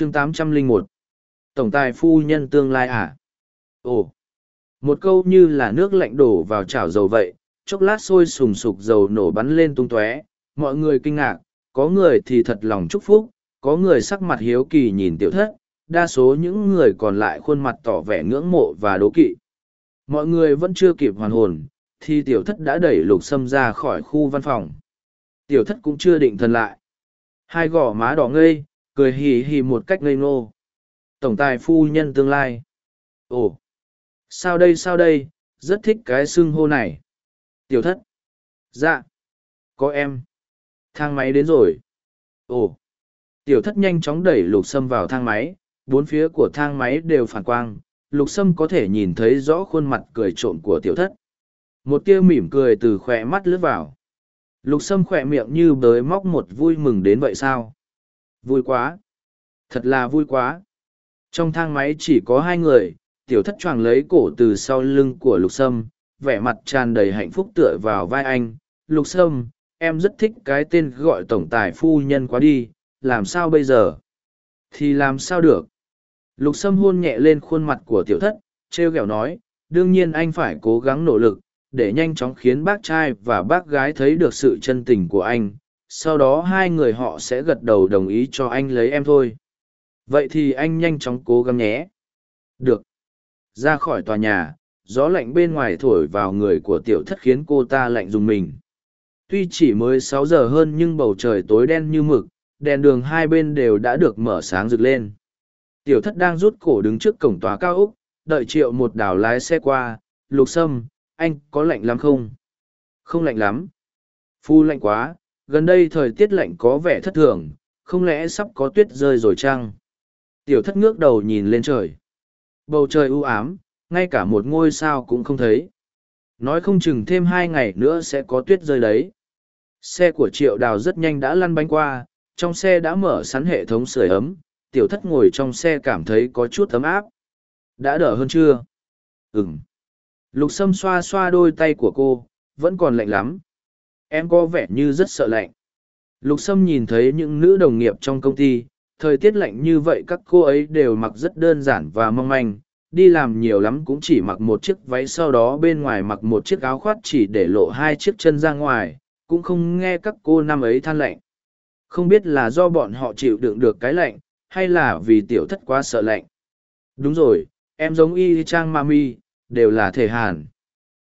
chương 801 Tổng tài phu nhân tương lai à? Ồ! Một câu như là nước lạnh đổ vào chảo dầu vậy, chốc lát sôi sùng sục dầu nổ bắn lên tung tóe mọi người kinh ngạc, có người thì thật lòng chúc phúc, có người sắc mặt hiếu kỳ nhìn tiểu thất, đa số những người còn lại khuôn mặt tỏ vẻ ngưỡng mộ và đố kỵ. Mọi người vẫn chưa kịp hoàn hồn, thì tiểu thất đã đẩy lục sâm ra khỏi khu văn phòng. Tiểu thất cũng chưa định thần lại. Hai gò má đỏ ngây, cười hì hì một cách ngây ngô. Tổng tài phu nhân tương lai. Ồ! Sao đây sao đây, rất thích cái xưng hô này. Tiểu thất. Dạ. Có em. Thang máy đến rồi. Ồ. Tiểu thất nhanh chóng đẩy lục sâm vào thang máy, bốn phía của thang máy đều phản quang, lục sâm có thể nhìn thấy rõ khuôn mặt cười trộm của tiểu thất. Một tia mỉm cười từ khỏe mắt lướt vào. Lục sâm khỏe miệng như bới móc một vui mừng đến vậy sao? Vui quá! Thật là vui quá! Trong thang máy chỉ có hai người, tiểu thất choàng lấy cổ từ sau lưng của lục sâm, vẻ mặt tràn đầy hạnh phúc tựa vào vai anh. Lục sâm, em rất thích cái tên gọi tổng tài phu nhân quá đi, làm sao bây giờ? Thì làm sao được? Lục sâm hôn nhẹ lên khuôn mặt của tiểu thất, treo kẹo nói, đương nhiên anh phải cố gắng nỗ lực, để nhanh chóng khiến bác trai và bác gái thấy được sự chân tình của anh sau đó hai người họ sẽ gật đầu đồng ý cho anh lấy em thôi. Vậy thì anh nhanh chóng cố gắng nhé. Được. Ra khỏi tòa nhà, gió lạnh bên ngoài thổi vào người của tiểu thất khiến cô ta lạnh dùng mình. Tuy chỉ mới sáu giờ hơn nhưng bầu trời tối đen như mực, đèn đường hai bên đều đã được mở sáng rực lên. Tiểu thất đang rút cổ đứng trước cổng tòa cao úc đợi triệu một đảo lái xe qua. Lục sâm, anh có lạnh lắm không? Không lạnh lắm. Phu lạnh quá gần đây thời tiết lạnh có vẻ thất thường, không lẽ sắp có tuyết rơi rồi chăng? Tiểu thất ngước đầu nhìn lên trời. Bầu trời u ám, ngay cả một ngôi sao cũng không thấy. Nói không chừng thêm hai ngày nữa sẽ có tuyết rơi đấy. Xe của triệu đào rất nhanh đã lăn bánh qua, trong xe đã mở sẵn hệ thống sưởi ấm. Tiểu thất ngồi trong xe cảm thấy có chút ấm áp. Đã đỡ hơn chưa? Ừng lục sâm xoa xoa đôi tay của cô, vẫn còn lạnh lắm em có vẻ như rất sợ lạnh. Lục sâm nhìn thấy những nữ đồng nghiệp trong công ty thời tiết lạnh như vậy các cô ấy đều mặc rất đơn giản và mong manh. Đi làm nhiều lắm cũng chỉ mặc một chiếc váy sau đó bên ngoài mặc một chiếc áo khoác chỉ để lộ hai chiếc chân ra ngoài cũng không nghe các cô năm ấy than lạnh. Không biết là do bọn họ chịu đựng được cái lạnh hay là vì tiểu thất quá sợ lạnh. Đúng rồi em giống y Trang mami đều là thể hàn.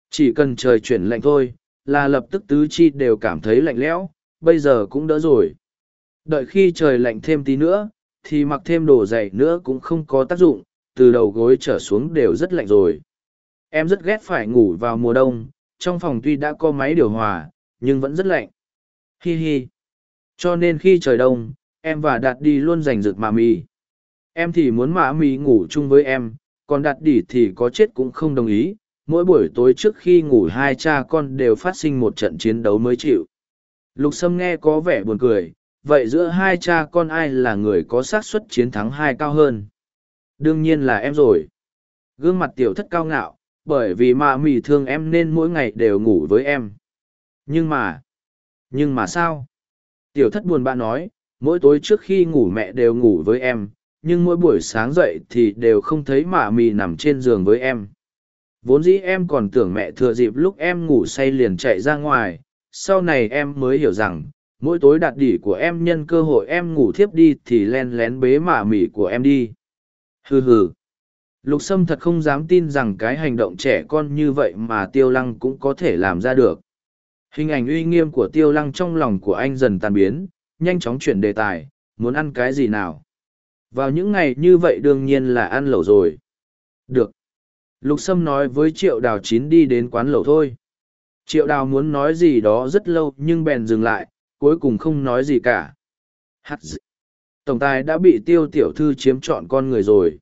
Chỉ cần trời chuyển lạnh thôi, là lập tức tứ chi đều cảm thấy lạnh lẽo, bây giờ cũng đỡ rồi. Đợi khi trời lạnh thêm tí nữa, thì mặc thêm đồ dày nữa cũng không có tác dụng, từ đầu gối trở xuống đều rất lạnh rồi. Em rất ghét phải ngủ vào mùa đông, trong phòng tuy đã có máy điều hòa, nhưng vẫn rất lạnh. Hi hi. Cho nên khi trời đông, em và Đạt đi luôn giành rực mà mì. Em thì muốn mà mì ngủ chung với em, còn đạt đi thì có chết cũng không đồng ý mỗi buổi tối trước khi ngủ hai cha con đều phát sinh một trận chiến đấu mới chịu. Lục sâm nghe có vẻ buồn cười, vậy giữa hai cha con ai là người có xác suất chiến thắng hai cao hơn? Đương nhiên là em rồi. Gương mặt tiểu thất cao ngạo, bởi vì mạ mì thương em nên mỗi ngày đều ngủ với em. Nhưng mà nhưng mà sao? Tiểu thất buồn bã nói, mỗi tối trước khi ngủ mẹ đều ngủ với em, nhưng mỗi buổi sáng dậy thì đều không thấy mạ mì nằm trên giường với em vốn dĩ em còn tưởng mẹ thừa dịp lúc em ngủ say liền chạy ra ngoài, sau này em mới hiểu rằng, mỗi tối đạt đỉ của em nhân cơ hội em ngủ thiếp đi thì len lén bế mạ mỉ của em đi. Hừ hừ. Lục sâm thật không dám tin rằng cái hành động trẻ con như vậy mà tiêu lăng cũng có thể làm ra được. Hình ảnh uy nghiêm của tiêu lăng trong lòng của anh dần tàn biến, nhanh chóng chuyển đề tài, muốn ăn cái gì nào. Vào những ngày như vậy đương nhiên là ăn lẩu rồi. Được lục sâm nói với triệu đào chín đi đến quán lẩu thôi. Triệu đào muốn nói gì đó rất lâu, nhưng bèn dừng lại, cuối cùng không nói gì cả. Hát dị. tổng tài đã bị tiêu tiểu thư chiếm trọn con người rồi.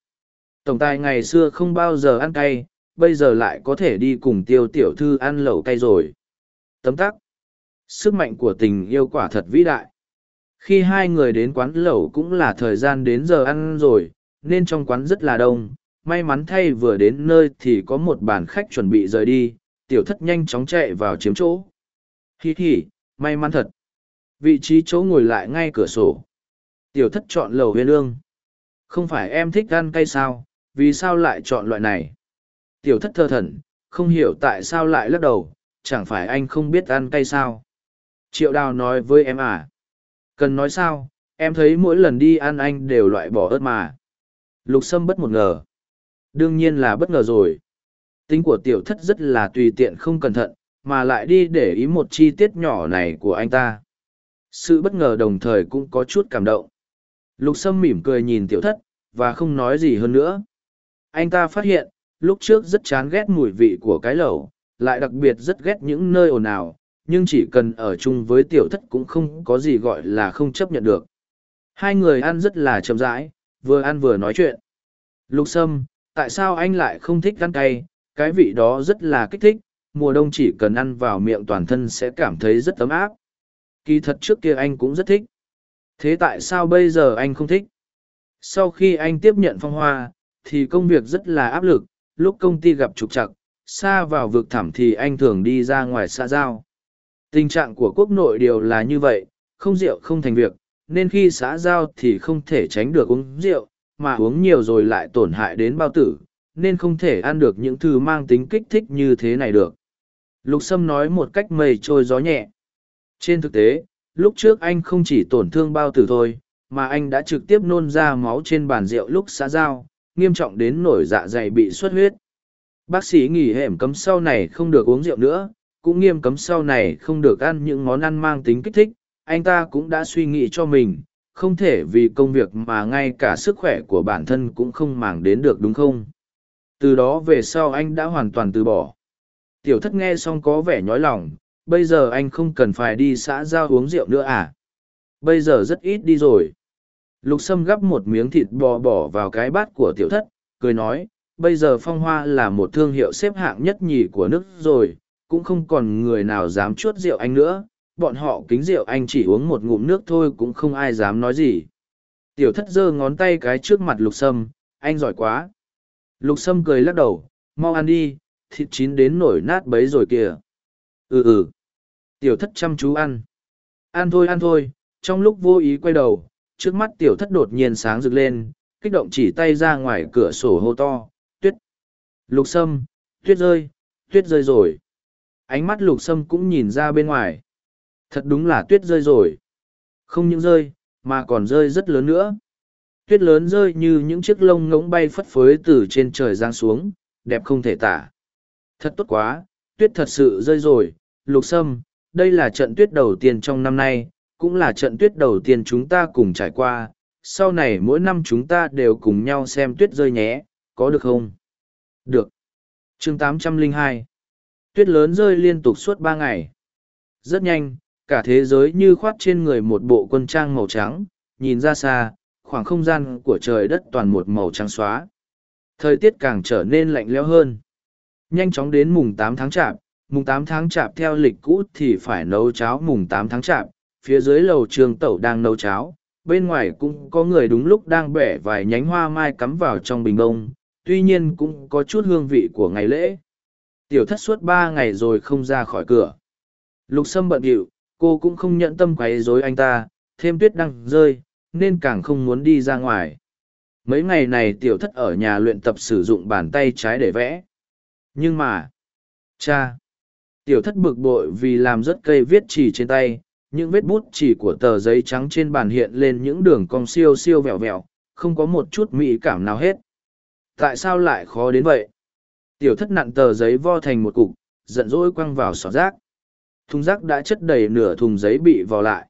Tổng tài ngày xưa không bao giờ ăn cay, bây giờ lại có thể đi cùng tiêu tiểu thư ăn lẩu cay rồi. Tấm tắc. Sức mạnh của tình yêu quả thật vĩ đại. Khi hai người đến quán lẩu cũng là thời gian đến giờ ăn rồi, nên trong quán rất là đông may mắn thay vừa đến nơi thì có một bàn khách chuẩn bị rời đi tiểu thất nhanh chóng chạy vào chiếm chỗ hi hi may mắn thật vị trí chỗ ngồi lại ngay cửa sổ tiểu thất chọn lầu huyên lương Không phải em thích ăn cay sao, vì sao lại chọn loại này? Tiểu thất thơ thần, không hiểu tại sao lại lắc đầu, chẳng phải anh không biết ăn cay sao? Triệu đào nói với em à? Cần nói sao, em thấy mỗi lần đi ăn anh đều loại bỏ ớt mà. Lục sâm bất một ngờ. Đương nhiên là bất ngờ rồi. Tính của tiểu thất rất là tùy tiện không cẩn thận, mà lại đi để ý một chi tiết nhỏ này của anh ta. Sự bất ngờ đồng thời cũng có chút cảm động. Lục sâm mỉm cười nhìn tiểu thất, và không nói gì hơn nữa. Anh ta phát hiện, lúc trước rất chán ghét mùi vị của cái lẩu, lại đặc biệt rất ghét những nơi ồn ào, nhưng chỉ cần ở chung với tiểu thất cũng không có gì gọi là không chấp nhận được. Hai người ăn rất là chậm rãi, vừa ăn vừa nói chuyện. Lục sâm, tại sao anh lại không thích ăn cay, cái vị đó rất là kích thích, mùa đông chỉ cần ăn vào miệng toàn thân sẽ cảm thấy rất ấm áp. Kỳ thật trước kia anh cũng rất thích. Thế tại sao bây giờ anh không thích? Sau khi anh tiếp nhận phong hoa, thì công việc rất là áp lực, lúc công ty gặp trục trặc, xa vào vực thẳm thì anh thường đi ra ngoài xã giao. Tình trạng của quốc nội đều là như vậy, không rượu không thành việc, nên khi xã giao thì không thể tránh được uống rượu, mà uống nhiều rồi lại tổn hại đến bao tử, nên không thể ăn được những thứ mang tính kích thích như thế này được. Lục Sâm nói một cách mây trôi gió nhẹ. Trên thực tế, lúc trước anh không chỉ tổn thương bao tử thôi, mà anh đã trực tiếp nôn ra máu trên bàn rượu lúc xã giao, nghiêm trọng đến nổi dạ dày bị xuất huyết. Bác sĩ nghỉ hẻm cấm sau này không được uống rượu nữa, cũng nghiêm cấm sau này không được ăn những món ăn mang tính kích thích. Anh ta cũng đã suy nghĩ cho mình, không thể vì công việc mà ngay cả sức khỏe của bản thân cũng không màng đến được đúng không? Từ đó về sau anh đã hoàn toàn từ bỏ. Tiểu thất nghe xong có vẻ nhói lòng, bây giờ anh không cần phải đi xã giao uống rượu nữa à? Bây giờ rất ít đi rồi. Lục Sâm gắp một miếng thịt bò bỏ vào cái bát của tiểu thất, cười nói, bây giờ phong hoa là một thương hiệu xếp hạng nhất nhì của nước rồi, cũng không còn người nào dám chuốt rượu anh nữa, bọn họ kính rượu anh chỉ uống một ngụm nước thôi cũng không ai dám nói gì. Tiểu thất giơ ngón tay cái trước mặt lục sâm, anh giỏi quá. Lục sâm cười lắc đầu, mau ăn đi, thịt chín đến nổi nát bấy rồi kìa. Ừ ừ. Tiểu thất chăm chú ăn. Ăn thôi ăn thôi, trong lúc vô ý quay đầu, trước mắt tiểu thất đột nhiên sáng rực lên, kích động chỉ tay ra ngoài cửa sổ hô to, tuyết. Lục sâm, tuyết rơi, tuyết rơi rồi. Ánh mắt lục sâm cũng nhìn ra bên ngoài. Thật đúng là tuyết rơi rồi. Không những rơi, mà còn rơi rất lớn nữa. Tuyết lớn rơi như những chiếc lông ngỗng bay phất phới từ trên trời giang xuống, đẹp không thể tả. Thật tốt quá, tuyết thật sự rơi rồi, lục sâm, đây là trận tuyết đầu tiên trong năm nay, cũng là trận tuyết đầu tiên chúng ta cùng trải qua. Sau này mỗi năm chúng ta đều cùng nhau xem tuyết rơi nhé, có được không? Được. chương 802 Tuyết lớn rơi liên tục suốt ba ngày. Rất nhanh, cả thế giới như khoát trên người một bộ quân trang màu trắng, nhìn ra xa, khoảng không gian của trời đất toàn một màu trắng xóa. Thời tiết càng trở nên lạnh lẽo hơn. Nhanh chóng đến mùng tám tháng chạp, mùng tám tháng chạp theo lịch cũ thì phải nấu cháo mùng tám tháng chạp, phía dưới lầu trường tẩu đang nấu cháo, bên ngoài cũng có người đúng lúc đang bẻ vài nhánh hoa mai cắm vào trong bình bông, tuy nhiên cũng có chút hương vị của ngày lễ. Tiểu thất suốt ba ngày rồi không ra khỏi cửa. Lục sâm bận điệu, cô cũng không nhận tâm quấy rối anh ta, thêm tuyết đang rơi, nên càng không muốn đi ra ngoài. Mấy ngày này tiểu thất ở nhà luyện tập sử dụng bàn tay trái để vẽ. Nhưng mà, cha, tiểu thất bực bội vì làm rất cây viết chỉ trên tay, những vết bút chỉ của tờ giấy trắng trên bàn hiện lên những đường cong siêu siêu vẹo vẹo, không có một chút mỹ cảm nào hết. Tại sao lại khó đến vậy? Tiểu thất nặn tờ giấy vo thành một cục, giận dỗi quăng vào sọt rác. Thùng rác đã chất đầy nửa thùng giấy bị vò lại.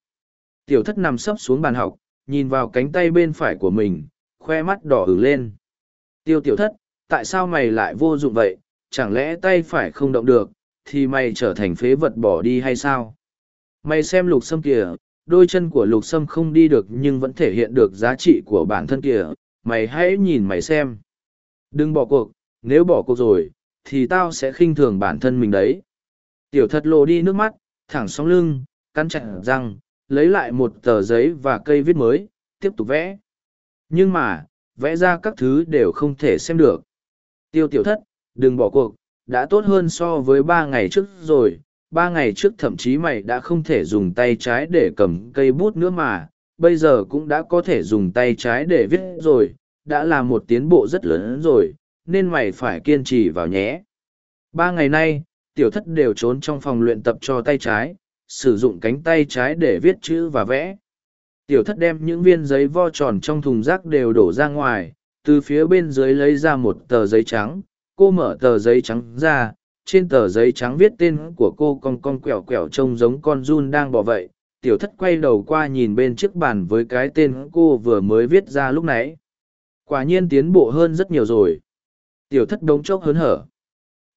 Tiểu thất nằm sấp xuống bàn học, nhìn vào cánh tay bên phải của mình, khoe mắt đỏ ửng lên. Tiêu tiểu thất, tại sao mày lại vô dụng vậy, chẳng lẽ tay phải không động được, thì mày trở thành phế vật bỏ đi hay sao? Mày xem lục sâm kìa, đôi chân của lục sâm không đi được nhưng vẫn thể hiện được giá trị của bản thân kìa, mày hãy nhìn mày xem. Đừng bỏ cuộc, nếu bỏ cuộc rồi, thì tao sẽ khinh thường bản thân mình đấy. Tiểu thật lộ đi nước mắt, thẳng sóng lưng, cắn chặt răng, lấy lại một tờ giấy và cây viết mới, tiếp tục vẽ. Nhưng mà, vẽ ra các thứ đều không thể xem được. Tiêu tiểu thất, đừng bỏ cuộc, đã tốt hơn so với ba ngày trước rồi. Ba ngày trước thậm chí mày đã không thể dùng tay trái để cầm cây bút nữa mà, bây giờ cũng đã có thể dùng tay trái để viết rồi, đã là một tiến bộ rất lớn rồi, nên mày phải kiên trì vào nhé. Ba ngày nay, tiểu thất đều trốn trong phòng luyện tập cho tay trái, sử dụng cánh tay trái để viết chữ và vẽ. Tiểu thất đem những viên giấy vo tròn trong thùng rác đều đổ ra ngoài, từ phía bên dưới lấy ra một tờ giấy trắng, cô mở tờ giấy trắng ra, trên tờ giấy trắng viết tên của cô con con quẹo quẹo trông giống con run đang bỏ vậy. Tiểu thất quay đầu qua nhìn bên chiếc bàn với cái tên cô vừa mới viết ra lúc nãy. Quả nhiên tiến bộ hơn rất nhiều rồi. Tiểu thất đống chốc hớn hở.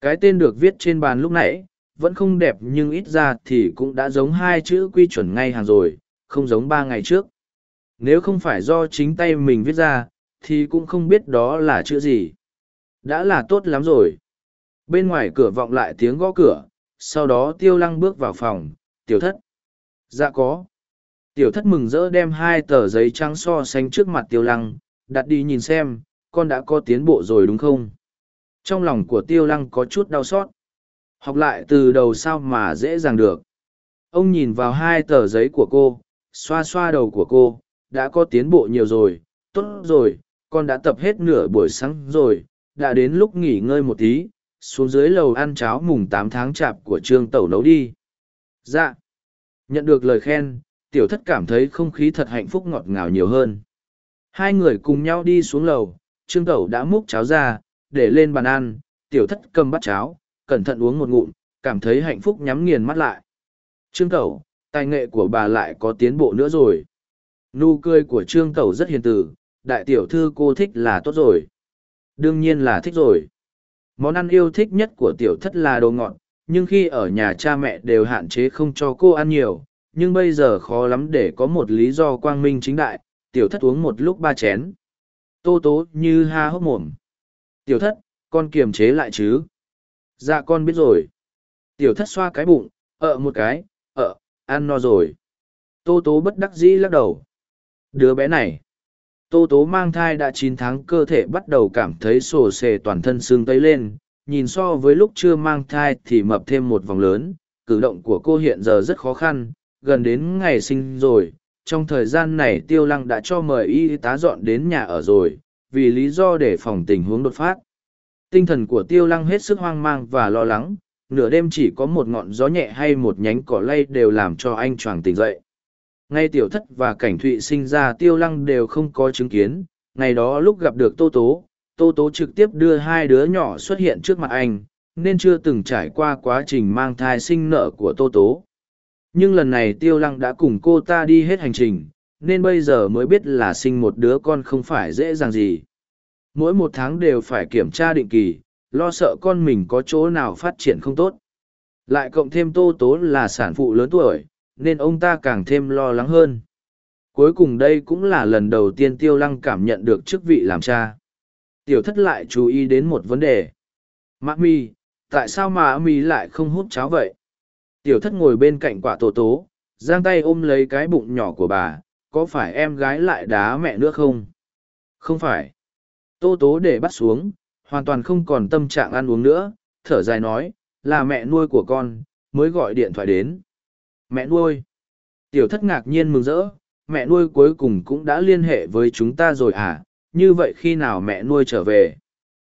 Cái tên được viết trên bàn lúc nãy, vẫn không đẹp nhưng ít ra thì cũng đã giống hai chữ quy chuẩn ngay hàng rồi, không giống ba ngày trước. Nếu không phải do chính tay mình viết ra, thì cũng không biết đó là chữ gì. Đã là tốt lắm rồi. Bên ngoài cửa vọng lại tiếng gõ cửa, sau đó tiêu lăng bước vào phòng, tiểu thất. Dạ có. Tiểu thất mừng rỡ đem hai tờ giấy trắng so sánh trước mặt tiêu lăng, đặt đi nhìn xem, con đã có tiến bộ rồi đúng không? Trong lòng của tiêu lăng có chút đau xót. Học lại từ đầu sao mà dễ dàng được. Ông nhìn vào hai tờ giấy của cô, xoa xoa đầu của cô, đã có tiến bộ nhiều rồi, tốt rồi, con đã tập hết nửa buổi sáng rồi, đã đến lúc nghỉ ngơi một tí, xuống dưới lầu ăn cháo mùng tám tháng chạp của trương tẩu nấu đi. Dạ. Nhận được lời khen, tiểu thất cảm thấy không khí thật hạnh phúc ngọt ngào nhiều hơn. Hai người cùng nhau đi xuống lầu, trương tẩu đã múc cháo ra, để lên bàn ăn, tiểu thất cầm bát cháo, cẩn thận uống một ngụm, cảm thấy hạnh phúc nhắm nghiền mắt lại. Trương tẩu, tài nghệ của bà lại có tiến bộ nữa rồi. Nụ cười của trương tẩu rất hiền từ, đại tiểu thư cô thích là tốt rồi. Đương nhiên là thích rồi. Món ăn yêu thích nhất của tiểu thất là đồ ngọt, nhưng khi ở nhà cha mẹ đều hạn chế không cho cô ăn nhiều, nhưng bây giờ khó lắm để có một lý do quang minh chính đại, tiểu thất uống một lúc ba chén. Tô tố như ha hốc mồm. Tiểu thất, con kiềm chế lại chứ. Dạ con biết rồi. Tiểu thất xoa cái bụng, ợ một cái, ợ, ăn no rồi. Tô tố bất đắc dĩ lắc đầu. Đứa bé này. Tô tố mang thai đã chín tháng cơ thể bắt đầu cảm thấy sổ sề toàn thân xương tấy lên, nhìn so với lúc chưa mang thai thì mập thêm một vòng lớn, cử động của cô hiện giờ rất khó khăn, gần đến ngày sinh rồi. Trong thời gian này tiêu lăng đã cho mời y tá dọn đến nhà ở rồi, vì lý do để phòng tình huống đột phát. Tinh thần của tiêu lăng hết sức hoang mang và lo lắng, nửa đêm chỉ có một ngọn gió nhẹ hay một nhánh cỏ lay đều làm cho anh choàng tỉnh dậy ngay tiểu thất và cảnh thụy sinh ra tiêu lăng đều không có chứng kiến ngày đó lúc gặp được tô tố tô tố trực tiếp đưa hai đứa nhỏ xuất hiện trước mặt anh nên chưa từng trải qua quá trình mang thai sinh nợ của tô tố nhưng lần này tiêu lăng đã cùng cô ta đi hết hành trình nên bây giờ mới biết là sinh một đứa con không phải dễ dàng gì mỗi một tháng đều phải kiểm tra định kỳ lo sợ con mình có chỗ nào phát triển không tốt lại cộng thêm tô tố là sản phụ lớn tuổi nên ông ta càng thêm lo lắng hơn. Cuối cùng đây cũng là lần đầu tiên Tiêu Lăng cảm nhận được chức vị làm cha. Tiểu thất lại chú ý đến một vấn đề. Mã mi, tại sao mà mi lại không hút cháo vậy? Tiểu thất ngồi bên cạnh quả tổ tố, giang tay ôm lấy cái bụng nhỏ của bà, có phải em gái lại đá mẹ nữa không? Không phải. Tô tố để bắt xuống, hoàn toàn không còn tâm trạng ăn uống nữa, thở dài nói, là mẹ nuôi của con, mới gọi điện thoại đến. Mẹ nuôi? Tiểu thất ngạc nhiên mừng rỡ mẹ nuôi cuối cùng cũng đã liên hệ với chúng ta rồi à? Như vậy khi nào mẹ nuôi trở về?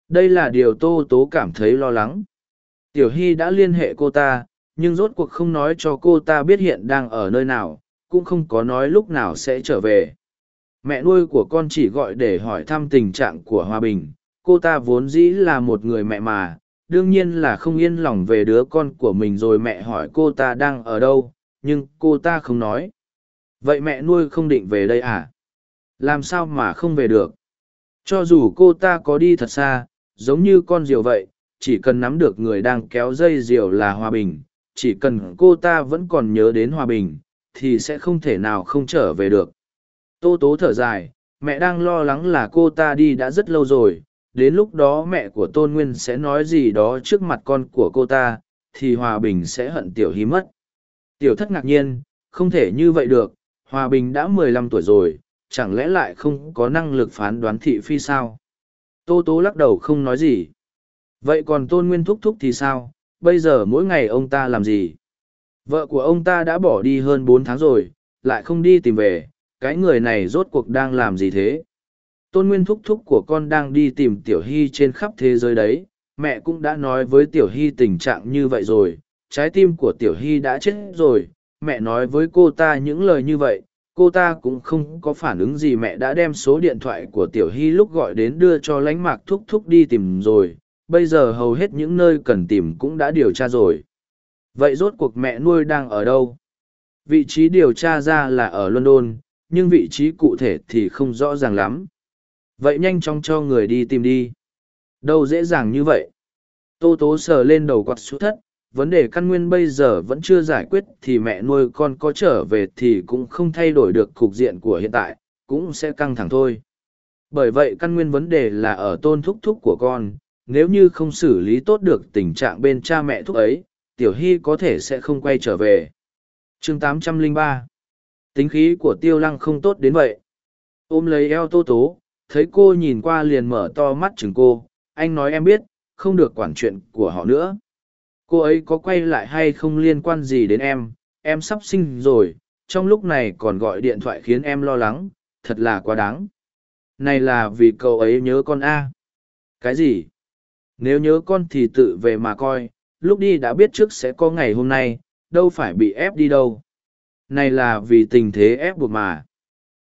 Đây là điều tô tố cảm thấy lo lắng. Tiểu hy đã liên hệ cô ta nhưng rốt cuộc không nói cho cô ta biết hiện đang ở nơi nào cũng không có nói lúc nào sẽ trở về. Mẹ nuôi của con chỉ gọi để hỏi thăm tình trạng của hòa bình. Cô ta vốn dĩ là một người mẹ mà. Đương nhiên là không yên lòng về đứa con của mình rồi mẹ hỏi cô ta đang ở đâu, nhưng cô ta không nói. Vậy mẹ nuôi không định về đây à? Làm sao mà không về được? Cho dù cô ta có đi thật xa, giống như con diều vậy, chỉ cần nắm được người đang kéo dây diều là hòa bình. Chỉ cần cô ta vẫn còn nhớ đến hòa bình thì sẽ không thể nào không trở về được tô tố thở dài mẹ đang lo lắng là cô ta đi đã rất lâu rồi đến lúc đó mẹ của tôn nguyên sẽ nói gì đó trước mặt con của cô ta thì hòa bình sẽ hận tiểu hy mất Tiểu thất ngạc nhiên, không thể như vậy được, Hòa Bình đã mười lăm tuổi rồi, chẳng lẽ lại không có năng lực phán đoán thị phi sao? Tô Tố lắc đầu không nói gì. Vậy còn Tôn Nguyên Thúc Thúc thì sao? Bây giờ mỗi ngày ông ta làm gì? Vợ của ông ta đã bỏ đi hơn bốn tháng rồi, lại không đi tìm về, cái người này rốt cuộc đang làm gì thế? tôn nguyên thúc thúc của con đang đi tìm tiểu hy trên khắp thế giới đấy mẹ cũng đã nói với tiểu hy tình trạng như vậy rồi trái tim của tiểu hy đã chết rồi mẹ nói với cô ta những lời như vậy cô ta cũng không có phản ứng gì mẹ đã đem số điện thoại của tiểu hy lúc gọi đến đưa cho lánh mạc thúc thúc đi tìm rồi bây giờ hầu hết những nơi cần tìm cũng đã điều tra rồi vậy rốt cuộc mẹ nuôi đang ở đâu? Vị trí điều tra ra là ở london, nhưng vị trí cụ thể thì không rõ ràng lắm. Vậy nhanh chóng cho người đi tìm đi. Đâu dễ dàng như vậy? Tô tố sờ lên đầu quạt xuống thất, vấn đề căn nguyên bây giờ vẫn chưa giải quyết thì mẹ nuôi con có trở về thì cũng không thay đổi được cục diện của hiện tại, cũng sẽ căng thẳng thôi. Bởi vậy căn nguyên vấn đề là ở tôn thúc thúc của con, nếu như không xử lý tốt được tình trạng bên cha mẹ thúc ấy tiểu hy có thể sẽ không quay trở về. Chương 803 tính khí của tiêu lăng không tốt đến vậy. Ôm lấy eo tô tố, thấy cô nhìn qua liền mở to mắt chừng cô, anh nói em biết, không được quản chuyện của họ nữa. Cô ấy có quay lại hay không liên quan gì đến em em sắp sinh rồi, trong lúc này còn gọi điện thoại khiến em lo lắng, thật là quá đáng. Này là vì cậu ấy nhớ con a. Cái gì? Nếu nhớ con thì tự về mà coi lúc đi đã biết trước sẽ có ngày hôm nay, đâu phải bị ép đi đâu. Này là vì tình thế ép buộc mà.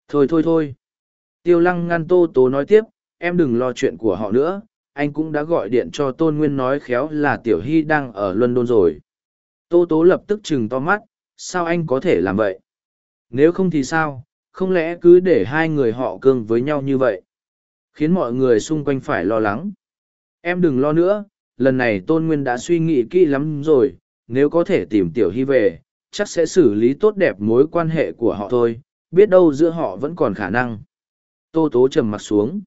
Thôi thôi thôi. Tiêu lăng ngăn tô tố nói tiếp, em đừng lo chuyện của họ nữa, anh cũng đã gọi điện cho tôn nguyên nói khéo là tiểu hy đang ở london rồi. Tô tố lập tức chừng to mắt, sao anh có thể làm vậy? Nếu không thì sao, không lẽ cứ để hai người họ cương với nhau như vậy? Khiến mọi người xung quanh phải lo lắng. Em đừng lo nữa lần này tôn nguyên đã suy nghĩ kỹ lắm rồi nếu có thể tìm tiểu hy về chắc sẽ xử lý tốt đẹp mối quan hệ của họ thôi biết đâu giữa họ vẫn còn khả năng tô tố trầm mặt xuống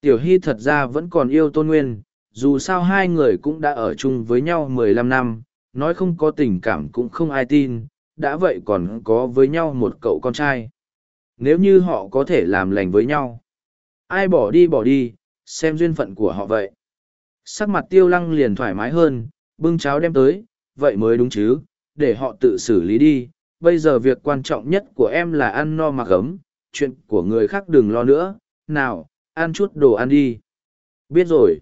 Tiểu Hy thật ra vẫn còn yêu Tôn Nguyên, dù sao hai người cũng đã ở chung với nhau mười lăm năm, nói không có tình cảm cũng không ai tin, đã vậy còn có với nhau một cậu con trai. Nếu như họ có thể làm lành với nhau, ai bỏ đi bỏ đi, xem duyên phận của họ vậy. Sắc mặt tiêu lăng liền thoải mái hơn, bưng cháo đem tới, vậy mới đúng chứ, để họ tự xử lý đi. Bây giờ việc quan trọng nhất của em là ăn no mặc ấm, chuyện của người khác đừng lo nữa. Nào, ăn chút đồ ăn đi. Biết rồi.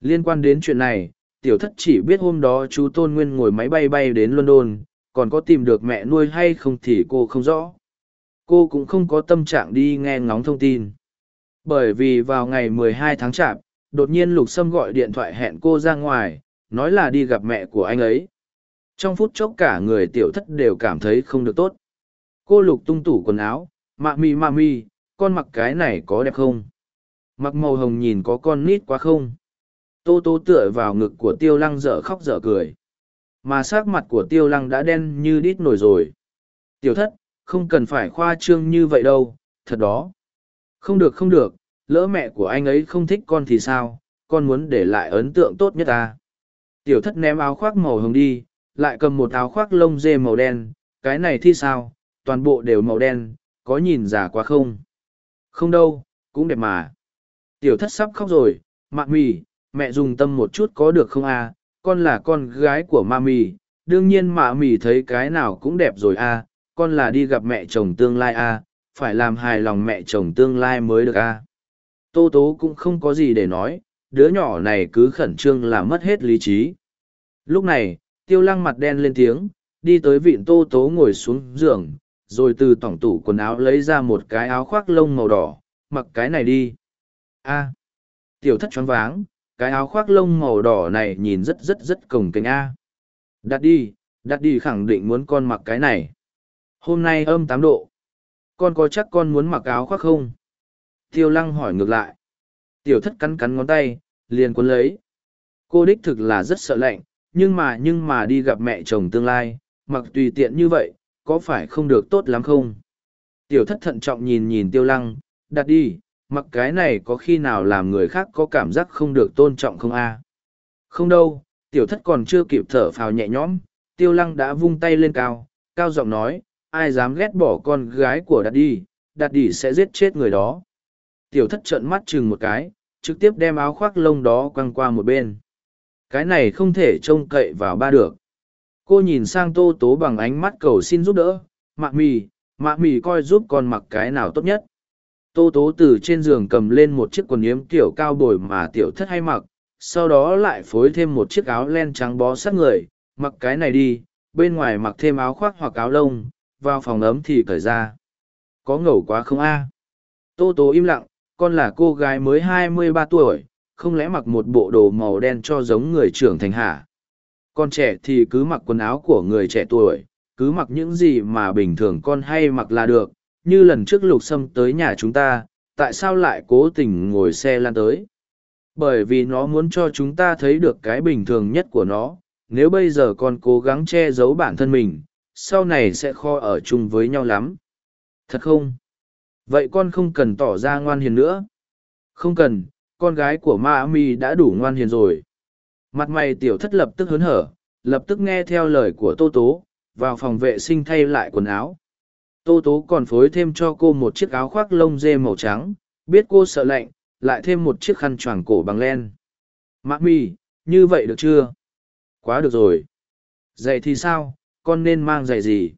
Liên quan đến chuyện này, tiểu thất chỉ biết hôm đó chú Tôn Nguyên ngồi máy bay bay đến London, còn có tìm được mẹ nuôi hay không thì cô không rõ. Cô cũng không có tâm trạng đi nghe ngóng thông tin. Bởi vì vào ngày 12 tháng chạp, đột nhiên Lục Sâm gọi điện thoại hẹn cô ra ngoài, nói là đi gặp mẹ của anh ấy. Trong phút chốc cả người tiểu thất đều cảm thấy không được tốt. Cô Lục tung tủ quần áo, mạ mi mạ mi, con mặc cái này có đẹp không? mặc màu hồng nhìn có con nít quá không tô tô tựa vào ngực của tiêu lăng dở khóc dở cười mà s ắ c mặt của tiêu lăng đã đen như đít nổi rồi tiểu thất không cần phải khoa trương như vậy đâu thật đó không được không được lỡ mẹ của anh ấy không thích con thì sao con muốn để lại ấn tượng tốt nhất ta. Tiểu thất ném áo khoác màu hồng đi lại cầm một áo khoác lông dê màu đen cái này thì sao toàn bộ đều màu đen có nhìn già quá không? Không đâu cũng đẹp mà. Tiểu thất sắp khóc rồi, mạ mì, mẹ dùng tâm một chút có được không à, con là con gái của ma mì, đương nhiên mạ mì thấy cái nào cũng đẹp rồi à, con là đi gặp mẹ chồng tương lai à, phải làm hài lòng mẹ chồng tương lai mới được à. Tô tố cũng không có gì để nói, đứa nhỏ này cứ khẩn trương là mất hết lý trí. Lúc này, tiêu lăng mặt đen lên tiếng, đi tới vịn tô tố ngồi xuống giường, rồi từ tổng tủ quần áo lấy ra một cái áo khoác lông màu đỏ, mặc cái này đi. A. Tiểu thất choáng váng cái áo khoác lông màu đỏ này nhìn rất rất rất cồng kềnh a. Đặt đi đặt đi khẳng định muốn con mặc cái này. Hôm nay âm tám độ. Con có chắc con muốn mặc áo khoác không? Tiêu lăng hỏi ngược lại. Tiểu thất cắn cắn ngón tay, liền cuốn lấy. Cô đích thực là rất sợ lạnh, nhưng mà nhưng mà đi gặp mẹ chồng tương lai, mặc tùy tiện như vậy, có phải không được tốt lắm không? Tiểu thất thận trọng nhìn nhìn tiêu lăng, đặt đi, mặc cái này có khi nào làm người khác có cảm giác không được tôn trọng không a? Không đâu, tiểu thất còn chưa kịp thở phào nhẹ nhõm, tiêu lăng đã vung tay lên cao cao giọng nói, ai dám ghét bỏ con gái của đạt đi đạt đi sẽ giết chết người đó tiểu thất trợn mắt chừng một cái trực tiếp đem áo khoác lông đó quăng qua một bên cái này không thể trông cậy vào ba được cô nhìn sang tô tố bằng ánh mắt cầu xin giúp đỡ mạ mì mạ mì coi giúp con mặc cái nào tốt nhất Tô tố từ trên giường cầm lên một chiếc quần yếm kiểu cao bồi mà tiểu thất hay mặc, sau đó lại phối thêm một chiếc áo len trắng bó sát người, mặc cái này đi, bên ngoài mặc thêm áo khoác hoặc áo lông, vào phòng ấm thì cởi ra. Có ngầu quá không a? Tô tố im lặng, con là cô gái mới hai mươi ba tuổi, không lẽ mặc một bộ đồ màu đen cho giống người trưởng thành hả? Con trẻ thì cứ mặc quần áo của người trẻ tuổi, cứ mặc những gì mà bình thường con hay mặc là được, như lần trước lục sâm tới nhà chúng ta, tại sao lại cố tình ngồi xe lan tới? Bởi vì nó muốn cho chúng ta thấy được cái bình thường nhất của nó, nếu bây giờ con cố gắng che giấu bản thân mình, sau này sẽ khó ở chung với nhau lắm. Thật không? Vậy con không cần tỏ ra ngoan hiền nữa. Không cần, con gái của ma mi đã đủ ngoan hiền rồi. Mặt mày tiểu thất lập tức hớn hở, lập tức nghe theo lời của Tô Tố, vào phòng vệ sinh thay lại quần áo. Tô Tố còn phối thêm cho cô một chiếc áo khoác lông dê màu trắng, biết cô sợ lạnh, lại thêm một chiếc khăn choàng cổ bằng len. Mã mi, như vậy được chưa? Quá được rồi. Giày thì sao, con nên mang giày gì?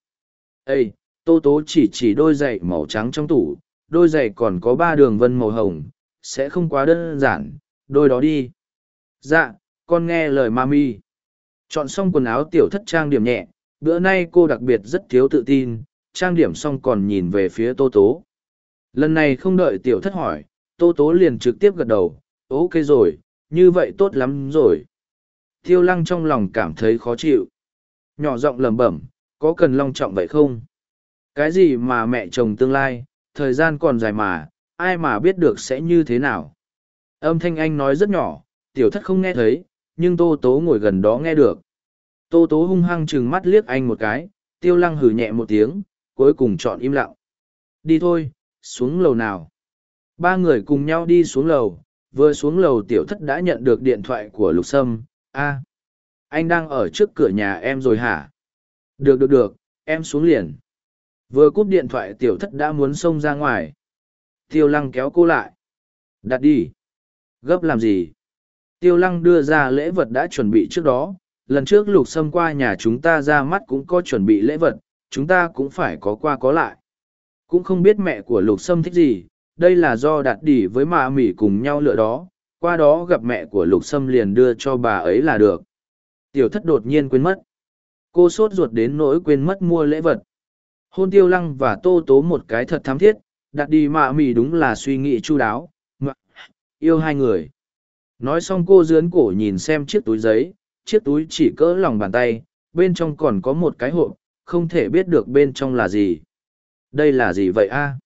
Ê, Tô Tố chỉ chỉ đôi giày màu trắng trong tủ, đôi giày còn có ba đường vân màu hồng, sẽ không quá đơn giản, đôi đó đi. Dạ, con nghe lời mami. Chọn xong quần áo tiểu thất trang điểm nhẹ, bữa nay cô đặc biệt rất thiếu tự tin, trang điểm xong còn nhìn về phía Tô Tố. Lần này không đợi tiểu thất hỏi, Tô Tố liền trực tiếp gật đầu, ok rồi, như vậy tốt lắm rồi. Tiêu lăng trong lòng cảm thấy khó chịu. Nhỏ giọng lẩm bẩm, có cần long trọng vậy không? Cái gì mà mẹ chồng tương lai, thời gian còn dài mà, ai mà biết được sẽ như thế nào? Âm thanh anh nói rất nhỏ, tiểu thất không nghe thấy, nhưng Tô Tố ngồi gần đó nghe được. Tô Tố hung hăng chừng mắt liếc anh một cái, tiêu lăng hử nhẹ một tiếng, cuối cùng chọn im lặng. Đi thôi, xuống lầu nào. Ba người cùng nhau đi xuống lầu, vừa xuống lầu tiểu thất đã nhận được điện thoại của Lục Sâm. a anh đang ở trước cửa nhà em rồi hả? Được được được, em xuống liền. Vừa cúp điện thoại tiểu thất đã muốn xông ra ngoài. Tiêu lăng kéo cô lại. Đặt đi. Gấp làm gì? Tiêu lăng đưa ra lễ vật đã chuẩn bị trước đó. Lần trước lục xâm qua nhà chúng ta ra mắt cũng có chuẩn bị lễ vật, chúng ta cũng phải có qua có lại. Cũng không biết mẹ của lục sâm thích gì, đây là do đạt đỉ với mạ mỉ cùng nhau lựa đó, qua đó gặp mẹ của lục sâm liền đưa cho bà ấy là được. Tiểu thất đột nhiên quên mất. Cô sốt ruột đến nỗi quên mất mua lễ vật. Hôn tiêu lăng và tô tố một cái thật thám thiết, đặt đi mạ mỉ đúng là suy nghĩ chu đáo. Yêu hai người. Nói xong cô dướn cổ nhìn xem chiếc túi giấy, chiếc túi chỉ cỡ lòng bàn tay, bên trong còn có một cái hộp, không thể biết được bên trong là gì. Đây là gì vậy a?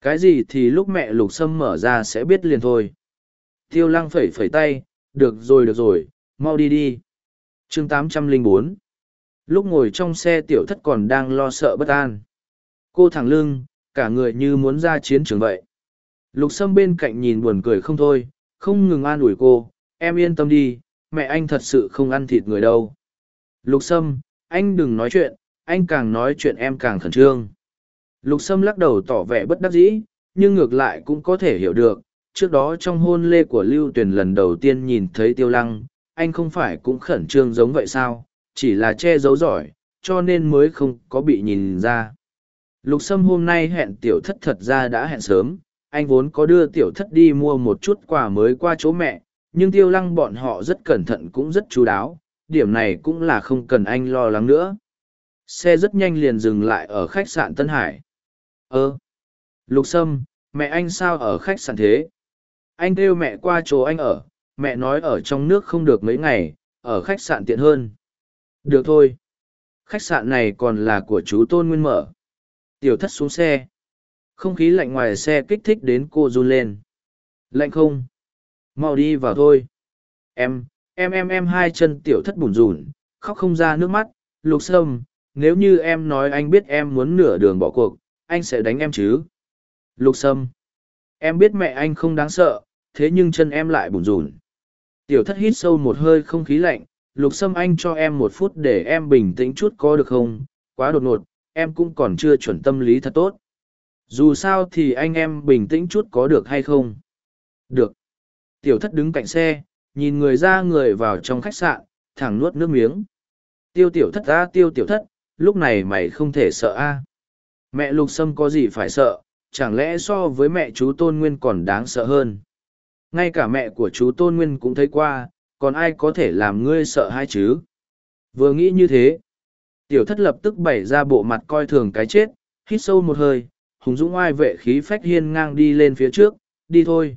Cái gì thì lúc mẹ lục sâm mở ra sẽ biết liền thôi. Tiêu lăng phẩy phẩy tay, được rồi được rồi, mau đi đi. chương 804 Lúc ngồi trong xe tiểu thất còn đang lo sợ bất an. Cô thẳng lưng, cả người như muốn ra chiến trường vậy. Lục sâm bên cạnh nhìn buồn cười không thôi, không ngừng an ủi cô, em yên tâm đi, mẹ anh thật sự không ăn thịt người đâu. Lục sâm, anh đừng nói chuyện, anh càng nói chuyện em càng khẩn trương. Lục Sâm lắc đầu tỏ vẻ bất đắc dĩ, nhưng ngược lại cũng có thể hiểu được. Trước đó trong hôn lê của Lưu Tuyền lần đầu tiên nhìn thấy Tiêu Lăng, anh không phải cũng khẩn trương giống vậy sao, chỉ là che giấu giỏi, cho nên mới không có bị nhìn ra. Lục Sâm hôm nay hẹn tiểu thất thật ra đã hẹn sớm, anh vốn có đưa tiểu thất đi mua một chút quà mới qua chỗ mẹ, nhưng Tiêu Lăng bọn họ rất cẩn thận cũng rất chú đáo, điểm này cũng là không cần anh lo lắng nữa. Xe rất nhanh liền dừng lại ở khách sạn Tân Hải. Ơ! Lục Sâm, mẹ anh sao ở khách sạn thế? Anh kêu mẹ qua chỗ anh ở, mẹ nói ở trong nước không được mấy ngày, ở khách sạn tiện hơn. Được thôi. Khách sạn này còn là của chú Tôn Nguyên mở. Tiểu thất xuống xe. Không khí lạnh ngoài xe kích thích đến cô run lên. Lạnh không? Mau đi vào thôi. Em, em em em hai chân tiểu thất bùn rùn, khóc không ra nước mắt. Lục Sâm, nếu như em nói anh biết em muốn nửa đường bỏ cuộc, anh sẽ đánh em chứ lục sâm em biết mẹ anh không đáng sợ thế nhưng chân em lại bùn rùn tiểu thất hít sâu một hơi không khí lạnh lục sâm anh cho em một phút để em bình tĩnh chút có được không? Quá đột ngột em cũng còn chưa chuẩn tâm lý thật tốt. Dù sao thì anh em bình tĩnh chút có được hay không? Được. Tiểu thất đứng cạnh xe nhìn người ra người vào trong khách sạn thẳng nuốt nước miếng. Tiêu tiểu thất ta, tiêu tiểu thất lúc này mày không thể sợ a. Mẹ lục sâm có gì phải sợ, chẳng lẽ so với mẹ chú tôn nguyên còn đáng sợ hơn? Ngay cả mẹ của chú tôn nguyên cũng thấy qua còn ai có thể làm ngươi sợ hay chứ? Vừa nghĩ như thế, tiểu thất lập tức bày ra bộ mặt coi thường cái chết, hít sâu một hơi, hùng dũng oai vệ khí phách hiên ngang đi lên phía trước, đi thôi.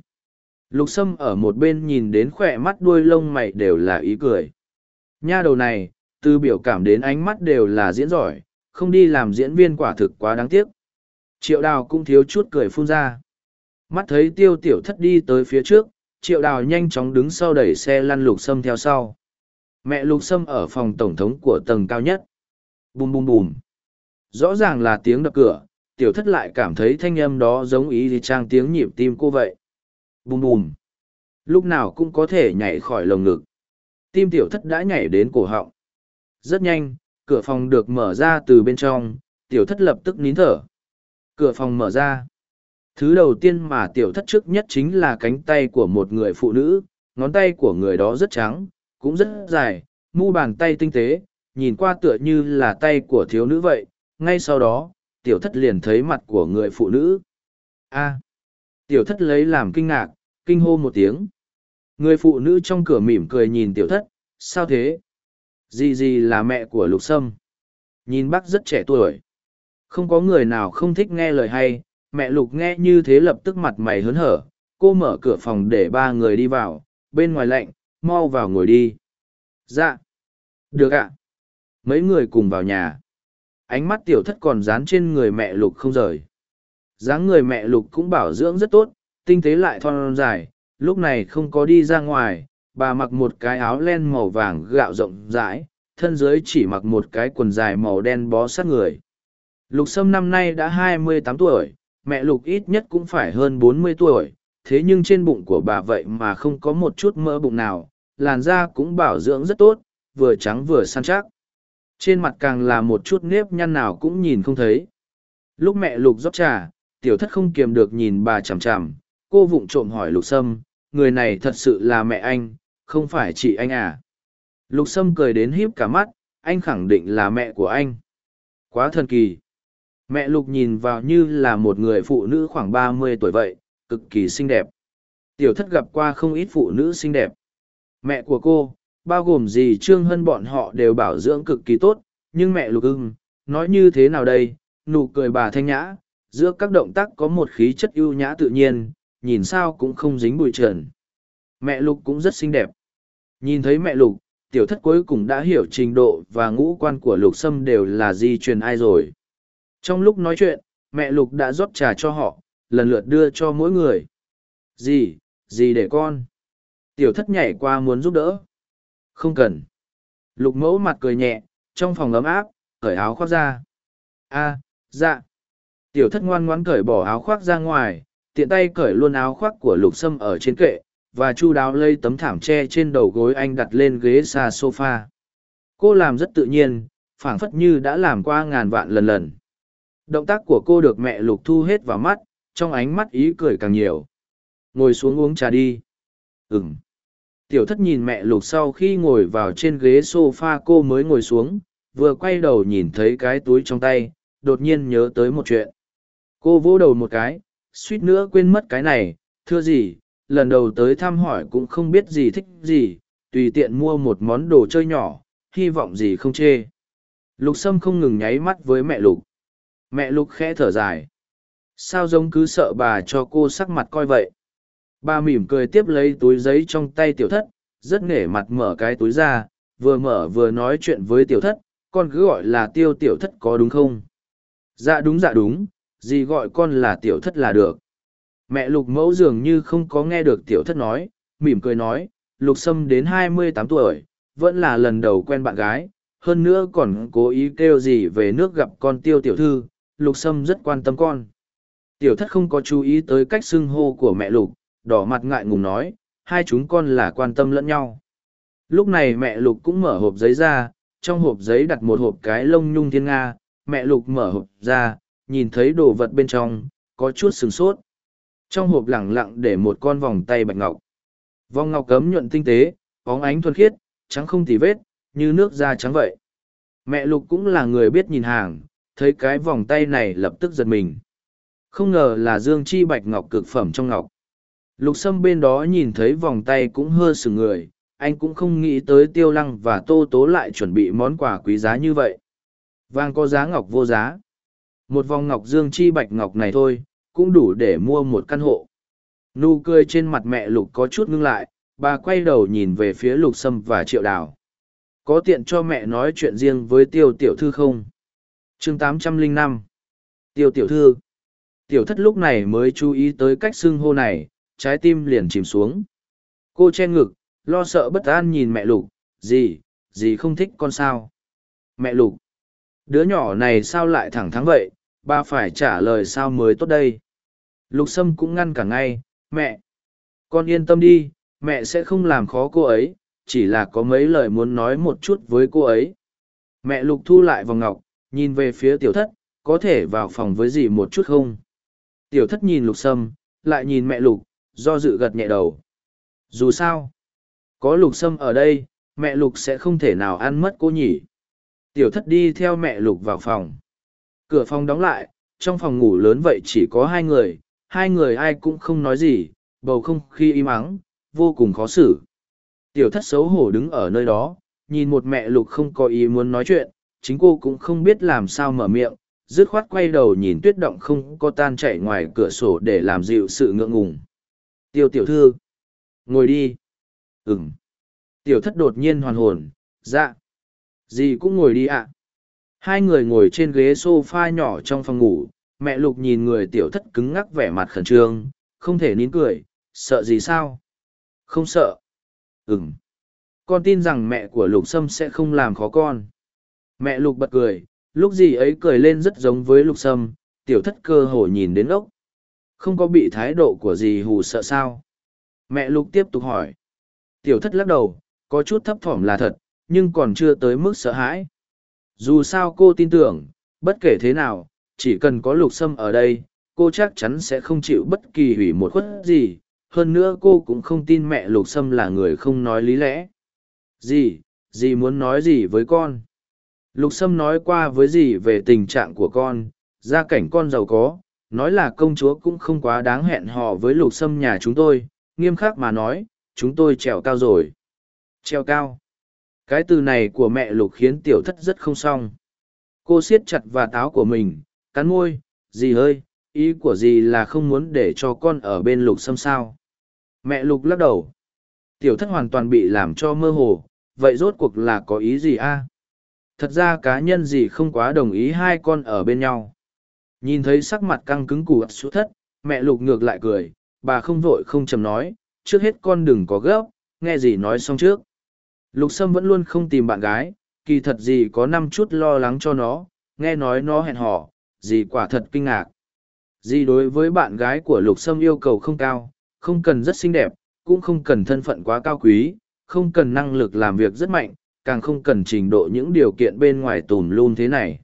Lục sâm ở một bên nhìn đến khỏe mắt đuôi lông mày đều là ý cười. Nha đầu này, từ biểu cảm đến ánh mắt đều là diễn giỏi, không đi làm diễn viên quả thực quá đáng tiếc. Triệu đào cũng thiếu chút cười phun ra. Mắt thấy tiêu tiểu thất đi tới phía trước triệu đào nhanh chóng đứng sau đẩy xe lăn lục sâm theo sau. Mẹ lục sâm ở phòng tổng thống của tầng cao nhất. Bùm bùm bùm. Rõ ràng là tiếng đập cửa, tiểu thất lại cảm thấy thanh âm đó giống ý thì trang tiếng nhịp tim cô vậy. Bùm bùm. Lúc nào cũng có thể nhảy khỏi lồng ngực. Tim tiểu thất đã nhảy đến cổ họng. Rất nhanh, cửa phòng được mở ra từ bên trong, tiểu thất lập tức nín thở. Cửa phòng mở ra thứ đầu tiên mà tiểu thất trước nhất chính là cánh tay của một người phụ nữ, ngón tay của người đó rất trắng, cũng rất dài, mu bàn tay tinh tế, nhìn qua tựa như là tay của thiếu nữ vậy. Ngay sau đó, tiểu thất liền thấy mặt của người phụ nữ. A, tiểu thất lấy làm kinh ngạc, kinh hô một tiếng. Người phụ nữ trong cửa mỉm cười nhìn tiểu thất, sao thế? Dì dì là mẹ của lục sâm. Nhìn bác rất trẻ tuổi. Không có người nào không thích nghe lời hay mẹ lục nghe như thế lập tức mặt mày hớn hở, cô mở cửa phòng để ba người đi vào, bên ngoài lạnh, mau vào ngồi đi. Dạ. Được ạ. Mấy người cùng vào nhà. Ánh mắt tiểu thất còn dán trên người mẹ lục không rời. Dáng người mẹ lục cũng bảo dưỡng rất tốt, tinh tế lại thon dài, lúc này không có đi ra ngoài, bà mặc một cái áo len màu vàng gạo rộng rãi, thân dưới chỉ mặc một cái quần dài màu đen bó sát người. Lục sâm năm nay đã hai mươi tám tuổi mẹ lục ít nhất cũng phải hơn bốn mươi tuổi, thế nhưng trên bụng của bà vậy mà không có một chút mỡ bụng nào, làn da cũng bảo dưỡng rất tốt, vừa trắng vừa săn chắc. Trên mặt càng là một chút nếp nhăn nào cũng nhìn không thấy. Lúc mẹ lục rót trà, tiểu thất không kiềm được nhìn bà chằm chằm, cô vụng trộm hỏi lục sâm, người này thật sự là mẹ anh, không phải chị anh à? Lục sâm cười đến híp cả mắt, anh khẳng định là mẹ của anh. Quá thần kỳ mẹ lục nhìn vào như là một người phụ nữ khoảng ba mươi tuổi vậy, cực kỳ xinh đẹp. Tiểu thất gặp qua không ít phụ nữ xinh đẹp. Mẹ của cô, bao gồm gì trương hân bọn họ đều bảo dưỡng cực kỳ tốt, nhưng mẹ lục ưng, nói như thế nào đây? Nụ cười bà thanh nhã, giữa các động tác có một khí chất ưu nhã tự nhiên, nhìn sao cũng không dính bụi trần. Mẹ lục cũng rất xinh đẹp. Nhìn thấy mẹ lục, tiểu thất cuối cùng đã hiểu trình độ và ngũ quan của lục sâm đều là di truyền ai rồi trong lúc nói chuyện, mẹ lục đã rót trà cho họ, lần lượt đưa cho mỗi người. Gì gì để con? Tiểu thất nhảy qua muốn giúp đỡ. Không cần. Lục mẫu mặt cười nhẹ, trong phòng ấm áp, cởi áo khoác ra. A dạ. Tiểu thất ngoan ngoãn cởi bỏ áo khoác ra ngoài, tiện tay cởi luôn áo khoác của lục sâm ở trên kệ, và chu đáo lây tấm thảm tre trên đầu gối anh đặt lên ghế xa sofa. Cô làm rất tự nhiên, phảng phất như đã làm qua ngàn vạn lần lần động tác của cô được mẹ lục thu hết vào mắt, trong ánh mắt ý cười càng nhiều. Ngồi xuống uống trà đi. Ừm. tiểu thất nhìn mẹ lục sau khi ngồi vào trên ghế s o f a cô mới ngồi xuống, vừa quay đầu nhìn thấy cái túi trong tay, đột nhiên nhớ tới một chuyện. Cô vỗ đầu một cái, suýt nữa quên mất cái này, thưa gì, lần đầu tới thăm hỏi cũng không biết gì thích gì, tùy tiện mua một món đồ chơi nhỏ, hy vọng gì không chê. Lục sâm không ngừng nháy mắt với mẹ lục mẹ lục khẽ thở dài. Sao giống cứ sợ bà cho cô sắc mặt coi vậy? Bà mỉm cười tiếp lấy túi giấy trong tay tiểu thất, rất nể mặt mở cái túi ra, vừa mở vừa nói chuyện với tiểu thất, con cứ gọi là tiêu tiểu thất có đúng không? Dạ đúng dạ đúng, gì gọi con là tiểu thất là được. Mẹ lục mẫu dường như không có nghe được tiểu thất nói, mỉm cười nói, lục sâm đến hai mươi tám tuổi, vẫn là lần đầu quen bạn gái, hơn nữa còn cố ý kêu gì về nước gặp con tiêu tiểu thư lục sâm rất quan tâm con. Tiểu thất không có chú ý tới cách xưng hô của mẹ lục, đỏ mặt ngại ngùng nói, hai chúng con là quan tâm lẫn nhau. Lúc này mẹ lục cũng mở hộp giấy ra, trong hộp giấy đặt một hộp cái lông nhung thiên nga, mẹ lục mở hộp ra, nhìn thấy đồ vật bên trong, có chút sửng sốt. Trong hộp lẳng lặng để một con vòng tay bạch ngọc. Vòng ngọc cấm nhuận tinh tế, óng ánh thuần khiết, trắng không tì vết, như nước da trắng vậy. Mẹ lục cũng là người biết nhìn hàng thấy cái vòng tay này lập tức giật mình Không ngờ là dương chi bạch ngọc cực phẩm trong ngọc. Lục sâm bên đó nhìn thấy vòng tay cũng hơ sừng người, anh cũng không nghĩ tới tiêu lăng và tô tố lại chuẩn bị món quà quý giá như vậy. Vàng có giá ngọc vô giá. Một vòng ngọc dương chi bạch ngọc này thôi, cũng đủ để mua một căn hộ. Nụ cười trên mặt mẹ lục có chút ngưng lại, bà quay đầu nhìn về phía lục sâm và triệu đào. Có tiện cho mẹ nói chuyện riêng với tiêu tiểu thư không? Chương 805 Tiêu tiểu thư Tiểu thất lúc này mới chú ý tới cách xưng hô này, trái tim liền chìm xuống. Cô che ngực, lo sợ bất an nhìn mẹ lục, gì, gì không thích con sao? Mẹ lục, đứa nhỏ này sao lại thẳng thắn vậy, Ba phải trả lời sao mới tốt đây? Lục sâm cũng ngăn cả ngay, mẹ, con yên tâm đi, mẹ sẽ không làm khó cô ấy, chỉ là có mấy lời muốn nói một chút với cô ấy. Mẹ lục thu lại vòng ngọc, nhìn về phía tiểu thất, có thể vào phòng với gì một chút không? Tiểu thất nhìn lục sâm, lại nhìn mẹ lục, do dự gật nhẹ đầu. Dù sao, có lục sâm ở đây, mẹ lục sẽ không thể nào ăn mất cô nhỉ. Tiểu thất đi theo mẹ lục vào phòng. Cửa phòng đóng lại, trong phòng ngủ lớn vậy chỉ có hai người, hai người ai cũng không nói gì, bầu không khí im ắng, vô cùng khó xử. Tiểu thất xấu hổ đứng ở nơi đó, nhìn một mẹ lục không có ý muốn nói chuyện, chính cô cũng không biết làm sao mở miệng, dứt khoát quay đầu nhìn tuyết động không có tan chảy ngoài cửa sổ để làm dịu sự ngượng ngùng. Tiêu tiểu thư, ngồi đi. Ừm. Tiểu thất đột nhiên hoàn hồn, dạ. Dì cũng ngồi đi ạ. Hai người ngồi trên ghế sofa nhỏ trong phòng ngủ, mẹ lục nhìn người tiểu thất cứng ngắc vẻ mặt khẩn trương, không thể nín cười, sợ gì sao? Không sợ. Ừm. Con tin rằng mẹ của lục sâm sẽ không làm khó con. Mẹ lục bật cười, lúc gì ấy cười lên rất giống với lục sâm, tiểu thất cơ hồ nhìn đến ốc. Không có bị thái độ của dì hù sợ sao? Mẹ lục tiếp tục hỏi. Tiểu thất lắc đầu, có chút thấp thỏm là thật, nhưng còn chưa tới mức sợ hãi. Dù sao cô tin tưởng, bất kể thế nào, chỉ cần có lục sâm ở đây, cô chắc chắn sẽ không chịu bất kỳ hủy một khuất gì. Hơn nữa cô cũng không tin mẹ lục sâm là người không nói lý lẽ. Gì, gì muốn nói gì với con? Lục Sâm nói qua với dì về tình trạng của con, gia cảnh con giàu có, nói là công chúa cũng không quá đáng hẹn hò với Lục Sâm nhà chúng tôi, nghiêm khắc mà nói, chúng tôi trèo cao rồi. Treo cao. Cái từ này của mẹ Lục khiến tiểu thất rất không xong. Cô siết chặt và táo của mình, cắn môi, dì ơi, ý của dì là không muốn để cho con ở bên Lục Sâm sao. Mẹ Lục lắc đầu. Tiểu thất hoàn toàn bị làm cho mơ hồ, vậy rốt cuộc là có ý gì a? Thật ra cá nhân gì không quá đồng ý hai con ở bên nhau. Nhìn thấy sắc mặt căng cứng của ập thất, mẹ lục ngược lại cười, bà không vội không chầm nói, trước hết con đừng có gấp, nghe gì nói xong trước. Lục sâm vẫn luôn không tìm bạn gái, kỳ thật gì có năm chút lo lắng cho nó, nghe nói nó hẹn hò dì quả thật kinh ngạc. Dì đối với bạn gái của lục sâm yêu cầu không cao, không cần rất xinh đẹp, cũng không cần thân phận quá cao quý, không cần năng lực làm việc rất mạnh càng không cần trình độ những điều kiện bên ngoài tùm lum thế này.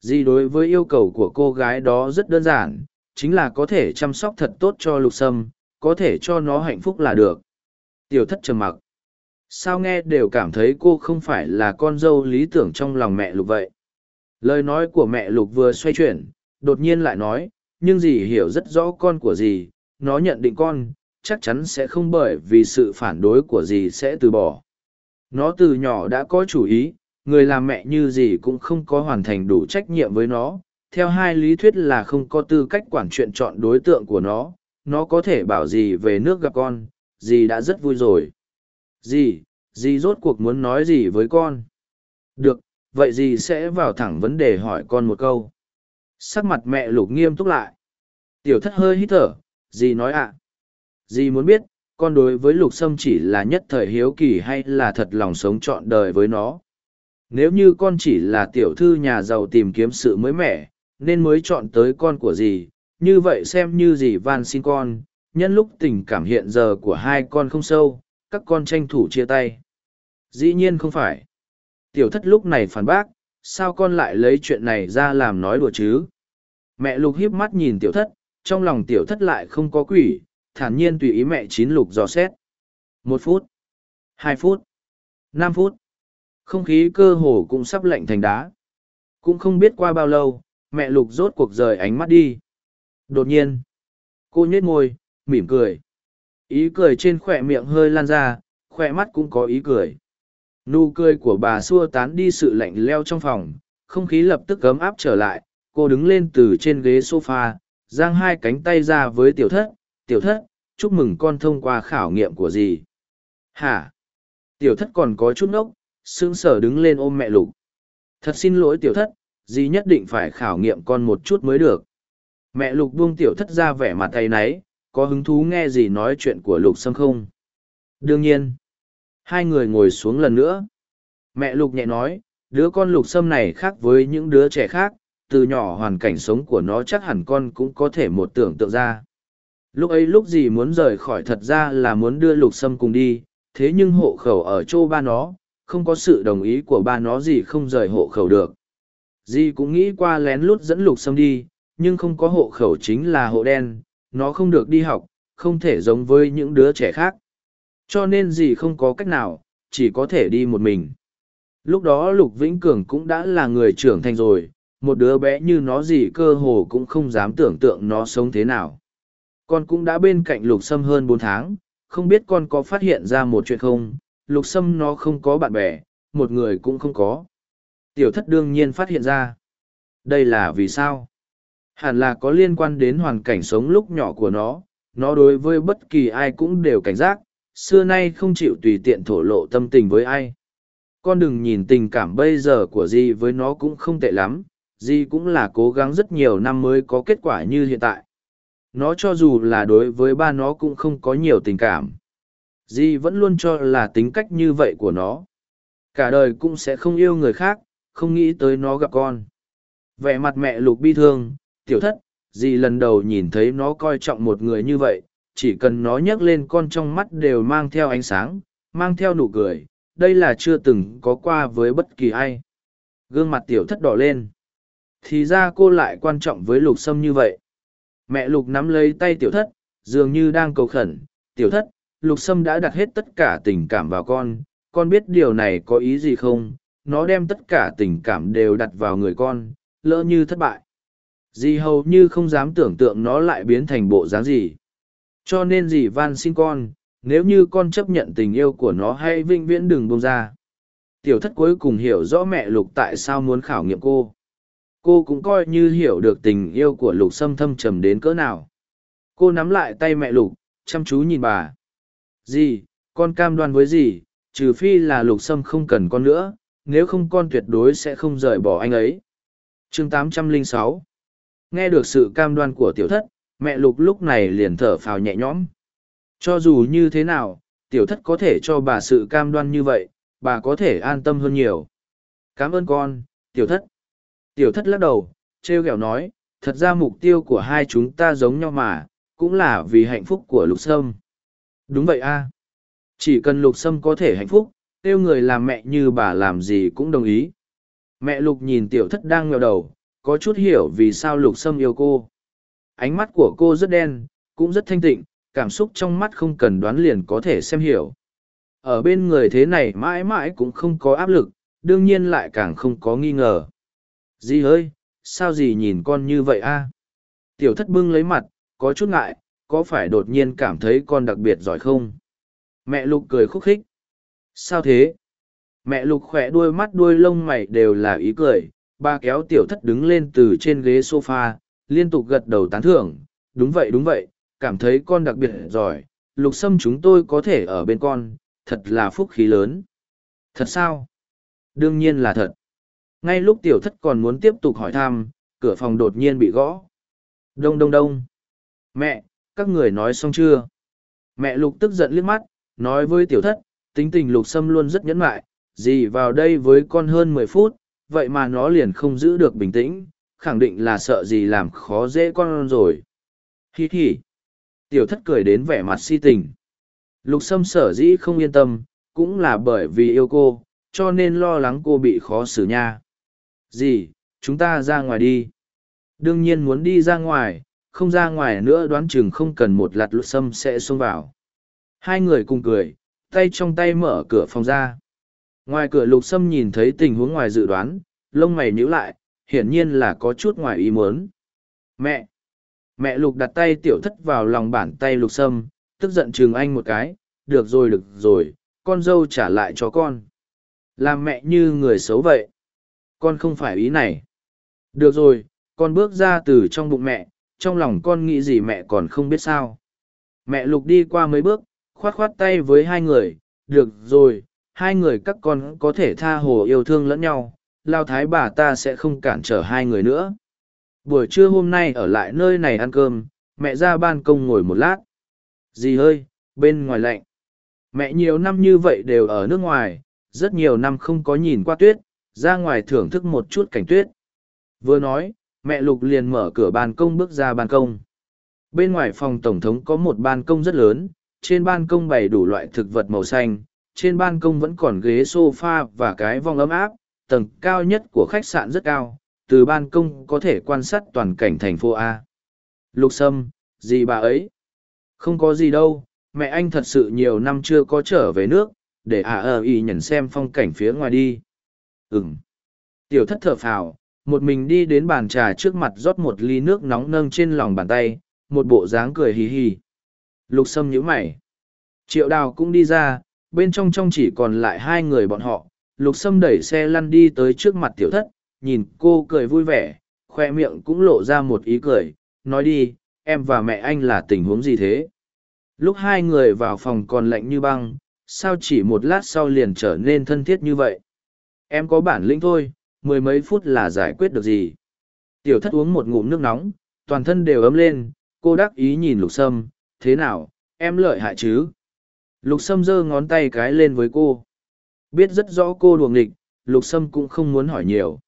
Di đối với yêu cầu của cô gái đó rất đơn giản, chính là có thể chăm sóc thật tốt cho lục sâm, có thể cho nó hạnh phúc là được. Tiểu thất trầm mặc. Sao nghe đều cảm thấy cô không phải là con dâu lý tưởng trong lòng mẹ lục vậy. Lời nói của mẹ lục vừa xoay chuyển, đột nhiên lại nói, nhưng dì hiểu rất rõ con của dì, nó nhận định con, chắc chắn sẽ không bởi vì sự phản đối của dì sẽ từ bỏ. Nó từ nhỏ đã có chủ ý, người làm mẹ như gì cũng không có hoàn thành đủ trách nhiệm với nó. Theo hai lý thuyết là không có tư cách quản chuyện chọn đối tượng của nó, nó có thể bảo gì về nước gặp con, dì đã rất vui rồi. Dì, dì rốt cuộc muốn nói gì với con? Được, vậy dì sẽ vào thẳng vấn đề hỏi con một câu. Sắc mặt mẹ lục nghiêm túc lại. Tiểu thất hơi hít thở, dì nói ạ. À. Dì muốn biết, con đối với lục sâm chỉ là nhất thời hiếu kỳ hay là thật lòng sống trọn đời với nó? Nếu như con chỉ là tiểu thư nhà giàu tìm kiếm sự mới mẻ, nên mới chọn tới con của dì như vậy xem như dì van xin con? Nhân lúc tình cảm hiện giờ của hai con không sâu, các con tranh thủ chia tay. Dĩ nhiên không phải. Tiểu thất lúc này phản bác, sao con lại lấy chuyện này ra làm nói đùa chứ? Mẹ lục hiếp mắt nhìn tiểu thất, trong lòng tiểu thất lại không có quỷ thản nhiên tùy ý mẹ chín lục dò xét. Một phút, hai phút, năm phút. Không khí cơ hồ cũng sắp lạnh thành đá. Cũng không biết qua bao lâu, mẹ lục rốt cuộc rời ánh mắt đi. Đột nhiên, cô nhếch môi, mỉm cười. Ý cười trên khỏe miệng hơi lan ra, khỏe mắt cũng có ý cười. Nụ cười của bà xua tán đi sự lạnh leo trong phòng, không khí lập tức ấm áp trở lại, cô đứng lên từ trên ghế sofa, giang hai cánh tay ra với tiểu thất, tiểu thất, chúc mừng con thông qua khảo nghiệm của gì. Hả? Tiểu thất còn có chút nốc, sững sở đứng lên ôm mẹ lục. Thật xin lỗi tiểu thất, dì nhất định phải khảo nghiệm con một chút mới được. Mẹ lục buông tiểu thất ra vẻ mặt tay náy, có hứng thú nghe gì nói chuyện của lục sâm không? Đương nhiên. Hai người ngồi xuống lần nữa. Mẹ lục nhẹ nói, đứa con lục sâm này khác với những đứa trẻ khác, từ nhỏ hoàn cảnh sống của nó chắc hẳn con cũng có thể một tưởng tượng ra. Lúc ấy lúc gì muốn rời khỏi thật ra là muốn đưa lục sâm cùng đi, thế nhưng hộ khẩu ở chỗ ba nó, không có sự đồng ý của ba nó gì không rời hộ khẩu được. Di cũng nghĩ qua lén lút dẫn lục sâm đi, nhưng không có hộ khẩu chính là hộ đen, nó không được đi học, không thể giống với những đứa trẻ khác. Cho nên dì không có cách nào, chỉ có thể đi một mình. Lúc đó Lục Vĩnh Cường cũng đã là người trưởng thành rồi, một đứa bé như nó gì cơ hồ cũng không dám tưởng tượng nó sống thế nào. Con cũng đã bên cạnh Lục Sâm hơn bốn tháng, không biết con có phát hiện ra một chuyện không, Lục Sâm nó không có bạn bè, một người cũng không có. Tiểu thất đương nhiên phát hiện ra. Đây là vì sao? Hẳn là có liên quan đến hoàn cảnh sống lúc nhỏ của nó, nó đối với bất kỳ ai cũng đều cảnh giác, xưa nay không chịu tùy tiện thổ lộ tâm tình với ai. Con đừng nhìn tình cảm bây giờ của Di với nó cũng không tệ lắm, Di cũng là cố gắng rất nhiều năm mới có kết quả như hiện tại. Nó cho dù là đối với ba nó cũng không có nhiều tình cảm. Di vẫn luôn cho là tính cách như vậy của nó. Cả đời cũng sẽ không yêu người khác, không nghĩ tới nó gặp con. Vẻ mặt mẹ lục bi thương, tiểu thất, Di lần đầu nhìn thấy nó coi trọng một người như vậy, chỉ cần nó nhấc lên con trong mắt đều mang theo ánh sáng, mang theo nụ cười, đây là chưa từng có qua với bất kỳ ai. Gương mặt tiểu thất đỏ lên. Thì ra cô lại quan trọng với lục sâm như vậy. Mẹ lục nắm lấy tay tiểu thất, dường như đang cầu khẩn. Tiểu thất, lục sâm đã đặt hết tất cả tình cảm vào con, con biết điều này có ý gì không? Nó đem tất cả tình cảm đều đặt vào người con, lỡ như thất bại. Dì hầu như không dám tưởng tượng nó lại biến thành bộ dáng gì. Cho nên dì van xin con, nếu như con chấp nhận tình yêu của nó hay vĩnh viễn đừng bông ra. Tiểu thất cuối cùng hiểu rõ mẹ lục tại sao muốn khảo nghiệm cô. Cô cũng coi như hiểu được tình yêu của lục sâm thâm trầm đến cỡ nào. Cô nắm lại tay mẹ lục, chăm chú nhìn bà. Dì, con cam đoan với dì, trừ phi là lục sâm không cần con nữa, nếu không con tuyệt đối sẽ không rời bỏ anh ấy. chương 806 Nghe được sự cam đoan của tiểu thất, mẹ lục lúc này liền thở phào nhẹ nhõm. Cho dù như thế nào, tiểu thất có thể cho bà sự cam đoan như vậy, bà có thể an tâm hơn nhiều. Cảm ơn con, tiểu thất. Tiểu thất lắc đầu, treo ghẹo nói, thật ra mục tiêu của hai chúng ta giống nhau mà, cũng là vì hạnh phúc của lục sâm. Đúng vậy a Chỉ cần lục sâm có thể hạnh phúc, tiêu người làm mẹ như bà làm gì cũng đồng ý. Mẹ lục nhìn tiểu thất đang nghèo đầu, có chút hiểu vì sao lục sâm yêu cô. Ánh mắt của cô rất đen, cũng rất thanh tịnh, cảm xúc trong mắt không cần đoán liền có thể xem hiểu. Ở bên người thế này mãi mãi cũng không có áp lực, đương nhiên lại càng không có nghi ngờ. Dì ơi, sao dì nhìn con như vậy a? Tiểu thất bưng lấy mặt, có chút ngại, có phải đột nhiên cảm thấy con đặc biệt giỏi không? Mẹ lục cười khúc khích. Sao thế? Mẹ lục khỏe đuôi mắt đuôi lông mày đều là ý cười, ba kéo tiểu thất đứng lên từ trên ghế sofa, liên tục gật đầu tán thưởng. Đúng vậy đúng vậy, cảm thấy con đặc biệt giỏi, lục sâm chúng tôi có thể ở bên con, thật là phúc khí lớn. Thật sao? Đương nhiên là thật. Ngay lúc tiểu thất còn muốn tiếp tục hỏi thăm, cửa phòng đột nhiên bị gõ. Đông đông đông. Mẹ, các người nói xong chưa? Mẹ lục tức giận liếc mắt, nói với tiểu thất, tính tình lục sâm luôn rất nhẫn mại, gì vào đây với con hơn mười phút, vậy mà nó liền không giữ được bình tĩnh, khẳng định là sợ gì làm khó dễ con rồi. Hi hi. Tiểu thất cười đến vẻ mặt si tình. Lục sâm sở dĩ không yên tâm, cũng là bởi vì yêu cô, cho nên lo lắng cô bị khó xử nha. Gì, chúng ta ra ngoài đi. Đương nhiên muốn đi ra ngoài, không ra ngoài nữa đoán chừng không cần một lạt lục sâm sẽ xông vào. Hai người cùng cười, tay trong tay mở cửa phòng ra. Ngoài cửa lục sâm nhìn thấy tình huống ngoài dự đoán, lông mày nhíu lại, hiển nhiên là có chút ngoài ý muốn. Mẹ! Mẹ lục đặt tay tiểu thất vào lòng bàn tay lục sâm, tức giận chừng anh một cái, được rồi được rồi, con dâu trả lại cho con. Làm mẹ như người xấu vậy. Con không phải ý này. Được rồi, con bước ra từ trong bụng mẹ, trong lòng con nghĩ gì mẹ còn không biết sao. Mẹ lục đi qua mấy bước, khoát khoát tay với hai người, được rồi, hai người các con có thể tha hồ yêu thương lẫn nhau, lao thái bà ta sẽ không cản trở hai người nữa. Buổi trưa hôm nay ở lại nơi này ăn cơm, mẹ ra ban công ngồi một lát. Dì ơi, bên ngoài lạnh. Mẹ nhiều năm như vậy đều ở nước ngoài, rất nhiều năm không có nhìn qua tuyết, ra ngoài thưởng thức một chút cảnh tuyết. Vừa nói, mẹ Lục liền mở cửa ban công bước ra ban công. Bên ngoài phòng tổng thống có một ban công rất lớn, trên ban công bày đủ loại thực vật màu xanh, trên ban công vẫn còn ghế sofa và cái vong ấm áp, tầng cao nhất của khách sạn rất cao, từ ban công có thể quan sát toàn cảnh thành phố A. Lục Sâm, gì bà ấy? Không có gì đâu, mẹ anh thật sự nhiều năm chưa có trở về nước, để à ờ y nhận xem phong cảnh phía ngoài đi. Ừm. Tiểu thất thở phào, một mình đi đến bàn trà trước mặt rót một ly nước nóng nâng trên lòng bàn tay, một bộ dáng cười hì hì. Lục Sâm nhíu mày. Triệu đào cũng đi ra, bên trong trong chỉ còn lại hai người bọn họ. Lục Sâm đẩy xe lăn đi tới trước mặt tiểu thất, nhìn cô cười vui vẻ, khoe miệng cũng lộ ra một ý cười, nói đi, em và mẹ anh là tình huống gì thế? Lúc hai người vào phòng còn lạnh như băng, sao chỉ một lát sau liền trở nên thân thiết như vậy? Em có bản lĩnh thôi, mười mấy phút là giải quyết được gì? Tiểu thất uống một ngụm nước nóng, toàn thân đều ấm lên, cô đắc ý nhìn lục sâm, thế nào, em lợi hại chứ? Lục sâm giơ ngón tay cái lên với cô. Biết rất rõ cô đuồng nghịch, lục sâm cũng không muốn hỏi nhiều.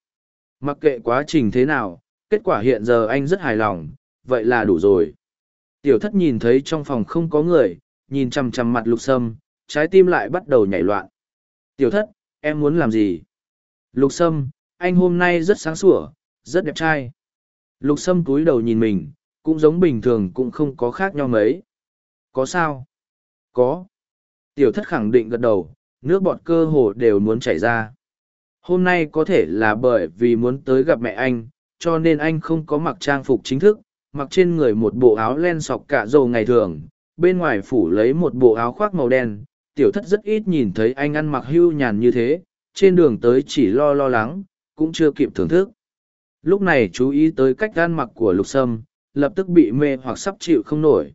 Mặc kệ quá trình thế nào, kết quả hiện giờ anh rất hài lòng, vậy là đủ rồi. Tiểu thất nhìn thấy trong phòng không có người, nhìn chằm chằm mặt lục sâm, trái tim lại bắt đầu nhảy loạn. Tiểu thất, em muốn làm gì? Lục sâm, anh hôm nay rất sáng sủa, rất đẹp trai. Lục sâm túi đầu nhìn mình, cũng giống bình thường cũng không có khác nhau mấy. Có sao? Có. Tiểu thất khẳng định gật đầu, nước bọt cơ hồ đều muốn chảy ra. Hôm nay có thể là bởi vì muốn tới gặp mẹ anh, cho nên anh không có mặc trang phục chính thức, mặc trên người một bộ áo len sọc cả dầu ngày thường, bên ngoài phủ lấy một bộ áo khoác màu đen. Tiểu thất rất ít nhìn thấy anh ăn mặc hưu nhàn như thế, trên đường tới chỉ lo lo lắng, cũng chưa kịp thưởng thức. Lúc này chú ý tới cách ăn mặc của lục sâm, lập tức bị mê hoặc sắp chịu không nổi.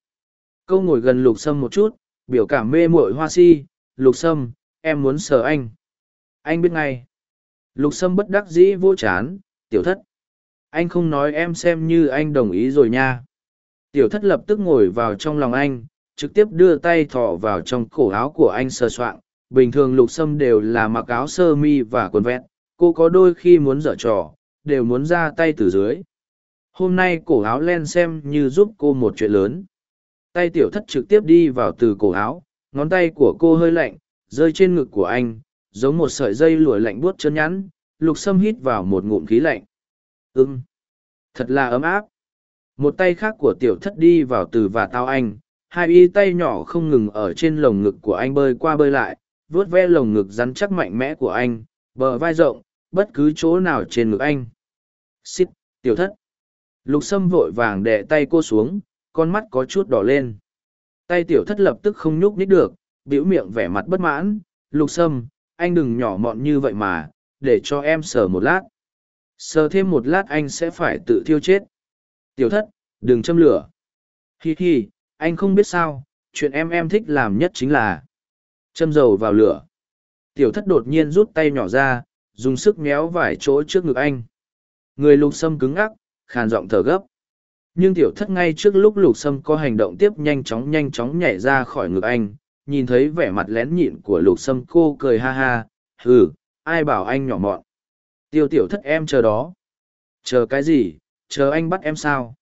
Câu ngồi gần lục sâm một chút, biểu cảm mê muội hoa si, lục sâm, em muốn sờ anh. Anh biết ngay. Lục sâm bất đắc dĩ vô chán, tiểu thất. Anh không nói em xem như anh đồng ý rồi nha. Tiểu thất lập tức ngồi vào trong lòng anh, trực tiếp đưa tay thọ vào trong cổ áo của anh sờ soạng. Bình thường lục sâm đều là mặc áo sơ mi và quần vẹn, cô có đôi khi muốn dở trò, đều muốn ra tay từ dưới. Hôm nay cổ áo len xem như giúp cô một chuyện lớn. Tay tiểu thất trực tiếp đi vào từ cổ áo, ngón tay của cô hơi lạnh, rơi trên ngực của anh, giống một sợi dây lụa lạnh buốt chân nhắn, lục sâm hít vào một ngụm khí lạnh. Ừm, thật là ấm áp. Một tay khác của tiểu thất đi vào từ và tao anh, hai y tay nhỏ không ngừng ở trên lồng ngực của anh bơi qua bơi lại, vuốt ve lồng ngực rắn chắc mạnh mẽ của anh, bờ vai rộng, bất cứ chỗ nào trên ngực anh. Xít, tiểu thất. Lục sâm vội vàng đè tay cô xuống, con mắt có chút đỏ lên. Tay tiểu thất lập tức không nhúc nhích được, bĩu miệng vẻ mặt bất mãn. Lục sâm, anh đừng nhỏ mọn như vậy mà, để cho em sờ một lát. Sờ thêm một lát anh sẽ phải tự thiêu chết. Tiểu thất, đừng châm lửa. Hi hi, anh không biết sao, chuyện em em thích làm nhất chính là châm dầu vào lửa. Tiểu thất đột nhiên rút tay nhỏ ra, dùng sức méo vải chỗ trước ngực anh. Người lục sâm cứng ngắc, khàn giọng thở gấp. Nhưng tiểu thất ngay trước lúc lục sâm có hành động tiếp nhanh chóng nhanh chóng nhảy ra khỏi ngực anh, nhìn thấy vẻ mặt lén nhịn của lục sâm cô cười ha ha, hừ, ai bảo anh nhỏ mọn. Tiêu tiểu thất em chờ đó. Chờ cái gì, chờ anh bắt em sao?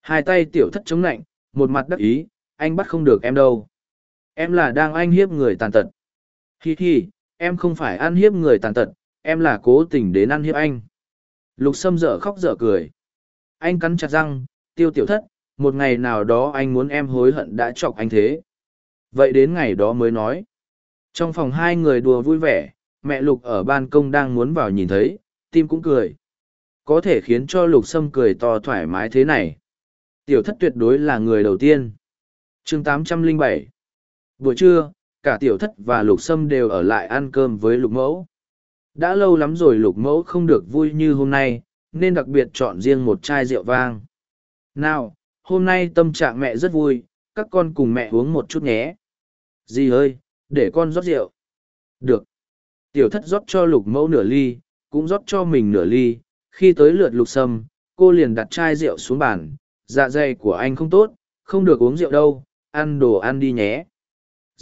Hai tay tiểu thất chống lạnh, một mặt đắc ý, anh bắt không được em đâu. Em là đang anh hiếp người tàn tật. Hi hi, em không phải ăn hiếp người tàn tật, em là cố tình đến ăn hiếp anh. Lục sâm dở khóc dở cười. Anh cắn chặt răng, tiêu tiểu thất, một ngày nào đó anh muốn em hối hận đã chọc anh thế. Vậy đến ngày đó mới nói. Trong phòng hai người đùa vui vẻ, mẹ lục ở ban công đang muốn vào nhìn thấy, tim cũng cười. Có thể khiến cho lục sâm cười to thoải mái thế này. Tiểu thất tuyệt đối là người đầu tiên. chương 807 Buổi trưa, cả tiểu thất và lục sâm đều ở lại ăn cơm với lục mẫu. Đã lâu lắm rồi lục mẫu không được vui như hôm nay, nên đặc biệt chọn riêng một chai rượu vang. Nào, hôm nay tâm trạng mẹ rất vui, các con cùng mẹ uống một chút nhé. Dì ơi, để con rót rượu. Được. Tiểu thất rót cho lục mẫu nửa ly, cũng rót cho mình nửa ly. Khi tới lượt lục sâm, cô liền đặt chai rượu xuống bàn. Dạ dày của anh không tốt, không được uống rượu đâu, ăn đồ ăn đi nhé.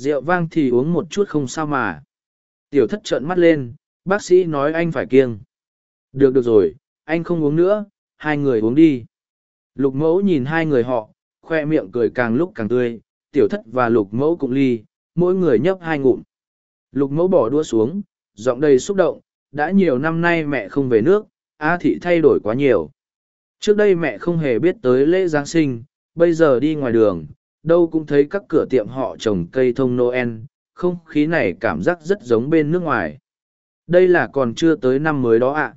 Rượu vang thì uống một chút không sao mà. Tiểu thất trợn mắt lên, bác sĩ nói anh phải kiêng. Được được rồi, anh không uống nữa, hai người uống đi. Lục mẫu nhìn hai người họ, khoe miệng cười càng lúc càng tươi, tiểu thất và lục mẫu cũng ly, mỗi người nhấp hai ngụm. Lục mẫu bỏ đua xuống, giọng đầy xúc động, đã nhiều năm nay mẹ không về nước, A thị thay đổi quá nhiều. Trước đây mẹ không hề biết tới lễ Giáng sinh, bây giờ đi ngoài đường, đâu cũng thấy các cửa tiệm họ trồng cây thông Noel, không khí này cảm giác rất giống bên nước ngoài. Đây là còn chưa tới năm mới đó ạ.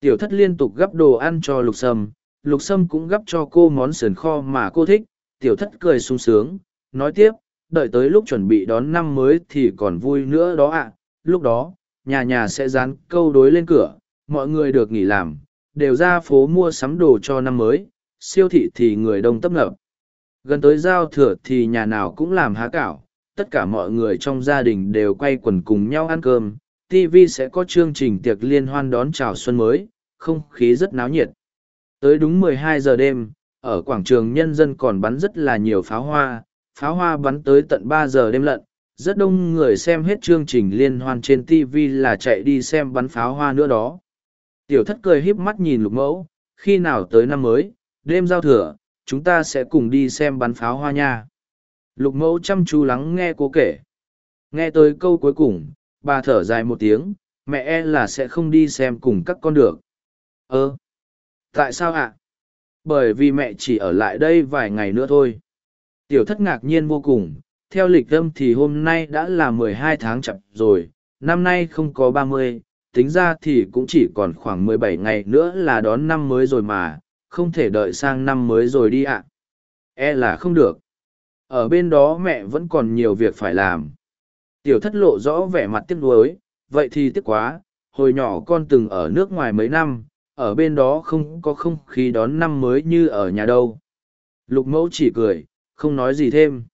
Tiểu thất liên tục gắp đồ ăn cho lục sâm, lục sâm cũng gắp cho cô món sườn kho mà cô thích, tiểu thất cười sung sướng, nói tiếp, đợi tới lúc chuẩn bị đón năm mới thì còn vui nữa đó ạ. Lúc đó, nhà nhà sẽ dán câu đối lên cửa, mọi người được nghỉ làm, đều ra phố mua sắm đồ cho năm mới, siêu thị thì người đông tấp nập. Gần tới giao thừa thì nhà nào cũng làm há cảo, tất cả mọi người trong gia đình đều quay quần cùng nhau ăn cơm, TV sẽ có chương trình tiệc liên hoan đón chào xuân mới, không khí rất náo nhiệt. Tới đúng 12 giờ đêm, ở quảng trường nhân dân còn bắn rất là nhiều pháo hoa, pháo hoa bắn tới tận 3 giờ đêm lận, rất đông người xem hết chương trình liên hoan trên TV là chạy đi xem bắn pháo hoa nữa đó. Tiểu thất cười híp mắt nhìn lục mẫu, khi nào tới năm mới, đêm giao thừa, chúng ta sẽ cùng đi xem bắn pháo hoa nha. Lục mẫu chăm chú lắng nghe cô kể. Nghe tới câu cuối cùng, bà thở dài một tiếng, mẹ e là sẽ không đi xem cùng các con được. Ơ, tại sao ạ? Bởi vì mẹ chỉ ở lại đây vài ngày nữa thôi. Tiểu thất ngạc nhiên vô cùng, theo lịch âm thì hôm nay đã là mười hai tháng chậm rồi, năm nay không có ba mươi, tính ra thì cũng chỉ còn khoảng mười bảy ngày nữa là đón năm mới rồi mà, không thể đợi sang năm mới rồi đi ạ. E là không được. Ở bên đó mẹ vẫn còn nhiều việc phải làm. Tiểu thất lộ rõ vẻ mặt tiếc nuối, vậy thì tiếc quá, hồi nhỏ con từng ở nước ngoài mấy năm, ở bên đó không có không khí đón năm mới như ở nhà đâu. Lục mẫu chỉ cười, không nói gì thêm.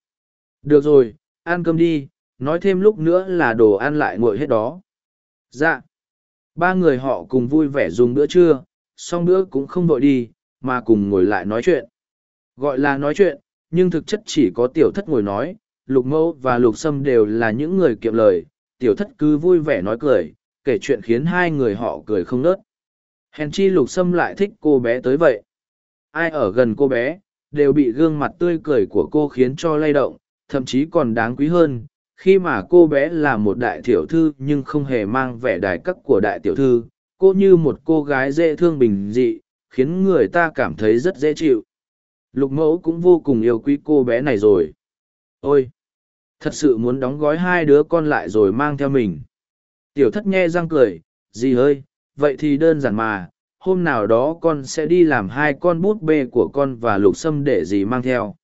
Được rồi, ăn cơm đi, nói thêm lúc nữa là đồ ăn lại nguội hết đó. Dạ. Ba người họ cùng vui vẻ dùng bữa trưa, xong bữa cũng không vội đi, mà cùng ngồi lại nói chuyện. Gọi là nói chuyện, nhưng thực chất chỉ có tiểu thất ngồi nói, lục mẫu và lục sâm đều là những người kiệm lời, tiểu thất cứ vui vẻ nói cười, kể chuyện khiến hai người họ cười không nớt. Hèn chi lục sâm lại thích cô bé tới vậy. Ai ở gần cô bé, đều bị gương mặt tươi cười của cô khiến cho lay động, thậm chí còn đáng quý hơn, khi mà cô bé là một đại tiểu thư nhưng không hề mang vẻ đài cấp của đại tiểu thư, cô như một cô gái dễ thương bình dị, khiến người ta cảm thấy rất dễ chịu. Lục mẫu cũng vô cùng yêu quý cô bé này rồi. Ôi! Thật sự muốn đóng gói hai đứa con lại rồi mang theo mình. Tiểu thất nghe răng cười, gì ơi, vậy thì đơn giản mà, hôm nào đó con sẽ đi làm hai con bút bê của con và lục sâm để dì mang theo.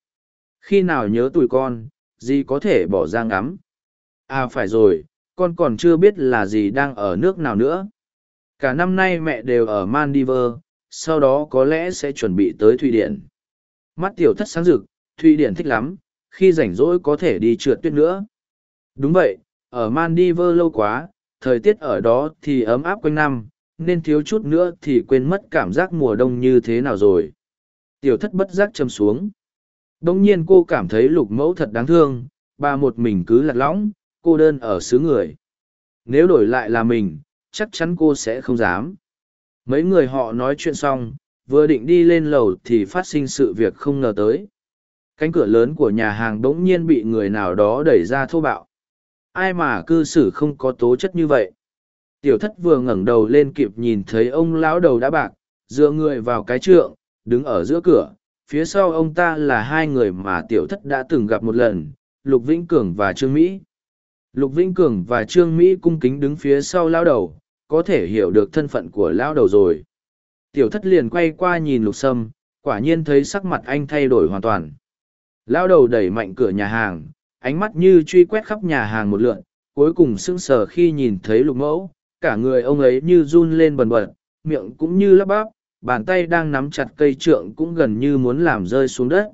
Khi nào nhớ tụi con, dì có thể bỏ ra ngắm. À phải rồi, con còn chưa biết là dì đang ở nước nào nữa. Cả năm nay mẹ đều ở Maldives, sau đó có lẽ sẽ chuẩn bị tới Thụy Điển. Mắt tiểu thất sáng rực, Thụy Điển thích lắm, khi rảnh rỗi có thể đi trượt tuyết nữa. Đúng vậy, ở Maldives lâu quá, thời tiết ở đó thì ấm áp quanh năm, nên thiếu chút nữa thì quên mất cảm giác mùa đông như thế nào rồi. Tiểu thất bất giác châm xuống. Đông nhiên cô cảm thấy lục mẫu thật đáng thương, bà một mình cứ lạc lõng, cô đơn ở xứ người. Nếu đổi lại là mình, chắc chắn cô sẽ không dám. Mấy người họ nói chuyện xong, vừa định đi lên lầu thì phát sinh sự việc không ngờ tới. Cánh cửa lớn của nhà hàng đống nhiên bị người nào đó đẩy ra thô bạo. Ai mà cư xử không có tố chất như vậy. Tiểu thất vừa ngẩng đầu lên kịp nhìn thấy ông lão đầu đã bạc, dựa người vào cái trượng, đứng ở giữa cửa. Phía sau ông ta là hai người mà tiểu thất đã từng gặp một lần, Lục Vĩnh Cường và Trương Mỹ. Lục Vĩnh Cường và Trương Mỹ cung kính đứng phía sau lão đầu, có thể hiểu được thân phận của lão đầu rồi. Tiểu thất liền quay qua nhìn lục sâm, quả nhiên thấy sắc mặt anh thay đổi hoàn toàn. Lão đầu đẩy mạnh cửa nhà hàng ánh mắt như truy quét khắp nhà hàng một lượn cuối cùng sững sờ khi nhìn thấy lục mẫu cả người ông ấy như run lên bần bật miệng cũng như lắp bắp bàn tay đang nắm chặt cây trượng cũng gần như muốn làm rơi xuống đất.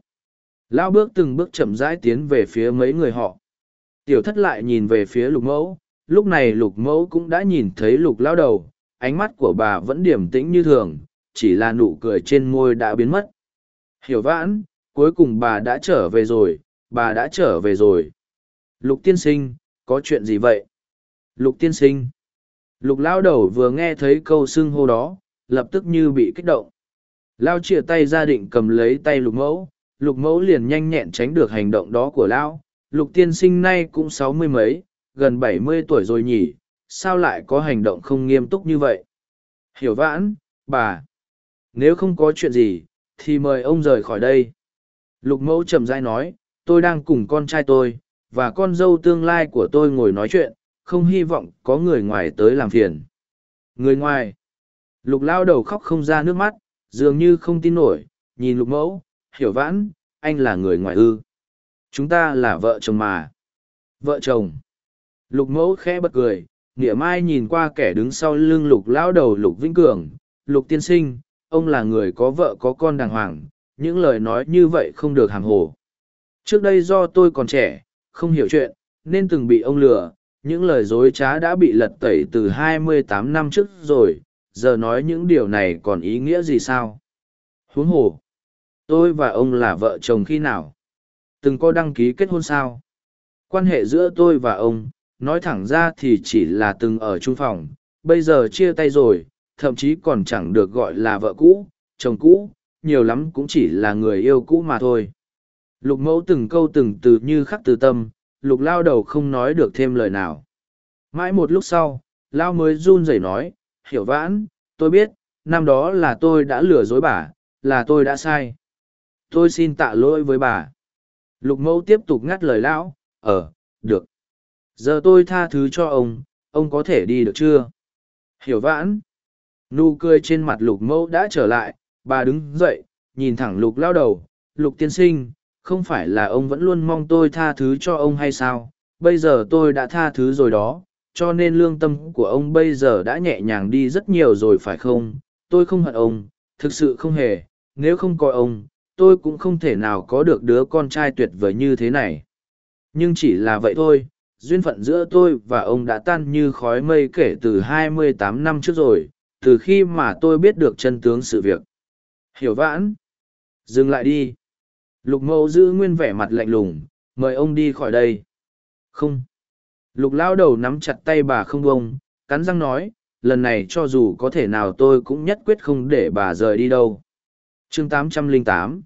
Lão bước từng bước chậm rãi tiến về phía mấy người họ. Tiểu thất lại nhìn về phía lục mẫu lúc này lục mẫu cũng đã nhìn thấy lục lao đầu, ánh mắt của bà vẫn điềm tĩnh như thường, chỉ là nụ cười trên môi đã biến mất. Hiểu vãn, cuối cùng bà đã trở về rồi, bà đã trở về rồi. Lục tiên sinh, có chuyện gì vậy? Lục tiên sinh. Lục lao đầu vừa nghe thấy câu xưng hô đó, lập tức như bị kích động. Lao chia tay ra định cầm lấy tay lục mẫu lục mẫu liền nhanh nhẹn tránh được hành động đó của lão lục tiên sinh nay cũng sáu mươi mấy gần bảy mươi tuổi rồi nhỉ, sao lại có hành động không nghiêm túc như vậy? Hiểu vãn, bà. Nếu không có chuyện gì, thì mời ông rời khỏi đây. Lục mẫu chậm rãi nói, tôi đang cùng con trai tôi, và con dâu tương lai của tôi ngồi nói chuyện, không hy vọng có người ngoài tới làm phiền. Người ngoài. Lục lao đầu khóc không ra nước mắt, dường như không tin nổi, nhìn lục mẫu, hiểu vãn, anh là người ngoài ư. Chúng ta là vợ chồng mà. Vợ chồng lục mẫu khẽ bật cười nghĩa mai nhìn qua kẻ đứng sau lưng lục lão đầu lục vĩnh cường, lục tiên sinh, ông là người có vợ có con đàng hoàng, những lời nói như vậy không được hàng hồ. Trước đây do tôi còn trẻ, không hiểu chuyện, nên từng bị ông lừa, những lời dối trá đã bị lật tẩy từ 28 năm trước rồi, giờ nói những điều này còn ý nghĩa gì sao? Huống hồ, tôi và ông là vợ chồng khi nào? Từng có đăng ký kết hôn sao? Quan hệ giữa tôi và ông nói thẳng ra thì chỉ là từng ở chung phòng, bây giờ chia tay rồi, thậm chí còn chẳng được gọi là vợ cũ, chồng cũ, nhiều lắm cũng chỉ là người yêu cũ mà thôi. Lục mẫu từng câu từng từ như khắc từ tâm, lục lao đầu không nói được thêm lời nào. Mãi một lúc sau, lao mới run rẩy nói, hiểu vãn, tôi biết, năm đó là tôi đã lừa dối bà, là tôi đã sai. Tôi xin tạ lỗi với bà. Lục mẫu tiếp tục ngắt lời lão ờ được giờ tôi tha thứ cho ông ông có thể đi được chưa? Hiểu vãn. Nụ cười trên mặt lục mẫu đã trở lại, bà đứng dậy, nhìn thẳng lục lao đầu. Lục tiên sinh, không phải là ông vẫn luôn mong tôi tha thứ cho ông hay sao? Bây giờ tôi đã tha thứ rồi đó, cho nên lương tâm của ông bây giờ đã nhẹ nhàng đi rất nhiều rồi phải không? Tôi không hận ông, thực sự không hề. Nếu không có ông, tôi cũng không thể nào có được đứa con trai tuyệt vời như thế này. Nhưng chỉ là vậy thôi duyên phận giữa tôi và ông đã tan như khói mây kể từ 28 năm trước rồi, từ khi mà tôi biết được chân tướng sự việc. Hiểu vãn. Dừng lại đi. Lục mẫu giữ nguyên vẻ mặt lạnh lùng, mời ông đi khỏi đây. Không. Lục lao đầu nắm chặt tay bà không bông cắn răng nói, lần này cho dù có thể nào tôi cũng nhất quyết không để bà rời đi đâu. Chương 808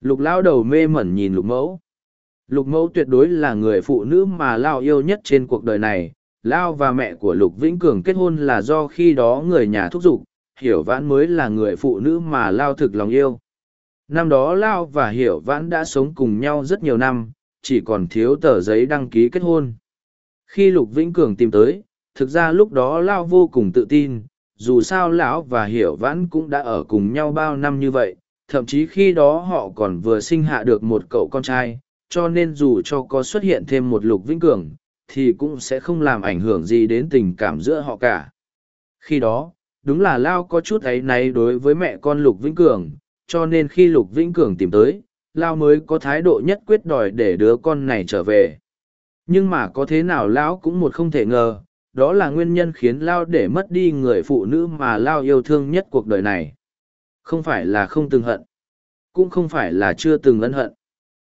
lục lao đầu mê mẩn nhìn lục mẫu lục mẫu tuyệt đối là người phụ nữ mà lao yêu nhất trên cuộc đời này. Lao và mẹ của lục vĩnh cường kết hôn là do khi đó người nhà thúc giục, hiểu vãn mới là người phụ nữ mà lao thực lòng yêu. Năm đó lao và hiểu vãn đã sống cùng nhau rất nhiều năm, chỉ còn thiếu tờ giấy đăng ký kết hôn. Khi lục vĩnh cường tìm tới, thực ra lúc đó lao vô cùng tự tin, dù sao lão và hiểu vãn cũng đã ở cùng nhau bao năm như vậy, thậm chí khi đó họ còn vừa sinh hạ được một cậu con trai cho nên dù cho có xuất hiện thêm một lục vĩnh cường, thì cũng sẽ không làm ảnh hưởng gì đến tình cảm giữa họ cả. Khi đó, đúng là lao có chút áy náy đối với mẹ con lục vĩnh cường, cho nên khi lục vĩnh cường tìm tới, lao mới có thái độ nhất quyết đòi để đứa con này trở về. Nhưng mà có thế nào lão cũng một không thể ngờ, đó là nguyên nhân khiến lao để mất đi người phụ nữ mà lao yêu thương nhất cuộc đời này. Không phải là không từng hận, cũng không phải là chưa từng ân hận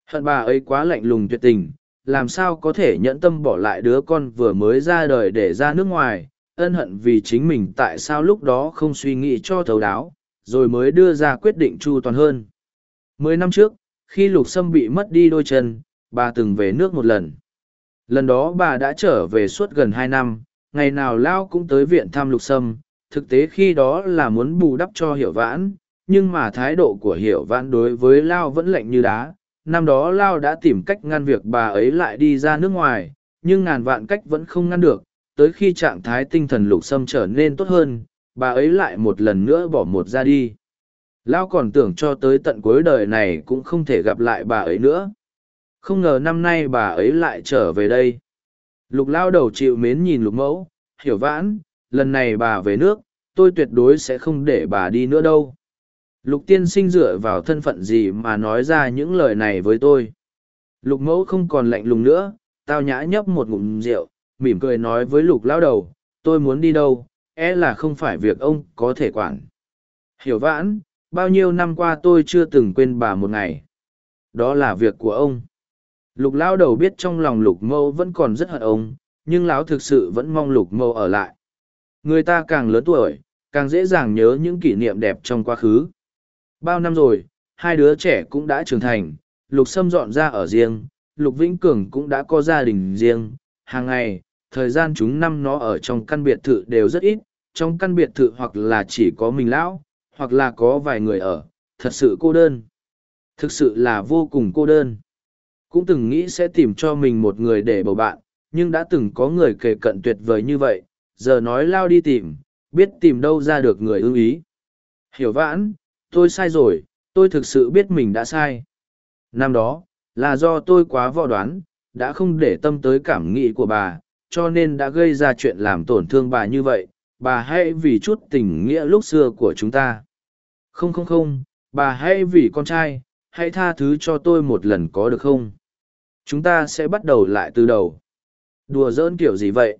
hận bà ấy quá lạnh lùng tuyệt tình, làm sao có thể nhẫn tâm bỏ lại đứa con vừa mới ra đời để ra nước ngoài, ân hận vì chính mình tại sao lúc đó không suy nghĩ cho thấu đáo, rồi mới đưa ra quyết định chu toàn hơn. Mười năm trước, khi lục sâm bị mất đi đôi chân, bà từng về nước một lần. Lần đó bà đã trở về suốt gần hai năm, ngày nào lao cũng tới viện thăm lục sâm, thực tế khi đó là muốn bù đắp cho hiểu vãn, nhưng mà thái độ của hiểu vãn đối với lao vẫn lạnh như đá năm đó lao đã tìm cách ngăn việc bà ấy lại đi ra nước ngoài nhưng ngàn vạn cách vẫn không ngăn được tới khi trạng thái tinh thần lục sâm trở nên tốt hơn bà ấy lại một lần nữa bỏ một ra đi Lao còn tưởng cho tới tận cuối đời này cũng không thể gặp lại bà ấy nữa. Không ngờ năm nay bà ấy lại trở về đây. Lục lao đầu chịu mến nhìn lục mẫu, hiểu vãn, lần này bà về nước, tôi tuyệt đối sẽ không để bà đi nữa đâu. Lục tiên sinh dựa vào thân phận gì mà nói ra những lời này với tôi. Lục mẫu không còn lạnh lùng nữa, tao nhã nhấp một ngụm rượu, mỉm cười nói với lục lao đầu, tôi muốn đi đâu, e là không phải việc ông có thể quản. Hiểu vãn, bao nhiêu năm qua tôi chưa từng quên bà một ngày. Đó là việc của ông. Lục lao đầu biết trong lòng lục mẫu vẫn còn rất hận ông, nhưng lão thực sự vẫn mong lục mẫu ở lại. Người ta càng lớn tuổi, càng dễ dàng nhớ những kỷ niệm đẹp trong quá khứ. Bao năm rồi, hai đứa trẻ cũng đã trưởng thành, lục sâm dọn ra ở riêng, lục vĩnh cường cũng đã có gia đình riêng. Hàng ngày, thời gian chúng năm nó ở trong căn biệt thự đều rất ít, trong căn biệt thự hoặc là chỉ có mình lão, hoặc là có vài người ở, thật sự cô đơn. Thực sự là vô cùng cô đơn. Cũng từng nghĩ sẽ tìm cho mình một người để bầu bạn, nhưng đã từng có người kề cận tuyệt vời như vậy, giờ nói lao đi tìm, biết tìm đâu ra được người ưng ý. Hiểu vãn, tôi sai rồi, tôi thực sự biết mình đã sai. Năm đó, là do tôi quá vò đoán, đã không để tâm tới cảm nghĩ của bà, cho nên đã gây ra chuyện làm tổn thương bà như vậy, bà hãy vì chút tình nghĩa lúc xưa của chúng ta. Không không không, bà hãy vì con trai, hãy tha thứ cho tôi một lần có được không? Chúng ta sẽ bắt đầu lại từ đầu. Đùa giỡn kiểu gì vậy?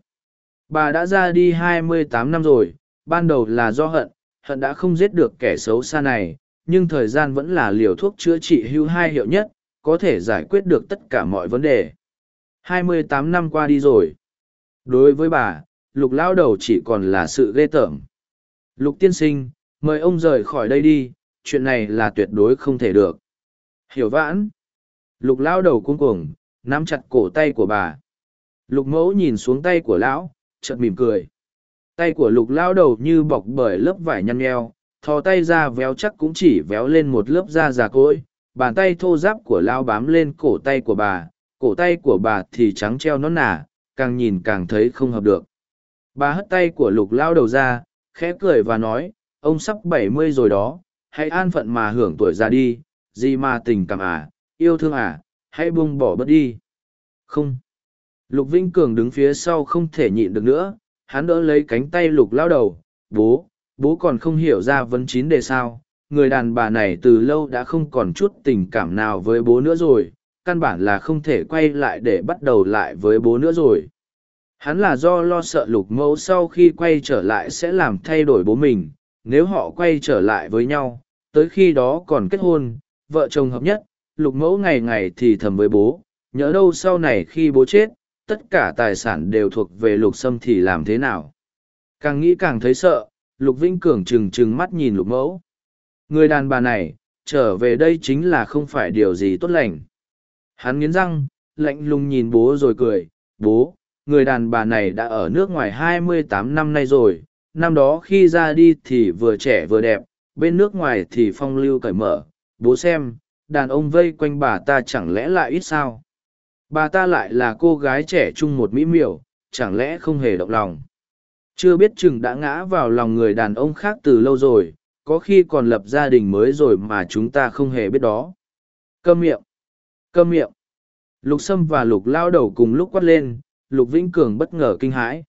Bà đã ra đi 28 năm rồi, ban đầu là do hận, hận đã không giết được kẻ xấu xa này, nhưng thời gian vẫn là liều thuốc chữa trị hưu hai hiệu nhất, có thể giải quyết được tất cả mọi vấn đề. 28 năm qua đi rồi. Đối với bà, lục lao đầu chỉ còn là sự ghê tởm. Lục tiên sinh, mời ông rời khỏi đây đi, chuyện này là tuyệt đối không thể được. Hiểu vãn. Lục lao đầu cuống cuồng, nắm chặt cổ tay của bà. Lục mẫu nhìn xuống tay của lão, chợt mỉm cười. Tay của lục lao đầu như bọc bởi lớp vải nhăn nheo, thò tay ra véo chắc cũng chỉ véo lên một lớp da già cỗi. Bàn tay thô giáp của lao bám lên cổ tay của bà, cổ tay của bà thì trắng treo nó nả, càng nhìn càng thấy không hợp được. Bà hất tay của lục lao đầu ra, khẽ cười và nói, ông sắp bảy mươi rồi đó, hãy an phận mà hưởng tuổi già đi, gì mà tình cảm à, yêu thương à, hãy buông bỏ bớt đi. Không. Lục Vinh Cường đứng phía sau không thể nhịn được nữa, hắn đỡ lấy cánh tay lục lao đầu, bố, bố còn không hiểu ra vấn chín đề sao, người đàn bà này từ lâu đã không còn chút tình cảm nào với bố nữa rồi, căn bản là không thể quay lại để bắt đầu lại với bố nữa rồi. Hắn là do lo sợ lục mẫu sau khi quay trở lại sẽ làm thay đổi bố mình, nếu họ quay trở lại với nhau, tới khi đó còn kết hôn, vợ chồng hợp nhất, lục mẫu ngày ngày thì thầm với bố, nhớ đâu sau này khi bố chết, tất cả tài sản đều thuộc về lục sâm thì làm thế nào. Càng nghĩ càng thấy sợ, lục vĩnh cường trừng trừng mắt nhìn lục mẫu. Người đàn bà này, trở về đây chính là không phải điều gì tốt lành. Hắn nghiến răng, lạnh lùng nhìn bố rồi cười, bố, người đàn bà này đã ở nước ngoài 28 năm nay rồi, năm đó khi ra đi thì vừa trẻ vừa đẹp, bên nước ngoài thì phong lưu cởi mở, bố xem, đàn ông vây quanh bà ta chẳng lẽ lại ít sao? Bà ta lại là cô gái trẻ trung một mỹ miều, chẳng lẽ không hề động lòng? Chưa biết chừng đã ngã vào lòng người đàn ông khác từ lâu rồi, có khi còn lập gia đình mới rồi mà chúng ta không hề biết đó. Câm miệng! Câm miệng! Lục Sâm và Lục lao đầu cùng lúc quát lên, Lục Vĩnh Cường bất ngờ kinh hãi.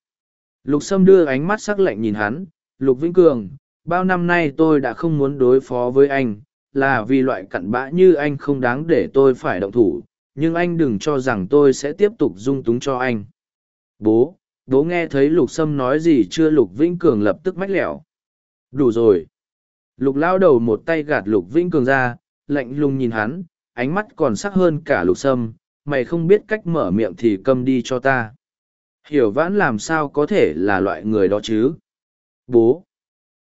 Lục Sâm đưa ánh mắt sắc lạnh nhìn hắn, Lục Vĩnh Cường, bao năm nay tôi đã không muốn đối phó với anh, là vì loại cặn bã như anh không đáng để tôi phải động thủ, nhưng anh đừng cho rằng tôi sẽ tiếp tục dung túng cho anh. Bố, bố nghe thấy Lục Sâm nói gì chưa Lục Vĩnh Cường lập tức mách lẻo. Đủ rồi. Lục lao đầu một tay gạt Lục Vĩnh Cường ra, lạnh lùng nhìn hắn, ánh mắt còn sắc hơn cả Lục Sâm, mày không biết cách mở miệng thì câm đi cho ta. Hiểu vãn làm sao có thể là loại người đó chứ? Bố!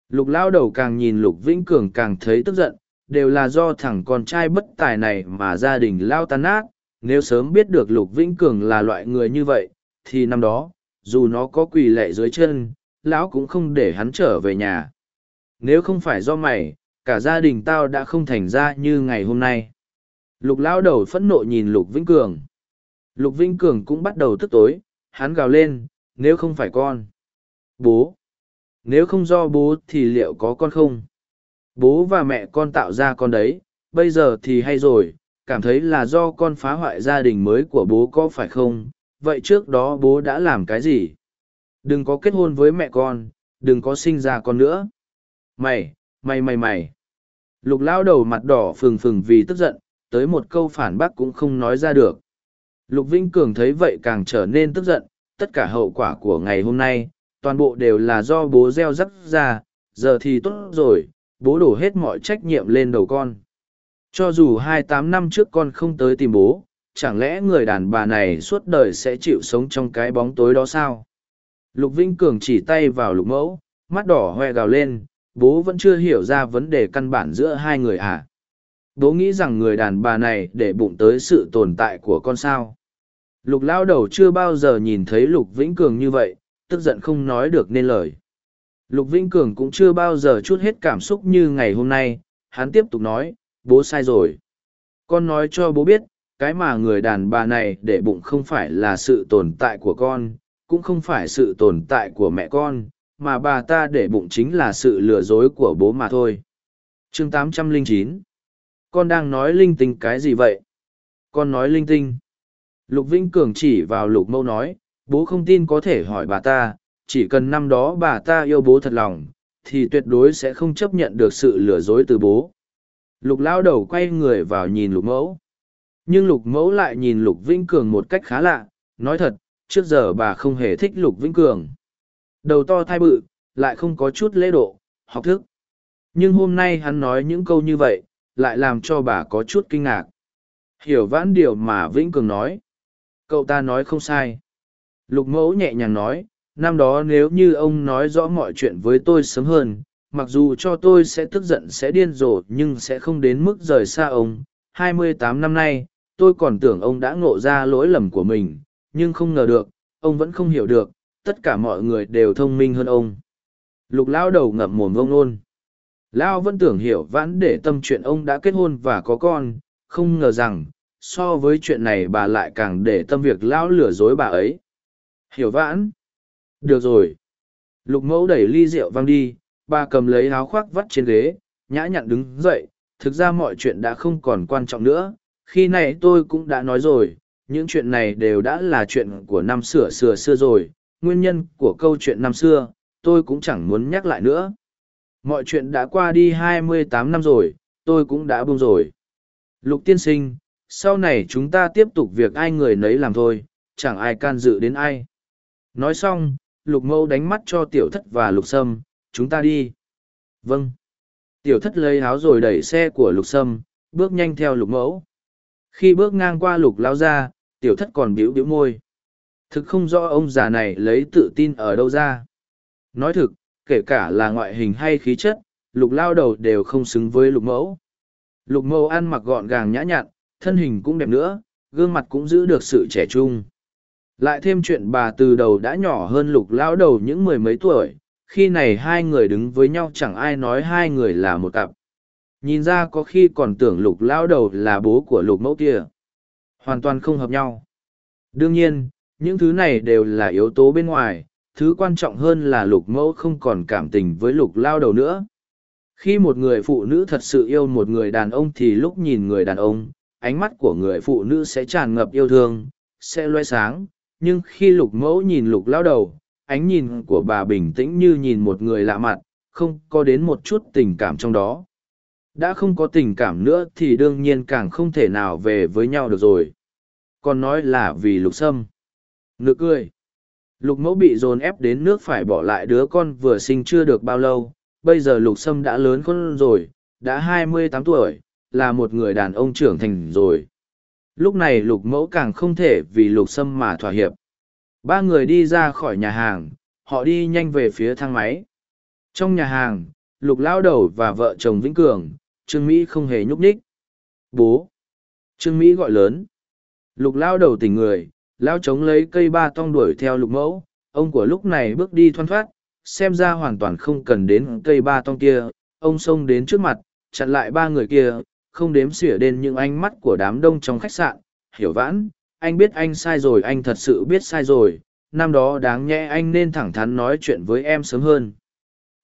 Lục lao đầu càng nhìn Lục Vĩnh Cường càng thấy tức giận, đều là do thằng con trai bất tài này mà gia đình lao tan nát. Nếu sớm biết được Lục Vĩnh Cường là loại người như vậy, thì năm đó, dù nó có quỳ lệ dưới chân, lão cũng không để hắn trở về nhà. Nếu không phải do mày, cả gia đình tao đã không thành ra như ngày hôm nay. Lục lão đầu phẫn nộ nhìn Lục Vĩnh Cường. Lục Vĩnh Cường cũng bắt đầu tức tối, hắn gào lên, nếu không phải con. Bố. Nếu không do bố thì liệu có con không? Bố và mẹ con tạo ra con đấy, bây giờ thì hay rồi, cảm thấy là do con phá hoại gia đình mới của bố có phải không? Vậy trước đó bố đã làm cái gì? Đừng có kết hôn với mẹ con, đừng có sinh ra con nữa. Mày, mày mày mày. Lục lao đầu mặt đỏ phừng phừng vì tức giận, tới một câu phản bác cũng không nói ra được. Lục Vinh Cường thấy vậy càng trở nên tức giận, tất cả hậu quả của ngày hôm nay, toàn bộ đều là do bố gieo rắc ra, giờ thì tốt rồi, bố đổ hết mọi trách nhiệm lên đầu con. Cho dù hai tám năm trước con không tới tìm bố, chẳng lẽ người đàn bà này suốt đời sẽ chịu sống trong cái bóng tối đó sao? Lục Vĩnh Cường chỉ tay vào lục mẫu, mắt đỏ hoe gào lên, bố vẫn chưa hiểu ra vấn đề căn bản giữa hai người à? Bố nghĩ rằng người đàn bà này để bụng tới sự tồn tại của con sao? Lục lao đầu chưa bao giờ nhìn thấy Lục Vĩnh Cường như vậy, tức giận không nói được nên lời. Lục Vĩnh Cường cũng chưa bao giờ chút hết cảm xúc như ngày hôm nay, hắn tiếp tục nói, bố sai rồi. Con nói cho bố biết, cái mà người đàn bà này để bụng không phải là sự tồn tại của con, cũng không phải sự tồn tại của mẹ con, mà bà ta để bụng chính là sự lừa dối của bố mà thôi. chương 809 Con đang nói linh tinh cái gì vậy? Con nói linh tinh. Lục Vĩnh Cường chỉ vào lục mâu nói, bố không tin có thể hỏi bà ta, chỉ cần năm đó bà ta yêu bố thật lòng, thì tuyệt đối sẽ không chấp nhận được sự lừa dối từ bố. Lục lao đầu quay người vào nhìn lục mẫu. Nhưng lục mẫu lại nhìn lục Vĩnh Cường một cách khá lạ, nói thật, trước giờ bà không hề thích lục Vĩnh Cường. Đầu to thai bự, lại không có chút lễ độ, học thức. Nhưng hôm nay hắn nói những câu như vậy, lại làm cho bà có chút kinh ngạc. Hiểu vãn điều mà Vĩnh Cường nói. Cậu ta nói không sai. Lục mẫu nhẹ nhàng nói, năm đó nếu như ông nói rõ mọi chuyện với tôi sớm hơn, mặc dù cho tôi sẽ tức giận sẽ điên rồ nhưng sẽ không đến mức rời xa ông. 28 năm nay, tôi còn tưởng ông đã ngộ ra lỗi lầm của mình, nhưng không ngờ được, ông vẫn không hiểu được, tất cả mọi người đều thông minh hơn ông. Lục Lão đầu ngậm mồm vông nôn. Lão vẫn tưởng hiểu vãn để tâm chuyện ông đã kết hôn và có con, không ngờ rằng, so với chuyện này bà lại càng để tâm việc lão lừa dối bà ấy. Hiểu vãn. Được rồi. Lục mẫu đẩy ly rượu văng đi, bà cầm lấy áo khoác vắt trên ghế, nhã nhặn đứng dậy. Thực ra mọi chuyện đã không còn quan trọng nữa. Khi này tôi cũng đã nói rồi, những chuyện này đều đã là chuyện của năm sửa sửa xưa rồi. Nguyên nhân của câu chuyện năm xưa, tôi cũng chẳng muốn nhắc lại nữa. Mọi chuyện đã qua đi hai mươi tám năm rồi, tôi cũng đã buông rồi. Lục tiên sinh, sau này chúng ta tiếp tục việc ai người nấy làm thôi, chẳng ai can dự đến ai. Nói xong, lục mẫu đánh mắt cho tiểu thất và lục sâm, chúng ta đi. Vâng. Tiểu thất lấy áo rồi đẩy xe của lục sâm, bước nhanh theo lục mẫu. Khi bước ngang qua lục lao ra, tiểu thất còn biểu biểu môi. Thực không rõ ông già này lấy tự tin ở đâu ra. Nói thực, kể cả là ngoại hình hay khí chất, lục lao đầu đều không xứng với lục mẫu. Lục mẫu ăn mặc gọn gàng nhã nhặn, thân hình cũng đẹp nữa, gương mặt cũng giữ được sự trẻ trung. Lại thêm chuyện bà từ đầu đã nhỏ hơn lục lao đầu những mười mấy tuổi, khi này hai người đứng với nhau chẳng ai nói hai người là một cặp. Nhìn ra có khi còn tưởng lục lão đầu là bố của lục mẫu kia. Hoàn toàn không hợp nhau. Đương nhiên, những thứ này đều là yếu tố bên ngoài, thứ quan trọng hơn là lục mẫu không còn cảm tình với lục lao đầu nữa. Khi một người phụ nữ thật sự yêu một người đàn ông thì lúc nhìn người đàn ông, ánh mắt của người phụ nữ sẽ tràn ngập yêu thương, sẽ loe sáng, nhưng khi lục mẫu nhìn lục lao đầu, ánh nhìn của bà bình tĩnh như nhìn một người lạ mặt, không có đến một chút tình cảm trong đó. Đã không có tình cảm nữa thì đương nhiên càng không thể nào về với nhau được rồi. Còn nói là vì lục sâm. Nực cười. Lục mẫu bị dồn ép đến nước phải bỏ lại đứa con vừa sinh chưa được bao lâu, bây giờ lục sâm đã lớn con rồi, đã hai mươi tám tuổi, là một người đàn ông trưởng thành rồi. Lúc này lục mẫu càng không thể vì lục sâm mà thỏa hiệp. Ba người đi ra khỏi nhà hàng, họ đi nhanh về phía thang máy. Trong nhà hàng, lục lao đầu và vợ chồng Vĩnh Cường, Trương Mỹ không hề nhúc nhích. Bố! Trương Mỹ gọi lớn. Lục lao đầu tỉnh người, lao chống lấy cây ba tong đuổi theo lục mẫu. Ông của lúc này bước đi thoăn thoát, xem ra hoàn toàn không cần đến cây ba tong kia. Ông xông đến trước mặt, chặn lại ba người kia, không đếm xỉa đến những ánh mắt của đám đông trong khách sạn. Hiểu vãn, anh biết anh sai rồi anh thật sự biết sai rồi, năm đó đáng nhẽ anh nên thẳng thắn nói chuyện với em sớm hơn.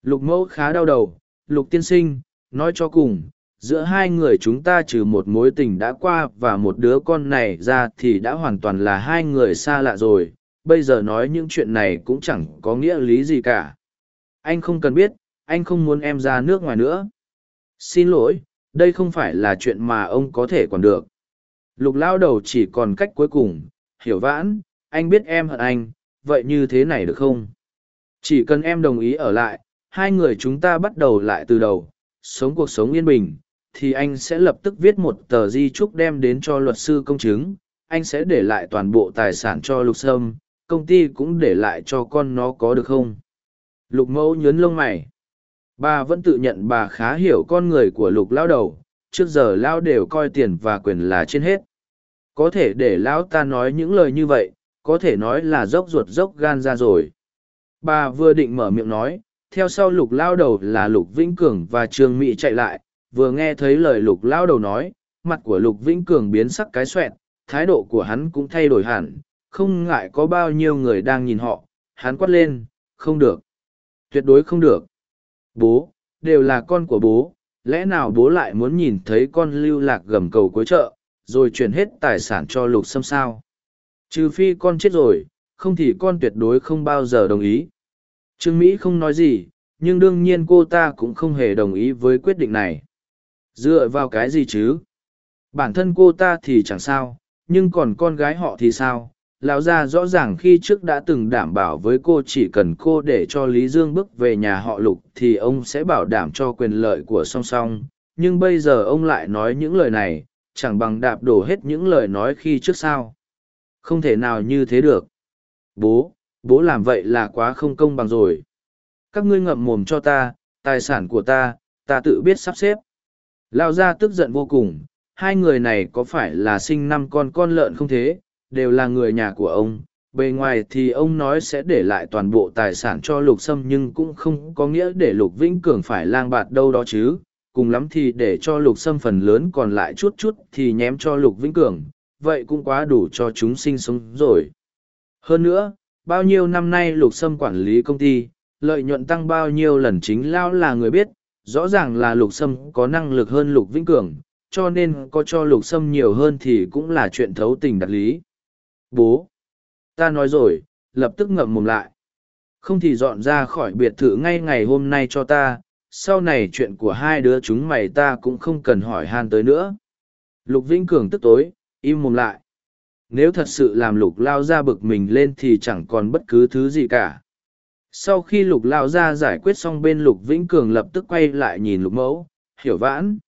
Lục mẫu khá đau đầu, lục tiên sinh, nói cho cùng, giữa hai người chúng ta trừ một mối tình đã qua và một đứa con này ra thì đã hoàn toàn là hai người xa lạ rồi, bây giờ nói những chuyện này cũng chẳng có nghĩa lý gì cả. Anh không cần biết, anh không muốn em ra nước ngoài nữa. Xin lỗi, đây không phải là chuyện mà ông có thể còn được. Lục lao đầu chỉ còn cách cuối cùng, hiểu vãn, anh biết em hận anh, vậy như thế này được không? Chỉ cần em đồng ý ở lại, hai người chúng ta bắt đầu lại từ đầu, sống cuộc sống yên bình, thì anh sẽ lập tức viết một tờ di trúc đem đến cho luật sư công chứng. Anh sẽ để lại toàn bộ tài sản cho Lục Sâm, công ty cũng để lại cho con nó có được không? Lục mẫu nhớn lông mày. Bà vẫn tự nhận bà khá hiểu con người của lục lao đầu, trước giờ lão đều coi tiền và quyền là trên hết. Có thể để lão ta nói những lời như vậy, có thể nói là dốc ruột dốc gan ra rồi. Bà vừa định mở miệng nói, theo sau lục lao đầu là lục vĩnh cường và trương mỹ chạy lại vừa nghe thấy lời lục lao đầu nói mặt của lục vĩnh cường biến sắc cái xoẹt thái độ của hắn cũng thay đổi hẳn không ngại có bao nhiêu người đang nhìn họ hắn quát lên không được tuyệt đối không được bố đều là con của bố lẽ nào bố lại muốn nhìn thấy con lưu lạc gầm cầu cuối chợ rồi chuyển hết tài sản cho lục xâm sao trừ phi con chết rồi không thì con tuyệt đối không bao giờ đồng ý Trương Mỹ không nói gì, nhưng đương nhiên cô ta cũng không hề đồng ý với quyết định này. Dựa vào cái gì chứ? Bản thân cô ta thì chẳng sao, nhưng còn con gái họ thì sao? Lão gia rõ ràng khi trước đã từng đảm bảo với cô chỉ cần cô để cho Lý Dương bước về nhà họ lục thì ông sẽ bảo đảm cho quyền lợi của song song. Nhưng bây giờ ông lại nói những lời này, chẳng bằng đạp đổ hết những lời nói khi trước sao. Không thể nào như thế được. Bố, bố làm vậy là quá không công bằng rồi. Các ngươi ngậm mồm cho ta, tài sản của ta, ta tự biết sắp xếp. Lao gia tức giận vô cùng, hai người này có phải là sinh năm con con lợn không thế, đều là người nhà của ông. Bề ngoài thì ông nói sẽ để lại toàn bộ tài sản cho lục sâm nhưng cũng không có nghĩa để lục vĩnh cường phải lang bạt đâu đó chứ. Cùng lắm thì để cho lục sâm phần lớn còn lại chút chút thì nhém cho lục vĩnh cường, vậy cũng quá đủ cho chúng sinh sống rồi. Hơn nữa, bao nhiêu năm nay lục sâm quản lý công ty lợi nhuận tăng bao nhiêu lần chính lao là người biết rõ ràng là lục sâm có năng lực hơn lục vĩnh cường cho nên có cho lục sâm nhiều hơn thì cũng là chuyện thấu tình đạt lý bố. Ta nói rồi, lập tức ngậm mồm lại. Không thì dọn ra khỏi biệt thự ngay ngày hôm nay cho ta, sau này chuyện của hai đứa chúng mày ta cũng không cần hỏi han tới nữa. Lục vĩnh cường tức tối, im mồm lại. Nếu thật sự làm lục lao ra bực mình lên thì chẳng còn bất cứ thứ gì cả. Sau khi lục lao ra giải quyết xong bên lục vĩnh cường lập tức quay lại nhìn lục mẫu, hiểu vãn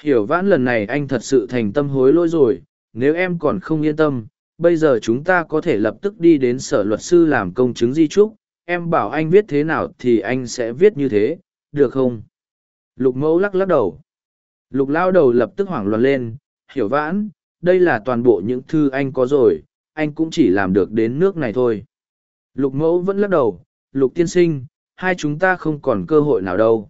hiểu vãn lần này anh thật sự thành tâm hối lỗi rồi, nếu em còn không yên tâm bây giờ chúng ta có thể lập tức đi đến sở luật sư làm công chứng di trúc, em bảo anh viết thế nào thì anh sẽ viết như thế, được không? Lục mẫu lắc lắc đầu. Lục lao đầu lập tức hoảng loạn lên, hiểu vãn, đây là toàn bộ những thư anh có rồi, anh cũng chỉ làm được đến nước này thôi. Lục mẫu vẫn lắc đầu, lục tiên sinh, hai chúng ta không còn cơ hội nào đâu.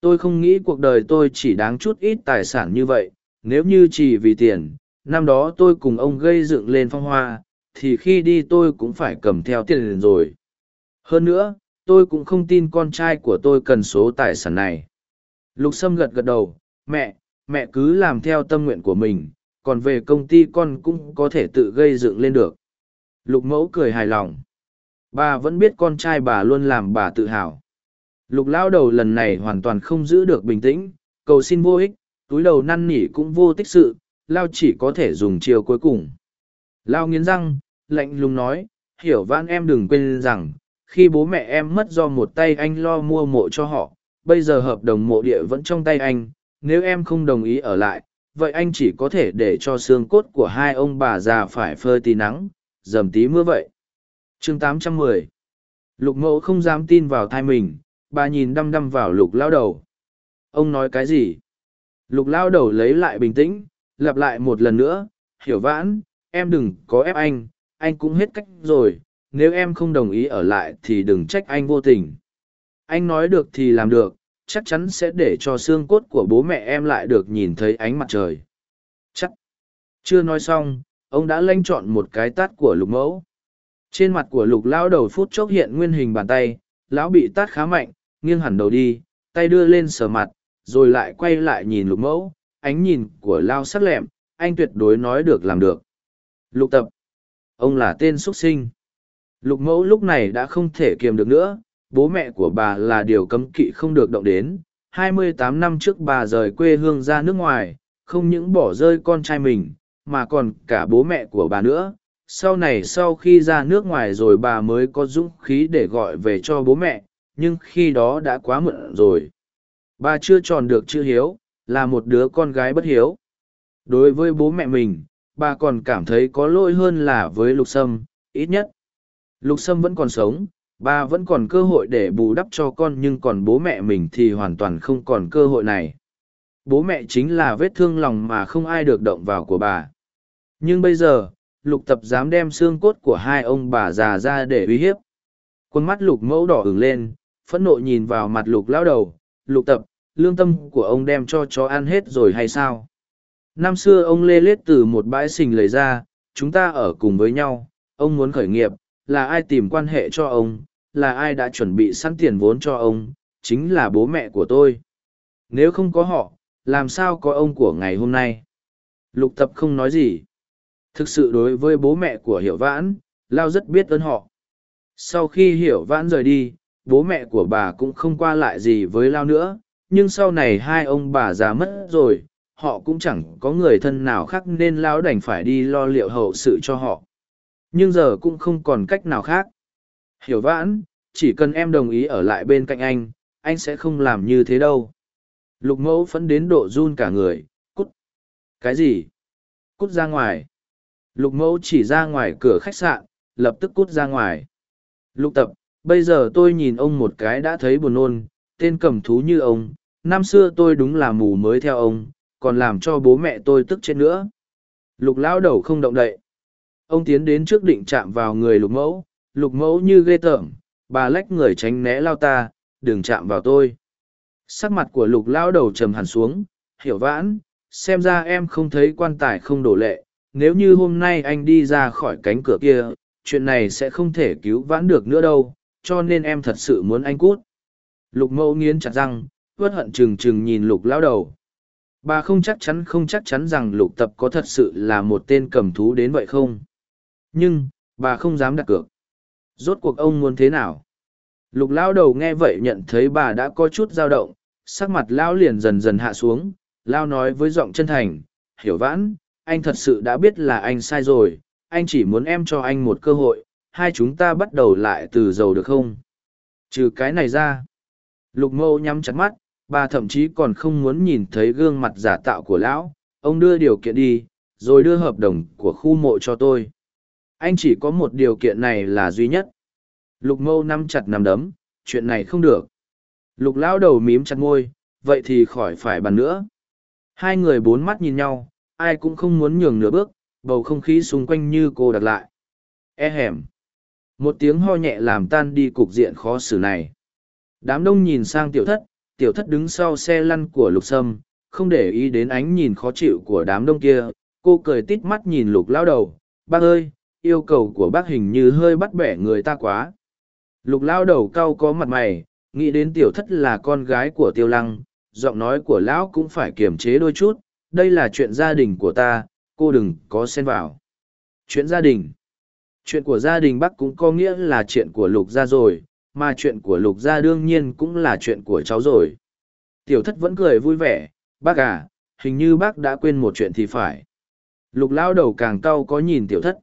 Tôi không nghĩ cuộc đời tôi chỉ đáng chút ít tài sản như vậy, nếu như chỉ vì tiền năm đó tôi cùng ông gây dựng lên phong hoa thì khi đi tôi cũng phải cầm theo tiền liền rồi hơn nữa tôi cũng không tin con trai của tôi cần số tài sản này lục sâm gật gật đầu mẹ mẹ cứ làm theo tâm nguyện của mình còn về công ty con cũng có thể tự gây dựng lên được. Lục mẫu cười hài lòng. Bà vẫn biết con trai bà luôn làm bà tự hào. Lục Lão đầu lần này hoàn toàn không giữ được bình tĩnh, cầu xin vô ích, túi đầu năn nỉ cũng vô tích sự, lao chỉ có thể dùng chiều cuối cùng. Lao nghiến răng, lạnh lùng nói, hiểu vãn em đừng quên rằng, khi bố mẹ em mất do một tay anh lo mua mộ cho họ, bây giờ hợp đồng mộ địa vẫn trong tay anh, nếu em không đồng ý ở lại, vậy anh chỉ có thể để cho xương cốt của hai ông bà già phải phơi tí nắng dầm tí mưa vậy. Chương 810 lục mẫu không dám tin vào thai mình bà nhìn đăm đăm vào lục lao đầu. Ông nói cái gì? Lục lao đầu lấy lại bình tĩnh lặp lại một lần nữa hiểu vãn em đừng có ép anh anh cũng hết cách rồi nếu em không đồng ý ở lại thì đừng trách anh vô tình anh nói được thì làm được chắc chắn sẽ để cho xương cốt của bố mẹ em lại được nhìn thấy ánh mặt trời. Chắc. Chưa nói xong, ông đã lanh chọn một cái tát của lục mẫu. Trên mặt của lục lão đầu phút chốc hiện nguyên hình bàn tay, lão bị tát khá mạnh, nghiêng hẳn đầu đi, tay đưa lên sờ mặt, rồi lại quay lại nhìn lục mẫu, ánh nhìn của lao sắc lẹm, anh tuyệt đối nói được làm được. Lục tập. Ông là tên xuất sinh. Lục mẫu lúc này đã không thể kiềm được nữa, bố mẹ của bà là điều cấm kỵ không được động đến. 28 năm trước bà rời quê hương ra nước ngoài, không những bỏ rơi con trai mình, mà còn cả bố mẹ của bà nữa. Sau này sau khi ra nước ngoài rồi bà mới có dũng khí để gọi về cho bố mẹ, nhưng khi đó đã quá muộn rồi. Bà chưa tròn được chữ hiếu, là một đứa con gái bất hiếu. Đối với bố mẹ mình, bà còn cảm thấy có lỗi hơn là với lục sâm, ít nhất. Lục sâm vẫn còn sống, bà vẫn còn cơ hội để bù đắp cho con nhưng còn bố mẹ mình thì hoàn toàn không còn cơ hội này. Bố mẹ chính là vết thương lòng mà không ai được động vào của bà. Nhưng bây giờ, lục tập dám đem xương cốt của hai ông bà già ra để uy hiếp. Quân mắt lục mẫu đỏ ửng lên, phẫn nộ nhìn vào mặt lục lao đầu, lục tập, lương tâm của ông đem cho chó ăn hết rồi hay sao? Năm xưa ông lê lết từ một bãi sình lấy ra, chúng ta ở cùng với nhau, ông muốn khởi nghiệp, là ai tìm quan hệ cho ông, là ai đã chuẩn bị sẵn tiền vốn cho ông, chính là bố mẹ của tôi. Nếu không có họ, làm sao có ông của ngày hôm nay? Lục tập không nói gì. Thực sự đối với bố mẹ của Hiểu Vãn, Lao rất biết ơn họ. Sau khi Hiểu Vãn rời đi, bố mẹ của bà cũng không qua lại gì với Lao nữa, nhưng sau này hai ông bà già mất rồi, họ cũng chẳng có người thân nào khác nên lão đành phải đi lo liệu hậu sự cho họ. Nhưng giờ cũng không còn cách nào khác. Hiểu Vãn, chỉ cần em đồng ý ở lại bên cạnh anh, anh sẽ không làm như thế đâu. Lục mẫu phẫn đến độ run cả người, cút. Cái gì? Cút ra ngoài. Lục mẫu chỉ ra ngoài cửa khách sạn, lập tức cút ra ngoài. Lục tập, bây giờ tôi nhìn ông một cái đã thấy buồn nôn, tên cầm thú như ông, năm xưa tôi đúng là mù mới theo ông, còn làm cho bố mẹ tôi tức chết nữa. Lục lão đầu không động đậy. Ông tiến đến trước định chạm vào người lục mẫu, lục mẫu như ghê tởm, bà lách người tránh né lao ta, đừng chạm vào tôi. Sắc mặt của lục lão đầu trầm hẳn xuống, hiểu vãn, xem ra em không thấy quan tài không đổ lệ, nếu như hôm nay anh đi ra khỏi cánh cửa kia, chuyện này sẽ không thể cứu vãn được nữa đâu, cho nên em thật sự muốn anh cút. Lục mẫu nghiến chặt răng, uất hận trừng trừng nhìn lục lão đầu. Bà không chắc chắn không chắc chắn rằng lục tập có thật sự là một tên cầm thú đến vậy không. Nhưng, bà không dám đặt cược. Rốt cuộc ông muốn thế nào? Lục lão đầu nghe vậy nhận thấy bà đã có chút dao động, sắc mặt lão liền dần dần hạ xuống, lão nói với giọng chân thành, hiểu vãn, anh thật sự đã biết là anh sai rồi, anh chỉ muốn em cho anh một cơ hội, hai chúng ta bắt đầu lại từ giàu được không? Trừ cái này ra, lục mâu nhắm chặt mắt, bà thậm chí còn không muốn nhìn thấy gương mặt giả tạo của lão, ông đưa điều kiện đi, rồi đưa hợp đồng của khu mộ cho tôi. Anh chỉ có một điều kiện này là duy nhất. Lục mâu nắm chặt nằm đấm, chuyện này không được. Lục lão đầu mím chặt môi, vậy thì khỏi phải bàn nữa. Hai người bốn mắt nhìn nhau, ai cũng không muốn nhường nửa bước, bầu không khí xung quanh như cô đặt lại. E hẻm. Một tiếng ho nhẹ làm tan đi cục diện khó xử này. Đám đông nhìn sang tiểu thất, tiểu thất đứng sau xe lăn của lục sâm, không để ý đến ánh nhìn khó chịu của đám đông kia. Cô cười tít mắt nhìn lục lao đầu, bác ơi, yêu cầu của bác hình như hơi bắt bẻ người ta quá. Lục lao đầu cau có mặt mày, nghĩ đến tiểu thất là con gái của tiêu lăng, giọng nói của lão cũng phải kiềm chế đôi chút, đây là chuyện gia đình của ta, cô đừng có xen vào. Chuyện gia đình. Chuyện của gia đình bác cũng có nghĩa là chuyện của lục gia rồi, mà chuyện của lục gia đương nhiên cũng là chuyện của cháu rồi. Tiểu thất vẫn cười vui vẻ, bác à, hình như bác đã quên một chuyện thì phải. Lục lao đầu càng cau có nhìn tiểu thất.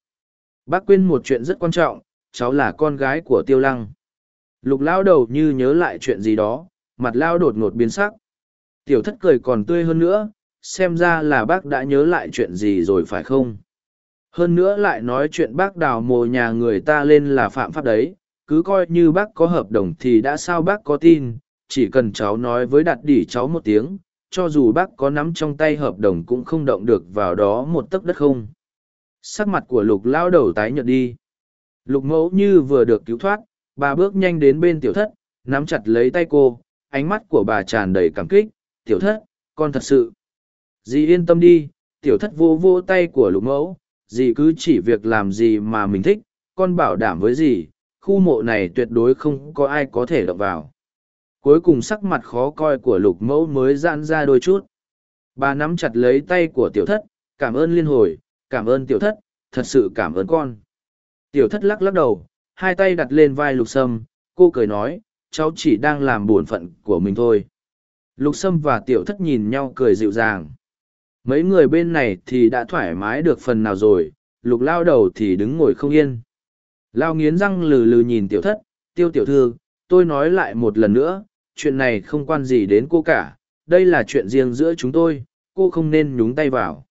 Bác quên một chuyện rất quan trọng, cháu là con gái của tiêu lăng. Lục lao đầu như nhớ lại chuyện gì đó, mặt lao đột ngột biến sắc. Tiểu thất cười còn tươi hơn nữa, xem ra là bác đã nhớ lại chuyện gì rồi phải không? Hơn nữa lại nói chuyện bác đào mồ nhà người ta lên là phạm pháp đấy, cứ coi như bác có hợp đồng thì đã sao bác có tin, chỉ cần cháu nói với đặt đỉ cháu một tiếng, cho dù bác có nắm trong tay hợp đồng cũng không động được vào đó một tấc đất không. Sắc mặt của lục lao đầu tái nhợt đi. Lục mẫu như vừa được cứu thoát, bà bước nhanh đến bên tiểu thất, nắm chặt lấy tay cô, ánh mắt của bà tràn đầy cảm kích, tiểu thất, con thật sự. Dì yên tâm đi, tiểu thất vô vô tay của lục mẫu, dì cứ chỉ việc làm gì mà mình thích, con bảo đảm với dì, khu mộ này tuyệt đối không có ai có thể động vào. cuối cùng sắc mặt khó coi của lục mẫu mới giãn ra đôi chút. Bà nắm chặt lấy tay của tiểu thất, cảm ơn liên hồi, cảm ơn tiểu thất, thật sự cảm ơn con. Tiểu thất lắc lắc đầu, hai tay đặt lên vai lục sâm, cô cười nói, cháu chỉ đang làm bổn phận của mình thôi. Lục sâm và tiểu thất nhìn nhau cười dịu dàng. Mấy người bên này thì đã thoải mái được phần nào rồi, lục lao đầu thì đứng ngồi không yên lao nghiến răng lừ lừ nhìn tiểu thất, tiêu tiểu thư, tôi nói lại một lần nữa, chuyện này không quan gì đến cô cả, đây là chuyện riêng giữa chúng tôi, cô không nên nhúng tay vào.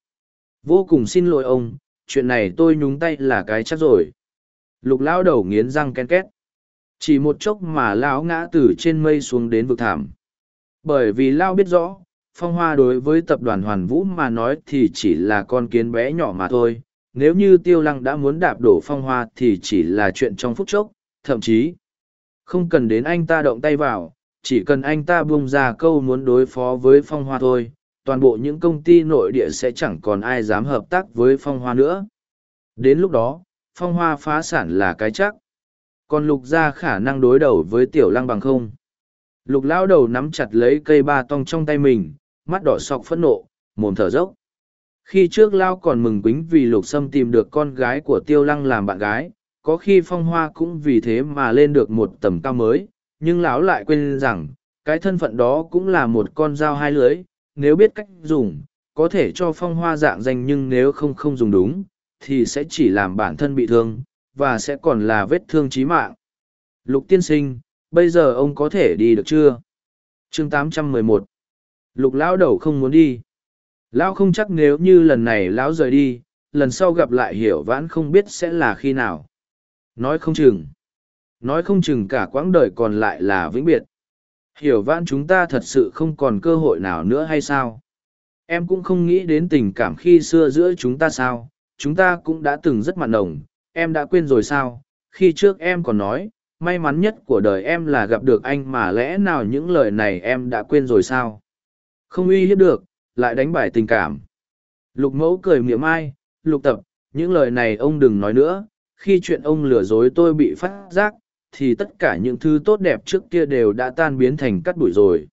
Vô cùng xin lỗi ông, chuyện này tôi nhúng tay là cái chắc rồi. Lục lao đầu nghiến răng ken két. Chỉ một chốc mà lão ngã từ trên mây xuống đến vực thảm. Bởi vì lao biết rõ, phong hoa đối với tập đoàn hoàn vũ mà nói thì chỉ là con kiến bé nhỏ mà thôi nếu như tiêu lăng đã muốn đạp đổ phong hoa thì chỉ là chuyện trong phút chốc, thậm chí không cần đến anh ta động tay vào, chỉ cần anh ta bung ra câu muốn đối phó với phong hoa thôi, toàn bộ những công ty nội địa sẽ chẳng còn ai dám hợp tác với phong hoa nữa. Đến lúc đó, phong hoa phá sản là cái chắc. Còn lục ra khả năng đối đầu với tiểu lăng bằng không? Lục lão đầu nắm chặt lấy cây ba tong trong tay mình, mắt đỏ sọc phẫn nộ, mồm thở dốc khi trước lao còn mừng quýnh vì lục sâm tìm được con gái của tiêu lăng làm bạn gái, có khi phong hoa cũng vì thế mà lên được một tầm cao mới, nhưng lão lại quên rằng, cái thân phận đó cũng là một con dao hai lưới nếu biết cách dùng, có thể cho phong hoa dạng danh nhưng nếu không không dùng đúng, thì sẽ chỉ làm bản thân bị thương, và sẽ còn là vết thương chí mạng. Lục tiên sinh, bây giờ ông có thể đi được chưa? Chương 811 lục lão đầu không muốn đi lão không chắc nếu như lần này lão rời đi, lần sau gặp lại hiểu vãn không biết sẽ là khi nào. Nói không chừng. Nói không chừng cả quãng đời còn lại là vĩnh biệt. Hiểu vãn chúng ta thật sự không còn cơ hội nào nữa hay sao? Em cũng không nghĩ đến tình cảm khi xưa giữa chúng ta sao? Chúng ta cũng đã từng rất mặn nồng. Em đã quên rồi sao? Khi trước em còn nói, may mắn nhất của đời em là gặp được anh mà lẽ nào những lời này em đã quên rồi sao? Không uy hiếp được lại đánh bại tình cảm. Lục mẫu cười miệng ai, lục tập, những lời này ông đừng nói nữa, khi chuyện ông lừa dối tôi bị phát giác, thì tất cả những thứ tốt đẹp trước kia đều đã tan biến thành cắt bụi rồi.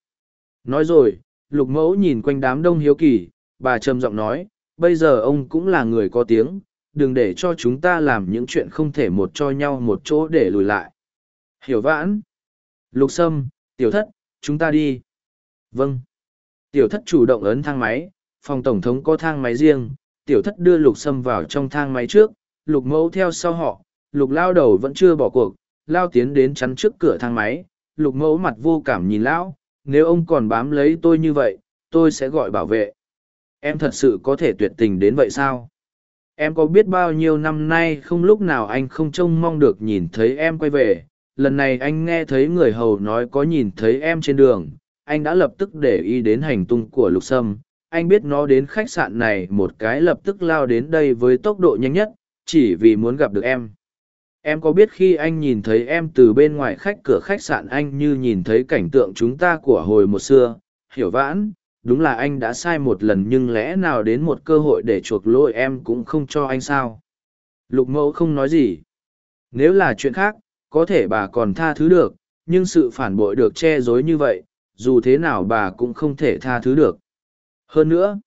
Nói rồi, lục mẫu nhìn quanh đám đông hiếu kỳ, bà trầm giọng nói, bây giờ ông cũng là người có tiếng, đừng để cho chúng ta làm những chuyện không thể một cho nhau một chỗ để lùi lại. Hiểu vãn. Lục sâm, tiểu thất, chúng ta đi. Vâng tiểu thất chủ động ấn thang máy, phòng tổng thống có thang máy riêng, tiểu thất đưa lục sâm vào trong thang máy trước, lục mẫu theo sau họ, lục lao đầu vẫn chưa bỏ cuộc, lao tiến đến chắn trước cửa thang máy, lục mẫu mặt vô cảm nhìn lão, nếu ông còn bám lấy tôi như vậy, tôi sẽ gọi bảo vệ. Em thật sự có thể tuyệt tình đến vậy sao? Em có biết bao nhiêu năm nay không lúc nào anh không trông mong được nhìn thấy em quay về, lần này anh nghe thấy người hầu nói có nhìn thấy em trên đường anh đã lập tức để ý đến hành tung của lục sâm. Anh biết nó đến khách sạn này một cái lập tức lao đến đây với tốc độ nhanh nhất, chỉ vì muốn gặp được em. Em có biết khi anh nhìn thấy em từ bên ngoài khách cửa khách sạn anh như nhìn thấy cảnh tượng chúng ta của hồi một xưa? Hiểu vãn, đúng là anh đã sai một lần nhưng lẽ nào đến một cơ hội để chuộc lỗi em cũng không cho anh sao? Lục mẫu không nói gì. Nếu là chuyện khác, có thể bà còn tha thứ được, nhưng sự phản bội được che giấu như vậy dù thế nào bà cũng không thể tha thứ được. Hơn nữa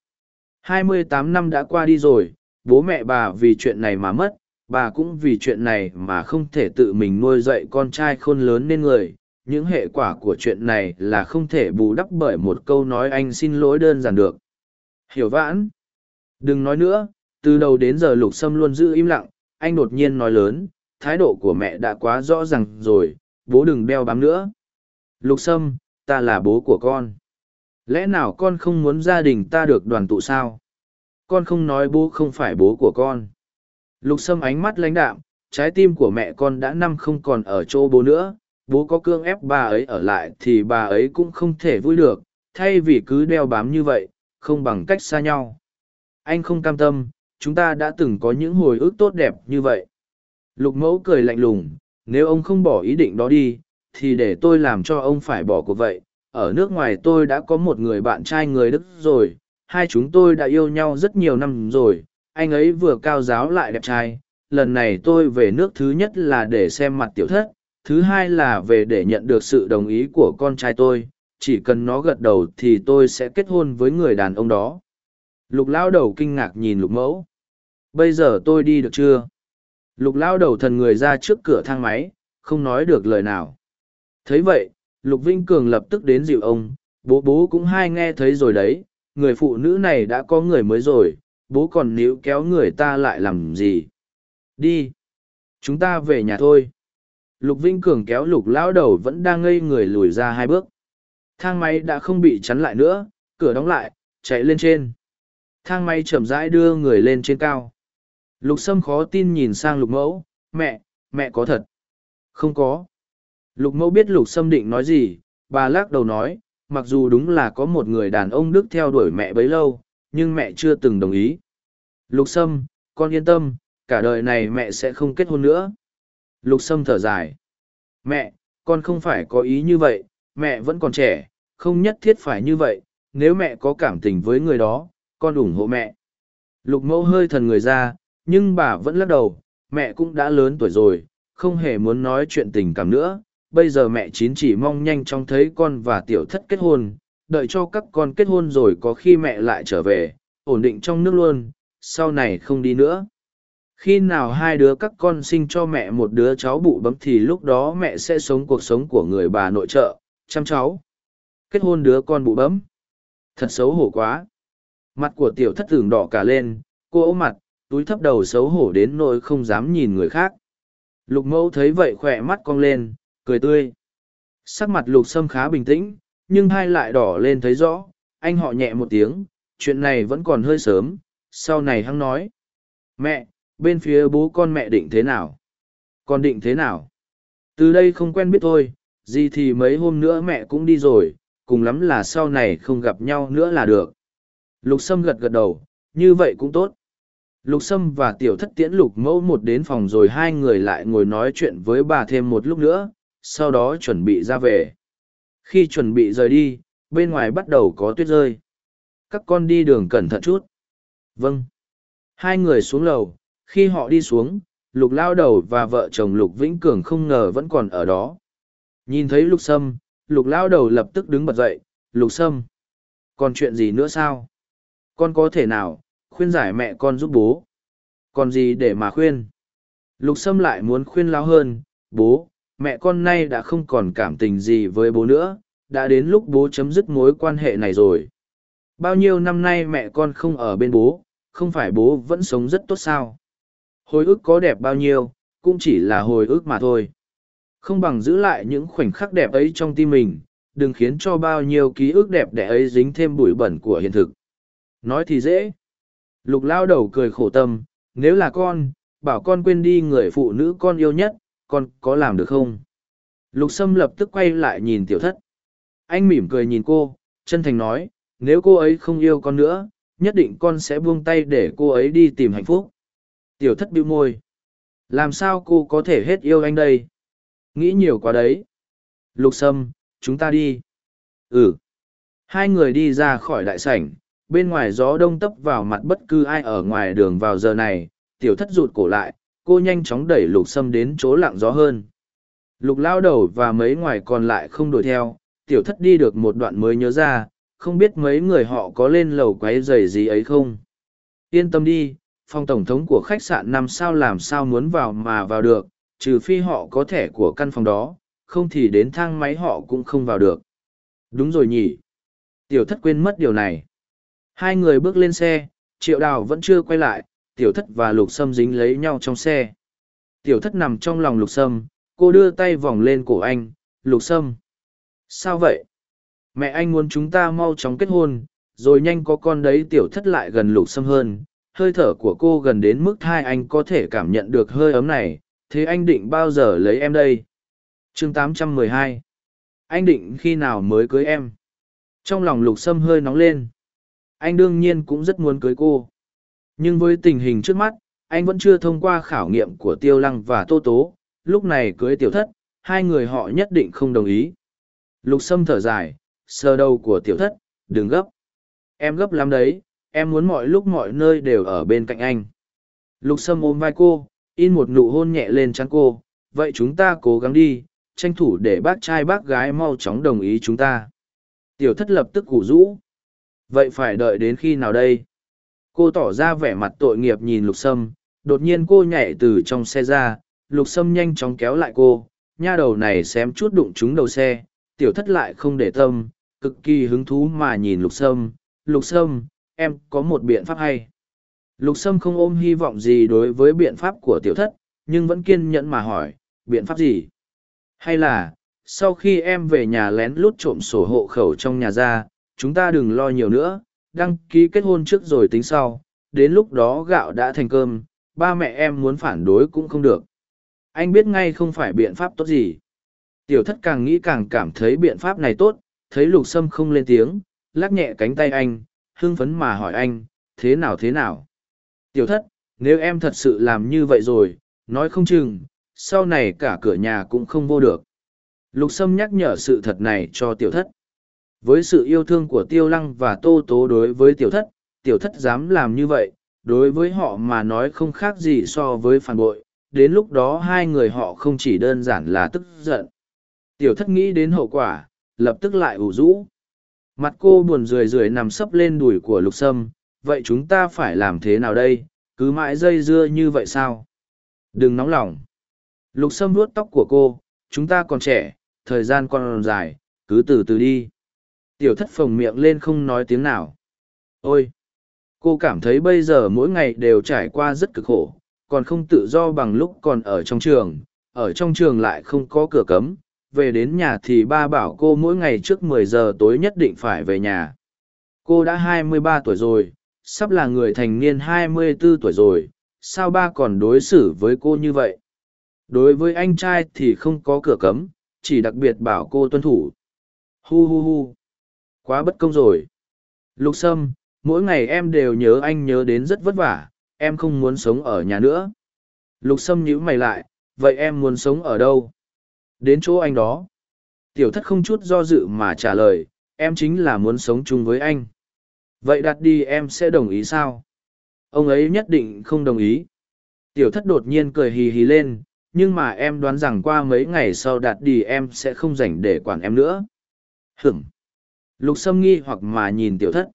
28 năm đã qua đi rồi, bố mẹ bà vì chuyện này mà mất, bà cũng vì chuyện này mà không thể tự mình nuôi dạy con trai khôn lớn nên người. Những hệ quả của chuyện này là không thể bù đắp bởi một câu nói anh xin lỗi đơn giản được. Hiểu vãn. Đừng nói nữa, từ đầu đến giờ lục sâm luôn giữ im lặng. Anh đột nhiên nói lớn, thái độ của mẹ đã quá rõ ràng rồi, bố đừng đeo bám nữa. Lục sâm ta là bố của con. Lẽ nào con không muốn gia đình ta được đoàn tụ sao? Con không nói bố không phải bố của con. Lục sâm ánh mắt lãnh đạm, trái tim của mẹ con đã năm không còn ở chỗ bố nữa. Bố có cương ép bà ấy ở lại thì bà ấy cũng không thể vui được. Thay vì cứ đeo bám như vậy, không bằng cách xa nhau. Anh không cam tâm, chúng ta đã từng có những hồi ức tốt đẹp như vậy. Lục mẫu cười lạnh lùng, nếu ông không bỏ ý định đó đi thì để tôi làm cho ông phải bỏ cuộc vậy. Ở nước ngoài tôi đã có một người bạn trai người đức rồi. Hai chúng tôi đã yêu nhau rất nhiều năm rồi. Anh ấy vừa cao giáo lại đẹp trai. Lần này tôi về nước thứ nhất là để xem mặt tiểu thất. Thứ hai là về để nhận được sự đồng ý của con trai tôi. Chỉ cần nó gật đầu thì tôi sẽ kết hôn với người đàn ông đó. Lục lão đầu kinh ngạc nhìn lục mẫu. Bây giờ tôi đi được chưa? Lục lão đầu thần người ra trước cửa thang máy, không nói được lời nào thấy vậy, lục vinh cường lập tức đến dịu ông, bố bố cũng hai nghe thấy rồi đấy, người phụ nữ này đã có người mới rồi, bố còn níu kéo người ta lại làm gì? Đi, chúng ta về nhà thôi. Lục vinh cường kéo lục lão đầu vẫn đang ngây người lùi ra hai bước. Thang máy đã không bị chắn lại nữa, cửa đóng lại, chạy lên trên. Thang máy chậm rãi đưa người lên trên cao. Lục sâm khó tin nhìn sang lục mẫu, mẹ mẹ có thật? Không có lục mẫu biết lục sâm định nói gì, bà lắc đầu nói, mặc dù đúng là có một người đàn ông đức theo đuổi mẹ bấy lâu, nhưng mẹ chưa từng đồng ý. Lục sâm, con yên tâm, cả đời này mẹ sẽ không kết hôn nữa. Lục sâm thở dài. Mẹ, con không phải có ý như vậy, mẹ vẫn còn trẻ, không nhất thiết phải như vậy, nếu mẹ có cảm tình với người đó, con ủng hộ mẹ. Lục mẫu hơi thần người ra, nhưng bà vẫn lắc đầu, mẹ cũng đã lớn tuổi rồi, không hề muốn nói chuyện tình cảm nữa bây giờ mẹ chín chỉ mong nhanh chóng thấy con và tiểu thất kết hôn, đợi cho các con kết hôn rồi có khi mẹ lại trở về, ổn định trong nước luôn, sau này không đi nữa. Khi nào hai đứa các con sinh cho mẹ một đứa cháu bụ bấm thì lúc đó mẹ sẽ sống cuộc sống của người bà nội trợ, chăm cháu. Kết hôn đứa con bụ bấm. Thật xấu hổ quá. Mặt của tiểu thất tưởng đỏ cả lên, cô ố mặt, túi thấp đầu xấu hổ đến nỗi không dám nhìn người khác. Lục mẫu thấy vậy khỏe mắt cong lên cười tươi. Sắc mặt lục sâm khá bình tĩnh, nhưng hai lại đỏ lên thấy rõ, anh họ nhẹ một tiếng, chuyện này vẫn còn hơi sớm, sau này hăng nói. Mẹ, bên phía bố con mẹ định thế nào? Con định thế nào? Từ đây không quen biết thôi, gì thì mấy hôm nữa mẹ cũng đi rồi, cùng lắm là sau này không gặp nhau nữa là được. Lục sâm gật gật đầu, như vậy cũng tốt. Lục sâm và tiểu thất tiễn lục mẫu một đến phòng rồi hai người lại ngồi nói chuyện với bà thêm một lúc nữa sau đó chuẩn bị ra về. Khi chuẩn bị rời đi, bên ngoài bắt đầu có tuyết rơi. Các con đi đường cẩn thận chút. Vâng. Hai người xuống lầu, khi họ đi xuống, lục lao đầu và vợ chồng lục vĩnh cường không ngờ vẫn còn ở đó. Nhìn thấy lục sâm, lục lao đầu lập tức đứng bật dậy, lục sâm, còn chuyện gì nữa sao? Con có thể nào khuyên giải mẹ con giúp bố? Còn gì để mà khuyên? Lục sâm lại muốn khuyên lao hơn, bố mẹ con nay đã không còn cảm tình gì với bố nữa, đã đến lúc bố chấm dứt mối quan hệ này rồi. Bao nhiêu năm nay mẹ con không ở bên bố, không phải bố vẫn sống rất tốt sao? Hồi ức có đẹp bao nhiêu, cũng chỉ là hồi ức mà thôi. Không bằng giữ lại những khoảnh khắc đẹp ấy trong tim mình, đừng khiến cho bao nhiêu ký ức đẹp đẽ ấy dính thêm bụi bẩn của hiện thực. Nói thì dễ. Lục lao đầu cười khổ tâm, nếu là con, bảo con quên đi người phụ nữ con yêu nhất con có làm được không? Lục sâm lập tức quay lại nhìn tiểu thất. Anh mỉm cười nhìn cô, chân thành nói, nếu cô ấy không yêu con nữa, nhất định con sẽ buông tay để cô ấy đi tìm hạnh phúc. Tiểu thất bĩu môi. Làm sao cô có thể hết yêu anh đây? Nghĩ nhiều quá đấy. Lục sâm, chúng ta đi. Ừ. Hai người đi ra khỏi đại sảnh, bên ngoài gió đông tấp vào mặt bất cứ ai ở ngoài đường vào giờ này, tiểu thất rụt cổ lại cô nhanh chóng đẩy lục sâm đến chỗ lặng gió hơn. Lục lao đầu và mấy ngoài còn lại không đuổi theo, tiểu thất đi được một đoạn mới nhớ ra, không biết mấy người họ có lên lầu quáy dày gì ấy không. Yên tâm đi, phòng tổng thống của khách sạn năm sao làm sao muốn vào mà vào được, trừ phi họ có thẻ của căn phòng đó, không thì đến thang máy họ cũng không vào được. Đúng rồi nhỉ. Tiểu thất quên mất điều này. Hai người bước lên xe, triệu đào vẫn chưa quay lại tiểu thất và lục sâm dính lấy nhau trong xe. Tiểu thất nằm trong lòng lục sâm, cô đưa tay vòng lên cổ anh, lục sâm. Sao vậy? Mẹ anh muốn chúng ta mau chóng kết hôn, rồi nhanh có con đấy. Tiểu thất lại gần lục sâm hơn, hơi thở của cô gần đến mức hai anh có thể cảm nhận được hơi ấm này. Thế anh định bao giờ lấy em đây? Chương 812 anh định khi nào mới cưới em? Trong lòng lục sâm hơi nóng lên. Anh đương nhiên cũng rất muốn cưới cô nhưng với tình hình trước mắt, anh vẫn chưa thông qua khảo nghiệm của tiêu lăng và tô tố lúc này cưới tiểu thất, hai người họ nhất định không đồng ý lục sâm thở dài, sờ đầu của tiểu thất, đừng gấp em gấp lắm đấy, em muốn mọi lúc mọi nơi đều ở bên cạnh anh lục sâm ôm vai cô, in một nụ hôn nhẹ lên trán cô, vậy chúng ta cố gắng đi, tranh thủ để bác trai bác gái mau chóng đồng ý chúng ta. Tiểu thất lập tức củ rũ. Vậy phải đợi đến khi nào đây? Cô tỏ ra vẻ mặt tội nghiệp nhìn lục sâm, đột nhiên cô nhảy từ trong xe ra, lục sâm nhanh chóng kéo lại cô, nha đầu này xém chút đụng trúng đầu xe, tiểu thất lại không để tâm, cực kỳ hứng thú mà nhìn lục sâm, lục sâm, em có một biện pháp hay. Lục sâm không ôm hy vọng gì đối với biện pháp của tiểu thất, nhưng vẫn kiên nhẫn mà hỏi, biện pháp gì? Hay là, sau khi em về nhà lén lút trộm sổ hộ khẩu trong nhà ra, chúng ta đừng lo nhiều nữa, đăng ký kết hôn trước rồi tính sau, đến lúc đó gạo đã thành cơm, ba mẹ em muốn phản đối cũng không được. Anh biết ngay không phải biện pháp tốt gì. Tiểu thất càng nghĩ càng cảm thấy biện pháp này tốt, thấy lục sâm không lên tiếng, lắc nhẹ cánh tay anh, hưng phấn mà hỏi anh, thế nào thế nào? Tiểu thất, nếu em thật sự làm như vậy rồi, nói không chừng, sau này cả cửa nhà cũng không vô được. Lục sâm nhắc nhở sự thật này cho tiểu thất. Với sự yêu thương của tiêu lăng và tô tố đối với tiểu thất, tiểu thất dám làm như vậy, đối với họ mà nói không khác gì so với phản bội, đến lúc đó hai người họ không chỉ đơn giản là tức giận. Tiểu thất nghĩ đến hậu quả, lập tức lại ủ rũ. Mặt cô buồn rười rười nằm sấp lên đùi của lục sâm, vậy chúng ta phải làm thế nào đây, cứ mãi dây dưa như vậy sao? Đừng nóng lòng. Lục sâm vuốt tóc của cô, chúng ta còn trẻ, thời gian còn dài, cứ từ từ đi. Tiểu thất phồng miệng lên không nói tiếng nào. Ôi! Cô cảm thấy bây giờ mỗi ngày đều trải qua rất cực khổ, còn không tự do bằng lúc còn ở trong trường, ở trong trường lại không có cửa cấm, về đến nhà thì ba bảo cô mỗi ngày trước 10 giờ tối nhất định phải về nhà. Cô đã 23 tuổi rồi, sắp là người thành niên 24 tuổi rồi, sao ba còn đối xử với cô như vậy? Đối với anh trai thì không có cửa cấm, chỉ đặc biệt bảo cô tuân thủ. Hu hu hu. Quá bất công rồi. Lục Sâm, mỗi ngày em đều nhớ anh nhớ đến rất vất vả, em không muốn sống ở nhà nữa. Lục Sâm nhíu mày lại, vậy em muốn sống ở đâu? Đến chỗ anh đó. Tiểu thất không chút do dự mà trả lời, em chính là muốn sống chung với anh. Vậy đặt đi em sẽ đồng ý sao? Ông ấy nhất định không đồng ý. Tiểu thất đột nhiên cười hì hì lên, nhưng mà em đoán rằng qua mấy ngày sau đạt đi em sẽ không dành để quản em nữa. Hửng! Lục sâm nghi hoặc mà nhìn tiểu thất.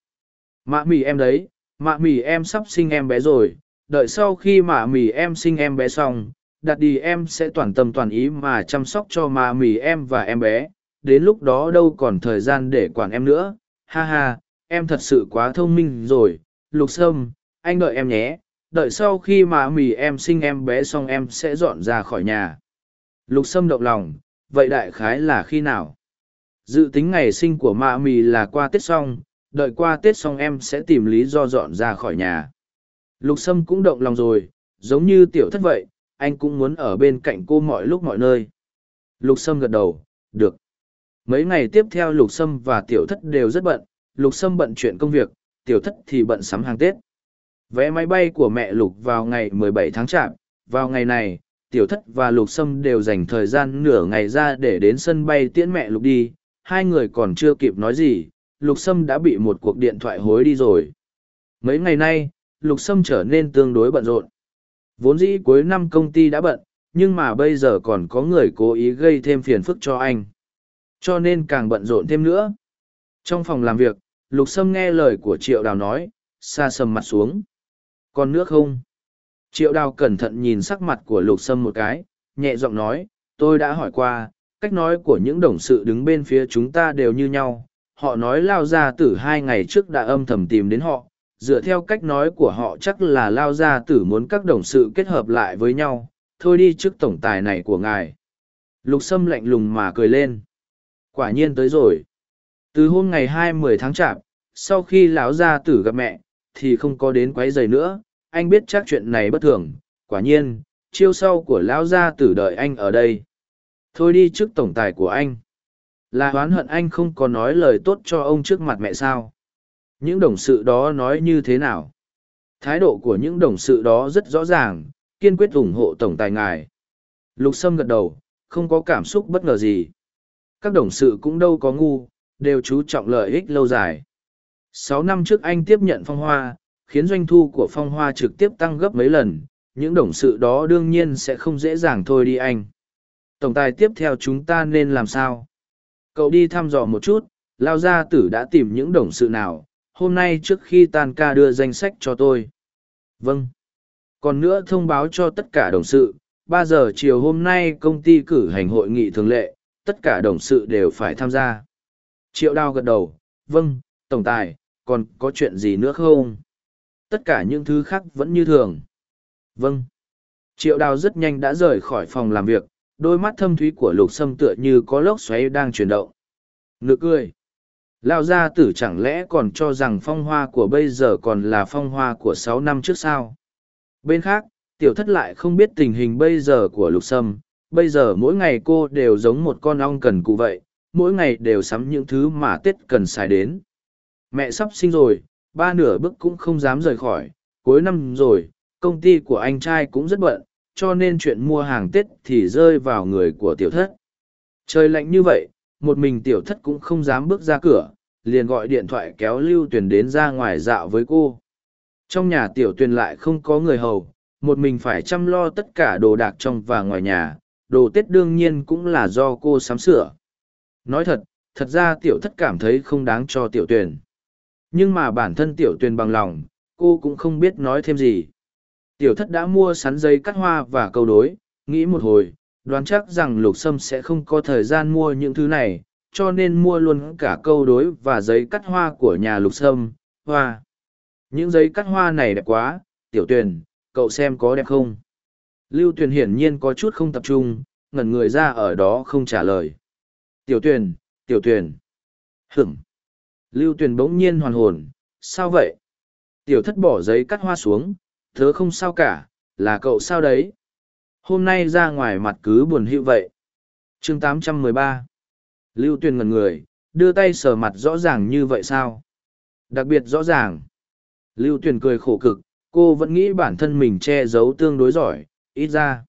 Mạ mì em đấy, mạ mì em sắp sinh em bé rồi, đợi sau khi mạ mì em sinh em bé xong, đặt đi em sẽ toàn tâm toàn ý mà chăm sóc cho mạ mì em và em bé, đến lúc đó đâu còn thời gian để quản em nữa, ha ha, em thật sự quá thông minh rồi, lục sâm, anh đợi em nhé, đợi sau khi mạ mì em sinh em bé xong em sẽ dọn ra khỏi nhà. Lục sâm động lòng, vậy đại khái là khi nào? Dự tính ngày sinh của mạ mì là qua Tết xong, đợi qua Tết xong em sẽ tìm lý do dọn ra khỏi nhà. Lục Sâm cũng động lòng rồi, giống như tiểu thất vậy, anh cũng muốn ở bên cạnh cô mọi lúc mọi nơi. Lục Sâm gật đầu, được. Mấy ngày tiếp theo Lục Sâm và tiểu thất đều rất bận, Lục Sâm bận chuyện công việc, tiểu thất thì bận sắm hàng Tết. Vé máy bay của mẹ Lục vào ngày 17 tháng Chạp, vào ngày này, tiểu thất và Lục Sâm đều dành thời gian nửa ngày ra để đến sân bay tiễn mẹ Lục đi, hai người còn chưa kịp nói gì, Lục Sâm đã bị một cuộc điện thoại hối đi rồi. Mấy ngày nay, Lục Sâm trở nên tương đối bận rộn. Vốn dĩ cuối năm công ty đã bận, nhưng mà bây giờ còn có người cố ý gây thêm phiền phức cho anh. Cho nên càng bận rộn thêm nữa. Trong phòng làm việc, Lục Sâm nghe lời của Triệu Đào nói, xa sầm mặt xuống. Còn nước không? Triệu Đào cẩn thận nhìn sắc mặt của Lục Sâm một cái, nhẹ giọng nói, tôi đã hỏi qua, cách nói của những đồng sự đứng bên phía chúng ta đều như nhau. Họ nói Lao Gia Tử hai ngày trước đã âm thầm tìm đến họ, dựa theo cách nói của họ chắc là Lao Gia Tử muốn các đồng sự kết hợp lại với nhau, thôi đi trước tổng tài này của ngài. Lục Sâm lạnh lùng mà cười lên. Quả nhiên tới rồi. Từ hôm ngày hai mươi tháng chạp, sau khi lão gia tử gặp mẹ, thì không có đến quấy giày nữa, anh biết chắc chuyện này bất thường, quả nhiên, chiêu sau của lão gia tử đợi anh ở đây thôi đi trước tổng tài của anh. Là oán hận anh không có nói lời tốt cho ông trước mặt mẹ sao? Những đồng sự đó nói như thế nào? Thái độ của những đồng sự đó rất rõ ràng, kiên quyết ủng hộ tổng tài ngài. Lục sâm gật đầu, không có cảm xúc bất ngờ gì. Các đồng sự cũng đâu có ngu, đều chú trọng lợi ích lâu dài. Sáu năm trước anh tiếp nhận phong hoa, khiến doanh thu của phong hoa trực tiếp tăng gấp mấy lần, những đồng sự đó đương nhiên sẽ không dễ dàng thôi đi anh. Tổng tài tiếp theo chúng ta nên làm sao? Cậu đi thăm dò một chút, lao gia tử đã tìm những đồng sự nào, hôm nay trước khi tan ca đưa danh sách cho tôi. Vâng. Còn nữa thông báo cho tất cả đồng sự, ba giờ chiều hôm nay công ty cử hành hội nghị thường lệ, tất cả đồng sự đều phải tham gia. Triệu đao gật đầu, vâng, tổng tài, còn có chuyện gì nữa không? Tất cả những thứ khác vẫn như thường. Vâng. Triệu đao rất nhanh đã rời khỏi phòng làm việc, đôi mắt thâm thúy của lục sâm tựa như có lốc xoáy đang chuyển động. Nực cười. Lao gia tử chẳng lẽ còn cho rằng phong hoa của bây giờ còn là phong hoa của sáu năm trước sao? Bên khác, tiểu thất lại không biết tình hình bây giờ của lục sâm. Bây giờ mỗi ngày cô đều giống một con ong cần cụ vậy, mỗi ngày đều sắm những thứ mà Tết cần xài đến. Mẹ sắp sinh rồi, ba nửa bước cũng không dám rời khỏi, cuối năm rồi, công ty của anh trai cũng rất bận, cho nên chuyện mua hàng Tết thì rơi vào người của tiểu thất. Trời lạnh như vậy, một mình tiểu thất cũng không dám bước ra cửa, liền gọi điện thoại kéo Lưu Tuyền đến ra ngoài dạo với cô. Trong nhà tiểu tuyền lại không có người hầu, một mình phải chăm lo tất cả đồ đạc trong và ngoài nhà, đồ Tết đương nhiên cũng là do cô sắm sửa. Nói thật, thật ra tiểu thất cảm thấy không đáng cho tiểu tuyền. Nhưng mà bản thân tiểu tuyền bằng lòng, cô cũng không biết nói thêm gì. Tiểu thất đã mua sắn dây cắt hoa và câu đối, nghĩ một hồi, đoán chắc rằng lục sâm sẽ không có thời gian mua những thứ này, cho nên mua luôn cả câu đối và giấy cắt hoa của nhà lục sâm, hoa. Những giấy cắt hoa này đẹp quá, tiểu tuyền, cậu xem có đẹp không? Lưu tuyền hiển nhiên có chút không tập trung, ngẩn người ra ở đó không trả lời. Tiểu tuyền, tiểu tuyền. Hửng. Lưu tuyền bỗng nhiên hoàn hồn, sao vậy? Tiểu thất bỏ giấy cắt hoa xuống, thớ không sao cả, là cậu sao đấy? Hôm nay ra ngoài mặt cứ buồn hữu vậy. chương 813 Lưu Tuyền ngần người, đưa tay sờ mặt rõ ràng như vậy sao? Đặc biệt rõ ràng. Lưu Tuyền cười khổ cực, cô vẫn nghĩ bản thân mình che giấu tương đối giỏi, ít ra.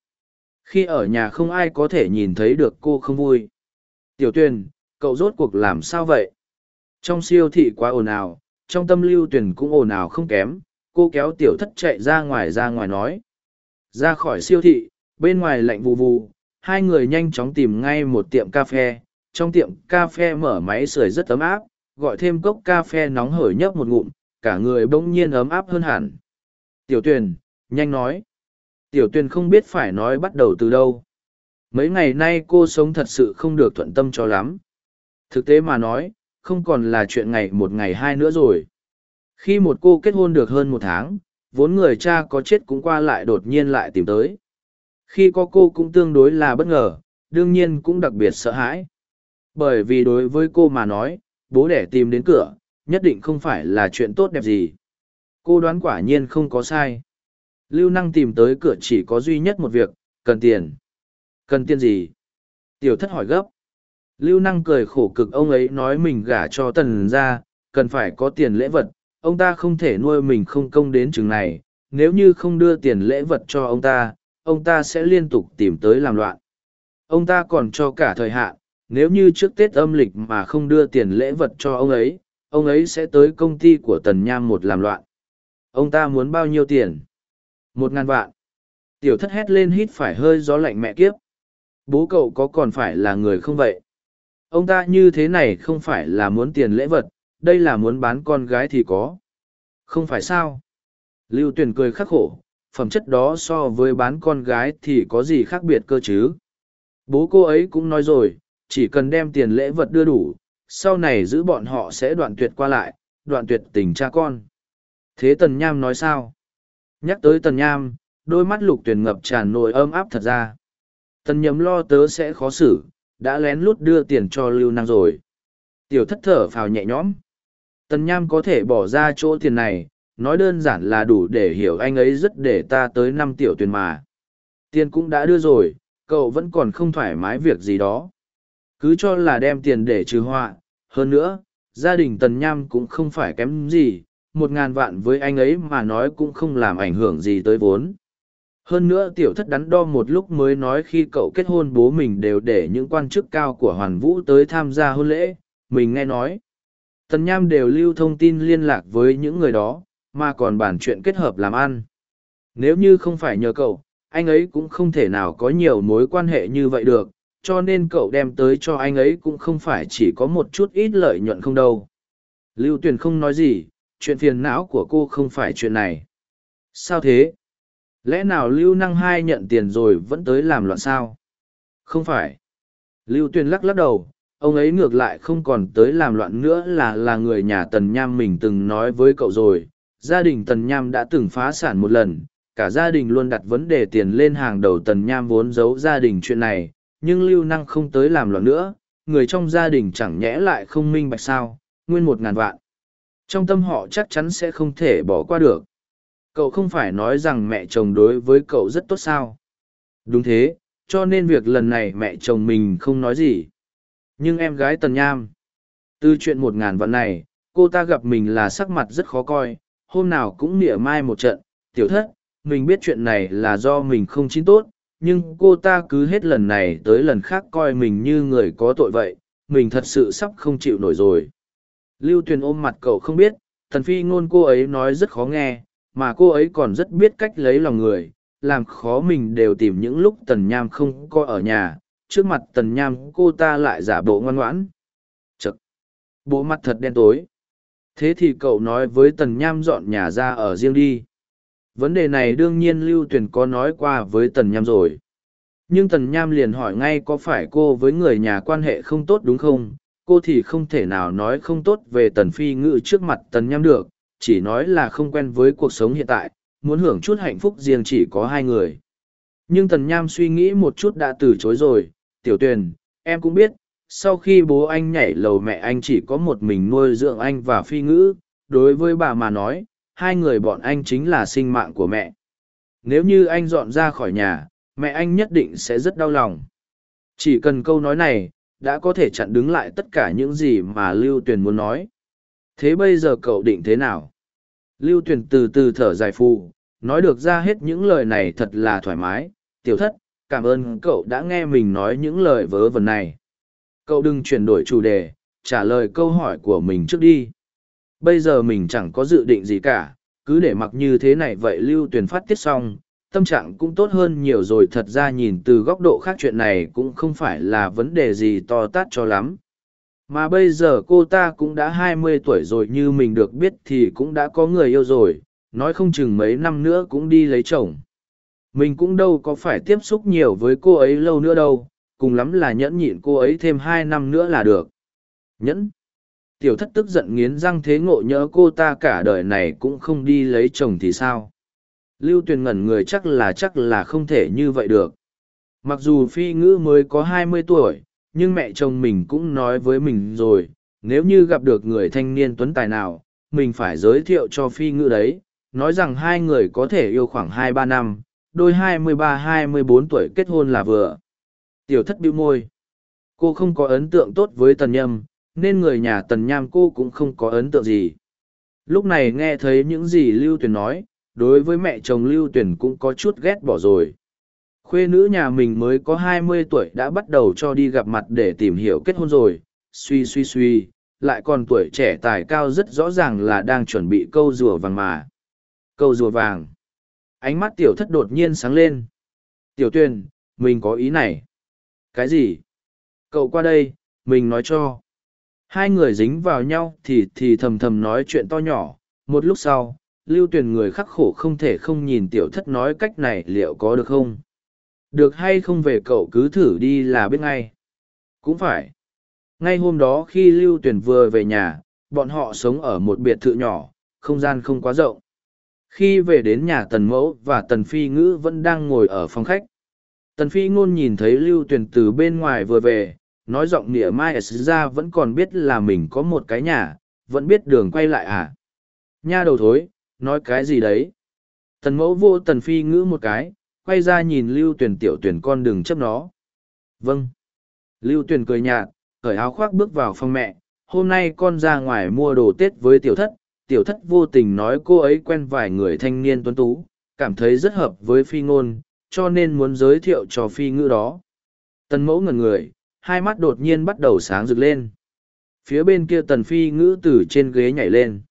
Khi ở nhà không ai có thể nhìn thấy được cô không vui. Tiểu Tuyền, cậu rốt cuộc làm sao vậy? Trong siêu thị quá ồn ào, trong tâm Lưu Tuyền cũng ồn ào không kém, cô kéo tiểu thất chạy ra ngoài ra ngoài nói. Ra khỏi siêu thị, bên ngoài lạnh vù vù, hai người nhanh chóng tìm ngay một tiệm cà phê, trong tiệm cà phê mở máy sưởi rất ấm áp, gọi thêm cốc cà phê nóng hởi nhấp một ngụm, cả người bỗng nhiên ấm áp hơn hẳn. Tiểu tuyền, nhanh nói. Tiểu tuyền không biết phải nói bắt đầu từ đâu. Mấy ngày nay cô sống thật sự không được thuận tâm cho lắm. Thực tế mà nói, không còn là chuyện ngày một ngày hai nữa rồi. Khi một cô kết hôn được hơn một tháng, vốn người cha có chết cũng qua lại đột nhiên lại tìm tới. Khi có cô cũng tương đối là bất ngờ, đương nhiên cũng đặc biệt sợ hãi. Bởi vì đối với cô mà nói, bố đẻ tìm đến cửa, nhất định không phải là chuyện tốt đẹp gì. Cô đoán quả nhiên không có sai. Lưu năng tìm tới cửa chỉ có duy nhất một việc, cần tiền. Cần tiền gì? Tiểu thất hỏi gấp. Lưu năng cười khổ cực ông ấy nói mình gả cho tần ra, cần phải có tiền lễ vật. Ông ta không thể nuôi mình không công đến chừng này, nếu như không đưa tiền lễ vật cho ông ta, ông ta sẽ liên tục tìm tới làm loạn. Ông ta còn cho cả thời hạn, nếu như trước Tết âm lịch mà không đưa tiền lễ vật cho ông ấy, ông ấy sẽ tới công ty của Tần Nham một làm loạn. Ông ta muốn bao nhiêu tiền? Một ngàn vạn. Tiểu thất hét lên hít phải hơi gió lạnh mẹ kiếp. Bố cậu có còn phải là người không vậy? Ông ta như thế này không phải là muốn tiền lễ vật, đây là muốn bán con gái thì có. Không phải sao? Lưu Tuyền cười khắc khổ, phẩm chất đó so với bán con gái thì có gì khác biệt cơ chứ? Bố cô ấy cũng nói rồi, chỉ cần đem tiền lễ vật đưa đủ, sau này giữ bọn họ sẽ đoạn tuyệt qua lại, đoạn tuyệt tình cha con. Thế Tần Nham nói sao? Nhắc tới Tần Nham, đôi mắt lục tuyển ngập tràn nỗi ấm áp thật ra. Tần nhấm lo tớ sẽ khó xử, đã lén lút đưa tiền cho lưu năng rồi. Tiểu thất thở phào nhẹ nhõm. Tần Nham có thể bỏ ra chỗ tiền này, nói đơn giản là đủ để hiểu anh ấy rất để ta tới năm tiểu tuyển mà. Tiền cũng đã đưa rồi, cậu vẫn còn không thoải mái việc gì đó. Cứ cho là đem tiền để trừ họa hơn nữa gia đình tần nham cũng không phải kém gì một ngàn vạn với anh ấy mà nói cũng không làm ảnh hưởng gì tới vốn. Hơn nữa tiểu thất đắn đo một lúc mới nói khi cậu kết hôn bố mình đều để những quan chức cao của hoàn vũ tới tham gia hôn lễ mình nghe nói tần nham đều lưu thông tin liên lạc với những người đó, mà còn bàn chuyện kết hợp làm ăn. Nếu như không phải nhờ cậu, anh ấy cũng không thể nào có nhiều mối quan hệ như vậy được, cho nên cậu đem tới cho anh ấy cũng không phải chỉ có một chút ít lợi nhuận không đâu. Lưu tuyền không nói gì, chuyện phiền não của cô không phải chuyện này. Sao thế? Lẽ nào lưu năng hai nhận tiền rồi vẫn tới làm loạn sao? Không phải. Lưu tuyền lắc lắc đầu ông ấy ngược lại không còn tới làm loạn nữa là là người nhà tần nham mình từng nói với cậu rồi. Gia đình tần nham đã từng phá sản một lần. Cả gia đình luôn đặt vấn đề tiền lên hàng đầu tần nham vốn giấu gia đình chuyện này. Nhưng lưu năng không tới làm loạn nữa. Người trong gia đình chẳng nhẽ lại không minh bạch sao? Nguyên một ngàn vạn. Trong tâm họ chắc chắn sẽ không thể bỏ qua được. Cậu không phải nói rằng mẹ chồng đối với cậu rất tốt sao? Đúng thế. Cho nên việc lần này mẹ chồng mình không nói gì nhưng em gái tần nham. Từ chuyện một ngàn vận này, cô ta gặp mình là sắc mặt rất khó coi, hôm nào cũng nịa mai một trận, tiểu thất, mình biết chuyện này là do mình không chín tốt, nhưng cô ta cứ hết lần này tới lần khác coi mình như người có tội vậy, mình thật sự sắp không chịu nổi rồi. Lưu tuyền ôm mặt cậu không biết thần phi ngôn cô ấy nói rất khó nghe, mà cô ấy còn rất biết cách lấy lòng người, làm khó mình đều tìm những lúc tần nham không có ở nhà trước mặt tần nham cô ta lại giả bộ ngoan ngoãn. Chật, bộ mặt thật đen tối. Thế thì cậu nói với tần nham dọn nhà ra ở riêng đi. Vấn đề này đương nhiên lưu tuyền có nói qua với tần nham rồi. Nhưng tần nham liền hỏi ngay có phải cô với người nhà quan hệ không tốt đúng không? Cô thì không thể nào nói không tốt về tần phi ngự trước mặt tần nham được. Chỉ nói là không quen với cuộc sống hiện tại, muốn hưởng chút hạnh phúc riêng chỉ có hai người. Nhưng tần nham suy nghĩ một chút đã từ chối rồi tiểu tuyền, em cũng biết, sau khi bố anh nhảy lầu mẹ anh chỉ có một mình nuôi dưỡng anh và phi ngữ, đối với bà mà nói, hai người bọn anh chính là sinh mạng của mẹ. Nếu như anh dọn ra khỏi nhà, mẹ anh nhất định sẽ rất đau lòng. Chỉ cần câu nói này, đã có thể chặn đứng lại tất cả những gì mà lưu tuyền muốn nói. Thế bây giờ cậu định thế nào? Lưu tuyền từ từ thở dài phù, nói được ra hết những lời này thật là thoải mái. Tiểu thất cảm ơn cậu đã nghe mình nói những lời vớ vẩn này. Cậu đừng chuyển đổi chủ đề, trả lời câu hỏi của mình trước đi. Bây giờ mình chẳng có dự định gì cả, cứ để mặc như thế này vậy lưu tuyền phát tiết xong, tâm trạng cũng tốt hơn nhiều rồi. Thật ra nhìn từ góc độ khác chuyện này cũng không phải là vấn đề gì to tát cho lắm. Mà bây giờ cô ta cũng đã hai mươi tuổi rồi, như mình được biết thì cũng đã có người yêu rồi. Nói không chừng mấy năm nữa cũng đi lấy chồng mình cũng đâu có phải tiếp xúc nhiều với cô ấy lâu nữa đâu, cùng lắm là nhẫn nhịn cô ấy thêm hai năm nữa là được. Nhẫn. Tiểu thất tức giận nghiến răng thế ngộ nhỡ cô ta cả đời này cũng không đi lấy chồng thì sao? Lưu tuyền ngẩn người chắc là chắc là không thể như vậy được. Mặc dù phi ngữ mới có hai mươi tuổi, nhưng mẹ chồng mình cũng nói với mình rồi, nếu như gặp được người thanh niên tuấn tài nào, mình phải giới thiệu cho phi ngữ đấy, nói rằng hai người có thể yêu khoảng hai ba năm đôi hai mươi ba, hai mươi bốn tuổi kết hôn là vừa. Tiểu thất bĩu môi. Cô không có ấn tượng tốt với tần nhâm, nên người nhà tần nham cô cũng không có ấn tượng gì. Lúc này nghe thấy những gì lưu tuyền nói, đối với mẹ chồng lưu tuyền cũng có chút ghét bỏ rồi. Khuê nữ nhà mình mới có hai mươi tuổi đã bắt đầu cho đi gặp mặt để tìm hiểu kết hôn rồi. Suy suy suy, lại còn tuổi trẻ tài cao rất rõ ràng là đang chuẩn bị câu rùa vàng mà. Câu rùa vàng ánh mắt tiểu thất đột nhiên sáng lên. Tiểu tuyền, mình có ý này. Cái gì? Cậu qua đây, mình nói cho. Hai người dính vào nhau thì thì thầm thầm nói chuyện to nhỏ. Một lúc sau, lưu tuyền người khắc khổ không thể không nhìn tiểu thất nói cách này liệu có được không? Được hay không về cậu cứ thử đi là biết ngay. Cũng phải. Ngay hôm đó khi lưu tuyền vừa về nhà, bọn họ sống ở một biệt thự nhỏ, không gian không quá rộng khi về đến nhà tần mẫu và tần phi ngữ vẫn đang ngồi ở phòng khách. Tần phi ngôn nhìn thấy lưu tuyền từ bên ngoài vừa về, nói giọng nịa mai s ra vẫn còn biết là mình có một cái nhà, vẫn biết đường quay lại à? Nha đầu thối, nói cái gì đấy? Tần mẫu vô tần phi ngữ một cái, quay ra nhìn lưu Tuyền tiểu tuyển con đừng chấp nó. Vâng. Lưu Tuyền cười nhạt, cởi áo khoác bước vào phòng mẹ, hôm nay con ra ngoài mua đồ tết với tiểu thất tiểu thất vô tình nói cô ấy quen vài người thanh niên tuấn tú cảm thấy rất hợp với phi ngôn cho nên muốn giới thiệu cho phi ngữ đó. Tần mẫu ngẩn người hai mắt đột nhiên bắt đầu sáng rực lên. Phía bên kia tần phi ngữ từ trên ghế nhảy lên.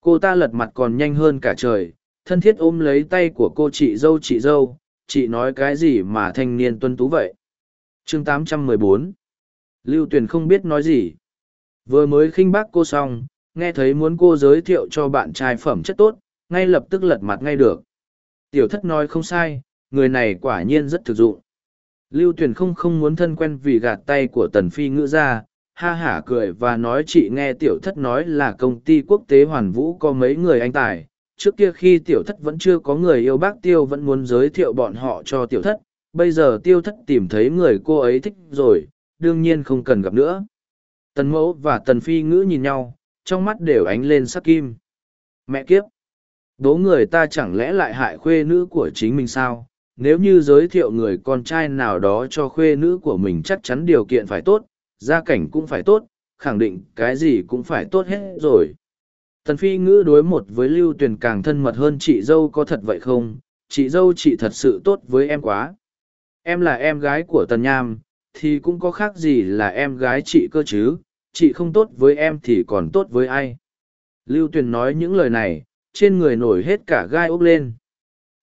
Cô ta lật mặt còn nhanh hơn cả trời thân thiết ôm lấy tay của cô chị dâu chị dâu chị nói cái gì mà thanh niên tuân tú vậy? Chương 814 Lưu Tuyền không biết nói gì. Vừa mới khinh bác cô xong, nghe thấy muốn cô giới thiệu cho bạn trai phẩm chất tốt, ngay lập tức lật mặt ngay được. Tiểu thất nói không sai, người này quả nhiên rất thực dụng. Lưu Tuyền không không muốn thân quen vì gạt tay của Tần Phi ngữ ra, ha hả cười và nói chị nghe tiểu thất nói là công ty quốc tế hoàn vũ có mấy người anh tài. Trước kia khi tiểu thất vẫn chưa có người yêu bác tiêu vẫn muốn giới thiệu bọn họ cho tiểu thất, bây giờ tiêu thất tìm thấy người cô ấy thích rồi, đương nhiên không cần gặp nữa. Tần mẫu và tần phi ngữ nhìn nhau, trong mắt đều ánh lên sắc kim. Mẹ kiếp! Đố người ta chẳng lẽ lại hại khuê nữ của chính mình sao? Nếu như giới thiệu người con trai nào đó cho khuê nữ của mình chắc chắn điều kiện phải tốt, gia cảnh cũng phải tốt, khẳng định cái gì cũng phải tốt hết rồi. Tần phi ngữ đối một với lưu tuyền càng thân mật hơn chị dâu có thật vậy không? Chị dâu chị thật sự tốt với em quá. Em là em gái của Tần Nham, thì cũng có khác gì là em gái chị cơ chứ, chị không tốt với em thì còn tốt với ai. Lưu Tuyền nói những lời này, trên người nổi hết cả gai ốc lên.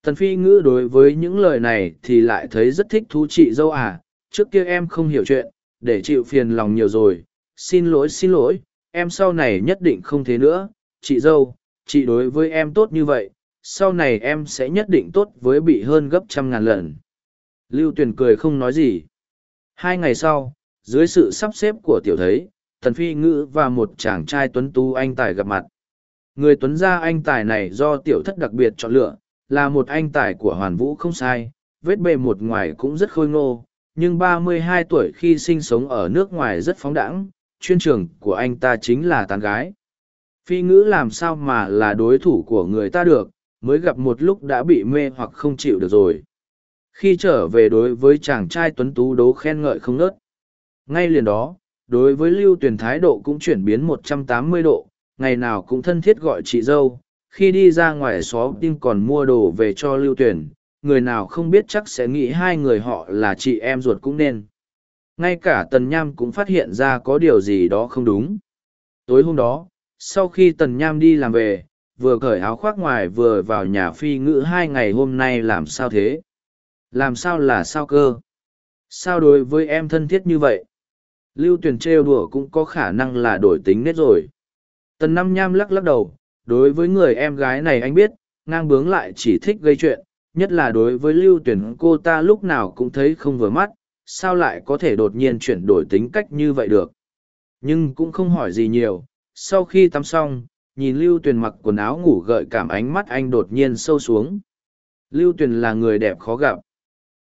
Tần Phi ngữ đối với những lời này thì lại thấy rất thích thú chị dâu à, trước kia em không hiểu chuyện, để chịu phiền lòng nhiều rồi, xin lỗi xin lỗi, em sau này nhất định không thế nữa, chị dâu, chị đối với em tốt như vậy, sau này em sẽ nhất định tốt với bị hơn gấp trăm ngàn lần. Lưu Tuyền cười không nói gì. Hai ngày sau, dưới sự sắp xếp của tiểu thấy, Tần Phi Ngữ và một chàng trai tuấn tú anh tài gặp mặt. Người tuấn gia anh tài này do tiểu thất đặc biệt chọn lựa, là một anh tài của hoàn vũ không sai, vết bề một ngoài cũng rất khôi ngô, nhưng ba mươi hai tuổi khi sinh sống ở nước ngoài rất phóng đãng, chuyên trường của anh ta chính là tán gái. Phi ngữ làm sao mà là đối thủ của người ta được, mới gặp một lúc đã bị mê hoặc không chịu được rồi. Khi trở về đối với chàng trai tuấn tú đố khen ngợi không nớt. Ngay liền đó, đối với lưu Tuyền thái độ cũng chuyển biến 180 độ, ngày nào cũng thân thiết gọi chị dâu, khi đi ra ngoài xó tim còn mua đồ về cho lưu tuyển, người nào không biết chắc sẽ nghĩ hai người họ là chị em ruột cũng nên. Ngay cả Tần Nham cũng phát hiện ra có điều gì đó không đúng. Tối hôm đó, sau khi Tần Nham đi làm về, vừa cởi áo khoác ngoài vừa vào nhà phi ngữ hai ngày hôm nay làm sao thế? Làm sao là sao cơ? Sao đối với em thân thiết như vậy? Lưu tuyển trêu đùa cũng có khả năng là đổi tính nết rồi. Tần Năm Nham lắc lắc đầu, đối với người em gái này anh biết, ngang bướng lại chỉ thích gây chuyện, nhất là đối với lưu tuyển cô ta lúc nào cũng thấy không vừa mắt, sao lại có thể đột nhiên chuyển đổi tính cách như vậy được. Nhưng cũng không hỏi gì nhiều, sau khi tắm xong, nhìn lưu tuyển mặc quần áo ngủ gợi cảm ánh mắt anh đột nhiên sâu xuống. Lưu tuyển là người đẹp khó gặp.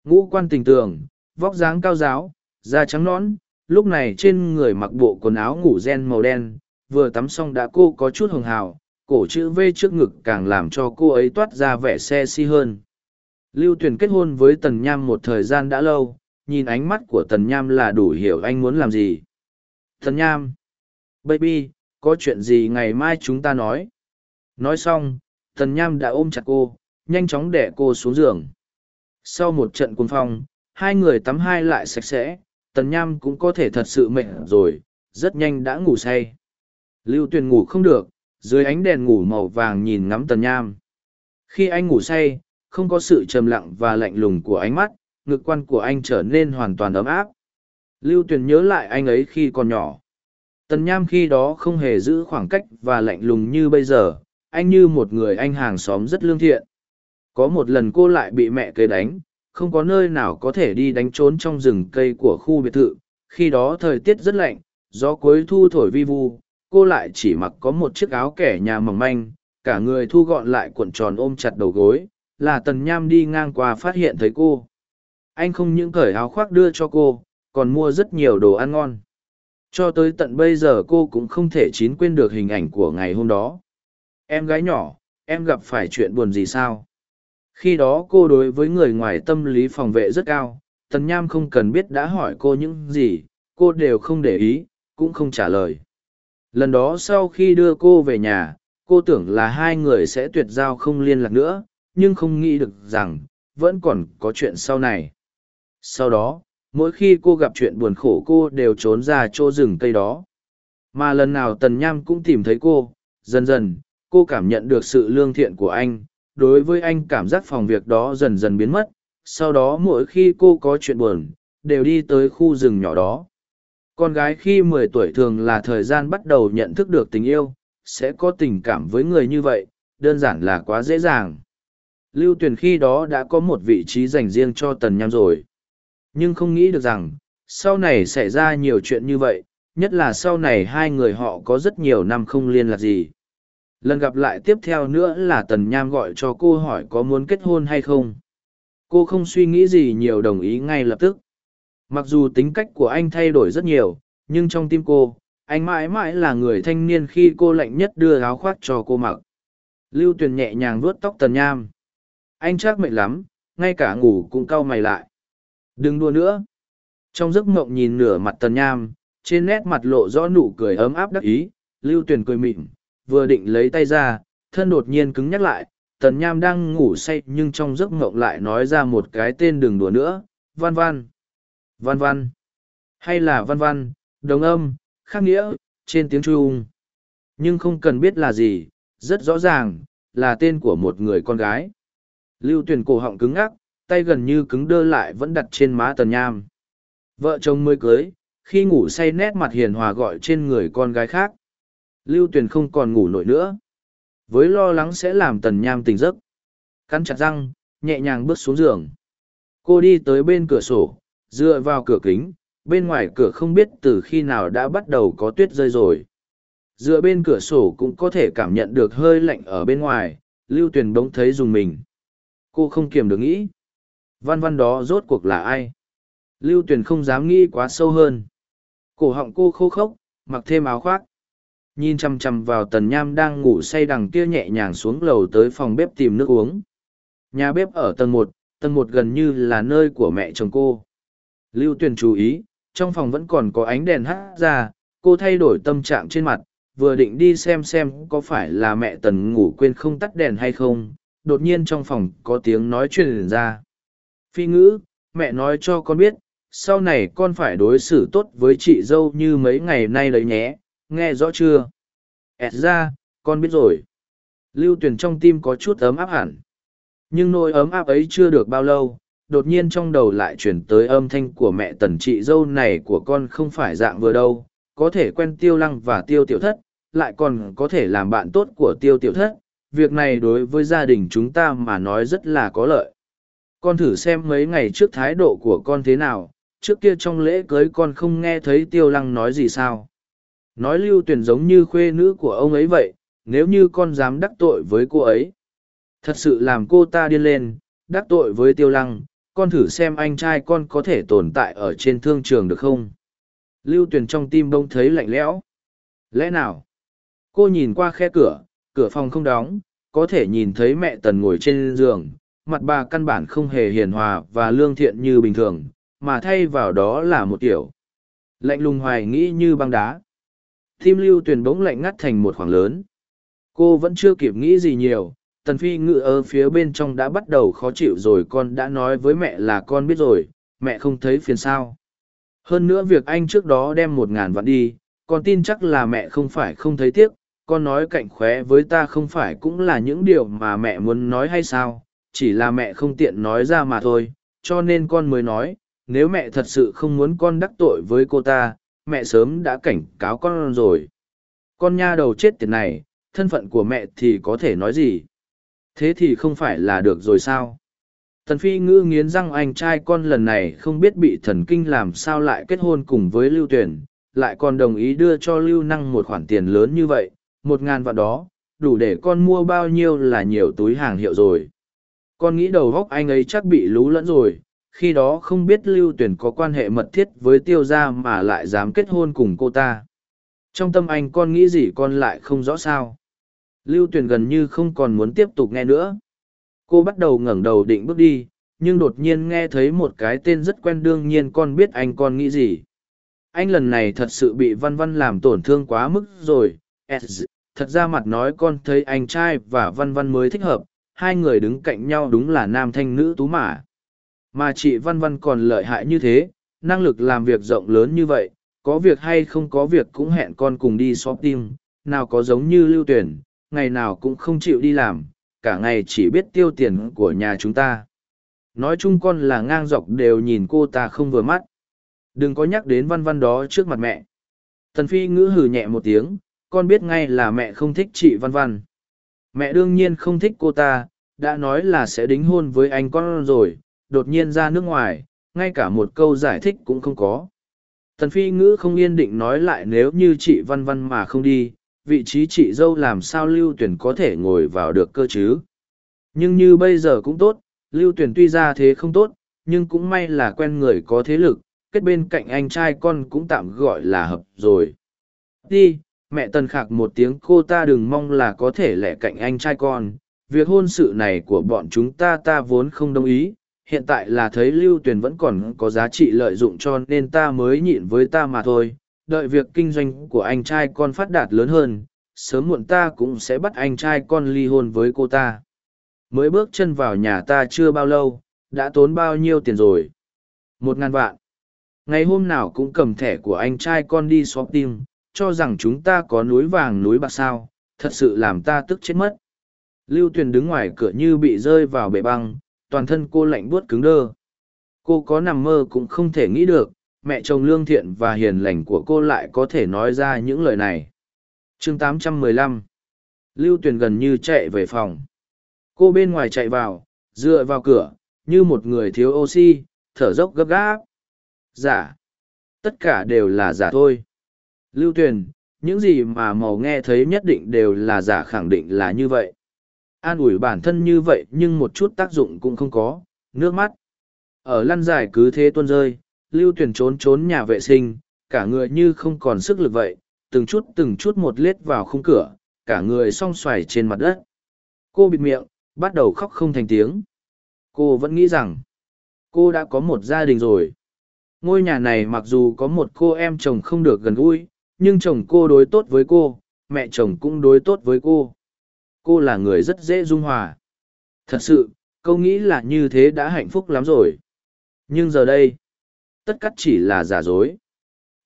Ngũ quan tình tường, vóc dáng cao giáo, da trắng nõn, lúc này trên người mặc bộ quần áo ngủ ren màu đen, vừa tắm xong đã cô có chút hồng hào, cổ chữ V trước ngực càng làm cho cô ấy toát ra vẻ xe si hơn. Lưu Tuyền kết hôn với Tần Nham một thời gian đã lâu, nhìn ánh mắt của Tần Nham là đủ hiểu anh muốn làm gì. Tần Nham! Baby, có chuyện gì ngày mai chúng ta nói? Nói xong, Tần Nham đã ôm chặt cô, nhanh chóng đẻ cô xuống giường. Sau một trận cuồng phong, hai người tắm hai lại sạch sẽ, Tần Nham cũng có thể thật sự mệt rồi, rất nhanh đã ngủ say. Lưu Tuyền ngủ không được, dưới ánh đèn ngủ màu vàng nhìn ngắm Tần Nham. Khi anh ngủ say, không có sự trầm lặng và lạnh lùng của ánh mắt, ngực quan của anh trở nên hoàn toàn ấm áp. Lưu Tuyền nhớ lại anh ấy khi còn nhỏ. Tần Nham khi đó không hề giữ khoảng cách và lạnh lùng như bây giờ, anh như một người anh hàng xóm rất lương thiện. Có một lần cô lại bị mẹ kế đánh, không có nơi nào có thể đi đánh trốn trong rừng cây của khu biệt thự. Khi đó thời tiết rất lạnh, gió cuối thu thổi vi vu, cô lại chỉ mặc có một chiếc áo kẻ nhà mỏng manh, cả người thu gọn lại cuộn tròn ôm chặt đầu gối, là tần nham đi ngang qua phát hiện thấy cô. Anh không những cởi áo khoác đưa cho cô, còn mua rất nhiều đồ ăn ngon. Cho tới tận bây giờ cô cũng không thể chín quên được hình ảnh của ngày hôm đó. Em gái nhỏ, em gặp phải chuyện buồn gì sao? Khi đó cô đối với người ngoài tâm lý phòng vệ rất cao, Tần Nham không cần biết đã hỏi cô những gì, cô đều không để ý, cũng không trả lời. Lần đó sau khi đưa cô về nhà, cô tưởng là hai người sẽ tuyệt giao không liên lạc nữa, nhưng không nghĩ được rằng, vẫn còn có chuyện sau này. Sau đó, mỗi khi cô gặp chuyện buồn khổ cô đều trốn ra chỗ rừng cây đó. Mà lần nào Tần Nham cũng tìm thấy cô, dần dần, cô cảm nhận được sự lương thiện của anh, đối với anh cảm giác phòng việc đó dần dần biến mất sau đó mỗi khi cô có chuyện buồn đều đi tới khu rừng nhỏ đó. Con gái khi mười tuổi thường là thời gian bắt đầu nhận thức được tình yêu, sẽ có tình cảm với người như vậy, đơn giản là quá dễ dàng. Lưu Tuyền khi đó đã có một vị trí dành riêng cho Tần Nham rồi. Nhưng không nghĩ được rằng, sau này xảy ra nhiều chuyện như vậy, nhất là sau này hai người họ có rất nhiều năm không liên lạc gì. Lần gặp lại tiếp theo nữa là Tần Nham gọi cho cô hỏi có muốn kết hôn hay không. Cô không suy nghĩ gì nhiều đồng ý ngay lập tức. Mặc dù tính cách của anh thay đổi rất nhiều, nhưng trong tim cô, anh mãi mãi là người thanh niên khi cô lạnh nhất đưa áo khoác cho cô mặc. Lưu Tuyền nhẹ nhàng vuốt tóc Tần Nham. Anh chắc mệt lắm, ngay cả ngủ cũng cau mày lại. Đừng đua nữa. Trong giấc mộng nhìn nửa mặt Tần Nham, trên nét mặt lộ rõ nụ cười ấm áp đắc ý, Lưu Tuyền cười mịn, vừa định lấy tay ra, thân đột nhiên cứng nhắc lại, Tần Nham đang ngủ say nhưng trong giấc mộng lại nói ra một cái tên đừng đùa nữa, Văn Văn. Văn Văn. Hay là Văn Văn, đồng âm, khác nghĩa, trên tiếng Trung. Nhưng không cần biết là gì, rất rõ ràng, là tên của một người con gái. Lưu Tuyền cổ họng cứng ngắc, tay gần như cứng đơ lại vẫn đặt trên má Tần Nham. Vợ chồng mới cưới, khi ngủ say nét mặt hiền hòa gọi trên người con gái khác. Lưu Tuyền không còn ngủ nổi nữa. Với lo lắng sẽ làm Tần Nham tỉnh giấc. Cắn chặt răng, nhẹ nhàng bước xuống giường. Cô đi tới bên cửa sổ, dựa vào cửa kính, bên ngoài cửa không biết từ khi nào đã bắt đầu có tuyết rơi rồi. Dựa bên cửa sổ cũng có thể cảm nhận được hơi lạnh ở bên ngoài, Lưu Tuyền bỗng thấy dùng mình. Cô không kiềm được nghĩ. Văn văn đó rốt cuộc là ai? Lưu Tuyền không dám nghĩ quá sâu hơn. Cổ họng cô khô khốc, mặc thêm áo khoác. Nhìn chằm chằm vào tần nham đang ngủ say đằng kia nhẹ nhàng xuống lầu tới phòng bếp tìm nước uống. Nhà bếp ở tầng một, tầng một gần như là nơi của mẹ chồng cô. Lưu Tuyền chú ý, trong phòng vẫn còn có ánh đèn hát ra, cô thay đổi tâm trạng trên mặt, vừa định đi xem xem có phải là mẹ tần ngủ quên không tắt đèn hay không, đột nhiên trong phòng có tiếng nói truyền ra. Phi ngữ, mẹ nói cho con biết, sau này con phải đối xử tốt với chị dâu như mấy ngày nay đấy nhé, nghe rõ chưa? ẹt ra, con biết rồi. Lưu Tuyền trong tim có chút ấm áp hẳn. Nhưng nỗi ấm áp ấy chưa được bao lâu, đột nhiên trong đầu lại chuyển tới âm thanh của mẹ tần chị dâu này của con không phải dạng vừa đâu, có thể quen tiêu lăng và tiêu tiểu thất, lại còn có thể làm bạn tốt của tiêu tiểu thất. Việc này đối với gia đình chúng ta mà nói rất là có lợi. Con thử xem mấy ngày trước thái độ của con thế nào, trước kia trong lễ cưới con không nghe thấy tiêu lăng nói gì sao. Nói lưu Tuyền giống như khuê nữ của ông ấy vậy, nếu như con dám đắc tội với cô ấy. Thật sự làm cô ta điên lên, đắc tội với tiêu lăng, con thử xem anh trai con có thể tồn tại ở trên thương trường được không. Lưu Tuyền trong tim bông thấy lạnh lẽo. Lẽ nào? Cô nhìn qua khe cửa, cửa phòng không đóng, có thể nhìn thấy mẹ tần ngồi trên giường, mặt bà căn bản không hề hiền hòa và lương thiện như bình thường, mà thay vào đó là một kiểu. Lạnh lùng hoài nghĩ như băng đá. Tim lưu tuyển bỗng lạnh ngắt thành một khoảng lớn. Cô vẫn chưa kịp nghĩ gì nhiều, tần phi ngự ở phía bên trong đã bắt đầu khó chịu rồi con đã nói với mẹ là con biết rồi, mẹ không thấy phiền sao. Hơn nữa việc anh trước đó đem một ngàn vạn đi, con tin chắc là mẹ không phải không thấy tiếc, con nói cạnh khóe với ta không phải cũng là những điều mà mẹ muốn nói hay sao, chỉ là mẹ không tiện nói ra mà thôi, cho nên con mới nói, nếu mẹ thật sự không muốn con đắc tội với cô ta, mẹ sớm đã cảnh cáo con rồi. Con nha đầu chết tiệt này, thân phận của mẹ thì có thể nói gì? Thế thì không phải là được rồi sao? Tần Phi ngữ nghiến răng anh trai con lần này không biết bị thần kinh làm sao lại kết hôn cùng với Lưu Tuyển, lại còn đồng ý đưa cho Lưu Năng một khoản tiền lớn như vậy, một ngàn vạn đó, đủ để con mua bao nhiêu là nhiều túi hàng hiệu rồi. Con nghĩ đầu góc anh ấy chắc bị lú lẫn rồi, khi đó không biết lưu tuyển có quan hệ mật thiết với tiêu gia mà lại dám kết hôn cùng cô ta. Trong tâm anh con nghĩ gì con lại không rõ sao. Lưu tuyển gần như không còn muốn tiếp tục nghe nữa. Cô bắt đầu ngẩng đầu định bước đi, nhưng đột nhiên nghe thấy một cái tên rất quen đương nhiên con biết anh con nghĩ gì. Anh lần này thật sự bị văn văn làm tổn thương quá mức rồi. Thật ra mặt nói con thấy anh trai và văn văn mới thích hợp, hai người đứng cạnh nhau đúng là nam thanh nữ tú mã mà chị Văn Văn còn lợi hại như thế, năng lực làm việc rộng lớn như vậy, có việc hay không có việc cũng hẹn con cùng đi shopping, nào có giống như lưu tuyển, ngày nào cũng không chịu đi làm, cả ngày chỉ biết tiêu tiền của nhà chúng ta. Nói chung con là ngang dọc đều nhìn cô ta không vừa mắt. Đừng có nhắc đến văn văn đó trước mặt mẹ. Tần phi ngữ hừ nhẹ một tiếng, con biết ngay là mẹ không thích chị văn văn. Mẹ đương nhiên không thích cô ta, đã nói là sẽ đính hôn với anh con rồi, đột nhiên ra nước ngoài, ngay cả một câu giải thích cũng không có. Tần phi ngữ không yên định nói lại nếu như chị văn văn mà không đi, vị trí chị dâu làm sao lưu tuyển có thể ngồi vào được cơ chứ. Nhưng như bây giờ cũng tốt, lưu tuyển tuy ra thế không tốt, nhưng cũng may là quen người có thế lực, kết bên cạnh anh trai con cũng tạm gọi là hợp rồi. Đi, mẹ tần khạc một tiếng cô ta đừng mong là có thể lẻ cạnh anh trai con, việc hôn sự này của bọn chúng ta ta vốn không đồng ý, hiện tại là thấy lưu tuyển vẫn còn có giá trị lợi dụng cho nên ta mới nhịn với ta mà thôi, đợi việc kinh doanh của anh trai con phát đạt lớn hơn, sớm muộn ta cũng sẽ bắt anh trai con ly hôn với cô ta. Mới bước chân vào nhà ta chưa bao lâu, đã tốn bao nhiêu tiền rồi? Một ngàn vạn. Ngày hôm nào cũng cầm thẻ của anh trai con đi shopping, cho rằng chúng ta có núi vàng núi bạc sao, thật sự làm ta tức chết mất. Lưu Tuyền đứng ngoài cửa như bị rơi vào bể băng, toàn thân cô lạnh buốt cứng đơ. Cô có nằm mơ cũng không thể nghĩ được, mẹ chồng lương thiện và hiền lành của cô lại có thể nói ra những lời này. chương 815 Lưu Tuyền gần như chạy về phòng. Cô bên ngoài chạy vào, dựa vào cửa, như một người thiếu oxy, thở dốc gấp gáp. Giả. Tất cả đều là giả thôi. Lưu Tuyền, những gì mà màu nghe thấy nhất định đều là giả khẳng định là như vậy. An ủi bản thân như vậy nhưng một chút tác dụng cũng không có, nước mắt. Ở lăn dài cứ thế tuôn rơi, Lưu Tuyền trốn trốn nhà vệ sinh, cả người như không còn sức lực vậy, từng chút từng chút một lết vào khung cửa, cả người song xoài trên mặt đất. Cô bịt miệng, bắt đầu khóc không thành tiếng. Cô vẫn nghĩ rằng, cô đã có một gia đình rồi. Ngôi nhà này mặc dù có một cô em chồng không được gần gũi, nhưng chồng cô đối tốt với cô, mẹ chồng cũng đối tốt với cô. Cô là người rất dễ dung hòa. Thật sự, câu nghĩ là như thế đã hạnh phúc lắm rồi. Nhưng giờ đây, tất cả chỉ là giả dối.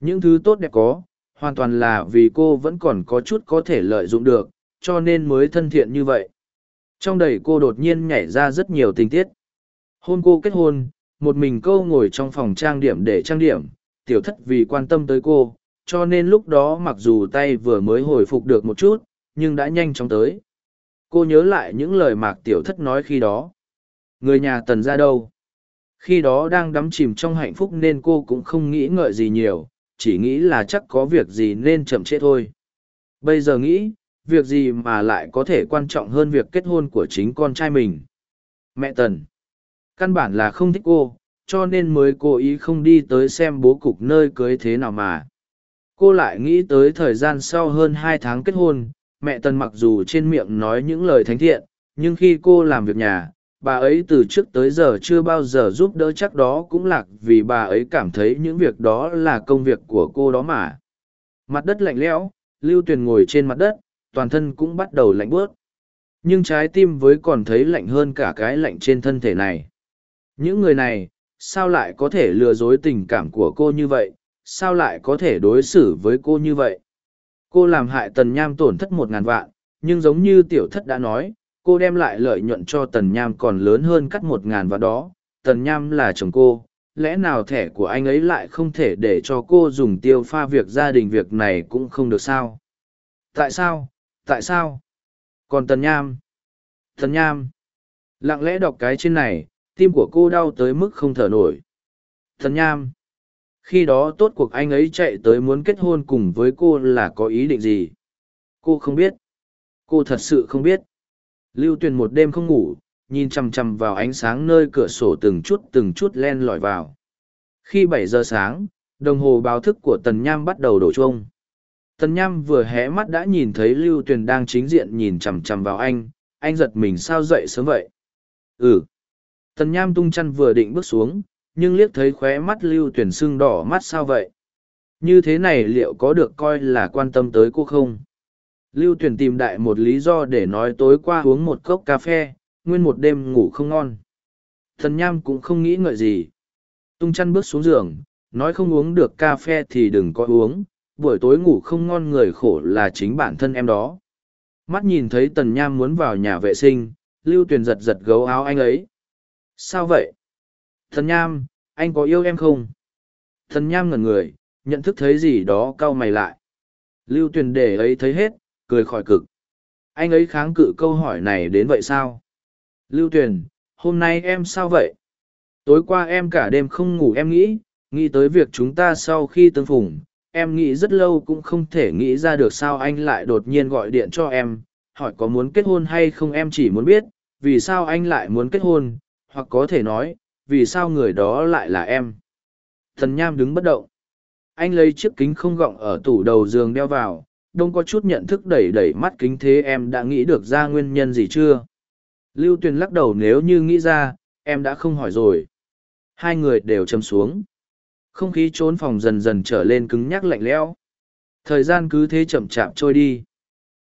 Những thứ tốt đẹp có, hoàn toàn là vì cô vẫn còn có chút có thể lợi dụng được, cho nên mới thân thiện như vậy. Trong đầy cô đột nhiên nhảy ra rất nhiều tình tiết. Hôn cô kết hôn, một mình câu ngồi trong phòng trang điểm để trang điểm, tiểu thất vì quan tâm tới cô, cho nên lúc đó mặc dù tay vừa mới hồi phục được một chút, nhưng đã nhanh chóng tới. Cô nhớ lại những lời mạc tiểu thất nói khi đó. Người nhà tần ra đâu? Khi đó đang đắm chìm trong hạnh phúc nên cô cũng không nghĩ ngợi gì nhiều, chỉ nghĩ là chắc có việc gì nên chậm trễ thôi. Bây giờ nghĩ, việc gì mà lại có thể quan trọng hơn việc kết hôn của chính con trai mình. Mẹ Tần. Căn bản là không thích cô, cho nên mới cố ý không đi tới xem bố cục nơi cưới thế nào mà. Cô lại nghĩ tới thời gian sau hơn hai tháng kết hôn, mẹ Tần mặc dù trên miệng nói những lời thánh thiện, nhưng khi cô làm việc nhà, bà ấy từ trước tới giờ chưa bao giờ giúp đỡ chắc đó cũng lạc vì bà ấy cảm thấy những việc đó là công việc của cô đó mà. Mặt đất lạnh lẽo, Lưu Tuyền ngồi trên mặt đất, toàn thân cũng bắt đầu lạnh bớt. Nhưng trái tim với còn thấy lạnh hơn cả cái lạnh trên thân thể này. Những người này, sao lại có thể lừa dối tình cảm của cô như vậy, sao lại có thể đối xử với cô như vậy? Cô làm hại tần nham tổn thất một ngàn vạn, nhưng giống như tiểu thất đã nói, cô đem lại lợi nhuận cho tần nham còn lớn hơn cắt một ngàn vạn đó. Tần nham là chồng cô, lẽ nào thẻ của anh ấy lại không thể để cho cô dùng tiêu pha việc gia đình việc này cũng không được sao? Tại sao? Tại sao? Còn tần nham? Tần nham? Lặng lẽ đọc cái trên này, tim của cô đau tới mức không thở nổi. Tần nham? Khi đó tốt cuộc anh ấy chạy tới muốn kết hôn cùng với cô là có ý định gì? Cô không biết. Cô thật sự không biết. Lưu Tuyền một đêm không ngủ, nhìn chằm chằm vào ánh sáng nơi cửa sổ từng chút từng chút len lỏi vào. Khi bảy giờ sáng, đồng hồ báo thức của Tần Nham bắt đầu đổ chuông. Tần Nham vừa hé mắt đã nhìn thấy Lưu Tuyền đang chính diện nhìn chằm chằm vào anh, anh giật mình sao dậy sớm vậy? Ừ. Tần Nham tung chăn vừa định bước xuống, nhưng liếc thấy khóe mắt Lưu Tuyền sưng đỏ mắt sao vậy? Như thế này liệu có được coi là quan tâm tới cô không? Lưu Tuyền tìm đại một lý do để nói tối qua uống một cốc cà phê, nguyên một đêm ngủ không ngon. Thần Nham cũng không nghĩ ngợi gì. Tung chăn bước xuống giường, nói không uống được cà phê thì đừng có uống, buổi tối ngủ không ngon người khổ là chính bản thân em đó. Mắt nhìn thấy Tần Nham muốn vào nhà vệ sinh, Lưu Tuyền giật giật gấu áo anh ấy. Sao vậy? Thần Nham, anh có yêu em không? Thần nham ngẩn người, nhận thức thấy gì đó cau mày lại. Lưu tuyền để ấy thấy hết, cười khỏi cực. Anh ấy kháng cự câu hỏi này đến vậy sao? Lưu tuyền, hôm nay em sao vậy? Tối qua em cả đêm không ngủ em nghĩ, nghĩ tới việc chúng ta sau khi tương phùng, em nghĩ rất lâu cũng không thể nghĩ ra được sao anh lại đột nhiên gọi điện cho em, hỏi có muốn kết hôn hay không em chỉ muốn biết, vì sao anh lại muốn kết hôn, hoặc có thể nói, vì sao người đó lại là em. Thần Nham đứng bất động. Anh lấy chiếc kính không gọng ở tủ đầu giường đeo vào, đông có chút nhận thức đẩy đẩy mắt kính thế em đã nghĩ được ra nguyên nhân gì chưa? Lưu Tuyền lắc đầu nếu như nghĩ ra, em đã không hỏi rồi. Hai người đều châm xuống. Không khí trốn phòng dần dần trở lên cứng nhắc lạnh lẽo. Thời gian cứ thế chậm chạp trôi đi.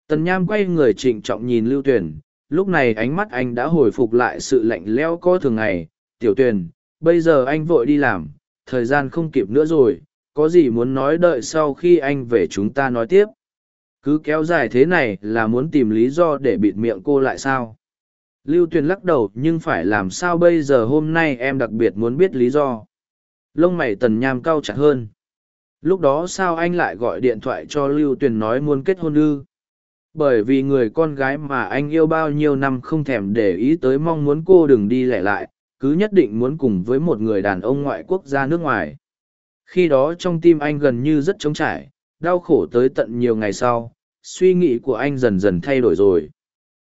Tần Nham quay người trịnh trọng nhìn Lưu Tuyền, lúc này ánh mắt anh đã hồi phục lại sự lạnh lẽo có thường ngày. Tiểu Tuyền, bây giờ anh vội đi làm, thời gian không kịp nữa rồi, có gì muốn nói đợi sau khi anh về chúng ta nói tiếp. Cứ kéo dài thế này là muốn tìm lý do để bịt miệng cô lại sao? Lưu Tuyền lắc đầu nhưng phải làm sao bây giờ hôm nay em đặc biệt muốn biết lý do. Lông mày tần nham cau chặt hơn. Lúc đó sao anh lại gọi điện thoại cho Lưu Tuyền nói muốn kết hôn ư? Bởi vì người con gái mà anh yêu bao nhiêu năm không thèm để ý tới mong muốn cô đừng đi lẻ lại, cứ nhất định muốn cùng với một người đàn ông ngoại quốc gia nước ngoài. Khi đó trong tim anh gần như rất trống trải, đau khổ tới tận nhiều ngày sau, suy nghĩ của anh dần dần thay đổi rồi.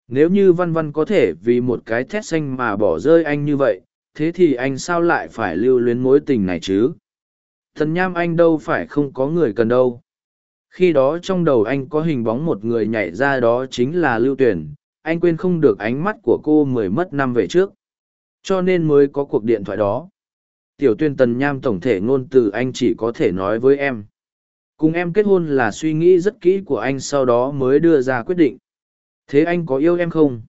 Nếu như văn văn có thể vì một cái thét xanh mà bỏ rơi anh như vậy, thế thì anh sao lại phải lưu luyến mối tình này chứ? Thần nham anh đâu phải không có người cần đâu. Khi đó trong đầu anh có hình bóng một người nhảy ra đó chính là Lưu Tuyển, anh quên không được ánh mắt của cô mười mất năm về trước. Cho nên mới có cuộc điện thoại đó. Tiểu tuyên tần nham tổng thể ngôn từ anh chỉ có thể nói với em. Cùng em kết hôn là suy nghĩ rất kỹ của anh sau đó mới đưa ra quyết định. Thế anh có yêu em không?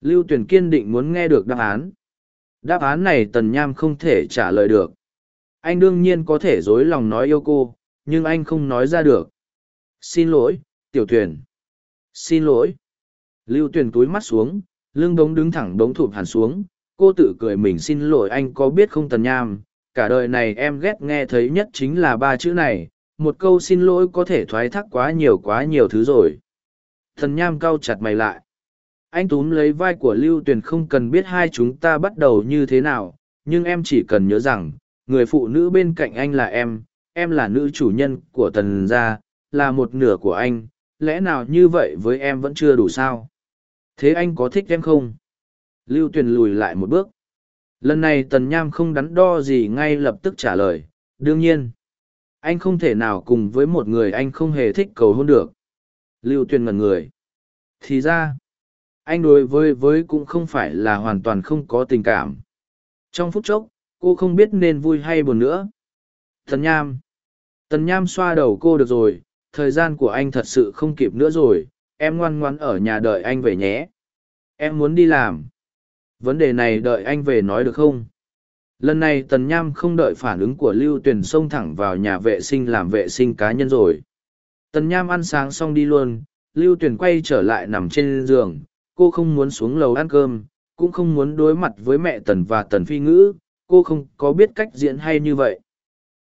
Lưu Tuyển kiên định muốn nghe được đáp án. Đáp án này Tần Nham không thể trả lời được. Anh đương nhiên có thể dối lòng nói yêu cô, nhưng anh không nói ra được. Xin lỗi, Tiểu Tuyển. Xin lỗi. Lưu Tuyển túi mắt xuống, lưng bóng đứng thẳng bóng thụp hẳn xuống. Cô tự cười mình xin lỗi anh có biết không Tần Nham, cả đời này em ghét nghe thấy nhất chính là ba chữ này, một câu xin lỗi có thể thoái thác quá nhiều quá nhiều thứ rồi. Thần nham cau chặt mày lại. Anh túm lấy vai của lưu tuyền không cần biết hai chúng ta bắt đầu như thế nào nhưng em chỉ cần nhớ rằng người phụ nữ bên cạnh anh là em em là nữ chủ nhân của tần gia là một nửa của anh lẽ nào như vậy với em vẫn chưa đủ sao? Thế anh có thích em không? Lưu tuyền lùi lại một bước. Lần này tần nham không đắn đo gì ngay lập tức trả lời, đương nhiên, anh không thể nào cùng với một người anh không hề thích cầu hôn được. Lưu tuyền ngẩn người. Thì ra, anh đối với với cũng không phải là hoàn toàn không có tình cảm. Trong phút chốc, cô không biết nên vui hay buồn nữa. Tần nham tần nham xoa đầu cô được rồi, thời gian của anh thật sự không kịp nữa rồi, em ngoan ngoan ở nhà đợi anh về nhé. Em muốn đi làm vấn đề này đợi anh về nói được không? Lần này tần nham không đợi phản ứng của lưu tuyền xông thẳng vào nhà vệ sinh làm vệ sinh cá nhân rồi. Tần nham ăn sáng xong đi luôn, lưu tuyền quay trở lại nằm trên giường. Cô không muốn xuống lầu ăn cơm, cũng không muốn đối mặt với mẹ tần và tần phi ngữ. Cô không có biết cách diễn hay như vậy.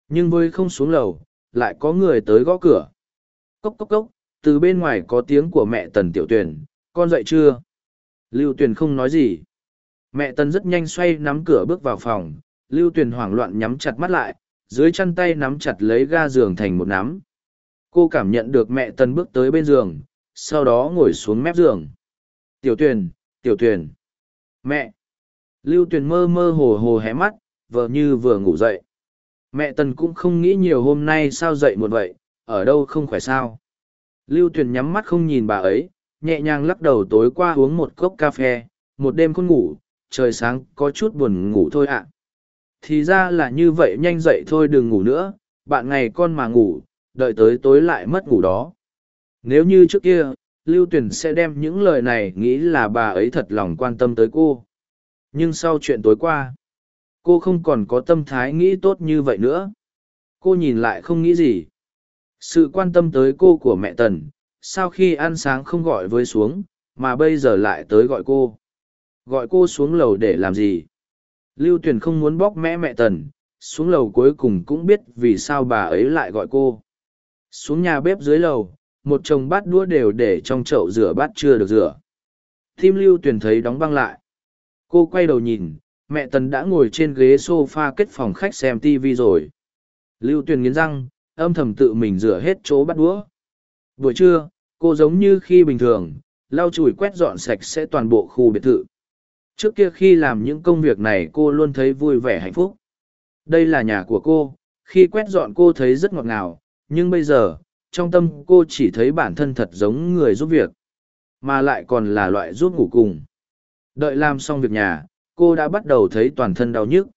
Nhưng với không xuống lầu, lại có người tới gõ cửa. Cốc cốc cốc, từ bên ngoài có tiếng của mẹ tần tiểu tuyền. Con dậy chưa? Lưu tuyền không nói gì mẹ tần rất nhanh xoay nắm cửa bước vào phòng, lưu tuyền hoảng loạn nhắm chặt mắt lại, dưới chăn tay nắm chặt lấy ga giường thành một nắm. Cô cảm nhận được mẹ tần bước tới bên giường, sau đó ngồi xuống mép giường. Tiểu tuyền tiểu tuyền. Mẹ. Lưu tuyền mơ mơ hồ hồ hé mắt vợ như vừa ngủ dậy. Mẹ tần cũng không nghĩ nhiều hôm nay sao dậy một vậy, ở đâu không khỏe sao? Lưu tuyền nhắm mắt không nhìn bà ấy, nhẹ nhàng lắc đầu tối qua uống một cốc cà phê, một đêm không ngủ trời sáng có chút buồn ngủ thôi ạ. Thì ra là như vậy nhanh dậy thôi đừng ngủ nữa, bạn ngày con mà ngủ, đợi tới tối lại mất ngủ đó. Nếu như trước kia, lưu tuyền sẽ đem những lời này nghĩ là bà ấy thật lòng quan tâm tới cô. Nhưng sau chuyện tối qua, cô không còn có tâm thái nghĩ tốt như vậy nữa. Cô nhìn lại không nghĩ gì. Sự quan tâm tới cô của mẹ tần, sau khi ăn sáng không gọi với xuống, mà bây giờ lại tới gọi cô gọi cô xuống lầu để làm gì? Lưu tuyền không muốn bóc mẽ mẹ tần, xuống lầu cuối cùng cũng biết vì sao bà ấy lại gọi cô. Xuống nhà bếp dưới lầu, một chồng bát đũa đều để trong chậu rửa bát chưa được rửa. Tim lưu tuyền thấy đóng băng lại. Cô quay đầu nhìn, mẹ tần đã ngồi trên ghế s o f a kết phòng khách xem tv rồi. Lưu tuyền nghiến răng, âm thầm tự mình rửa hết chỗ bát đũa. Buổi trưa, cô giống như khi bình thường, lau chùi quét dọn sạch sẽ toàn bộ khu biệt thự trước kia khi làm những công việc này cô luôn thấy vui vẻ hạnh phúc. Đây là nhà của cô, khi quét dọn cô thấy rất ngọt ngào, nhưng bây giờ, trong tâm cô chỉ thấy bản thân thật giống người giúp việc, mà lại còn là loại giúp ngủ cùng. Đợi làm xong việc nhà, cô đã bắt đầu thấy toàn thân đau nhức.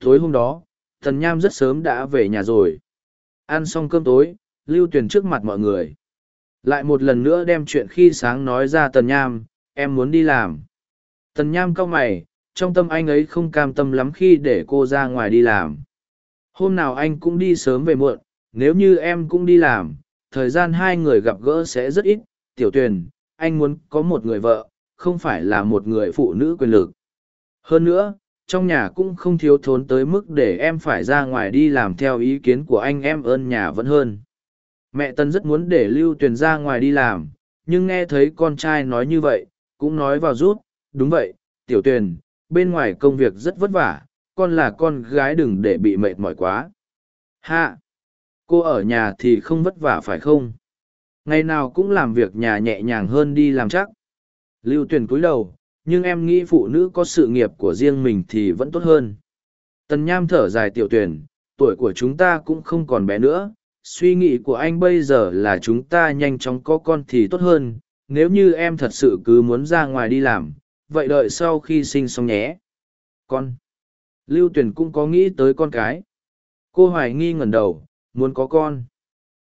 Tối hôm đó, thần nham rất sớm đã về nhà rồi. Ăn xong cơm tối, lưu tuyền trước mặt mọi người. Lại một lần nữa đem chuyện khi sáng nói ra tần nham, em muốn đi làm tần nham cau mày, trong tâm anh ấy không cam tâm lắm khi để cô ra ngoài đi làm. Hôm nào anh cũng đi sớm về muộn, nếu như em cũng đi làm, thời gian hai người gặp gỡ sẽ rất ít. Tiểu tuyền, anh muốn có một người vợ, không phải là một người phụ nữ quyền lực. Hơn nữa, trong nhà cũng không thiếu thốn tới mức để em phải ra ngoài đi làm theo ý kiến của anh, em ơn nhà vẫn hơn. Mẹ tân rất muốn để lưu tuyền ra ngoài đi làm, nhưng nghe thấy con trai nói như vậy, cũng nói vào rút đúng vậy, tiểu tuyền, bên ngoài công việc rất vất vả, con là con gái đừng để bị mệt mỏi quá. Hạ, cô ở nhà thì không vất vả phải không? Ngày nào cũng làm việc nhà nhẹ nhàng hơn đi làm chắc. Lưu tuyền cúi đầu, nhưng em nghĩ phụ nữ có sự nghiệp của riêng mình thì vẫn tốt hơn. Tần nham thở dài tiểu tuyển tuổi của chúng ta cũng không còn bé nữa, suy nghĩ của anh bây giờ là chúng ta nhanh chóng có con thì tốt hơn, nếu như em thật sự cứ muốn ra ngoài đi làm vậy đợi sau khi sinh xong nhé. Con. Lưu tuyền cũng có nghĩ tới con cái. Cô hoài nghi ngẩn đầu, muốn có con.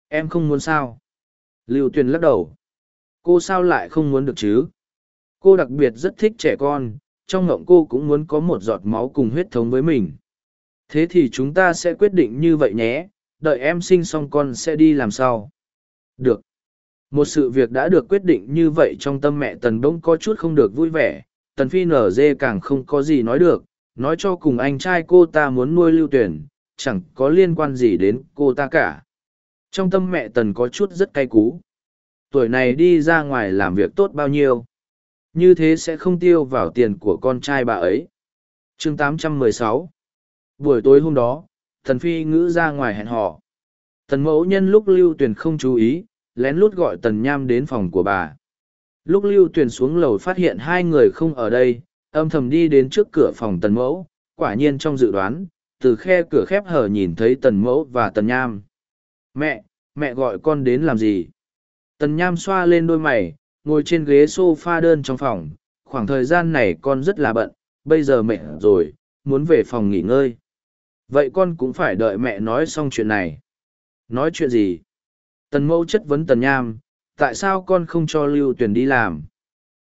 Em không muốn sao? Lưu tuyền lắc đầu. Cô sao lại không muốn được chứ? Cô đặc biệt rất thích trẻ con, trong ngộng cô cũng muốn có một giọt máu cùng huyết thống với mình. Thế thì chúng ta sẽ quyết định như vậy nhé, đợi em sinh xong con sẽ đi làm sao? Được một sự việc đã được quyết định như vậy trong tâm mẹ tần bỗng có chút không được vui vẻ. Tần phi nở dê càng không có gì nói được, nói cho cùng anh trai cô ta muốn nuôi lưu tuyển chẳng có liên quan gì đến cô ta cả. Trong tâm mẹ tần có chút rất cay cú. Tuổi này đi ra ngoài làm việc tốt bao nhiêu? Như thế sẽ không tiêu vào tiền của con trai bà ấy. Chương 816 buổi tối hôm đó thần phi ngữ ra ngoài hẹn họ tần mẫu nhân lúc lưu tuyền không chú ý lén lút gọi tần nham đến phòng của bà. Lúc lưu tuyền xuống lầu phát hiện hai người không ở đây, âm thầm đi đến trước cửa phòng tần mẫu. Quả nhiên trong dự đoán, từ khe cửa khép hở nhìn thấy tần mẫu và tần nham. Mẹ mẹ gọi con đến làm gì? Tần nham xoa lên đôi mày, ngồi trên ghế s o f a đơn trong phòng. Khoảng thời gian này con rất là bận, bây giờ mẹ rồi, muốn về phòng nghỉ ngơi. Vậy con cũng phải đợi mẹ nói xong chuyện này. Nói chuyện gì? Tần mẫu chất vấn tần nham, tại sao con không cho lưu tuyền đi làm?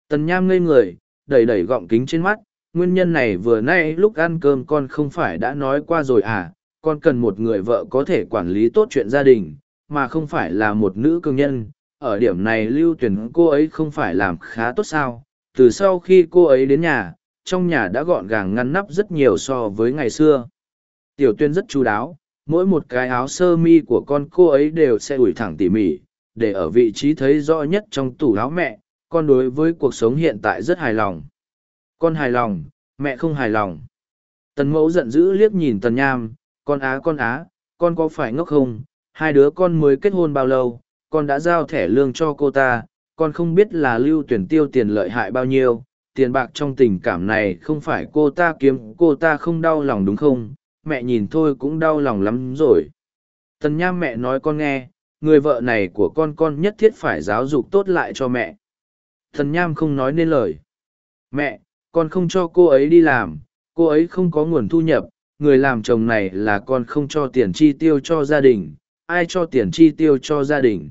Tần nham ngây người, đẩy đẩy gọng kính trên mắt, nguyên nhân này vừa nay lúc ăn cơm con không phải đã nói qua rồi à con cần một người vợ có thể quản lý tốt chuyện gia đình, mà không phải là một nữ cường nhân, ở điểm này lưu tuyển cô ấy không phải làm khá tốt sao? Từ sau khi cô ấy đến nhà, trong nhà đã gọn gàng ngăn nắp rất nhiều so với ngày xưa. Tiểu tuyên rất chú đáo mỗi một cái áo sơ mi của con cô ấy đều sẽ ủi thẳng tỉ mỉ, để ở vị trí thấy rõ nhất trong tủ áo mẹ, con đối với cuộc sống hiện tại rất hài lòng. Con hài lòng, mẹ không hài lòng. Tần mẫu giận dữ liếc nhìn tần nham, con á con á, con có phải ngốc không? Hai đứa con mới kết hôn bao lâu? Con đã giao thẻ lương cho cô ta, con không biết là lưu tuyển tiêu tiền lợi hại bao nhiêu, tiền bạc trong tình cảm này không phải cô ta kiếm, cô ta không đau lòng đúng không? Mẹ nhìn thôi cũng đau lòng lắm rồi. Tần nham mẹ nói con nghe người vợ này của con con nhất thiết phải giáo dục tốt lại cho mẹ. Thần nham không nói nên lời. Mẹ con không cho cô ấy đi làm cô ấy không có nguồn thu nhập người làm chồng này là con không cho tiền chi tiêu cho gia đình ai cho tiền chi tiêu cho gia đình?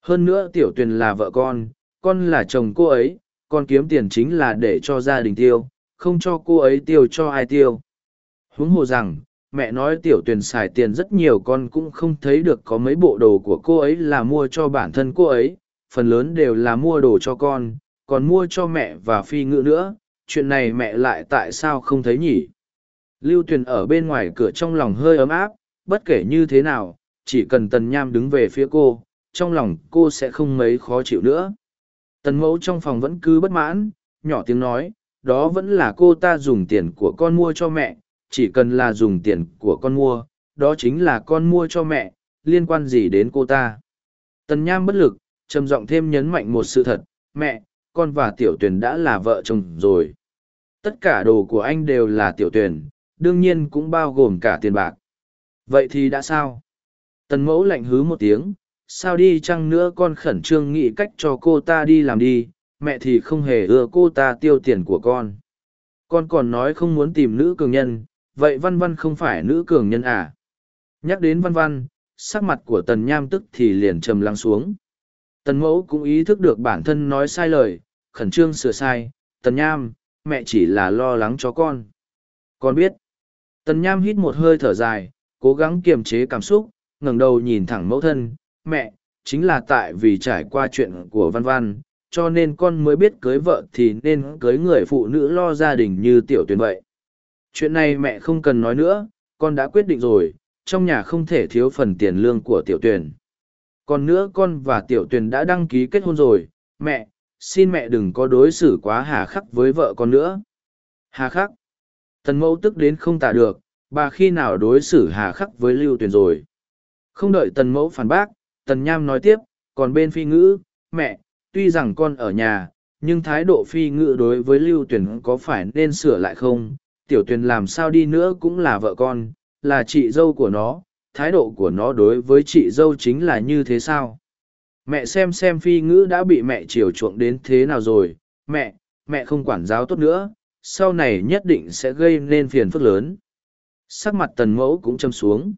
Hơn nữa tiểu tuyền là vợ con, con là chồng cô ấy, con kiếm tiền chính là để cho gia đình tiêu, không cho cô ấy tiêu cho ai tiêu. Huống hồ rằng, mẹ nói tiểu tuyền xài tiền rất nhiều con cũng không thấy được có mấy bộ đồ của cô ấy là mua cho bản thân cô ấy, phần lớn đều là mua đồ cho con, còn mua cho mẹ và phi ngữ nữa, chuyện này mẹ lại tại sao không thấy nhỉ? Lưu Tuyền ở bên ngoài cửa trong lòng hơi ấm áp, bất kể như thế nào, chỉ cần tần nham đứng về phía cô, trong lòng cô sẽ không mấy khó chịu nữa. Tần mẫu trong phòng vẫn cứ bất mãn, nhỏ tiếng nói, đó vẫn là cô ta dùng tiền của con mua cho mẹ, chỉ cần là dùng tiền của con mua, đó chính là con mua cho mẹ, liên quan gì đến cô ta. Tần nham bất lực, trầm giọng thêm nhấn mạnh một sự thật, mẹ, con và tiểu tuyển đã là vợ chồng rồi. Tất cả đồ của anh đều là tiểu tuyển, đương nhiên cũng bao gồm cả tiền bạc. Vậy thì đã sao? Tần mẫu lạnh hứ một tiếng, sao đi chăng nữa con khẩn trương nghĩ cách cho cô ta đi làm đi, mẹ thì không hề ưa cô ta tiêu tiền của con. Con còn nói không muốn tìm nữ cường nhân, vậy văn văn không phải nữ cường nhân à? Nhắc đến văn văn, sắc mặt của tần nham tức thì liền trầm lắng xuống. Tần mẫu cũng ý thức được bản thân nói sai lời, khẩn trương sửa sai, tần nham, mẹ chỉ là lo lắng cho con. Con biết. Tần nham hít một hơi thở dài, cố gắng kiềm chế cảm xúc, ngẩng đầu nhìn thẳng mẫu thân, mẹ, chính là tại vì trải qua chuyện của văn văn, cho nên con mới biết cưới vợ thì nên cưới người phụ nữ lo gia đình như tiểu tuyển vậy. Chuyện này mẹ không cần nói nữa, con đã quyết định rồi, trong nhà không thể thiếu phần tiền lương của tiểu tuyển. Còn nữa con và tiểu tuyển đã đăng ký kết hôn rồi, mẹ, xin mẹ đừng có đối xử quá hà khắc với vợ con nữa. Hà khắc? Tần mẫu tức đến không tả được, bà khi nào đối xử hà khắc với lưu tuyển rồi. Không đợi tần mẫu phản bác, tần nham nói tiếp, còn bên phi ngữ, mẹ, tuy rằng con ở nhà, nhưng thái độ phi ngữ đối với lưu tuyển có phải nên sửa lại không? Tiểu Tuyền làm sao đi nữa cũng là vợ con, là chị dâu của nó, thái độ của nó đối với chị dâu chính là như thế sao? Mẹ xem xem phi ngữ đã bị mẹ chiều chuộng đến thế nào rồi, mẹ, mẹ không quản giáo tốt nữa, sau này nhất định sẽ gây nên phiền phức lớn. Sắc mặt tần mẫu cũng châm xuống.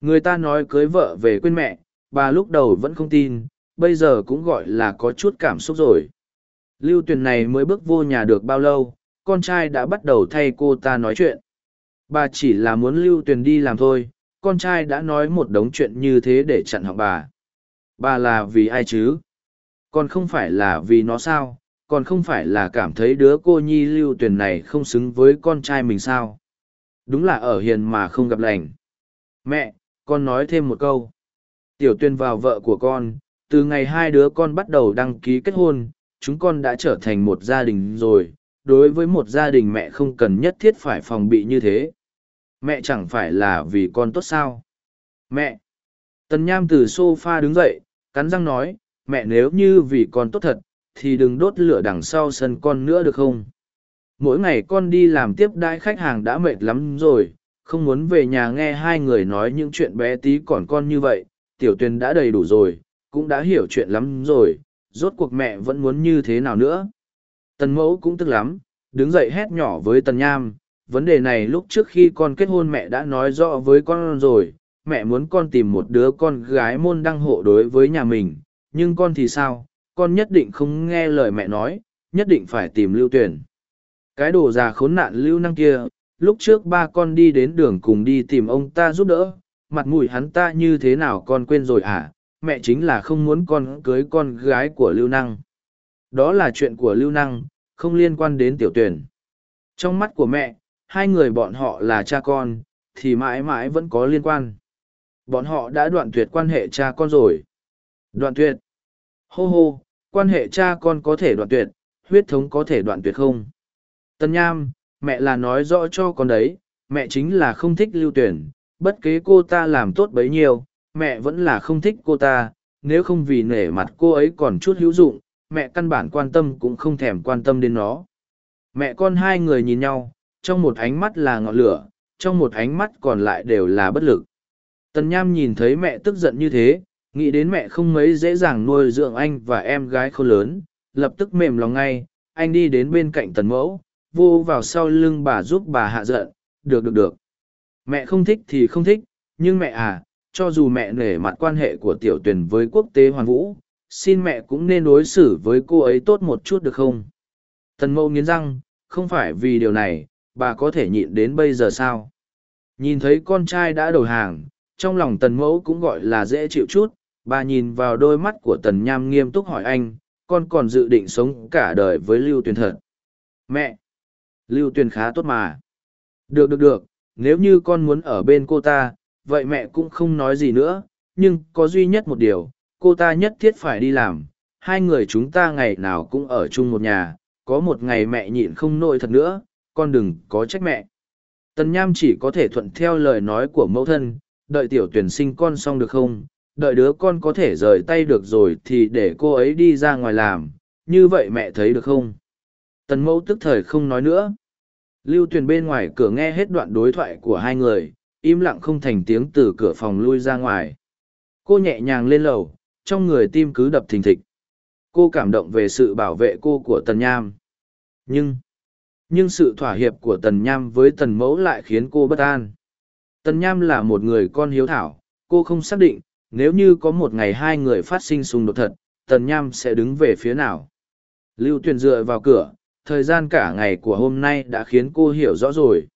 Người ta nói cưới vợ về quên mẹ, bà lúc đầu vẫn không tin, bây giờ cũng gọi là có chút cảm xúc rồi. Lưu Tuyền này mới bước vô nhà được bao lâu, con trai đã bắt đầu thay cô ta nói chuyện. Bà chỉ là muốn Lưu Tuyền đi làm thôi, con trai đã nói một đống chuyện như thế để chặn họ bà. Bà là vì ai chứ? Còn không phải là vì nó sao? Còn không phải là cảm thấy đứa cô nhi Lưu Tuyền này không xứng với con trai mình sao? Đúng là ở hiền mà không gặp lành. Mẹ, con nói thêm một câu. Tiểu Tuyền vào vợ của con, từ ngày hai đứa con bắt đầu đăng ký kết hôn, chúng con đã trở thành một gia đình rồi. Đối với một gia đình mẹ không cần nhất thiết phải phòng bị như thế. Mẹ chẳng phải là vì con tốt sao? Mẹ! Tần Nham từ sofa đứng dậy, cắn răng nói, mẹ nếu như vì con tốt thật, thì đừng đốt lửa đằng sau sân con nữa được không? Mỗi ngày con đi làm tiếp đãi khách hàng đã mệt lắm rồi, không muốn về nhà nghe hai người nói những chuyện bé tí còn con như vậy, tiểu tuyền đã đầy đủ rồi, cũng đã hiểu chuyện lắm rồi, rốt cuộc mẹ vẫn muốn như thế nào nữa. Tần mẫu cũng tức lắm, đứng dậy hét nhỏ với tần nham, vấn đề này lúc trước khi con kết hôn mẹ đã nói rõ với con rồi, mẹ muốn con tìm một đứa con gái môn đăng hộ đối với nhà mình, nhưng con thì sao, con nhất định không nghe lời mẹ nói, nhất định phải tìm lưu tuyển. Cái đồ già khốn nạn lưu năng kia, lúc trước ba con đi đến đường cùng đi tìm ông ta giúp đỡ, mặt mũi hắn ta như thế nào con quên rồi à, mẹ chính là không muốn con cưới con gái của lưu năng. Đó là chuyện của lưu năng, không liên quan đến tiểu tuyển. Trong mắt của mẹ, hai người bọn họ là cha con, thì mãi mãi vẫn có liên quan. Bọn họ đã đoạn tuyệt quan hệ cha con rồi. Đoạn tuyệt. Hô hô, quan hệ cha con có thể đoạn tuyệt, huyết thống có thể đoạn tuyệt không? Tân Nham, mẹ là nói rõ cho con đấy, mẹ chính là không thích lưu tuyển, bất kế cô ta làm tốt bấy nhiêu, mẹ vẫn là không thích cô ta, nếu không vì nể mặt cô ấy còn chút hữu dụng, mẹ căn bản quan tâm cũng không thèm quan tâm đến nó. Mẹ con hai người nhìn nhau, trong một ánh mắt là ngọn lửa, trong một ánh mắt còn lại đều là bất lực. Tần Nham nhìn thấy mẹ tức giận như thế, nghĩ đến mẹ không mấy dễ dàng nuôi dưỡng anh và em gái khôn lớn, lập tức mềm lòng ngay, anh đi đến bên cạnh tần mẫu, vô vào sau lưng bà giúp bà hạ giận, được được được. Mẹ không thích thì không thích, nhưng mẹ à, cho dù mẹ nể mặt quan hệ của tiểu tuyển với quốc tế hoàn vũ, xin mẹ cũng nên đối xử với cô ấy tốt một chút được không? Tần mẫu nghiến răng, không phải vì điều này, bà có thể nhịn đến bây giờ sao? Nhìn thấy con trai đã đầu hàng, trong lòng tần mẫu cũng gọi là dễ chịu chút, bà nhìn vào đôi mắt của tần nham nghiêm túc hỏi anh, con còn dự định sống cả đời với Lưu Tuyền thật. Mẹ! Lưu Tuyền khá tốt mà. Được được được, nếu như con muốn ở bên cô ta, vậy mẹ cũng không nói gì nữa, nhưng có duy nhất một điều, cô ta nhất thiết phải đi làm. Hai người chúng ta ngày nào cũng ở chung một nhà, có một ngày mẹ nhịn không nổi thật nữa, con đừng có trách mẹ. Tần Nham chỉ có thể thuận theo lời nói của mẫu thân, đợi tiểu tuyển sinh con xong được không, đợi đứa con có thể rời tay được rồi thì để cô ấy đi ra ngoài làm, như vậy mẹ thấy được không? Tần mẫu tức thời không nói nữa. Lưu Tuyền bên ngoài cửa nghe hết đoạn đối thoại của hai người, im lặng không thành tiếng từ cửa phòng lui ra ngoài. Cô nhẹ nhàng lên lầu, trong người tim cứ đập thình thịch. Cô cảm động về sự bảo vệ cô của Tần Nham. Nhưng, nhưng sự thỏa hiệp của Tần Nham với Tần Mẫu lại khiến cô bất an. Tần Nham là một người con hiếu thảo, cô không xác định, nếu như có một ngày hai người phát sinh xung đột thật, Tần Nham sẽ đứng về phía nào. Lưu Tuyền dựa vào cửa, thời gian cả ngày của hôm nay đã khiến cô hiểu rõ rồi.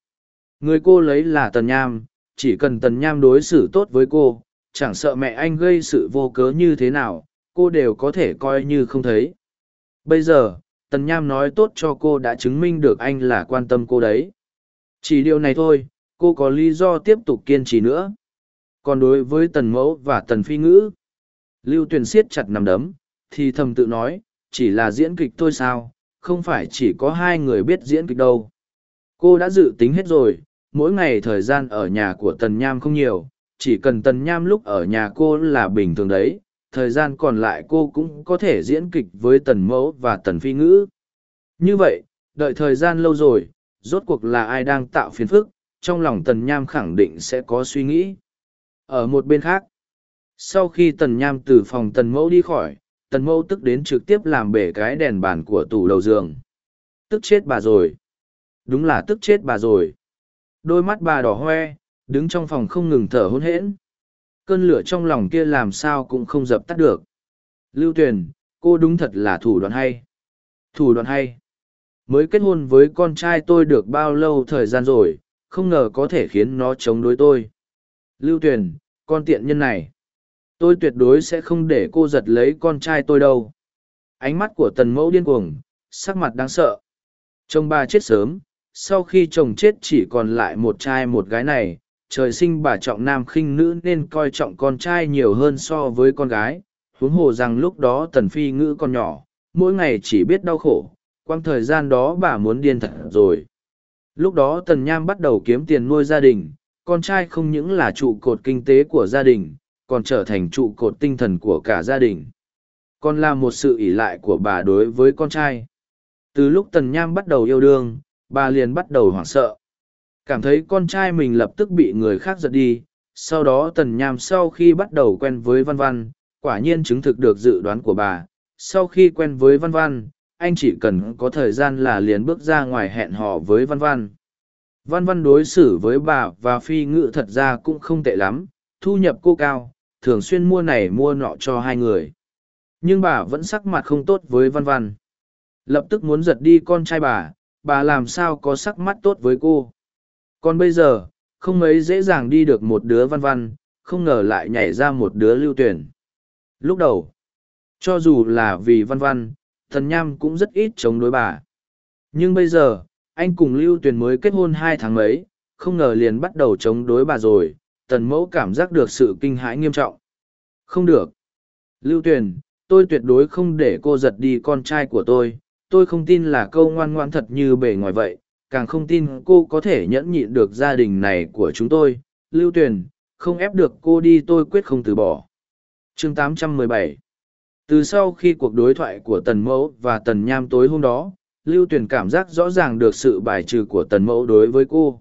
Người cô lấy là Tần Nham, chỉ cần Tần Nham đối xử tốt với cô, chẳng sợ mẹ anh gây sự vô cớ như thế nào, cô đều có thể coi như không thấy. Bây giờ, Tần Nham nói tốt cho cô đã chứng minh được anh là quan tâm cô đấy. Chỉ điều này thôi, cô có lý do tiếp tục kiên trì nữa. Còn đối với Tần Mẫu và Tần Phi Ngữ, Lưu Tuyền siết chặt nằm đấm, thì thầm tự nói, chỉ là diễn kịch thôi sao, không phải chỉ có hai người biết diễn kịch đâu. Cô đã dự tính hết rồi, mỗi ngày thời gian ở nhà của Tần Nham không nhiều, chỉ cần Tần Nham lúc ở nhà cô là bình thường đấy, thời gian còn lại cô cũng có thể diễn kịch với Tần Mẫu và Tần Phi Ngữ. Như vậy, đợi thời gian lâu rồi, rốt cuộc là ai đang tạo phiền phức, trong lòng Tần Nham khẳng định sẽ có suy nghĩ. Ở một bên khác, sau khi Tần Nham từ phòng Tần Mẫu đi khỏi, tần mẫu tức đến trực tiếp làm bể cái đèn bàn của tủ đầu giường tức chết bà rồi đúng là tức chết bà rồi đôi mắt bà đỏ hoe đứng trong phòng không ngừng thở hôn hễn cơn lửa trong lòng kia làm sao cũng không dập tắt được. Lưu tuyền, cô đúng thật là thủ đoạn hay. Thủ đoạn hay. Mới kết hôn với con trai tôi được bao lâu thời gian rồi, không ngờ có thể khiến nó chống đối tôi. Lưu tuyền, con tiện nhân này. Tôi tuyệt đối sẽ không để cô giật lấy con trai tôi đâu. Ánh mắt của tần mẫu điên cuồng, sắc mặt đáng sợ. Chồng bà chết sớm, sau khi chồng chết chỉ còn lại một trai một gái này trời sinh bà trọng nam khinh nữ nên coi trọng con trai nhiều hơn so với con gái. Huống hồ rằng lúc đó tần phi ngữ còn nhỏ, mỗi ngày chỉ biết đau khổ quang thời gian đó bà muốn điên thật rồi. Lúc đó tần nham bắt đầu kiếm tiền nuôi gia đình, con trai không những là trụ cột kinh tế của gia đình, còn trở thành trụ cột tinh thần của cả gia đình. Còn là một sự ỷ lại của bà đối với con trai. Từ lúc tần nham bắt đầu yêu đương, bà liền bắt đầu hoảng sợ cảm thấy con trai mình lập tức bị người khác giật đi sau đó tần nham sau khi bắt đầu quen với văn văn quả nhiên chứng thực được dự đoán của bà sau khi quen với văn văn anh chỉ cần có thời gian là liền bước ra ngoài hẹn hò với văn văn văn văn đối xử với bà và phi ngự thật ra cũng không tệ lắm thu nhập cô cao thường xuyên mua này mua nọ cho hai người. Nhưng bà vẫn sắc mặt không tốt với văn văn. Lập tức muốn giật đi con trai bà, bà làm sao có sắc mắt tốt với cô. Còn bây giờ, không mấy dễ dàng đi được một đứa văn văn, không ngờ lại nhảy ra một đứa lưu tuyển. Lúc đầu, cho dù là vì văn văn, thần nham cũng rất ít chống đối bà. Nhưng bây giờ, anh cùng lưu tuyển mới kết hôn hai tháng mấy, không ngờ liền bắt đầu chống đối bà rồi, tần mẫu cảm giác được sự kinh hãi nghiêm trọng. Không được. Lưu Tuyền, tôi tuyệt đối không để cô giật đi con trai của tôi. Tôi không tin là câu ngoan ngoan thật như bề ngoài vậy, càng không tin cô có thể nhẫn nhịn được gia đình này của chúng tôi. Lưu Tuyền, không ép được cô đi tôi quyết không từ bỏ. chương 817 Từ sau khi cuộc đối thoại của Tần Mẫu và Tần Nham tối hôm đó, Lưu Tuyền cảm giác rõ ràng được sự bài trừ của Tần Mẫu đối với cô.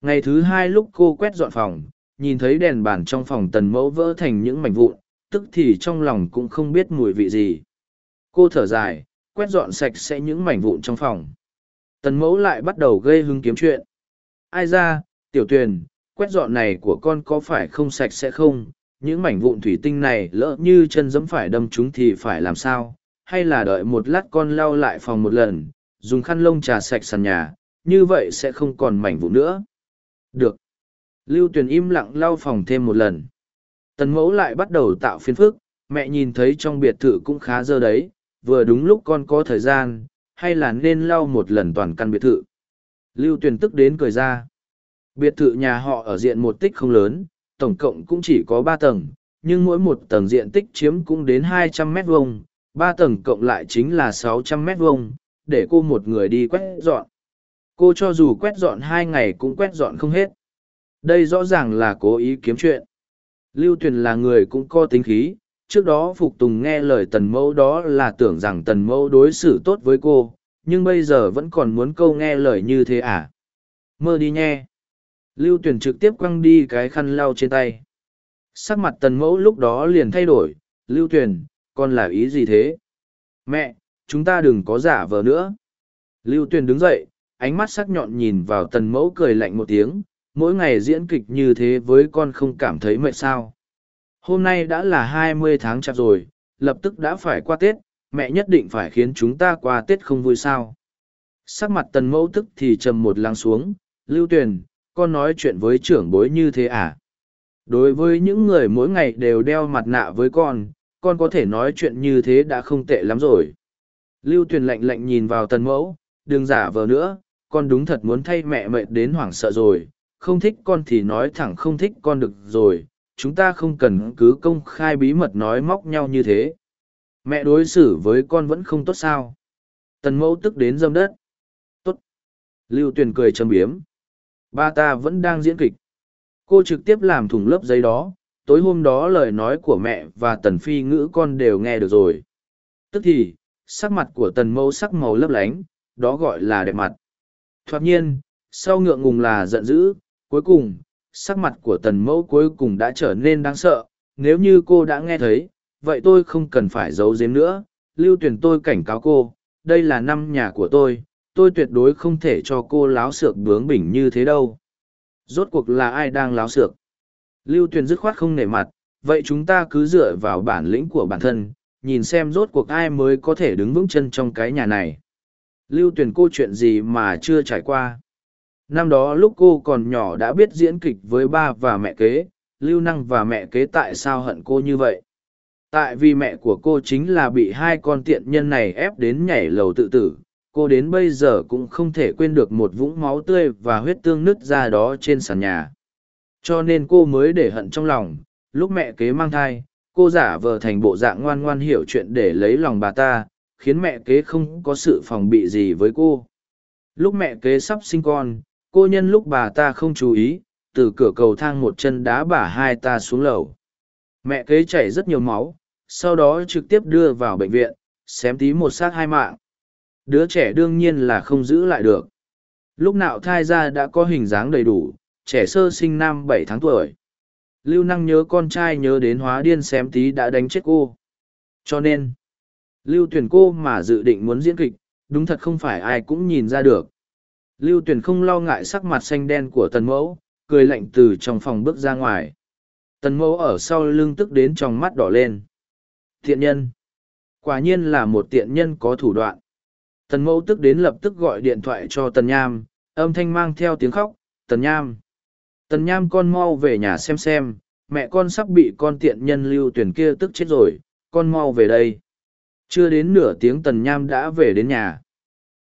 Ngày thứ hai lúc cô quét dọn phòng, nhìn thấy đèn bàn trong phòng tần mẫu vỡ thành những mảnh vụn, tức thì trong lòng cũng không biết mùi vị gì. Cô thở dài, quét dọn sạch sẽ những mảnh vụn trong phòng. Tần mẫu lại bắt đầu gây hứng kiếm chuyện. Ai ra, tiểu tuyền, quét dọn này của con có phải không sạch sẽ không? Những mảnh vụn thủy tinh này lỡ như chân dẫm phải đâm chúng thì phải làm sao? Hay là đợi một lát con lau lại phòng một lần, dùng khăn lông trà sạch sàn nhà, như vậy sẽ không còn mảnh vụn nữa. Được. Lưu Tuyền im lặng lau phòng thêm một lần. Tần mẫu lại bắt đầu tạo phiên phức, mẹ nhìn thấy trong biệt thự cũng khá dơ đấy, vừa đúng lúc con có thời gian, hay là nên lau một lần toàn căn biệt thự. Lưu Tuyền tức đến cười ra. Biệt thự nhà họ ở diện một tích không lớn, tổng cộng cũng chỉ có ba tầng, nhưng mỗi một tầng diện tích chiếm cũng đến hai trăm mét vuông, ba tầng cộng lại chính là sáu trăm mét vuông, để cô một người đi quét dọn. Cô cho dù quét dọn hai ngày cũng quét dọn không hết. Đây rõ ràng là cố ý kiếm chuyện. Lưu Tuyền là người cũng có tính khí, trước đó Phục Tùng nghe lời tần mẫu đó là tưởng rằng tần mẫu đối xử tốt với cô, nhưng bây giờ vẫn còn muốn câu nghe lời như thế à? Mơ đi nhé. Lưu Tuyền trực tiếp quăng đi cái khăn lau trên tay. Sắc mặt tần mẫu lúc đó liền thay đổi, Lưu Tuyền, con là ý gì thế? Mẹ, chúng ta đừng có giả vờ nữa. Lưu Tuyền đứng dậy, ánh mắt sắc nhọn nhìn vào tần mẫu cười lạnh một tiếng, mỗi ngày diễn kịch như thế với con không cảm thấy mệt sao. Hôm nay đã là hai mươi tháng chạp rồi, lập tức đã phải qua Tết, mẹ nhất định phải khiến chúng ta qua Tết không vui sao. Sắc mặt tần mẫu tức thì trầm một lắng xuống, Lưu Tuyền, con nói chuyện với trưởng bối như thế à? Đối với những người mỗi ngày đều đeo mặt nạ với con, con có thể nói chuyện như thế đã không tệ lắm rồi. Lưu Tuyền lạnh lạnh nhìn vào tần mẫu, đừng giả vờ nữa, con đúng thật muốn thay mẹ mệt đến hoảng sợ rồi, không thích con thì nói thẳng không thích con được rồi, chúng ta không cần cứ công khai bí mật nói móc nhau như thế. Mẹ đối xử với con vẫn không tốt sao. Tần mẫu tức đến dâm đất. Tốt. Lưu Tuyền cười châm biếm. Ba ta vẫn đang diễn kịch. Cô trực tiếp làm thủng lớp giấy đó, tối hôm đó lời nói của mẹ và tần phi ngữ con đều nghe được rồi. Tức thì, sắc mặt của tần mẫu sắc màu lấp lánh, đó gọi là đẹp mặt. Thoạt nhiên, sau ngượng ngùng là giận dữ, cuối cùng, sắc mặt của tần mẫu cuối cùng đã trở nên đáng sợ. Nếu như cô đã nghe thấy, vậy tôi không cần phải giấu giếm nữa. Lưu tuyển tôi cảnh cáo cô, đây là năm nhà của tôi, tôi tuyệt đối không thể cho cô láo xược bướng bỉnh như thế đâu. Rốt cuộc là ai đang láo xược? Lưu tuyển dứt khoát không nể mặt, vậy chúng ta cứ dựa vào bản lĩnh của bản thân, nhìn xem rốt cuộc ai mới có thể đứng vững chân trong cái nhà này. Lưu tuyển cô chuyện gì mà chưa trải qua năm đó lúc cô còn nhỏ đã biết diễn kịch với ba và mẹ kế, lưu năng và mẹ kế tại sao hận cô như vậy? Tại vì mẹ của cô chính là bị hai con tiện nhân này ép đến nhảy lầu tự tử, cô đến bây giờ cũng không thể quên được một vũng máu tươi và huyết tương nứt ra đó trên sàn nhà. Cho nên cô mới để hận trong lòng, lúc mẹ kế mang thai, cô giả vờ thành bộ dạng ngoan ngoan hiểu chuyện để lấy lòng bà ta, khiến mẹ kế không có sự phòng bị gì với cô. Lúc mẹ kế sắp sinh con cô nhân lúc bà ta không chú ý, từ cửa cầu thang một chân đá bà hai ta xuống lầu. Mẹ kế chảy rất nhiều máu, sau đó trực tiếp đưa vào bệnh viện, xém tí một xác hai mạng. Đứa trẻ đương nhiên là không giữ lại được. Lúc nào thai ra đã có hình dáng đầy đủ, trẻ sơ sinh năm bảy tháng tuổi. Lưu năng nhớ con trai nhớ đến hóa điên xém tí đã đánh chết cô. Cho nên, lưu tuyển cô mà dự định muốn diễn kịch, đúng thật không phải ai cũng nhìn ra được. Lưu Tuyền không lo ngại sắc mặt xanh đen của tần mẫu, cười lạnh từ trong phòng bước ra ngoài. Tần mẫu ở sau lưng tức đến trong mắt đỏ lên. Thiện nhân. Quả nhiên là một tiện nhân có thủ đoạn. Tần mẫu tức đến lập tức gọi điện thoại cho tần nham, âm thanh mang theo tiếng khóc, tần nham. Tần nham con mau về nhà xem xem, mẹ con sắp bị con tiện nhân lưu tuyển kia tức chết rồi, con mau về đây. Chưa đến nửa tiếng tần nham đã về đến nhà.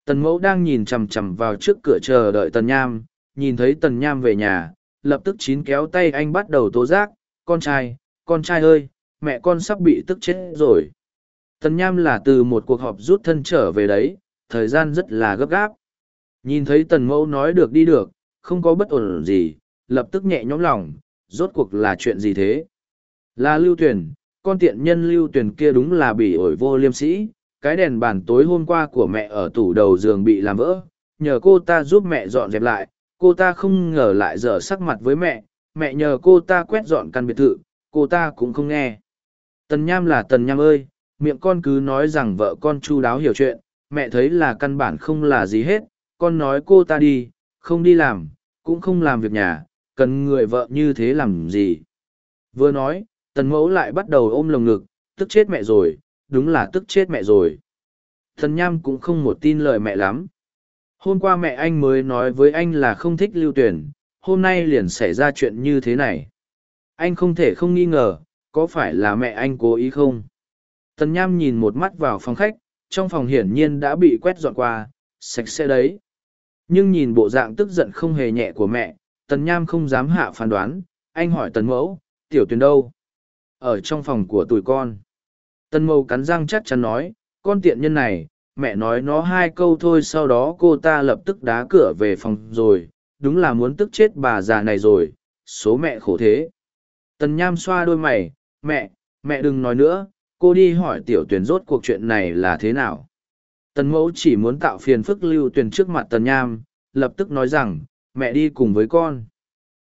Tần mẫu đang nhìn chằm chằm vào trước cửa chờ đợi tần nham, nhìn thấy tần nham về nhà, lập tức chín kéo tay anh bắt đầu tố giác, con trai, con trai ơi, mẹ con sắp bị tức chết rồi. Tần nham là từ một cuộc họp rút thân trở về đấy, thời gian rất là gấp gáp. Nhìn thấy tần mẫu nói được đi được, không có bất ổn gì, lập tức nhẹ nhõm lòng, rốt cuộc là chuyện gì thế? Là lưu tuyển, con tiện nhân lưu tuyển kia đúng là bị ổi vô liêm sĩ, cái đèn bàn tối hôm qua của mẹ ở tủ đầu giường bị làm vỡ, nhờ cô ta giúp mẹ dọn dẹp lại, cô ta không ngờ lại dở sắc mặt với mẹ mẹ nhờ cô ta quét dọn căn biệt thự, cô ta cũng không nghe. Tần nham là tần nham ơi, miệng con cứ nói rằng vợ con chu đáo hiểu chuyện, mẹ thấy là căn bản không là gì hết, con nói cô ta đi, không đi làm, cũng không làm việc nhà, cần người vợ như thế làm gì? Vừa nói, tần mẫu lại bắt đầu ôm lồng ngực, tức chết mẹ rồi đúng là tức chết mẹ rồi. Thần Nham cũng không một tin lời mẹ lắm. Hôm qua mẹ anh mới nói với anh là không thích lưu tuyển, hôm nay liền xảy ra chuyện như thế này. Anh không thể không nghi ngờ, có phải là mẹ anh cố ý không? Tần Nham nhìn một mắt vào phòng khách, trong phòng hiển nhiên đã bị quét dọn qua, sạch sẽ đấy. Nhưng nhìn bộ dạng tức giận không hề nhẹ của mẹ, tần nham không dám hạ phán đoán, anh hỏi tần mẫu, tiểu tuyền đâu? Ở trong phòng của tụi con. Tần Mâu cắn răng chắc chắn nói, con tiện nhân này, mẹ nói nó hai câu thôi sau đó cô ta lập tức đá cửa về phòng rồi, đúng là muốn tức chết bà già này rồi, số mẹ khổ thế. Tần nham xoa đôi mày, mẹ, mẹ đừng nói nữa, cô đi hỏi tiểu tuyển rốt cuộc chuyện này là thế nào. Tần mẫu chỉ muốn tạo phiền phức lưu tuyển trước mặt tần nham, lập tức nói rằng, mẹ đi cùng với con.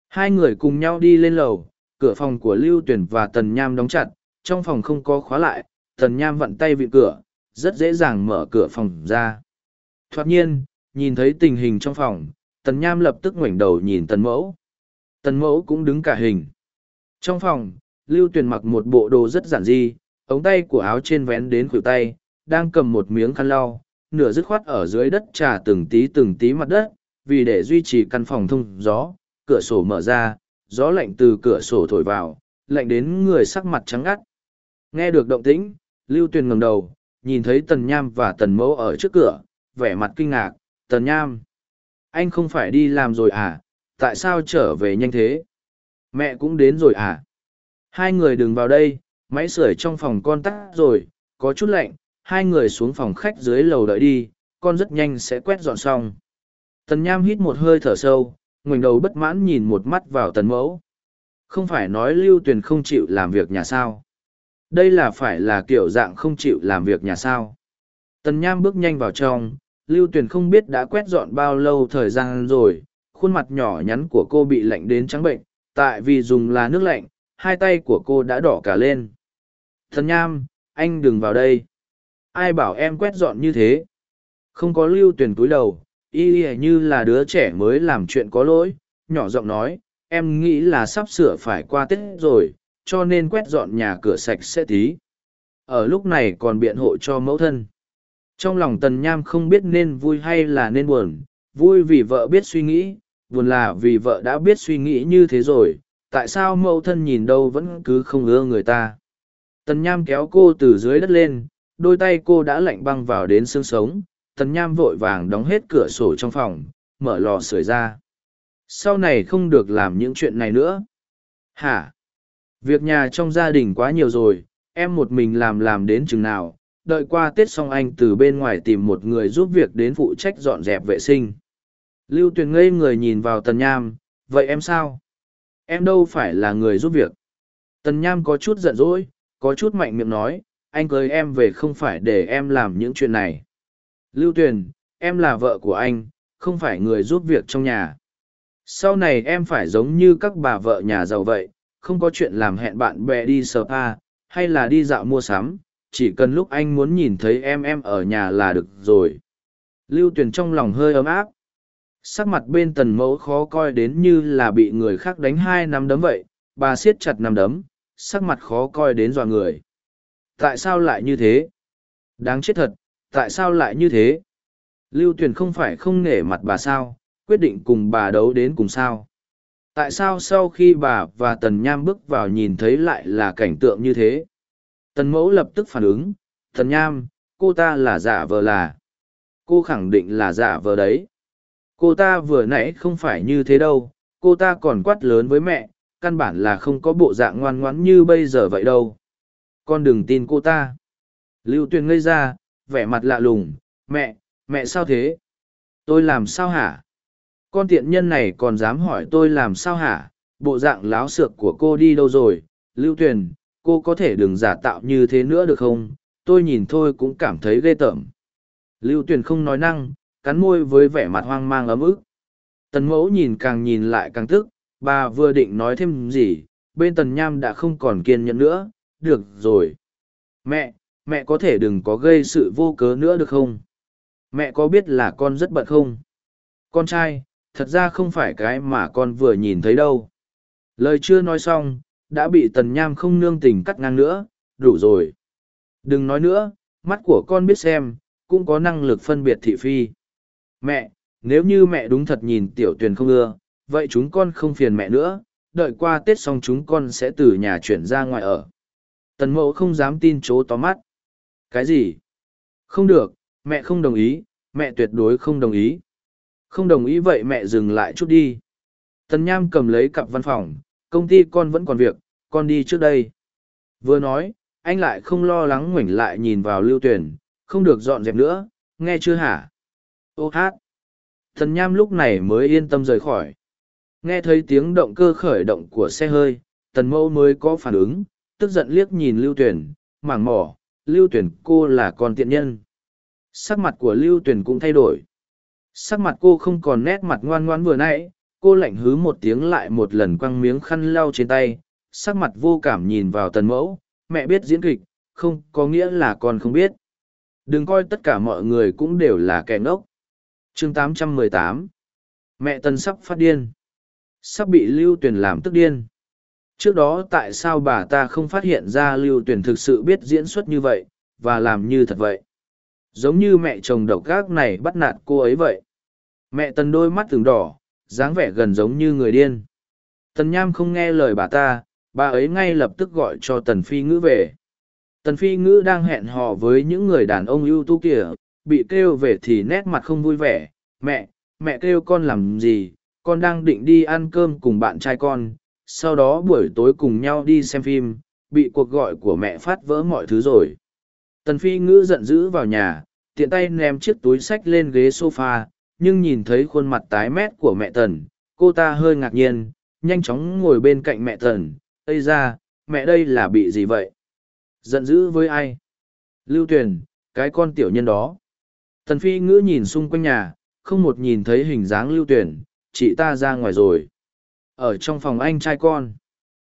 Hai người cùng nhau đi lên lầu, cửa phòng của lưu tuyển và tần nham đóng chặt, trong phòng không có khóa lại, tần nham vặn tay vị cửa, rất dễ dàng mở cửa phòng ra. Thoạt nhiên, nhìn thấy tình hình trong phòng, tần nham lập tức ngoảnh đầu nhìn tần mẫu. Tần mẫu cũng đứng cả hình. Trong phòng, lưu tuyền mặc một bộ đồ rất giản dị, ống tay của áo trên vén đến khuỷu tay, đang cầm một miếng khăn lau, nửa dứt khoát ở dưới đất trà từng tí từng tí mặt đất, vì để duy trì căn phòng thông gió, cửa sổ mở ra, gió lạnh từ cửa sổ thổi vào, lạnh đến người sắc mặt trắng ngắt. Nghe được động tĩnh, Lưu Tuyền ngẩng đầu, nhìn thấy Tần Nham và Tần Mẫu ở trước cửa, vẻ mặt kinh ngạc, Tần Nham. Anh không phải đi làm rồi à, tại sao trở về nhanh thế? Mẹ cũng đến rồi à? Hai người đừng vào đây, máy sưởi trong phòng con tắt rồi, có chút lạnh, hai người xuống phòng khách dưới lầu đợi đi, con rất nhanh sẽ quét dọn xong. Tần Nham hít một hơi thở sâu, ngoảnh đầu bất mãn nhìn một mắt vào tần mẫu. Không phải nói Lưu Tuyền không chịu làm việc nhà sao? Đây là phải là kiểu dạng không chịu làm việc nhà sao? Tần Nham bước nhanh vào trong, Lưu Tuyền không biết đã quét dọn bao lâu thời gian rồi, khuôn mặt nhỏ nhắn của cô bị lạnh đến trắng bệnh, tại vì dùng là nước lạnh, hai tay của cô đã đỏ cả lên. Thần Nham, anh đừng vào đây. Ai bảo em quét dọn như thế? Không có Lưu Tuyền túi đầu, y y như là đứa trẻ mới làm chuyện có lỗi, nhỏ giọng nói, em nghĩ là sắp sửa phải qua Tết rồi, cho nên quét dọn nhà cửa sạch sẽ tí. Ở lúc này còn biện hộ cho mẫu thân. Trong lòng tần nham không biết nên vui hay là nên buồn, vui vì vợ biết suy nghĩ, buồn là vì vợ đã biết suy nghĩ như thế rồi, tại sao mẫu thân nhìn đâu vẫn cứ không ưa người ta. Tần nham kéo cô từ dưới đất lên, đôi tay cô đã lạnh băng vào đến xương sống, tần nham vội vàng đóng hết cửa sổ trong phòng, mở lò sưởi ra. Sau này không được làm những chuyện này nữa. Hả? Việc nhà trong gia đình quá nhiều rồi, em một mình làm làm đến chừng nào, đợi qua Tết xong anh từ bên ngoài tìm một người giúp việc đến phụ trách dọn dẹp vệ sinh. Lưu Tuyền ngây người nhìn vào Tần Nham, vậy em sao? Em đâu phải là người giúp việc. Tần Nham có chút giận dỗi, có chút mạnh miệng nói, anh cưới em về không phải để em làm những chuyện này. Lưu Tuyền, em là vợ của anh, không phải người giúp việc trong nhà. Sau này em phải giống như các bà vợ nhà giàu vậy, không có chuyện làm hẹn bạn bè đi spa, hay là đi dạo mua sắm, chỉ cần lúc anh muốn nhìn thấy em em ở nhà là được rồi. Lưu Tuyền trong lòng hơi ấm áp. Sắc mặt bên tần mẫu khó coi đến như là bị người khác đánh hai năm đấm vậy, bà siết chặt năm đấm, sắc mặt khó coi đến dọa người. Tại sao lại như thế? Đáng chết thật, tại sao lại như thế? Lưu Tuyền không phải không nể mặt bà sao, quyết định cùng bà đấu đến cùng sao. Tại sao sau khi bà và Tần Nham bước vào nhìn thấy lại là cảnh tượng như thế? Tần Mẫu lập tức phản ứng, Tần Nham, cô ta là giả vờ là. Cô khẳng định là giả vờ đấy. Cô ta vừa nãy không phải như thế đâu, cô ta còn quát lớn với mẹ, căn bản là không có bộ dạng ngoan ngoãn như bây giờ vậy đâu. Con đừng tin cô ta. Lưu Tuyền ngây ra, vẻ mặt lạ lùng, mẹ, mẹ sao thế? Tôi làm sao hả? Con tiện nhân này còn dám hỏi tôi làm sao hả? Bộ dạng láo xược của cô đi đâu rồi? Lưu Tuyền, cô có thể đừng giả tạo như thế nữa được không? Tôi nhìn thôi cũng cảm thấy ghê tởm. Lưu Tuyền không nói năng, cắn môi với vẻ mặt hoang mang ấm ức. Tần mẫu nhìn càng nhìn lại càng tức, bà vừa định nói thêm gì, bên tần nham đã không còn kiên nhẫn nữa, được rồi. Mẹ, mẹ có thể đừng có gây sự vô cớ nữa được không? Mẹ có biết là con rất bận không? Con trai, thật ra không phải cái mà con vừa nhìn thấy đâu. Lời chưa nói xong, đã bị tần nham không nương tình cắt ngang nữa, đủ rồi. Đừng nói nữa, mắt của con biết xem, cũng có năng lực phân biệt thị phi. Mẹ, nếu như mẹ đúng thật nhìn tiểu tuyền không ưa, vậy chúng con không phiền mẹ nữa, đợi qua Tết xong chúng con sẽ từ nhà chuyển ra ngoài ở. Tần mẫu không dám tin chố tó mắt. Cái gì? Không được, mẹ không đồng ý, mẹ tuyệt đối không đồng ý. Không đồng ý vậy mẹ dừng lại chút đi. Tần Nham cầm lấy cặp văn phòng, công ty con vẫn còn việc, con đi trước đây. Vừa nói, anh lại không lo lắng ngoảnh lại nhìn vào lưu tuyển, không được dọn dẹp nữa, nghe chưa hả? Ô hát! Tần Nham lúc này mới yên tâm rời khỏi. Nghe thấy tiếng động cơ khởi động của xe hơi, tần mẫu mới có phản ứng, tức giận liếc nhìn lưu tuyển, mảng mỏ, lưu tuyển cô là con tiện nhân. Sắc mặt của lưu tuyển cũng thay đổi. Sắc mặt cô không còn nét mặt ngoan ngoan vừa nãy, cô lạnh hứ một tiếng lại một lần quăng miếng khăn lau trên tay, sắc mặt vô cảm nhìn vào tần mẫu, mẹ biết diễn kịch, không có nghĩa là con không biết. Đừng coi tất cả mọi người cũng đều là kẻ ngốc. chương 818 Mẹ tần sắp phát điên. Sắp bị lưu tuyển làm tức điên. Trước đó tại sao bà ta không phát hiện ra lưu tuyển thực sự biết diễn xuất như vậy, và làm như thật vậy? Giống như mẹ chồng độc gác này bắt nạt cô ấy vậy. Mẹ tần đôi mắt từng đỏ, dáng vẻ gần giống như người điên. Tần Nham không nghe lời bà ta, bà ấy ngay lập tức gọi cho Tần Phi Ngữ về. Tần Phi Ngữ đang hẹn hò với những người đàn ông ưu tú kìa, bị kêu về thì nét mặt không vui vẻ. Mẹ, mẹ kêu con làm gì, con đang định đi ăn cơm cùng bạn trai con, sau đó buổi tối cùng nhau đi xem phim, bị cuộc gọi của mẹ phát vỡ mọi thứ rồi. Tần Phi Ngữ giận dữ vào nhà, tiện tay ném chiếc túi sách lên ghế sofa, nhưng nhìn thấy khuôn mặt tái mét của mẹ Tần, cô ta hơi ngạc nhiên, nhanh chóng ngồi bên cạnh mẹ Tần. Ây ra, mẹ đây là bị gì vậy? Giận dữ với ai? Lưu Tuyền, cái con tiểu nhân đó. Tần Phi Ngữ nhìn xung quanh nhà, không một nhìn thấy hình dáng Lưu Tuyền, chị ta ra ngoài rồi. Ở trong phòng anh trai con.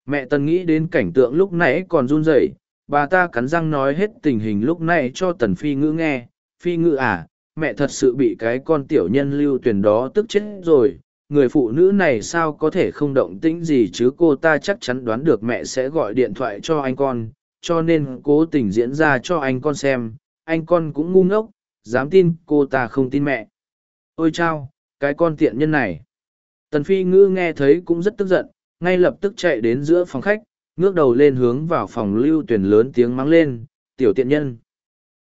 Mẹ Tần nghĩ đến cảnh tượng lúc nãy còn run rẩy bà ta cắn răng nói hết tình hình lúc này cho tần phi ngữ nghe. Phi ngữ à mẹ thật sự bị cái con tiểu nhân lưu tuyển đó tức chết rồi. Người phụ nữ này sao có thể không động tĩnh gì chứ cô ta chắc chắn đoán được mẹ sẽ gọi điện thoại cho anh con. Cho nên cố tình diễn ra cho anh con xem. Anh con cũng ngu ngốc, dám tin cô ta không tin mẹ. Ôi chao, cái con tiện nhân này. Tần phi ngữ nghe thấy cũng rất tức giận, ngay lập tức chạy đến giữa phòng khách ngước đầu lên hướng vào phòng lưu tuyển lớn tiếng mắng lên, tiểu tiện nhân.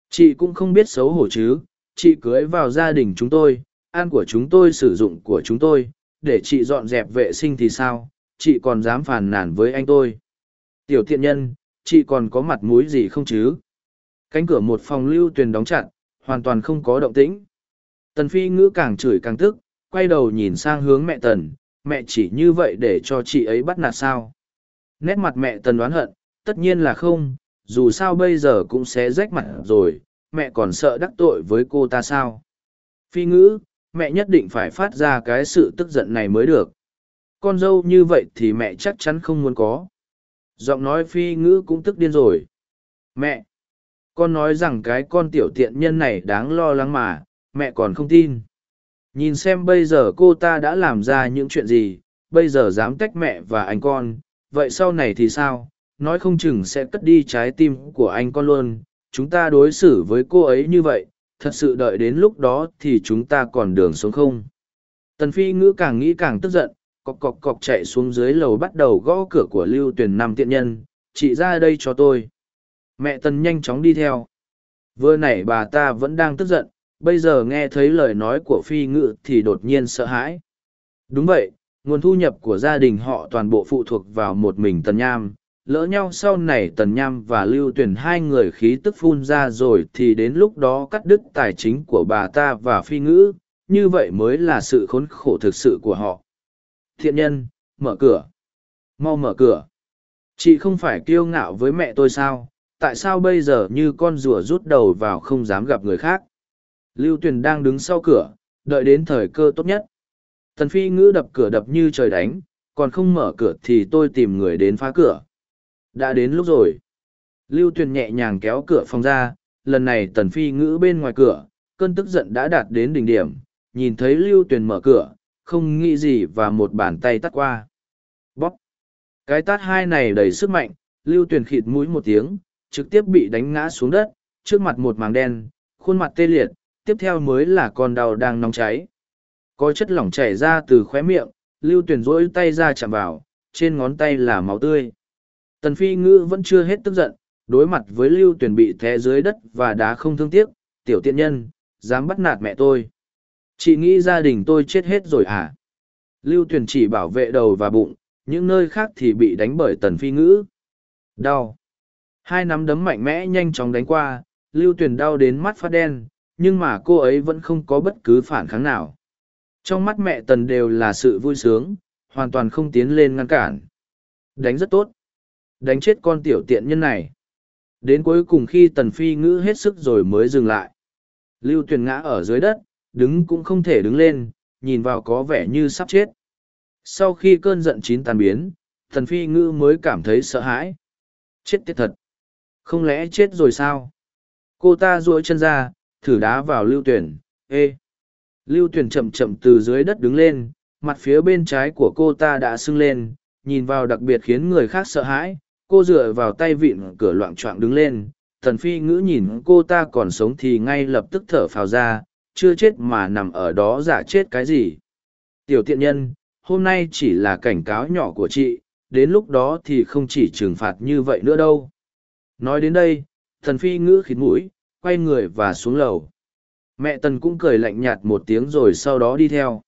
Chị cũng không biết xấu hổ chứ, chị cưới vào gia đình chúng tôi, ăn của chúng tôi sử dụng của chúng tôi, để chị dọn dẹp vệ sinh thì sao, chị còn dám phàn nàn với anh tôi. Tiểu tiện nhân, chị còn có mặt mũi gì không chứ? Cánh cửa một phòng lưu tuyển đóng chặt, hoàn toàn không có động tĩnh. Tần phi ngữ càng chửi càng tức, quay đầu nhìn sang hướng mẹ tần, mẹ chỉ như vậy để cho chị ấy bắt nạt sao. Nét mặt mẹ tần đoán hận, tất nhiên là không, dù sao bây giờ cũng sẽ rách mặt rồi, mẹ còn sợ đắc tội với cô ta sao. Phi ngữ, mẹ nhất định phải phát ra cái sự tức giận này mới được. Con dâu như vậy thì mẹ chắc chắn không muốn có. Giọng nói phi ngữ cũng tức điên rồi. Mẹ! Con nói rằng cái con tiểu tiện nhân này đáng lo lắng mà, mẹ còn không tin. Nhìn xem bây giờ cô ta đã làm ra những chuyện gì, bây giờ dám tách mẹ và anh con, vậy sau này thì sao? Nói không chừng sẽ cất đi trái tim của anh con luôn. Chúng ta đối xử với cô ấy như vậy, thật sự đợi đến lúc đó thì chúng ta còn đường sống không? Tần phi ngữ càng nghĩ càng tức giận, cọc cọc cọc chạy xuống dưới lầu bắt đầu gõ cửa của lưu tuyền nam tiện nhân, chị ra đây cho tôi. Mẹ tần nhanh chóng đi theo. Vừa nãy bà ta vẫn đang tức giận, bây giờ nghe thấy lời nói của phi ngữ thì đột nhiên sợ hãi. Đúng vậy nguồn thu nhập của gia đình họ toàn bộ phụ thuộc vào một mình tần nham. Lỡ nhau sau này tần nham và lưu tuyển hai người khí tức phun ra rồi thì đến lúc đó cắt đứt tài chính của bà ta và phi ngữ. Như vậy mới là sự khốn khổ thực sự của họ. Thiện nhân, mở cửa. Mau mở cửa. Chị không phải kiêu ngạo với mẹ tôi sao? Tại sao bây giờ như con rùa rút đầu vào không dám gặp người khác? Lưu tuyền đang đứng sau cửa, đợi đến thời cơ tốt nhất. Tần phi ngữ đập cửa đập như trời đánh, còn không mở cửa thì tôi tìm người đến phá cửa. Đã đến lúc rồi. Lưu Tuyền nhẹ nhàng kéo cửa phòng ra, lần này tần phi ngữ bên ngoài cửa, cơn tức giận đã đạt đến đỉnh điểm, nhìn thấy Lưu Tuyền mở cửa, không nghĩ gì và một bàn tay tắt qua. Bóp! Cái tát hai này đầy sức mạnh, Lưu Tuyền khịt mũi một tiếng, trực tiếp bị đánh ngã xuống đất, trước mặt một màng đen, khuôn mặt tê liệt, tiếp theo mới là con đau đang nóng cháy có chất lỏng chảy ra từ khóe miệng lưu tuyển rỗi tay ra chạm vào trên ngón tay là máu tươi tần phi ngữ vẫn chưa hết tức giận đối mặt với lưu tuyển bị té dưới đất và đá không thương tiếc tiểu tiện nhân dám bắt nạt mẹ tôi chị nghĩ gia đình tôi chết hết rồi à Lưu tuyển chỉ bảo vệ đầu và bụng, những nơi khác thì bị đánh bởi tần phi ngữ. Đau. Hai nắm đấm mạnh mẽ nhanh chóng đánh qua, lưu tuyển đau đến mắt phát đen, nhưng mà cô ấy vẫn không có bất cứ phản kháng nào. Trong mắt mẹ tần đều là sự vui sướng, hoàn toàn không tiến lên ngăn cản. Đánh rất tốt. Đánh chết con tiểu tiện nhân này. Đến cuối cùng khi tần phi ngữ hết sức rồi mới dừng lại. Lưu tuyền ngã ở dưới đất, đứng cũng không thể đứng lên, nhìn vào có vẻ như sắp chết. Sau khi cơn giận chín tàn biến, tần phi ngữ mới cảm thấy sợ hãi. Chết tiết thật. Không lẽ chết rồi sao? Cô ta duỗi chân ra, thử đá vào lưu tuyển. Ê! Lưu Tuyền chậm chậm từ dưới đất đứng lên, mặt phía bên trái của cô ta đã sưng lên, nhìn vào đặc biệt khiến người khác sợ hãi. Cô dựa vào tay vịn cửa loạn trọng đứng lên. Thần phi ngữ nhìn cô ta còn sống thì ngay lập tức thở phào ra, chưa chết mà nằm ở đó giả chết cái gì. Tiểu tiện nhân, hôm nay chỉ là cảnh cáo nhỏ của chị, đến lúc đó thì không chỉ trừng phạt như vậy nữa đâu. Nói đến đây, thần phi ngữ khít mũi, quay người và xuống lầu. Mẹ tần cũng cười lạnh nhạt một tiếng rồi sau đó đi theo.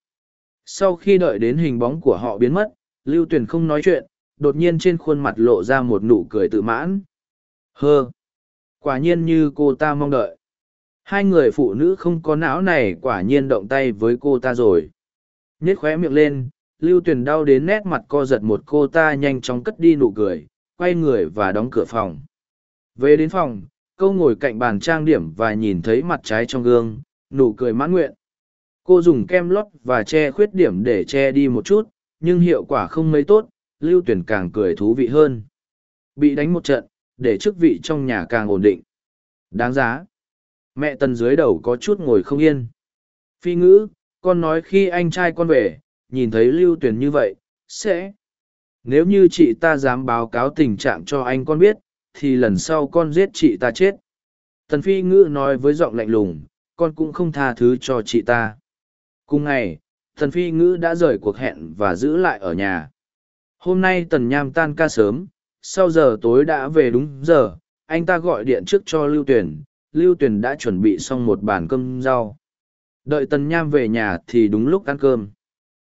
Sau khi đợi đến hình bóng của họ biến mất, Lưu Tuyền không nói chuyện, đột nhiên trên khuôn mặt lộ ra một nụ cười tự mãn. Hơ! Quả nhiên như cô ta mong đợi. Hai người phụ nữ không có não này quả nhiên động tay với cô ta rồi. Nhét khóe miệng lên, Lưu Tuyền đau đến nét mặt co giật một cô ta nhanh chóng cất đi nụ cười, quay người và đóng cửa phòng. Về đến phòng, câu ngồi cạnh bàn trang điểm và nhìn thấy mặt trái trong gương, nụ cười mãn nguyện. Cô dùng kem lót và che khuyết điểm để che đi một chút, nhưng hiệu quả không mấy tốt, lưu tuyển càng cười thú vị hơn. Bị đánh một trận, để chức vị trong nhà càng ổn định. Đáng giá. Mẹ tần dưới đầu có chút ngồi không yên. Phi ngữ, con nói khi anh trai con về, nhìn thấy lưu tuyển như vậy, sẽ... Nếu như chị ta dám báo cáo tình trạng cho anh con biết, thì lần sau con giết chị ta chết. Tần phi ngữ nói với giọng lạnh lùng, con cũng không tha thứ cho chị ta. Cùng ngày, tần phi ngữ đã rời cuộc hẹn và giữ lại ở nhà. Hôm nay tần nham tan ca sớm, sau giờ tối đã về đúng giờ, anh ta gọi điện trước cho Lưu Tuyền, Lưu Tuyền đã chuẩn bị xong một bàn cơm rau. Đợi tần nham về nhà thì đúng lúc ăn cơm.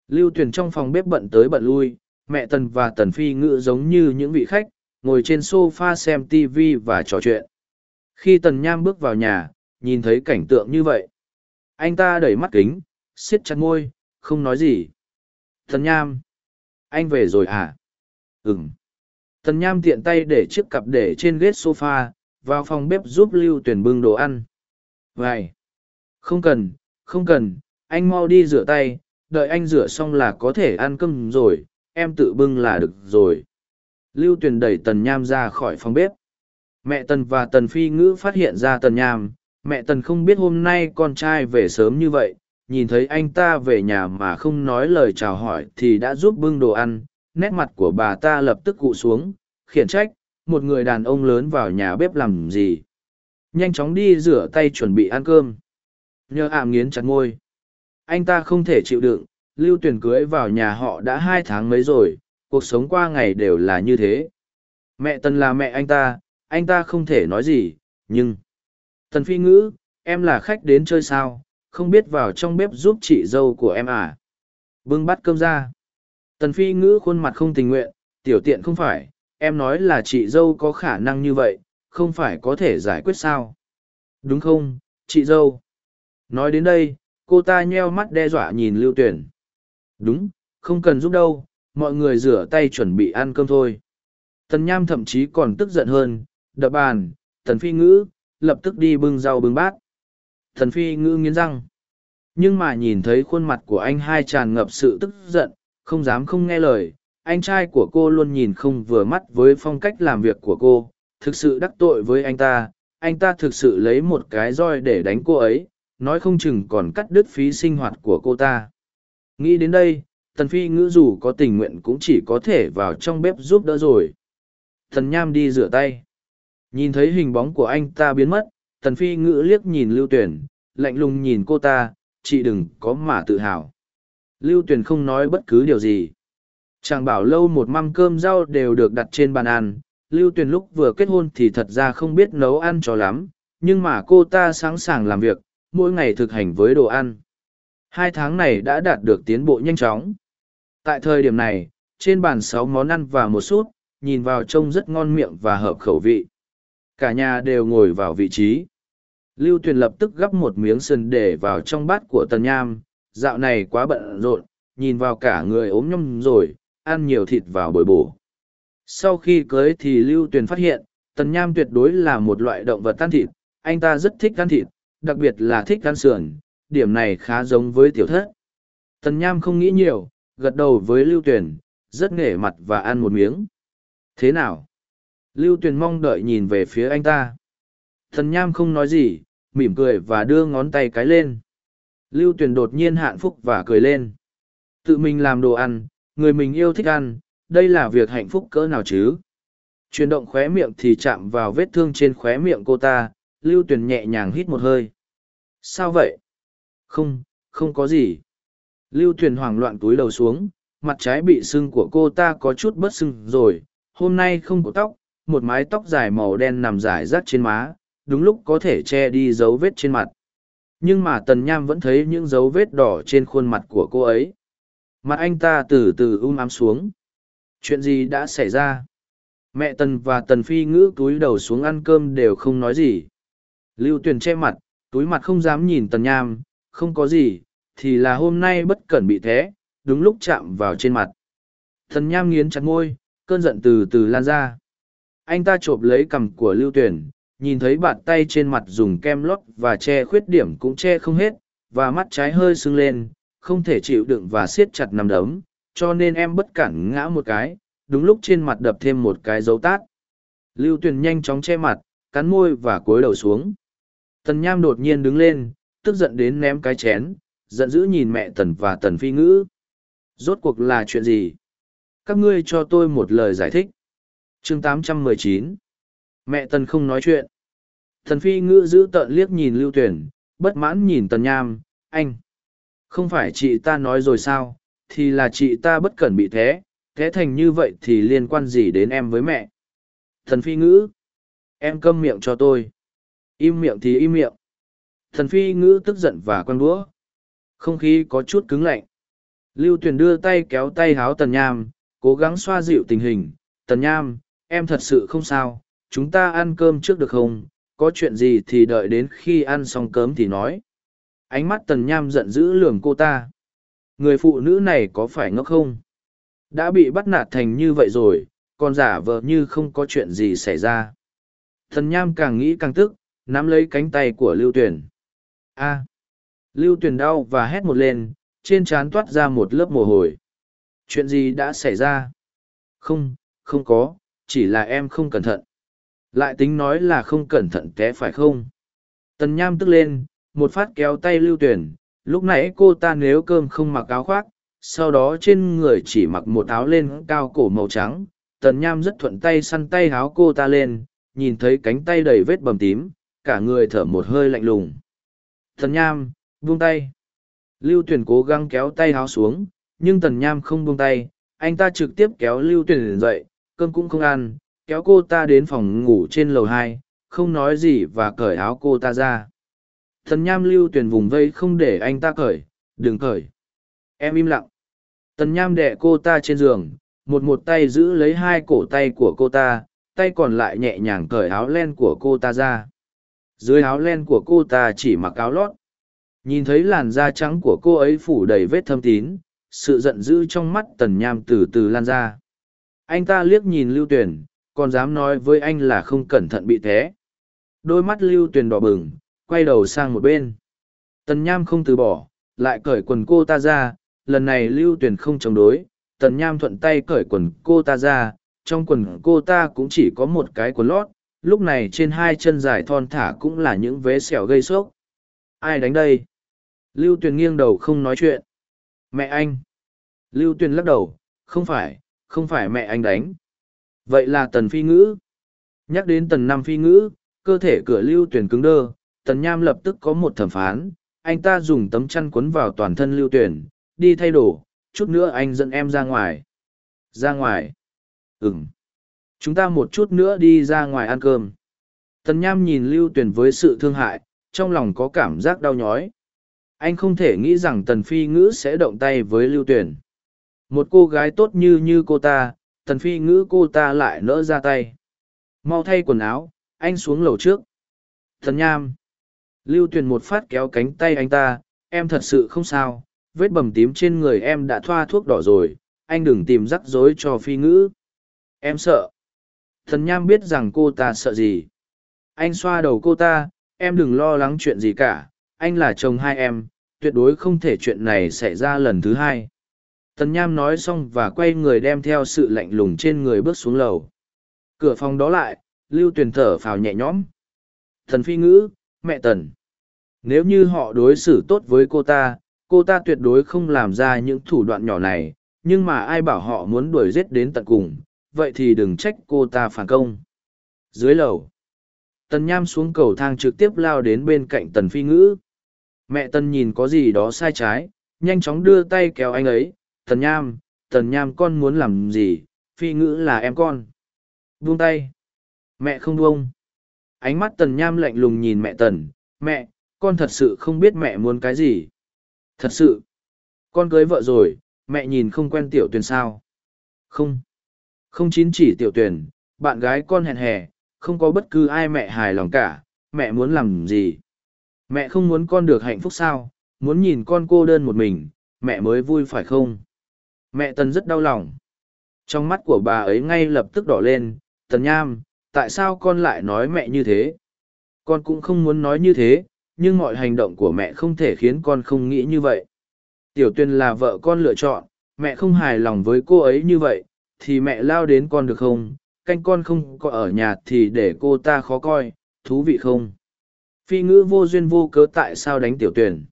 Lưu Tuyền trong phòng bếp bận tới bận lui, mẹ tần và tần phi ngữ giống như những vị khách, ngồi trên sofa xem tv và trò chuyện. Khi tần nham bước vào nhà, nhìn thấy cảnh tượng như vậy. Anh ta đẩy mắt kính, siết chặt môi, không nói gì. Tần nham, anh về rồi à? Ừng tần nham tiện tay để chiếc cặp để trên ghế sofa, vào phòng bếp giúp lưu tuyển bưng đồ ăn. Vậy không cần không cần, anh mau đi rửa tay, đợi anh rửa xong là có thể ăn cơm rồi, em tự bưng là được rồi lưu tuyền đẩy tần nham ra khỏi phòng bếp. Mẹ tần và tần phi ngữ phát hiện ra tần nham. Mẹ tần không biết hôm nay con trai về sớm như vậy. Nhìn thấy anh ta về nhà mà không nói lời chào hỏi thì đã giúp bưng đồ ăn. Nét mặt của bà ta lập tức cụ xuống. Khiển trách, một người đàn ông lớn vào nhà bếp làm gì? Nhanh chóng đi rửa tay chuẩn bị ăn cơm. Nhờ ảm nghiến chặt ngôi anh ta không thể chịu đựng. Lưu tuyển cưới vào nhà họ đã hai tháng mấy rồi cuộc sống qua ngày đều là như thế. Mẹ Tần là mẹ anh ta, anh ta không thể nói gì, nhưng... Tần Phi Ngữ, em là khách đến chơi sao, không biết vào trong bếp giúp chị dâu của em à? Bưng bắt cơm ra. Tần Phi Ngữ khuôn mặt không tình nguyện, tiểu tiện không phải, em nói là chị dâu có khả năng như vậy, không phải có thể giải quyết sao? Đúng không, chị dâu? Nói đến đây, cô ta nheo mắt đe dọa nhìn Lưu Tuyển. Đúng, không cần giúp đâu, mọi người rửa tay chuẩn bị ăn cơm thôi. Tần Nham thậm chí còn tức giận hơn, đập bàn, Tần Phi Ngữ, lập tức đi bưng rau bưng bát. Tần Phi Ngữ nghiến răng. Nhưng mà nhìn thấy khuôn mặt của anh hai tràn ngập sự tức giận, không dám không nghe lời, anh trai của cô luôn nhìn không vừa mắt với phong cách làm việc của cô, thực sự đắc tội với anh ta, anh ta thực sự lấy một cái roi để đánh cô ấy, nói không chừng còn cắt đứt phí sinh hoạt của cô ta. Nghĩ đến đây, tần phi ngữ dù có tình nguyện cũng chỉ có thể vào trong bếp giúp đỡ rồi. Thần nham đi rửa tay. Nhìn thấy hình bóng của anh ta biến mất, tần phi ngữ liếc nhìn lưu tuyển, lạnh lùng nhìn cô ta, chị đừng có mà tự hào. Lưu tuyển không nói bất cứ điều gì. Chàng bảo lâu một mâm cơm rau đều được đặt trên bàn ăn, lưu tuyển lúc vừa kết hôn thì thật ra không biết nấu ăn cho lắm, nhưng mà cô ta sẵn sàng làm việc, mỗi ngày thực hành với đồ ăn. Hai tháng này đã đạt được tiến bộ nhanh chóng. Tại thời điểm này, trên bàn sáu món ăn và một sút, nhìn vào trông rất ngon miệng và hợp khẩu vị. Cả nhà đều ngồi vào vị trí. Lưu Tuyền lập tức gắp một miếng sườn để vào trong bát của Tần Nham, dạo này quá bận rộn, nhìn vào cả người ốm nhom rồi, ăn nhiều thịt vào bồi bổ. Sau khi cưới thì Lưu Tuyền phát hiện, Tần Nham tuyệt đối là một loại động vật ăn thịt, anh ta rất thích ăn thịt, đặc biệt là thích ăn sườn, điểm này khá giống với tiểu thất. Tần Nham không nghĩ nhiều, gật đầu với Lưu Tuyền, rất nghề mặt và ăn một miếng. Thế nào? Lưu Tuyền mong đợi nhìn về phía anh ta. thần Nham không nói gì, mỉm cười và đưa ngón tay cái lên. Lưu Tuyền đột nhiên hạnh phúc và cười lên. Tự mình làm đồ ăn, người mình yêu thích ăn, đây là việc hạnh phúc cỡ nào chứ? Chuyển động khóe miệng thì chạm vào vết thương trên khóe miệng cô ta, Lưu Tuyền nhẹ nhàng hít một hơi. Sao vậy? Không, không có gì. Lưu Tuyền hoảng loạn túi đầu xuống, mặt trái bị sưng của cô ta có chút bớt sưng rồi, hôm nay không có tóc, một mái tóc dài màu đen nằm dài rác trên má, đúng lúc có thể che đi dấu vết trên mặt. Nhưng mà Tần Nham vẫn thấy những dấu vết đỏ trên khuôn mặt của cô ấy. Mặt anh ta từ từ um ám xuống. Chuyện gì đã xảy ra? Mẹ Tần và Tần Phi ngữ túi đầu xuống ăn cơm đều không nói gì. Lưu Tuyền che mặt, túi mặt không dám nhìn Tần Nham, không có gì, thì là hôm nay bất cẩn bị thế, đúng lúc chạm vào trên mặt. thần Nham nghiến chặt môi, cơn giận từ từ lan ra. Anh ta chộp lấy cằm của Lưu Tuyền, nhìn thấy bàn tay trên mặt dùng kem lót và che khuyết điểm cũng che không hết, và mắt trái hơi sưng lên, không thể chịu đựng và siết chặt nằm đấm, cho nên em bất cẩn ngã một cái, đúng lúc trên mặt đập thêm một cái dấu tát. Lưu Tuyền nhanh chóng che mặt, cắn môi và cúi đầu xuống. Tần Nham đột nhiên đứng lên, tức giận đến ném cái chén, giận dữ nhìn mẹ Tần và Tần Phi Ngữ. Rốt cuộc là chuyện gì? Các ngươi cho tôi một lời giải thích. chương 819 Mẹ Tần không nói chuyện. thần Phi Ngữ giữ tợn liếc nhìn Lưu Tuyển, bất mãn nhìn Tần Nham, anh. Không phải chị ta nói rồi sao, thì là chị ta bất cẩn bị thế, thế thành như vậy thì liên quan gì đến em với mẹ. Thần Phi Ngữ. Em câm miệng cho tôi. Im miệng thì im miệng. Thần Phi Ngữ tức giận và quăng đũa. Không khí có chút cứng lạnh. Lưu Tuyền đưa tay kéo tay háo Tần Nham, cố gắng xoa dịu tình hình. Tần Nham, em thật sự không sao, chúng ta ăn cơm trước được không? Có chuyện gì thì đợi đến khi ăn xong cơm thì nói. Ánh mắt Tần Nham giận dữ lườm cô ta. Người phụ nữ này có phải ngốc không? Đã bị bắt nạt thành như vậy rồi, còn giả vờ như không có chuyện gì xảy ra. Tần Nham càng nghĩ càng tức, nắm lấy cánh tay của Lưu Tuyền. A. Lưu Tuyền đau và hét một lên, trên trán toát ra một lớp mồ hôi. Chuyện gì đã xảy ra? Không, không có, chỉ là em không cẩn thận. Lại tính nói là không cẩn thận té phải không? Tần Nham tức lên, một phát kéo tay Lưu Tuyền. Lúc nãy cô ta nếu cơm không mặc áo khoác, sau đó trên người chỉ mặc một áo lên cao cổ màu trắng. Tần Nham rất thuận tay săn tay áo cô ta lên, nhìn thấy cánh tay đầy vết bầm tím, cả người thở một hơi lạnh lùng. Tần Nham, buông tay. Lưu Tuyền cố gắng kéo tay háo xuống, nhưng Tần Nham không buông tay, anh ta trực tiếp kéo Lưu Tuyền dậy, cơm cũng không ăn, kéo cô ta đến phòng ngủ trên lầu hai, không nói gì và cởi áo cô ta ra. Tần Nham Lưu Tuyền vùng vây không để anh ta cởi, đừng cởi. Em im lặng. Tần Nham đẻ cô ta trên giường, một một tay giữ lấy hai cổ tay của cô ta, tay còn lại nhẹ nhàng cởi áo len của cô ta ra dưới áo len của cô ta chỉ mặc áo lót nhìn thấy làn da trắng của cô ấy phủ đầy vết thâm tín, sự giận dữ trong mắt tần nham từ từ lan ra. Anh ta liếc nhìn lưu tuyền, còn dám nói với anh là không cẩn thận bị té. Đôi mắt lưu tuyền đỏ bừng, quay đầu sang một bên. Tần nham không từ bỏ, lại cởi quần cô ta ra, lần này lưu tuyền không chống đối, tần nham thuận tay cởi quần cô ta ra, trong quần cô ta cũng chỉ có một cái quần lót, lúc này trên hai chân dài thon thả cũng là những vế sẹo gây sốc. Ai đánh đây? Lưu tuyền nghiêng đầu không nói chuyện. Mẹ anh. Lưu tuyền lắc đầu, không phải không phải mẹ anh đánh. Vậy là tần phi ngữ. Nhắc đến tần năm phi ngữ, cơ thể cửa lưu tuyền cứng đơ, tần nham lập tức có một thẩm phán, anh ta dùng tấm chăn quấn vào toàn thân lưu tuyền, đi thay đồ, chút nữa anh dẫn em ra ngoài. Ra ngoài. Ừm. chúng ta một chút nữa đi ra ngoài ăn cơm. Tần nham nhìn lưu tuyền với sự thương hại, trong lòng có cảm giác đau nhói anh không thể nghĩ rằng tần phi ngữ sẽ động tay với lưu tuyền. Một cô gái tốt như như cô ta, tần phi ngữ cô ta lại nỡ ra tay. Mau thay quần áo, anh xuống lầu trước. Thần nham. Lưu tuyền một phát kéo cánh tay anh ta, em thật sự không sao, vết bầm tím trên người em đã thoa thuốc đỏ rồi, anh đừng tìm rắc rối cho phi ngữ. Em sợ. Thần nham biết rằng cô ta sợ gì. Anh xoa đầu cô ta, em đừng lo lắng chuyện gì cả anh là chồng hai em, tuyệt đối không thể chuyện này xảy ra lần thứ hai. Tần nham nói xong và quay người đem theo sự lạnh lùng trên người bước xuống lầu. Cửa phòng đó lại, lưu tuyền thở phào nhẹ nhõm. Thần phi ngữ, mẹ tần. Nếu như họ đối xử tốt với cô ta cô ta tuyệt đối không làm ra những thủ đoạn nhỏ này, nhưng mà ai bảo họ muốn đuổi giết đến tận cùng, vậy thì đừng trách cô ta phản công. Dưới lầu, tần nham xuống cầu thang trực tiếp lao đến bên cạnh tần phi ngữ mẹ tần nhìn có gì đó sai trái, nhanh chóng đưa tay kéo anh ấy, tần nham tần nham con muốn làm gì? Phi ngữ là em con. Buông tay. Mẹ không buông. Ánh mắt tần nham lạnh lùng nhìn mẹ tần, mẹ, con thật sự không biết mẹ muốn cái gì. Thật sự? Con cưới vợ rồi, mẹ nhìn không quen tiểu tuyền sao? Không. Không chín chỉ tiểu tuyền, bạn gái con hẹn hè, không có bất cứ ai mẹ hài lòng cả, mẹ muốn làm gì? Mẹ không muốn con được hạnh phúc sao? Muốn nhìn con cô đơn một mình, mẹ mới vui phải không? Mẹ tần rất đau lòng. Trong mắt của bà ấy ngay lập tức đỏ lên, tần nham, tại sao con lại nói mẹ như thế? Con cũng không muốn nói như thế, nhưng mọi hành động của mẹ không thể khiến con không nghĩ như vậy. Tiểu tuyền là vợ con lựa chọn, mẹ không hài lòng với cô ấy như vậy, thì mẹ lao đến con được không? Canh con không có ở nhà thì để cô ta khó coi, thú vị không? Phi ngữ vô duyên vô cớ tại sao đánh tiểu tuyền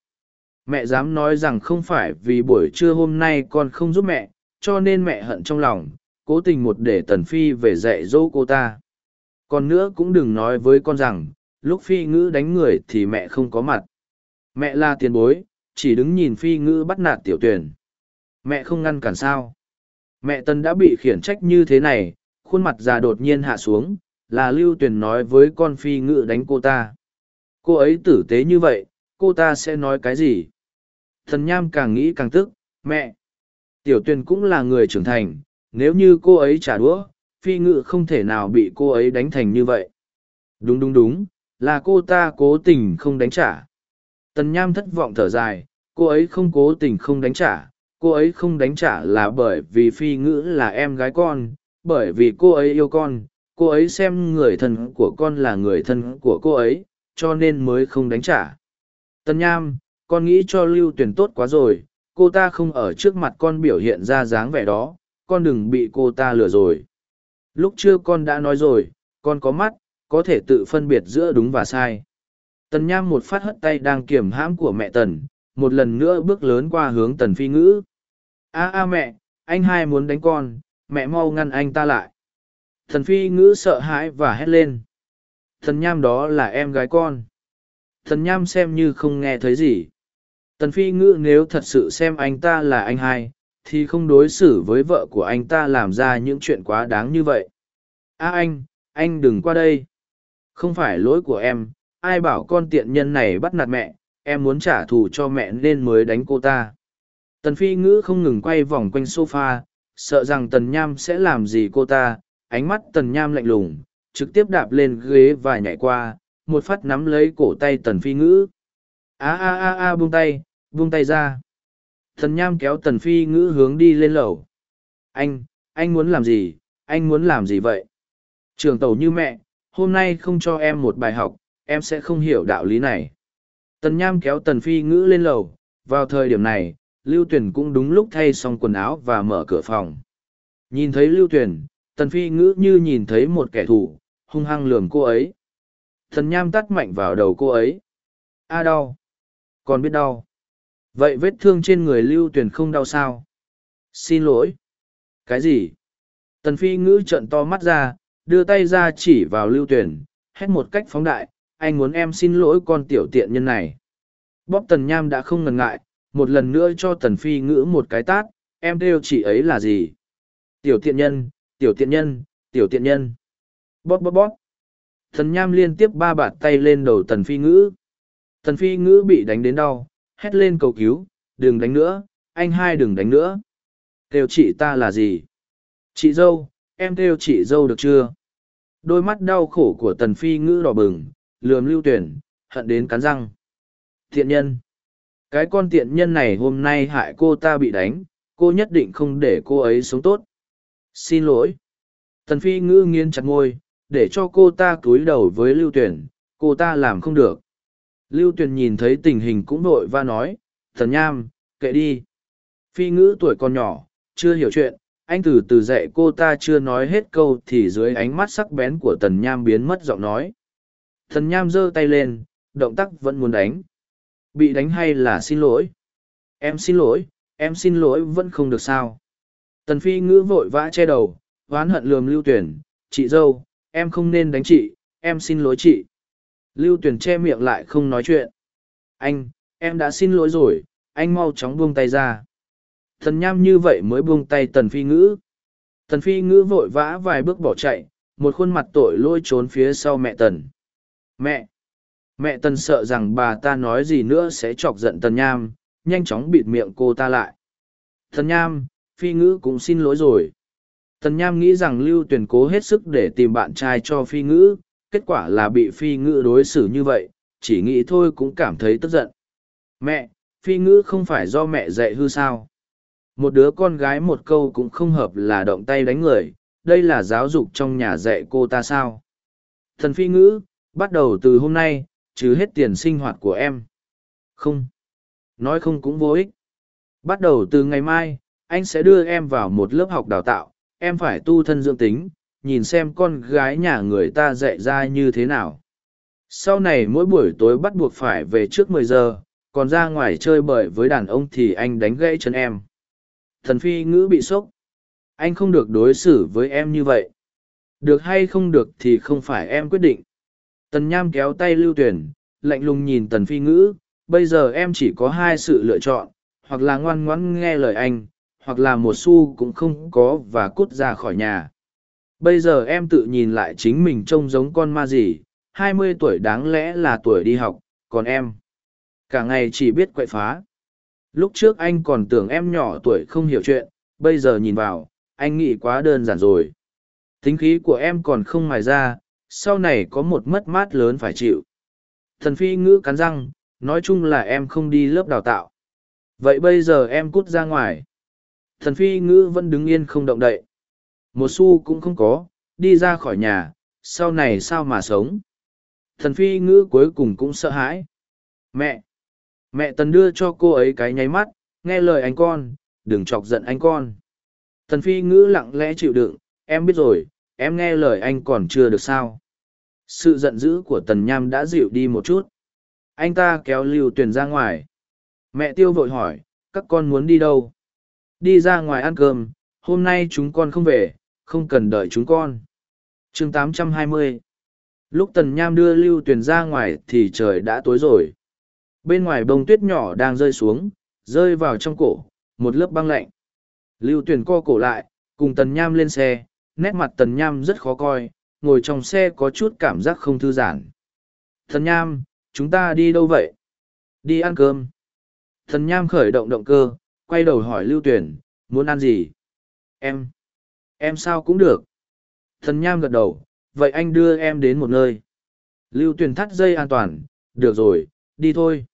mẹ dám nói rằng không phải vì buổi trưa hôm nay con không giúp mẹ, cho nên mẹ hận trong lòng, cố tình một để tần phi về dạy dỗ cô ta. Còn nữa cũng đừng nói với con rằng, lúc phi ngữ đánh người thì mẹ không có mặt. Mẹ là tiền bối, chỉ đứng nhìn phi ngữ bắt nạt tiểu tuyển. Mẹ không ngăn cản sao? Mẹ tân đã bị khiển trách như thế này, khuôn mặt già đột nhiên hạ xuống, là lưu tuyền nói với con phi ngữ đánh cô ta cô ấy tử tế như vậy, cô ta sẽ nói cái gì? Thần nham càng nghĩ càng tức, mẹ! Tiểu tuyền cũng là người trưởng thành, nếu như cô ấy trả đũa, phi ngự không thể nào bị cô ấy đánh thành như vậy. Đúng đúng đúng, là cô ta cố tình không đánh trả. Tần nham thất vọng thở dài, cô ấy không cố tình không đánh trả, cô ấy không đánh trả là bởi vì phi ngữ là em gái con, bởi vì cô ấy yêu con, cô ấy xem người thân của con là người thân của cô ấy cho nên mới không đánh trả. Tần nham, con nghĩ cho lưu Tuyền tốt quá rồi, cô ta không ở trước mặt con biểu hiện ra dáng vẻ đó, con đừng bị cô ta lừa rồi. Lúc trước con đã nói rồi, con có mắt, có thể tự phân biệt giữa đúng và sai. Tần nham một phát hất tay đang kiểm hãm của mẹ tần, một lần nữa bước lớn qua hướng tần phi ngữ. A a mẹ, anh hai muốn đánh con, mẹ mau ngăn anh ta lại. Thần phi ngữ sợ hãi và hét lên thần nham đó là em gái con. Thần nham xem như không nghe thấy gì. Tần phi ngữ nếu thật sự xem anh ta là anh hai, thì không đối xử với vợ của anh ta làm ra những chuyện quá đáng như vậy. A anh anh đừng qua đây. Không phải lỗi của em, ai bảo con tiện nhân này bắt nạt mẹ, em muốn trả thù cho mẹ nên mới đánh cô ta. Tần phi ngữ không ngừng quay vòng quanh sofa, sợ rằng tần nham sẽ làm gì cô ta. Ánh mắt tần nham lạnh lùng trực tiếp đạp lên ghế và nhảy qua một phát nắm lấy cổ tay tần phi ngữ a a a a buông tay buông tay ra Thần Nham kéo Tần Phi ngữ hướng đi lên lầu. Anh, anh muốn làm gì, anh muốn làm gì vậy? Trường tàu như mẹ, hôm nay không cho em một bài học, em sẽ không hiểu đạo lý này. Tần Nham kéo Tần Phi ngữ lên lầu, vào thời điểm này, Lưu Tuyền cũng đúng lúc thay xong quần áo và mở cửa phòng. Nhìn thấy Lưu Tuyền, Tần Phi ngữ như nhìn thấy một kẻ thù, hung hăng lườm cô ấy. thần Nham tắt mạnh vào đầu cô ấy. A đau. Còn biết đau. Vậy vết thương trên người lưu tuyền không đau sao? Xin lỗi. Cái gì? Tần phi ngữ trợn to mắt ra, đưa tay ra chỉ vào lưu tuyền, hét một cách phóng đại, anh muốn em xin lỗi con tiểu tiện nhân này. Bóp tần nham đã không ngần ngại, một lần nữa cho tần phi ngữ một cái tát, em đều chỉ ấy là gì? Tiểu tiện nhân, tiểu tiện nhân, tiểu tiện nhân bóp bóp bóp. Thần nham liên tiếp ba bạt tay lên đầu tần phi ngữ. Tần phi ngữ bị đánh đến đau hét lên cầu cứu, đừng đánh nữa, anh hai đừng đánh nữa. kêu chị ta là gì? Chị dâu em kêu chị dâu được chưa? Đôi mắt đau khổ của tần phi ngữ đỏ bừng lườm lưu tuyển hận đến cắn răng. Thiện nhân cái con tiện nhân này hôm nay hại cô ta bị đánh cô nhất định không để cô ấy sống tốt. Xin lỗi. Tần phi ngữ nghiến chặt ngôi để cho cô ta cúi đầu với lưu tuyển cô ta làm không được. Lưu tuyển nhìn thấy tình hình cũng vội và nói, thần nham, kệ đi. Phi ngữ tuổi còn nhỏ, chưa hiểu chuyện, anh từ từ dạy cô ta chưa nói hết câu thì dưới ánh mắt sắc bén của tần nham biến mất giọng nói. Thần nham giơ tay lên, động tác vẫn muốn đánh. Bị đánh hay là xin lỗi? Em xin lỗi, em xin lỗi vẫn không được sao? Tần phi ngữ vội vã che đầu, oán hận lườm lưu tuyển chị dâu em không nên đánh chị, em xin lỗi chị. Lưu Tuyền che miệng lại không nói chuyện. Anh, em đã xin lỗi rồi, anh mau chóng buông tay ra. Thần nham như vậy mới buông tay tần phi ngữ. Tần phi ngữ vội vã vài bước bỏ chạy, một khuôn mặt tội lôi trốn phía sau mẹ tần. Mẹ! Mẹ tần sợ rằng bà ta nói gì nữa sẽ chọc giận tần nham, nhanh chóng bịt miệng cô ta lại. Thần nham, phi ngữ cũng xin lỗi rồi tần nham nghĩ rằng lưu tuyền cố hết sức để tìm bạn trai cho phi ngữ, kết quả là bị phi ngữ đối xử như vậy, chỉ nghĩ thôi cũng cảm thấy tức giận. Mẹ, phi ngữ không phải do mẹ dạy hư sao? Một đứa con gái một câu cũng không hợp là động tay đánh người, đây là giáo dục trong nhà dạy cô ta sao? Thần phi ngữ, bắt đầu từ hôm nay, trừ hết tiền sinh hoạt của em. Không. Nói không cũng vô ích. Bắt đầu từ ngày mai, anh sẽ đưa em vào một lớp học đào tạo em phải tu thân dưỡng tính, nhìn xem con gái nhà người ta dạy ra như thế nào. Sau này mỗi buổi tối bắt buộc phải về trước mười giờ, còn ra ngoài chơi bời với đàn ông thì anh đánh gãy chân em. Thần phi ngữ bị sốc. Anh không được đối xử với em như vậy. Được hay không được thì không phải em quyết định. Tần nham kéo tay lưu tuyển lạnh lùng nhìn tần phi ngữ, bây giờ em chỉ có hai sự lựa chọn, hoặc là ngoan ngoãn nghe lời anh hoặc là một xu cũng không có và cút ra khỏi nhà. Bây giờ em tự nhìn lại chính mình trông giống con ma gì, hai mươi tuổi đáng lẽ là tuổi đi học, còn em, cả ngày chỉ biết quậy phá. Lúc trước anh còn tưởng em nhỏ tuổi không hiểu chuyện, bây giờ nhìn vào, anh nghĩ quá đơn giản rồi. Tính khí của em còn không mài ra, sau này có một mất mát lớn phải chịu. Thần phi ngữ cắn răng, nói chung là em không đi lớp đào tạo. Vậy bây giờ em cút ra ngoài thần phi ngữ vẫn đứng yên không động đậy. Một xu cũng không có, đi ra khỏi nhà, sau này sao mà sống? Thần phi ngữ cuối cùng cũng sợ hãi. Mẹ! Mẹ tần đưa cho cô ấy cái nháy mắt, nghe lời anh con, đừng chọc giận anh con. Thần phi ngữ lặng lẽ chịu đựng, em biết rồi, em nghe lời anh còn chưa được sao? Sự giận dữ của tần nham đã dịu đi một chút. Anh ta kéo lưu tuyền ra ngoài. Mẹ tiêu vội hỏi, các con muốn đi đâu? Đi ra ngoài ăn cơm, hôm nay chúng con không về, không cần đợi chúng con. Chương 820 lúc tần nham đưa lưu tuyền ra ngoài thì trời đã tối rồi. Bên ngoài bông tuyết nhỏ đang rơi xuống, rơi vào trong cổ, một lớp băng lạnh. Lưu tuyền co cổ lại, cùng tần nham lên xe, nét mặt tần nham rất khó coi, ngồi trong xe có chút cảm giác không thư giãn. Thần nham, chúng ta đi đâu vậy? Đi ăn cơm. Thần nham khởi động động cơ quay đầu hỏi lưu tuyển muốn ăn gì? Em em sao cũng được. Thần nham gật đầu, vậy anh đưa em đến một nơi. Lưu tuyển thắt dây an toàn, được rồi, đi thôi.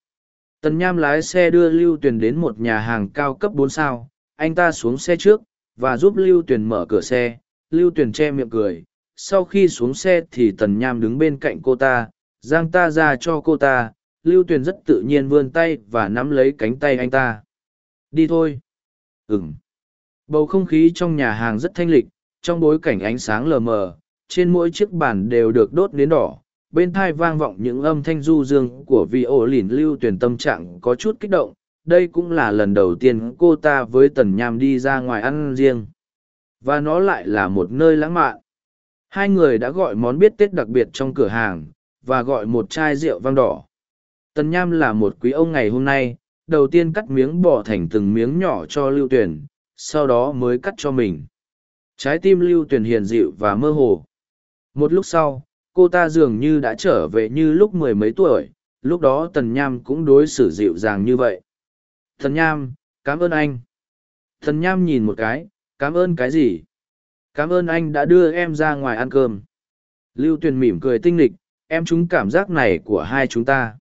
Tần nham lái xe đưa lưu tuyển đến một nhà hàng cao cấp bốn sao, anh ta xuống xe trước và giúp lưu tuyển mở cửa xe. Lưu tuyển che miệng cười, sau khi xuống xe thì tần nham đứng bên cạnh cô ta, giang ta ra cho cô ta. Lưu tuyền rất tự nhiên vươn tay và nắm lấy cánh tay anh ta đi thôi. Ừm. bầu không khí trong nhà hàng rất thanh lịch, trong bối cảnh ánh sáng lờ mờ, trên mỗi chiếc bàn đều được đốt nến đỏ, bên thai vang vọng những âm thanh du dương của vị ổ lỉn lưu tuyển tâm trạng có chút kích động, đây cũng là lần đầu tiên cô ta với tần nham đi ra ngoài ăn riêng. Và nó lại là một nơi lãng mạn. Hai người đã gọi món biết tết đặc biệt trong cửa hàng, và gọi một chai rượu vang đỏ. Tần nham là một quý ông ngày hôm nay đầu tiên cắt miếng bỏ thành từng miếng nhỏ cho lưu tuyển sau đó mới cắt cho mình trái tim lưu tuyển hiền dịu và mơ hồ một lúc sau cô ta dường như đã trở về như lúc mười mấy tuổi lúc đó tần nham cũng đối xử dịu dàng như vậy tần nham cảm ơn anh Thần nham nhìn một cái, cảm ơn cái gì? Cảm ơn anh đã đưa em ra ngoài ăn cơm. Lưu Tuyền mỉm cười tinh lịch, em chúng cảm giác này của hai chúng ta.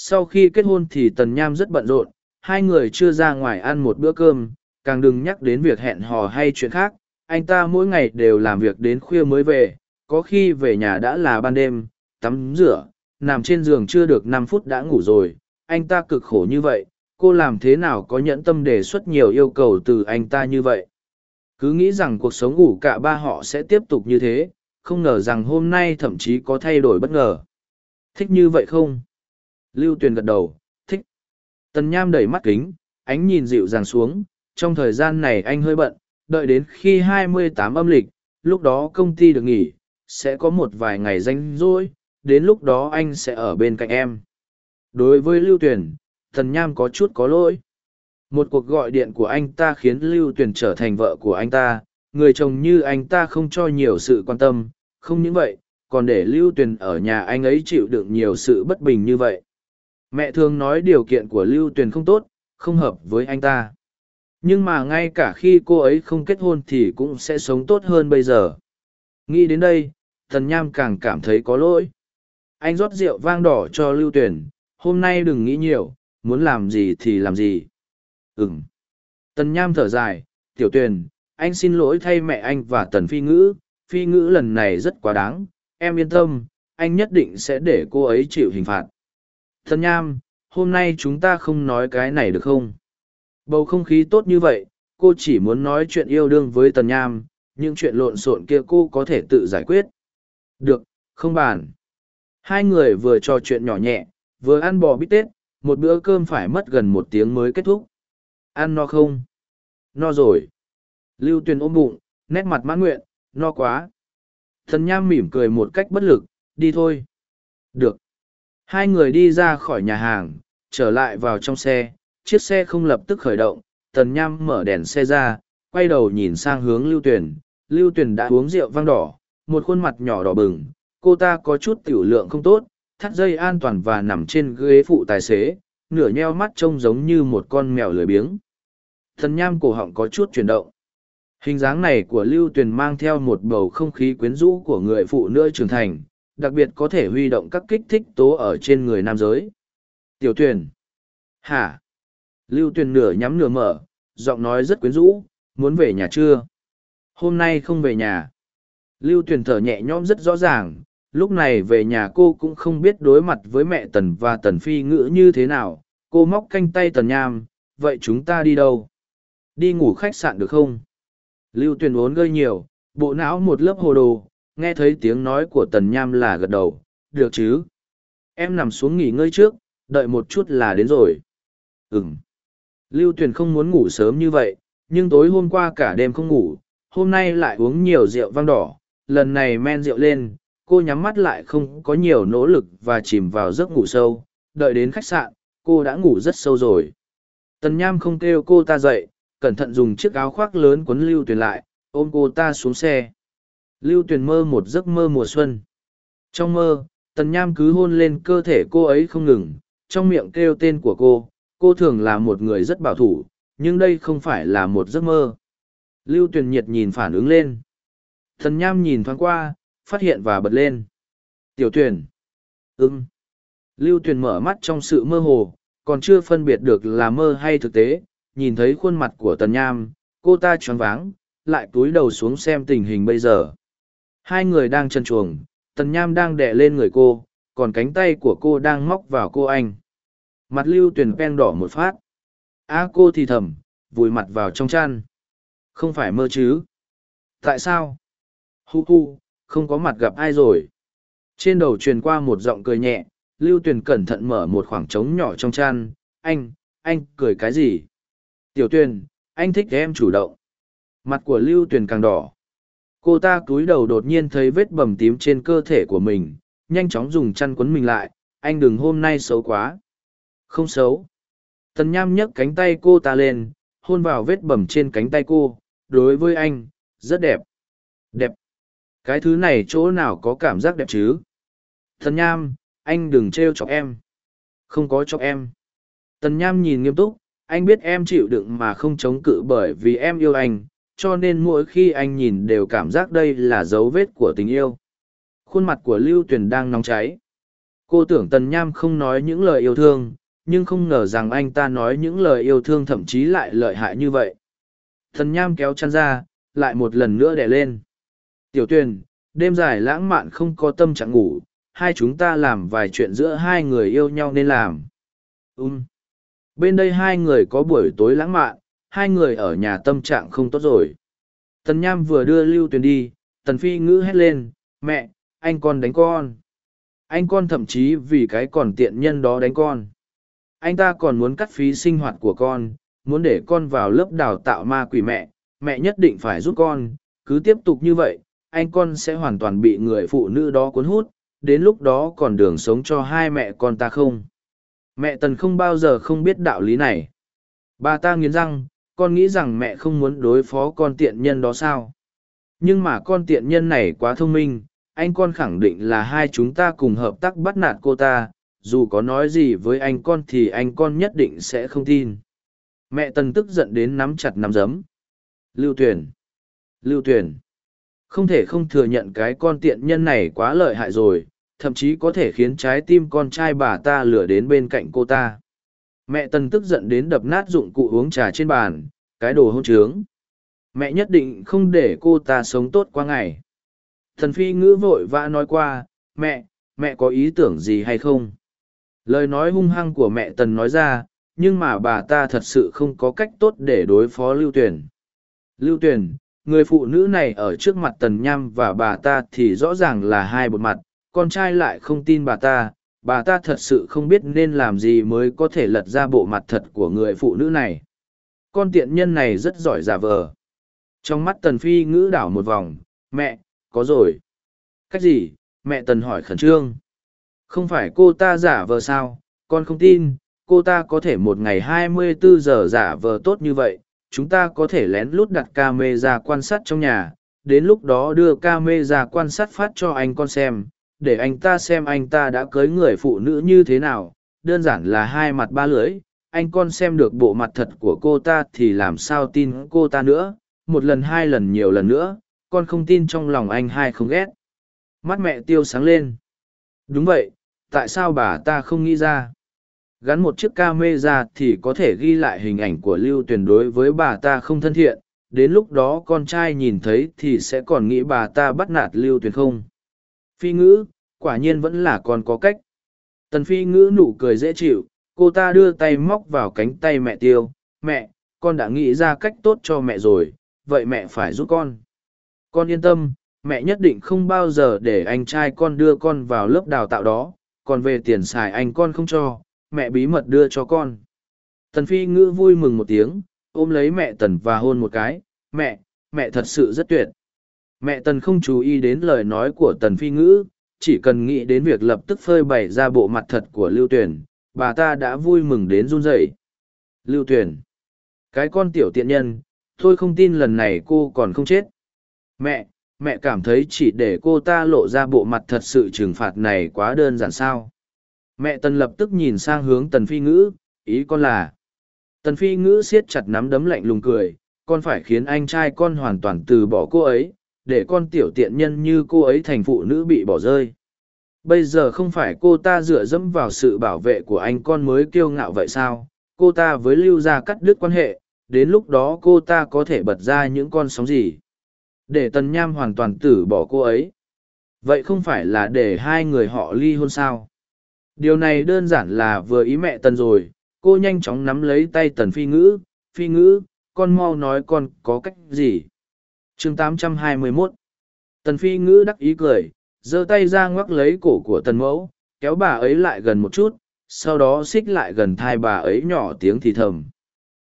Sau khi kết hôn thì Tần Nham rất bận rộn, hai người chưa ra ngoài ăn một bữa cơm, càng đừng nhắc đến việc hẹn hò hay chuyện khác. Anh ta mỗi ngày đều làm việc đến khuya mới về, có khi về nhà đã là ban đêm, tắm rửa, nằm trên giường chưa được năm phút đã ngủ rồi. Anh ta cực khổ như vậy, cô làm thế nào có nhẫn tâm đề xuất nhiều yêu cầu từ anh ta như vậy cứ nghĩ rằng cuộc sống ngủ cả ba họ sẽ tiếp tục như thế không ngờ rằng hôm nay thậm chí có thay đổi bất ngờ thích như vậy không lưu tuyền gật đầu, thích. Tần nham đẩy mắt kính, ánh nhìn dịu dàng xuống, trong thời gian này anh hơi bận, đợi đến khi 28 âm lịch, lúc đó công ty được nghỉ, sẽ có một vài ngày danh rỗi, đến lúc đó anh sẽ ở bên cạnh em. Đối với lưu tuyền, Tần nham có chút có lỗi. Một cuộc gọi điện của anh ta khiến lưu tuyền trở thành vợ của anh ta, người chồng như anh ta không cho nhiều sự quan tâm, không những vậy, còn để lưu tuyền ở nhà anh ấy chịu đựng nhiều sự bất bình như vậy mẹ thường nói điều kiện của lưu tuyền không tốt, không hợp với anh ta. Nhưng mà ngay cả khi cô ấy không kết hôn thì cũng sẽ sống tốt hơn bây giờ. Nghĩ đến đây thần nham càng cảm thấy có lỗi. Anh rót rượu vang đỏ cho lưu tuyền, hôm nay đừng nghĩ nhiều, muốn làm gì thì làm gì. Ừng tần nham thở dài, tiểu tuyền, anh xin lỗi thay mẹ anh và tần phi ngữ phi ngữ lần này rất quá đáng, em yên tâm, anh nhất định sẽ để cô ấy chịu hình phạt tần nham, hôm nay chúng ta không nói cái này được không? Bầu không khí tốt như vậy, cô chỉ muốn nói chuyện yêu đương với tần nham, những chuyện lộn xộn kia cô có thể tự giải quyết. Được, không bàn. Hai người vừa trò chuyện nhỏ nhẹ, vừa ăn bò bít tết, một bữa cơm phải mất gần một tiếng mới kết thúc. Ăn no không? No rồi. Lưu tuyền ôm bụng, nét mặt mãn nguyện, no quá. Thần nham mỉm cười một cách bất lực, đi thôi. Được hai người đi ra khỏi nhà hàng, trở lại vào trong xe, chiếc xe không lập tức khởi động, tần nham mở đèn xe ra, quay đầu nhìn sang hướng lưu tuyền. Lưu tuyền đã uống rượu vang đỏ, một khuôn mặt nhỏ đỏ bừng, cô ta có chút tiểu lượng không tốt, thắt dây an toàn và nằm trên ghế phụ tài xế, nửa nheo mắt trông giống như một con mèo lười biếng. Thần nham cổ họng có chút chuyển động. Hình dáng này của lưu tuyền mang theo một bầu không khí quyến rũ của người phụ nữ trưởng thành đặc biệt có thể huy động các kích thích tố ở trên người nam giới. Tiểu tuyền hả? Lưu tuyền nửa nhắm nửa mở, giọng nói rất quyến rũ, muốn về nhà chưa? Hôm nay không về nhà. Lưu tuyền thở nhẹ nhõm rất rõ ràng, lúc này về nhà cô cũng không biết đối mặt với mẹ tần và tần phi ngữ như thế nào, cô móc canh tay tần nham, vậy chúng ta đi đâu? Đi ngủ khách sạn được không? Lưu tuyền uốn gây nhiều, bộ não một lớp hồ đồ nghe thấy tiếng nói của tần nham là gật đầu, được chứ? Em nằm xuống nghỉ ngơi trước, đợi một chút là đến rồi. Ừ m lưu tuyền không muốn ngủ sớm như vậy, nhưng tối hôm qua cả đêm không ngủ, hôm nay lại uống nhiều rượu vang đỏ, lần này men rượu lên, cô nhắm mắt lại không có nhiều nỗ lực và chìm vào giấc ngủ sâu, đợi đến khách sạn, cô đã ngủ rất sâu rồi. Tần nham không kêu cô ta dậy, cẩn thận dùng chiếc áo khoác lớn quấn lưu tuyền lại, ôm cô ta xuống xe lưu tuyền mơ một giấc mơ mùa xuân. Trong mơ, tần nham cứ hôn lên cơ thể cô ấy không ngừng, trong miệng kêu tên của cô cô thường là một người rất bảo thủ, nhưng đây không phải là một giấc mơ. Lưu tuyền nhiệt nhìn phản ứng lên. Thần nham nhìn thoáng qua, phát hiện và bật lên. Tiểu tuyền. Ưng lưu tuyền mở mắt trong sự mơ hồ, còn chưa phân biệt được là mơ hay thực tế, nhìn thấy khuôn mặt của tần nham, cô ta choáng váng, lại cúi đầu xuống xem tình hình bây giờ hai người đang chân chuồng tần nham đang đẻ lên người cô còn cánh tay của cô đang móc vào cô anh. Mặt lưu tuyền pen đỏ một phát. A à, cô thì thầm vùi mặt vào trong chăn. Không phải mơ chứ? Tại sao? Hu hu không có mặt gặp ai rồi. Trên đầu truyền qua một giọng cười nhẹ lưu tuyền cẩn thận mở một khoảng trống nhỏ trong chăn. Anh anh cười cái gì? Tiểu tuyền, anh thích em chủ động. Mặt của lưu tuyền càng đỏ. Cô ta cúi đầu đột nhiên thấy vết bầm tím trên cơ thể của mình, nhanh chóng dùng chăn quấn mình lại, anh đừng hôm nay xấu quá. Không xấu. Tần nham nhấc cánh tay cô ta lên, hôn vào vết bầm trên cánh tay cô, đối với anh, rất đẹp. Đẹp. Cái thứ này chỗ nào có cảm giác đẹp chứ? Tần nham, anh đừng trêu chọc em. Không có chọc em. Tần nham nhìn nghiêm túc, anh biết em chịu đựng mà không chống cự bởi vì em yêu anh cho nên mỗi khi anh nhìn đều cảm giác đây là dấu vết của tình yêu. Khuôn mặt của lưu tuyền đang nóng cháy. Cô tưởng tần nham không nói những lời yêu thương, nhưng không ngờ rằng anh ta nói những lời yêu thương thậm chí lại lợi hại như vậy. Thần nham kéo chăn ra, lại một lần nữa đẻ lên. Tiểu tuyền, đêm dài lãng mạn không có tâm trạng ngủ, hai chúng ta làm vài chuyện giữa hai người yêu nhau nên làm. Ùm bên đây hai người có buổi tối lãng mạn hai người ở nhà tâm trạng không tốt rồi. Tần nham vừa đưa lưu tuyền đi, tần phi ngữ hét lên, mẹ, anh con đánh con. Anh con thậm chí vì cái còn tiện nhân đó đánh con. Anh ta còn muốn cắt phí sinh hoạt của con, muốn để con vào lớp đào tạo ma quỷ mẹ mẹ nhất định phải giúp con. Cứ tiếp tục như vậy, anh con sẽ hoàn toàn bị người phụ nữ đó cuốn hút, đến lúc đó còn đường sống cho hai mẹ con ta không? Mẹ tần không bao giờ không biết đạo lý này. Bà ta nghiến răng con nghĩ rằng mẹ không muốn đối phó con tiện nhân đó sao? Nhưng mà con tiện nhân này quá thông minh, anh con khẳng định là hai chúng ta cùng hợp tác bắt nạt cô ta, dù có nói gì với anh con thì anh con nhất định sẽ không tin. Mẹ tần tức giận đến nắm chặt nắm giấm. lưu tuyển lưu tuyển không thể không thừa nhận cái con tiện nhân này quá lợi hại rồi, thậm chí có thể khiến trái tim con trai bà ta lửa đến bên cạnh cô ta mẹ tần tức giận đến đập nát dụng cụ uống trà trên bàn, cái đồ hôn trướng. Mẹ nhất định không để cô ta sống tốt qua ngày. Thần phi ngữ vội vã nói qua, mẹ mẹ có ý tưởng gì hay không? Lời nói hung hăng của mẹ tần nói ra, nhưng mà bà ta thật sự không có cách tốt để đối phó lưu tuyển lưu tuyển người phụ nữ này ở trước mặt tần nham và bà ta thì rõ ràng là hai bộ mặt, con trai lại không tin bà ta bà ta thật sự không biết nên làm gì mới có thể lật ra bộ mặt thật của người phụ nữ này. Con tiện nhân này rất giỏi giả vờ. Trong mắt tần phi ngữ đảo một vòng, mẹ, có rồi. Cách gì? Mẹ tần hỏi khẩn trương. Không phải cô ta giả vờ sao? Con không tin, cô ta có thể một ngày hai mươi bốn giờ giả vờ tốt như vậy. Chúng ta có thể lén lút đặt ca mê ra quan sát trong nhà. Đến lúc đó đưa ca mê ra quan sát phát cho anh con xem để anh ta xem anh ta đã cưới người phụ nữ như thế nào, đơn giản là hai mặt ba lưỡi, anh con xem được bộ mặt thật của cô ta thì làm sao tin cô ta nữa, một lần hai lần nhiều lần nữa, con không tin trong lòng anh hai không ghét. Mắt mẹ tiêu sáng lên. Đúng vậy, tại sao bà ta không nghĩ ra? Gắn một chiếc ca mê ra thì có thể ghi lại hình ảnh của lưu tuyền đối với bà ta không thân thiện, đến lúc đó con trai nhìn thấy thì sẽ còn nghĩ bà ta bắt nạt lưu tuyền không? Phi ngữ, quả nhiên vẫn là con có cách. Tần phi ngữ nụ cười dễ chịu, cô ta đưa tay móc vào cánh tay mẹ tiêu. Mẹ, con đã nghĩ ra cách tốt cho mẹ rồi, vậy mẹ phải giúp con. Con yên tâm, mẹ nhất định không bao giờ để anh trai con đưa con vào lớp đào tạo đó. Còn về tiền xài anh con không cho, mẹ bí mật đưa cho con. Tần phi ngữ vui mừng một tiếng, ôm lấy mẹ tần và hôn một cái. Mẹ mẹ thật sự rất tuyệt mẹ tần không chú ý đến lời nói của tần phi ngữ, chỉ cần nghĩ đến việc lập tức phơi bày ra bộ mặt thật của lưu tuyển bà ta đã vui mừng đến run rẩy. Lưu tuyển cái con tiểu tiện nhân, tôi không tin lần này cô còn không chết. Mẹ mẹ cảm thấy chỉ để cô ta lộ ra bộ mặt thật sự trừng phạt này quá đơn giản sao? Mẹ tần lập tức nhìn sang hướng tần phi ngữ, ý con là, tần phi ngữ siết chặt nắm đấm lạnh lùng cười, con phải khiến anh trai con hoàn toàn từ bỏ cô ấy để con tiểu tiện nhân như cô ấy thành phụ nữ bị bỏ rơi. Bây giờ không phải cô ta dựa dẫm vào sự bảo vệ của anh con mới kiêu ngạo vậy sao? Cô ta với lưu gia cắt đứt quan hệ, đến lúc đó cô ta có thể bật ra những con sóng gì? Để tần nham hoàn toàn tử bỏ cô ấy. Vậy không phải là để hai người họ ly hôn sao? Điều này đơn giản là vừa ý mẹ tần rồi, cô nhanh chóng nắm lấy tay tần phi ngữ. Phi ngữ, con mau nói con có cách gì? Chương 821 tần phi ngữ đắc ý cười, giơ tay ra ngoắc lấy cổ của tần mẫu, kéo bà ấy lại gần một chút, sau đó xích lại gần thai bà ấy nhỏ tiếng thì thầm.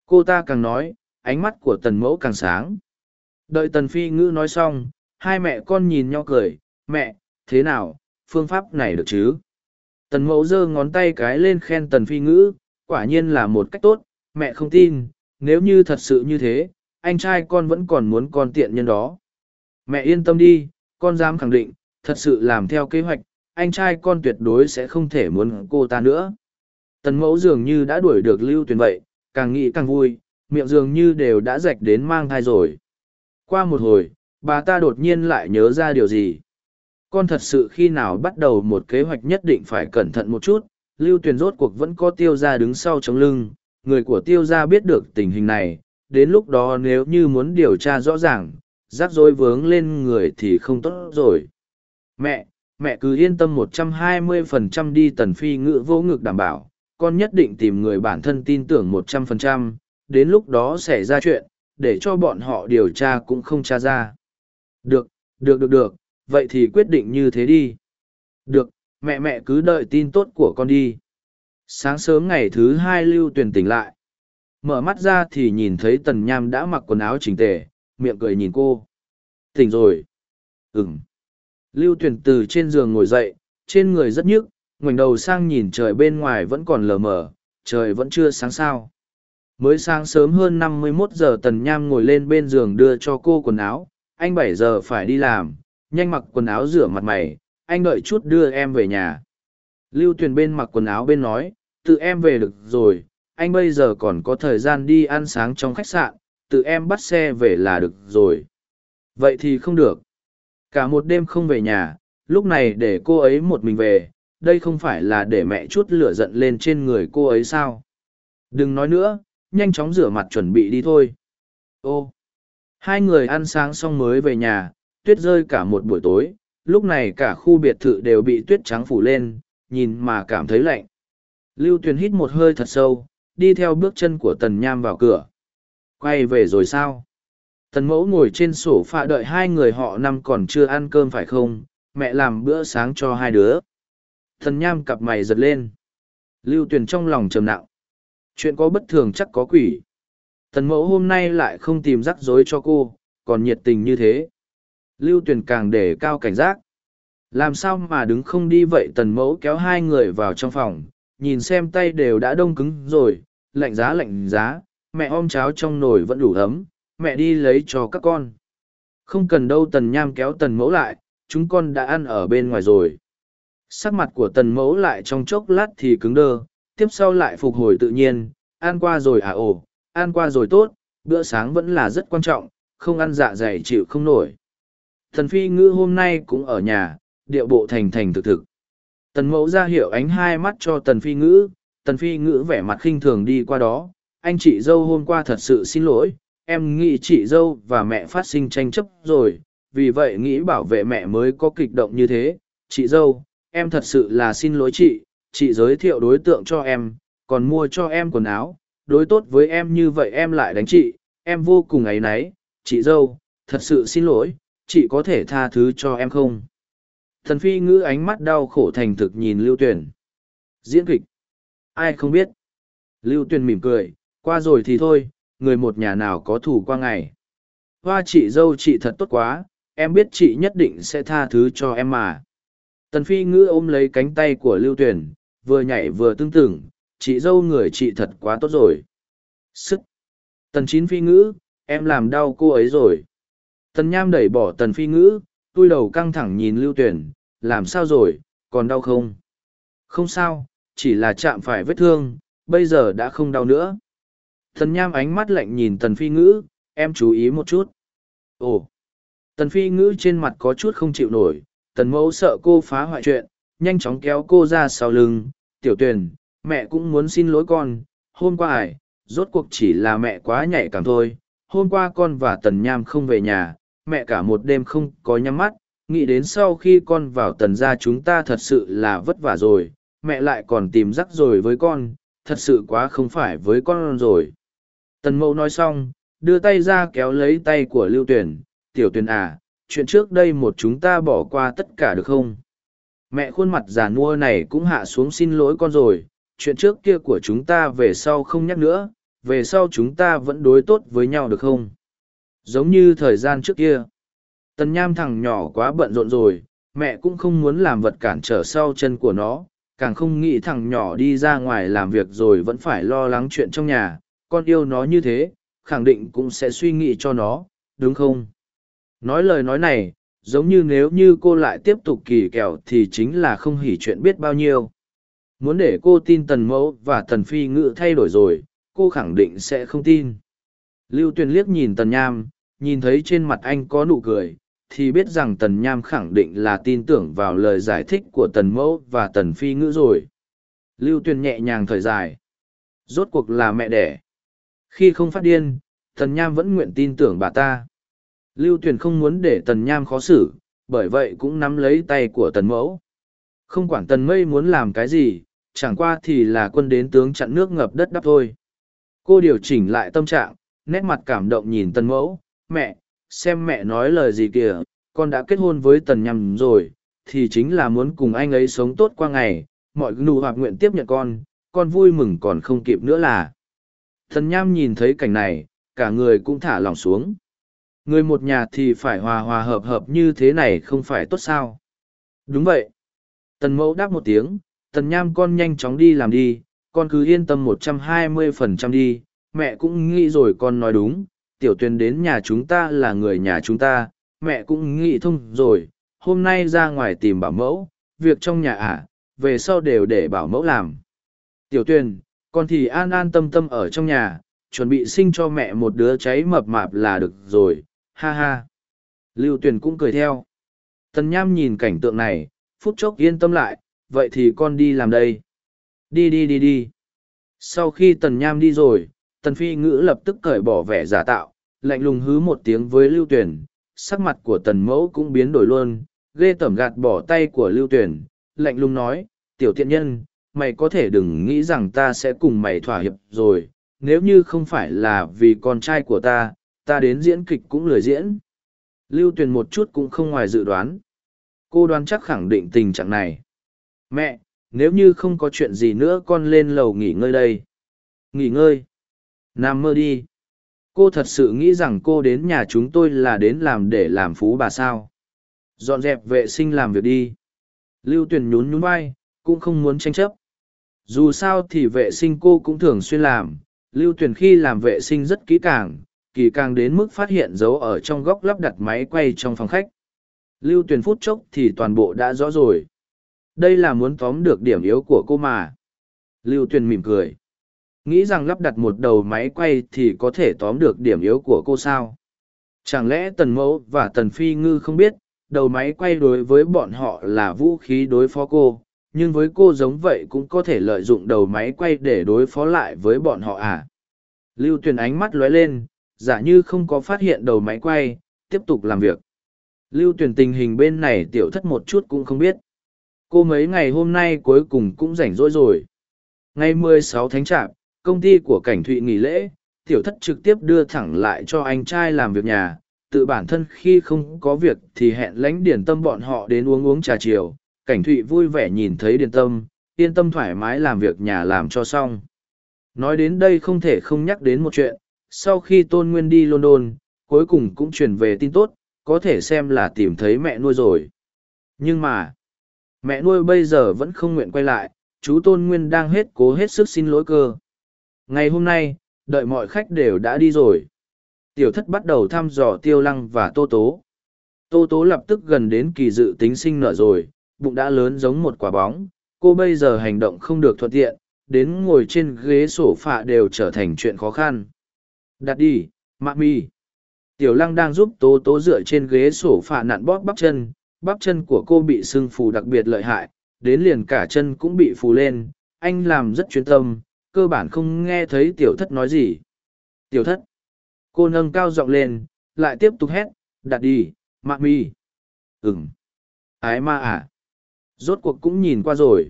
Cô ta càng nói, ánh mắt của tần mẫu càng sáng. Đợi tần phi ngữ nói xong, hai mẹ con nhìn nhau cười, mẹ, thế nào? Phương pháp này được chứ? Tần mẫu giơ ngón tay cái lên khen tần phi ngữ, quả nhiên là một cách tốt, mẹ không tin, nếu như thật sự như thế anh trai con vẫn còn muốn con tiện nhân đó mẹ yên tâm đi con dám khẳng định thật sự làm theo kế hoạch anh trai con tuyệt đối sẽ không thể muốn cô ta nữa tần mẫu dường như đã đuổi được lưu tuyền vậy càng nghĩ càng vui, miệng dường như đều đã rạch đến mang thai rồi. Qua một hồi, bà ta đột nhiên lại nhớ ra điều gì. Con thật sự khi nào bắt đầu một kế hoạch nhất định phải cẩn thận một chút, lưu tuyền rốt cuộc vẫn có tiêu gia đứng sau chống lưng, người của tiêu gia biết được tình hình này, đến lúc đó nếu như muốn điều tra rõ ràng, rắc rối vướng lên người thì không tốt rồi. Mẹ, mẹ cứ yên tâm một trăm hai mươi phần trăm đi tần phi ngữ vô ngực đảm bảo, con nhất định tìm người bản thân tin tưởng một trăm phần trăm, đến lúc đó xảy ra chuyện, để cho bọn họ điều tra cũng không tra ra. Được, được được được, vậy thì quyết định như thế đi. Được, mẹ mẹ cứ đợi tin tốt của con đi. Sáng sớm ngày thứ hai Lưu Tuyền tỉnh lại. Mở mắt ra thì nhìn thấy Tần Nham đã mặc quần áo chỉnh tề, miệng cười nhìn cô. Tỉnh rồi. Ừm. Lưu Tuyền từ trên giường ngồi dậy, trên người rất nhức, ngoảnh đầu sang nhìn trời bên ngoài vẫn còn lờ mờ, trời vẫn chưa sáng sao. Mới sáng sớm hơn năm mươi mốt giờ Tần Nham ngồi lên bên giường đưa cho cô quần áo, anh bảy giờ phải đi làm, nhanh mặc quần áo rửa mặt mày, anh đợi chút đưa em về nhà. Lưu Tuyền bên mặc quần áo bên nói, tự em về được rồi, anh bây giờ còn có thời gian đi ăn sáng trong khách sạn, tự em bắt xe về là được rồi. Vậy thì không được. Cả một đêm không về nhà, lúc này để cô ấy một mình về, đây không phải là để mẹ chút lửa giận lên trên người cô ấy sao. Đừng nói nữa, nhanh chóng rửa mặt chuẩn bị đi thôi. Ô, hai người ăn sáng xong mới về nhà, tuyết rơi cả một buổi tối, lúc này cả khu biệt thự đều bị tuyết trắng phủ lên, nhìn mà cảm thấy lạnh. Lưu Tuyền hít một hơi thật sâu, đi theo bước chân của Tần Nham vào cửa. Quay về rồi sao? Tần mẫu ngồi trên sổ phạ đợi hai người họ năm còn chưa ăn cơm phải không? Mẹ làm bữa sáng cho hai đứa. Tần Nham cặp mày giật lên. Lưu Tuyền trong lòng trầm nặng. Chuyện có bất thường chắc có quỷ. Tần mẫu hôm nay lại không tìm rắc rối cho cô, còn nhiệt tình như thế. Lưu Tuyền càng để cao cảnh giác. Làm sao mà đứng không đi vậy tần mẫu kéo hai người vào trong phòng, nhìn xem tay đều đã đông cứng rồi, lạnh giá lạnh giá, mẹ ôm cháo trong nồi vẫn đủ ấm, mẹ đi lấy cho các con. Không cần đâu tần nham kéo tần mẫu lại, chúng con đã ăn ở bên ngoài rồi. Sắc mặt của tần mẫu lại trong chốc lát thì cứng đơ, tiếp sau lại phục hồi tự nhiên, ăn qua rồi à ồ, ăn qua rồi tốt, bữa sáng vẫn là rất quan trọng, không ăn dạ dày chịu không nổi. Thần phi ngữ hôm nay cũng ở nhà, điệu bộ thành thành thực thực. Tần mẫu ra hiệu ánh hai mắt cho tần phi ngữ, tần phi ngữ vẻ mặt khinh thường đi qua đó. Anh chị dâu hôm qua thật sự xin lỗi, em nghĩ chị dâu và mẹ phát sinh tranh chấp rồi, vì vậy nghĩ bảo vệ mẹ mới có kịch động như thế. Chị dâu, em thật sự là xin lỗi chị, chị giới thiệu đối tượng cho em, còn mua cho em quần áo, đối tốt với em như vậy em lại đánh chị, em vô cùng ấy náy, chị dâu, thật sự xin lỗi, chị có thể tha thứ cho em không? Thần phi ngữ ánh mắt đau khổ thành thực nhìn Lưu Tuyền. Diễn kịch. Ai không biết. Lưu Tuyền mỉm cười, qua rồi thì thôi, người một nhà nào có thủ qua ngày. Hoa chị dâu chị thật tốt quá, em biết chị nhất định sẽ tha thứ cho em mà. Tần phi ngữ ôm lấy cánh tay của Lưu Tuyền, vừa nhảy vừa tương tưởng, chị dâu người chị thật quá tốt rồi. Sức. Tần chín phi ngữ, em làm đau cô ấy rồi. Tần nham đẩy bỏ tần phi ngữ, tôi đầu căng thẳng nhìn lưu tuyển, làm sao rồi, còn đau không? Không sao, chỉ là chạm phải vết thương, bây giờ đã không đau nữa. thần nham ánh mắt lạnh nhìn tần phi ngữ, em chú ý một chút. Ồ! Tần phi ngữ trên mặt có chút không chịu nổi, tần mẫu sợ cô phá hoại chuyện, nhanh chóng kéo cô ra sau lưng. Tiểu tuyển, mẹ cũng muốn xin lỗi con, hôm qua ải, rốt cuộc chỉ là mẹ quá nhạy cảm thôi. Hôm qua con và tần nham không về nhà, mẹ cả một đêm không có nhắm mắt, nghĩ đến sau khi con vào tần gia chúng ta thật sự là vất vả rồi, mẹ lại còn tìm rắc rồi với con, thật sự quá không phải với con rồi. Tần mẫu nói xong, đưa tay ra kéo lấy tay của lưu tuyển, tiểu tuyển à, chuyện trước đây một chúng ta bỏ qua tất cả được không? Mẹ khuôn mặt già nua này cũng hạ xuống xin lỗi con rồi, chuyện trước kia của chúng ta về sau không nhắc nữa, về sau chúng ta vẫn đối tốt với nhau được không? Giống như thời gian trước kia. Tần nham thằng nhỏ quá bận rộn rồi, mẹ cũng không muốn làm vật cản trở sau chân của nó, càng không nghĩ thằng nhỏ đi ra ngoài làm việc rồi vẫn phải lo lắng chuyện trong nhà, con yêu nó như thế, khẳng định cũng sẽ suy nghĩ cho nó, đúng không? Nói lời nói này, giống như nếu như cô lại tiếp tục kỳ kẹo thì chính là không hỉ chuyện biết bao nhiêu. Muốn để cô tin tần mẫu và tần phi ngự thay đổi rồi, cô khẳng định sẽ không tin lưu tuyền liếc nhìn tần nham nhìn thấy trên mặt anh có nụ cười, thì biết rằng tần nham khẳng định là tin tưởng vào lời giải thích của tần mẫu và tần phi ngữ rồi. Lưu tuyền nhẹ nhàng thời dài. Rốt cuộc là mẹ đẻ. Khi không phát điên, tần nham vẫn nguyện tin tưởng bà ta. Lưu tuyền không muốn để tần nham khó xử, bởi vậy cũng nắm lấy tay của tần mẫu. Không quản tần mây muốn làm cái gì, chẳng qua thì là quân đến tướng chặn nước ngập đất đắp thôi. Cô điều chỉnh lại tâm trạng, nét mặt cảm động nhìn tần mẫu mẹ, xem mẹ nói lời gì kìa, con đã kết hôn với tần nhằm rồi, thì chính là muốn cùng anh ấy sống tốt qua ngày, mọi nụ hoạt nguyện tiếp nhận con con vui mừng còn không kịp nữa là. Thần nham nhìn thấy cảnh này, cả người cũng thả lỏng xuống. Người một nhà thì phải hòa hòa hợp hợp như thế này không phải tốt sao? Đúng vậy. Tần mẫu đáp một tiếng, tần nham con nhanh chóng đi làm đi, con cứ yên tâm một trăm hai mươi phần trăm đi, mẹ cũng nghĩ rồi con nói đúng tiểu tuyền đến nhà chúng ta là người nhà chúng ta mẹ cũng nghĩ thông rồi hôm nay ra ngoài tìm bảo mẫu việc trong nhà ả à, về sau đều để bảo mẫu làm. Tiểu tuyền con thì an an tâm tâm ở trong nhà chuẩn bị sinh cho mẹ một đứa cháy mập mạp là được rồi ha ha. Lưu tuyền cũng cười theo. Tần nham nhìn cảnh tượng này phút chốc yên tâm lại vậy thì con đi làm đây. Đi đi đi đi. Sau khi tần nham đi rồi tần phi ngữ lập tức cởi bỏ vẻ giả tạo lạnh lùng hứ một tiếng với lưu tuyển sắc mặt của tần mẫu cũng biến đổi luôn, ghê tẩm gạt bỏ tay của lưu tuyển lạnh lùng nói, tiểu tiện nhân, mày có thể đừng nghĩ rằng ta sẽ cùng mày thỏa hiệp rồi, nếu như không phải là vì con trai của ta ta đến diễn kịch cũng lười diễn. Lưu tuyền một chút cũng không ngoài dự đoán. Cô đoán chắc khẳng định tình trạng này. Mẹ, nếu như không có chuyện gì nữa con lên lầu nghỉ ngơi đây. Nghỉ ngơi? Nằm mơ đi cô thật sự nghĩ rằng cô đến nhà chúng tôi là đến làm để làm phú bà sao? Dọn dẹp vệ sinh làm việc đi. Lưu tuyền nhún nhún vai, cũng không muốn tranh chấp. Dù sao thì vệ sinh cô cũng thường xuyên làm. Lưu tuyền khi làm vệ sinh rất kỹ càng, kỳ càng đến mức phát hiện dấu ở trong góc lắp đặt máy quay trong phòng khách. Lưu tuyền phút chốc thì toàn bộ đã rõ rồi. Đây là muốn tóm được điểm yếu của cô mà. Lưu tuyền mỉm cười nghĩ rằng lắp đặt một đầu máy quay thì có thể tóm được điểm yếu của cô sao? Chẳng lẽ tần mẫu và tần phi ngư không biết, đầu máy quay đối với bọn họ là vũ khí đối phó cô, nhưng với cô giống vậy cũng có thể lợi dụng đầu máy quay để đối phó lại với bọn họ à? Lưu tuyền ánh mắt lóe lên, giả như không có phát hiện đầu máy quay, tiếp tục làm việc. Lưu tuyền tình hình bên này tiểu thất một chút cũng không biết. Cô mấy ngày hôm nay cuối cùng cũng rảnh rỗi rồi. Ngày 16 tháng chạp công ty của cảnh thụy nghỉ lễ, tiểu thất trực tiếp đưa thẳng lại cho anh trai làm việc nhà, tự bản thân khi không có việc thì hẹn lãnh Điền tâm bọn họ đến uống uống trà chiều, cảnh thụy vui vẻ nhìn thấy Điền tâm, yên tâm thoải mái làm việc nhà làm cho xong. Nói đến đây không thể không nhắc đến một chuyện, sau khi tôn nguyên đi london, cuối cùng cũng truyền về tin tốt, có thể xem là tìm thấy mẹ nuôi rồi. Nhưng mà, mẹ nuôi bây giờ vẫn không nguyện quay lại, chú tôn nguyên đang hết cố hết sức xin lỗi cơ ngày hôm nay, đợi mọi khách đều đã đi rồi. Tiểu thất bắt đầu thăm dò tiêu lăng và tô tố. Tô tố lập tức gần đến kỳ dự tính sinh nở rồi, bụng đã lớn giống một quả bóng. Cô bây giờ hành động không được thuận tiện, đến ngồi trên ghế sổ phạ đều trở thành chuyện khó khăn. Đặt đi, mạ mi. Tiểu lăng đang giúp tố tố dựa trên ghế sổ phạ nặn bóp bắp chân. Bắp chân của cô bị sưng phù đặc biệt lợi hại, đến liền cả chân cũng bị phù lên. Anh làm rất chuyên tâm cơ bản không nghe thấy tiểu thất nói gì. Tiểu thất. Cô nâng cao giọng lên, lại tiếp tục hét, đặt đi, mạ mi. Ừm. ái ma à. Rốt cuộc cũng nhìn qua rồi.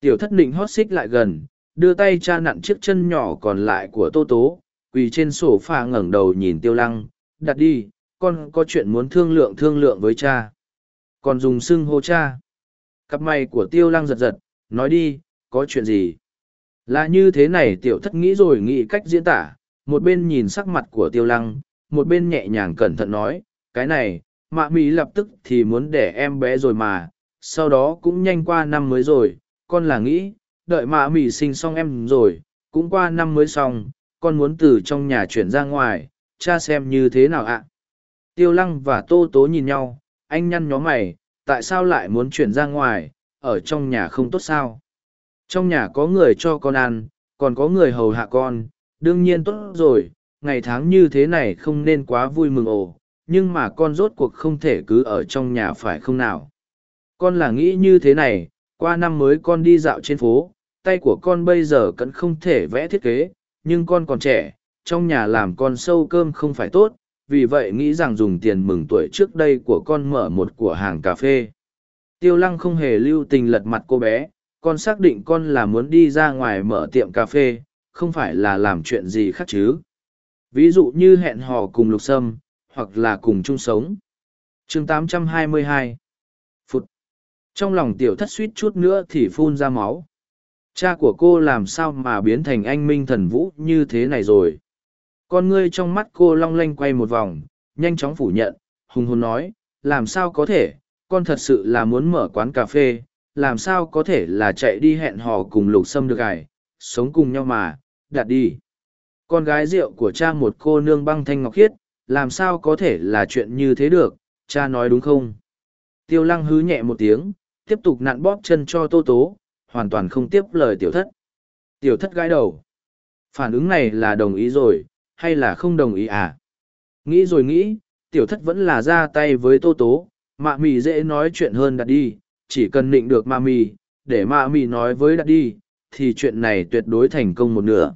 Tiểu thất định hót xích lại gần, đưa tay cha nặn chiếc chân nhỏ còn lại của tô tố, quỳ trên sổ pha ngẩng đầu nhìn tiêu lăng, đặt đi, con có chuyện muốn thương lượng thương lượng với cha. Còn dùng sưng hô cha. Cặp mày của tiêu lăng giật giật, nói đi, có chuyện gì? Là như thế này tiểu thất nghĩ rồi nghĩ cách diễn tả, một bên nhìn sắc mặt của tiêu lăng, một bên nhẹ nhàng cẩn thận nói, cái này, mạ mỹ lập tức thì muốn để em bé rồi mà, sau đó cũng nhanh qua năm mới rồi, con là nghĩ, đợi mạ mỹ sinh xong em rồi, cũng qua năm mới xong, con muốn từ trong nhà chuyển ra ngoài, cha xem như thế nào ạ? Tiêu lăng và tô tố nhìn nhau, anh nhăn nhó mày, tại sao lại muốn chuyển ra ngoài, ở trong nhà không tốt sao? Trong nhà có người cho con ăn còn có người hầu hạ con đương nhiên tốt rồi, ngày tháng như thế này không nên quá vui mừng ồ, nhưng mà con rốt cuộc không thể cứ ở trong nhà phải không nào. Con là nghĩ như thế này, qua năm mới con đi dạo trên phố, tay của con bây giờ vẫn không thể vẽ thiết kế, nhưng con còn trẻ, trong nhà làm con sâu cơm không phải tốt, vì vậy nghĩ rằng dùng tiền mừng tuổi trước đây của con mở một cửa hàng cà phê. Tiêu lăng không hề lưu tình lật mặt cô bé, con xác định con là muốn đi ra ngoài mở tiệm cà phê, không phải là làm chuyện gì khác chứ. Ví dụ như hẹn hò cùng lục sâm, hoặc là cùng chung sống. chương 822 phút Trong lòng tiểu thất suýt chút nữa thì phun ra máu. Cha của cô làm sao mà biến thành anh minh thần vũ như thế này rồi. Con ngươi trong mắt cô long lanh quay một vòng, nhanh chóng phủ nhận, hùng hồn nói, làm sao có thể, con thật sự là muốn mở quán cà phê, làm sao có thể là chạy đi hẹn hò cùng lục sâm được ải, sống cùng nhau mà, đặt đi. Con gái rượu của cha một cô nương băng thanh ngọc khiết, làm sao có thể là chuyện như thế được, cha nói đúng không? Tiêu lăng hứ nhẹ một tiếng, tiếp tục nặn bóp chân cho tô tố, hoàn toàn không tiếp lời tiểu thất. Tiểu thất gãi đầu. Phản ứng này là đồng ý rồi, hay là không đồng ý à? Nghĩ rồi nghĩ, tiểu thất vẫn là ra tay với tô tố, mạ mì dễ nói chuyện hơn đặt đi, chỉ cần định được ma mì, để ma mì nói với đặt đi, thì chuyện này tuyệt đối thành công một nửa.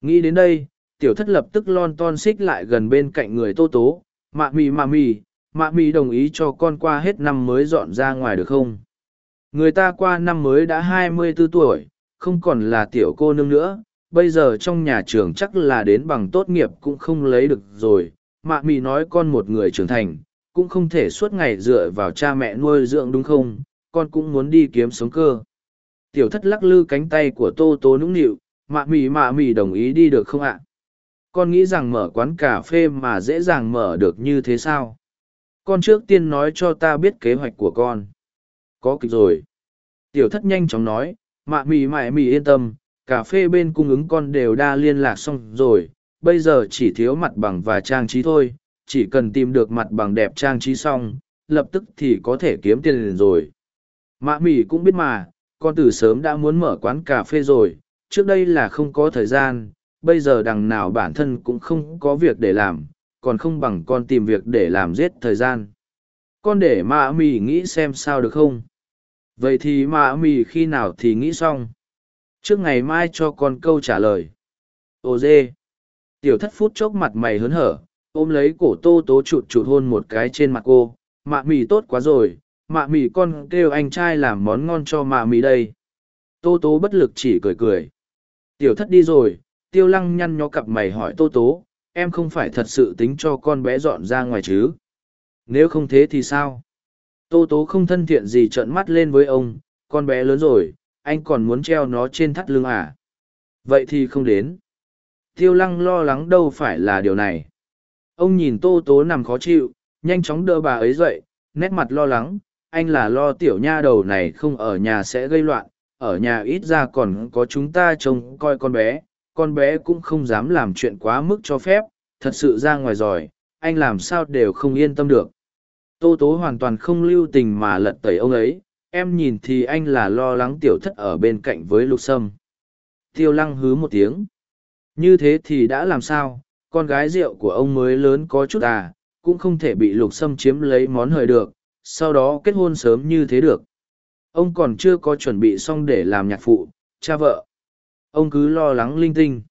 Nghĩ đến đây, tiểu thất lập tức lon ton xích lại gần bên cạnh người tô tố, mạ mì mạ mì, mạ mì đồng ý cho con qua hết năm mới dọn ra ngoài được không? Người ta qua năm mới đã hai mươi 24 tuổi, không còn là tiểu cô nương nữa, bây giờ trong nhà trường chắc là đến bằng tốt nghiệp cũng không lấy được rồi. Mạ mì nói con một người trưởng thành, cũng không thể suốt ngày dựa vào cha mẹ nuôi dưỡng đúng không, con cũng muốn đi kiếm sống cơ. Tiểu thất lắc lư cánh tay của tô tố nũng nịu, mạ mì mạ mì đồng ý đi được không ạ? Con nghĩ rằng mở quán cà phê mà dễ dàng mở được như thế sao? Con trước tiên nói cho ta biết kế hoạch của con. Có kịch rồi. Tiểu thất nhanh chóng nói, mạ mì mạ mì yên tâm, cà phê bên cung ứng con đều đa liên lạc xong rồi, bây giờ chỉ thiếu mặt bằng và trang trí thôi, chỉ cần tìm được mặt bằng đẹp trang trí xong, lập tức thì có thể kiếm tiền liền rồi. Mạ mì cũng biết mà, con từ sớm đã muốn mở quán cà phê rồi, trước đây là không có thời gian, bây giờ đằng nào bản thân cũng không có việc để làm, còn không bằng con tìm việc để làm giết thời gian. Con để mạ mì nghĩ xem sao được không? Vậy thì mạ mì khi nào thì nghĩ xong? Trước ngày mai cho con câu trả lời. Ô dê! Tiểu thất phút chốc mặt mày hớn hở, ôm lấy cổ tô tố chụt chụt hôn một cái trên mặt cô. Mạ mì tốt quá rồi, mạ mì con kêu anh trai làm món ngon cho mạ mì đây. Tô tố bất lực chỉ cười cười. Tiểu thất đi rồi, tiêu lăng nhăn nhó cặp mày hỏi tô tố, em không phải thật sự tính cho con bé dọn ra ngoài chứ? Nếu không thế thì sao? Tô tố không thân thiện gì trợn mắt lên với ông, con bé lớn rồi, anh còn muốn treo nó trên thắt lưng à? Vậy thì không đến. Tiêu lăng lo lắng đâu phải là điều này. Ông nhìn tô tố nằm khó chịu, nhanh chóng đỡ bà ấy dậy, nét mặt lo lắng, anh là lo tiểu nha đầu này không ở nhà sẽ gây loạn, ở nhà ít ra còn có chúng ta trông coi con bé, con bé cũng không dám làm chuyện quá mức cho phép, thật sự ra ngoài giỏi, anh làm sao đều không yên tâm được. Tô tố hoàn toàn không lưu tình mà lật tẩy ông ấy, em nhìn thì anh là lo lắng tiểu thất ở bên cạnh với lục sâm. Tiêu lăng hứ một tiếng. Như thế thì đã làm sao, con gái rượu của ông mới lớn có chút à, cũng không thể bị lục sâm chiếm lấy món hời được, sau đó kết hôn sớm như thế được. Ông còn chưa có chuẩn bị xong để làm nhạc phụ, cha vợ. Ông cứ lo lắng linh tinh.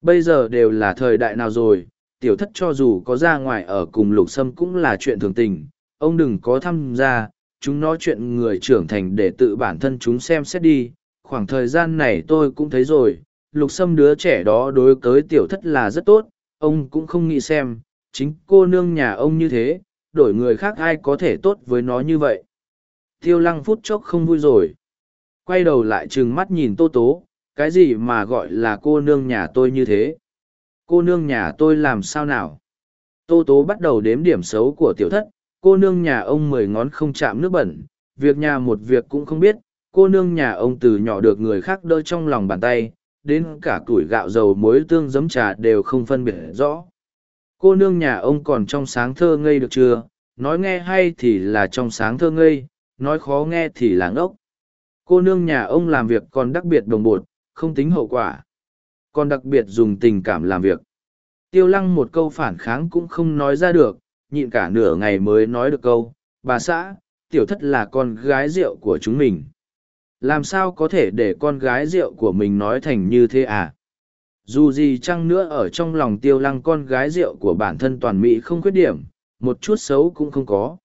Bây giờ đều là thời đại nào rồi, tiểu thất cho dù có ra ngoài ở cùng lục sâm cũng là chuyện thường tình. Ông đừng có tham gia, chúng nói chuyện người trưởng thành để tự bản thân chúng xem xét đi. Khoảng thời gian này tôi cũng thấy rồi, lục sâm đứa trẻ đó đối với tiểu thất là rất tốt, ông cũng không nghĩ xem, chính cô nương nhà ông như thế, đổi người khác ai có thể tốt với nó như vậy. Tiêu lăng phút chốc không vui rồi. Quay đầu lại trừng mắt nhìn tô tố, cái gì mà gọi là cô nương nhà tôi như thế? Cô nương nhà tôi làm sao nào? Tô tố bắt đầu đếm điểm xấu của tiểu thất, cô nương nhà ông mười ngón không chạm nước bẩn, việc nhà một việc cũng không biết, cô nương nhà ông từ nhỏ được người khác đỡ trong lòng bàn tay, đến cả tuổi gạo dầu muối tương giấm trà đều không phân biệt rõ. Cô nương nhà ông còn trong sáng thơ ngây được chưa, nói nghe hay thì là trong sáng thơ ngây, nói khó nghe thì là ngốc. Cô nương nhà ông làm việc còn đặc biệt đồng bột, không tính hậu quả. còn đặc biệt dùng tình cảm làm việc. Tiêu lăng một câu phản kháng cũng không nói ra được, nhịn cả nửa ngày mới nói được câu, bà xã, tiểu thất là con gái rượu của chúng mình. Làm sao có thể để con gái rượu của mình nói thành như thế à? Dù gì chăng nữa ở trong lòng tiêu lăng con gái rượu của bản thân toàn mỹ không khuyết điểm, một chút xấu cũng không có.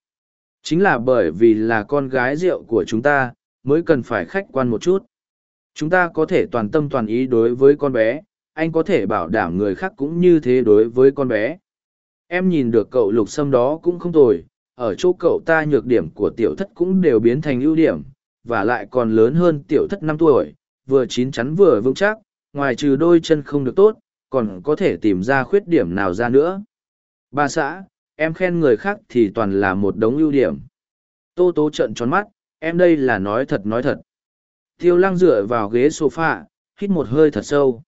Chính là bởi vì là con gái rượu của chúng ta, mới cần phải khách quan một chút. Chúng ta có thể toàn tâm toàn ý đối với con bé, anh có thể bảo đảm người khác cũng như thế đối với con bé. Em nhìn được cậu lục sâm đó cũng không tồi, ở chỗ cậu ta nhược điểm của tiểu thất cũng đều biến thành ưu điểm, và lại còn lớn hơn tiểu thất năm tuổi, vừa chín chắn vừa vững chắc, ngoài trừ đôi chân không được tốt, còn có thể tìm ra khuyết điểm nào ra nữa. Bà xã, em khen người khác thì toàn là một đống ưu điểm. Tô tố trận tròn mắt, em đây là nói thật nói thật. Tiêu lăng dựa vào ghế sofa, hít một hơi thật sâu.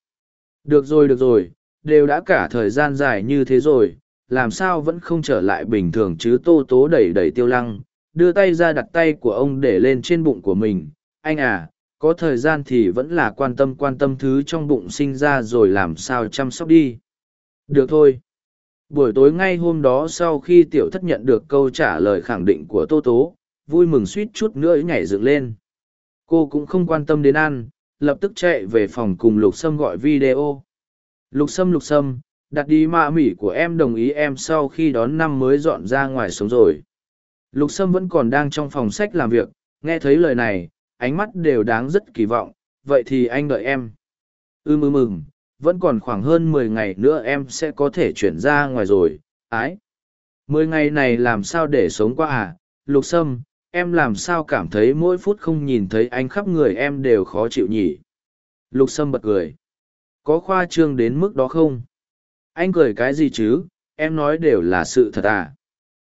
Được rồi được rồi, đều đã cả thời gian dài như thế rồi, làm sao vẫn không trở lại bình thường chứ tô tố đẩy đẩy tiêu lăng, đưa tay ra đặt tay của ông để lên trên bụng của mình. Anh à, có thời gian thì vẫn là quan tâm quan tâm thứ trong bụng sinh ra rồi làm sao chăm sóc đi. Được thôi. Buổi tối ngay hôm đó sau khi tiểu thất nhận được câu trả lời khẳng định của Tô Tố, vui mừng suýt chút nữa nhảy dựng lên. Cô cũng không quan tâm đến ăn, lập tức chạy về phòng cùng Lục Sâm gọi video. Lục Sâm Lục Sâm, đặt đi mạ mỉ của em đồng ý em sau khi đón năm mới dọn ra ngoài sống rồi. Lục Sâm vẫn còn đang trong phòng sách làm việc, nghe thấy lời này, ánh mắt đều đáng rất kỳ vọng, vậy thì anh đợi em. Ưm ưm ừm, vẫn còn khoảng hơn mười ngày nữa em sẽ có thể chuyển ra ngoài rồi, ái. Mười ngày này làm sao để sống qua à, Lục Sâm, em làm sao cảm thấy mỗi phút không nhìn thấy anh khắp người em đều khó chịu nhỉ. Lục Sâm bật cười. Có khoa trương đến mức đó không? Anh cười cái gì chứ, em nói đều là sự thật à?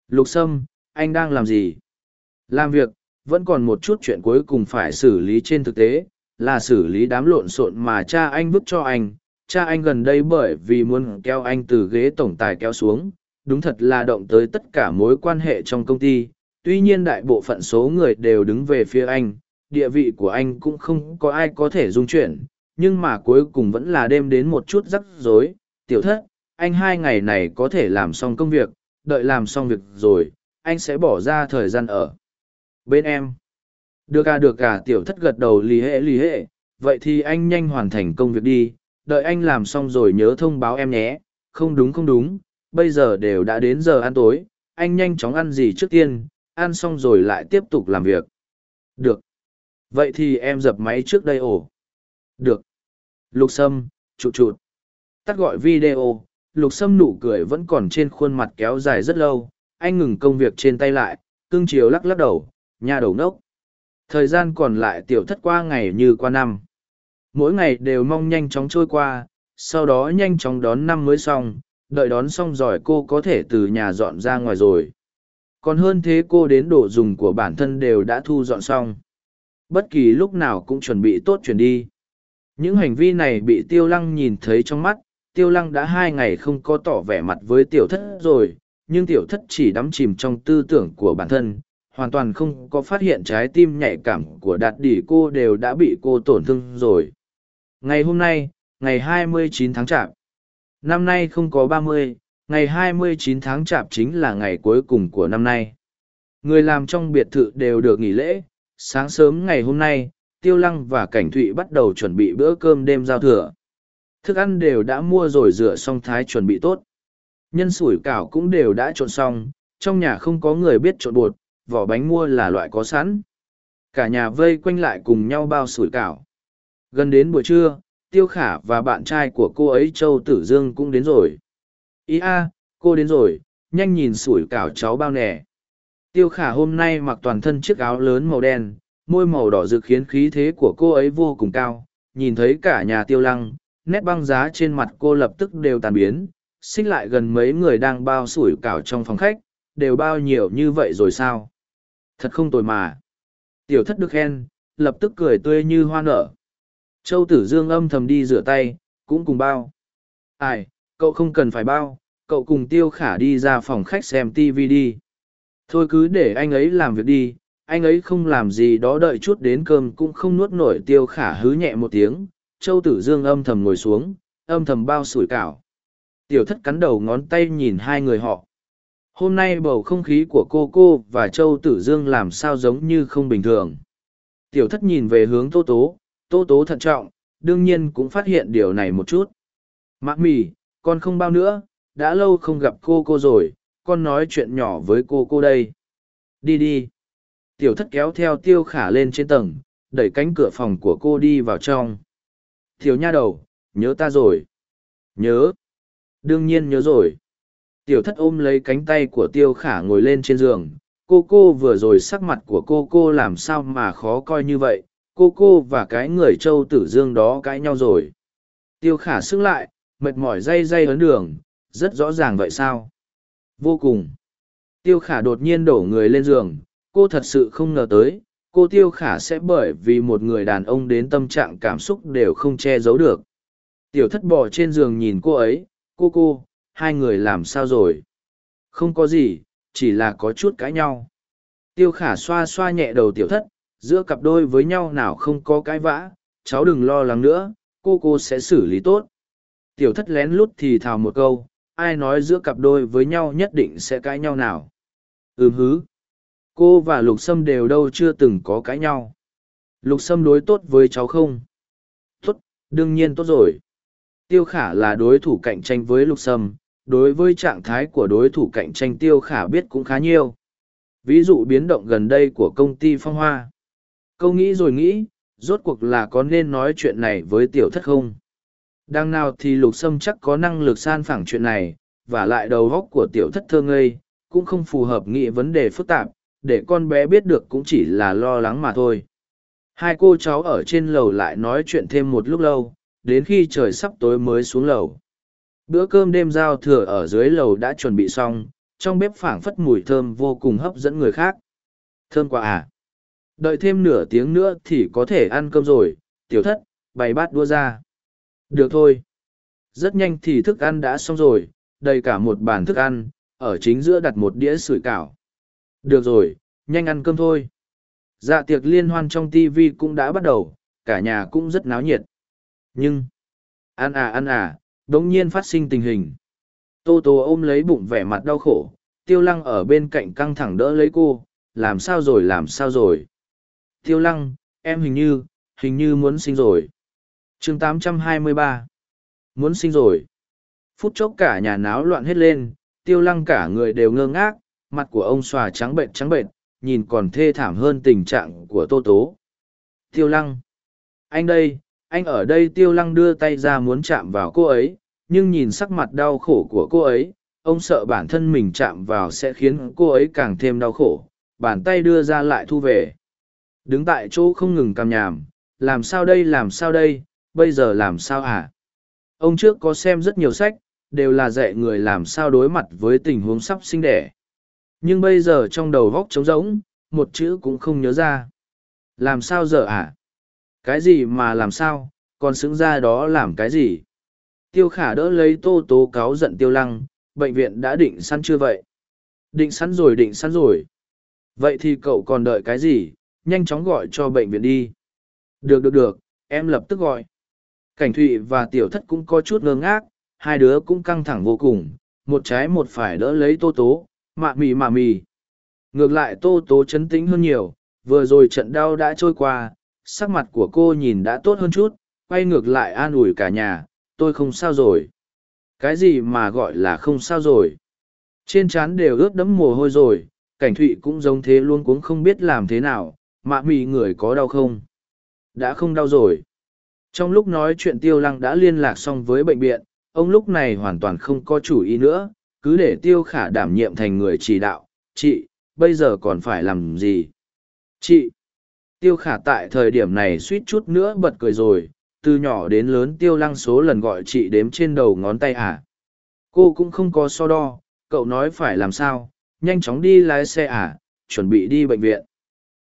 Lục Sâm, anh đang làm gì? Làm việc, vẫn còn một chút chuyện cuối cùng phải xử lý trên thực tế, là xử lý đám lộn xộn mà cha anh vứt cho anh. Cha anh gần đây bởi vì muốn kéo anh từ ghế tổng tài kéo xuống, đúng thật là động tới tất cả mối quan hệ trong công ty. Tuy nhiên đại bộ phận số người đều đứng về phía anh, địa vị của anh cũng không có ai có thể dung chuyển, nhưng mà cuối cùng vẫn là đem đến một chút rắc rối. Tiểu thất, anh hai ngày này có thể làm xong công việc, đợi làm xong việc rồi, anh sẽ bỏ ra thời gian ở bên em. Được à được à tiểu thất gật đầu lì hệ lì hệ vậy thì anh nhanh hoàn thành công việc đi. Đợi anh làm xong rồi nhớ thông báo em nhé. Không đúng không đúng. Bây giờ đều đã đến giờ ăn tối. Anh nhanh chóng ăn gì trước tiên. Ăn xong rồi lại tiếp tục làm việc. Được. Vậy thì em dập máy trước đây ổ. Được. Lục sâm, chụt chụt. Tắt gọi video. Lục sâm nụ cười vẫn còn trên khuôn mặt kéo dài rất lâu. Anh ngừng công việc trên tay lại, cương chiều lắc lắc đầu nhà đầu nốc thời gian còn lại tiểu thất qua ngày như qua năm. Mỗi ngày đều mong nhanh chóng trôi qua, sau đó nhanh chóng đón năm mới xong, đợi đón xong rồi cô có thể từ nhà dọn ra ngoài rồi. Còn hơn thế cô đến đồ dùng của bản thân đều đã thu dọn xong. Bất kỳ lúc nào cũng chuẩn bị tốt chuyển đi. Những hành vi này bị tiêu lăng nhìn thấy trong mắt, tiêu lăng đã hai ngày không có tỏ vẻ mặt với tiểu thất rồi, nhưng tiểu thất chỉ đắm chìm trong tư tưởng của bản thân hoàn toàn không có phát hiện trái tim nhạy cảm của đạt đỉ cô đều đã bị cô tổn thương rồi. Ngày hôm nay ngày 29 tháng chạp. Năm nay không có 30, ngày 29 tháng chạp chính là ngày cuối cùng của năm nay. Người làm trong biệt thự đều được nghỉ lễ. Sáng sớm ngày hôm nay tiêu lăng và cảnh thụy bắt đầu chuẩn bị bữa cơm đêm giao thừa. Thức ăn đều đã mua rồi rửa xong thái chuẩn bị tốt. Nhân sủi cảo cũng đều đã trộn xong trong nhà không có người biết trộn bột vỏ bánh mua là loại có sẵn. Cả nhà vây quanh lại cùng nhau bao sủi cảo. Gần đến buổi trưa, tiêu khả và bạn trai của cô ấy châu tử dương cũng đến rồi. Ý a, cô đến rồi, nhanh nhìn sủi cảo cháu bao nè tiêu khả hôm nay mặc toàn thân chiếc áo lớn màu đen, môi màu đỏ rực khiến khí thế của cô ấy vô cùng cao. Nhìn thấy cả nhà tiêu lăng, nét băng giá trên mặt cô lập tức đều tàn biến, xích lại gần mấy người đang bao sủi cảo trong phòng khách đều bao nhiêu như vậy rồi sao? Thật không tồi mà. Tiểu thất được khen lập tức cười tươi như hoa nở. Châu tử dương âm thầm đi rửa tay cũng cùng bao. Ai cậu không cần phải bao cậu cùng tiêu khả đi ra phòng khách xem tv đi. Thôi cứ để anh ấy làm việc đi anh ấy không làm gì đó đợi chút đến cơm cũng không nuốt nổi tiêu khả hứ nhẹ một tiếng. Châu Tử Dương âm thầm ngồi xuống, âm thầm bao sủi cảo. Tiểu thất cắn đầu ngón tay nhìn hai người họ. Hôm nay bầu không khí của cô cô và Châu Tử Dương làm sao giống như không bình thường. Tiểu thất nhìn về hướng Tô Tố, Tô Tố thận trọng, đương nhiên cũng phát hiện điều này một chút. Mạc mì, con không bao nữa, đã lâu không gặp cô cô rồi, con nói chuyện nhỏ với cô cô đây. Đi đi. Tiểu thất kéo theo tiêu khả lên trên tầng, đẩy cánh cửa phòng của cô đi vào trong. Thiếu nha đầu, nhớ ta rồi. Nhớ. Đương nhiên nhớ rồi. Tiểu thất ôm lấy cánh tay của tiêu khả ngồi lên trên giường. Cô cô vừa rồi sắc mặt của cô cô làm sao mà khó coi như vậy. Cô cô và cái người châu tử dương đó cãi nhau rồi. Tiêu khả xưng lại, mệt mỏi dây dây ấn đường, rất rõ ràng vậy sao? Vô cùng. Tiêu khả đột nhiên đổ người lên giường, cô thật sự không ngờ tới, cô tiêu khả sẽ bởi vì một người đàn ông đến tâm trạng cảm xúc đều không che giấu được. Tiểu thất bò trên giường nhìn cô ấy, cô cô, hai người làm sao rồi? Không có gì, chỉ là có chút cãi nhau. Tiêu khả xoa xoa nhẹ đầu tiểu thất, giữa cặp đôi với nhau nào không có cãi vã, cháu đừng lo lắng nữa, cô cô sẽ xử lý tốt. Tiểu thất lén lút thì thào một câu, ai nói giữa cặp đôi với nhau nhất định sẽ cãi nhau nào. Ừm hứ. Cô và Lục Sâm đều đâu chưa từng có cãi nhau. Lục Sâm đối tốt với cháu không? Tốt, đương nhiên tốt rồi. Tiêu Khả là đối thủ cạnh tranh với Lục Sâm, đối với trạng thái của đối thủ cạnh tranh Tiêu Khả biết cũng khá nhiều. Ví dụ biến động gần đây của công ty Phong Hoa. Câu nghĩ rồi nghĩ, rốt cuộc là có nên nói chuyện này với tiểu thất không? Đằng nào thì lục sâm chắc có năng lực san phẳng chuyện này, và lại đầu góc của tiểu thất thơ ngây, cũng không phù hợp nghĩ vấn đề phức tạp, để con bé biết được cũng chỉ là lo lắng mà thôi. Hai cô cháu ở trên lầu lại nói chuyện thêm một lúc lâu, đến khi trời sắp tối mới xuống lầu. Bữa cơm đêm giao thừa ở dưới lầu đã chuẩn bị xong, trong bếp phảng phất mùi thơm vô cùng hấp dẫn người khác. Thơm quá à? Đợi thêm nửa tiếng nữa thì có thể ăn cơm rồi, tiểu thất, bày bát đua ra. Được thôi. Rất nhanh thì thức ăn đã xong rồi, đầy cả một bàn thức ăn, ở chính giữa đặt một đĩa sủi cảo. Được rồi, nhanh ăn cơm thôi. Dạ tiệc liên hoan trong TV cũng đã bắt đầu, cả nhà cũng rất náo nhiệt. Nhưng, ăn à ăn à, đống nhiên phát sinh tình hình. Tô Tô ôm lấy bụng vẻ mặt đau khổ, tiêu lăng ở bên cạnh căng thẳng đỡ lấy cô, làm sao rồi làm sao rồi. Tiêu lăng, em hình như, hình như muốn sinh rồi. Chương 823 muốn sinh rồi. Phút chốc cả nhà náo loạn hết lên tiêu lăng cả người đều ngơ ngác mặt của ông xòa trắng bệnh trắng bệnh nhìn còn thê thảm hơn tình trạng của tô tố. Tiêu lăng anh đây anh ở đây. Tiêu lăng đưa tay ra muốn chạm vào cô ấy nhưng nhìn sắc mặt đau khổ của cô ấy ông sợ bản thân mình chạm vào sẽ khiến cô ấy càng thêm đau khổ bàn tay đưa ra lại thu về đứng tại chỗ không ngừng cằm nhàm làm sao đây làm sao đây bây giờ làm sao hả? Ông trước có xem rất nhiều sách, đều là dạy người làm sao đối mặt với tình huống sắp sinh đẻ. Nhưng bây giờ trong đầu vóc trống rỗng, một chữ cũng không nhớ ra. Làm sao giờ hả? Cái gì mà làm sao, còn xứng ra đó làm cái gì? Tiêu khả đỡ lấy tô tố cáo giận tiêu lăng, bệnh viện đã định sẵn chưa vậy? Định sẵn rồi định sẵn rồi. Vậy thì cậu còn đợi cái gì? Nhanh chóng gọi cho bệnh viện đi. Được được được, em lập tức gọi. Cảnh thụy và tiểu thất cũng có chút ngơ ngác, hai đứa cũng căng thẳng vô cùng, một trái một phải đỡ lấy tô tố, mạ mì mạ mì. Ngược lại tô tố chấn tĩnh hơn nhiều, vừa rồi trận đau đã trôi qua, sắc mặt của cô nhìn đã tốt hơn chút, quay ngược lại an ủi cả nhà, tôi không sao rồi. Cái gì mà gọi là không sao rồi? Trên trán đều ướt đẫm mồ hôi rồi, cảnh thụy cũng giống thế luôn cũng không biết làm thế nào, mạ mị người có đau không? Đã không đau rồi. Trong lúc nói chuyện tiêu lăng đã liên lạc xong với bệnh viện, ông lúc này hoàn toàn không có chủ ý nữa, cứ để tiêu khả đảm nhiệm thành người chỉ đạo. Chị, bây giờ còn phải làm gì? Chị! Tiêu khả tại thời điểm này suýt chút nữa bật cười rồi, từ nhỏ đến lớn tiêu lăng số lần gọi chị đếm trên đầu ngón tay à. Cô cũng không có so đo, cậu nói phải làm sao, nhanh chóng đi lái xe à, chuẩn bị đi bệnh viện.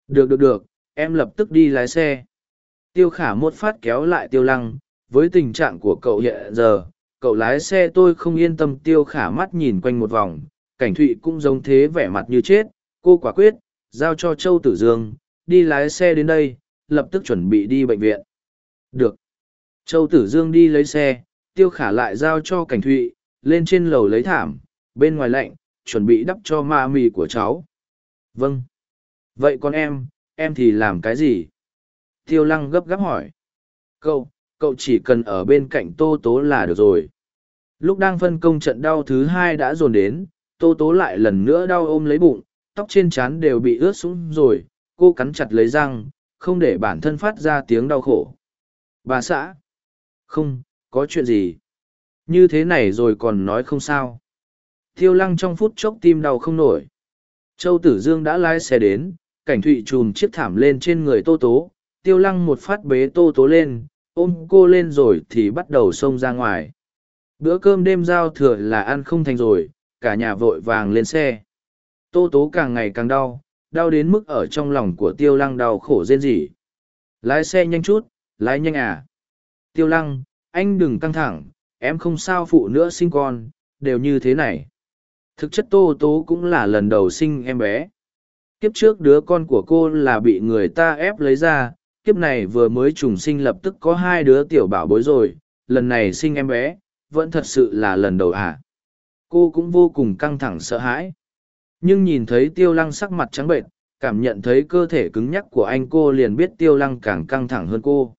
Được được được, em lập tức đi lái xe. Tiêu khả một phát kéo lại tiêu lăng với tình trạng của cậu hiện giờ cậu lái xe tôi không yên tâm. Tiêu khả mắt nhìn quanh một vòng cảnh thụy cũng giống thế vẻ mặt như chết. Cô quả quyết giao cho châu tử dương đi lái xe đến đây lập tức chuẩn bị đi bệnh viện. Được. Châu Tử Dương đi lấy xe, tiêu khả lại giao cho cảnh thụy, lên trên lầu lấy thảm, bên ngoài lạnh, chuẩn bị đắp cho ma mì của cháu. Vâng. Vậy con em, em thì làm cái gì? Tiêu lăng gấp gáp hỏi. Cậu, cậu chỉ cần ở bên cạnh tô tố là được rồi. Lúc đang phân công trận đau thứ hai đã dồn đến, tô tố lại lần nữa đau ôm lấy bụng, tóc trên trán đều bị ướt sũng rồi, cô cắn chặt lấy răng, không để bản thân phát ra tiếng đau khổ. Bà xã. Không, có chuyện gì? Như thế này rồi còn nói không sao. Tiêu lăng trong phút chốc tim đau không nổi. Châu Tử Dương đã lái xe đến, cảnh thụy chùm chiếc thảm lên trên người tô tố. Tiêu lăng một phát bế tô tố lên, ôm cô lên rồi thì bắt đầu xông ra ngoài. Bữa cơm đêm giao thừa là ăn không thành rồi, cả nhà vội vàng lên xe. Tô tố càng ngày càng đau, đau đến mức ở trong lòng của tiêu lăng đau khổ rên rỉ. Lái xe nhanh chút, lái nhanh à. Tiêu lăng, anh đừng căng thẳng, em không sao phụ nữa sinh con, đều như thế này. Thực chất tô tố cũng là lần đầu sinh em bé. Kiếp trước đứa con của cô là bị người ta ép lấy ra, kiếp này vừa mới trùng sinh lập tức có hai đứa tiểu bảo bối rồi, lần này sinh em bé, vẫn thật sự là lần đầu à. Cô cũng vô cùng căng thẳng sợ hãi. Nhưng nhìn thấy tiêu lăng sắc mặt trắng bệnh, cảm nhận thấy cơ thể cứng nhắc của anh cô liền biết tiêu lăng càng căng thẳng hơn cô.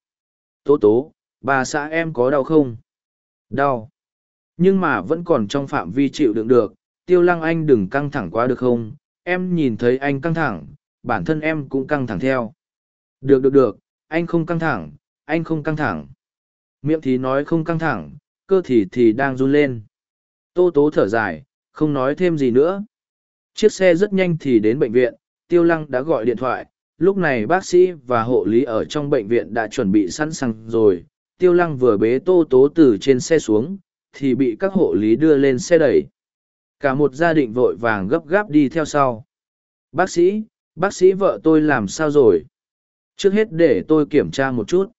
Tố tố, bà xã em có đau không? Đau. Nhưng mà vẫn còn trong phạm vi chịu đựng được, tiêu lăng anh đừng căng thẳng quá được không? Em nhìn thấy anh căng thẳng, bản thân em cũng căng thẳng theo. Được được được, anh không căng thẳng, anh không căng thẳng. Miệng thì nói không căng thẳng, cơ thì thì đang run lên. Tô tố thở dài, không nói thêm gì nữa. Chiếc xe rất nhanh thì đến bệnh viện, Tiêu Lăng đã gọi điện thoại. Lúc này bác sĩ và hộ lý ở trong bệnh viện đã chuẩn bị sẵn sàng rồi. Tiêu Lăng vừa bế tô tố từ trên xe xuống, thì bị các hộ lý đưa lên xe đẩy. Cả một gia đình vội vàng gấp gáp đi theo sau. Bác sĩ, bác sĩ vợ tôi làm sao rồi? Trước hết để tôi kiểm tra một chút.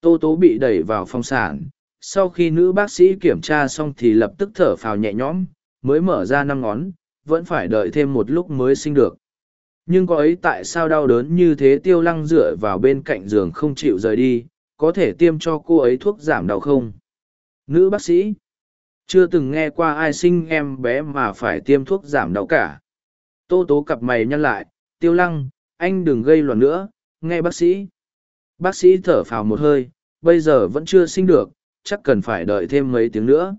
Tô tố bị đẩy vào phòng sản. Sau khi nữ bác sĩ kiểm tra xong thì lập tức thở phào nhẹ nhõm, mới mở ra năm ngón, vẫn phải đợi thêm một lúc mới sinh được. Nhưng có ấy tại sao đau đớn như thế tiêu lăng dựa vào bên cạnh giường không chịu rời đi, có thể tiêm cho cô ấy thuốc giảm đau không? Nữ bác sĩ, chưa từng nghe qua ai sinh em bé mà phải tiêm thuốc giảm đau cả. Tô tố cặp mày nhăn lại, tiêu lăng, anh đừng gây loạn nữa, nghe bác sĩ. Bác sĩ thở phào một hơi, bây giờ vẫn chưa sinh được, chắc cần phải đợi thêm mấy tiếng nữa.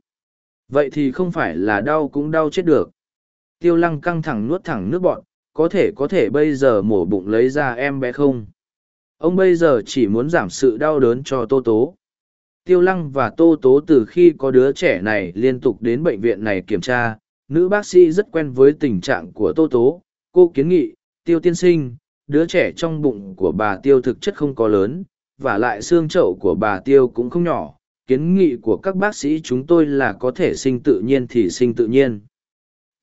Vậy thì không phải là đau cũng đau chết được. Tiêu lăng căng thẳng nuốt thẳng nước bọn, có thể có thể bây giờ mổ bụng lấy ra em bé không? Ông bây giờ chỉ muốn giảm sự đau đớn cho Tô Tố. Tiêu lăng và Tô Tố từ khi có đứa trẻ này liên tục đến bệnh viện này kiểm tra, nữ bác sĩ rất quen với tình trạng của Tô Tố. Cô kiến nghị, Tiêu tiên sinh, đứa trẻ trong bụng của bà Tiêu thực chất không có lớn, và lại xương chậu của bà Tiêu cũng không nhỏ. Kiến nghị của các bác sĩ chúng tôi là có thể sinh tự nhiên thì sinh tự nhiên.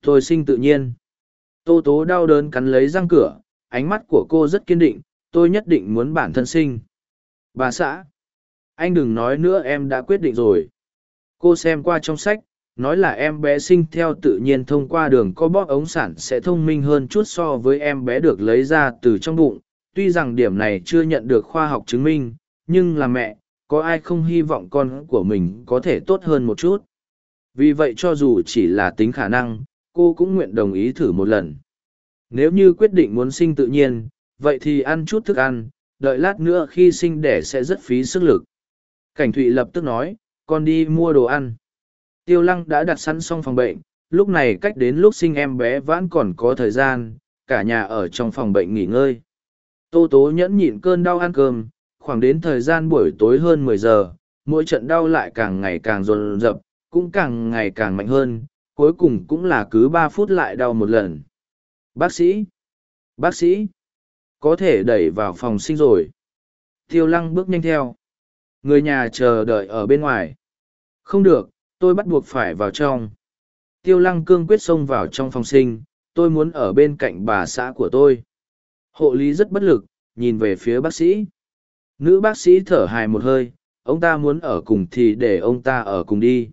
Tôi sinh tự nhiên. Tô tố đau đớn cắn lấy răng cửa, ánh mắt của cô rất kiên định, tôi nhất định muốn bản thân sinh. Bà xã, anh đừng nói nữa em đã quyết định rồi. Cô xem qua trong sách, nói là em bé sinh theo tự nhiên thông qua đường co bóp ống sản sẽ thông minh hơn chút so với em bé được lấy ra từ trong bụng. Tuy rằng điểm này chưa nhận được khoa học chứng minh, nhưng là mẹ, có ai không hy vọng con của mình có thể tốt hơn một chút. Vì vậy cho dù chỉ là tính khả năng, cô cũng nguyện đồng ý thử một lần. Nếu như quyết định muốn sinh tự nhiên, vậy thì ăn chút thức ăn, đợi lát nữa khi sinh đẻ sẽ rất phí sức lực. Cảnh Thụy lập tức nói, con đi mua đồ ăn. Tiêu Lăng đã đặt sẵn xong phòng bệnh, lúc này cách đến lúc sinh em bé vẫn còn có thời gian, cả nhà ở trong phòng bệnh nghỉ ngơi. Tô Tố nhẫn nhịn cơn đau ăn cơm, khoảng đến thời gian buổi tối hơn mười giờ, mỗi trận đau lại càng ngày càng dồn dập, cũng càng ngày càng mạnh hơn, cuối cùng cũng là cứ ba phút lại đau một lần. Bác sĩ! Bác sĩ! Có thể đẩy vào phòng sinh rồi. Tiêu lăng bước nhanh theo. Người nhà chờ đợi ở bên ngoài. Không được, tôi bắt buộc phải vào trong. Tiêu lăng cương quyết xông vào trong phòng sinh, tôi muốn ở bên cạnh bà xã của tôi. Hộ lý rất bất lực, nhìn về phía bác sĩ. Nữ bác sĩ thở hài một hơi, ông ta muốn ở cùng thì để ông ta ở cùng đi.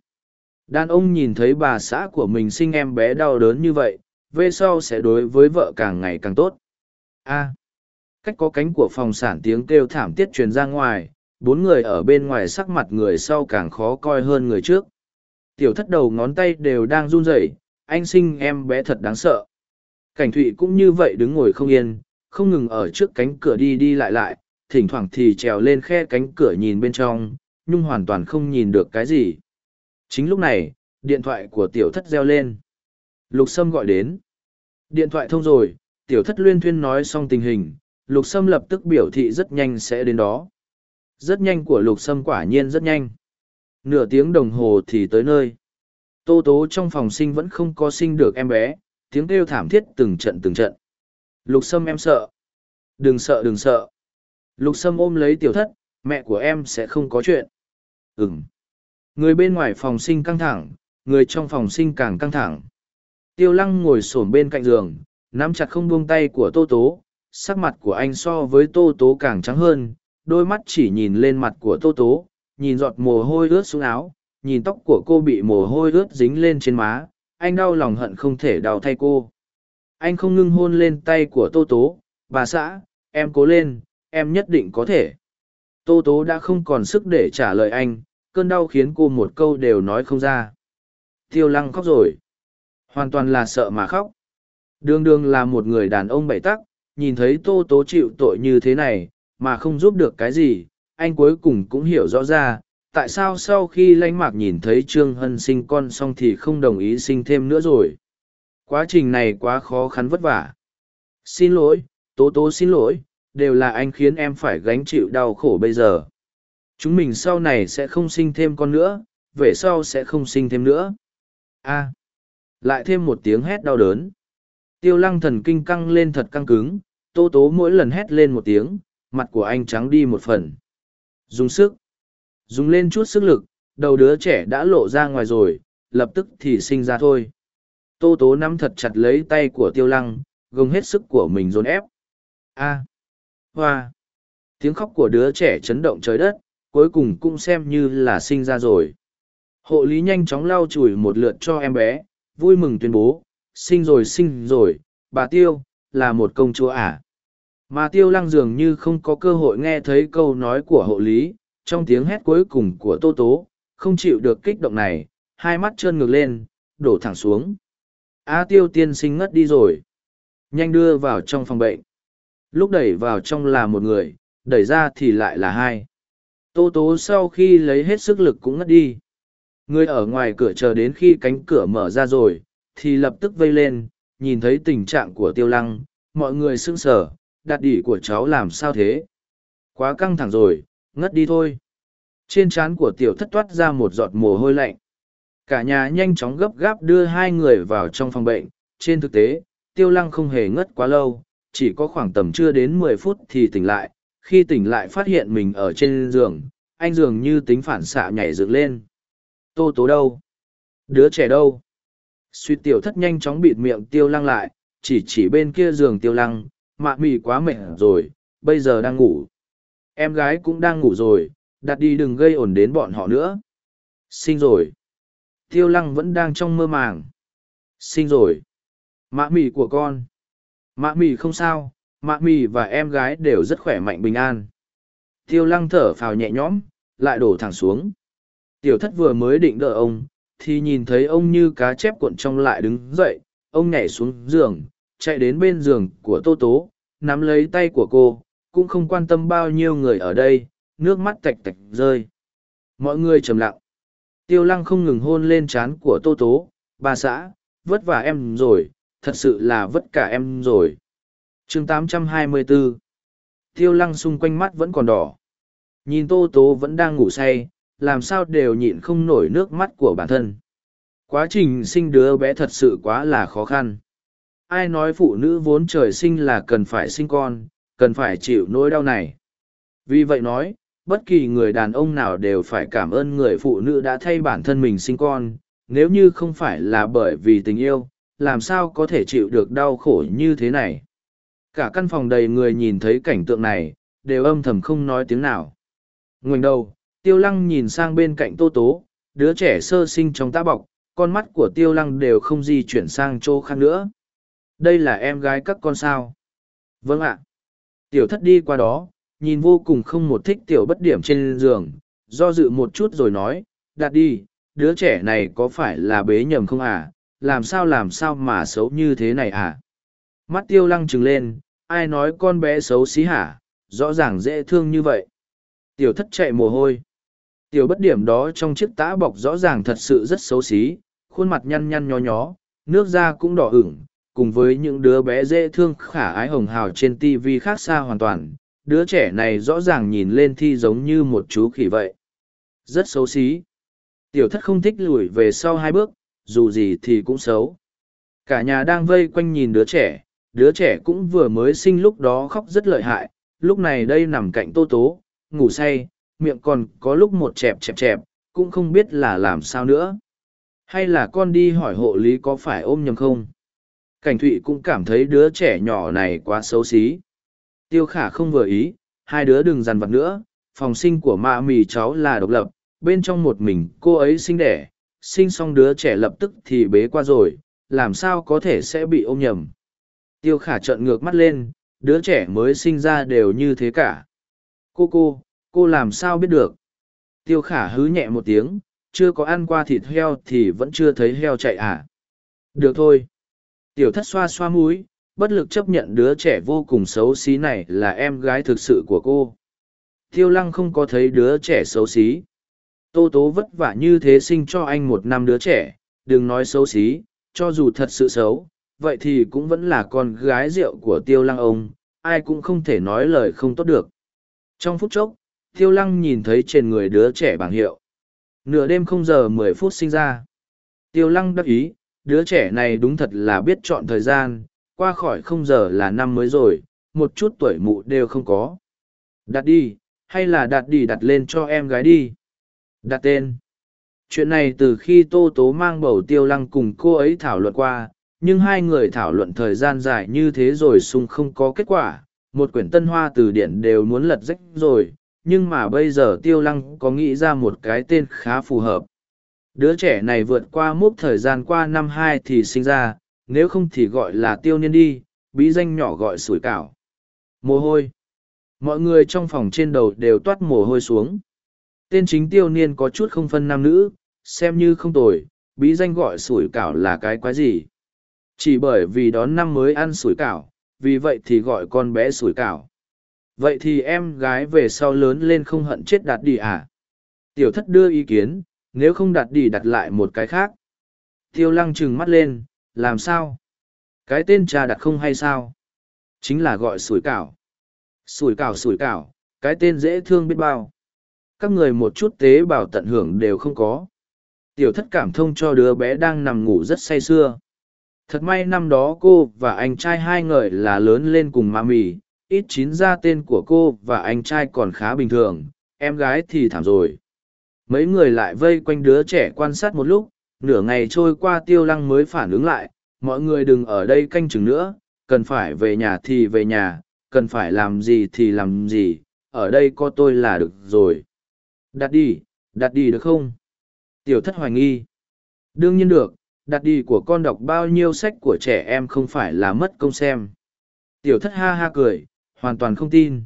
Đàn ông nhìn thấy bà xã của mình sinh em bé đau đớn như vậy, về sau sẽ đối với vợ càng ngày càng tốt. A cách có cánh của phòng sản tiếng kêu thảm thiết truyền ra ngoài, bốn người ở bên ngoài sắc mặt người sau càng khó coi hơn người trước. Tiểu thất đầu ngón tay đều đang run rẩy, anh sinh em bé thật đáng sợ. Cảnh thụy cũng như vậy đứng ngồi không yên, không ngừng ở trước cánh cửa đi đi lại lại, thỉnh thoảng thì trèo lên khe cánh cửa nhìn bên trong, nhưng hoàn toàn không nhìn được cái gì. Chính lúc này, điện thoại của tiểu thất reo lên. Lục Sâm gọi đến. Điện thoại thông rồi, tiểu thất luyên thuyên nói xong tình hình, Lục Sâm lập tức biểu thị rất nhanh sẽ đến đó. Rất nhanh của Lục Sâm quả nhiên rất nhanh. Nửa tiếng đồng hồ thì tới nơi. Tô tố trong phòng sinh vẫn không có sinh được em bé, tiếng kêu thảm thiết từng trận từng trận. Lục Sâm em sợ. Đừng sợ đừng sợ. Lục Sâm ôm lấy tiểu thất, mẹ của em sẽ không có chuyện. Ừm. Người bên ngoài phòng sinh căng thẳng, người trong phòng sinh càng căng thẳng. Tiêu lăng ngồi xổm bên cạnh giường, nắm chặt không buông tay của Tô Tố. Sắc mặt của anh so với Tô Tố càng trắng hơn, đôi mắt chỉ nhìn lên mặt của Tô Tố, nhìn giọt mồ hôi ướt xuống áo, nhìn tóc của cô bị mồ hôi ướt dính lên trên má, anh đau lòng hận không thể đau thay cô. Anh không ngưng hôn lên tay của Tô Tố, bà xã, em cố lên, em nhất định có thể. Tô Tố đã không còn sức để trả lời anh, cơn đau khiến cô một câu đều nói không ra. Tiêu lăng khóc rồi. Hoàn toàn là sợ mà khóc. Đường đường là một người đàn ông bảy tắc, nhìn thấy Tô Tố chịu tội như thế này, mà không giúp được cái gì, anh cuối cùng cũng hiểu rõ ra, tại sao sau khi lãnh mạc nhìn thấy Trương Hân sinh con xong thì không đồng ý sinh thêm nữa rồi. Quá trình này quá khó khăn vất vả. Xin lỗi, Tố Tố xin lỗi, đều là anh khiến em phải gánh chịu đau khổ bây giờ. Chúng mình sau này sẽ không sinh thêm con nữa, về sau sẽ không sinh thêm nữa. a lại thêm một tiếng hét đau đớn. Tiêu lăng thần kinh căng lên thật căng cứng, tô tố mỗi lần hét lên một tiếng, mặt của anh trắng đi một phần. Dùng sức. Dùng lên chút sức lực, đầu đứa trẻ đã lộ ra ngoài rồi, lập tức thì sinh ra thôi. Tô tố nắm thật chặt lấy tay của tiêu lăng, gồng hết sức của mình dồn ép. A hoa tiếng khóc của đứa trẻ chấn động trời đất cuối cùng cũng xem như là sinh ra rồi hộ lý nhanh chóng lau chùi một lượt cho em bé vui mừng tuyên bố sinh rồi sinh rồi, bà tiêu, là một công chúa ả à. mà tiêu lăng dường như không có cơ hội nghe thấy câu nói của hộ lý, trong tiếng hét cuối cùng của tô tố, không chịu được kích động này, hai mắt trơn ngược lên, đổ thẳng xuống. A tiêu tiên sinh ngất đi rồi. Nhanh đưa vào trong phòng bệnh. Lúc đẩy vào trong là một người, đẩy ra thì lại là hai. Tô tố sau khi lấy hết sức lực cũng ngất đi. Người ở ngoài cửa chờ đến khi cánh cửa mở ra rồi thì lập tức vây lên nhìn thấy tình trạng của tiêu lăng mọi người sững sờ đặt đỉ của cháu làm sao thế quá căng thẳng rồi ngất đi thôi trên trán của tiểu thất toát ra một giọt mồ hôi lạnh cả nhà nhanh chóng gấp gáp đưa hai người vào trong phòng bệnh trên thực tế tiêu lăng không hề ngất quá lâu chỉ có khoảng tầm chưa đến mười phút thì tỉnh lại, khi tỉnh lại phát hiện mình ở trên giường, anh dường như tính phản xạ nhảy dựng lên. Tô tố đâu? Đứa trẻ đâu? Suy tiểu thất nhanh chóng bịt miệng tiêu lăng lại, chỉ chỉ bên kia giường tiêu lăng, mạ mì quá mệt rồi, bây giờ đang ngủ. Em gái cũng đang ngủ rồi, đặt đi đừng gây ổn đến bọn họ nữa. Sinh rồi. Tiêu lăng vẫn đang trong mơ màng. Sinh rồi. Mạ mì của con. Mạ mì không sao, mạ mì và em gái đều rất khỏe mạnh bình an. Tiêu lăng thở phào nhẹ nhõm, lại đổ thẳng xuống. Tiểu thất vừa mới định đỡ ông, thì nhìn thấy ông như cá chép cuộn trong lại đứng dậy, ông nhảy xuống giường, chạy đến bên giường của Tô Tố, nắm lấy tay của cô, cũng không quan tâm bao nhiêu người ở đây, nước mắt tạch tạch rơi. Mọi người trầm lặng. Tiêu lăng không ngừng hôn lên trán của Tô Tố, bà xã, vất vả em rồi, thật sự là vất cả em rồi chương 824 tiêu lăng xung quanh mắt vẫn còn đỏ nhìn tô tố vẫn đang ngủ say làm sao đều nhịn không nổi nước mắt của bản thân quá trình sinh đứa bé thật sự quá là khó khăn ai nói phụ nữ vốn trời sinh là cần phải sinh con cần phải chịu nỗi đau này vì vậy nói bất kỳ người đàn ông nào đều phải cảm ơn người phụ nữ đã thay bản thân mình sinh con nếu như không phải là bởi vì tình yêu làm sao có thể chịu được đau khổ như thế này. Cả căn phòng đầy người nhìn thấy cảnh tượng này, đều âm thầm không nói tiếng nào. Ngoảnh đầu, tiêu lăng nhìn sang bên cạnh tô tố, đứa trẻ sơ sinh trong tá bọc, con mắt của tiêu lăng đều không di chuyển sang chỗ khác nữa. Đây là em gái các con sao. Vâng ạ. Tiểu thất đi qua đó, nhìn vô cùng không một thích tiểu bất điểm trên giường, do dự một chút rồi nói, đặt đi, đứa trẻ này có phải là bế nhầm không à, làm sao làm sao mà xấu như thế này à? Mắt tiêu lăng trừng lên, ai nói con bé xấu xí hả, rõ ràng dễ thương như vậy. Tiểu thất chạy mồ hôi. Tiểu bất điểm đó trong chiếc tã bọc rõ ràng thật sự rất xấu xí, khuôn mặt nhăn nhăn nhó nhó, nước da cũng đỏ ửng, cùng với những đứa bé dễ thương khả ái hồng hào trên tivi khác xa hoàn toàn. Đứa trẻ này rõ ràng nhìn lên thi giống như một chú khỉ vậy. Rất xấu xí. Tiểu thất không thích lùi về sau hai bước, dù gì thì cũng xấu. Cả nhà đang vây quanh nhìn đứa trẻ, đứa trẻ cũng vừa mới sinh lúc đó khóc rất lợi hại, lúc này đây nằm cạnh tô tố, ngủ say, miệng còn có lúc một chẹp chẹp chẹp, cũng không biết là làm sao nữa. Hay là con đi hỏi hộ lý có phải ôm nhầm không? Cảnh thụy cũng cảm thấy đứa trẻ nhỏ này quá xấu xí. Tiêu khả không vừa ý, hai đứa đừng dằn vặt nữa, phòng sinh của mạ mì cháu là độc lập, bên trong một mình cô ấy sinh đẻ, sinh xong đứa trẻ lập tức thì bế qua rồi, làm sao có thể sẽ bị ôm nhầm. Tiêu khả trợn ngược mắt lên, đứa trẻ mới sinh ra đều như thế cả. Cô cô, cô làm sao biết được? Tiêu khả hứ nhẹ một tiếng, chưa có ăn qua thịt heo thì vẫn chưa thấy heo chạy à? Được thôi. Tiểu thất xoa xoa mũi, bất lực chấp nhận đứa trẻ vô cùng xấu xí này là em gái thực sự của cô. Tiêu lăng không có thấy đứa trẻ xấu xí. Tô tố vất vả như thế sinh cho anh một năm đứa trẻ, đừng nói xấu xí, cho dù thật sự xấu, vậy thì cũng vẫn là con gái rượu của tiêu lăng ông, ai cũng không thể nói lời không tốt được. Trong phút chốc, tiêu lăng nhìn thấy trên người đứa trẻ bảng hiệu. Nửa đêm không giờ mười phút sinh ra. Tiêu lăng đắc ý, đứa trẻ này đúng thật là biết chọn thời gian, qua khỏi không giờ là năm mới rồi, một chút tuổi mụ đều không có. Đặt đi, hay là đặt đi đặt lên cho em gái đi. Đặt tên. Chuyện này từ khi Tô Tố mang bầu tiêu lăng cùng cô ấy thảo luận qua, nhưng hai người thảo luận thời gian dài như thế rồi sung không có kết quả. Một quyển tân hoa từ điển đều muốn lật rách rồi, nhưng mà bây giờ tiêu lăng có nghĩ ra một cái tên khá phù hợp. Đứa trẻ này vượt qua mốc thời gian qua năm hai thì sinh ra, nếu không thì gọi là tiêu niên đi, bí danh nhỏ gọi sủi cảo. Mồ hôi. Mọi người trong phòng trên đầu đều toát mồ hôi xuống. Tên chính tiêu niên có chút không phân nam nữ, xem như không tồi, bí danh gọi sủi cảo là cái quái gì. Chỉ bởi vì đón năm mới ăn sủi cảo, vì vậy thì gọi con bé sủi cảo. Vậy thì em gái về sau lớn lên không hận chết đạt đi à? Tiểu thất đưa ý kiến, nếu không đạt đi đặt lại một cái khác. Tiêu lăng trừng mắt lên, làm sao? Cái tên cha đặt không hay sao? Chính là gọi sủi cảo. Sủi cảo sủi cảo, cái tên dễ thương biết bao. Các người một chút tế bào tận hưởng đều không có. Tiểu thất cảm thông cho đứa bé đang nằm ngủ rất say sưa. Thật may năm đó cô và anh trai hai người là lớn lên cùng ma mì, ít chín ra tên của cô và anh trai còn khá bình thường, em gái thì thảm rồi. Mấy người lại vây quanh đứa trẻ quan sát một lúc, nửa ngày trôi qua tiêu lăng mới phản ứng lại, mọi người đừng ở đây canh chừng nữa, cần phải về nhà thì về nhà, cần phải làm gì thì làm gì, ở đây có tôi là được rồi. Đặt đi, đặt đi được không? Tiểu thất hoài nghi. Đương nhiên được, đặt đi của con đọc bao nhiêu sách của trẻ em không phải là mất công xem. Tiểu thất ha ha cười, hoàn toàn không tin.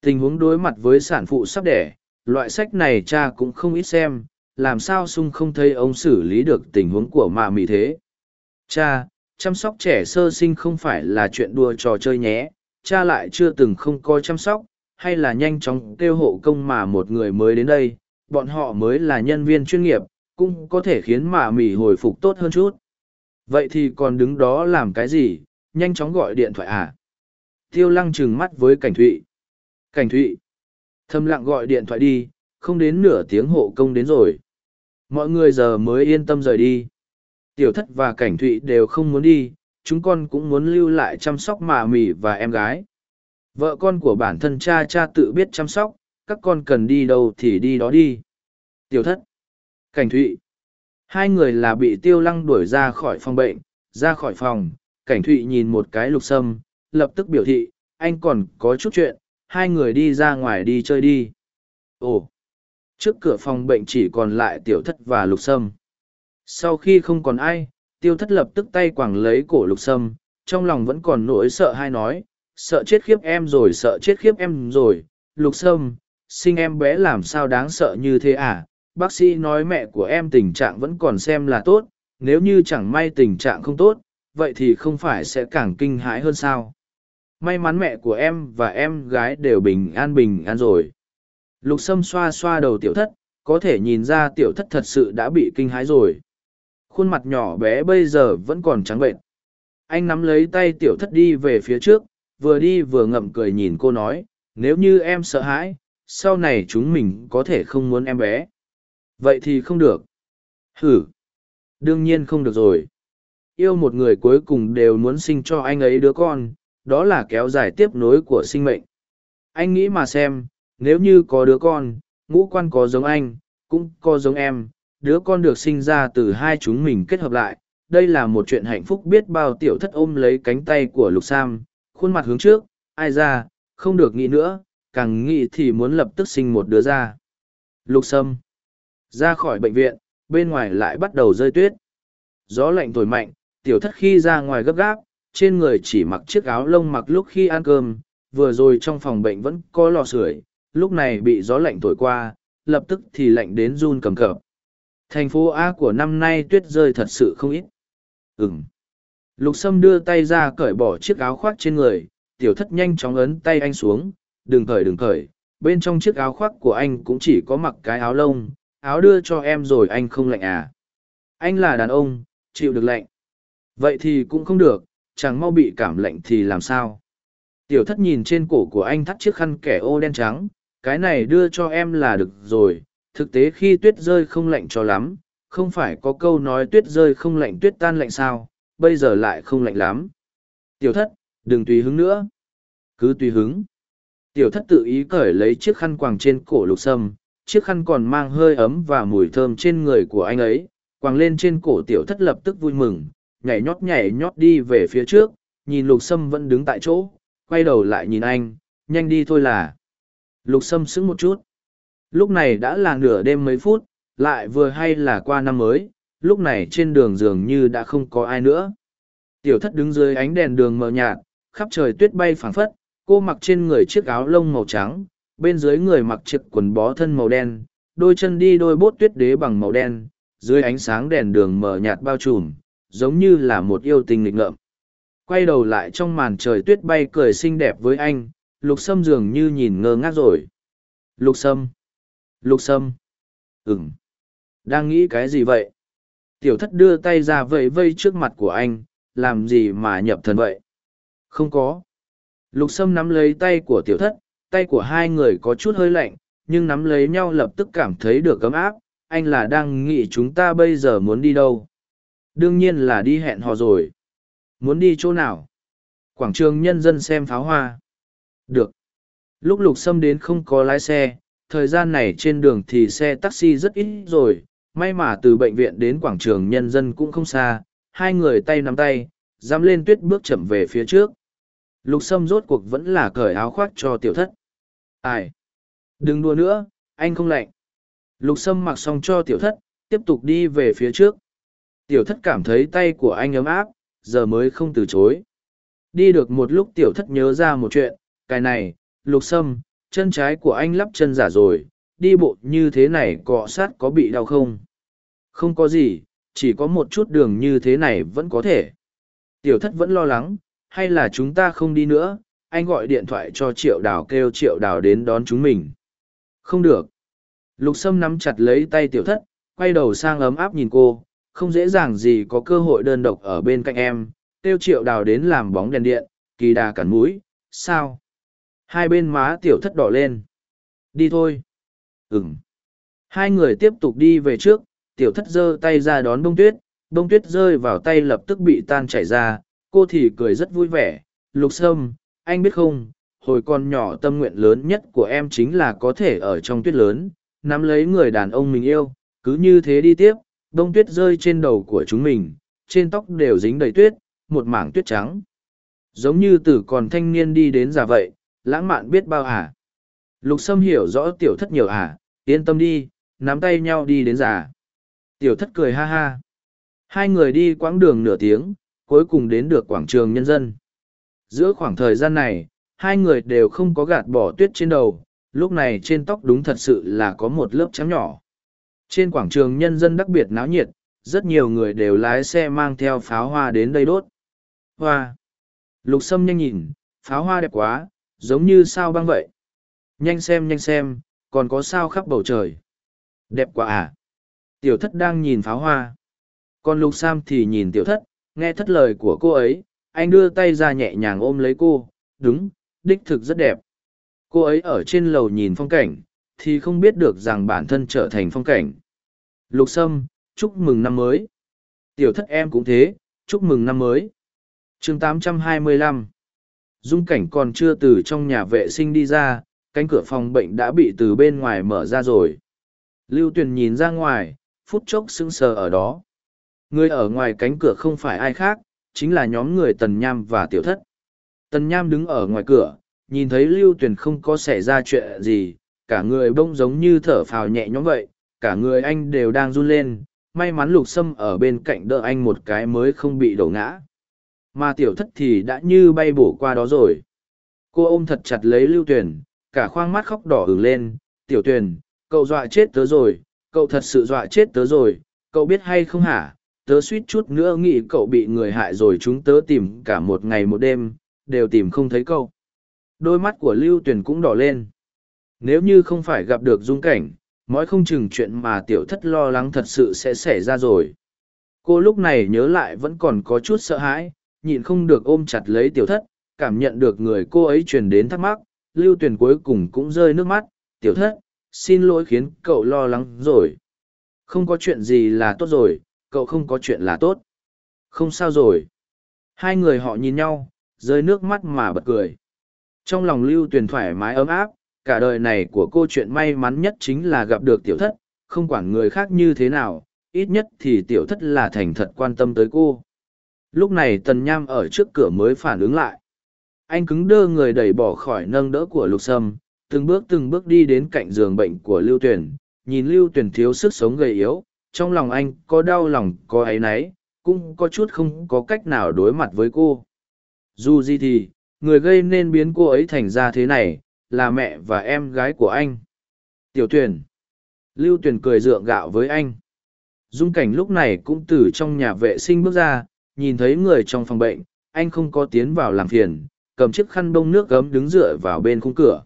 Tình huống đối mặt với sản phụ sắp đẻ, loại sách này cha cũng không ít xem, làm sao sung không thấy ông xử lý được tình huống của mạ mị thế. Cha, chăm sóc trẻ sơ sinh không phải là chuyện đùa trò chơi nhé, cha lại chưa từng không coi chăm sóc, hay là nhanh chóng kêu hộ công mà một người mới đến đây, bọn họ mới là nhân viên chuyên nghiệp, cũng có thể khiến mạ mỉ hồi phục tốt hơn chút. Vậy thì còn đứng đó làm cái gì, nhanh chóng gọi điện thoại à? Tiêu lăng trừng mắt với cảnh thụy. Cảnh thụy. Thâm lặng gọi điện thoại đi, không đến nửa tiếng hộ công đến rồi. Mọi người giờ mới yên tâm rời đi. Tiểu thất và cảnh thụy đều không muốn đi, chúng con cũng muốn lưu lại chăm sóc mà mì và em gái. Vợ con của bản thân cha cha tự biết chăm sóc, các con cần đi đâu thì đi đó đi. Tiểu thất. Cảnh thụy. Hai người là bị tiêu lăng đuổi ra khỏi phòng bệnh, ra khỏi phòng, cảnh thụy nhìn một cái lục sâm, lập tức biểu thị, anh còn có chút chuyện, hai người đi ra ngoài đi chơi đi. Ồ! Trước cửa phòng bệnh chỉ còn lại tiểu thất và lục sâm. Sau khi không còn ai, tiêu thất lập tức tay quẳng lấy cổ lục sâm, trong lòng vẫn còn nỗi sợ hay nói, sợ chết khiếp em rồi sợ chết khiếp em rồi, lục sâm sinh em bé làm sao đáng sợ như thế à bác sĩ nói mẹ của em tình trạng vẫn còn xem là tốt nếu như chẳng may tình trạng không tốt vậy thì không phải sẽ càng kinh hãi hơn sao may mắn mẹ của em và em gái đều bình an bình an rồi. Lục sâm xoa xoa đầu tiểu thất, có thể nhìn ra tiểu thất thật sự đã bị kinh hãi rồi. Khuôn mặt nhỏ bé bây giờ vẫn còn trắng bệnh anh nắm lấy tay tiểu thất đi về phía trước, vừa đi vừa ngậm cười nhìn cô nói, nếu như em sợ hãi, sau này chúng mình có thể không muốn em bé. Vậy thì không được. Hử? Đương nhiên không được rồi. Yêu một người cuối cùng đều muốn sinh cho anh ấy đứa con đó là kéo dài tiếp nối của sinh mệnh. Anh nghĩ mà xem, nếu như có đứa con, ngũ quan có giống anh, cũng có giống em, đứa con được sinh ra từ hai chúng mình kết hợp lại, đây là một chuyện hạnh phúc biết bao tiểu thất ôm lấy cánh tay của lục sam, khuôn mặt hướng trước, ai ra, không được nghĩ nữa, càng nghĩ thì muốn lập tức sinh một đứa ra. Lục sâm ra khỏi bệnh viện, bên ngoài lại bắt đầu rơi tuyết. Gió lạnh thổi mạnh, tiểu thất khi ra ngoài gấp gáp trên người chỉ mặc chiếc áo lông mặc lúc khi ăn cơm, vừa rồi trong phòng bệnh vẫn có lò sưởi, lúc này bị gió lạnh thổi qua, lập tức thì lạnh đến run cầm cập. Thành phố a của năm nay tuyết rơi thật sự không ít. Ừm. lục sâm đưa tay ra cởi bỏ chiếc áo khoác trên người, tiểu thất nhanh chóng ấn tay anh xuống, đừng cởi đừng cởi bên trong chiếc áo khoác của anh cũng chỉ có mặc cái áo lông, áo đưa cho em rồi anh không lạnh à? Anh là đàn ông, chịu được lạnh. Vậy thì cũng không được chẳng mau bị cảm lạnh thì làm sao? Tiểu thất nhìn trên cổ của anh thắt chiếc khăn kẻ ô đen trắng, cái này đưa cho em là được rồi, thực tế khi tuyết rơi không lạnh cho lắm, không phải có câu nói tuyết rơi không lạnh tuyết tan lạnh sao, bây giờ lại không lạnh lắm. Tiểu thất, đừng tùy hứng nữa. Cứ tùy hứng. Tiểu thất tự ý cởi lấy chiếc khăn quàng trên cổ lục sâm, chiếc khăn còn mang hơi ấm và mùi thơm trên người của anh ấy, quàng lên trên cổ tiểu thất lập tức vui mừng nhảy nhót nhảy nhót đi về phía trước, nhìn lục sâm vẫn đứng tại chỗ, quay đầu lại nhìn anh, nhanh đi thôi là. Lục sâm sững một chút. Lúc này đã là nửa đêm mấy phút, lại vừa hay là qua năm mới, lúc này trên đường dường như đã không có ai nữa. Tiểu thất đứng dưới ánh đèn đường mờ nhạt, khắp trời tuyết bay phảng phất, cô mặc trên người chiếc áo lông màu trắng, bên dưới người mặc chiếc quần bó thân màu đen, đôi chân đi đôi bốt tuyết đế bằng màu đen, dưới ánh sáng đèn đường mờ nhạt bao trùm giống như là một yêu tình nghịch ngợm. Quay đầu lại trong màn trời tuyết bay cười xinh đẹp với anh lục sâm dường như nhìn ngơ ngác rồi. Lục sâm lục sâm. Ừm, đang nghĩ cái gì vậy? Tiểu thất đưa tay ra vẫy vây trước mặt của anh làm gì mà nhập thần vậy? Không có. Lục sâm nắm lấy tay của tiểu thất tay của hai người có chút hơi lạnh nhưng nắm lấy nhau lập tức cảm thấy được ấm áp. Anh là đang nghĩ chúng ta bây giờ muốn đi đâu? Đương nhiên là đi hẹn hò rồi. Muốn đi chỗ nào? Quảng trường nhân dân xem pháo hoa. Được. Lúc lục sâm đến không có lái xe, thời gian này trên đường thì xe taxi rất ít rồi. May mà từ bệnh viện đến quảng trường nhân dân cũng không xa, hai người tay nắm tay, dám lên tuyết bước chậm về phía trước. Lục sâm rốt cuộc vẫn là cởi áo khoác cho tiểu thất. Ai? Đừng đua nữa, anh không lạnh. Lục sâm mặc xong cho tiểu thất, tiếp tục đi về phía trước tiểu thất cảm thấy tay của anh ấm áp, giờ mới không từ chối. Đi được một lúc tiểu thất nhớ ra một chuyện, cái này, lục sâm, chân trái của anh lắp chân giả rồi, đi bộ như thế này cọ sát có bị đau không? Không có gì, chỉ có một chút đường như thế này vẫn có thể. Tiểu thất vẫn lo lắng, hay là chúng ta không đi nữa, anh gọi điện thoại cho triệu đào kêu triệu đào đến đón chúng mình. Không được. Lục sâm nắm chặt lấy tay tiểu thất, quay đầu sang ấm áp nhìn cô không dễ dàng gì có cơ hội đơn độc ở bên cạnh em. Tiêu triệu đào đến làm bóng đèn điện, kỳ đà cản mũi, sao? Hai bên má tiểu thất đỏ lên. Đi thôi. Ừng hai người tiếp tục đi về trước, tiểu thất giơ tay ra đón bông tuyết. Bông tuyết rơi vào tay lập tức bị tan chảy ra. Cô thì cười rất vui vẻ. Lục sâm, anh biết không, hồi còn nhỏ tâm nguyện lớn nhất của em chính là có thể ở trong tuyết lớn, nắm lấy người đàn ông mình yêu, cứ như thế đi tiếp. Đông tuyết rơi trên đầu của chúng mình trên tóc đều dính đầy tuyết một mảng tuyết trắng giống như từ còn thanh niên đi đến già vậy lãng mạn biết bao à. lục sâm hiểu rõ tiểu thất nhiều à, yên tâm đi nắm tay nhau đi đến già tiểu thất cười ha ha hai người đi quãng đường nửa tiếng cuối cùng đến được quảng trường nhân dân giữa khoảng thời gian này hai người đều không có gạt bỏ tuyết trên đầu lúc này trên tóc đúng thật sự là có một lớp trắng nhỏ. Trên quảng trường nhân dân đặc biệt náo nhiệt, rất nhiều người đều lái xe mang theo pháo hoa đến đây đốt. Hoa! Lục Sâm nhanh nhìn, pháo hoa đẹp quá, giống như sao băng vậy. Nhanh xem nhanh xem, còn có sao khắp bầu trời. Đẹp quá à! Tiểu thất đang nhìn pháo hoa. Còn Lục Sam thì nhìn tiểu thất, nghe thất lời của cô ấy, anh đưa tay ra nhẹ nhàng ôm lấy cô. Đúng, đích thực rất đẹp. Cô ấy ở trên lầu nhìn phong cảnh, thì không biết được rằng bản thân trở thành phong cảnh. Lục Sâm, chúc mừng năm mới. Tiểu thất em cũng thế, chúc mừng năm mới. chương 825 Dung cảnh còn chưa từ trong nhà vệ sinh đi ra, cánh cửa phòng bệnh đã bị từ bên ngoài mở ra rồi. Lưu Tuyền nhìn ra ngoài, phút chốc sững sờ ở đó. Người ở ngoài cánh cửa không phải ai khác, chính là nhóm người Tần Nham và Tiểu Thất. Tần Nham đứng ở ngoài cửa, nhìn thấy Lưu Tuyền không có xảy ra chuyện gì, cả người bông giống như thở phào nhẹ nhõm vậy, cả người anh đều đang run lên, may mắn lục sâm ở bên cạnh đỡ anh một cái mới không bị đổ ngã. Mà tiểu thất thì đã như bay bổ qua đó rồi. Cô ôm thật chặt lấy Lưu Tuyền, cả khoang mắt khóc đỏ ửng lên, tiểu Tuyền, cậu dọa chết tớ rồi, cậu thật sự dọa chết tớ rồi, cậu biết hay không hả? Tớ suýt chút nữa nghĩ cậu bị người hại rồi chúng tớ tìm cả một ngày một đêm, đều tìm không thấy cậu. Đôi mắt của Lưu Tuyền cũng đỏ lên. Nếu như không phải gặp được dung cảnh, mỗi không chừng chuyện mà tiểu thất lo lắng thật sự sẽ xảy ra rồi. Cô lúc này nhớ lại vẫn còn có chút sợ hãi, nhịn không được ôm chặt lấy tiểu thất, cảm nhận được người cô ấy truyền đến thắc mắc, Lưu Tuyền cuối cùng cũng rơi nước mắt, tiểu thất, xin lỗi khiến cậu lo lắng rồi. Không có chuyện gì là tốt rồi, cậu không có chuyện là tốt. Không sao rồi. Hai người họ nhìn nhau, rơi nước mắt mà bật cười. Trong lòng lưu tuyền thoải mái ấm áp, cả đời này của cô chuyện may mắn nhất chính là gặp được tiểu thất, không quản người khác như thế nào, ít nhất thì tiểu thất là thành thật quan tâm tới cô. Lúc này tần nham ở trước cửa mới phản ứng lại. Anh cứng đơ người đẩy bỏ khỏi nâng đỡ của lục sâm, từng bước từng bước đi đến cạnh giường bệnh của lưu tuyển, nhìn lưu tuyển thiếu sức sống gầy yếu, trong lòng anh có đau lòng có ấy náy, cũng có chút không có cách nào đối mặt với cô. Dù gì thì, người gây nên biến cô ấy thành ra thế này là mẹ và em gái của anh. Tiểu tuyền lưu tuyền cười dượng gạo với anh. Dung cảnh lúc này cũng từ trong nhà vệ sinh bước ra nhìn thấy người trong phòng bệnh anh không có tiến vào làm phiền cầm chiếc khăn bông nước gấm đứng dựa vào bên khung cửa.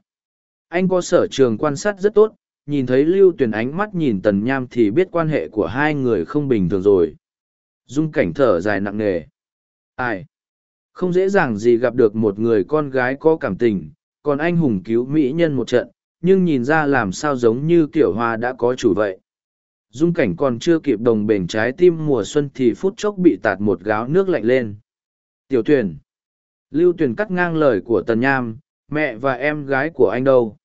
Anh có sở trường quan sát rất tốt nhìn thấy lưu tuyền ánh mắt nhìn tần nham thì biết quan hệ của hai người không bình thường rồi. Dung cảnh thở dài nặng nề. Ai? Không dễ dàng gì gặp được một người con gái có cảm tình, còn anh hùng cứu mỹ nhân một trận, nhưng nhìn ra làm sao giống như kiểu hoa đã có chủ vậy. Dung cảnh còn chưa kịp đồng bền trái tim mùa xuân thì phút chốc bị tạt một gáo nước lạnh lên. Tiểu tuyển. Lưu tuyển cắt ngang lời của Tần Nham, mẹ và em gái của anh đâu.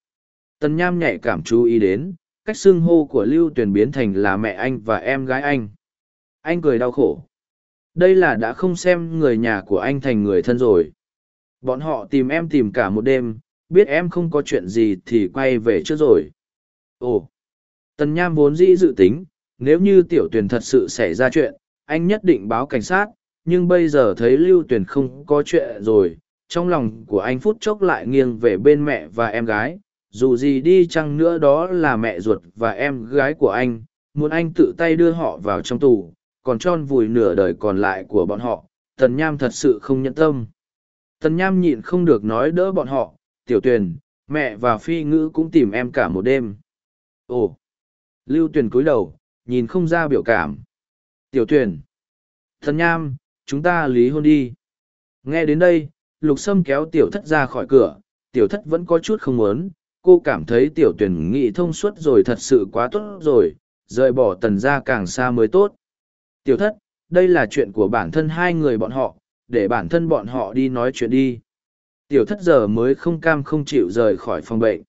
Tần Nham nhạy cảm chú ý đến, cách xưng hô của Lưu tuyển biến thành là mẹ anh và em gái anh. Anh cười đau khổ đây là đã không xem người nhà của anh thành người thân rồi bọn họ tìm em tìm cả một đêm biết em không có chuyện gì thì quay về trước rồi ồ tần nham vốn dĩ dự tính nếu như tiểu tuyền thật sự xảy ra chuyện anh nhất định báo cảnh sát nhưng bây giờ thấy lưu tuyền không có chuyện rồi trong lòng của anh phút chốc lại nghiêng về bên mẹ và em gái dù gì đi chăng nữa đó là mẹ ruột và em gái của anh muốn anh tự tay đưa họ vào trong tù còn tròn vùi nửa đời còn lại của bọn họ, tần nham thật sự không nhẫn tâm. Tần nham nhịn không được nói đỡ bọn họ, tiểu tuyền, mẹ và phi ngữ cũng tìm em cả một đêm. Ồ! Lưu tuyền cúi đầu, nhìn không ra biểu cảm. Tiểu tuyền! thần nham, chúng ta lý hôn đi. Nghe đến đây, lục sâm kéo tiểu thất ra khỏi cửa, tiểu thất vẫn có chút không muốn, cô cảm thấy tiểu Tuyền nghị thông suốt rồi thật sự quá tốt rồi, rời bỏ tần ra càng xa mới tốt. Tiểu thất, đây là chuyện của bản thân hai người bọn họ, để bản thân bọn họ đi nói chuyện đi. Tiểu thất giờ mới không cam không chịu rời khỏi phòng bệnh.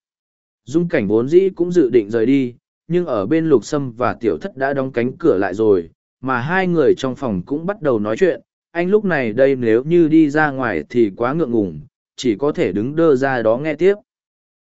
Dung cảnh vốn dĩ cũng dự định rời đi, nhưng ở bên lục sâm và tiểu thất đã đóng cánh cửa lại rồi, mà hai người trong phòng cũng bắt đầu nói chuyện. Anh lúc này đây nếu như đi ra ngoài thì quá ngượng ngùng, chỉ có thể đứng đơ ra đó nghe tiếp.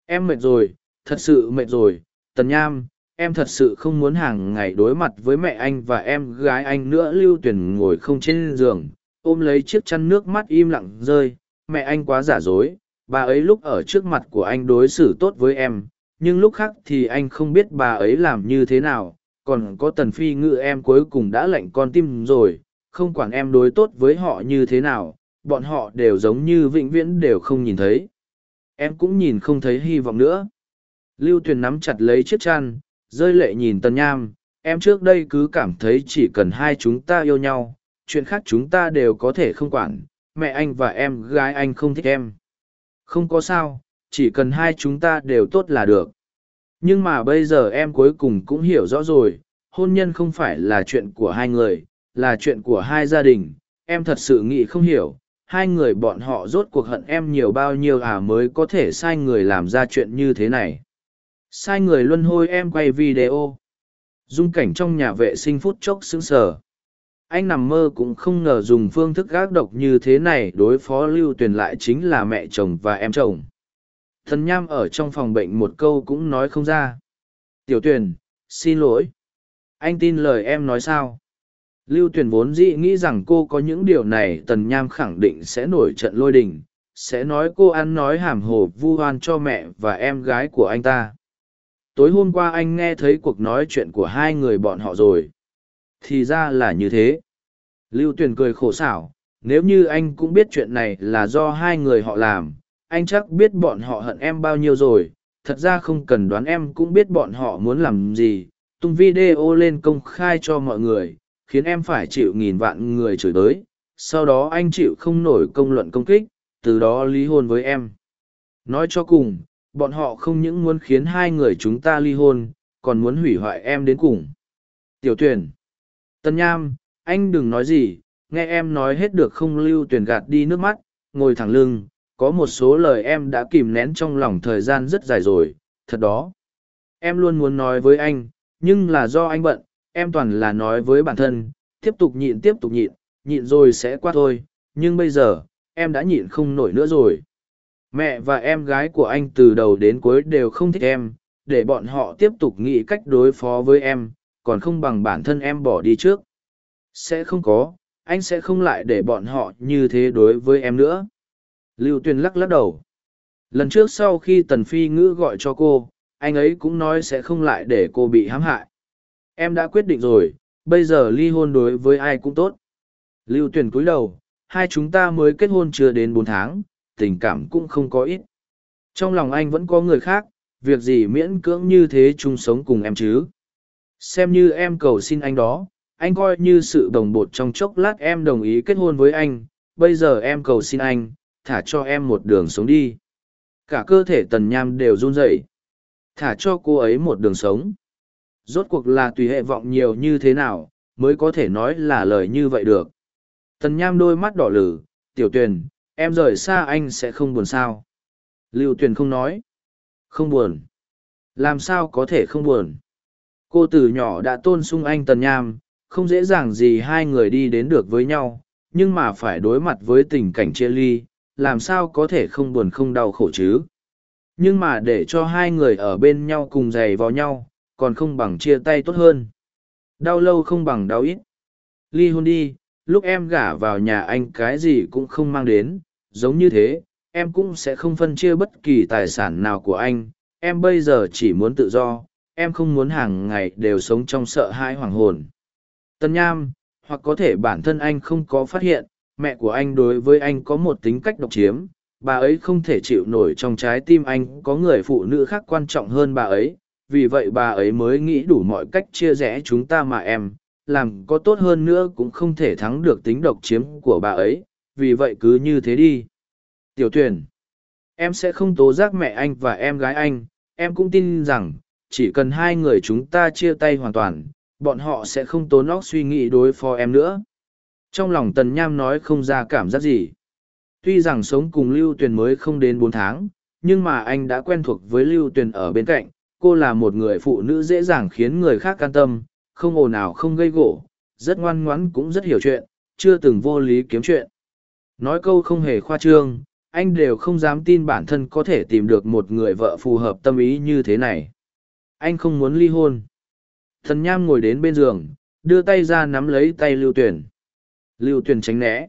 Em mệt rồi, thật sự mệt rồi, Tần Nham, em thật sự không muốn hàng ngày đối mặt với mẹ anh và em gái anh nữa lưu tuyển ngồi không trên giường ôm lấy chiếc chăn nước mắt im lặng rơi mẹ anh quá giả dối, bà ấy lúc ở trước mặt của anh đối xử tốt với em, nhưng lúc khác thì anh không biết bà ấy làm như thế nào, còn có tần phi ngự em cuối cùng đã lệnh con tim rồi, không quản em đối tốt với họ như thế nào, bọn họ đều giống như vĩnh viễn đều không nhìn thấy. Em cũng nhìn không thấy hy vọng nữa. Lưu tuyền nắm chặt lấy chiếc chăn, rơi lệ nhìn tần nham, em trước đây cứ cảm thấy chỉ cần hai chúng ta yêu nhau, chuyện khác chúng ta đều có thể không quản mẹ anh và em gái anh không thích em. Không có sao, chỉ cần hai chúng ta đều tốt là được. Nhưng mà bây giờ em cuối cùng cũng hiểu rõ rồi, hôn nhân không phải là chuyện của hai người, là chuyện của hai gia đình. Em thật sự nghĩ không hiểu, hai người bọn họ rốt cuộc hận em nhiều bao nhiêu à mới có thể sai người làm ra chuyện như thế này. Sai người luân hôi em quay video. Dung cảnh trong nhà vệ sinh phút chốc sững sờ anh nằm mơ cũng không ngờ dùng phương thức gác độc như thế này đối phó lưu tuyền lại chính là mẹ chồng và em chồng. Thần nham ở trong phòng bệnh một câu cũng nói không ra. Tiểu tuyền, xin lỗi. Anh tin lời em nói sao? Lưu tuyền vốn dĩ nghĩ rằng cô có những điều này, tần nham khẳng định sẽ nổi trận lôi đình, sẽ nói cô ăn nói hàm hồ vu oan cho mẹ và em gái của anh ta. Tối hôm qua anh nghe thấy cuộc nói chuyện của hai người bọn họ rồi thì ra là như thế. Lưu tuyền cười khổ xảo, nếu như anh cũng biết chuyện này là do hai người họ làm, anh chắc biết bọn họ hận em bao nhiêu rồi. Thật ra không cần đoán em cũng biết bọn họ muốn làm gì. Tung video lên công khai cho mọi người, khiến em phải chịu nghìn vạn người chửi tới sau đó anh chịu không nổi công luận công kích, từ đó ly hôn với em. Nói cho cùng, bọn họ không những muốn khiến hai người chúng ta ly hôn, còn muốn hủy hoại em đến cùng. Tiểu tuyển tân nham, anh đừng nói gì, nghe em nói hết được không lưu tuyển gạt đi nước mắt, ngồi thẳng lưng, có một số lời em đã kìm nén trong lòng thời gian rất dài rồi, thật đó. Em luôn muốn nói với anh, nhưng là do anh bận, em toàn là nói với bản thân, tiếp tục nhịn tiếp tục nhịn nhịn rồi sẽ qua thôi, nhưng bây giờ, em đã nhịn không nổi nữa rồi. Mẹ và em gái của anh từ đầu đến cuối đều không thích em, để bọn họ tiếp tục nghĩ cách đối phó với em còn không bằng bản thân em bỏ đi trước. Sẽ không có, anh sẽ không lại để bọn họ như thế đối với em nữa. Lưu tuyền lắc lắc đầu. Lần trước sau khi tần phi ngữ gọi cho cô, anh ấy cũng nói sẽ không lại để cô bị hãm hại. Em đã quyết định rồi, bây giờ ly hôn đối với ai cũng tốt. Lưu tuyền cúi đầu, hai chúng ta mới kết hôn chưa đến bốn tháng, tình cảm cũng không có ít. Trong lòng anh vẫn có người khác, việc gì miễn cưỡng như thế chung sống cùng em chứ? Xem như em cầu xin anh đó, anh coi như sự đồng bột trong chốc lát em đồng ý kết hôn với anh, bây giờ em cầu xin anh, thả cho em một đường sống đi. Cả cơ thể tần nham đều run rẩy. Thả cho cô ấy một đường sống. Rốt cuộc là tùy hệ vọng nhiều như thế nào, mới có thể nói là lời như vậy được. Tần nham đôi mắt đỏ lử, tiểu tuyền, em rời xa anh sẽ không buồn sao? Lưu tuyền không nói. Không buồn. Làm sao có thể không buồn? Cô từ nhỏ đã tôn sung anh tần nham, không dễ dàng gì hai người đi đến được với nhau, nhưng mà phải đối mặt với tình cảnh chia ly, làm sao có thể không buồn không đau khổ chứ? Nhưng mà để cho hai người ở bên nhau cùng giày vào nhau, còn không bằng chia tay tốt hơn. Đau lâu không bằng đau ít. Ly hôn đi, lúc em gả vào nhà anh cái gì cũng không mang đến, giống như thế, em cũng sẽ không phân chia bất kỳ tài sản nào của anh, em bây giờ chỉ muốn tự do em không muốn hàng ngày đều sống trong sợ hãi hoàng hồn. Tân nham, hoặc có thể bản thân anh không có phát hiện, mẹ của anh đối với anh có một tính cách độc chiếm, bà ấy không thể chịu nổi trong trái tim anh có người phụ nữ khác quan trọng hơn bà ấy, vì vậy bà ấy mới nghĩ đủ mọi cách chia rẽ chúng ta mà em, làm có tốt hơn nữa cũng không thể thắng được tính độc chiếm của bà ấy, vì vậy cứ như thế đi. Tiểu tuyển em sẽ không tố giác mẹ anh và em gái anh, em cũng tin rằng chỉ cần hai người chúng ta chia tay hoàn toàn, bọn họ sẽ không tốn óc suy nghĩ đối phó em nữa. Trong lòng tần nham nói không ra cảm giác gì. Tuy rằng sống cùng lưu tuyền mới không đến bốn tháng, nhưng mà anh đã quen thuộc với lưu tuyền ở bên cạnh, cô là một người phụ nữ dễ dàng khiến người khác can tâm, không ồn ào, không gây gỗ, rất ngoan ngoãn cũng rất hiểu chuyện, chưa từng vô lý kiếm chuyện. Nói câu không hề khoa trương, anh đều không dám tin bản thân có thể tìm được một người vợ phù hợp tâm ý như thế này anh không muốn ly hôn thần nham ngồi đến bên giường đưa tay ra nắm lấy tay lưu tuyển lưu tuyển tránh né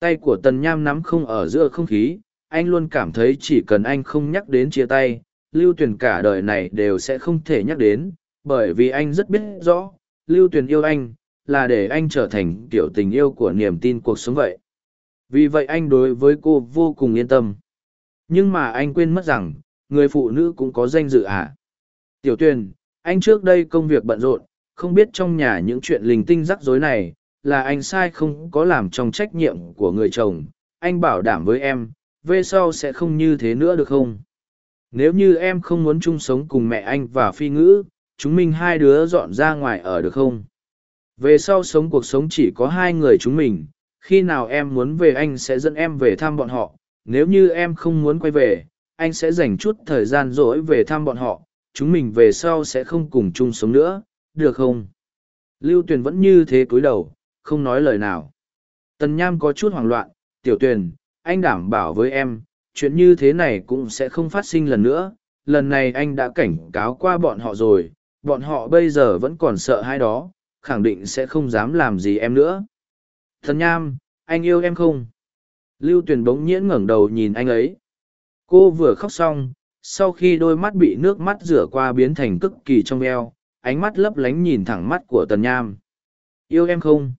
tay của tần nham nắm không ở giữa không khí anh luôn cảm thấy chỉ cần anh không nhắc đến chia tay lưu tuyển cả đời này đều sẽ không thể nhắc đến, bởi vì anh rất biết rõ, lưu tuyển yêu anh, là để anh trở thành kiểu tình yêu của niềm tin cuộc sống vậy. Vì vậy anh đối với cô vô cùng yên tâm. Nhưng mà anh quên mất rằng, người phụ nữ cũng có danh dự à. Tiểu tuyền, anh trước đây công việc bận rộn, không biết trong nhà những chuyện linh tinh rắc rối này, là anh sai không có làm trong trách nhiệm của người chồng. Anh bảo đảm với em, về sau sẽ không như thế nữa được không? Nếu như em không muốn chung sống cùng mẹ anh và phi ngữ, chúng mình hai đứa dọn ra ngoài ở được không? Về sau sống cuộc sống chỉ có hai người chúng mình, khi nào em muốn về anh sẽ dẫn em về thăm bọn họ, nếu như em không muốn quay về, anh sẽ dành chút thời gian rỗi về thăm bọn họ, chúng mình về sau sẽ không cùng chung sống nữa, được không? Lưu Tuyền vẫn như thế cúi đầu, không nói lời nào. Tần Nham có chút hoảng loạn, tiểu Tuyền, anh đảm bảo với em, chuyện như thế này cũng sẽ không phát sinh lần nữa, lần này anh đã cảnh cáo qua bọn họ rồi, bọn họ bây giờ vẫn còn sợ hai đó, khẳng định sẽ không dám làm gì em nữa. Thần Nham, anh yêu em không? Lưu Tuyền bỗng nhiễn ngẩng đầu nhìn anh ấy. Cô vừa khóc xong, sau khi đôi mắt bị nước mắt rửa qua biến thành cực kỳ trong veo, ánh mắt lấp lánh nhìn thẳng mắt của Tần Nham. Yêu em không?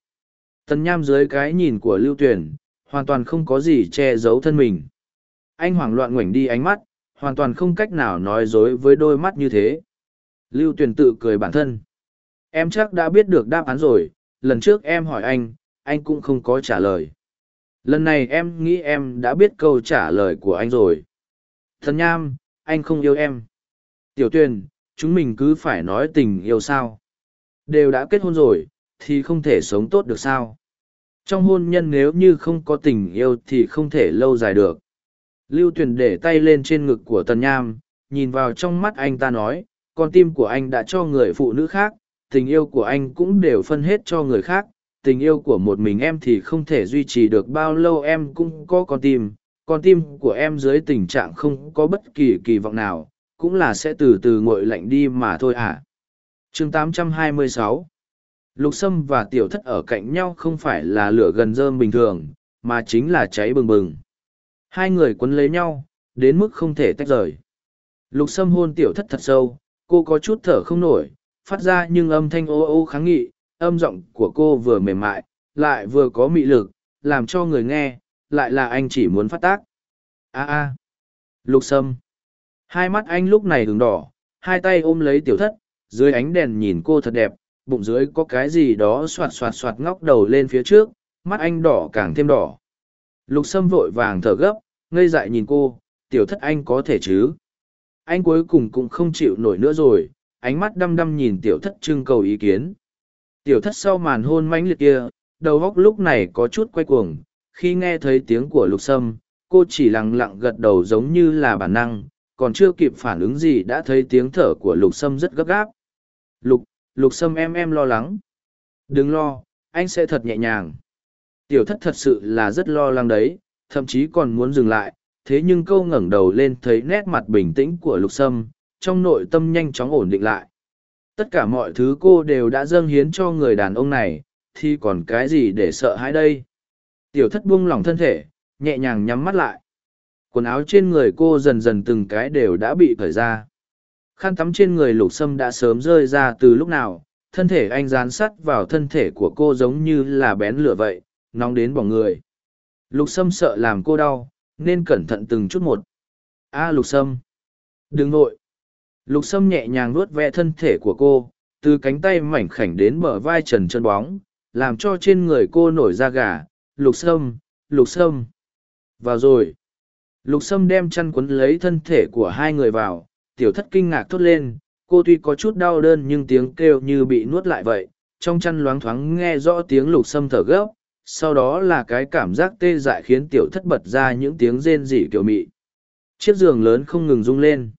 Tần Nham dưới cái nhìn của Lưu Tuyền, hoàn toàn không có gì che giấu thân mình. Anh hoảng loạn ngoảnh đi ánh mắt, hoàn toàn không cách nào nói dối với đôi mắt như thế. Lưu Tuyền tự cười bản thân. Em chắc đã biết được đáp án rồi, lần trước em hỏi anh, anh cũng không có trả lời. Lần này em nghĩ em đã biết câu trả lời của anh rồi. Thần Nham, anh không yêu em. Tiểu Tuyền, chúng mình cứ phải nói tình yêu sao. Đều đã kết hôn rồi, thì không thể sống tốt được sao. Trong hôn nhân nếu như không có tình yêu thì không thể lâu dài được. Lưu Tuyền để tay lên trên ngực của Tần Nham, nhìn vào trong mắt anh ta nói, con tim của anh đã cho người phụ nữ khác, tình yêu của anh cũng đều phân hết cho người khác, tình yêu của một mình em thì không thể duy trì được bao lâu em cũng có con tim, con tim của em dưới tình trạng không có bất kỳ kỳ vọng nào, cũng là sẽ từ từ nguội lạnh đi mà thôi à. chương 826 Lục Sâm và Tiểu Thất ở cạnh nhau không phải là lửa gần rơm bình thường, mà chính là cháy bừng bừng. Hai người quấn lấy nhau, đến mức không thể tách rời. Lục Sâm hôn Tiểu Thất thật sâu, cô có chút thở không nổi, phát ra nhưng âm thanh ô ô kháng nghị, âm giọng của cô vừa mềm mại, lại vừa có mị lực, làm cho người nghe, lại là anh chỉ muốn phát tác. a a Lục Sâm. Hai mắt anh lúc này hướng đỏ, hai tay ôm lấy tiểu thất, dưới ánh đèn nhìn cô thật đẹp, bụng dưới có cái gì đó soạt soạt soạt ngóc đầu lên phía trước, mắt anh đỏ càng thêm đỏ. Lục Sâm vội vàng thở gấp, ngây dại nhìn cô, tiểu thất anh có thể chứ. Anh cuối cùng cũng không chịu nổi nữa rồi, ánh mắt đăm đăm nhìn tiểu thất trưng cầu ý kiến. Tiểu thất sau màn hôn mãnh liệt kia, đầu góc lúc này có chút quay cuồng, khi nghe thấy tiếng của lục sâm, cô chỉ lặng lặng gật đầu giống như là bản năng, còn chưa kịp phản ứng gì đã thấy tiếng thở của lục sâm rất gấp gáp. Lục, lục sâm em em lo lắng. Đừng lo, anh sẽ thật nhẹ nhàng. Tiểu thất thật sự là rất lo lắng đấy, thậm chí còn muốn dừng lại, thế nhưng câu ngẩng đầu lên thấy nét mặt bình tĩnh của lục sâm, trong nội tâm nhanh chóng ổn định lại. Tất cả mọi thứ cô đều đã dâng hiến cho người đàn ông này, thì còn cái gì để sợ hãi đây? Tiểu thất buông lỏng thân thể, nhẹ nhàng nhắm mắt lại. Quần áo trên người cô dần dần từng cái đều đã bị cởi ra. Khăn tắm trên người lục sâm đã sớm rơi ra từ lúc nào, thân thể anh dán sắt vào thân thể của cô giống như là bén lửa vậy, nóng đến bỏng người. Lục sâm sợ làm cô đau, nên cẩn thận từng chút một. A lục sâm. Đừng nội. Lục sâm nhẹ nhàng nuốt ve thân thể của cô, từ cánh tay mảnh khảnh đến bờ vai trần chân bóng, làm cho trên người cô nổi da gà. Lục sâm, lục sâm. Vào rồi. Lục sâm đem chăn quấn lấy thân thể của hai người vào, tiểu thất kinh ngạc thốt lên, cô tuy có chút đau đơn nhưng tiếng kêu như bị nuốt lại vậy, trong chăn loáng thoáng nghe rõ tiếng lục sâm thở gấp, sau đó là cái cảm giác tê dại khiến tiểu thất bật ra những tiếng rên rỉ kiểu mị. Chiếc giường lớn không ngừng rung lên.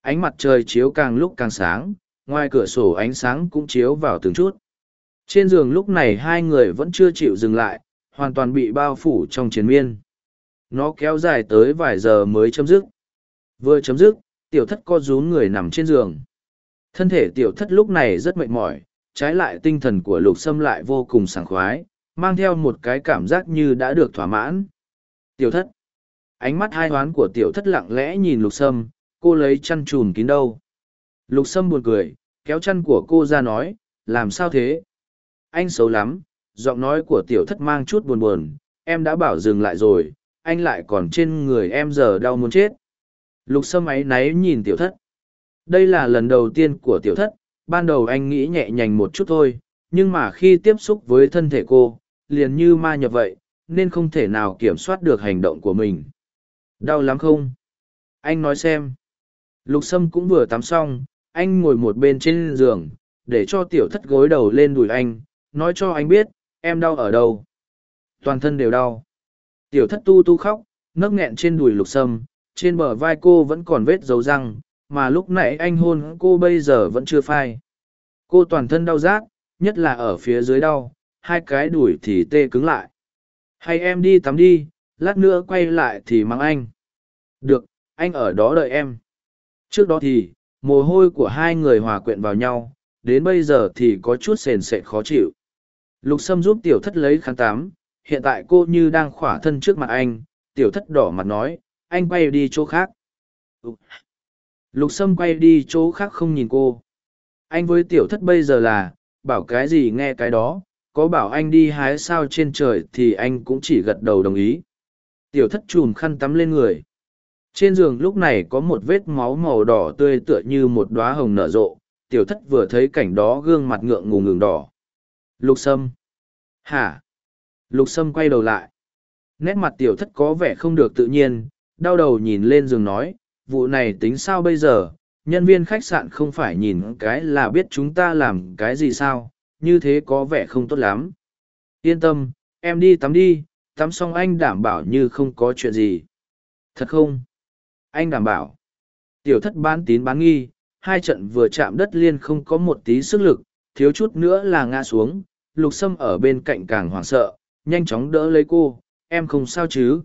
Ánh mặt trời chiếu càng lúc càng sáng. Ngoài cửa sổ ánh sáng cũng chiếu vào từng chút. Trên giường lúc này hai người vẫn chưa chịu dừng lại hoàn toàn bị bao phủ trong chiến miên. Nó kéo dài tới vài giờ mới chấm dứt. Vừa chấm dứt, tiểu thất co rúm người nằm trên giường. Thân thể tiểu thất lúc này rất mệt mỏi, trái lại tinh thần của lục sâm lại vô cùng sảng khoái, mang theo một cái cảm giác như đã được thỏa mãn. Tiểu thất. Ánh mắt hai hoán của tiểu thất lặng lẽ nhìn lục sâm, cô lấy chăn chùm kín đâu. Lục sâm buồn cười, kéo chăn của cô ra nói, làm sao thế? Anh xấu lắm giọng nói của tiểu thất mang chút buồn buồn, em đã bảo dừng lại rồi, anh lại còn trên người em giờ đau muốn chết. Lục sâm ấy náy nhìn tiểu thất. Đây là lần đầu tiên của tiểu thất, ban đầu anh nghĩ nhẹ nhành một chút thôi, nhưng mà khi tiếp xúc với thân thể cô, liền như ma nhập vậy, nên không thể nào kiểm soát được hành động của mình. Đau lắm không? Anh nói xem. Lục sâm cũng vừa tắm xong, anh ngồi một bên trên giường, để cho tiểu thất gối đầu lên đùi anh, nói cho anh biết em đau ở đâu? Toàn thân đều đau. Tiểu thất tu tu khóc ngấc nghẹn trên đùi lục sâm, trên bờ vai cô vẫn còn vết dấu răng, mà lúc nãy anh hôn cô bây giờ vẫn chưa phai. Cô toàn thân đau rát, nhất là ở phía dưới đau, hai cái đùi thì tê cứng lại. Hay em đi tắm đi, lát nữa quay lại thì mắng anh. Được, anh ở đó đợi em. Trước đó thì, mồ hôi của hai người hòa quyện vào nhau, đến bây giờ thì có chút sền sệt khó chịu lục sâm giúp tiểu thất lấy khăn tắm, hiện tại cô như đang khỏa thân trước mặt anh, tiểu thất đỏ mặt nói, anh quay đi chỗ khác. Ừ. Lục sâm quay đi chỗ khác không nhìn cô. Anh với tiểu thất bây giờ là, bảo cái gì nghe cái đó, có bảo anh đi hái sao trên trời thì anh cũng chỉ gật đầu đồng ý. Tiểu thất chùm khăn tắm lên người. Trên giường lúc này có một vết máu màu đỏ tươi tựa như một đóa hồng nở rộ. Tiểu thất vừa thấy cảnh đó gương mặt ngượng ngùng ngừng đỏ lục sâm. Hả? Lục sâm quay đầu lại. Nét mặt tiểu thất có vẻ không được tự nhiên, đau đầu nhìn lên giường nói, vụ này tính sao bây giờ? Nhân viên khách sạn không phải nhìn cái là biết chúng ta làm cái gì sao? Như thế có vẻ không tốt lắm. Yên tâm, em đi tắm đi, tắm xong anh đảm bảo như không có chuyện gì. Thật không? Anh đảm bảo. Tiểu thất bán tín bán nghi, hai trận vừa chạm đất liên không có một tí sức lực, thiếu chút nữa là ngã xuống lục sâm ở bên cạnh càng hoảng sợ, nhanh chóng đỡ lấy cô, em không sao chứ?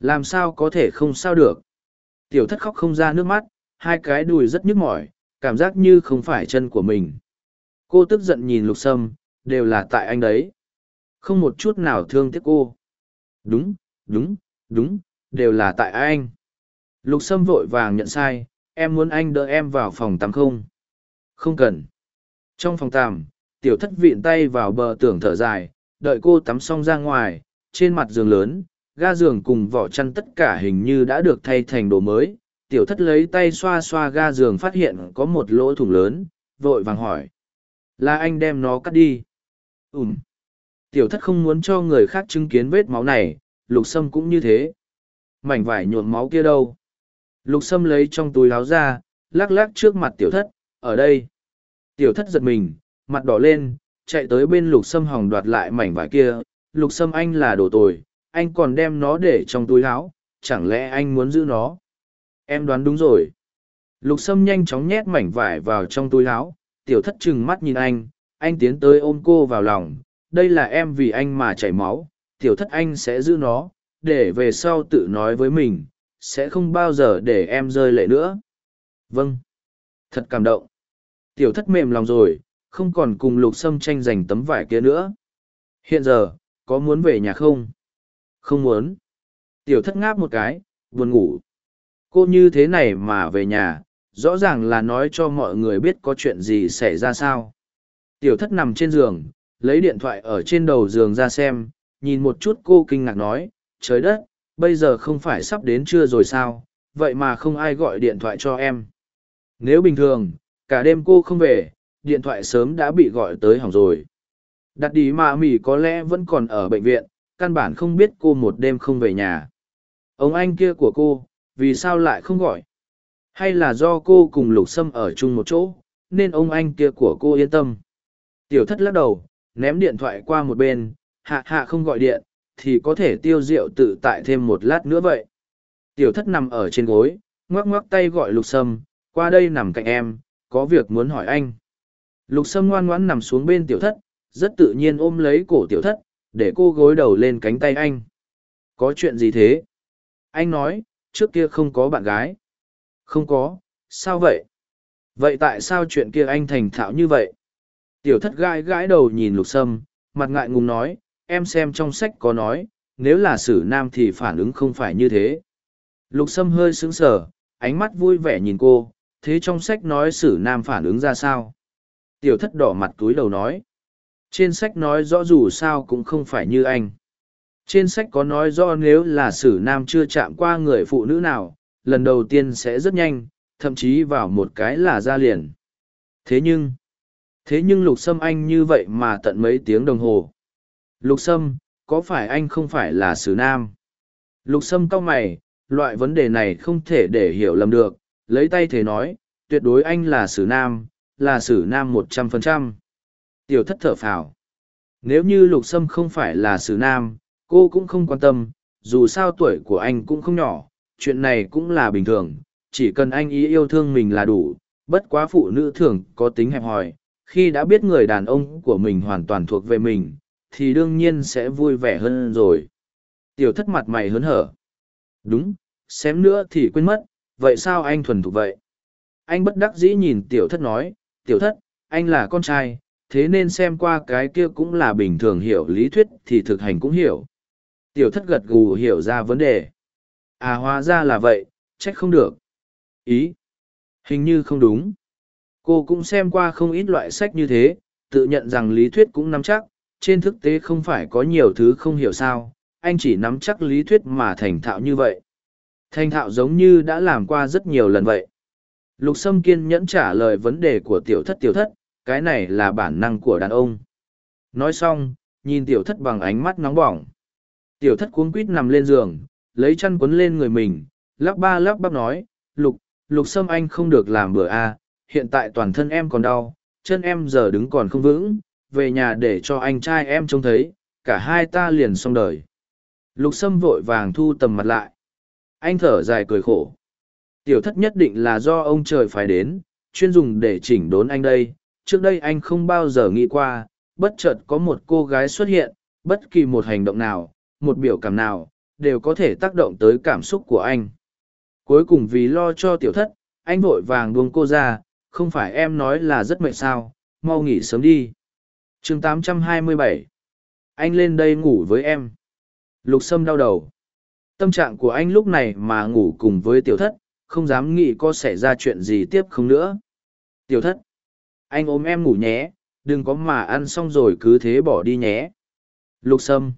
Làm sao có thể không sao được? Tiểu thất khóc không ra nước mắt, hai cái đùi rất nhức mỏi, cảm giác như không phải chân của mình. Cô tức giận nhìn lục sâm, đều là tại anh đấy. Không một chút nào thương tiếc cô. Đúng đúng đúng, đều là tại anh. Lục sâm vội vàng nhận sai, em muốn anh đỡ em vào phòng tắm không? Không cần. Trong phòng tắm tiểu thất vịn tay vào bờ tường thở dài, đợi cô tắm xong ra ngoài, trên mặt giường lớn, ga giường cùng vỏ chăn tất cả hình như đã được thay thành đồ mới. Tiểu thất lấy tay xoa xoa ga giường phát hiện có một lỗ thủng lớn, vội vàng hỏi, là anh đem nó cắt đi? Ừm. tiểu thất không muốn cho người khác chứng kiến vết máu này, lục sâm cũng như thế. Mảnh vải nhuộm máu kia đâu? Lục sâm lấy trong túi láo ra, lắc lắc trước mặt tiểu thất, ở đây. Tiểu thất giật mình mặt đỏ lên chạy tới bên lục sâm hòng đoạt lại mảnh vải kia. Lục sâm anh là đồ tồi anh còn đem nó để trong túi áo, chẳng lẽ anh muốn giữ nó? Em đoán đúng rồi. Lục sâm nhanh chóng nhét mảnh vải vào trong túi áo. tiểu thất trừng mắt nhìn anh anh tiến tới ôm cô vào lòng. Đây là em vì anh mà chảy máu tiểu thất anh sẽ giữ nó để về sau tự nói với mình sẽ không bao giờ để em rơi lệ nữa. Vâng. Thật cảm động. Tiểu thất mềm lòng rồi không còn cùng lục sâm tranh giành tấm vải kia nữa. Hiện giờ, có muốn về nhà không? Không muốn. Tiểu thất ngáp một cái, buồn ngủ. Cô như thế này mà về nhà, rõ ràng là nói cho mọi người biết có chuyện gì xảy ra sao. Tiểu thất nằm trên giường, lấy điện thoại ở trên đầu giường ra xem, nhìn một chút cô kinh ngạc nói, trời đất, bây giờ không phải sắp đến trưa rồi sao? Vậy mà không ai gọi điện thoại cho em. Nếu bình thường, cả đêm cô không về điện thoại sớm đã bị gọi tới hỏng rồi. Đặt đi mạ mỉ có lẽ vẫn còn ở bệnh viện, căn bản không biết cô một đêm không về nhà. Ông anh kia của cô, vì sao lại không gọi? Hay là do cô cùng lục sâm ở chung một chỗ, nên ông anh kia của cô yên tâm? Tiểu thất lắc đầu, ném điện thoại qua một bên, hạ hạ không gọi điện, thì có thể tiêu rượu tự tại thêm một lát nữa vậy. Tiểu thất nằm ở trên gối, ngoắc ngoắc tay gọi lục sâm, qua đây nằm cạnh em, có việc muốn hỏi anh lục sâm ngoan ngoãn nằm xuống bên tiểu thất rất tự nhiên ôm lấy cổ tiểu thất để cô gối đầu lên cánh tay anh. Có chuyện gì thế? Anh nói trước kia không có bạn gái. Không có sao vậy? Vậy tại sao chuyện kia anh thành thạo như vậy? Tiểu thất gãi gãi đầu nhìn lục sâm mặt ngại ngùng nói em xem trong sách có nói nếu là sử nam thì phản ứng không phải như thế. Lục sâm hơi sững sờ ánh mắt vui vẻ nhìn cô, thế trong sách nói sử nam phản ứng ra sao? Tiểu thất đỏ mặt túi đầu nói. Trên sách nói rõ dù sao cũng không phải như anh. Trên sách có nói rõ nếu là sử nam chưa chạm qua người phụ nữ nào, lần đầu tiên sẽ rất nhanh, thậm chí vào một cái là ra liền. Thế nhưng, thế nhưng lục sâm anh như vậy mà tận mấy tiếng đồng hồ. Lục sâm, có phải anh không phải là sử nam? Lục sâm cau mày, loại vấn đề này không thể để hiểu lầm được, lấy tay thể nói, tuyệt đối anh là sử nam, là sử nam một trăm phần trăm. Tiểu thất thở phào. Nếu như lục sâm không phải là sử nam, cô cũng không quan tâm, dù sao tuổi của anh cũng không nhỏ, chuyện này cũng là bình thường, chỉ cần anh ý yêu thương mình là đủ, bất quá phụ nữ thường có tính hẹp hòi, khi đã biết người đàn ông của mình hoàn toàn thuộc về mình, thì đương nhiên sẽ vui vẻ hơn rồi. Tiểu thất mặt mày hớn hở. Đúng, xém nữa thì quên mất, vậy sao anh thuần thục vậy? Anh bất đắc dĩ nhìn tiểu thất nói, tiểu thất, anh là con trai, thế nên xem qua cái kia cũng là bình thường hiểu lý thuyết thì thực hành cũng hiểu. Tiểu thất gật gù hiểu ra vấn đề. À hóa ra là vậy, trách không được. Ý. Hình như không đúng. Cô cũng xem qua không ít loại sách như thế, tự nhận rằng lý thuyết cũng nắm chắc, trên thực tế không phải có nhiều thứ không hiểu sao, anh chỉ nắm chắc lý thuyết mà thành thạo như vậy. Thành thạo giống như đã làm qua rất nhiều lần vậy. Lục Sâm kiên nhẫn trả lời vấn đề của tiểu thất tiểu thất, cái này là bản năng của đàn ông. Nói xong, nhìn tiểu thất bằng ánh mắt nóng bỏng. Tiểu thất cuống quít nằm lên giường, lấy chăn quấn lên người mình, lắp ba lắp bắp nói, lục, lục sâm anh không được làm bữa a à, hiện tại toàn thân em còn đau, chân em giờ đứng còn không vững, về nhà để cho anh trai em trông thấy, cả hai ta liền xong đời. Lục sâm vội vàng thu tầm mặt lại. Anh thở dài cười khổ. Tiểu thất nhất định là do ông trời phải đến, chuyên dùng để chỉnh đốn anh đây. Trước đây anh không bao giờ nghĩ qua, bất chợt có một cô gái xuất hiện, bất kỳ một hành động nào, một biểu cảm nào, đều có thể tác động tới cảm xúc của anh. Cuối cùng vì lo cho tiểu thất, anh vội vàng buông cô ra, không phải em nói là rất mệt sao, mau nghỉ sớm đi. chương 827 Anh lên đây ngủ với em. Lục Sâm đau đầu. Tâm trạng của anh lúc này mà ngủ cùng với tiểu thất, không dám nghĩ có xảy ra chuyện gì tiếp không nữa. Tiểu thất, anh ôm em ngủ nhé, đừng có mà ăn xong rồi cứ thế bỏ đi nhé. Lục Sâm,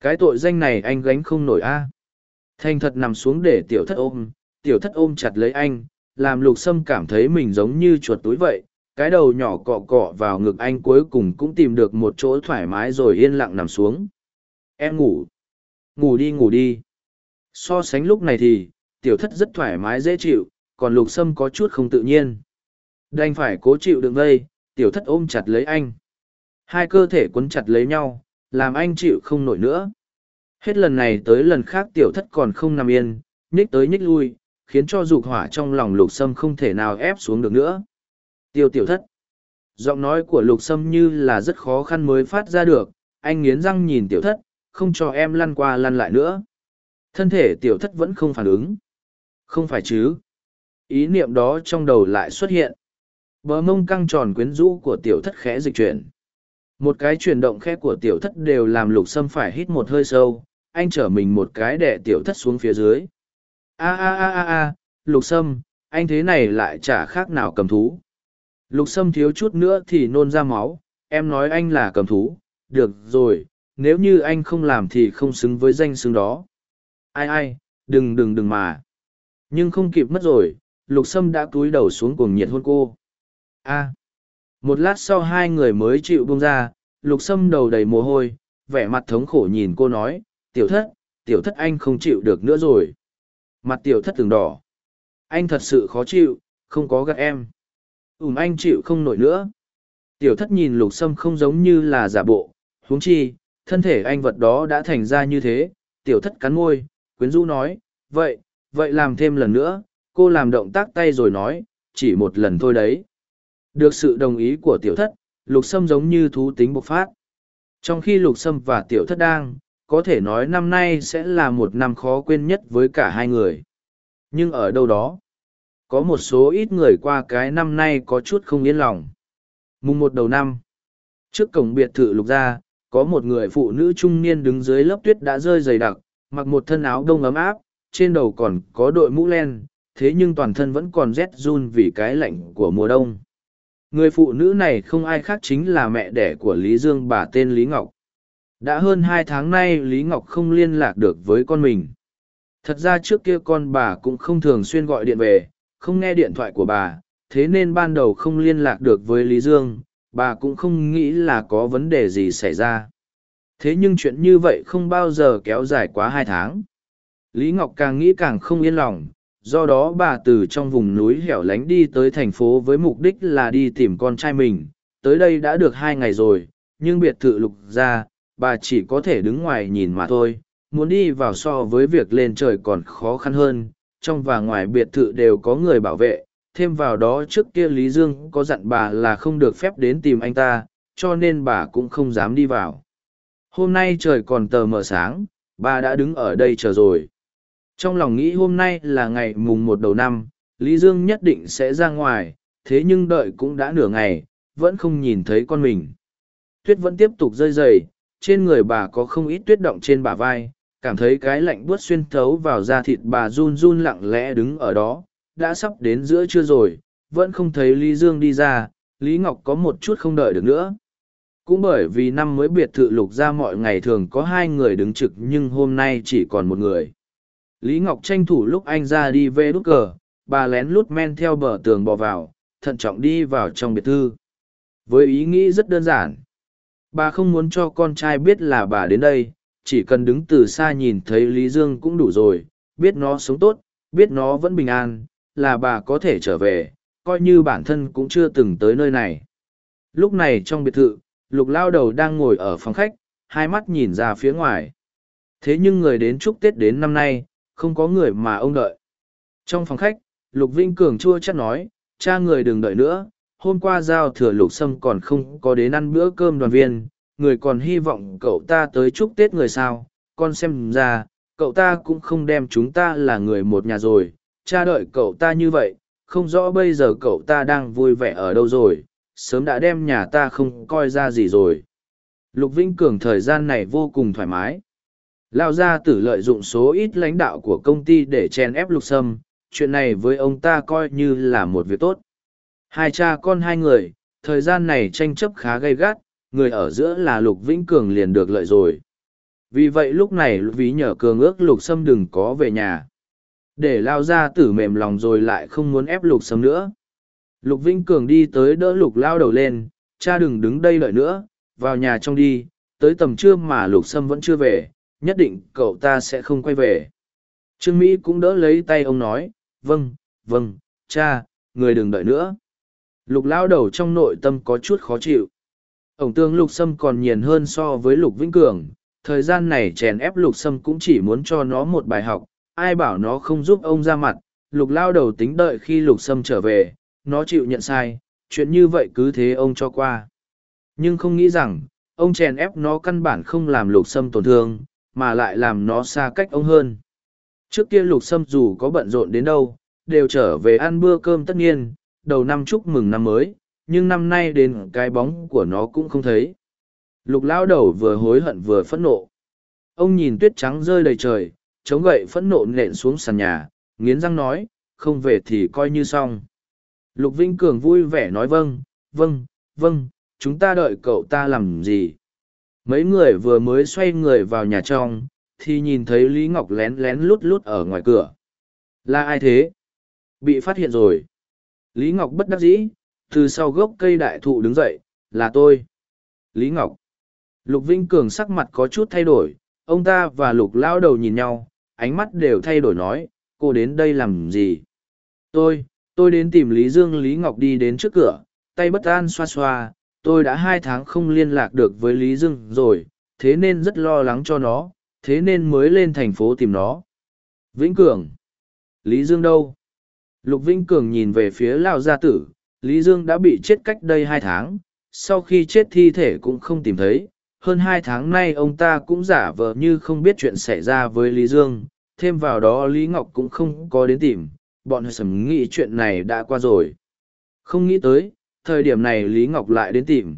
cái tội danh này anh gánh không nổi a. Thành thật nằm xuống để tiểu thất ôm, tiểu thất ôm chặt lấy anh, làm lục sâm cảm thấy mình giống như chuột túi vậy. Cái đầu nhỏ cọ cọ vào ngực anh cuối cùng cũng tìm được một chỗ thoải mái rồi yên lặng nằm xuống. Em ngủ. Ngủ đi ngủ đi. So sánh lúc này thì, tiểu thất rất thoải mái dễ chịu, còn lục sâm có chút không tự nhiên. Đành phải cố chịu đựng vây, tiểu thất ôm chặt lấy anh. Hai cơ thể quấn chặt lấy nhau, làm anh chịu không nổi nữa. Hết lần này tới lần khác tiểu thất còn không nằm yên, nhích tới nhích lui, khiến cho dục hỏa trong lòng lục sâm không thể nào ép xuống được nữa. Tiêu tiểu thất. Giọng nói của lục sâm như là rất khó khăn mới phát ra được, anh nghiến răng nhìn tiểu thất, không cho em lăn qua lăn lại nữa. Thân thể tiểu thất vẫn không phản ứng. Không phải chứ. Ý niệm đó trong đầu lại xuất hiện. Bờ mông căng tròn quyến rũ của tiểu thất khẽ dịch chuyển. Một cái chuyển động khẽ của tiểu thất đều làm lục sâm phải hít một hơi sâu, anh chở mình một cái đẻ tiểu thất xuống phía dưới. A a a a a, lục sâm, anh thế này lại chả khác nào cầm thú. Lục sâm thiếu chút nữa thì nôn ra máu, em nói anh là cầm thú, được rồi, nếu như anh không làm thì không xứng với danh xứng đó. Ai ai, đừng đừng đừng mà. Nhưng không kịp mất rồi, lục sâm đã cúi đầu xuống cuồng nhiệt hôn cô. A. Một lát sau hai người mới chịu buông ra, lục sâm đầu đầy mồ hôi, vẻ mặt thống khổ nhìn cô nói, tiểu thất, tiểu thất anh không chịu được nữa rồi. Mặt tiểu thất từng đỏ. Anh thật sự khó chịu, không có gắt em. ùm anh chịu không nổi nữa. Tiểu thất nhìn lục sâm không giống như là giả bộ, huống chi, thân thể anh vật đó đã thành ra như thế. Tiểu thất cắn môi, quyến rũ nói, vậy, vậy làm thêm lần nữa, cô làm động tác tay rồi nói, chỉ một lần thôi đấy. Được sự đồng ý của tiểu thất, lục sâm giống như thú tính bộc phát. Trong khi lục sâm và tiểu thất đang, có thể nói năm nay sẽ là một năm khó quên nhất với cả hai người. Nhưng ở đâu đó, có một số ít người qua cái năm nay có chút không yên lòng. Mùng một đầu năm, trước cổng biệt thự lục gia, có một người phụ nữ trung niên đứng dưới lớp tuyết đã rơi dày đặc, mặc một thân áo đông ấm áp, trên đầu còn có đội mũ len, thế nhưng toàn thân vẫn còn rét run vì cái lạnh của mùa đông. Người phụ nữ này không ai khác chính là mẹ đẻ của Lý Dương bà tên Lý Ngọc. Đã hơn hai tháng nay Lý Ngọc không liên lạc được với con mình. Thật ra trước kia con bà cũng không thường xuyên gọi điện về, không nghe điện thoại của bà, thế nên ban đầu không liên lạc được với Lý Dương, bà cũng không nghĩ là có vấn đề gì xảy ra. Thế nhưng chuyện như vậy không bao giờ kéo dài quá hai tháng. Lý Ngọc càng nghĩ càng không yên lòng, do đó bà từ trong vùng núi hẻo lánh đi tới thành phố với mục đích là đi tìm con trai mình. Tới đây đã được hai ngày rồi, nhưng biệt thự lục ra, bà chỉ có thể đứng ngoài nhìn mà thôi. Muốn đi vào so với việc lên trời còn khó khăn hơn, trong và ngoài biệt thự đều có người bảo vệ. Thêm vào đó trước kia Lý Dương có dặn bà là không được phép đến tìm anh ta, cho nên bà cũng không dám đi vào. Hôm nay trời còn tờ mờ sáng, bà đã đứng ở đây chờ rồi. Trong lòng nghĩ hôm nay là ngày mùng một đầu năm, Lý Dương nhất định sẽ ra ngoài, thế nhưng đợi cũng đã nửa ngày, vẫn không nhìn thấy con mình. Tuyết vẫn tiếp tục rơi dày, trên người bà có không ít tuyết động trên bả vai, cảm thấy cái lạnh buốt xuyên thấu vào da thịt bà run run lặng lẽ đứng ở đó, đã sắp đến giữa trưa rồi, vẫn không thấy Lý Dương đi ra, Lý Ngọc có một chút không đợi được nữa. Cũng bởi vì năm mới biệt thự lục ra mọi ngày thường có hai người đứng trực nhưng hôm nay chỉ còn một người. Lý Ngọc tranh thủ lúc anh ra đi về đút cờ, bà lén lút men theo bờ tường bò vào, thận trọng đi vào trong biệt thư. Với ý nghĩ rất đơn giản. Bà không muốn cho con trai biết là bà đến đây, chỉ cần đứng từ xa nhìn thấy Lý Dương cũng đủ rồi, biết nó sống tốt, biết nó vẫn bình an, là bà có thể trở về, coi như bản thân cũng chưa từng tới nơi này. Lúc này trong biệt thự, lục lao đầu đang ngồi ở phòng khách, hai mắt nhìn ra phía ngoài. Thế nhưng người đến chúc Tết đến năm nay, không có người mà ông đợi. Trong phòng khách, Lục Vinh Cường chua chắc nói, cha người đừng đợi nữa, hôm qua giao thừa Lục Sâm còn không có đến ăn bữa cơm đoàn viên, người còn hy vọng cậu ta tới chúc Tết người sao, con xem ra, cậu ta cũng không đem chúng ta là người một nhà rồi, cha đợi cậu ta như vậy, không rõ bây giờ cậu ta đang vui vẻ ở đâu rồi, sớm đã đem nhà ta không coi ra gì rồi. Lục Vĩnh Cường thời gian này vô cùng thoải mái. Lao gia tử lợi dụng số ít lãnh đạo của công ty để chen ép lục sâm, chuyện này với ông ta coi như là một việc tốt. Hai cha con hai người, thời gian này tranh chấp khá gay gắt, người ở giữa là lục vĩnh cường liền được lợi rồi. Vì vậy lúc này ví nhờ cường ước lục sâm đừng có về nhà. Để lao gia tử mềm lòng rồi lại không muốn ép lục sâm nữa. Lục Vĩnh Cường đi tới đỡ lục lao đầu lên, cha đừng đứng đây đợi nữa, vào nhà trong đi, tới tầm trưa mà lục sâm vẫn chưa về, nhất định cậu ta sẽ không quay về. Trương mỹ cũng đỡ lấy tay ông nói vâng vâng cha, người đừng đợi nữa. Lục lao đầu trong nội tâm có chút khó chịu. Ổng tương lục sâm còn nhiền hơn so với lục vĩnh cường, thời gian này chèn ép lục sâm cũng chỉ muốn cho nó một bài học, ai bảo nó không giúp ông ra mặt. Lục lao đầu tính đợi khi lục sâm trở về, nó chịu nhận sai, chuyện như vậy cứ thế ông cho qua. Nhưng không nghĩ rằng, ông chèn ép nó căn bản không làm lục sâm tổn thương mà lại làm nó xa cách ông hơn. Trước kia lục sâm dù có bận rộn đến đâu, đều trở về ăn bữa cơm tất nhiên, đầu năm chúc mừng năm mới, nhưng năm nay đến cái bóng của nó cũng không thấy. Lục lao đầu vừa hối hận vừa phẫn nộ. Ông nhìn tuyết trắng rơi đầy trời, chống gậy phẫn nộ nện xuống sàn nhà, nghiến răng nói, không về thì coi như xong. Lục Vinh Cường vui vẻ nói vâng, vâng, vâng, chúng ta đợi cậu ta làm gì mấy người vừa mới xoay người vào nhà trong, thì nhìn thấy lý ngọc lén lén lút lút ở ngoài cửa. Là ai thế? Bị phát hiện rồi. Lý ngọc bất đắc dĩ, từ sau gốc cây đại thụ đứng dậy, là tôi. Lý ngọc. Lục vinh cường sắc mặt có chút thay đổi, ông ta và lục lao đầu nhìn nhau, ánh mắt đều thay đổi nói, cô đến đây làm gì? Tôi tôi đến tìm lý dương lý ngọc đi đến trước cửa, tay bất an xoa xoa tôi đã hai tháng không liên lạc được với Lý Dương rồi, thế nên rất lo lắng cho nó, thế nên mới lên thành phố tìm nó. Vĩnh Cường. Lý Dương đâu? Lục Vĩnh Cường nhìn về phía Lao Gia Tử, Lý Dương đã bị chết cách đây hai tháng, sau khi chết thi thể cũng không tìm thấy. Hơn hai tháng nay ông ta cũng giả vờ như không biết chuyện xảy ra với Lý Dương, thêm vào đó Lý Ngọc cũng không có đến tìm, bọn sầm nghĩ chuyện này đã qua rồi. Không nghĩ tới, thời điểm này Lý Ngọc lại đến tìm.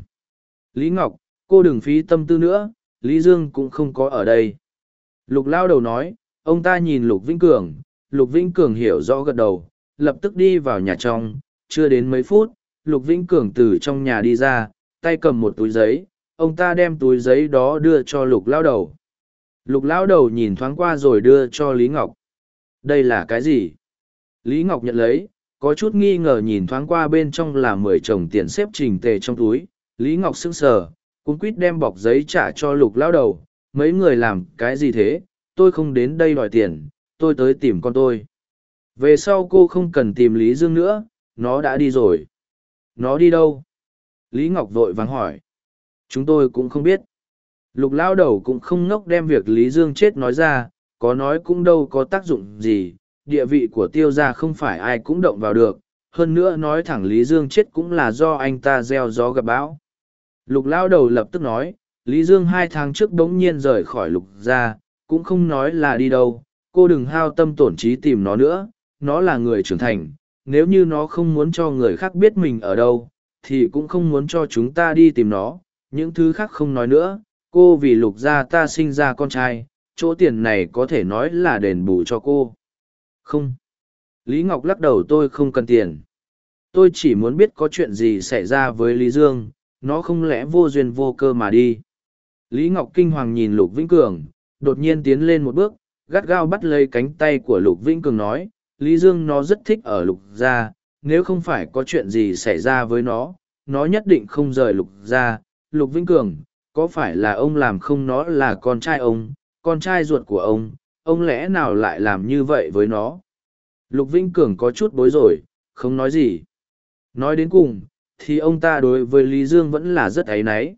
Lý Ngọc, cô đừng phí tâm tư nữa, Lý Dương cũng không có ở đây. Lục lao đầu nói, ông ta nhìn Lục Vĩnh Cường, Lục Vĩnh Cường hiểu rõ gật đầu, lập tức đi vào nhà trong, chưa đến mấy phút, Lục Vĩnh Cường từ trong nhà đi ra, tay cầm một túi giấy, ông ta đem túi giấy đó đưa cho Lục Lao Đầu. Lục Lao Đầu nhìn thoáng qua rồi đưa cho Lý Ngọc. Đây là cái gì? Lý Ngọc nhận lấy, có chút nghi ngờ nhìn thoáng qua bên trong là mười chồng tiền xếp trình tề trong túi. Lý Ngọc sững sờ, cuốn quýt đem bọc giấy trả cho Lục Lao Đầu. Mấy người làm cái gì thế? Tôi không đến đây đòi tiền, tôi tới tìm con tôi. Về sau cô không cần tìm Lý Dương nữa, nó đã đi rồi. Nó đi đâu? Lý Ngọc vội vắng hỏi. Chúng tôi cũng không biết. Lục lao đầu cũng không ngốc đem việc Lý Dương chết nói ra, có nói cũng đâu có tác dụng gì, địa vị của tiêu gia không phải ai cũng động vào được, hơn nữa nói thẳng Lý Dương chết cũng là do anh ta gieo gió gặp bão. Lục lao đầu lập tức nói, Lý Dương hai tháng trước đống nhiên rời khỏi lục gia, cũng không nói là đi đâu, cô đừng hao tâm tổn trí tìm nó nữa, nó là người trưởng thành, nếu như nó không muốn cho người khác biết mình ở đâu, thì cũng không muốn cho chúng ta đi tìm nó, những thứ khác không nói nữa, cô vì lục gia ta sinh ra con trai, chỗ tiền này có thể nói là đền bù cho cô. Không. Lý Ngọc lắc đầu tôi không cần tiền. Tôi chỉ muốn biết có chuyện gì xảy ra với Lý Dương, nó không lẽ vô duyên vô cơ mà đi. Lý Ngọc kinh hoàng nhìn Lục Vĩnh Cường, đột nhiên tiến lên một bước, gắt gao bắt lấy cánh tay của Lục Vĩnh Cường nói, Lý Dương nó rất thích ở Lục gia, nếu không phải có chuyện gì xảy ra với nó, nó nhất định không rời Lục gia. Lục Vĩnh Cường, có phải là ông làm không nó là con trai ông, con trai ruột của ông, ông lẽ nào lại làm như vậy với nó? Lục Vĩnh Cường có chút bối rối, không nói gì. Nói đến cùng, thì ông ta đối với Lý Dương vẫn là rất áy náy.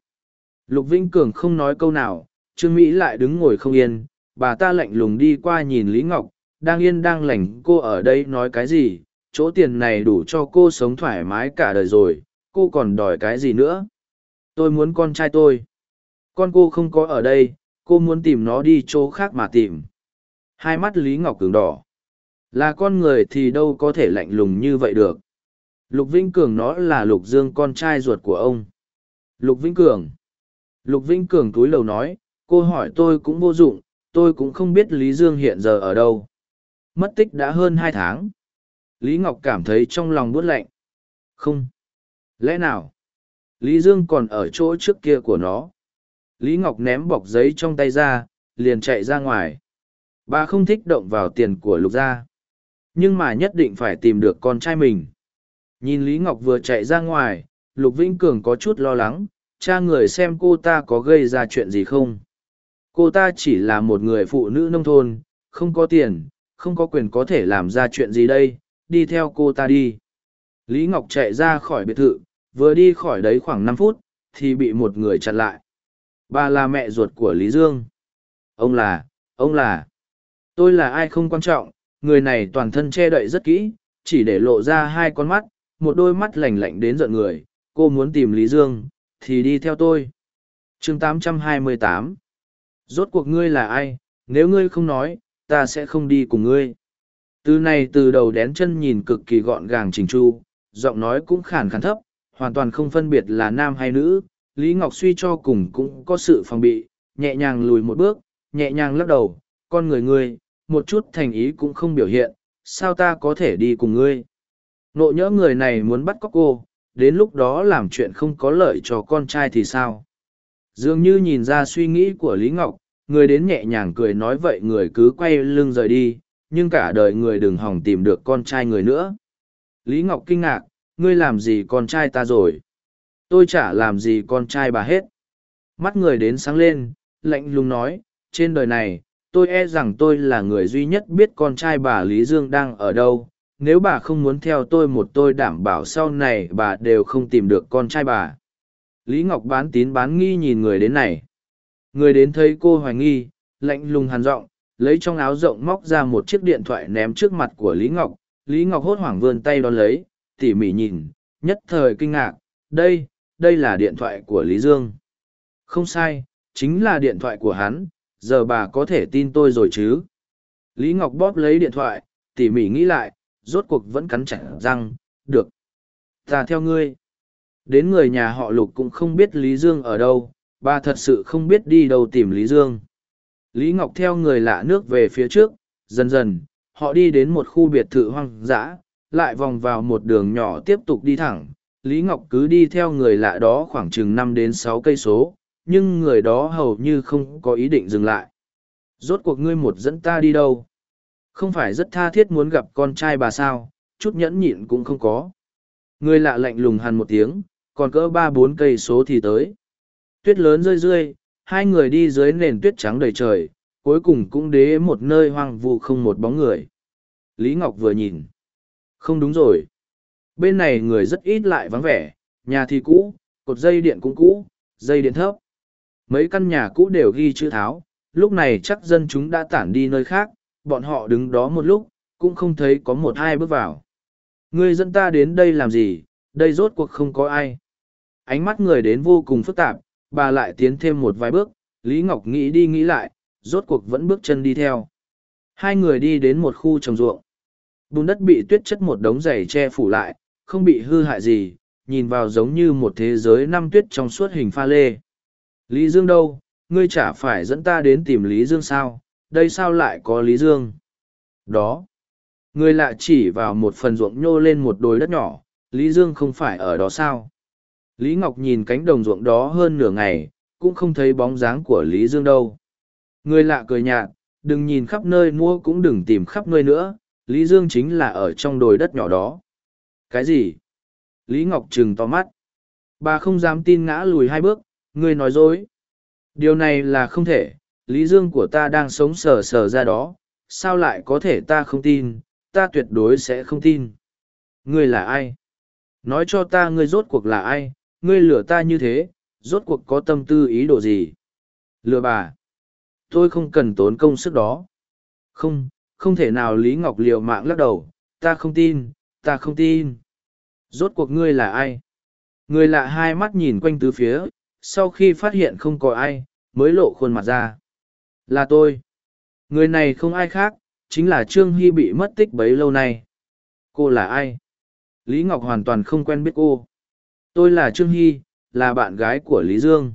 Lục Vĩnh Cường không nói câu nào, Trương Mỹ lại đứng ngồi không yên, bà ta lạnh lùng đi qua nhìn Lý Ngọc, đang yên đang lành cô ở đây nói cái gì, chỗ tiền này đủ cho cô sống thoải mái cả đời rồi, cô còn đòi cái gì nữa? Tôi muốn con trai tôi. Con cô không có ở đây, cô muốn tìm nó đi chỗ khác mà tìm. Hai mắt Lý Ngọc Cường đỏ. Là con người thì đâu có thể lạnh lùng như vậy được. Lục Vĩnh Cường nó là Lục Dương con trai ruột của ông. Lục Vĩnh Cường. Lục Vĩnh Cường túi lầu nói, cô hỏi tôi cũng vô dụng, tôi cũng không biết Lý Dương hiện giờ ở đâu. Mất tích đã hơn hai tháng. Lý Ngọc cảm thấy trong lòng buốt lạnh. Không. Lẽ nào? Lý Dương còn ở chỗ trước kia của nó. Lý Ngọc ném bọc giấy trong tay ra, liền chạy ra ngoài. Bà không thích động vào tiền của lục gia. Nhưng mà nhất định phải tìm được con trai mình. Nhìn Lý Ngọc vừa chạy ra ngoài, Lục Vĩnh Cường có chút lo lắng, cha người xem cô ta có gây ra chuyện gì không. Cô ta chỉ là một người phụ nữ nông thôn, không có tiền, không có quyền có thể làm ra chuyện gì đây, đi theo cô ta đi. Lý Ngọc chạy ra khỏi biệt thự, vừa đi khỏi đấy khoảng năm phút, thì bị một người chặn lại. Bà là mẹ ruột của Lý Dương. Ông là, ông là. Tôi là ai không quan trọng, người này toàn thân che đậy rất kỹ, chỉ để lộ ra hai con mắt, một đôi mắt lạnh lạnh đến giận người. Cô muốn tìm Lý Dương, thì đi theo tôi. chương 828 Rốt cuộc ngươi là ai, nếu ngươi không nói, ta sẽ không đi cùng ngươi. Từ này từ đầu đén chân nhìn cực kỳ gọn gàng chỉnh chu, giọng nói cũng khàn khàn thấp, hoàn toàn không phân biệt là nam hay nữ. Lý Ngọc suy cho cùng cũng có sự phòng bị, nhẹ nhàng lùi một bước, nhẹ nhàng lắc đầu, con người ngươi, một chút thành ý cũng không biểu hiện, sao ta có thể đi cùng ngươi. Nộ nhỡ người này muốn bắt cóc cô, đến lúc đó làm chuyện không có lợi cho con trai thì sao? Dường như nhìn ra suy nghĩ của Lý Ngọc, người đến nhẹ nhàng cười nói vậy người cứ quay lưng rời đi, nhưng cả đời người đừng hỏng tìm được con trai người nữa. Lý Ngọc kinh ngạc, ngươi làm gì con trai ta rồi? Tôi chả làm gì con trai bà hết. Mắt người đến sáng lên, lạnh lùng nói, trên đời này, tôi e rằng tôi là người duy nhất biết con trai bà Lý Dương đang ở đâu. Nếu bà không muốn theo tôi một tôi đảm bảo sau này bà đều không tìm được con trai bà. Lý Ngọc bán tín bán nghi nhìn người đến này. Người đến thấy cô hoài nghi, lạnh lùng hàn giọng, lấy trong áo rộng móc ra một chiếc điện thoại ném trước mặt của Lý Ngọc. Lý Ngọc hốt hoảng vươn tay đón lấy, tỉ mỉ nhìn, nhất thời kinh ngạc, đây, đây là điện thoại của Lý Dương. Không sai, chính là điện thoại của hắn, giờ bà có thể tin tôi rồi chứ. Lý Ngọc bóp lấy điện thoại, tỉ mỉ nghĩ lại, rốt cuộc vẫn cắn chặt răng, được. Ta theo ngươi. Đến người nhà họ Lục cũng không biết Lý Dương ở đâu, bà thật sự không biết đi đâu tìm Lý Dương. Lý Ngọc theo người lạ nước về phía trước, dần dần, họ đi đến một khu biệt thự hoang dã, lại vòng vào một đường nhỏ tiếp tục đi thẳng. Lý Ngọc cứ đi theo người lạ đó khoảng chừng năm đến sáu cây số, nhưng người đó hầu như không có ý định dừng lại. Rốt cuộc ngươi một dẫn ta đi đâu? Không phải rất tha thiết muốn gặp con trai bà sao, chút nhẫn nhịn cũng không có. Người lạ lạnh lùng hằn một tiếng, còn cỡ ba bốn cây số thì tới. Tuyết lớn rơi rơi, hai người đi dưới nền tuyết trắng đầy trời, cuối cùng cũng đế một nơi hoang vu không một bóng người. Lý Ngọc vừa nhìn. Không đúng rồi. Bên này người rất ít lại vắng vẻ, nhà thì cũ, cột dây điện cũng cũ, dây điện thấp. Mấy căn nhà cũ đều ghi chữ tháo, lúc này chắc dân chúng đã tản đi nơi khác, bọn họ đứng đó một lúc, cũng không thấy có một ai bước vào. Ngươi dẫn ta đến đây làm gì, đây rốt cuộc không có ai. Ánh mắt người đến vô cùng phức tạp, bà lại tiến thêm một vài bước, Lý Ngọc nghĩ đi nghĩ lại, rốt cuộc vẫn bước chân đi theo. Hai người đi đến một khu trồng ruộng. Bùn đất bị tuyết chất một đống giày che phủ lại, không bị hư hại gì, nhìn vào giống như một thế giới năm tuyết trong suốt hình pha lê. Lý Dương đâu, ngươi chả phải dẫn ta đến tìm Lý Dương sao, đây sao lại có Lý Dương? Đó. Người lạ chỉ vào một phần ruộng nhô lên một đồi đất nhỏ, Lý Dương không phải ở đó sao? Lý Ngọc nhìn cánh đồng ruộng đó hơn nửa ngày, cũng không thấy bóng dáng của Lý Dương đâu. Người lạ cười nhạt, đừng nhìn khắp nơi mua cũng đừng tìm khắp nơi nữa, Lý Dương chính là ở trong đồi đất nhỏ đó. Cái gì? Lý Ngọc trừng to mắt. Bà không dám tin ngã lùi hai bước, ngươi nói dối. Điều này là không thể, Lý Dương của ta đang sống sờ sờ ra đó, sao lại có thể ta không tin, ta tuyệt đối sẽ không tin. Ngươi là ai? Nói cho ta ngươi rốt cuộc là ai, ngươi lừa ta như thế, rốt cuộc có tâm tư ý đồ gì? Lừa bà. Tôi không cần tốn công sức đó. Không, không thể nào Lý Ngọc liều mạng lắc đầu, ta không tin, ta không tin. Rốt cuộc ngươi là ai? Người lạ hai mắt nhìn quanh tứ phía, sau khi phát hiện không có ai, mới lộ khuôn mặt ra. Là tôi. Người này không ai khác, chính là Trương Hy bị mất tích bấy lâu nay. Cô là ai? Lý Ngọc hoàn toàn không quen biết cô. Tôi là Trương Hy, là bạn gái của Lý Dương.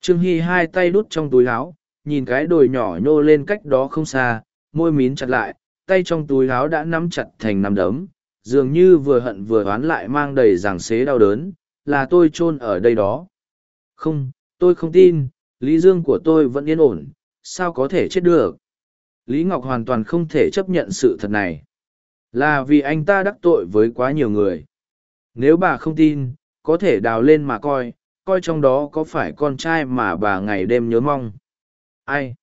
Trương Hy hai tay đút trong túi áo, nhìn cái đồi nhỏ nhô lên cách đó không xa, môi mín chặt lại, tay trong túi áo đã nắm chặt thành nắm đấm, dường như vừa hận vừa oán lại mang đầy giảng xế đau đớn, là tôi chôn ở đây đó. Không, tôi không tin, Lý Dương của tôi vẫn yên ổn, sao có thể chết được. Lý Ngọc hoàn toàn không thể chấp nhận sự thật này. Là vì anh ta đắc tội với quá nhiều người. Nếu bà không tin, có thể đào lên mà coi, coi trong đó có phải con trai mà bà ngày đêm nhớ mong. Ai?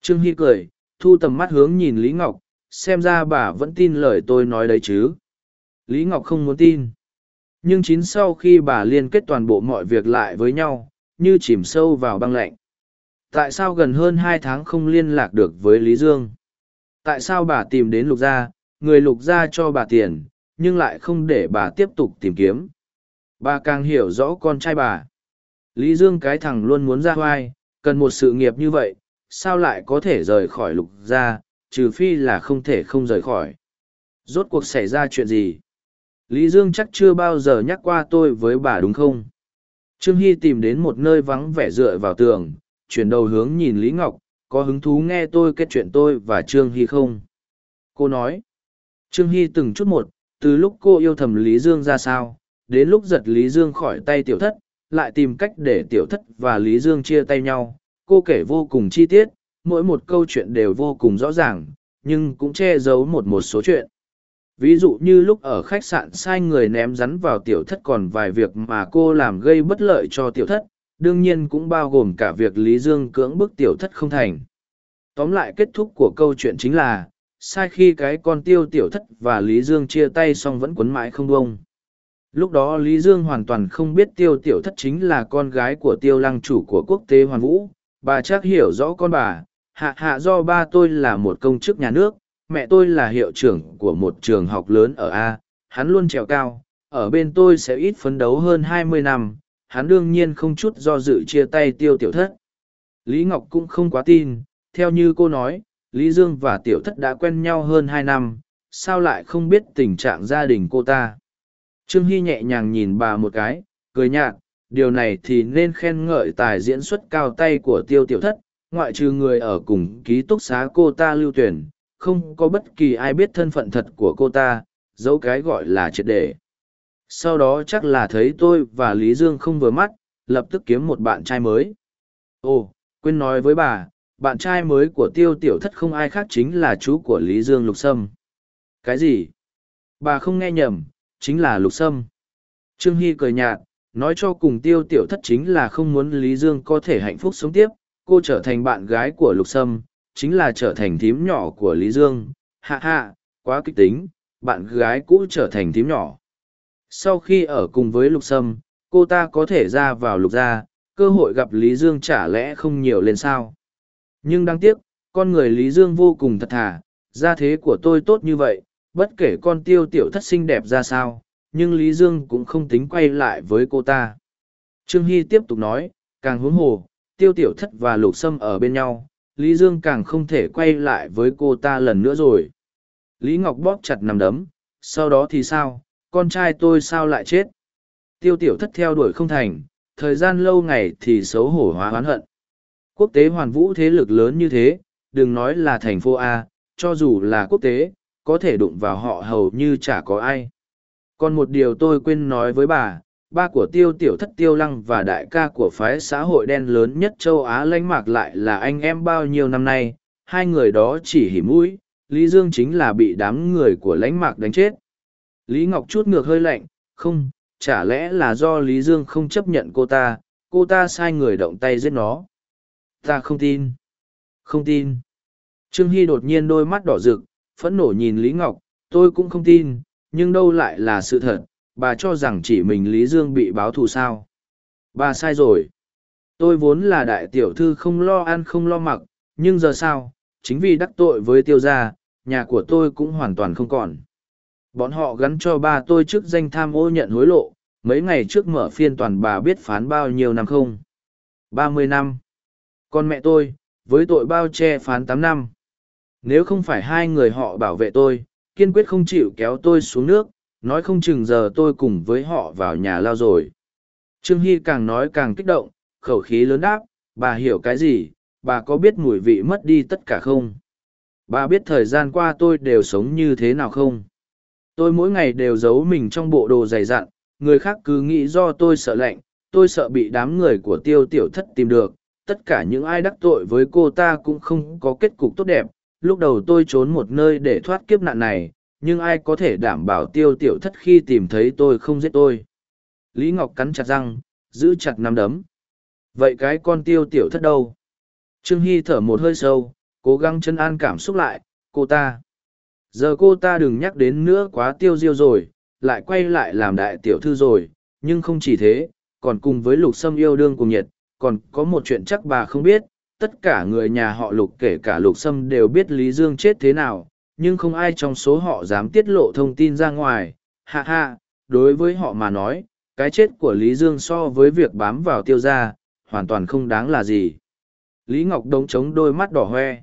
Trương Hy cười, thu tầm mắt hướng nhìn Lý Ngọc, xem ra bà vẫn tin lời tôi nói đấy chứ. Lý Ngọc không muốn tin. Nhưng chính sau khi bà liên kết toàn bộ mọi việc lại với nhau, như chìm sâu vào băng lạnh. Tại sao gần hơn hai tháng không liên lạc được với Lý Dương? Tại sao bà tìm đến Lục Gia, người Lục Gia cho bà tiền, nhưng lại không để bà tiếp tục tìm kiếm? Bà càng hiểu rõ con trai bà. Lý Dương cái thằng luôn muốn ra hoai, cần một sự nghiệp như vậy, sao lại có thể rời khỏi Lục Gia, trừ phi là không thể không rời khỏi. Rốt cuộc xảy ra chuyện gì? Lý Dương chắc chưa bao giờ nhắc qua tôi với bà đúng không? Trương Hy tìm đến một nơi vắng vẻ dựa vào tường, chuyển đầu hướng nhìn Lý Ngọc, có hứng thú nghe tôi kết chuyện tôi và Trương Hy không? Cô nói, Trương Hy từng chút một, từ lúc cô yêu thầm Lý Dương ra sao, đến lúc giật Lý Dương khỏi tay tiểu thất, lại tìm cách để tiểu thất và Lý Dương chia tay nhau. Cô kể vô cùng chi tiết, mỗi một câu chuyện đều vô cùng rõ ràng, nhưng cũng che giấu một một số chuyện. Ví dụ như lúc ở khách sạn sai người ném rắn vào tiểu thất còn vài việc mà cô làm gây bất lợi cho tiểu thất, đương nhiên cũng bao gồm cả việc Lý Dương cưỡng bức tiểu thất không thành. Tóm lại kết thúc của câu chuyện chính là, sai khi cái con tiêu tiểu thất và Lý Dương chia tay xong vẫn quấn mãi không bông. Lúc đó Lý Dương hoàn toàn không biết tiêu tiểu thất chính là con gái của tiêu lăng chủ của quốc tế hoàn vũ, bà chắc hiểu rõ con bà, hạ hạ do ba tôi là một công chức nhà nước, mẹ tôi là hiệu trưởng của một trường học lớn ở A, hắn luôn trèo cao, ở bên tôi sẽ ít phấn đấu hơn hai mươi năm, hắn đương nhiên không chút do dự chia tay tiêu tiểu thất. Lý Ngọc cũng không quá tin, theo như cô nói, Lý Dương và tiểu thất đã quen nhau hơn hai năm, sao lại không biết tình trạng gia đình cô ta. Trương Hy nhẹ nhàng nhìn bà một cái, cười nhạt, điều này thì nên khen ngợi tài diễn xuất cao tay của tiêu tiểu thất, ngoại trừ người ở cùng ký túc xá cô ta lưu tuyển, không có bất kỳ ai biết thân phận thật của cô ta, dẫu cái gọi là triệt đề. Sau đó chắc là thấy tôi và Lý Dương không vừa mắt, lập tức kiếm một bạn trai mới. Ồ, quên nói với bà, bạn trai mới của tiêu tiểu thất không ai khác chính là chú của Lý Dương Lục Sâm. Cái gì? Bà không nghe nhầm, chính là Lục Sâm. Trương Hy cười nhạt, nói cho cùng tiêu tiểu thất chính là không muốn Lý Dương có thể hạnh phúc sống tiếp, cô trở thành bạn gái của Lục Sâm, chính là trở thành thím nhỏ của Lý Dương. Hạ hạ, quá kích tính, bạn gái cũ trở thành thím nhỏ. Sau khi ở cùng với Lục Sâm, cô ta có thể ra vào Lục gia, cơ hội gặp Lý Dương chả lẽ không nhiều lên sao. Nhưng đáng tiếc, con người Lý Dương vô cùng thật thà, gia thế của tôi tốt như vậy, bất kể con tiêu tiểu thất xinh đẹp ra sao, nhưng Lý Dương cũng không tính quay lại với cô ta. Trương Hy tiếp tục nói, càng huống hồ, tiêu tiểu thất và lục sâm ở bên nhau, Lý Dương càng không thể quay lại với cô ta lần nữa rồi. Lý Ngọc bóp chặt nằm đấm, sau đó thì sao, con trai tôi sao lại chết? Tiêu tiểu thất theo đuổi không thành, thời gian lâu ngày thì xấu hổ hóa oán hận. Quốc tế hoàn vũ thế lực lớn như thế, đừng nói là thành phố A, cho dù là quốc tế, có thể đụng vào họ hầu như chả có ai. Còn một điều tôi quên nói với bà, ba của tiêu tiểu thất tiêu lăng và đại ca của phái xã hội đen lớn nhất châu Á lãnh mạc lại là anh em bao nhiêu năm nay, hai người đó chỉ hỉ mũi, Lý Dương chính là bị đám người của lãnh mạc đánh chết. Lý Ngọc chút ngược hơi lạnh, không, chả lẽ là do Lý Dương không chấp nhận cô ta, cô ta sai người động tay giết nó. Ta không tin. Không tin. Trương Hy đột nhiên đôi mắt đỏ rực, phẫn nộ nhìn Lý Ngọc, tôi cũng không tin, nhưng đâu lại là sự thật, bà cho rằng chỉ mình Lý Dương bị báo thù sao. Bà sai rồi. Tôi vốn là đại tiểu thư không lo ăn không lo mặc, nhưng giờ sao, chính vì đắc tội với tiêu gia, nhà của tôi cũng hoàn toàn không còn. Bọn họ gắn cho ba tôi chức danh tham ô nhận hối lộ, mấy ngày trước mở phiên toàn bà biết phán bao nhiêu năm không? ba mươi năm. con mẹ tôi, với tội bao che phán tám năm. Nếu không phải hai người họ bảo vệ tôi, kiên quyết không chịu kéo tôi xuống nước, nói không chừng giờ tôi cùng với họ vào nhà lao rồi. Trương Hy càng nói càng kích động, khẩu khí lớn đáp, bà hiểu cái gì, bà có biết mùi vị mất đi tất cả không? Bà biết thời gian qua tôi đều sống như thế nào không? Tôi mỗi ngày đều giấu mình trong bộ đồ dày dặn, người khác cứ nghĩ do tôi sợ lạnh, tôi sợ bị đám người của tiêu tiểu thất tìm được. Tất cả những ai đắc tội với cô ta cũng không có kết cục tốt đẹp, lúc đầu tôi trốn một nơi để thoát kiếp nạn này nhưng ai có thể đảm bảo tiêu tiểu thất khi tìm thấy tôi không giết tôi? Lý ngọc cắn chặt răng, giữ chặt nắm đấm. Vậy cái con tiêu tiểu thất đâu? Trương hy thở một hơi sâu, cố gắng chân an cảm xúc lại, cô ta. Giờ cô ta đừng nhắc đến nữa quá tiêu diêu rồi, lại quay lại làm đại tiểu thư rồi, nhưng không chỉ thế, còn cùng với lục sâm yêu đương cùng nhiệt, còn có một chuyện chắc bà không biết, tất cả người nhà họ lục kể cả lục sâm đều biết lý dương chết thế nào nhưng không ai trong số họ dám tiết lộ thông tin ra ngoài. Hạ hạ đối với họ mà nói cái chết của lý dương so với việc bám vào tiêu gia hoàn toàn không đáng là gì. Lý ngọc đống chống đôi mắt đỏ hoe.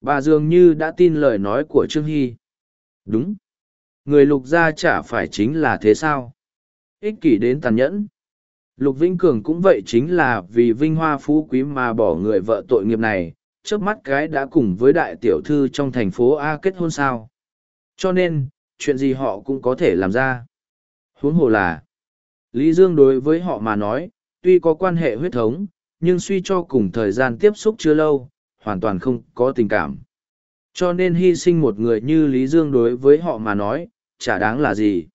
Bà dường như đã tin lời nói của trương hy. Đúng. Người lục gia chả phải chính là thế sao? Ích kỷ đến tàn nhẫn. Lục Vinh Cường cũng vậy chính là vì vinh hoa phú quý mà bỏ người vợ tội nghiệp này, trước mắt cái đã cùng với đại tiểu thư trong thành phố A kết hôn sao. Cho nên, chuyện gì họ cũng có thể làm ra. Huống hồ là, Lý Dương đối với họ mà nói, tuy có quan hệ huyết thống, nhưng suy cho cùng thời gian tiếp xúc chưa lâu, hoàn toàn không có tình cảm. Cho nên hy sinh một người như Lý Dương đối với họ mà nói, chả đáng là gì.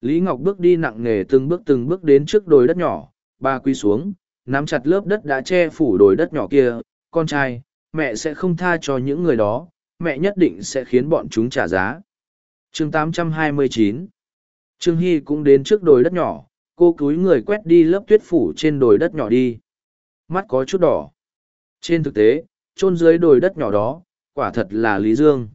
Lý Ngọc bước đi nặng nề từng bước từng bước đến trước đồi đất nhỏ, ba quy xuống, nắm chặt lớp đất đã che phủ đồi đất nhỏ kia, con trai, mẹ sẽ không tha cho những người đó, mẹ nhất định sẽ khiến bọn chúng trả giá. chương 829 Trương Hy cũng đến trước đồi đất nhỏ, cô cúi người quét đi lớp tuyết phủ trên đồi đất nhỏ đi. Mắt có chút đỏ. Trên thực tế, chôn dưới đồi đất nhỏ đó, quả thật là Lý Dương.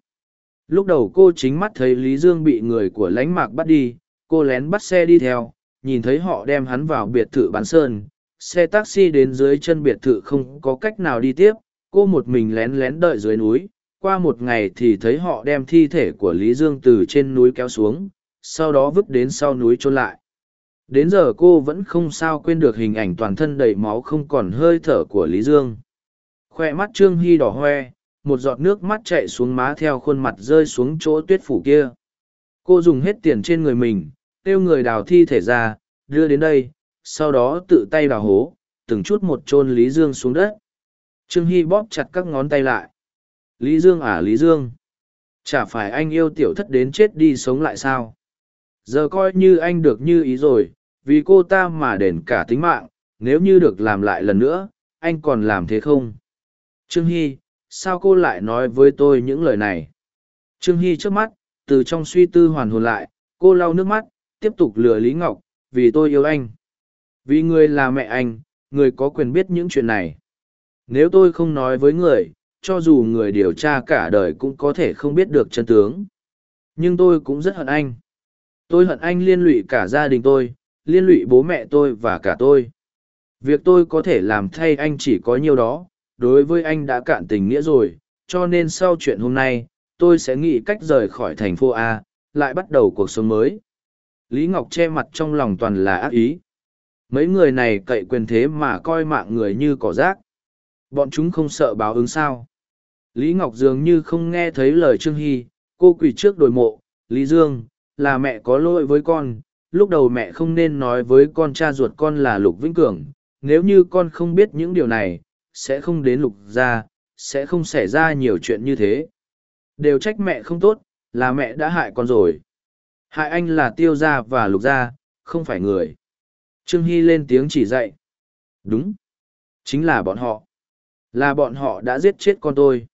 Lúc đầu cô chính mắt thấy Lý Dương bị người của lánh mạc bắt đi, cô lén bắt xe đi theo nhìn thấy họ đem hắn vào biệt thự bán sơn xe taxi đến dưới chân biệt thự không có cách nào đi tiếp cô một mình lén lén đợi dưới núi qua một ngày thì thấy họ đem thi thể của lý dương từ trên núi kéo xuống sau đó vứt đến sau núi trôn lại. Đến giờ cô vẫn không sao quên được hình ảnh toàn thân đầy máu không còn hơi thở của lý dương. Khoe mắt trương hy đỏ hoe một giọt nước mắt chạy xuống má theo khuôn mặt rơi xuống chỗ tuyết phủ kia. Cô dùng hết tiền trên người mình, kêu người đào thi thể ra, đưa đến đây, sau đó tự tay đào hố, từng chút một chôn Lý Dương xuống đất. Trương Hy bóp chặt các ngón tay lại. Lý Dương à Lý Dương. Chả phải anh yêu tiểu thất đến chết đi sống lại sao? Giờ coi như anh được như ý rồi, vì cô ta mà đền cả tính mạng, nếu như được làm lại lần nữa, anh còn làm thế không? Trương Hy, sao cô lại nói với tôi những lời này? Trương Hy trước mắt, từ trong suy tư hoàn hồn lại, cô lau nước mắt, tiếp tục lừa Lý Ngọc, vì tôi yêu anh. Vì người là mẹ anh, người có quyền biết những chuyện này. Nếu tôi không nói với người, cho dù người điều tra cả đời cũng có thể không biết được chân tướng. Nhưng tôi cũng rất hận anh. Tôi hận anh liên lụy cả gia đình tôi, liên lụy bố mẹ tôi và cả tôi. Việc tôi có thể làm thay anh chỉ có nhiêu đó, đối với anh đã cạn tình nghĩa rồi, cho nên sau chuyện hôm nay, tôi sẽ nghĩ cách rời khỏi thành phố A, lại bắt đầu cuộc sống mới. Lý Ngọc che mặt trong lòng toàn là ác ý. Mấy người này cậy quyền thế mà coi mạng người như cỏ rác. Bọn chúng không sợ báo ứng sao. Lý Ngọc dường như không nghe thấy lời Trương Hy, cô quỳ trước đồi mộ, Lý Dương, là mẹ có lỗi với con, lúc đầu mẹ không nên nói với con cha ruột con là Lục Vĩnh Cường, nếu như con không biết những điều này, sẽ không đến Lục ra, sẽ không xảy ra nhiều chuyện như thế. Đều trách mẹ không tốt, là mẹ đã hại con rồi. Hại anh là tiêu gia và lục gia, không phải người. Trương Hy lên tiếng chỉ dạy. Đúng. Chính là bọn họ. Là bọn họ đã giết chết con tôi.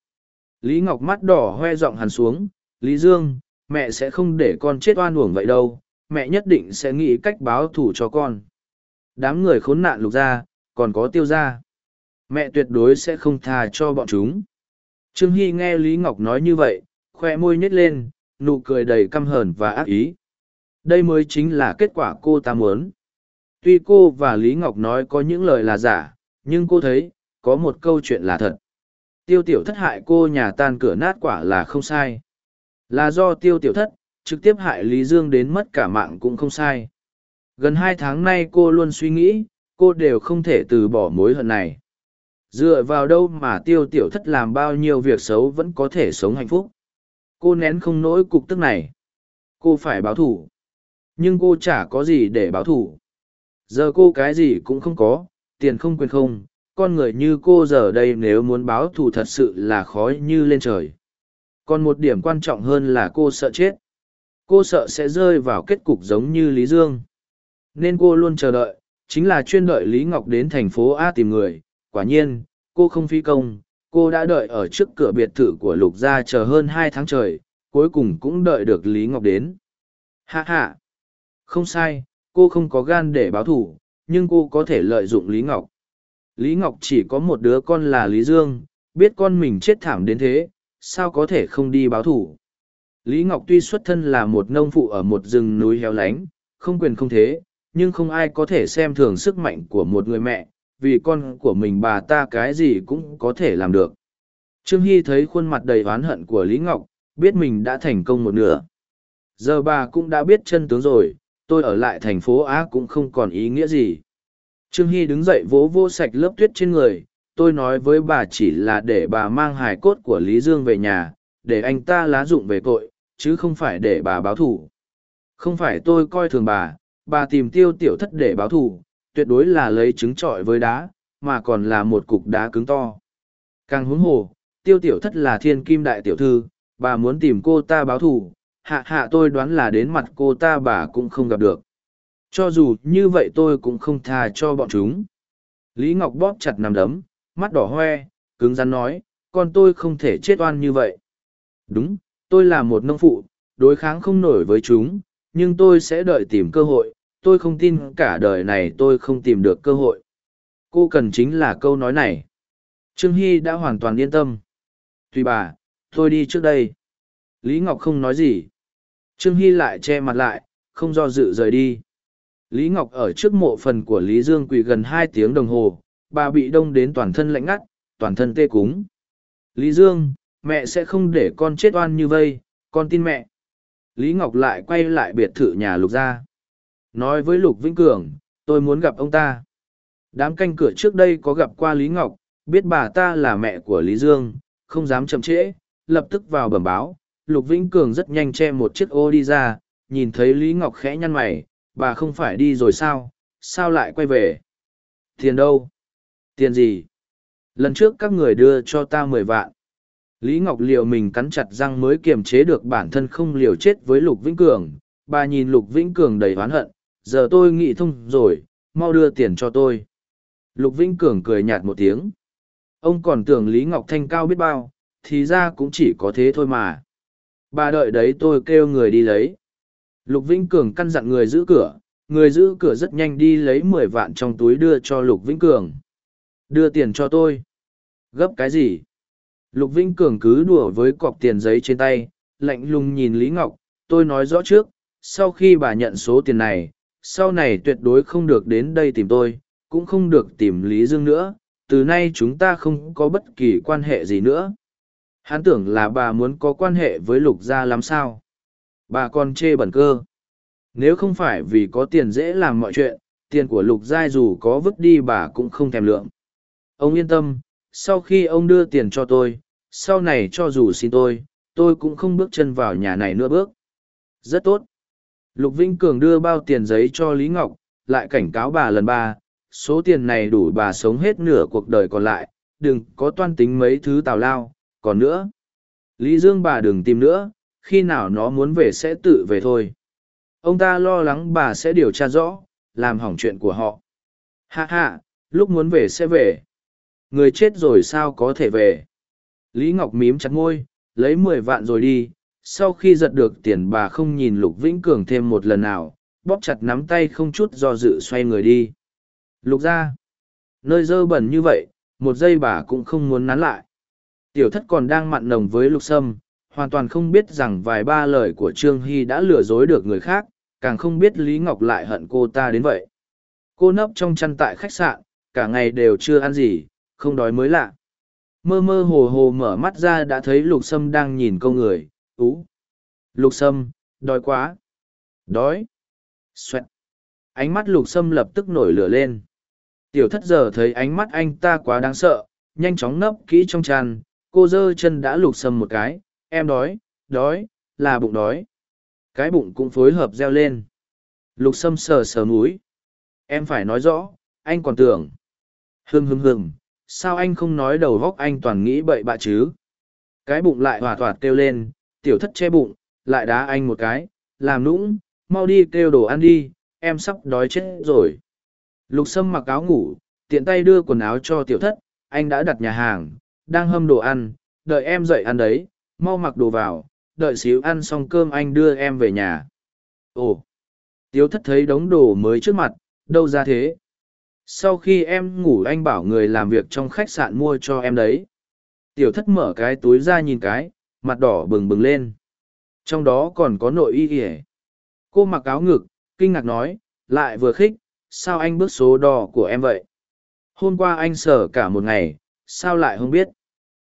Lý Ngọc mắt đỏ hoe giọng hẳn xuống. Lý Dương, mẹ sẽ không để con chết oan uổng vậy đâu. Mẹ nhất định sẽ nghĩ cách báo thù cho con. Đám người khốn nạn lục gia, còn có tiêu gia. Mẹ tuyệt đối sẽ không tha cho bọn chúng. Trương Hy nghe Lý Ngọc nói như vậy, khoe môi nhếch lên, nụ cười đầy căm hờn và ác ý. Đây mới chính là kết quả cô ta muốn. Tuy cô và Lý Ngọc nói có những lời là giả, nhưng cô thấy, có một câu chuyện là thật. Tiêu tiểu thất hại cô nhà tan cửa nát quả là không sai. Là do tiêu tiểu thất, trực tiếp hại Lý Dương đến mất cả mạng cũng không sai. Gần hai tháng nay cô luôn suy nghĩ, cô đều không thể từ bỏ mối hận này. Dựa vào đâu mà tiêu tiểu thất làm bao nhiêu việc xấu vẫn có thể sống hạnh phúc. Cô nén không nỗi cục tức này. Cô phải báo thủ. Nhưng cô chả có gì để báo thủ. Giờ cô cái gì cũng không có, tiền không quyền không, con người như cô giờ đây nếu muốn báo thù thật sự là khó như lên trời. Còn một điểm quan trọng hơn là cô sợ chết. Cô sợ sẽ rơi vào kết cục giống như Lý Dương. Nên cô luôn chờ đợi, chính là chuyên đợi Lý Ngọc đến thành phố A tìm người. Quả nhiên, cô không phi công, cô đã đợi ở trước cửa biệt thự của Lục Gia chờ hơn hai tháng trời, cuối cùng cũng đợi được Lý Ngọc đến. Hạ hạ! Không sai, cô không có gan để báo thù, nhưng cô có thể lợi dụng Lý Ngọc. Lý Ngọc chỉ có một đứa con là Lý Dương, biết con mình chết thảm đến thế, sao có thể không đi báo thủ. Lý Ngọc tuy xuất thân là một nông phụ ở một rừng núi héo lánh, không quyền không thế, nhưng không ai có thể xem thường sức mạnh của một người mẹ, vì con của mình bà ta cái gì cũng có thể làm được. Trương Hy thấy khuôn mặt đầy oán hận của Lý Ngọc, biết mình đã thành công một nửa. Giờ bà cũng đã biết chân tướng rồi, tôi ở lại thành phố Á cũng không còn ý nghĩa gì. Trương Hy đứng dậy vỗ vô sạch lớp tuyết trên người, tôi nói với bà chỉ là để bà mang hài cốt của Lý Dương về nhà, để anh ta lá dụng về tội, chứ không phải để bà báo thủ. Không phải tôi coi thường bà, bà tìm tiêu tiểu thất để báo thủ, tuyệt đối là lấy trứng trọi với đá, mà còn là một cục đá cứng to. Càng huống hồ, tiêu tiểu thất là thiên kim đại tiểu thư, bà muốn tìm cô ta báo thù, hạ hạ tôi đoán là đến mặt cô ta bà cũng không gặp được. Cho dù như vậy tôi cũng không tha cho bọn chúng. Lý Ngọc bóp chặt nằm đấm, mắt đỏ hoe, cứng rắn nói, con tôi không thể chết oan như vậy. Đúng, tôi là một nông phụ, đối kháng không nổi với chúng, nhưng tôi sẽ đợi tìm cơ hội, tôi không tin cả đời này tôi không tìm được cơ hội. Cô cần chính là câu nói này. Trương Hy đã hoàn toàn yên tâm. Tùy bà, tôi đi trước đây. Lý Ngọc không nói gì. Trương Hy lại che mặt lại, không do dự rời đi. Lý Ngọc ở trước mộ phần của Lý Dương quỳ gần hai tiếng đồng hồ, bà bị đông đến toàn thân lạnh ngắt, toàn thân tê cúng. Lý Dương, mẹ sẽ không để con chết oan như vây, con tin mẹ. Lý Ngọc lại quay lại biệt thự nhà Lục ra. Nói với Lục Vĩnh Cường, tôi muốn gặp ông ta. Đám canh cửa trước đây có gặp qua Lý Ngọc, biết bà ta là mẹ của Lý Dương, không dám chậm trễ, lập tức vào bẩm báo, Lục Vĩnh Cường rất nhanh che một chiếc ô đi ra, nhìn thấy Lý Ngọc khẽ nhăn mày, bà không phải đi rồi sao, sao lại quay về? Tiền đâu? Tiền gì? Lần trước các người đưa cho ta mười vạn. Lý Ngọc liều mình cắn chặt răng mới kiềm chế được bản thân không liều chết với Lục Vĩnh Cường. Bà nhìn Lục Vĩnh Cường đầy oán hận, giờ tôi nghĩ thông rồi, mau đưa tiền cho tôi. Lục Vĩnh Cường cười nhạt một tiếng. Ông còn tưởng Lý Ngọc Thanh cao biết bao, thì ra cũng chỉ có thế thôi mà. Bà đợi đấy tôi kêu người đi lấy. Lục Vĩnh Cường căn dặn người giữ cửa, người giữ cửa rất nhanh đi lấy mười vạn trong túi đưa cho Lục Vĩnh Cường. Đưa tiền cho tôi. Gấp cái gì? Lục Vĩnh Cường cứ đùa với cọc tiền giấy trên tay, lạnh lùng nhìn Lý Ngọc, tôi nói rõ trước, sau khi bà nhận số tiền này, sau này tuyệt đối không được đến đây tìm tôi, cũng không được tìm Lý Dương nữa, từ nay chúng ta không có bất kỳ quan hệ gì nữa. Hắn tưởng là bà muốn có quan hệ với Lục Gia làm sao? Bà còn chê bẩn cơ. Nếu không phải vì có tiền dễ làm mọi chuyện, tiền của Lục Gia dù có vứt đi bà cũng không thèm lượng. Ông yên tâm, sau khi ông đưa tiền cho tôi, sau này cho dù xin tôi, tôi cũng không bước chân vào nhà này nữa bước. Rất tốt. Lục Vĩnh Cường đưa bao tiền giấy cho Lý Ngọc, lại cảnh cáo bà lần ba, số tiền này đủ bà sống hết nửa cuộc đời còn lại, đừng có toan tính mấy thứ tào lao, còn nữa. Lý Dương bà đừng tìm nữa, khi nào nó muốn về sẽ tự về thôi. Ông ta lo lắng bà sẽ điều tra rõ, làm hỏng chuyện của họ. hạ hạ lúc muốn về sẽ về. Người chết rồi sao có thể về. Lý Ngọc mím chặt môi, lấy mười vạn rồi đi, sau khi giật được tiền bà không nhìn Lục Vĩnh Cường thêm một lần nào, bóp chặt nắm tay không chút do dự xoay người đi. Lục ra, nơi dơ bẩn như vậy, một giây bà cũng không muốn nán lại. Tiểu thất còn đang mặn nồng với Lục Sâm, hoàn toàn không biết rằng vài ba lời của Trương Hy đã lừa dối được người khác, càng không biết Lý Ngọc lại hận cô ta đến vậy. Cô nấp trong chăn tại khách sạn, cả ngày đều chưa ăn gì, không đói mới lạ. Mơ mơ hồ hồ mở mắt ra đã thấy Lục Sâm đang nhìn câu người, ú. Lục Sâm, đói quá. Đói. Xoẹt. Ánh mắt Lục Sâm lập tức nổi lửa lên. Tiểu thất giờ thấy ánh mắt anh ta quá đáng sợ, nhanh chóng nấp kỹ trong chăn, cô giơ chân đã Lục Sâm một cái, em đói, đói, là bụng đói. Cái bụng cũng phối hợp reo lên. Lục Sâm sờ sờ núi Em phải nói rõ, anh còn tưởng. Hưng hưng hưng, sao anh không nói đầu góc anh toàn nghĩ bậy bạ chứ? Cái bụng lại hòa toạt kêu lên, tiểu thất che bụng, lại đá anh một cái, làm nũng, mau đi kêu đồ ăn đi, em sắp đói chết rồi. Lục Sâm mặc áo ngủ, tiện tay đưa quần áo cho tiểu thất, anh đã đặt nhà hàng, đang hâm đồ ăn, đợi em dậy ăn đấy, mau mặc đồ vào, đợi xíu ăn xong cơm anh đưa em về nhà. Ồ! Tiểu thất thấy đống đồ mới trước mặt, đâu ra thế? Sau khi em ngủ anh bảo người làm việc trong khách sạn mua cho em đấy. Tiểu thất mở cái túi ra nhìn cái, mặt đỏ bừng bừng lên. Trong đó còn có nội y ỉa. Cô mặc áo ngực, kinh ngạc nói, lại vừa khích, sao anh bước số đo của em vậy? Hôm qua anh sở cả một ngày, sao lại không biết?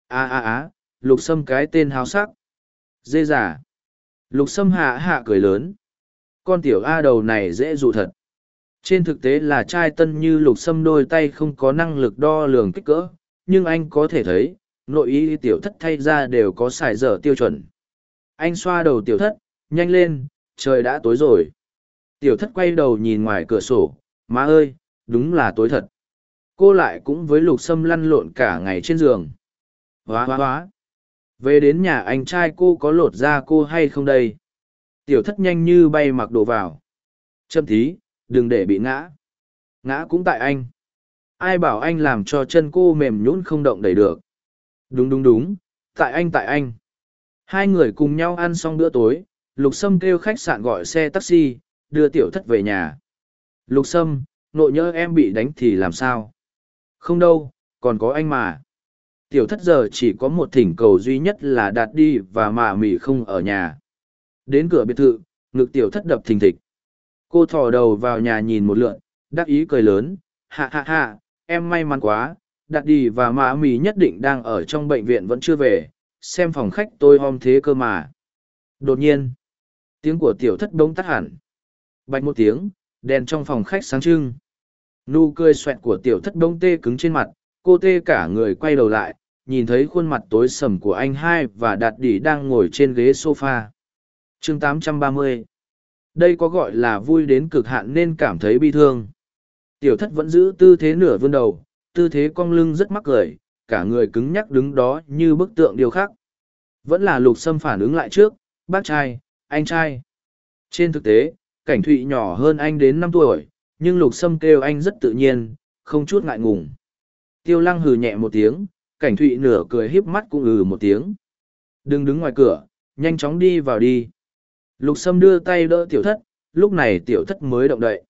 À à à, lục sâm cái tên háo sắc. Dê giả. Lục sâm hạ hạ cười lớn. Con tiểu A đầu này dễ dụ thật. Trên thực tế là trai tân như lục sâm đôi tay không có năng lực đo lường kích cỡ, nhưng anh có thể thấy, nội y tiểu thất thay ra đều có xài dở tiêu chuẩn. Anh xoa đầu tiểu thất, nhanh lên, trời đã tối rồi. Tiểu thất quay đầu nhìn ngoài cửa sổ, má ơi, đúng là tối thật. Cô lại cũng với lục sâm lăn lộn cả ngày trên giường. Hóa hóa hóa. Về đến nhà anh trai cô có lột ra cô hay không đây? Tiểu thất nhanh như bay mặc đồ vào. Châm thí, đừng để bị ngã. Ngã cũng tại anh. Ai bảo anh làm cho chân cô mềm nhũn không động đẩy được. Đúng đúng đúng, tại anh tại anh. Hai người cùng nhau ăn xong bữa tối, Lục Sâm kêu khách sạn gọi xe taxi, đưa tiểu thất về nhà. Lục Sâm, nội nhớ em bị đánh thì làm sao? Không đâu, còn có anh mà. Tiểu thất giờ chỉ có một thỉnh cầu duy nhất là đạt đi và mạ mỉ không ở nhà. Đến cửa biệt thự, ngực tiểu thất đập thình thịch. Cô thò đầu vào nhà nhìn một lượn, đắc ý cười lớn, hạ hạ hạ, em may mắn quá, đạt đi và mạ mỉ nhất định đang ở trong bệnh viện vẫn chưa về, xem phòng khách tôi hôm thế cơ mà. Đột nhiên, tiếng của tiểu thất đống tắt hẳn. Bạch một tiếng, đèn trong phòng khách sáng trưng. Nụ cười xoẹt của tiểu thất đống tê cứng trên mặt, cô tê cả người quay đầu lại, nhìn thấy khuôn mặt tối sầm của anh hai và đạt đỉ đang ngồi trên ghế sofa. Chương 830 đây có gọi là vui đến cực hạn nên cảm thấy bi thương. Tiểu thất vẫn giữ tư thế nửa vươn đầu, tư thế cong lưng rất mắc cười, cả người cứng nhắc đứng đó như bức tượng điêu khắc. Vẫn là lục sâm phản ứng lại trước, bác trai, anh trai. Trên thực tế, cảnh thụy nhỏ hơn anh đến năm tuổi, nhưng lục sâm kêu anh rất tự nhiên, không chút ngại ngùng. Tiêu lăng hừ nhẹ một tiếng cảnh thụy nửa cười híp mắt cũng ừ một tiếng. Đừng đứng ngoài cửa, nhanh chóng đi vào đi. Lục sâm đưa tay đỡ tiểu thất, lúc này tiểu thất mới động đậy.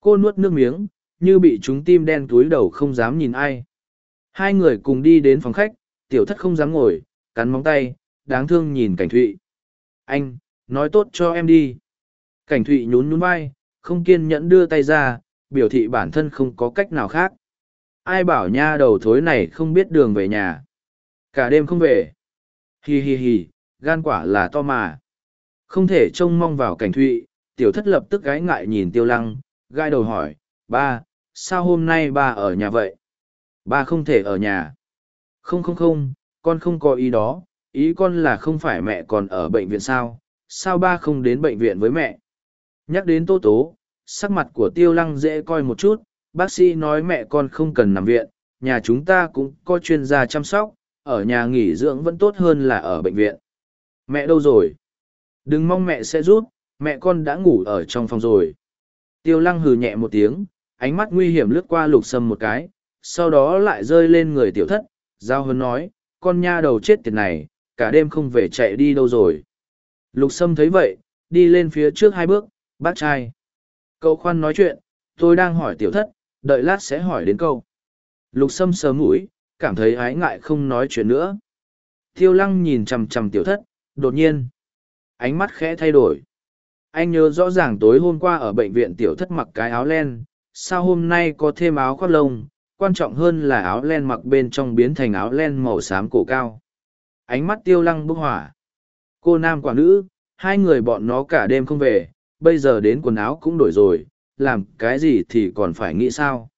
Cô nuốt nước miếng, như bị chúng tim đen túi đầu không dám nhìn ai. Hai người cùng đi đến phòng khách, tiểu thất không dám ngồi, cắn móng tay, đáng thương nhìn cảnh thụy. Anh, nói tốt cho em đi. Cảnh thụy nhún nhún vai, không kiên nhẫn đưa tay ra, biểu thị bản thân không có cách nào khác ai bảo nha đầu thối này không biết đường về nhà. Cả đêm không về. Hì hì hì gan quả là to mà. Không thể trông mong vào cảnh thụy, tiểu thất lập tức gái ngại nhìn tiêu lăng gai đầu hỏi, ba, sao hôm nay ba ở nhà vậy? Ba không thể ở nhà. Không không không, con không có ý đó, ý con là không phải mẹ còn ở bệnh viện sao? Sao ba không đến bệnh viện với mẹ? Nhắc đến tô tố, sắc mặt của tiêu lăng dễ coi một chút bác sĩ nói mẹ con không cần nằm viện, nhà chúng ta cũng có chuyên gia chăm sóc, ở nhà nghỉ dưỡng vẫn tốt hơn là ở bệnh viện. Mẹ đâu rồi? Đừng mong mẹ sẽ rút mẹ con đã ngủ ở trong phòng rồi. Tiêu lăng hừ nhẹ một tiếng, ánh mắt nguy hiểm lướt qua lục sâm một cái, sau đó lại rơi lên người tiểu thất, giao hân nói, con nha đầu chết tiệt này, cả đêm không về chạy đi đâu rồi. Lục sâm thấy vậy, đi lên phía trước hai bước, bác trai. Cậu khoan nói chuyện, tôi đang hỏi tiểu thất đợi lát sẽ hỏi đến câu. Lục sâm sờ mũi, cảm thấy ái ngại không nói chuyện nữa. Tiêu lăng nhìn chằm chằm tiểu thất, đột nhiên, ánh mắt khẽ thay đổi. Anh nhớ rõ ràng tối hôm qua ở bệnh viện tiểu thất mặc cái áo len, sao hôm nay có thêm áo khoác lông, quan trọng hơn là áo len mặc bên trong biến thành áo len màu xám cổ cao. Ánh mắt tiêu lăng bốc hỏa. Cô nam quả nữ, hai người bọn nó cả đêm không về, bây giờ đến quần áo cũng đổi rồi làm cái gì thì còn phải nghĩ sao?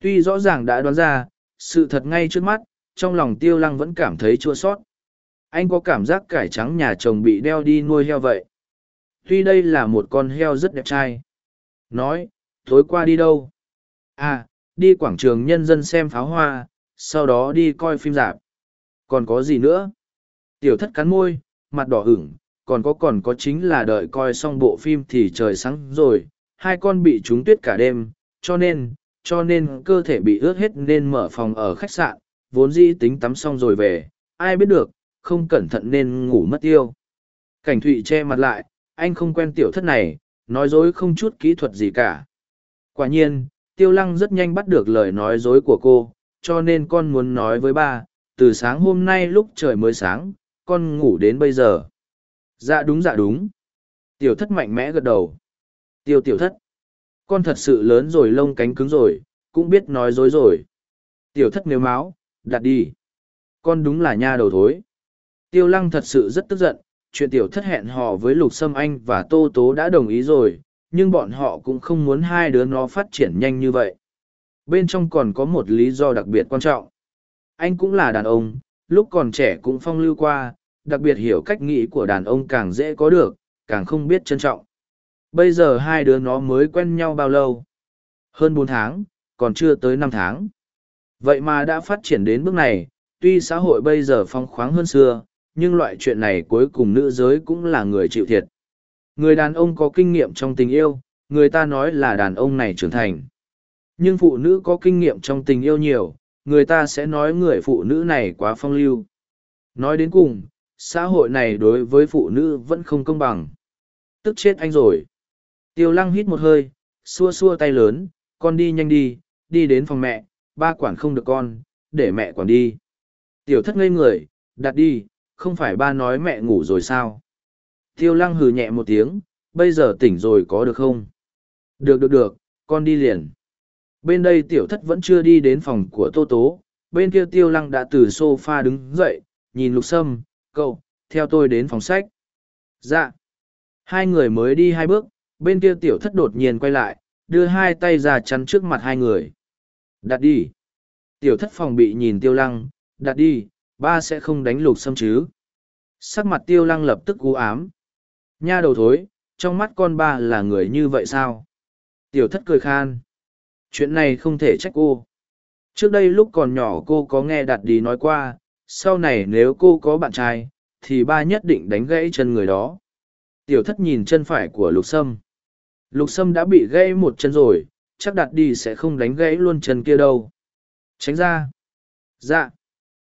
Tuy rõ ràng đã đoán ra, sự thật ngay trước mắt, trong lòng tiêu lăng vẫn cảm thấy chua sót anh có cảm giác cải trắng nhà chồng bị đeo đi nuôi heo vậy? Tuy đây là một con heo rất đẹp trai. Nói, tối qua đi đâu? À đi quảng trường nhân dân xem pháo hoa, sau đó đi coi phim rạp. Còn có gì nữa? Tiểu thất cắn môi, mặt đỏ ửng, còn có còn có chính là đợi coi xong bộ phim thì trời sáng rồi hai con bị trúng tuyết cả đêm, cho nên cho nên cơ thể bị ướt hết nên mở phòng ở khách sạn, vốn dĩ tính tắm xong rồi về, ai biết được, không cẩn thận nên ngủ mất tiêu. Cảnh thụy che mặt lại, anh không quen tiểu thất này, nói dối không chút kỹ thuật gì cả. Quả nhiên, tiêu lăng rất nhanh bắt được lời nói dối của cô, cho nên con muốn nói với ba, từ sáng hôm nay lúc trời mới sáng, con ngủ đến bây giờ. Dạ đúng dạ đúng. Tiểu thất mạnh mẽ gật đầu tiêu tiểu thất. Con thật sự lớn rồi, lông cánh cứng rồi, cũng biết nói dối rồi. Tiểu thất nếu máu, đặt đi. Con đúng là nha đầu thối. Tiêu lăng thật sự rất tức giận, chuyện tiểu thất hẹn hò với lục sâm anh và tô tố đã đồng ý rồi, nhưng bọn họ cũng không muốn hai đứa nó phát triển nhanh như vậy. Bên trong còn có một lý do đặc biệt quan trọng. Anh cũng là đàn ông, lúc còn trẻ cũng phong lưu qua, đặc biệt hiểu cách nghĩ của đàn ông càng dễ có được, càng không biết trân trọng bây giờ hai đứa nó mới quen nhau bao lâu? Hơn bốn tháng, còn chưa tới năm tháng. Vậy mà đã phát triển đến bước này, tuy xã hội bây giờ phong khoáng hơn xưa, nhưng loại chuyện này cuối cùng nữ giới cũng là người chịu thiệt. Người đàn ông có kinh nghiệm trong tình yêu, người ta nói là đàn ông này trưởng thành. Nhưng phụ nữ có kinh nghiệm trong tình yêu nhiều, người ta sẽ nói người phụ nữ này quá phong lưu. Nói đến cùng, xã hội này đối với phụ nữ vẫn không công bằng. Tức chết anh rồi tiêu lăng hít một hơi, xua xua tay lớn, con đi nhanh đi đi đến phòng mẹ, ba quản không được con, để mẹ quản đi. Tiểu thất ngây người, đặt đi, không phải ba nói mẹ ngủ rồi sao? Tiêu lăng hừ nhẹ một tiếng, bây giờ tỉnh rồi có được không? Được được được, con đi liền. Bên đây tiểu thất vẫn chưa đi đến phòng của tô tố, bên kia tiêu lăng đã từ sofa đứng dậy, nhìn lục sâm, cậu, theo tôi đến phòng sách. Dạ. Hai người mới đi hai bước bên kia tiểu thất đột nhiên quay lại đưa hai tay ra chắn trước mặt hai người đặt đi tiểu thất phòng bị nhìn tiêu lăng đặt đi, ba sẽ không đánh lục xâm chứ. Sắc mặt tiêu lăng lập tức cú ám. Nha đầu thối, trong mắt con ba là người như vậy sao? Tiểu thất cười khan. Chuyện này không thể trách cô. Trước đây lúc còn nhỏ cô có nghe đặt đi nói qua, sau này nếu cô có bạn trai, thì ba nhất định đánh gãy chân người đó. Tiểu thất nhìn chân phải của lục sâm. Lục sâm đã bị gãy một chân rồi, chắc đặt đi sẽ không đánh gãy luôn chân kia đâu. Tránh ra. Dạ.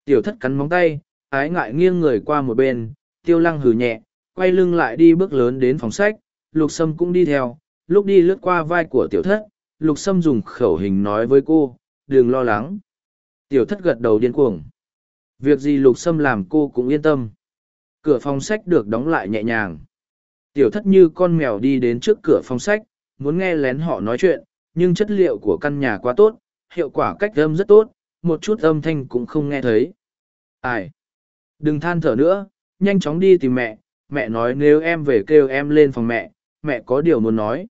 Tiểu thất cắn móng tay, ái ngại nghiêng người qua một bên, tiêu lăng hừ nhẹ, quay lưng lại đi bước lớn đến phòng sách, lục sâm cũng đi theo, lúc đi lướt qua vai của tiểu thất, lục sâm dùng khẩu hình nói với cô, đừng lo lắng. Tiểu thất gật đầu điên cuồng. Việc gì lục sâm làm cô cũng yên tâm. Cửa phòng sách được đóng lại nhẹ nhàng. Tiểu thất như con mèo đi đến trước cửa phòng sách, muốn nghe lén họ nói chuyện, nhưng chất liệu của căn nhà quá tốt, hiệu quả cách âm rất tốt, một chút âm thanh cũng không nghe thấy. Ai? Đừng than thở nữa, nhanh chóng đi tìm mẹ, mẹ nói nếu em về kêu em lên phòng mẹ, mẹ có điều muốn nói.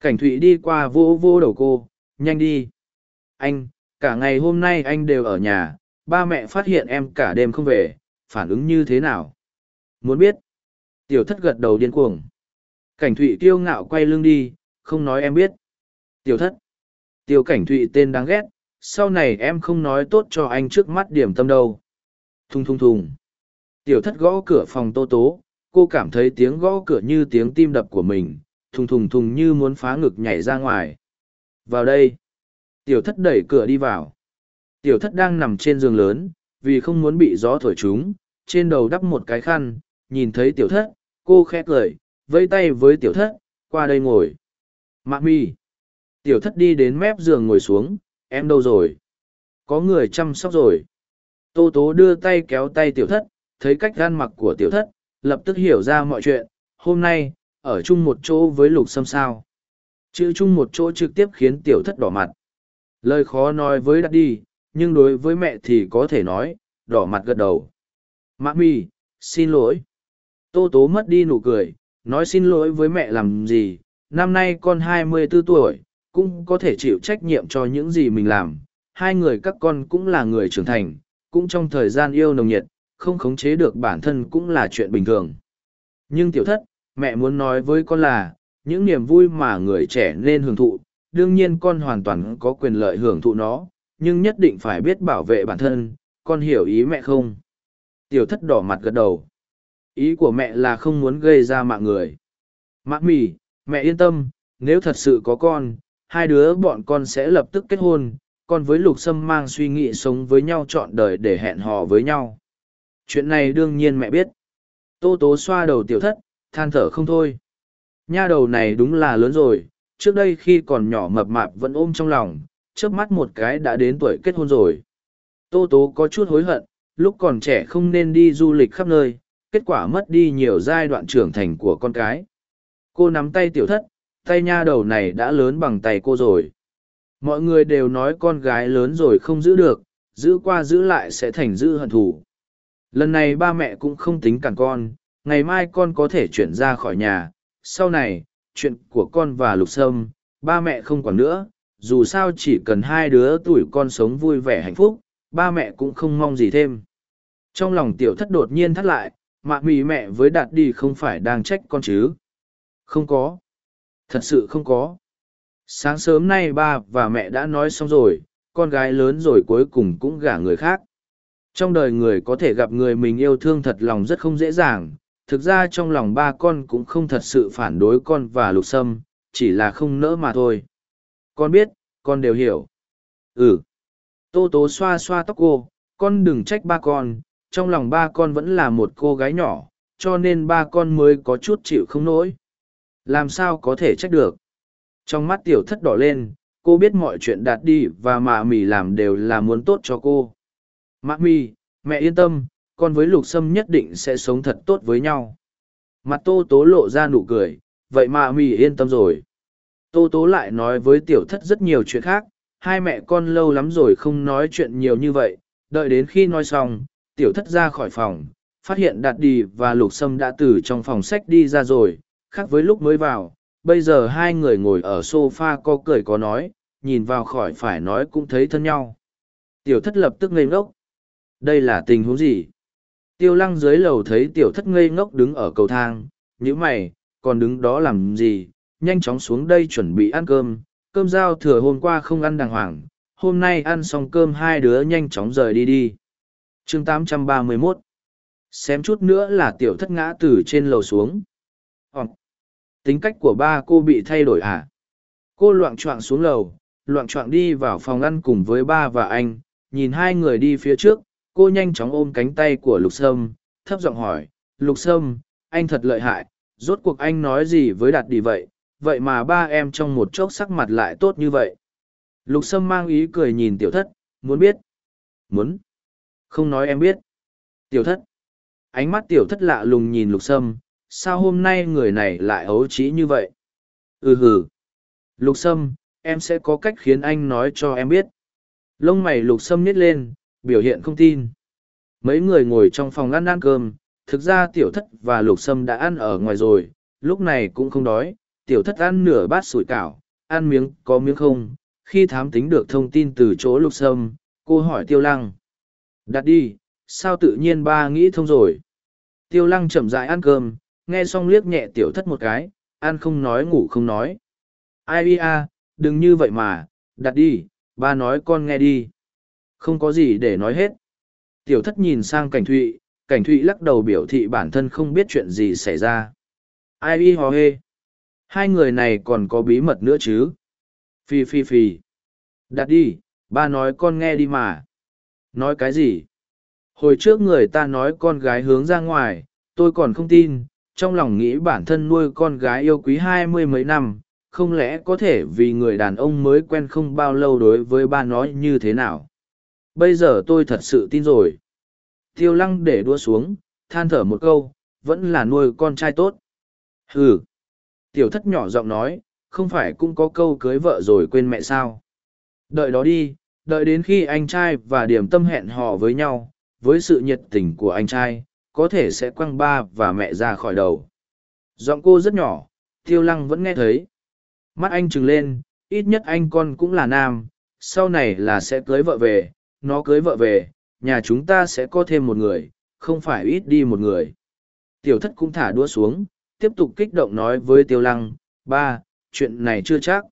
Cảnh thụy đi qua vô vô đầu cô, nhanh đi. Anh, cả ngày hôm nay anh đều ở nhà, ba mẹ phát hiện em cả đêm không về, phản ứng như thế nào? Muốn biết? Tiểu thất gật đầu điên cuồng. Cảnh thụy kiêu ngạo quay lưng đi, không nói em biết. Tiểu thất. Tiểu cảnh thụy tên đáng ghét, sau này em không nói tốt cho anh trước mắt điểm tâm đâu. Thùng thùng thùng. Tiểu thất gõ cửa phòng tô tố, cô cảm thấy tiếng gõ cửa như tiếng tim đập của mình, thùng thùng thùng như muốn phá ngực nhảy ra ngoài. Vào đây. Tiểu thất đẩy cửa đi vào. Tiểu thất đang nằm trên giường lớn, vì không muốn bị gió thổi chúng, trên đầu đắp một cái khăn, nhìn thấy tiểu thất, cô khẽ cười, vây tay với tiểu thất, qua đây ngồi. Mạc mi. Tiểu thất đi đến mép giường ngồi xuống, em đâu rồi? Có người chăm sóc rồi. Tô tố đưa tay kéo tay tiểu thất, thấy cách gan mặc của tiểu thất, lập tức hiểu ra mọi chuyện. Hôm nay, ở chung một chỗ với lục xâm sao. Chữ chung một chỗ trực tiếp khiến tiểu thất đỏ mặt. Lời khó nói với đặt đi, nhưng đối với mẹ thì có thể nói, đỏ mặt gật đầu. Mã mi, xin lỗi. Tô tố mất đi nụ cười, nói xin lỗi với mẹ làm gì, năm nay con hai mươi 24 tuổi, cũng có thể chịu trách nhiệm cho những gì mình làm. Hai người các con cũng là người trưởng thành, cũng trong thời gian yêu nồng nhiệt, không khống chế được bản thân cũng là chuyện bình thường. Nhưng tiểu thất, mẹ muốn nói với con là, những niềm vui mà người trẻ nên hưởng thụ, đương nhiên con hoàn toàn có quyền lợi hưởng thụ nó, nhưng nhất định phải biết bảo vệ bản thân, con hiểu ý mẹ không? Tiểu thất đỏ mặt gật đầu. Ý của mẹ là không muốn gây ra mạng người. Mạc mì, mẹ yên tâm, nếu thật sự có con, hai đứa bọn con sẽ lập tức kết hôn, con với lục sâm mang suy nghĩ sống với nhau trọn đời để hẹn hò với nhau. Chuyện này đương nhiên mẹ biết. Tô tố xoa đầu tiểu thất, than thở không thôi. Nha đầu này đúng là lớn rồi, trước đây khi còn nhỏ mập mạp vẫn ôm trong lòng, trước mắt một cái đã đến tuổi kết hôn rồi. Tô tố có chút hối hận, lúc còn trẻ không nên đi du lịch khắp nơi, kết quả mất đi nhiều giai đoạn trưởng thành của con cái. Cô nắm tay tiểu thất, tay nha đầu này đã lớn bằng tay cô rồi. Mọi người đều nói con gái lớn rồi không giữ được, giữ qua giữ lại sẽ thành giữ hận thù. Lần này ba mẹ cũng không tính cản con, ngày mai con có thể chuyển ra khỏi nhà. Sau này, chuyện của con và lục sâm, ba mẹ không còn nữa, dù sao chỉ cần hai đứa tuổi con sống vui vẻ hạnh phúc, ba mẹ cũng không mong gì thêm. Trong lòng tiểu thất đột nhiên thắt lại, mạ mì mẹ với đạt đi không phải đang trách con chứ. Không có. Thật sự không có. Sáng sớm nay ba và mẹ đã nói xong rồi, con gái lớn rồi cuối cùng cũng gả người khác. Trong đời người có thể gặp người mình yêu thương thật lòng rất không dễ dàng, thực ra trong lòng ba con cũng không thật sự phản đối con và lục sâm, chỉ là không nỡ mà thôi. Con biết, con đều hiểu. Ừ. Tô tố xoa xoa tóc cô, con đừng trách ba con, trong lòng ba con vẫn là một cô gái nhỏ, cho nên ba con mới có chút chịu không nổi. Làm sao có thể trách được? Trong mắt tiểu thất đỏ lên, cô biết mọi chuyện đạt đi và mạ mì làm đều là muốn tốt cho cô. Mạ mì, mẹ yên tâm, con với lục sâm nhất định sẽ sống thật tốt với nhau. Mặt tô tố lộ ra nụ cười, vậy mạ mì yên tâm rồi. Tô tố lại nói với tiểu thất rất nhiều chuyện khác, hai mẹ con lâu lắm rồi không nói chuyện nhiều như vậy, đợi đến khi nói xong, tiểu thất ra khỏi phòng, phát hiện đạt đi và lục sâm đã từ trong phòng sách đi ra rồi, khác với lúc mới vào, bây giờ hai người ngồi ở sofa có cười có nói, nhìn vào khỏi phải nói cũng thấy thân nhau. Tiểu thất lập tức ngây ngốc. Đây là tình huống gì? Tiêu lăng dưới lầu thấy tiểu thất ngây ngốc đứng ở cầu thang, như mày, còn đứng đó làm gì, nhanh chóng xuống đây chuẩn bị ăn cơm, cơm dao thừa hôm qua không ăn đàng hoàng, hôm nay ăn xong cơm hai đứa nhanh chóng rời đi đi chương 831 Xém chút nữa là tiểu thất ngã từ trên lầu xuống. Ồ, tính cách của ba cô bị thay đổi à? Cô loạn choạng xuống lầu, loạn choạng đi vào phòng ăn cùng với ba và anh, nhìn hai người đi phía trước, cô nhanh chóng ôm cánh tay của lục sâm thấp giọng hỏi lục sâm anh thật lợi hại rốt cuộc anh nói gì với đạt đi vậy? Vậy mà ba em trong một chốc sắc mặt lại tốt như vậy. Lục sâm mang ý cười nhìn tiểu thất muốn biết? Muốn không nói em biết. Tiểu thất. Ánh mắt tiểu thất lạ lùng nhìn lục sâm sao hôm nay người này lại ấu trí như vậy? Ừ hừ. Lục sâm em sẽ có cách khiến anh nói cho em biết. Lông mày lục sâm nhét lên biểu hiện không tin. Mấy người ngồi trong phòng ăn ăn cơm, thực ra tiểu thất và lục sâm đã ăn ở ngoài rồi, lúc này cũng không đói, tiểu thất ăn nửa bát sủi cảo, ăn miếng có miếng không, khi thám tính được thông tin từ chỗ lục sâm, cô hỏi tiêu lăng. Đặt đi, sao tự nhiên ba nghĩ thông rồi. Tiêu lăng chậm rãi ăn cơm, nghe xong liếc nhẹ tiểu thất một cái, ăn không nói ngủ không nói. Ai a, à, đừng như vậy mà, đặt đi, ba nói con nghe đi. Không có gì để nói hết. Tiểu thất nhìn sang cảnh thụy, cảnh thụy lắc đầu biểu thị bản thân không biết chuyện gì xảy ra. Ai y hò hê. Hai người này còn có bí mật nữa chứ. Phi phi phi. Đặt đi, ba nói con nghe đi mà. Nói cái gì? Hồi trước người ta nói con gái hướng ra ngoài, tôi còn không tin, trong lòng nghĩ bản thân nuôi con gái yêu quý hai mươi mấy năm, không lẽ có thể vì người đàn ông mới quen không bao lâu đối với ba nói như thế nào? bây giờ tôi thật sự tin rồi tiêu lăng để đua xuống than thở một câu vẫn là nuôi con trai tốt ừ tiểu thất nhỏ giọng nói không phải cũng có câu cưới vợ rồi quên mẹ sao đợi đó đi đợi đến khi anh trai và điểm tâm hẹn hò với nhau với sự nhiệt tình của anh trai có thể sẽ quăng ba và mẹ ra khỏi đầu giọng cô rất nhỏ tiêu lăng vẫn nghe thấy mắt anh trừng lên ít nhất anh con cũng là nam sau này là sẽ cưới vợ về nó cưới vợ về, nhà chúng ta sẽ có thêm một người, không phải ít đi một người. Tiểu thất cũng thả đua xuống, tiếp tục kích động nói với tiêu lăng, ba, chuyện này chưa chắc.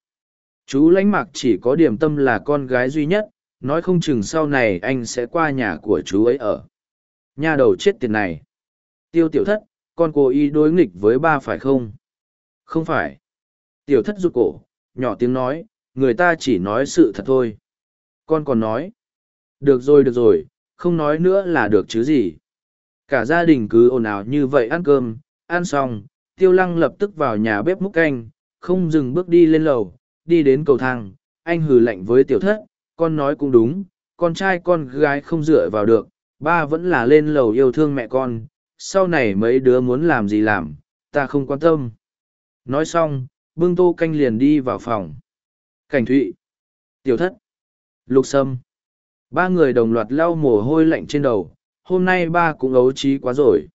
Chú lãnh mạc chỉ có điểm tâm là con gái duy nhất, nói không chừng sau này anh sẽ qua nhà của chú ấy ở. Nhà đầu chết tiền này. Tiêu tiểu thất, con cố ý đối nghịch với ba phải không? Không phải. Tiểu thất rụt cổ, nhỏ tiếng nói, người ta chỉ nói sự thật thôi. Con còn nói. Được rồi được rồi, không nói nữa là được chứ gì. Cả gia đình cứ ồn ào như vậy ăn cơm, ăn xong, tiêu lăng lập tức vào nhà bếp múc canh, không dừng bước đi lên lầu, đi đến cầu thang, anh hừ lạnh với tiểu thất, con nói cũng đúng, con trai con gái không dựa vào được, ba vẫn là lên lầu yêu thương mẹ con, sau này mấy đứa muốn làm gì làm, ta không quan tâm. Nói xong, bưng tô canh liền đi vào phòng. Cảnh thụy, tiểu thất, lục sâm. Ba người đồng loạt lau mồ hôi lạnh trên đầu, hôm nay ba cũng ấu trí quá rồi.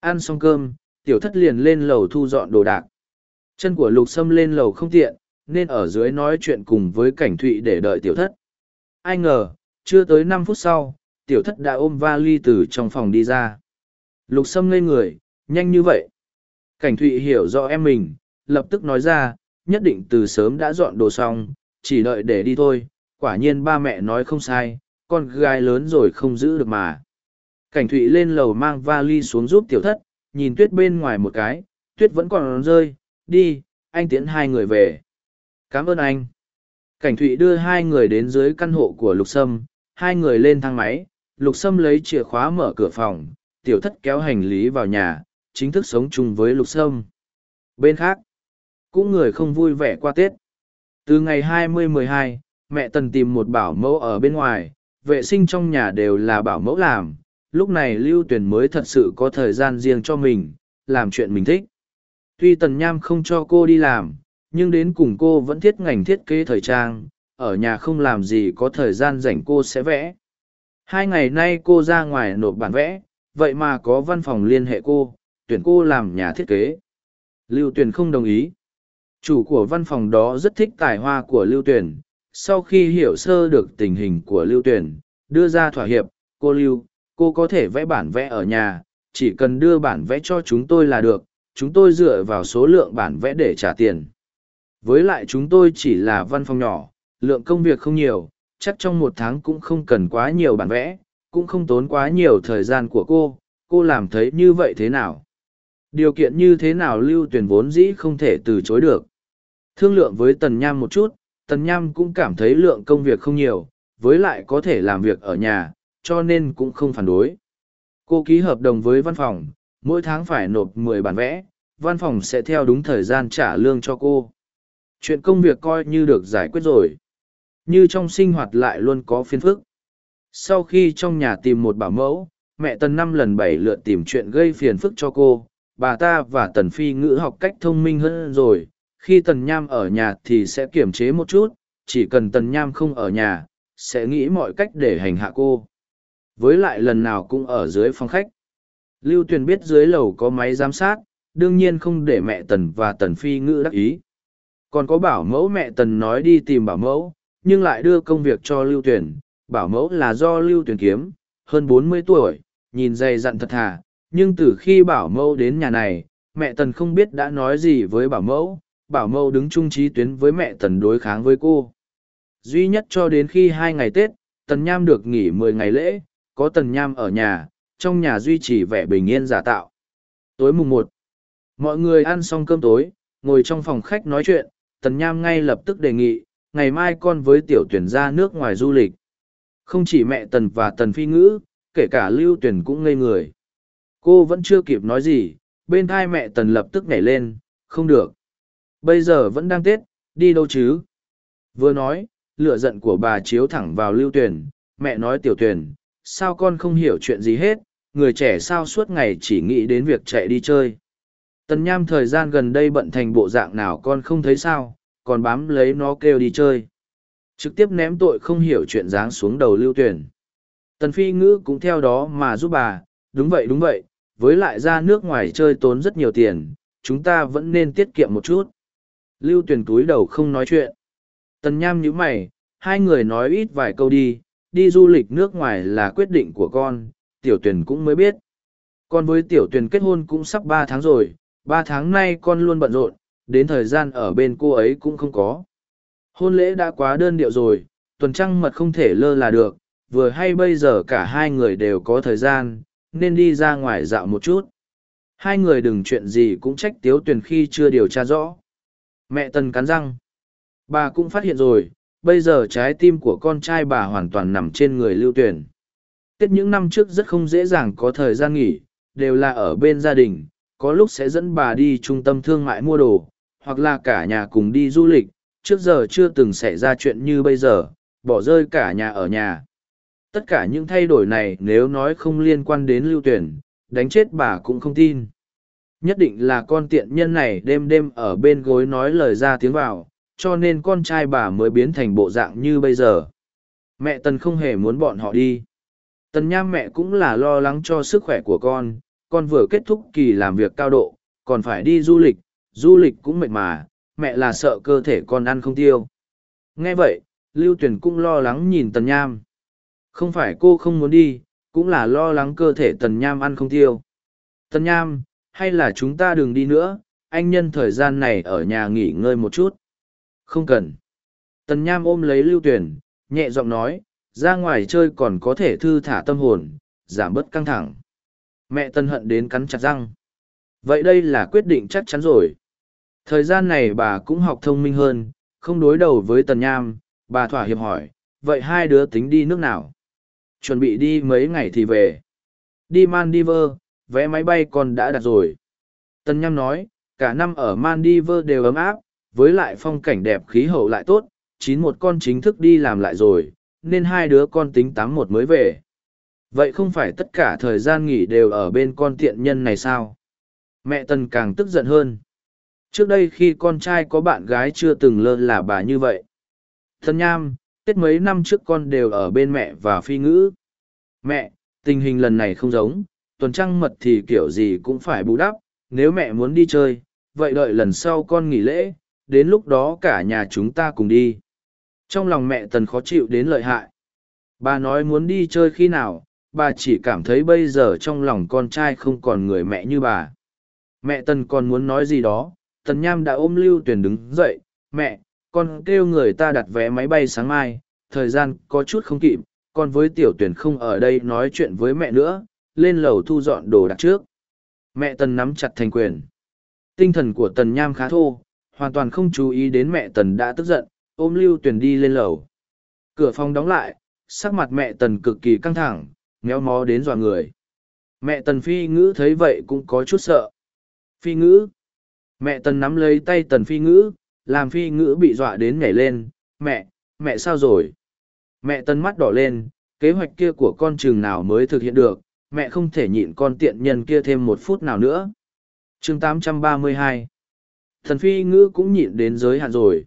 Ăn xong cơm, tiểu thất liền lên lầu thu dọn đồ đạc. Chân của lục sâm lên lầu không tiện, nên ở dưới nói chuyện cùng với cảnh thụy để đợi tiểu thất. Ai ngờ, chưa tới năm phút sau, tiểu thất đã ôm vali từ trong phòng đi ra. Lục sâm ngây người, nhanh như vậy. Cảnh thụy hiểu rõ em mình, lập tức nói ra, nhất định từ sớm đã dọn đồ xong, chỉ đợi để đi thôi. Quả nhiên ba mẹ nói không sai, con gái lớn rồi không giữ được mà. Cảnh thụy lên lầu mang vali xuống giúp tiểu thất, nhìn tuyết bên ngoài một cái, tuyết vẫn còn rơi, đi, anh tiễn hai người về. Cảm ơn anh. Cảnh thụy đưa hai người đến dưới căn hộ của Lục Sâm, hai người lên thang máy, Lục Sâm lấy chìa khóa mở cửa phòng, tiểu thất kéo hành lý vào nhà, chính thức sống chung với Lục Sâm. Bên khác, cũng người không vui vẻ qua Tết. Từ ngày 20-12, mẹ Tần tìm một bảo mẫu ở bên ngoài, vệ sinh trong nhà đều là bảo mẫu làm, lúc này Lưu Tuyền mới thật sự có thời gian riêng cho mình, làm chuyện mình thích. Tuy Tần Nham không cho cô đi làm, nhưng đến cùng cô vẫn thiết ngành thiết kế thời trang, ở nhà không làm gì có thời gian rảnh cô sẽ vẽ. Hai ngày nay cô ra ngoài nộp bản vẽ, vậy mà có văn phòng liên hệ cô, tuyển cô làm nhà thiết kế. Lưu Tuyền không đồng ý. Chủ của văn phòng đó rất thích tài hoa của Lưu Tuyền, sau khi hiểu sơ được tình hình của lưu tuyển đưa ra thỏa hiệp cô lưu cô có thể vẽ bản vẽ ở nhà chỉ cần đưa bản vẽ cho chúng tôi là được chúng tôi dựa vào số lượng bản vẽ để trả tiền với lại chúng tôi chỉ là văn phòng nhỏ, lượng công việc không nhiều, chắc trong một tháng cũng không cần quá nhiều bản vẽ, cũng không tốn quá nhiều thời gian của cô cô làm thấy như vậy thế nào? Điều kiện như thế nào lưu tuyển vốn dĩ không thể từ chối được. Thương lượng với tần nham một chút, tần nham cũng cảm thấy lượng công việc không nhiều, với lại có thể làm việc ở nhà, cho nên cũng không phản đối. Cô ký hợp đồng với văn phòng, mỗi tháng phải nộp mười bản vẽ, văn phòng sẽ theo đúng thời gian trả lương cho cô chuyện công việc coi như được giải quyết rồi. Như trong sinh hoạt lại luôn có phiền phức. Sau khi trong nhà tìm một bảo mẫu, mẹ tần năm lần bảy lượt tìm chuyện gây phiền phức cho cô, bà ta và tần phi ngữ học cách thông minh hơn rồi. Khi tần nham ở nhà thì sẽ kiềm chế một chút, chỉ cần tần nham không ở nhà, sẽ nghĩ mọi cách để hành hạ cô. Với lại lần nào cũng ở dưới phòng khách. Lưu tuyền biết dưới lầu có máy giám sát, đương nhiên không để mẹ tần và tần phi ngữ đắc ý còn có bảo mẫu mẹ tần nói đi tìm bảo mẫu, nhưng lại đưa công việc cho lưu tuyển. Bảo mẫu là do lưu tuyển kiếm, hơn bốn mươi tuổi, nhìn dày dặn thật thà, nhưng từ khi bảo mẫu đến nhà này, mẹ tần không biết đã nói gì với bảo mẫu. Bảo mẫu đứng chung trí tuyến với mẹ tần đối kháng với cô. Duy nhất cho đến khi hai ngày tết, tần nham được nghỉ mười ngày lễ, có tần nham ở nhà, trong nhà duy trì vẻ bình yên giả tạo. Tối mùng một, mọi người ăn xong cơm tối, ngồi trong phòng khách nói chuyện tần nham ngay lập tức đề nghị, ngày mai con với tiểu tuyển ra nước ngoài du lịch. Không chỉ mẹ tần và tần phi ngữ, kể cả lưu tuyển cũng ngây người. Cô vẫn chưa kịp nói gì, bên thai mẹ tần lập tức nhảy lên, không được. Bây giờ vẫn đang tết, đi đâu chứ? Vừa nói, lửa giận của bà chiếu thẳng vào lưu tuyển. Mẹ nói, tiểu tuyển, sao con không hiểu chuyện gì hết? Người trẻ sao suốt ngày chỉ nghĩ đến việc chạy đi chơi? Tần nham thời gian gần đây bận thành bộ dạng nào con không thấy sao, còn bám lấy nó kêu đi chơi. Trực tiếp ném tội không hiểu chuyện dáng xuống đầu lưu tuyển tần phi ngữ cũng theo đó mà giúp bà, đúng vậy đúng vậy, với lại ra nước ngoài chơi tốn rất nhiều tiền, chúng ta vẫn nên tiết kiệm một chút. Lưu tuyển túi đầu không nói chuyện. Tần nham nhíu mày, hai người nói ít vài câu đi đi du lịch nước ngoài là quyết định của con, tiểu tuyển cũng mới biết. Con với tiểu tuyển kết hôn cũng sắp ba tháng rồi ba tháng nay con luôn bận rộn, đến thời gian ở bên cô ấy cũng không có. Hôn lễ đã quá đơn điệu rồi, tuần trăng mật không thể lơ là được, vừa hay bây giờ cả hai người đều có thời gian, nên đi ra ngoài dạo một chút. Hai người đừng chuyện gì cũng trách tiếu tuyền khi chưa điều tra rõ. Mẹ tần cắn răng. Bà cũng phát hiện rồi, bây giờ trái tim của con trai bà hoàn toàn nằm trên người lưu tuyển tết những năm trước rất không dễ dàng có thời gian nghỉ, đều là ở bên gia đình có lúc sẽ dẫn bà đi trung tâm thương mại mua đồ, hoặc là cả nhà cùng đi du lịch, trước giờ chưa từng xảy ra chuyện như bây giờ, bỏ rơi cả nhà ở nhà. Tất cả những thay đổi này nếu nói không liên quan đến lưu tuyển, đánh chết bà cũng không tin. Nhất định là con tiện nhân này đêm đêm ở bên gối nói lời ra tiếng vào, cho nên con trai bà mới biến thành bộ dạng như bây giờ. Mẹ tần không hề muốn bọn họ đi. Tần nham mẹ cũng là lo lắng cho sức khỏe của con con vừa kết thúc kỳ làm việc cao độ, còn phải đi du lịch du lịch cũng mệt mà, mẹ là sợ cơ thể con ăn không tiêu. Nghe vậy, lưu tuyền cũng lo lắng nhìn tần nham. Không phải cô không muốn đi, cũng là lo lắng cơ thể tần nham ăn không tiêu. Tần nham, hay là chúng ta đừng đi nữa, anh nhân thời gian này ở nhà nghỉ ngơi một chút. Không cần. Tần nham ôm lấy lưu tuyển nhẹ giọng nói, ra ngoài chơi còn có thể thư thả tâm hồn, giảm bớt căng thẳng mẹ tân hận đến cắn chặt răng. Vậy đây là quyết định chắc chắn rồi. Thời gian này bà cũng học thông minh hơn, không đối đầu với tần nham, bà thỏa hiệp hỏi, vậy hai đứa tính đi nước nào? Chuẩn bị đi mấy ngày thì về. Đi maldives, vé máy bay con đã đặt rồi. Tần nham nói, cả năm ở maldives đều ấm áp, với lại phong cảnh đẹp, khí hậu lại tốt, chín một con chính thức đi làm lại rồi, nên hai đứa con tính tám một mới về vậy không phải tất cả thời gian nghỉ đều ở bên con tiện nhân này sao? Mẹ tần càng tức giận hơn. Trước đây khi con trai có bạn gái chưa từng lơ là bà như vậy. Thân nham tết mấy năm trước con đều ở bên mẹ và phi ngữ. Mẹ, tình hình lần này không giống, tuần trăng mật thì kiểu gì cũng phải bù đắp, nếu mẹ muốn đi chơi, vậy đợi lần sau con nghỉ lễ, đến lúc đó cả nhà chúng ta cùng đi. Trong lòng mẹ tần khó chịu đến lợi hại. Bà nói muốn đi chơi khi nào bà chỉ cảm thấy bây giờ trong lòng con trai không còn người mẹ như bà. Mẹ tần còn muốn nói gì đó, tần nham đã ôm lưu tuyền đứng dậy, mẹ, con kêu người ta đặt vé máy bay sáng mai, thời gian có chút không kịp, con với tiểu tuyền không ở đây nói chuyện với mẹ nữa, lên lầu thu dọn đồ đặt trước. Mẹ tần nắm chặt thành quyền. Tinh thần của tần nham khá thô, hoàn toàn không chú ý đến mẹ tần đã tức giận, ôm lưu tuyền đi lên lầu. Cửa phòng đóng lại, sắc mặt mẹ tần cực kỳ căng thẳng méo mó đến dọa người. Mẹ tần phi ngữ thấy vậy cũng có chút sợ. Phi ngữ. Mẹ tần nắm lấy tay tần phi ngữ, làm phi ngữ bị dọa đến nhảy lên. Mẹ mẹ sao rồi? Mẹ tần mắt đỏ lên, kế hoạch kia của con chừng nào mới thực hiện được? Mẹ không thể nhịn con tiện nhân kia thêm một phút nào nữa. Chương 832 thần phi ngữ cũng nhịn đến giới hạn rồi.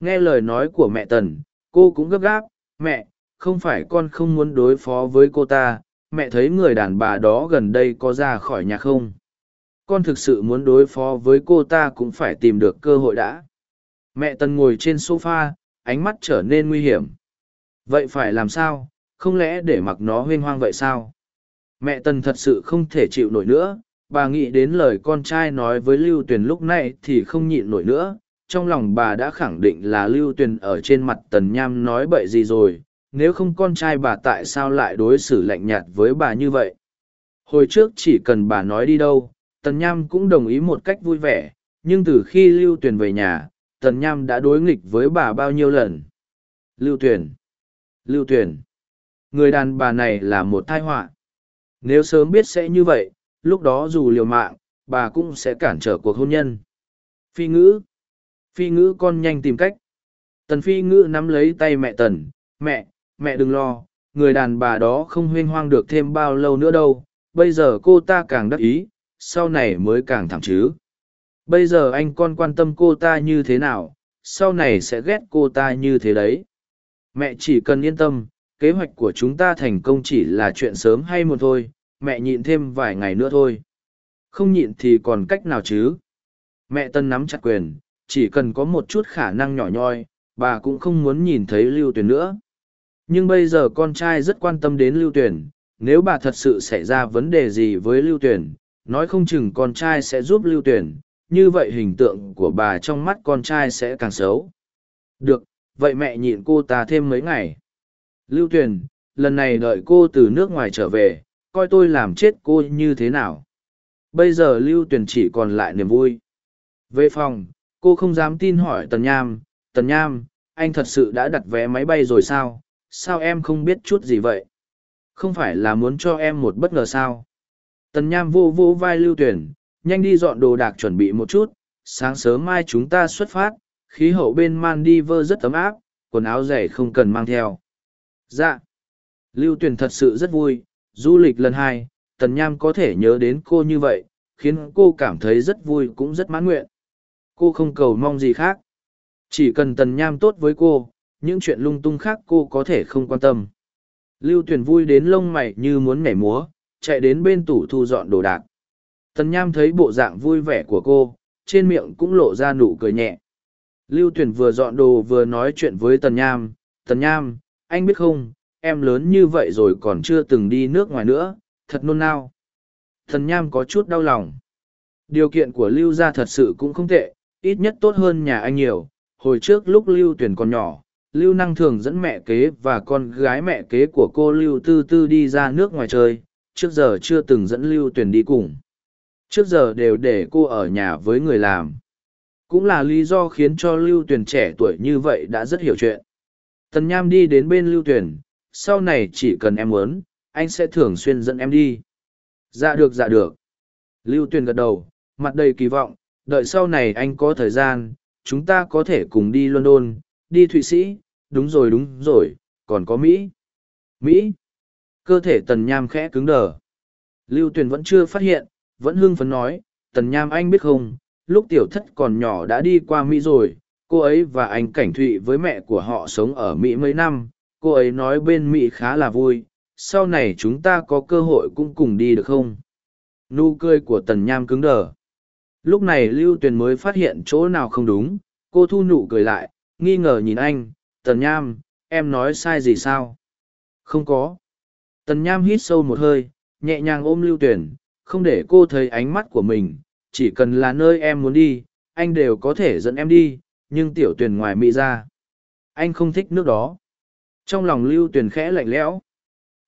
Nghe lời nói của mẹ tần, cô cũng gấp gáp. Mẹ không phải con không muốn đối phó với cô ta, mẹ thấy người đàn bà đó gần đây có ra khỏi nhà không? Con thực sự muốn đối phó với cô ta cũng phải tìm được cơ hội đã. Mẹ tần ngồi trên s o f a ánh mắt trở nên nguy hiểm. Vậy phải làm sao? Không lẽ để mặc nó huênh hoang vậy sao? Mẹ tần thật sự không thể chịu nổi nữa. Bà nghĩ đến lời con trai nói với lưu tuyền lúc này thì không nhịn nổi nữa. Trong lòng bà đã khẳng định là lưu tuyền ở trên mặt tần nham nói bậy gì rồi nếu không con trai bà tại sao lại đối xử lạnh nhạt với bà như vậy? Hồi trước chỉ cần bà nói đi đâu, tần nham cũng đồng ý một cách vui vẻ, nhưng từ khi lưu tuyền về nhà, tần nham đã đối nghịch với bà bao nhiêu lần? Lưu tuyền lưu tuyền, người đàn bà này là một thai họa. Nếu sớm biết sẽ như vậy, lúc đó dù liều mạng, bà cũng sẽ cản trở cuộc hôn nhân. Phi ngữ phi ngữ con nhanh tìm cách. Tần phi ngữ nắm lấy tay mẹ tần, mẹ mẹ đừng lo, người đàn bà đó không huyên hoang được thêm bao lâu nữa đâu, bây giờ cô ta càng đắc ý, sau này mới càng thẳng chứ. Bây giờ anh con quan tâm cô ta như thế nào, sau này sẽ ghét cô ta như thế đấy. Mẹ chỉ cần yên tâm, kế hoạch của chúng ta thành công chỉ là chuyện sớm hay một thôi, mẹ nhịn thêm vài ngày nữa thôi. Không nhịn thì còn cách nào chứ? Mẹ tân nắm chặt quyền, chỉ cần có một chút khả năng nhỏ nhoi, bà cũng không muốn nhìn thấy lưu tuyền nữa nhưng bây giờ con trai rất quan tâm đến lưu tuyền, nếu bà thật sự xảy ra vấn đề gì với lưu tuyền, nói không chừng con trai sẽ giúp lưu tuyền, như vậy hình tượng của bà trong mắt con trai sẽ càng xấu. Được, vậy mẹ nhịn cô ta thêm mấy ngày. Lưu tuyền, lần này đợi cô từ nước ngoài trở về, coi tôi làm chết cô như thế nào. Bây giờ lưu tuyền chỉ còn lại niềm vui. Về phòng, cô không dám tin hỏi tần nham tần nham, anh thật sự đã đặt vé máy bay rồi sao? Sao em không biết chút gì vậy? Không phải là muốn cho em một bất ngờ sao? Tần nham vô vô vai lưu tuyển nhanh đi dọn đồ đạc chuẩn bị một chút, sáng sớm mai chúng ta xuất phát, khí hậu bên man đi vơ rất ấm áp, quần áo dày không cần mang theo. Dạ. Lưu tuyển thật sự rất vui, du lịch lần hai, tần nham có thể nhớ đến cô như vậy, khiến cô cảm thấy rất vui cũng rất mãn nguyện. Cô không cầu mong gì khác. Chỉ cần tần nham tốt với cô những chuyện lung tung khác cô có thể không quan tâm. Lưu tuyền vui đến lông mày như muốn nhảy múa, chạy đến bên tủ thu dọn đồ đạc. Tần nham thấy bộ dạng vui vẻ của cô, trên miệng cũng lộ ra nụ cười nhẹ. Lưu tuyền vừa dọn đồ vừa nói chuyện với tần nham tần nham, anh biết không, em lớn như vậy rồi còn chưa từng đi nước ngoài nữa, thật nôn nao. Tần nham có chút đau lòng. Điều kiện của lưu gia thật sự cũng không tệ, ít nhất tốt hơn nhà anh nhiều. Hồi trước lúc lưu tuyển còn nhỏ lưu năng thường dẫn mẹ kế và con gái mẹ kế của cô lưu tư tư đi ra nước ngoài chơi trước giờ chưa từng dẫn lưu Tuyền đi cùng. Trước giờ đều để cô ở nhà với người làm. Cũng là lý do khiến cho lưu Tuyền trẻ tuổi như vậy đã rất hiểu chuyện. Tần nham đi đến bên lưu Tuyền, sau này chỉ cần em muốn anh sẽ thường xuyên dẫn em đi. Dạ được dạ được. Lưu Tuyền gật đầu mặt đầy kỳ vọng đợi sau này anh có thời gian chúng ta có thể cùng đi london đi thụy sĩ, đúng rồi đúng rồi, còn có mỹ. Mỹ? Cơ thể tần nham khẽ cứng đờ. Lưu tuyền vẫn chưa phát hiện, vẫn hưng phấn nói, tần nham anh biết không, lúc tiểu thất còn nhỏ đã đi qua mỹ rồi, cô ấy và anh cảnh thụy với mẹ của họ sống ở mỹ mấy năm, cô ấy nói bên mỹ khá là vui, sau này chúng ta có cơ hội cũng cùng đi được không? Nụ cười của tần nham cứng đờ. Lúc này lưu tuyền mới phát hiện chỗ nào không đúng, cô thu nụ cười lại nghi ngờ nhìn anh tần nham em nói sai gì sao không có Tần Nham hít sâu một hơi, nhẹ nhàng ôm Lưu Tuyển, không để cô thấy ánh mắt của mình, chỉ cần là nơi em muốn đi, anh đều có thể dẫn em đi, nhưng tiểu tuyển ngoài Mỹ ra. Anh không thích nước đó. Trong lòng Lưu Tuyển khẽ lạnh lẽo.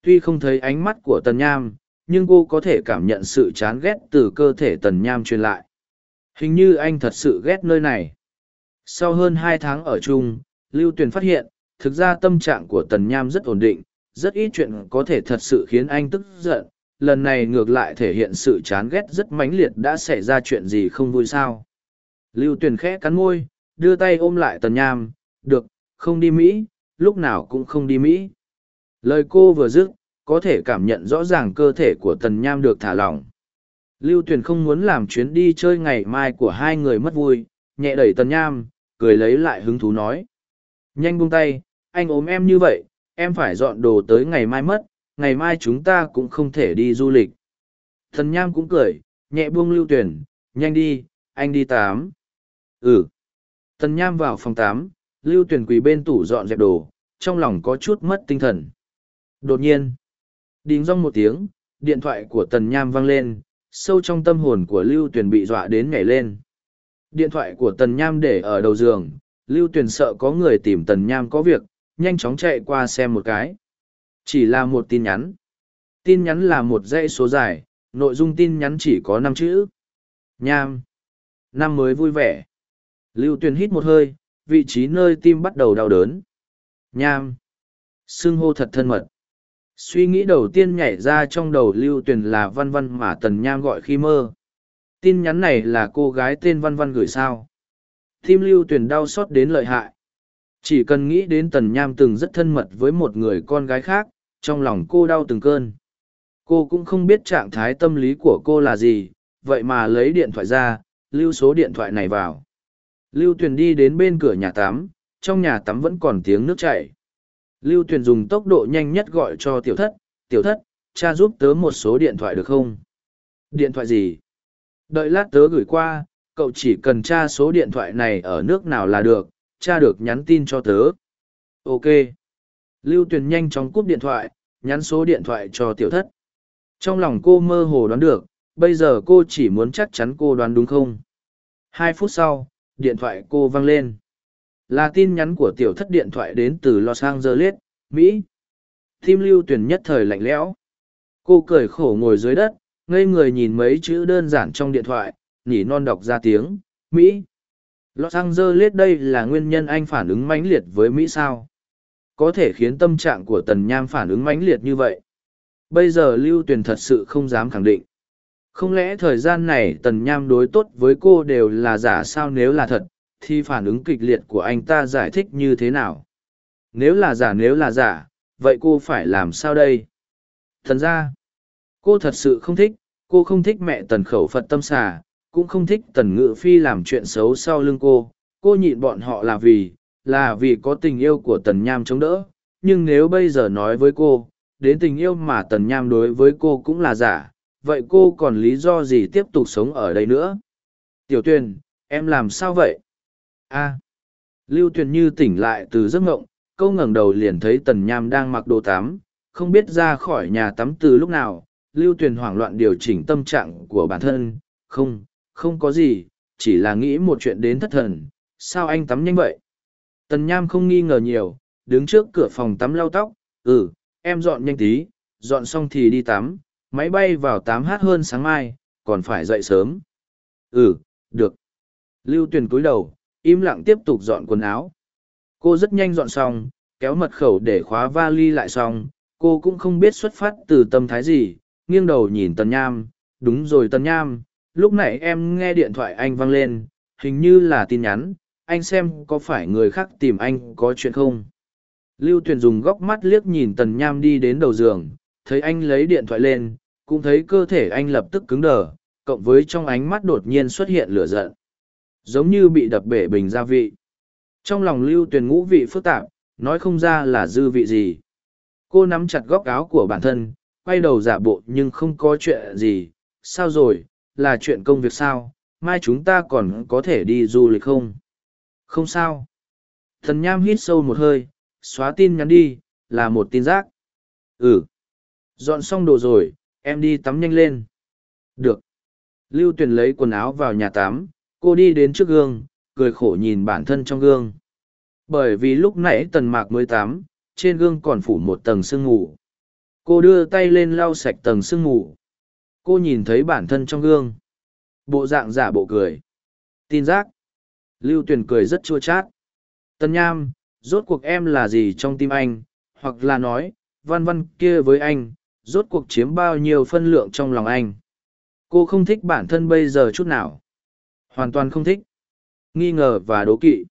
Tuy không thấy ánh mắt của Tần Nham, nhưng cô có thể cảm nhận sự chán ghét từ cơ thể Tần Nham truyền lại. Hình như anh thật sự ghét nơi này. Sau hơn hai tháng ở chung, Lưu Tuyền phát hiện, thực ra tâm trạng của Tần Nham rất ổn định, rất ít chuyện có thể thật sự khiến anh tức giận. Lần này ngược lại thể hiện sự chán ghét rất mãnh liệt đã xảy ra chuyện gì không vui sao. Lưu Tuyền khẽ cắn môi, đưa tay ôm lại Tần Nham, được, không đi Mỹ, lúc nào cũng không đi Mỹ. Lời cô vừa dứt, có thể cảm nhận rõ ràng cơ thể của Tần Nham được thả lỏng. Lưu Tuyền không muốn làm chuyến đi chơi ngày mai của hai người mất vui, nhẹ đẩy Tần Nham, cười lấy lại hứng thú nói. Nhanh buông tay, anh ốm em như vậy, em phải dọn đồ tới ngày mai mất, ngày mai chúng ta cũng không thể đi du lịch. Thần Nham cũng cười, nhẹ buông lưu tuyển, nhanh đi, anh đi tám. Ừ. Thần Nham vào phòng tám, lưu tuyển quỳ bên tủ dọn dẹp đồ, trong lòng có chút mất tinh thần. Đột nhiên, đính rong một tiếng, điện thoại của Tần Nham vang lên, sâu trong tâm hồn của lưu tuyển bị dọa đến nhảy lên. Điện thoại của Tần Nham để ở đầu giường, Lưu Tuyền sợ có người tìm Tần Nham có việc, nhanh chóng chạy qua xem một cái. Chỉ là một tin nhắn. Tin nhắn là một dãy số dài, nội dung tin nhắn chỉ có năm chữ. Nham. Năm mới vui vẻ. Lưu Tuyền hít một hơi, vị trí nơi tim bắt đầu đau đớn. Nham. Sưng hô thật thân mật. Suy nghĩ đầu tiên nhảy ra trong đầu Lưu Tuyền là văn văn mà Tần Nham gọi khi mơ tin nhắn này là cô gái tên văn văn gửi sao? Tim lưu tuyền đau xót đến lợi hại. Chỉ cần nghĩ đến tần nham từng rất thân mật với một người con gái khác, trong lòng cô đau từng cơn. Cô cũng không biết trạng thái tâm lý của cô là gì, vậy mà lấy điện thoại ra, lưu số điện thoại này vào. Lưu tuyền đi đến bên cửa nhà tắm, trong nhà tắm vẫn còn tiếng nước chảy. Lưu tuyền dùng tốc độ nhanh nhất gọi cho tiểu thất tiểu thất, cha giúp tớ một số điện thoại được không? Điện thoại gì? Đợi lát tớ gửi qua, cậu chỉ cần tra số điện thoại này ở nước nào là được, tra được nhắn tin cho tớ. Ok. Lưu Tuyền nhanh chóng cúp điện thoại, nhắn số điện thoại cho tiểu thất. Trong lòng cô mơ hồ đoán được, bây giờ cô chỉ muốn chắc chắn cô đoán đúng không. Hai phút sau, điện thoại cô vang lên. Là tin nhắn của tiểu thất điện thoại đến từ Los Angeles, Mỹ. Tim lưu Tuyền nhất thời lạnh lẽo. Cô cười khổ ngồi dưới đất, ngây người nhìn mấy chữ đơn giản trong điện thoại nhỉ non đọc ra tiếng, mỹ. Los angeles đây là nguyên nhân anh phản ứng mãnh liệt với mỹ sao? Có thể khiến tâm trạng của tần nham phản ứng mãnh liệt như vậy? Bây giờ lưu tuyền thật sự không dám khẳng định. Không lẽ thời gian này tần nham đối tốt với cô đều là giả sao nếu là thật, thì phản ứng kịch liệt của anh ta giải thích như thế nào? Nếu là giả, nếu là giả, vậy cô phải làm sao đây? Thần ra cô thật sự không thích, cô không thích mẹ tần khẩu phật tâm xà, cũng không thích tần ngự phi làm chuyện xấu sau lưng cô. Cô nhịn bọn họ là vì là vì có tình yêu của tần nham chống đỡ. Nhưng nếu bây giờ nói với cô, đến tình yêu mà tần nham đối với cô cũng là giả, vậy cô còn lý do gì tiếp tục sống ở đây nữa? Tiểu tuyền, em làm sao vậy? A. Lưu tuyền như tỉnh lại từ giấc ngộng, câu ngẩng đầu liền thấy tần nham đang mặc đồ tắm, không biết ra khỏi nhà tắm từ lúc nào lưu tuyền hoảng loạn điều chỉnh tâm trạng của bản thân. Không không có gì, chỉ là nghĩ một chuyện đến thất thần. Sao anh tắm nhanh vậy? Tần nham không nghi ngờ nhiều, đứng trước cửa phòng tắm lau tóc. Ừ em dọn nhanh tí, dọn xong thì đi tắm. Máy bay vào tám h hơn sáng mai, còn phải dậy sớm. Ừ được. Lưu tuyền cúi đầu, im lặng tiếp tục dọn quần áo. Cô rất nhanh dọn xong, kéo mật khẩu để khóa vali lại xong. Cô cũng không biết xuất phát từ tâm thái gì nghiêng đầu nhìn Tần Nham, đúng rồi Tần Nham, lúc nãy em nghe điện thoại anh vang lên, hình như là tin nhắn, anh xem có phải người khác tìm anh có chuyện không? Lưu Tuyền dùng góc mắt liếc nhìn Tần Nham đi đến đầu giường, thấy anh lấy điện thoại lên, cũng thấy cơ thể anh lập tức cứng đờ, cộng với trong ánh mắt đột nhiên xuất hiện lửa giận. Giống như bị đập bể bình gia vị. Trong lòng Lưu Tuyền ngũ vị phức tạp, nói không ra là dư vị gì. Cô nắm chặt góc áo của bản thân, quay đầu giả bộ nhưng không có chuyện gì. Sao rồi? Là chuyện công việc sao? Mai chúng ta còn có thể đi du lịch không? Không sao. Thần nham hít sâu một hơi xóa tin nhắn đi là một tin giác ừ. Dọn xong đồ rồi, em đi tắm nhanh lên. Được. Lưu Tuyền lấy quần áo vào nhà tắm, cô đi đến trước gương, cười khổ nhìn bản thân trong gương. Bởi vì lúc nãy tần mạc mới tắm, trên gương còn phủ một tầng sương ngủ Cô đưa tay lên lau sạch tầng sương mù. Cô nhìn thấy bản thân trong gương. Bộ dạng giả bộ cười. Tin giác. Lưu Tuyền cười rất chua chát. Tần Nham, rốt cuộc em là gì trong tim anh, hoặc là nói, văn văn kia với anh, rốt cuộc chiếm bao nhiêu phân lượng trong lòng anh. Cô không thích bản thân bây giờ chút nào. Hoàn toàn không thích. Nghi ngờ và đố kỵ.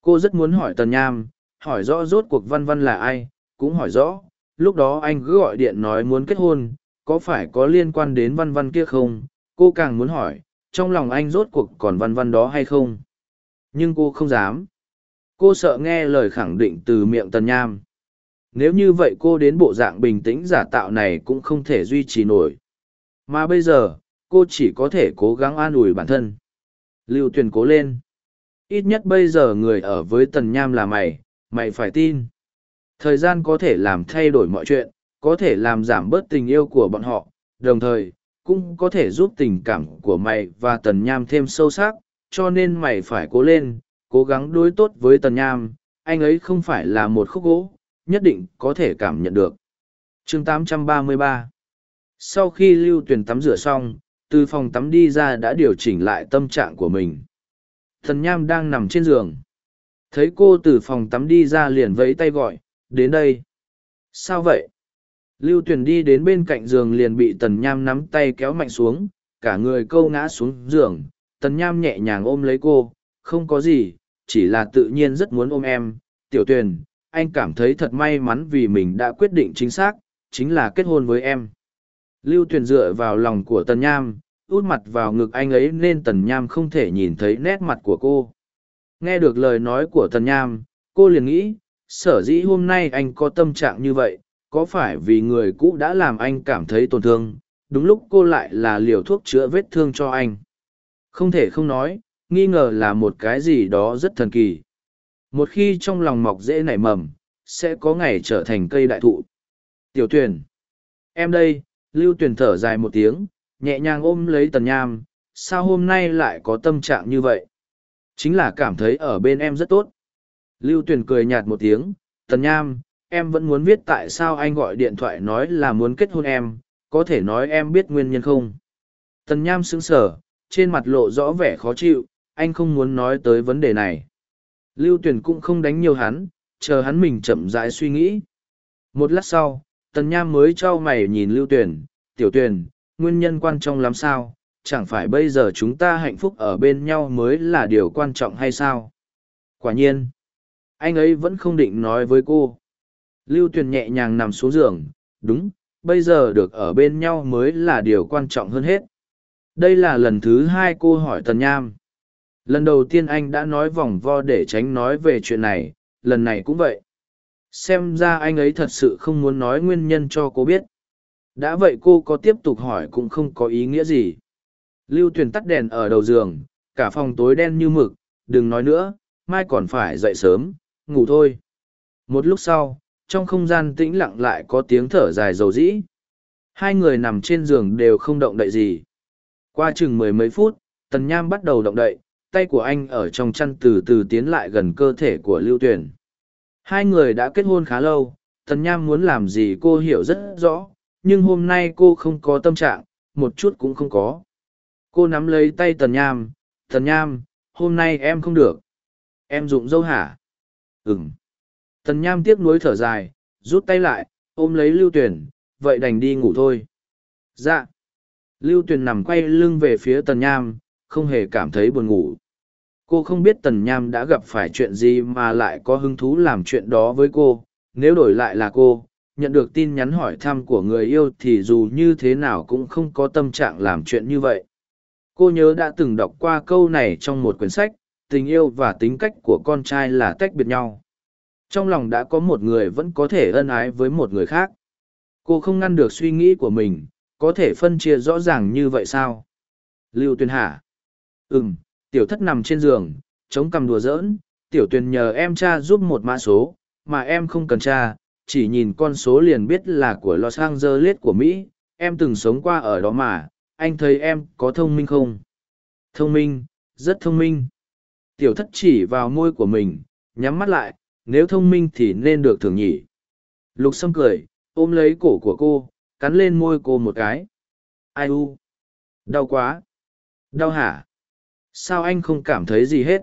Cô rất muốn hỏi Tần Nham, hỏi rõ rốt cuộc văn văn là ai, cũng hỏi rõ, lúc đó anh cứ gọi điện nói muốn kết hôn, có phải có liên quan đến văn văn kia không? Cô càng muốn hỏi, trong lòng anh rốt cuộc còn văn văn đó hay không? Nhưng cô không dám. Cô sợ nghe lời khẳng định từ miệng Tần Nham. Nếu như vậy cô đến bộ dạng bình tĩnh giả tạo này cũng không thể duy trì nổi. Mà bây giờ, cô chỉ có thể cố gắng an ủi bản thân. Lưu Tuyền cố lên. Ít nhất bây giờ người ở với Tần Nham là mày, mày phải tin. Thời gian có thể làm thay đổi mọi chuyện, có thể làm giảm bớt tình yêu của bọn họ, đồng thời, cũng có thể giúp tình cảm của mày và Tần Nham thêm sâu sắc, cho nên mày phải cố lên, cố gắng đối tốt với Tần Nham, anh ấy không phải là một khúc gỗ, nhất định có thể cảm nhận được. chương 833 Sau khi lưu tuyển tắm rửa xong, từ phòng tắm đi ra đã điều chỉnh lại tâm trạng của mình. Tần Nham đang nằm trên giường. Thấy cô từ phòng tắm đi ra liền vẫy tay gọi, đến đây. Sao vậy? Lưu Tuyền đi đến bên cạnh giường liền bị Tần Nham nắm tay kéo mạnh xuống, cả người câu ngã xuống giường. Tần Nham nhẹ nhàng ôm lấy cô, không có gì, chỉ là tự nhiên rất muốn ôm em. Tiểu Tuyền, anh cảm thấy thật may mắn vì mình đã quyết định chính xác, chính là kết hôn với em. Lưu Tuyền dựa vào lòng của Tần Nham, út mặt vào ngực anh ấy nên Tần Nham không thể nhìn thấy nét mặt của cô. Nghe được lời nói của Tần Nham, cô liền nghĩ, sở dĩ hôm nay anh có tâm trạng như vậy, có phải vì người cũ đã làm anh cảm thấy tổn thương, đúng lúc cô lại là liều thuốc chữa vết thương cho anh. Không thể không nói, nghi ngờ là một cái gì đó rất thần kỳ. Một khi trong lòng mọc dễ nảy mầm, sẽ có ngày trở thành cây đại thụ. Tiểu tuyển. Em đây, lưu tuyển thở dài một tiếng, nhẹ nhàng ôm lấy tần nham, sao hôm nay lại có tâm trạng như vậy? Chính là cảm thấy ở bên em rất tốt. Lưu Tuyền cười nhạt một tiếng, tần nham, em vẫn muốn biết tại sao anh gọi điện thoại nói là muốn kết hôn em, có thể nói em biết nguyên nhân không? Tần nham sững sờ, trên mặt lộ rõ vẻ khó chịu, anh không muốn nói tới vấn đề này. Lưu Tuyền cũng không đánh nhiều hắn, chờ hắn mình chậm rãi suy nghĩ. Một lát sau, tần nham mới trao mày nhìn lưu Tuyền. tiểu Tuyền, nguyên nhân quan trọng lắm sao, chẳng phải bây giờ chúng ta hạnh phúc ở bên nhau mới là điều quan trọng hay sao? Quả nhiên, anh ấy vẫn không định nói với cô. Lưu Tuyền nhẹ nhàng nằm xuống giường, đúng, bây giờ được ở bên nhau mới là điều quan trọng hơn hết. Đây là lần thứ hai cô hỏi Tần Nham. Lần đầu tiên anh đã nói vòng vo để tránh nói về chuyện này, lần này cũng vậy. Xem ra anh ấy thật sự không muốn nói nguyên nhân cho cô biết. Đã vậy cô có tiếp tục hỏi cũng không có ý nghĩa gì. Lưu Tuyền tắt đèn ở đầu giường, cả phòng tối đen như mực, đừng nói nữa, mai còn phải dậy sớm, ngủ thôi. Một lúc sau, trong không gian tĩnh lặng lại có tiếng thở dài dầu dĩ. Hai người nằm trên giường đều không động đậy gì. Qua chừng mười mấy phút, Tần Nham bắt đầu động đậy, tay của anh ở trong chăn từ từ tiến lại gần cơ thể của Lưu Tuyền. Hai người đã kết hôn khá lâu, Tần Nham muốn làm gì cô hiểu rất rõ, nhưng hôm nay cô không có tâm trạng, một chút cũng không có. Cô nắm lấy tay Tần Nham, Tần Nham, hôm nay em không được. Em dụng dâu hả? Ừm. Tần Nham tiếc nuối thở dài, rút tay lại, ôm lấy Lưu Tuyền, vậy đành đi ngủ thôi. Dạ. Lưu Tuyền nằm quay lưng về phía Tần Nham, không hề cảm thấy buồn ngủ. Cô không biết Tần Nham đã gặp phải chuyện gì mà lại có hứng thú làm chuyện đó với cô. Nếu đổi lại là cô, nhận được tin nhắn hỏi thăm của người yêu thì dù như thế nào cũng không có tâm trạng làm chuyện như vậy cô nhớ đã từng đọc qua câu này trong một quyển sách tình yêu và tính cách của con trai là tách biệt nhau. Trong lòng đã có một người vẫn có thể ân ái với một người khác. Cô không ngăn được suy nghĩ của mình có thể phân chia rõ ràng như vậy sao? Lưu tuyền hả ừ m tiểu thất nằm trên giường chống cằm đùa giỡn. Tiểu tuyền nhờ em cha giúp một mã số mà em không cần cha chỉ nhìn con số liền biết là của Los Angeles của Mỹ, em từng sống qua ở đó mà, anh thấy em có thông minh không? Thông minh, rất thông minh. Tiểu thất chỉ vào môi của mình, nhắm mắt lại, nếu thông minh thì nên được thưởng nhỉ. Lục sâm cười, ôm lấy cổ của cô, cắn lên môi cô một cái. Ai u? Đau quá. Đau hả? Sao anh không cảm thấy gì hết?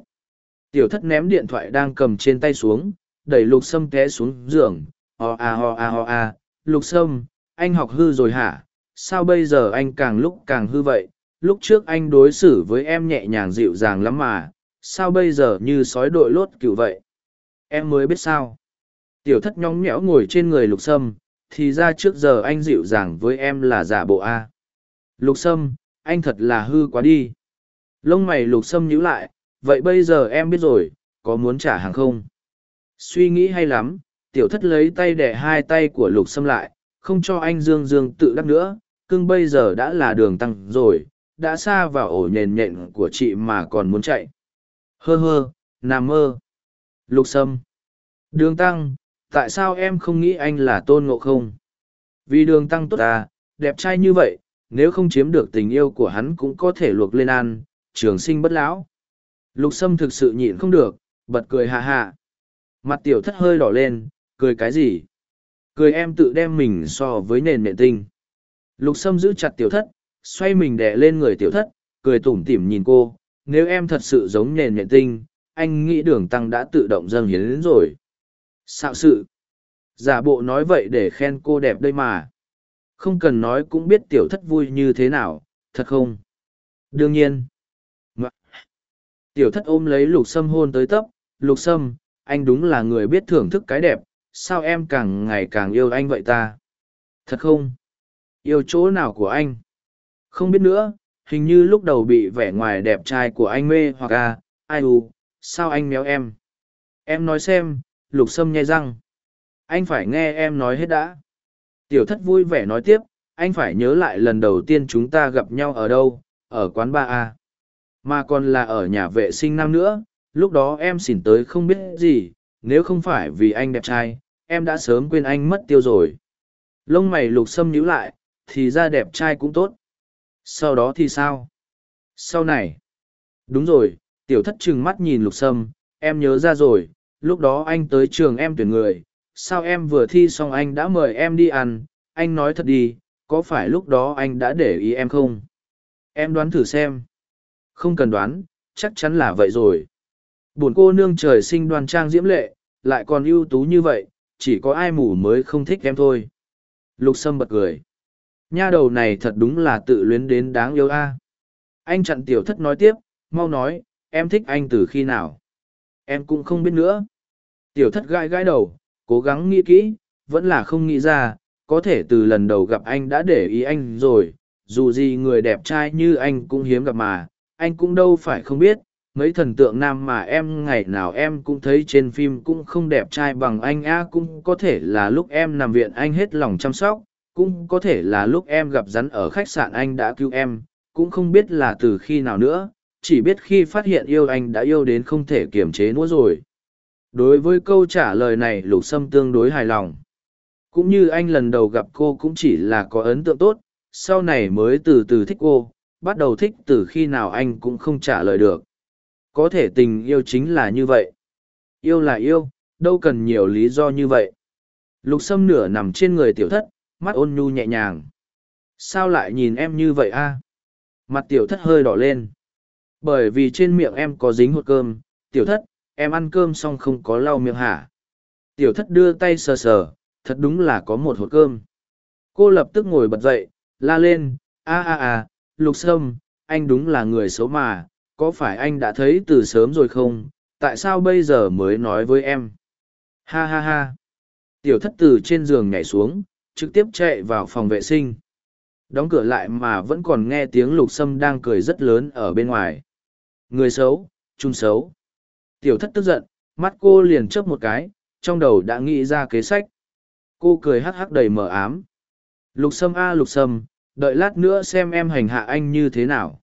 Tiểu thất ném điện thoại đang cầm trên tay xuống, đẩy lục sâm té xuống giường. Ho a ho a ho a, lục sâm, anh học hư rồi hả? Sao bây giờ anh càng lúc càng hư vậy? Lúc trước anh đối xử với em nhẹ nhàng dịu dàng lắm mà, sao bây giờ như sói đội lốt cựu vậy? Em mới biết sao? Tiểu thất nhóng nhẽo ngồi trên người lục sâm, thì ra trước giờ anh dịu dàng với em là giả bộ A. Lục sâm, anh thật là hư quá đi. Lông mày lục sâm nhíu lại, vậy bây giờ em biết rồi, có muốn trả hàng không? Suy nghĩ hay lắm, tiểu thất lấy tay đẻ hai tay của lục sâm lại, không cho anh dương dương tự đắc nữa, cưng bây giờ đã là đường tăng rồi, đã xa vào ổ nhền nhện của chị mà còn muốn chạy. Hơ hơ, nằm mơ. Lục sâm. Đường tăng, tại sao em không nghĩ anh là tôn ngộ không? Vì đường tăng tốt à, đẹp trai như vậy, nếu không chiếm được tình yêu của hắn cũng có thể luộc lên ăn, trường sinh bất lão. Lục sâm thực sự nhịn không được, bật cười hạ hạ. Mặt tiểu thất hơi đỏ lên, cười cái gì? Cười em tự đem mình so với nền nệ tinh. Lục sâm giữ chặt tiểu thất, xoay mình đè lên người tiểu thất, cười tủm tỉm nhìn cô. Nếu em thật sự giống nền nhện tinh, anh nghĩ đường tăng đã tự động dâng hiến đến rồi. Xạo sự. Giả bộ nói vậy để khen cô đẹp đây mà. Không cần nói cũng biết tiểu thất vui như thế nào, thật không? Đương nhiên. Tiểu thất ôm lấy lục sâm hôn tới tấp, lục sâm, anh đúng là người biết thưởng thức cái đẹp, sao em càng ngày càng yêu anh vậy ta? Thật không? Yêu chỗ nào của anh? Không biết nữa, hình như lúc đầu bị vẻ ngoài đẹp trai của anh mê hoặc à, ai u, sao anh méo em? Em nói xem, lục sâm nhai răng. Anh phải nghe em nói hết đã. Tiểu thất vui vẻ nói tiếp, anh phải nhớ lại lần đầu tiên chúng ta gặp nhau ở đâu, ở quán ba a Mà còn là ở nhà vệ sinh nam nữa, lúc đó em xỉn tới không biết gì, nếu không phải vì anh đẹp trai, em đã sớm quên anh mất tiêu rồi. Lông mày lục sâm nhíu lại, thì ra đẹp trai cũng tốt. Sau đó thì sao? Sau này. Đúng rồi, tiểu thất trừng mắt nhìn lục sâm, em nhớ ra rồi, lúc đó anh tới trường em tuyển người, sao em vừa thi xong anh đã mời em đi ăn, anh nói thật đi, có phải lúc đó anh đã để ý em không? Em đoán thử xem. Không cần đoán, chắc chắn là vậy rồi. bổn cô nương trời sinh đoan trang diễm lệ, lại còn ưu tú như vậy, chỉ có ai mù mới không thích em thôi. Lục Sâm bật cười. Nha đầu này thật đúng là tự luyến đến đáng yêu a. Anh chặn tiểu thất nói tiếp, mau nói, em thích anh từ khi nào? Em cũng không biết nữa. Tiểu thất gai gai đầu, cố gắng nghĩ kỹ, vẫn là không nghĩ ra, có thể từ lần đầu gặp anh đã để ý anh rồi, dù gì người đẹp trai như anh cũng hiếm gặp mà, anh cũng đâu phải không biết, mấy thần tượng nam mà em ngày nào em cũng thấy trên phim cũng không đẹp trai bằng anh a cũng có thể là lúc em nằm viện anh hết lòng chăm sóc, cũng có thể là lúc em gặp rắn ở khách sạn anh đã cứu em, cũng không biết là từ khi nào nữa, chỉ biết khi phát hiện yêu anh đã yêu đến không thể kiềm chế nữa rồi. Đối với câu trả lời này lục sâm tương đối hài lòng. Cũng như anh lần đầu gặp cô cũng chỉ là có ấn tượng tốt sau này mới từ từ thích cô bắt đầu thích từ khi nào anh cũng không trả lời được. Có thể tình yêu chính là như vậy. Yêu là yêu đâu cần nhiều lý do như vậy. Lục sâm nửa nằm trên người tiểu thất mắt ôn nhu nhẹ nhàng. Sao lại nhìn em như vậy a? Mặt tiểu thất hơi đỏ lên. Bởi vì trên miệng em có dính hột cơm. Tiểu thất, em ăn cơm xong không có lau miệng hả? Tiểu thất đưa tay sờ sờ, thật đúng là có một hột cơm. Cô lập tức ngồi bật dậy, la lên, a a a, lục sâm, anh đúng là người xấu mà. Có phải anh đã thấy từ sớm rồi không? Tại sao bây giờ mới nói với em? Ha ha ha. Tiểu thất từ trên giường nhảy xuống trực tiếp chạy vào phòng vệ sinh đóng cửa lại mà vẫn còn nghe tiếng lục sâm đang cười rất lớn ở bên ngoài người xấu chung xấu Tiểu thất tức giận, mắt cô liền chớp một cái, trong đầu đã nghĩ ra kế sách. Cô cười hắc hắc đầy mờ ám. Lục sâm a à, lục sâm, đợi lát nữa xem em hành hạ anh như thế nào.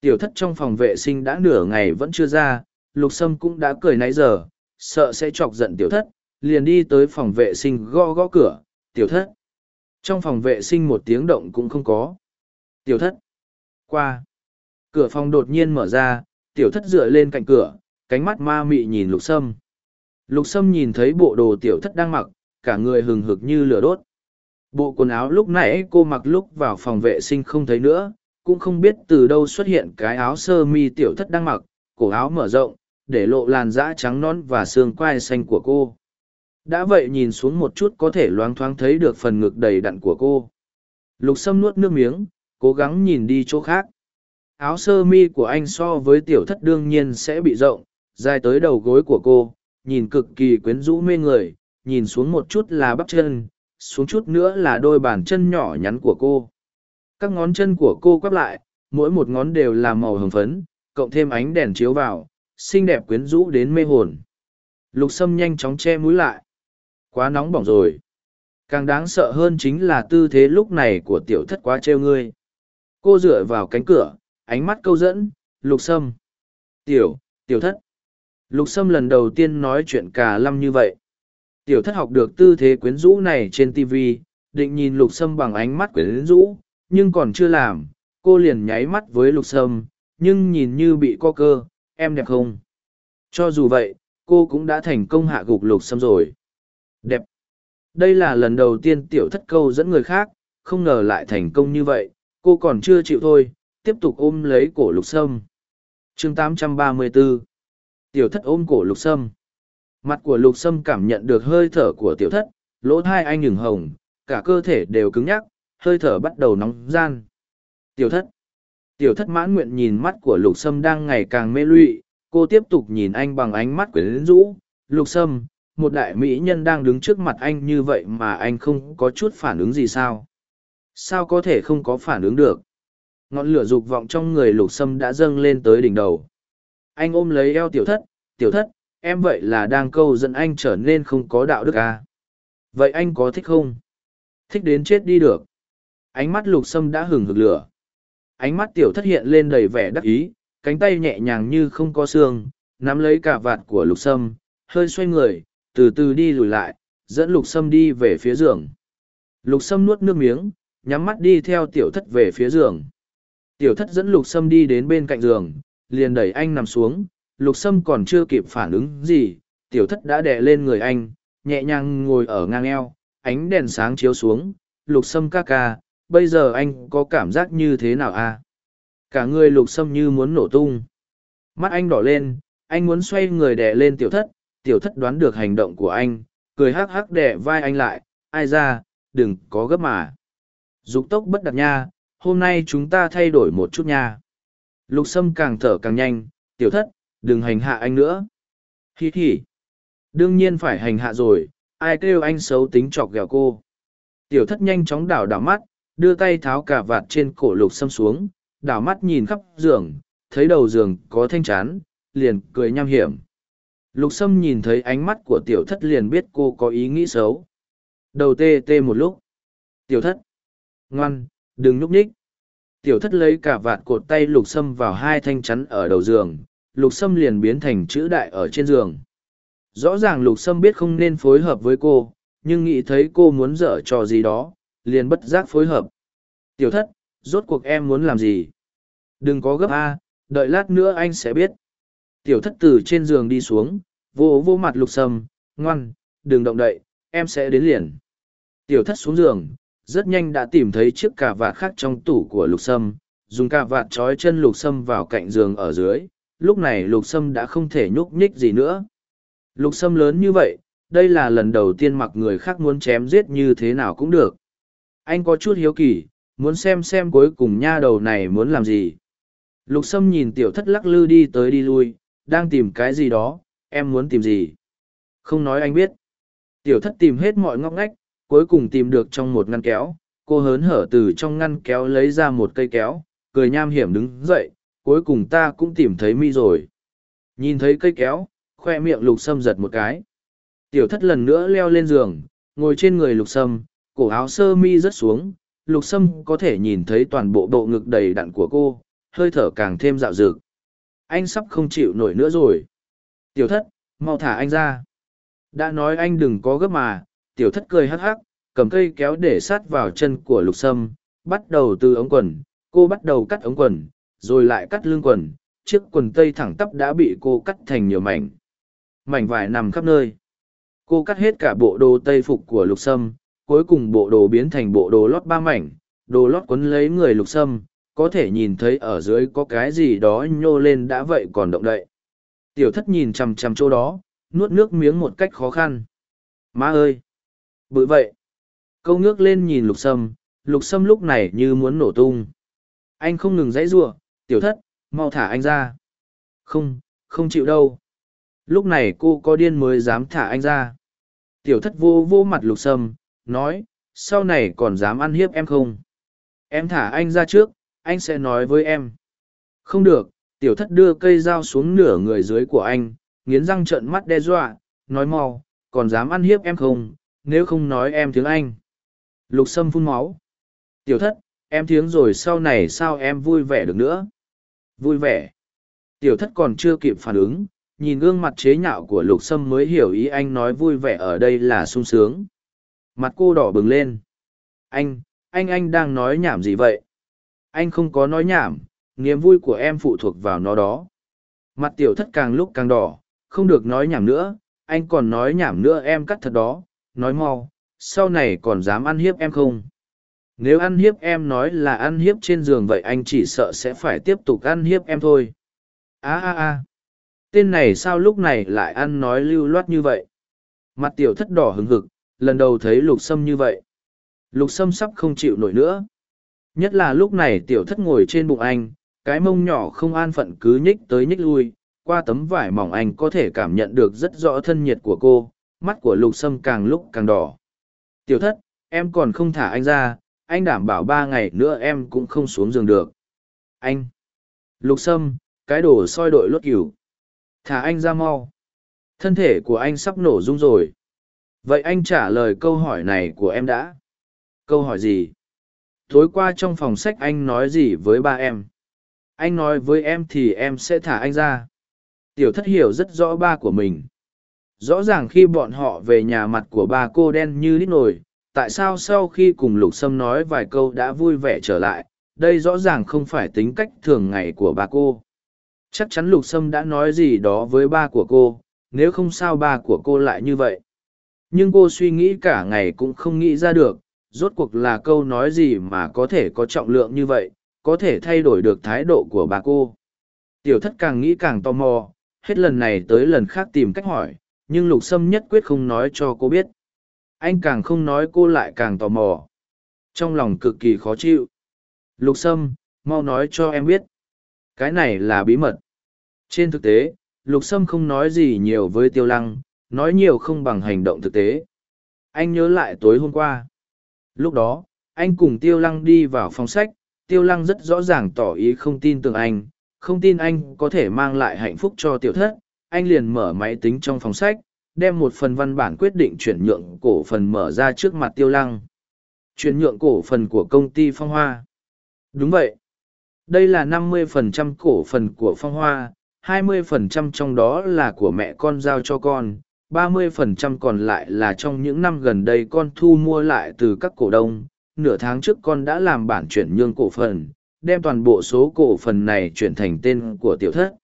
Tiểu thất trong phòng vệ sinh đã nửa ngày vẫn chưa ra, lục sâm cũng đã cười nãy giờ, sợ sẽ chọc giận tiểu thất, liền đi tới phòng vệ sinh gõ gõ cửa, tiểu thất. Trong phòng vệ sinh một tiếng động cũng không có. Tiểu thất. Qua. Cửa phòng đột nhiên mở ra, tiểu thất dựa lên cạnh cửa, cánh mắt ma mị nhìn lục sâm. Lục sâm nhìn thấy bộ đồ tiểu thất đang mặc, cả người hừng hực như lửa đốt. Bộ quần áo lúc nãy cô mặc lúc vào phòng vệ sinh không thấy nữa, cũng không biết từ đâu xuất hiện cái áo sơ mi tiểu thất đang mặc, cổ áo mở rộng, để lộ làn da trắng non và xương quai xanh của cô. Đã vậy nhìn xuống một chút có thể loáng thoáng thấy được phần ngực đầy đặn của cô. Lục sâm nuốt nước miếng, cố gắng nhìn đi chỗ khác. Áo sơ mi của anh so với tiểu thất đương nhiên sẽ bị rộng, dài tới đầu gối của cô, nhìn cực kỳ quyến rũ mê người, nhìn xuống một chút là bắp chân, xuống chút nữa là đôi bàn chân nhỏ nhắn của cô. Các ngón chân của cô quắp lại, mỗi một ngón đều là màu hồng phấn, cộng thêm ánh đèn chiếu vào, xinh đẹp quyến rũ đến mê hồn. Lục Sâm nhanh chóng che mũi lại. Quá nóng bỏng rồi. Càng đáng sợ hơn chính là tư thế lúc này của tiểu thất quá trêu ngươi. Cô dựa vào cánh cửa, ánh mắt câu dẫn, Lục Sâm. Tiểu, tiểu thất. Lục Sâm lần đầu tiên nói chuyện cả lăm như vậy. Tiểu thất học được tư thế quyến rũ này trên TV, định nhìn Lục Sâm bằng ánh mắt quyến rũ, nhưng còn chưa làm, cô liền nháy mắt với Lục Sâm, nhưng nhìn như bị co cơ, em đẹp không? Cho dù vậy, cô cũng đã thành công hạ gục Lục Sâm rồi. Đẹp. Đây là lần đầu tiên tiểu thất câu dẫn người khác, không ngờ lại thành công như vậy, cô còn chưa chịu thôi, tiếp tục ôm lấy cổ Lục Sâm. chương 834 Tiểu thất ôm cổ lục sâm. Mặt của lục sâm cảm nhận được hơi thở của tiểu thất, lỗ thai anh nhừng hồng, cả cơ thể đều cứng nhắc, hơi thở bắt đầu nóng gian. Tiểu thất. Tiểu thất mãn nguyện nhìn mắt của lục sâm đang ngày càng mê lụy, cô tiếp tục nhìn anh bằng ánh mắt quyến rũ. Lục sâm, một đại mỹ nhân đang đứng trước mặt anh như vậy mà anh không có chút phản ứng gì sao? Sao có thể không có phản ứng được? Ngọn lửa dục vọng trong người lục sâm đã dâng lên tới đỉnh đầu anh ôm lấy eo tiểu thất tiểu thất, em vậy là đang câu dẫn anh trở nên không có đạo đức à? vậy anh có thích không thích đến chết đi được ánh mắt lục sâm đã hừng hực lửa ánh mắt tiểu thất hiện lên đầy vẻ đắc ý, cánh tay nhẹ nhàng như không có xương, nắm lấy cả vạt của lục sâm, hơi xoay người từ từ đi lùi lại dẫn lục sâm đi về phía giường lục sâm nuốt nước miếng nhắm mắt đi theo tiểu thất về phía giường tiểu thất dẫn lục sâm đi đến bên cạnh giường liền đẩy anh nằm xuống, lục sâm còn chưa kịp phản ứng gì, tiểu thất đã đè lên người anh, nhẹ nhàng ngồi ở ngang eo, ánh đèn sáng chiếu xuống, lục sâm ca ca, bây giờ anh có cảm giác như thế nào a? À? Cả người lục sâm như muốn nổ tung. Mắt anh đỏ lên, anh muốn xoay người đè lên tiểu thất, tiểu thất đoán được hành động của anh, cười hắc hắc đè vai anh lại, ai ra, đừng có gấp mà. Dục tốc bất đặt nha, hôm nay chúng ta thay đổi một chút nha. Lục Sâm càng thở càng nhanh, tiểu thất, đừng hành hạ anh nữa. Hi hi. Đương nhiên phải hành hạ rồi, ai kêu anh xấu tính chọc ghẹo cô. Tiểu thất nhanh chóng đảo đảo mắt, đưa tay tháo cả vạt trên cổ lục Sâm xuống, đảo mắt nhìn khắp giường, thấy đầu giường có thanh chán, liền cười nham hiểm. Lục Sâm nhìn thấy ánh mắt của tiểu thất liền biết cô có ý nghĩ xấu. Đầu tê tê một lúc. Tiểu thất. Ngoan, đừng núp nhích. Tiểu thất lấy cả vạt cột tay lục sâm vào hai thanh chắn ở đầu giường, lục sâm liền biến thành chữ đại ở trên giường. Rõ ràng lục sâm biết không nên phối hợp với cô, nhưng nghĩ thấy cô muốn dở trò gì đó, liền bất giác phối hợp. Tiểu thất, rốt cuộc em muốn làm gì? Đừng có gấp A, đợi lát nữa anh sẽ biết. Tiểu thất từ trên giường đi xuống, vô vô mặt lục sâm, ngoan, đừng động đậy, em sẽ đến liền. Tiểu thất xuống giường, rất nhanh đã tìm thấy chiếc cà vạt khác trong tủ của lục sâm dùng cà vạt trói chân lục sâm vào cạnh giường ở dưới lúc này lục sâm đã không thể nhúc nhích gì nữa. Lục sâm lớn như vậy đây là lần đầu tiên mặc người khác muốn chém giết như thế nào cũng được. Anh có chút hiếu kỳ muốn xem xem cuối cùng nha đầu này muốn làm gì. Lục sâm nhìn tiểu thất lắc lư đi tới đi lui đang tìm cái gì đó em muốn tìm gì không nói anh biết tiểu thất tìm hết mọi ngóc ngách cuối cùng tìm được trong một ngăn kéo, cô hớn hở từ trong ngăn kéo lấy ra một cây kéo, cười nham hiểm đứng dậy, cuối cùng ta cũng tìm thấy mi rồi. Nhìn thấy cây kéo, khoe miệng lục sâm giật một cái. Tiểu thất lần nữa leo lên giường, ngồi trên người lục sâm, cổ áo sơ mi rớt xuống, lục sâm có thể nhìn thấy toàn bộ bộ ngực đầy đặn của cô, hơi thở càng thêm dạo dực. Anh sắp không chịu nổi nữa rồi. Tiểu thất, mau thả anh ra. Đã nói anh đừng có gấp mà, tiểu thất cười hắc hắc, cầm cây kéo để sát vào chân của lục sâm, bắt đầu từ ống quần, cô bắt đầu cắt ống quần, rồi lại cắt lưng quần, chiếc quần tây thẳng tắp đã bị cô cắt thành nhiều mảnh. Mảnh vải nằm khắp nơi. Cô cắt hết cả bộ đồ tây phục của lục sâm, cuối cùng bộ đồ biến thành bộ đồ lót ba mảnh, đồ lót quấn lấy người lục sâm, có thể nhìn thấy ở dưới có cái gì đó nhô lên đã vậy còn động đậy. Tiểu thất nhìn chằm chằm chỗ đó, nuốt nước miếng một cách khó khăn. Má ơi! Bự vậy! Câu ngước lên nhìn lục sâm, lục sâm lúc này như muốn nổ tung. Anh không ngừng dãy giụa, tiểu thất, mau thả anh ra. Không, không chịu đâu. Lúc này cô có điên mới dám thả anh ra. Tiểu thất vô vô mặt lục sâm, nói, sau này còn dám ăn hiếp em không? Em thả anh ra trước, anh sẽ nói với em. Không được, tiểu thất đưa cây dao xuống nửa người dưới của anh, nghiến răng trợn mắt đe dọa, nói mau, còn dám ăn hiếp em không, nếu không nói em tiếng Anh. Lục sâm phun máu. Tiểu thất, em tiếng rồi sau này sao em vui vẻ được nữa? Vui vẻ. Tiểu thất còn chưa kịp phản ứng, nhìn gương mặt chế nhạo của lục sâm mới hiểu ý anh nói vui vẻ ở đây là sung sướng. Mặt cô đỏ bừng lên. Anh, anh anh đang nói nhảm gì vậy? Anh không có nói nhảm, niềm vui của em phụ thuộc vào nó đó. Mặt tiểu thất càng lúc càng đỏ, không được nói nhảm nữa, anh còn nói nhảm nữa em cắt thật đó, nói mau, sau này còn dám ăn hiếp em không? Nếu ăn hiếp em nói là ăn hiếp trên giường vậy anh chỉ sợ sẽ phải tiếp tục ăn hiếp em thôi. a a a tên này sao lúc này lại ăn nói lưu loát như vậy? Mặt tiểu thất đỏ hừng hực, lần đầu thấy lục sâm như vậy. Lục sâm sắp không chịu nổi nữa. Nhất là lúc này tiểu thất ngồi trên bụng anh, cái mông nhỏ không an phận cứ nhích tới nhích lui, qua tấm vải mỏng anh có thể cảm nhận được rất rõ thân nhiệt của cô, mắt của lục sâm càng lúc càng đỏ. Tiểu thất, em còn không thả anh ra, anh đảm bảo ba ngày nữa em cũng không xuống giường được. Anh! Lục sâm, cái đồ soi đội lốt cửu. Thả anh ra mau. Thân thể của anh sắp nổ rung rồi. Vậy anh trả lời câu hỏi này của em đã. Câu hỏi gì? Tối qua trong phòng sách anh nói gì với ba em? Anh nói với em thì em sẽ thả anh ra. Tiểu thất hiểu rất rõ ba của mình. Rõ ràng khi bọn họ về nhà mặt của ba cô đen như đít nồi, tại sao sau khi cùng lục sâm nói vài câu đã vui vẻ trở lại, đây rõ ràng không phải tính cách thường ngày của ba cô. Chắc chắn lục sâm đã nói gì đó với ba của cô, nếu không sao ba của cô lại như vậy. Nhưng cô suy nghĩ cả ngày cũng không nghĩ ra được, rốt cuộc là câu nói gì mà có thể có trọng lượng như vậy, có thể thay đổi được thái độ của bà cô. Tiểu thất càng nghĩ càng tò mò, hết lần này tới lần khác tìm cách hỏi, nhưng lục sâm nhất quyết không nói cho cô biết. Anh càng không nói cô lại càng tò mò. Trong lòng cực kỳ khó chịu. Lục sâm, mau nói cho em biết. Cái này là bí mật. Trên thực tế, lục sâm không nói gì nhiều với tiêu lăng, nói nhiều không bằng hành động thực tế. Anh nhớ lại tối hôm qua. Lúc đó, anh cùng tiêu lăng đi vào phòng sách, tiêu lăng rất rõ ràng tỏ ý không tin tưởng anh, không tin anh có thể mang lại hạnh phúc cho tiểu thất. Anh liền mở máy tính trong phòng sách, đem một phần văn bản quyết định chuyển nhượng cổ phần mở ra trước mặt tiêu lăng. Chuyển nhượng cổ phần của công ty Phong Hoa. Đúng vậy. Đây là 50% cổ phần của Phong Hoa, 20% trong đó là của mẹ con giao cho con, 30% còn lại là trong những năm gần đây con thu mua lại từ các cổ đông. Nửa tháng trước con đã làm bản chuyển nhượng cổ phần, đem toàn bộ số cổ phần này chuyển thành tên của tiểu thất.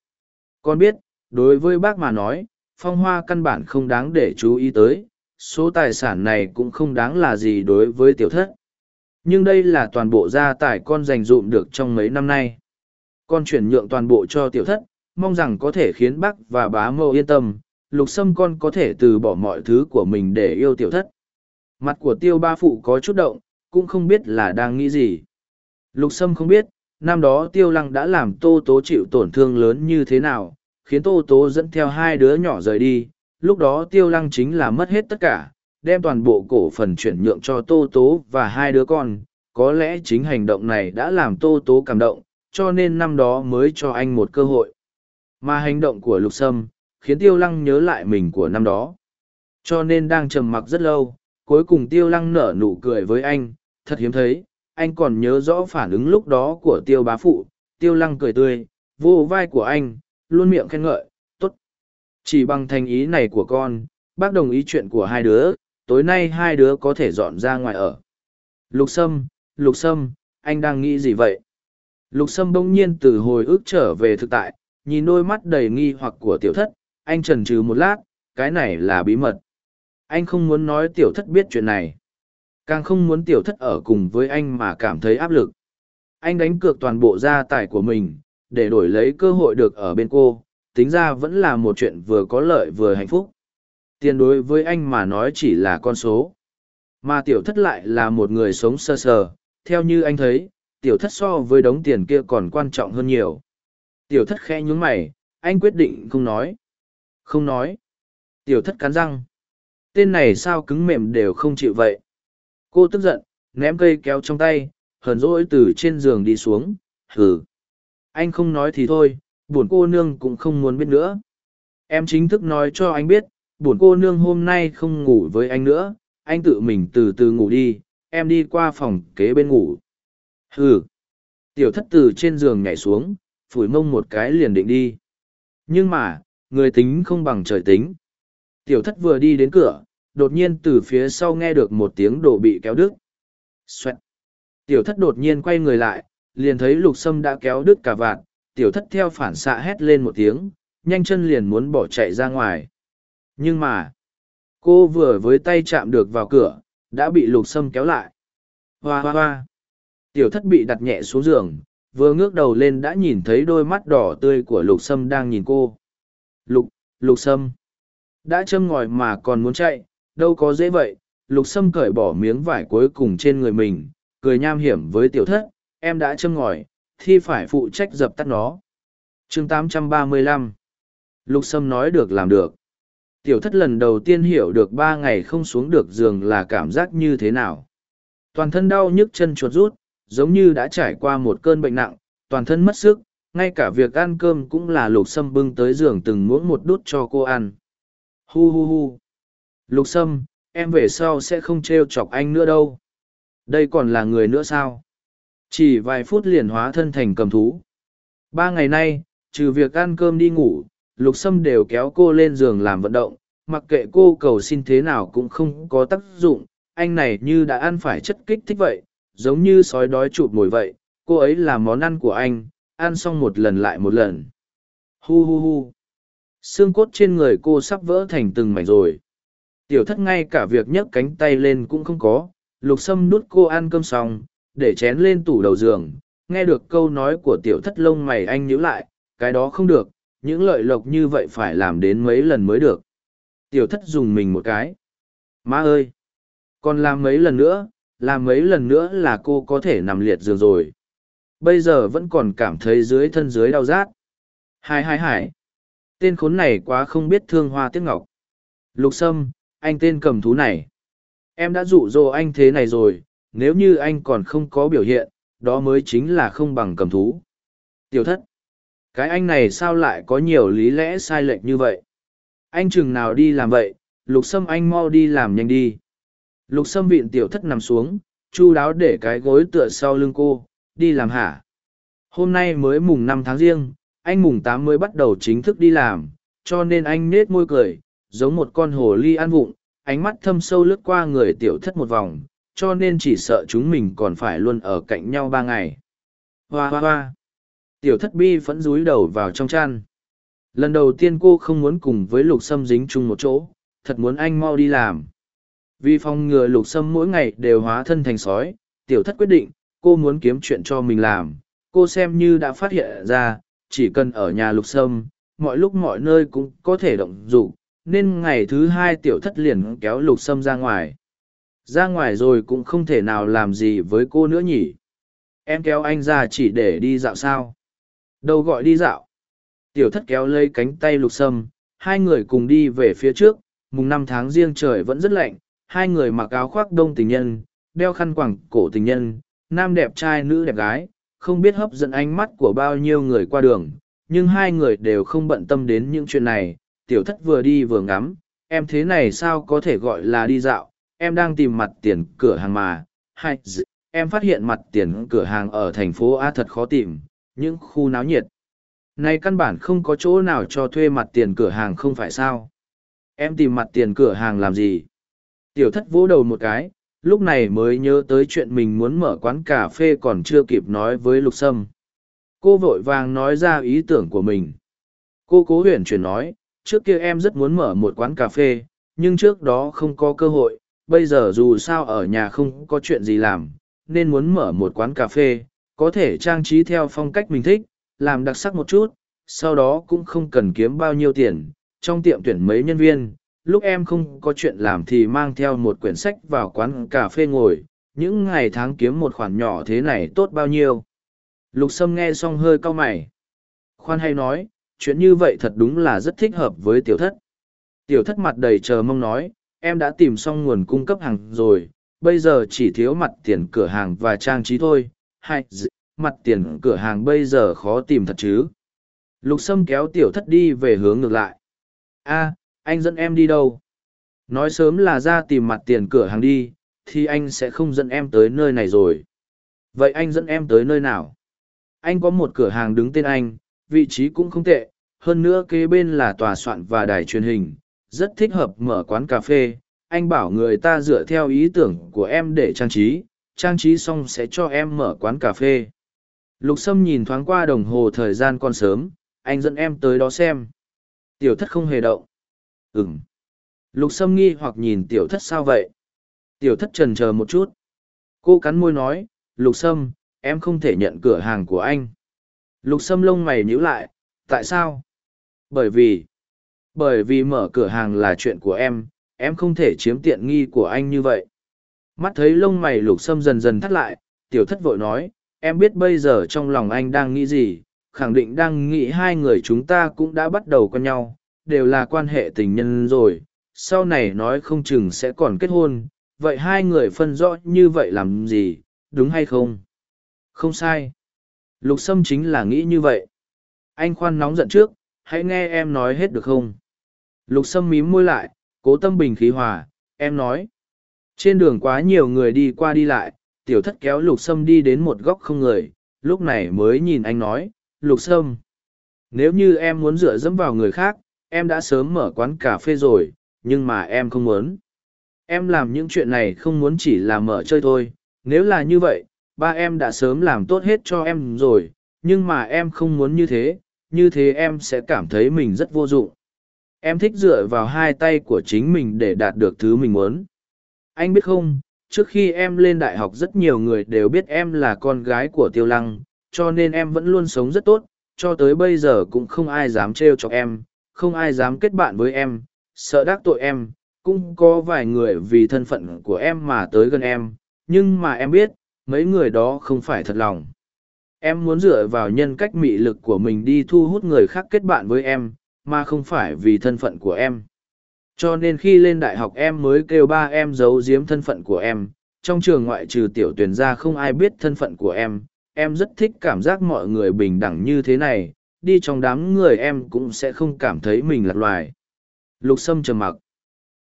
Con biết, đối với bác mà nói, phong hoa căn bản không đáng để chú ý tới, số tài sản này cũng không đáng là gì đối với tiểu thất. Nhưng đây là toàn bộ gia tài con dành dụm được trong mấy năm nay. Con chuyển nhượng toàn bộ cho tiểu thất, mong rằng có thể khiến bác và bá mâu yên tâm, lục sâm con có thể từ bỏ mọi thứ của mình để yêu tiểu thất. Mặt của tiêu ba phụ có chút động, cũng không biết là đang nghĩ gì. Lục sâm không biết, năm đó tiêu lăng đã làm tô tố chịu tổn thương lớn như thế nào, khiến tô tố dẫn theo hai đứa nhỏ rời đi, lúc đó tiêu lăng chính là mất hết tất cả, đem toàn bộ cổ phần chuyển nhượng cho tô tố và hai đứa con, có lẽ chính hành động này đã làm tô tố cảm động, cho nên năm đó mới cho anh một cơ hội. Mà hành động của lục sâm, khiến tiêu lăng nhớ lại mình của năm đó. Cho nên đang trầm mặc rất lâu, cuối cùng tiêu lăng nở nụ cười với anh, thật hiếm thấy, anh còn nhớ rõ phản ứng lúc đó của tiêu bá phụ, tiêu lăng cười tươi, vô vai của anh, luôn miệng khen ngợi, tốt. Chỉ bằng thành ý này của con, bác đồng ý chuyện của hai đứa, tối nay hai đứa có thể dọn ra ngoài ở. Lục Sâm, Lục Sâm, anh đang nghĩ gì vậy? Lục Sâm bỗng nhiên từ hồi ức trở về thực tại, nhìn đôi mắt đầy nghi hoặc của tiểu thất, anh trần trừ một lát, cái này là bí mật. Anh không muốn nói tiểu thất biết chuyện này. Càng không muốn tiểu thất ở cùng với anh mà cảm thấy áp lực. Anh đánh cược toàn bộ gia tài của mình, để đổi lấy cơ hội được ở bên cô, tính ra vẫn là một chuyện vừa có lợi vừa hạnh phúc. Tiền đối với anh mà nói chỉ là con số. Mà tiểu thất lại là một người sống sơ sờ, theo như anh thấy, tiểu thất so với đống tiền kia còn quan trọng hơn nhiều. Tiểu thất khẽ nhún mày, anh quyết định không nói. Không nói. Tiểu thất cắn răng. Tên này sao cứng mềm đều không chịu vậy. Cô tức giận, ném cây kéo trong tay, hờn dỗi từ trên giường đi xuống, hừ. Anh không nói thì thôi, buồn cô nương cũng không muốn biết nữa. Em chính thức nói cho anh biết, buồn cô nương hôm nay không ngủ với anh nữa, anh tự mình từ từ ngủ đi, em đi qua phòng kế bên ngủ. Hừ. Tiểu thất từ trên giường nhảy xuống, phủi mông một cái liền định đi. Nhưng mà, người tính không bằng trời tính. Tiểu thất vừa đi đến cửa, đột nhiên từ phía sau nghe được một tiếng đổ bị kéo đứt. Xoẹt. Tiểu thất đột nhiên quay người lại, liền thấy lục sâm đã kéo đứt cả vạt, tiểu thất theo phản xạ hét lên một tiếng, nhanh chân liền muốn bỏ chạy ra ngoài. Nhưng mà, cô vừa với tay chạm được vào cửa, đã bị lục sâm kéo lại. Hoa hoa hoa. Tiểu thất bị đặt nhẹ xuống giường, vừa ngước đầu lên đã nhìn thấy đôi mắt đỏ tươi của lục sâm đang nhìn cô. Lục, lục sâm. Đã châm ngòi mà còn muốn chạy, đâu có dễ vậy. Lục sâm cởi bỏ miếng vải cuối cùng trên người mình, cười nham hiểm với tiểu thất, em đã châm ngòi, thì phải phụ trách dập tắt nó. chương 835 Lục sâm nói được làm được. Tiểu thất lần đầu tiên hiểu được ba ngày không xuống được giường là cảm giác như thế nào. Toàn thân đau nhức chân chuột rút, giống như đã trải qua một cơn bệnh nặng, toàn thân mất sức, ngay cả việc ăn cơm cũng là lục sâm bưng tới giường từng muỗng một đút cho cô ăn. Hu hu hu. Lục sâm, em về sau sẽ không trêu chọc anh nữa đâu. Đây còn là người nữa sao? Chỉ vài phút liền hóa thân thành cầm thú. Ba ngày nay, trừ việc ăn cơm đi ngủ, lục sâm đều kéo cô lên giường làm vận động, mặc kệ cô cầu xin thế nào cũng không có tác dụng, anh này như đã ăn phải chất kích thích vậy, giống như sói đói chụp mồi vậy, cô ấy là món ăn của anh, ăn xong một lần lại một lần. Hu hu hu. Xương cốt trên người cô sắp vỡ thành từng mảnh rồi. Tiểu thất ngay cả việc nhấc cánh tay lên cũng không có, lục sâm nút cô ăn cơm xong, để chén lên tủ đầu giường, nghe được câu nói của tiểu thất lông mày anh nhíu lại, cái đó không được, những lợi lộc như vậy phải làm đến mấy lần mới được. Tiểu thất dùng mình một cái. Má ơi! Còn làm mấy lần nữa, làm mấy lần nữa là cô có thể nằm liệt giường rồi. Bây giờ vẫn còn cảm thấy dưới thân dưới đau rát. Hai hai hải. Tên khốn này quá không biết thương hoa tiếc ngọc. Lục Sâm, anh tên cầm thú này. Em đã dụ dỗ anh thế này rồi, nếu như anh còn không có biểu hiện, đó mới chính là không bằng cầm thú. Tiểu thất. Cái anh này sao lại có nhiều lý lẽ sai lệch như vậy? Anh chừng nào đi làm vậy, lục sâm anh mau đi làm nhanh đi. Lục sâm vịn tiểu thất nằm xuống, chu đáo để cái gối tựa sau lưng cô, đi làm hả? Hôm nay mới mùng năm tháng riêng, anh mùng tám mới bắt đầu chính thức đi làm, cho nên anh nết môi cười, giống một con hồ ly ăn vụng, ánh mắt thâm sâu lướt qua người tiểu thất một vòng, cho nên chỉ sợ chúng mình còn phải luôn ở cạnh nhau ba ngày. Hoa hoa hoa! Tiểu thất bi phẫn rúi đầu vào trong chăn. Lần đầu tiên cô không muốn cùng với lục sâm dính chung một chỗ, thật muốn anh mau đi làm. Vì phòng ngừa lục sâm mỗi ngày đều hóa thân thành sói, tiểu thất quyết định, cô muốn kiếm chuyện cho mình làm. Cô xem như đã phát hiện ra, chỉ cần ở nhà lục sâm, mọi lúc mọi nơi cũng có thể động dụng nên ngày thứ hai tiểu thất liền kéo lục sâm ra ngoài. Ra ngoài rồi cũng không thể nào làm gì với cô nữa nhỉ. Em kéo anh ra chỉ để đi dạo sao. Đâu gọi đi dạo. Tiểu thất kéo lấy cánh tay lục sâm, hai người cùng đi về phía trước, mùng năm tháng riêng trời vẫn rất lạnh, hai người mặc áo khoác đông tình nhân, đeo khăn quàng cổ tình nhân, nam đẹp trai nữ đẹp gái, không biết hấp dẫn ánh mắt của bao nhiêu người qua đường, nhưng hai người đều không bận tâm đến những chuyện này, tiểu thất vừa đi vừa ngắm, em thế này sao có thể gọi là đi dạo, em đang tìm mặt tiền cửa hàng mà, hay em phát hiện mặt tiền cửa hàng ở thành phố A thật khó tìm, những khu náo nhiệt. Này căn bản không có chỗ nào cho thuê mặt tiền cửa hàng không phải sao. Em tìm mặt tiền cửa hàng làm gì? Tiểu thất vỗ đầu một cái, lúc này mới nhớ tới chuyện mình muốn mở quán cà phê còn chưa kịp nói với lục sâm. Cô vội vàng nói ra ý tưởng của mình. Cô cố huyền chuyển nói, trước kia em rất muốn mở một quán cà phê, nhưng trước đó không có cơ hội, bây giờ dù sao ở nhà không có chuyện gì làm, nên muốn mở một quán cà phê, có thể trang trí theo phong cách mình thích, làm đặc sắc một chút, sau đó cũng không cần kiếm bao nhiêu tiền. Trong tiệm tuyển mấy nhân viên lúc em không có chuyện làm thì mang theo một quyển sách vào quán cà phê ngồi, những ngày tháng kiếm một khoản nhỏ thế này tốt bao nhiêu? Lục sâm nghe xong hơi cau mày. Khoan hay nói, chuyện như vậy thật đúng là rất thích hợp với tiểu thất. Tiểu thất mặt đầy chờ mong nói, em đã tìm xong nguồn cung cấp hàng rồi, bây giờ chỉ thiếu mặt tiền cửa hàng và trang trí thôi. Hay mặt tiền cửa hàng bây giờ khó tìm thật chứ? Lục sâm kéo tiểu thất đi về hướng ngược lại. A anh dẫn em đi đâu? Nói sớm là ra tìm mặt tiền cửa hàng đi, thì anh sẽ không dẫn em tới nơi này rồi. Vậy anh dẫn em tới nơi nào? Anh có một cửa hàng đứng tên anh, vị trí cũng không tệ, hơn nữa kế bên là tòa soạn và đài truyền hình, rất thích hợp mở quán cà phê. Anh bảo người ta dựa theo ý tưởng của em để trang trí trang trí xong sẽ cho em mở quán cà phê. Lục sâm nhìn thoáng qua đồng hồ thời gian còn sớm, anh dẫn em tới đó xem. Tiểu thất không hề động ừng lục sâm nghi hoặc nhìn tiểu thất sao vậy? Tiểu thất trần c một chút. Cô cắn môi nói, lục sâm, em không thể nhận cửa hàng của anh. Lục sâm lông mày nhíu lại, tại sao? Bởi vì bởi vì mở cửa hàng là chuyện của em em không thể chiếm tiện nghi của anh như vậy. Mắt thấy lông mày lục sâm dần dần thắt lại, tiểu thất vội nói, em biết bây giờ trong lòng anh đang nghĩ gì, khẳng định đang nghĩ hai người chúng ta cũng đã bắt đầu con nhau đều là quan hệ tình nhân rồi, sau này nói không chừng sẽ còn kết hôn, vậy hai người phân rõ như vậy làm gì, đúng hay không? Không sai. Lục sâm chính là nghĩ như vậy. Anh khoan nóng giận trước, hãy nghe em nói hết được không? Lục sâm mím môi lại, cố tâm bình khí hòa, em nói. Trên đường quá nhiều người đi qua đi lại, tiểu thất kéo lục sâm đi đến một góc không người, lúc này mới nhìn anh nói, lục sâm, nếu như em muốn dựa dẫm vào người khác em đã sớm mở quán cà phê rồi, nhưng mà em không muốn. Em làm những chuyện này không muốn chỉ là mở chơi thôi. Nếu là như vậy, ba em đã sớm làm tốt hết cho em rồi, nhưng mà em không muốn như thế. Như thế em sẽ cảm thấy mình rất vô dụng. Em thích dựa vào hai tay của chính mình để đạt được thứ mình muốn. Anh biết không, trước khi em lên đại học rất nhiều người đều biết em là con gái của tiêu lăng, cho nên em vẫn luôn sống rất tốt. Cho tới bây giờ cũng không ai dám trêu chọc em không ai dám kết bạn với em, sợ đắc tội em, cũng có vài người vì thân phận của em mà tới gần em, nhưng mà em biết, mấy người đó không phải thật lòng. Em muốn dựa vào nhân cách mị lực của mình đi thu hút người khác kết bạn với em, mà không phải vì thân phận của em. Cho nên khi lên đại học em mới kêu ba em giấu giếm thân phận của em, trong trường ngoại trừ tiểu tuyển ra không ai biết thân phận của em. Em rất thích cảm giác mọi người bình đẳng như thế này đi trong đám người em cũng sẽ không cảm thấy mình lạc loài. Lục sâm trầm mặc.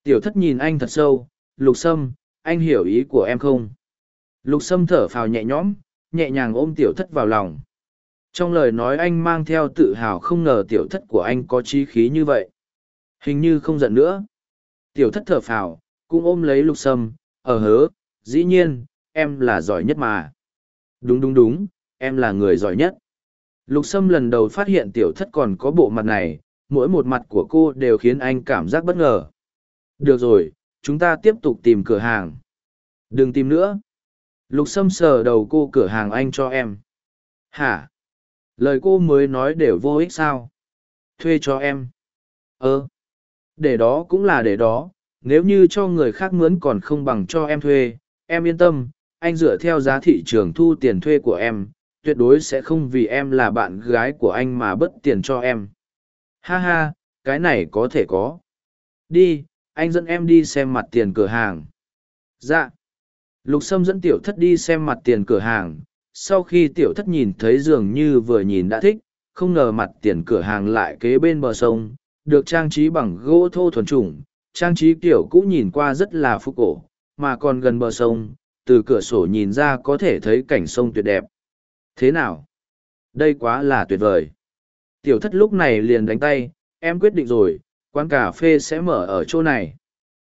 Tiểu thất nhìn anh thật sâu. Lục sâm, anh hiểu ý của em không? Lục sâm thở phào nhẹ nhõm, nhẹ nhàng ôm tiểu thất vào lòng. Trong lời nói anh mang theo tự hào không ngờ tiểu thất của anh có trí khí như vậy. Hình như không giận nữa. Tiểu thất thở phào, cũng ôm lấy lục sâm. Ở hớ, dĩ nhiên, em là giỏi nhất mà. Đúng đúng đúng, em là người giỏi nhất lục sâm lần đầu phát hiện tiểu thất còn có bộ mặt này, mỗi một mặt của cô đều khiến anh cảm giác bất ngờ. Được rồi, chúng ta tiếp tục tìm cửa hàng. Đừng tìm nữa. Lục sâm sờ đầu cô cửa hàng anh cho em. Hả? Lời cô mới nói đều vô ích sao? Thuê cho em. Ơ. Để đó cũng là để đó. Nếu như cho người khác mướn còn không bằng cho em thuê. Em yên tâm, anh dựa theo giá thị trường thu tiền thuê của em tuyệt đối sẽ không vì em là bạn gái của anh mà bất tiền cho em. Ha ha cái này có thể có. Đi anh dẫn em đi xem mặt tiền cửa hàng. Dạ. Lục sâm dẫn tiểu thất đi xem mặt tiền cửa hàng. Sau khi tiểu thất nhìn thấy dường như vừa nhìn đã thích không ngờ mặt tiền cửa hàng lại kế bên bờ sông được trang trí bằng gỗ thô thuần trùng, trang trí kiểu cũ nhìn qua rất là phúc cổ mà còn gần bờ sông từ cửa sổ nhìn ra có thể thấy cảnh sông tuyệt đẹp thế nào đây quá là tuyệt vời tiểu thất lúc này liền đánh tay em quyết định rồi Quán cà phê sẽ mở ở chỗ này.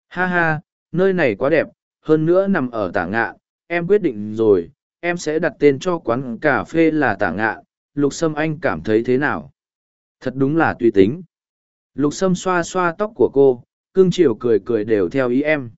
Ha ha, nơi này quá đẹp, hơn nữa nằm ở tả ngạ, em quyết định rồi, em sẽ đặt tên cho quán cà phê là tả ngạ, lục sâm anh cảm thấy thế nào? Thật đúng là tùy tính. Lục sâm xoa xoa tóc của cô, cương chiều cười cười đều theo ý em.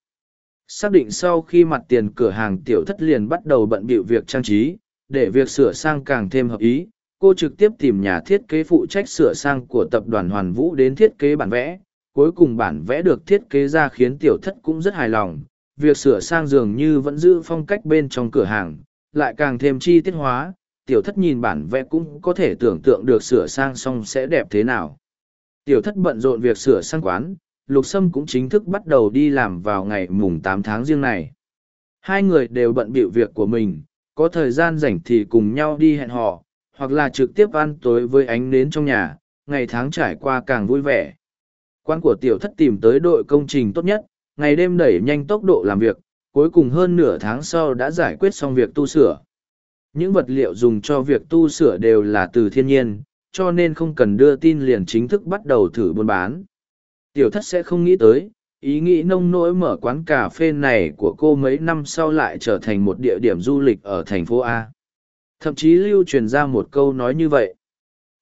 Xác định sau khi mặt tiền cửa hàng tiểu thất liền bắt đầu bận bịu việc trang trí, để việc sửa sang càng thêm hợp ý, cô trực tiếp tìm nhà thiết kế phụ trách sửa sang của tập đoàn Hoàn Vũ đến thiết kế bản vẽ. Cuối cùng bản vẽ được thiết kế ra khiến tiểu thất cũng rất hài lòng. Việc sửa sang dường như vẫn giữ phong cách bên trong cửa hàng, lại càng thêm chi tiết hóa. Tiểu thất nhìn bản vẽ cũng có thể tưởng tượng được sửa sang xong sẽ đẹp thế nào. Tiểu thất bận rộn việc sửa sang quán, Lục Sâm cũng chính thức bắt đầu đi làm vào ngày mùng tám tháng riêng này. Hai người đều bận bịu việc của mình, có thời gian rảnh thì cùng nhau đi hẹn hò, hoặc là trực tiếp ăn tối với ánh nến trong nhà, ngày tháng trải qua càng vui vẻ. Quan của tiểu thất tìm tới đội công trình tốt nhất, ngày đêm đẩy nhanh tốc độ làm việc, cuối cùng hơn nửa tháng sau đã giải quyết xong việc tu sửa. Những vật liệu dùng cho việc tu sửa đều là từ thiên nhiên, cho nên không cần đưa tin liền chính thức bắt đầu thử buôn bán. Tiểu thất sẽ không nghĩ tới, ý nghĩ nông nỗi mở quán cà phê này của cô mấy năm sau lại trở thành một địa điểm du lịch ở thành phố A. Thậm chí lưu truyền ra một câu nói như vậy.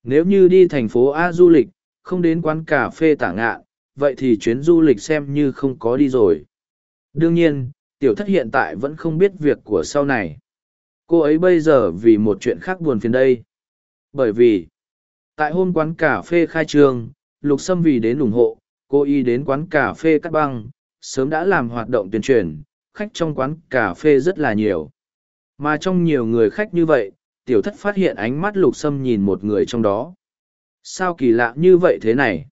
Nếu như đi thành phố A du lịch, không đến quán cà phê tả ngạ, vậy thì chuyến du lịch xem như không có đi rồi. Đương nhiên, tiểu thất hiện tại vẫn không biết việc của sau này. Cô ấy bây giờ vì một chuyện khác buồn phiền đây. Bởi vì, tại hôm quán cà phê khai trương, Lục Sâm vì đến ủng hộ, cô y đến quán cà phê cắt băng, sớm đã làm hoạt động tuyên truyền, khách trong quán cà phê rất là nhiều. Mà trong nhiều người khách như vậy, tiểu thất phát hiện ánh mắt lục sâm nhìn một người trong đó. Sao kỳ lạ như vậy thế này?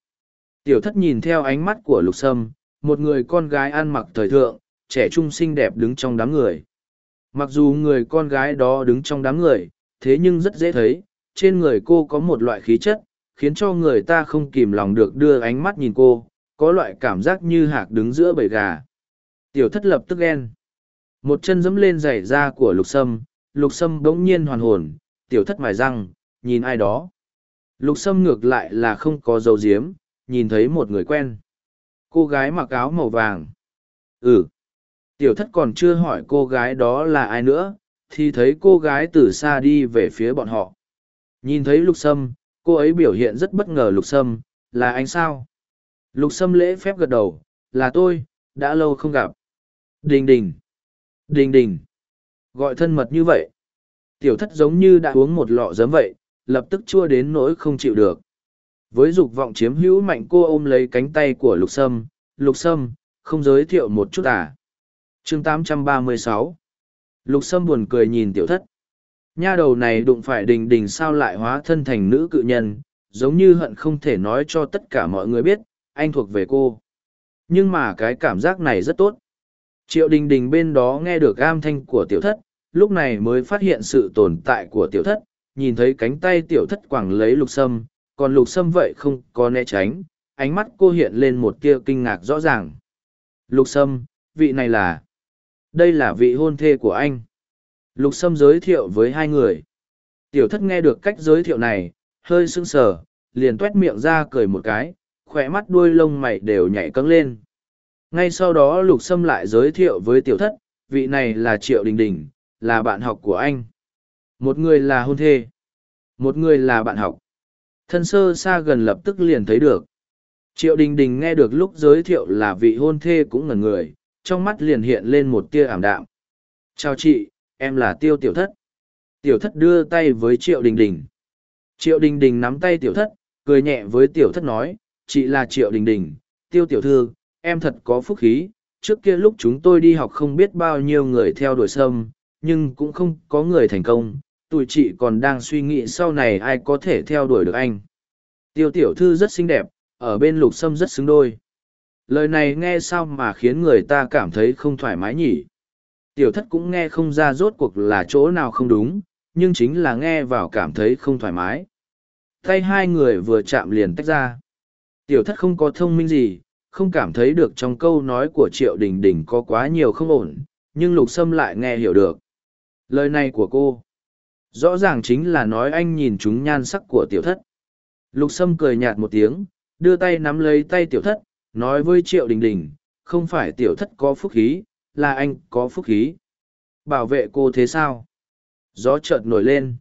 Tiểu thất nhìn theo ánh mắt của lục sâm, một người con gái ăn mặc thời thượng, trẻ trung xinh đẹp đứng trong đám người. Mặc dù người con gái đó đứng trong đám người, thế nhưng rất dễ thấy, trên người cô có một loại khí chất, khiến cho người ta không kìm lòng được đưa ánh mắt nhìn cô, có loại cảm giác như hạc đứng giữa bầy gà. Tiểu thất lập tức ghen. Một chân dẫm lên giày da của lục sâm, lục sâm bỗng nhiên hoàn hồn, tiểu thất mài răng, nhìn ai đó. Lục sâm ngược lại là không có dấu diếm, nhìn thấy một người quen. Cô gái mặc áo màu vàng. Ừ. Tiểu thất còn chưa hỏi cô gái đó là ai nữa, thì thấy cô gái từ xa đi về phía bọn họ. Nhìn thấy lục sâm, cô ấy biểu hiện rất bất ngờ lục sâm, là anh sao? Lục sâm lễ phép gật đầu, là tôi, đã lâu không gặp. Đình đình. Đình đình. Gọi thân mật như vậy. Tiểu thất giống như đã uống một lọ giấm vậy, lập tức chua đến nỗi không chịu được. Với dục vọng chiếm hữu mạnh cô ôm lấy cánh tay của lục sâm, lục sâm, không giới thiệu một chút à. chương 836 Lục sâm buồn cười nhìn tiểu thất. Nha đầu này đụng phải đình đình sao lại hóa thân thành nữ cự nhân, giống như hận không thể nói cho tất cả mọi người biết, anh thuộc về cô. Nhưng mà cái cảm giác này rất tốt. Triệu đình đình bên đó nghe được am thanh của tiểu thất, lúc này mới phát hiện sự tồn tại của tiểu thất, nhìn thấy cánh tay tiểu thất quẳng lấy lục sâm, còn lục sâm vậy không có né tránh, ánh mắt cô hiện lên một tia kinh ngạc rõ ràng. Lục sâm, vị này là... Đây là vị hôn thê của anh. Lục sâm giới thiệu với hai người. Tiểu thất nghe được cách giới thiệu này, hơi sững sờ, liền tuét miệng ra cười một cái, khỏe mắt đuôi lông mày đều nhảy cấng lên. Ngay sau đó lục sâm lại giới thiệu với tiểu thất vị này là triệu đình đình là bạn học của anh. Một người là hôn thê một người là bạn học. Thân sơ xa gần lập tức liền thấy được. Triệu đình đình nghe được lúc giới thiệu là vị hôn thê cũng ngần người trong mắt liền hiện lên một tia ảm đạm. Chào chị em là tiêu tiểu thất. Tiểu thất đưa tay với triệu đình đình. Triệu đình đình nắm tay tiểu thất, cười nhẹ với tiểu thất nói, chị là triệu đình đình, tiêu tiểu thư, em thật có phúc khí. Trước kia lúc chúng tôi đi học không biết bao nhiêu người theo đuổi sâm, nhưng cũng không có người thành công. Tụi chị còn đang suy nghĩ sau này ai có thể theo đuổi được anh. Tiêu tiểu thư rất xinh đẹp, ở bên lục sâm rất xứng đôi. Lời này nghe sao mà khiến người ta cảm thấy không thoải mái nhỉ? Tiểu thất cũng nghe không ra rốt cuộc là chỗ nào không đúng nhưng chính là nghe vào cảm thấy không thoải mái. Tay hai người vừa chạm liền tách ra. Tiểu thất không có thông minh gì không cảm thấy được trong câu nói của triệu đình đình có quá nhiều không ổn nhưng lục sâm lại nghe hiểu được. Lời này của cô rõ ràng chính là nói anh nhìn chúng nhan sắc của tiểu thất. Lục sâm cười nhạt một tiếng đưa tay nắm lấy tay tiểu thất, nói với Triệu Đình Đình, không phải tiểu thất có phúc khí, là anh có phúc khí. Bảo vệ cô thế sao? Gió chợt nổi lên.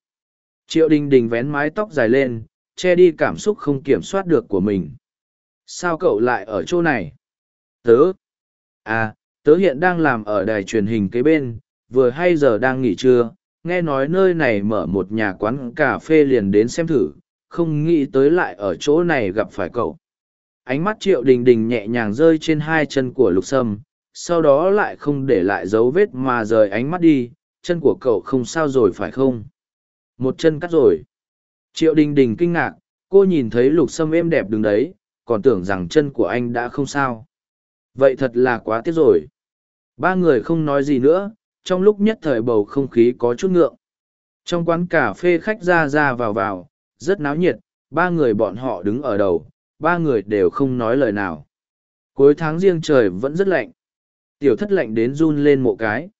Triệu Đình Đình vén mái tóc dài lên, che đi cảm xúc không kiểm soát được của mình. Sao cậu lại ở chỗ này? Tớ. À, tớ hiện đang làm ở đài truyền hình kế bên, vừa hay giờ đang nghỉ trưa, nghe nói nơi này mở một nhà quán cà phê liền đến xem thử, không nghĩ tới lại ở chỗ này gặp phải cậu. Ánh mắt triệu đình đình nhẹ nhàng rơi trên hai chân của lục sâm, sau đó lại không để lại dấu vết mà rời ánh mắt đi, chân của cậu không sao rồi phải không? Một chân cắt rồi. Triệu đình đình kinh ngạc, cô nhìn thấy lục sâm êm đẹp đứng đấy, còn tưởng rằng chân của anh đã không sao. Vậy thật là quá tiếc rồi. Ba người không nói gì nữa, trong lúc nhất thời bầu không khí có chút ngượng. Trong quán cà phê khách ra ra vào vào, rất náo nhiệt, ba người bọn họ đứng ở đầu, ba người đều không nói lời nào. Cuối tháng riêng trời vẫn rất lạnh. Tiểu thất lạnh đến run lên mộ cái.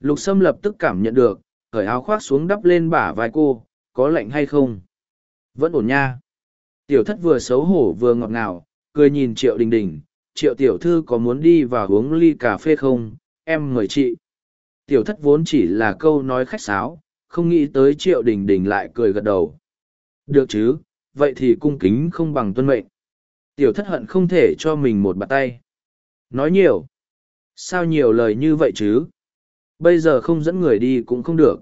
Lục Sâm lập tức cảm nhận được, cởi áo khoác xuống đắp lên bả vai cô, có lạnh hay không? Vẫn ổn nha. Tiểu thất vừa xấu hổ vừa ngọt ngào, cười nhìn Triệu Đình Đình. Triệu tiểu thư có muốn đi và uống ly cà phê không? Em mời chị. Tiểu thất vốn chỉ là câu nói khách sáo, không nghĩ tới Triệu Đình Đình lại cười gật đầu. Được chứ, vậy thì cung kính không bằng tuân mệnh. Tiểu thất hận không thể cho mình một bàn tay. Nói nhiều. Sao nhiều lời như vậy chứ? Bây giờ không dẫn người đi cũng không được.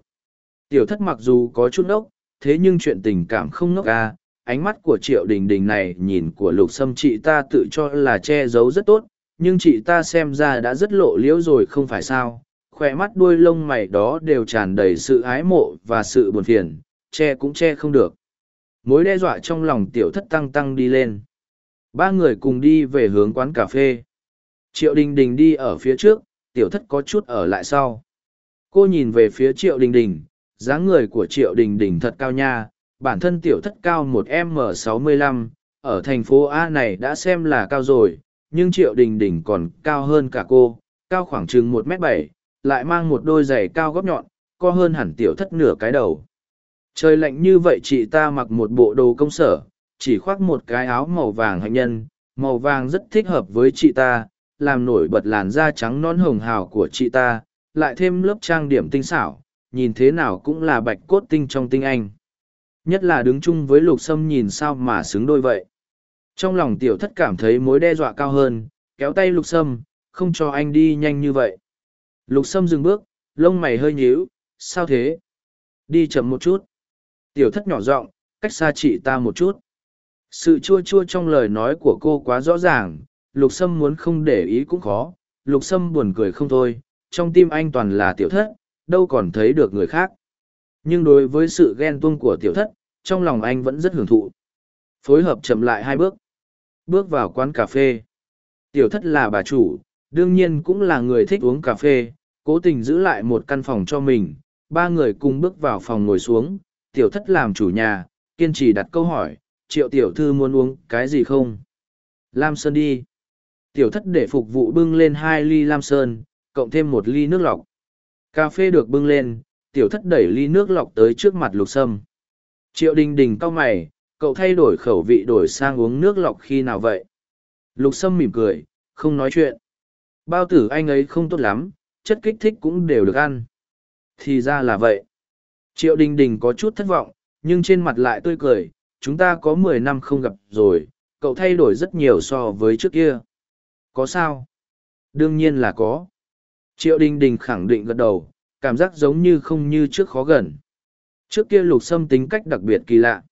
Tiểu thất mặc dù có chút nốc thế nhưng chuyện tình cảm không nốc à, ánh mắt của triệu đình đình này nhìn của lục sâm chị ta tự cho là che giấu rất tốt, nhưng chị ta xem ra đã rất lộ liễu rồi không phải sao, khoe mắt đuôi lông mày đó đều tràn đầy sự ái mộ và sự buồn phiền, che cũng che không được. Mối đe dọa trong lòng tiểu thất tăng tăng đi lên. Ba người cùng đi về hướng quán cà phê. Triệu Đình Đình đi ở phía trước, tiểu thất có chút ở lại sau. Cô nhìn về phía Triệu Đình Đình, dáng người của Triệu Đình Đình thật cao nha, bản thân tiểu thất cao một m sáu mươi lăm, ở thành phố A này đã xem là cao rồi, nhưng Triệu Đình Đình còn cao hơn cả cô, cao khoảng chừng một m bảy, lại mang một đôi giày cao góc nhọn, co hơn hẳn tiểu thất nửa cái đầu. Trời lạnh như vậy chị ta mặc một bộ đồ công sở, chỉ khoác một cái áo màu vàng hạnh nhân, màu vàng rất thích hợp với chị ta, làm nổi bật làn da trắng non hồng hào của chị ta, lại thêm lớp trang điểm tinh xảo, nhìn thế nào cũng là bạch cốt tinh trong tinh anh. Nhất là đứng chung với lục sâm nhìn sao mà xứng đôi vậy. Trong lòng tiểu thất cảm thấy mối đe dọa cao hơn, kéo tay lục sâm, không cho anh đi nhanh như vậy. Lục sâm dừng bước, lông mày hơi nhíu, sao thế? Đi chậm một chút. Tiểu thất nhỏ giọng cách xa chị ta một chút. Sự chua chua trong lời nói của cô quá rõ ràng, lục sâm muốn không để ý cũng khó, lục sâm buồn cười không thôi, trong tim anh toàn là tiểu thất, đâu còn thấy được người khác. Nhưng đối với sự ghen tuông của tiểu thất, trong lòng anh vẫn rất hưởng thụ. Phối hợp chậm lại hai bước. Bước vào quán cà phê. Tiểu thất là bà chủ, đương nhiên cũng là người thích uống cà phê, cố tình giữ lại một căn phòng cho mình. Ba người cùng bước vào phòng ngồi xuống, tiểu thất làm chủ nhà, kiên trì đặt câu hỏi, triệu tiểu thư muốn uống cái gì không? Lam Sơn đi. Tiểu thất để phục vụ bưng lên hai ly Lam Sơn, cộng thêm một ly nước lọc. Cà phê được bưng lên, tiểu thất đẩy ly nước lọc tới trước mặt lục sâm. Triệu đình đình cau mày, cậu thay đổi khẩu vị đổi sang uống nước lọc khi nào vậy? Lục sâm mỉm cười, không nói chuyện. Bao tử anh ấy không tốt lắm, chất kích thích cũng đều được ăn. Thì ra là vậy. Triệu Đình Đình có chút thất vọng, nhưng trên mặt lại tươi cười, chúng ta có mười năm không gặp rồi, cậu thay đổi rất nhiều so với trước kia. Có sao? Đương nhiên là có. Triệu Đình Đình khẳng định gật đầu, cảm giác giống như không như trước khó gần. Trước kia lục sâm tính cách đặc biệt kỳ lạ.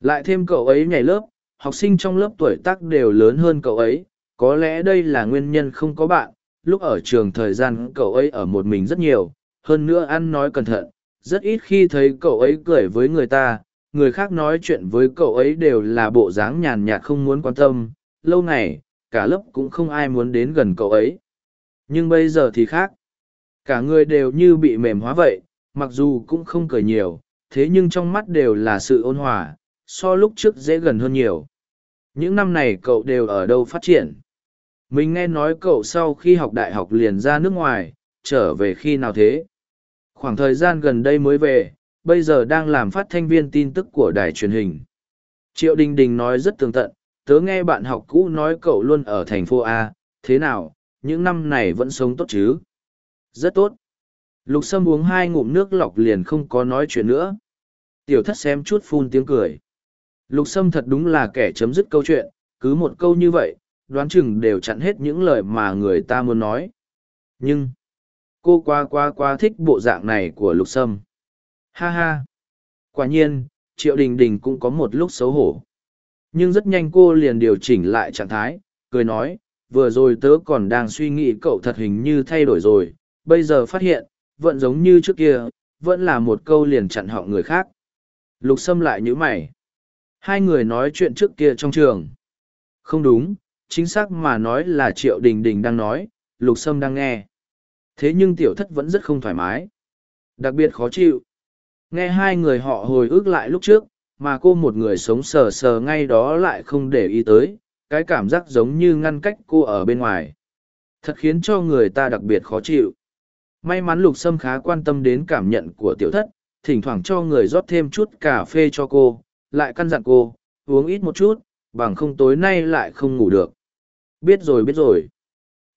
Lại thêm cậu ấy nhảy lớp, học sinh trong lớp tuổi tác đều lớn hơn cậu ấy, có lẽ đây là nguyên nhân không có bạn. Lúc ở trường thời gian cậu ấy ở một mình rất nhiều, hơn nữa ăn nói cẩn thận, rất ít khi thấy cậu ấy cười với người ta người khác nói chuyện với cậu ấy đều là bộ dáng nhàn nhạt không muốn quan tâm lâu ngày cả lớp cũng không ai muốn đến gần cậu ấy. Nhưng bây giờ thì khác. Cả người đều như bị mềm hóa vậy, mặc dù cũng không cười nhiều, thế nhưng trong mắt đều là sự ôn hòa, so lúc trước dễ gần hơn nhiều. Những năm này cậu đều ở đâu phát triển? Mình nghe nói cậu sau khi học đại học liền ra nước ngoài, trở về khi nào thế? Khoảng thời gian gần đây mới về, bây giờ đang làm phát thanh viên tin tức của đài truyền hình. Triệu đình đình nói rất tường tận tớ nghe bạn học cũ nói cậu luôn ở thành phố A, thế nào, những năm này vẫn sống tốt chứ? Rất tốt. Lục Sâm uống hai ngụm nước lọc liền không có nói chuyện nữa. Tiểu thất xem chút phun tiếng cười. Lục Sâm thật đúng là kẻ chấm dứt câu chuyện, cứ một câu như vậy, đoán chừng đều chặn hết những lời mà người ta muốn nói. Nhưng, cô quá quá quá thích bộ dạng này của Lục Sâm. Ha ha! Quả nhiên, Triệu Đình Đình cũng có một lúc xấu hổ. Nhưng rất nhanh cô liền điều chỉnh lại trạng thái, cười nói, vừa rồi tớ còn đang suy nghĩ cậu thật hình như thay đổi rồi, bây giờ phát hiện, vẫn giống như trước kia, vẫn là một câu liền chặn họng người khác. Lục Sâm lại nhữ mày. Hai người nói chuyện trước kia trong trường. Không đúng, chính xác mà nói là Triệu Đình Đình đang nói, Lục Sâm đang nghe. Thế nhưng tiểu thất vẫn rất không thoải mái. Đặc biệt khó chịu. Nghe hai người họ hồi ức lại lúc trước, mà cô một người sống sờ sờ ngay đó lại không để ý tới, cái cảm giác giống như ngăn cách cô ở bên ngoài. Thật khiến cho người ta đặc biệt khó chịu. May mắn lục sâm khá quan tâm đến cảm nhận của tiểu thất, thỉnh thoảng cho người rót thêm chút cà phê cho cô, lại căn dặn cô, uống ít một chút, bằng không tối nay lại không ngủ được. Biết rồi biết rồi.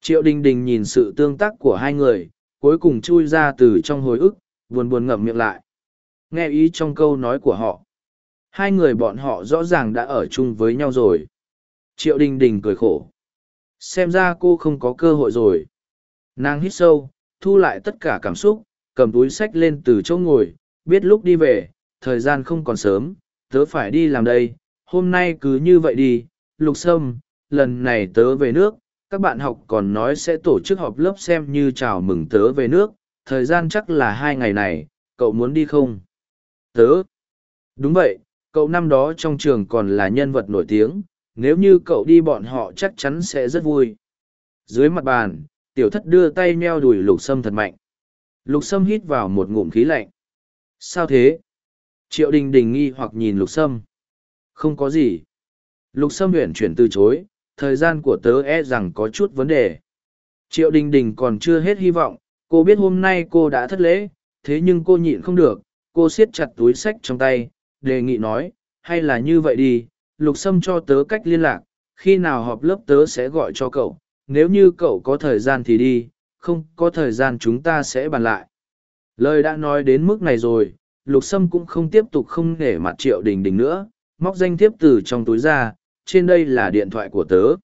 Triệu Đình Đình nhìn sự tương tác của hai người, cuối cùng chui ra từ trong hồi ức, buồn buồn ngậm miệng lại. Nghe ý trong câu nói của họ. Hai người bọn họ rõ ràng đã ở chung với nhau rồi. Triệu Đình Đình cười khổ. Xem ra cô không có cơ hội rồi. Nàng hít sâu, thu lại tất cả cảm xúc, cầm túi sách lên từ chỗ ngồi, biết lúc đi về, thời gian không còn sớm, tớ phải đi làm đây, hôm nay cứ như vậy đi, lục sâm, lần này tớ về nước, các bạn học còn nói sẽ tổ chức họp lớp xem như chào mừng tớ về nước, thời gian chắc là hai ngày này, cậu muốn đi không? Tớ. Đúng vậy, cậu năm đó trong trường còn là nhân vật nổi tiếng, nếu như cậu đi bọn họ chắc chắn sẽ rất vui. Dưới mặt bàn, tiểu thất đưa tay meo đùi lục sâm thật mạnh. Lục sâm hít vào một ngụm khí lạnh. Sao thế? Triệu đình đình nghi hoặc nhìn lục sâm. Không có gì. Lục sâm huyện chuyển từ chối, thời gian của tớ e rằng có chút vấn đề. Triệu đình đình còn chưa hết hy vọng, cô biết hôm nay cô đã thất lễ, thế nhưng cô nhịn không được, cô siết chặt túi sách trong tay, đề nghị nói, hay là như vậy đi, lục sâm cho tớ cách liên lạc, khi nào họp lớp tớ sẽ gọi cho cậu, nếu như cậu có thời gian thì đi, không có thời gian chúng ta sẽ bàn lại. Lời đã nói đến mức này rồi, lục sâm cũng không tiếp tục không nể mặt triệu đình đình nữa, móc danh thiếp từ trong túi ra, trên đây là điện thoại của tớ.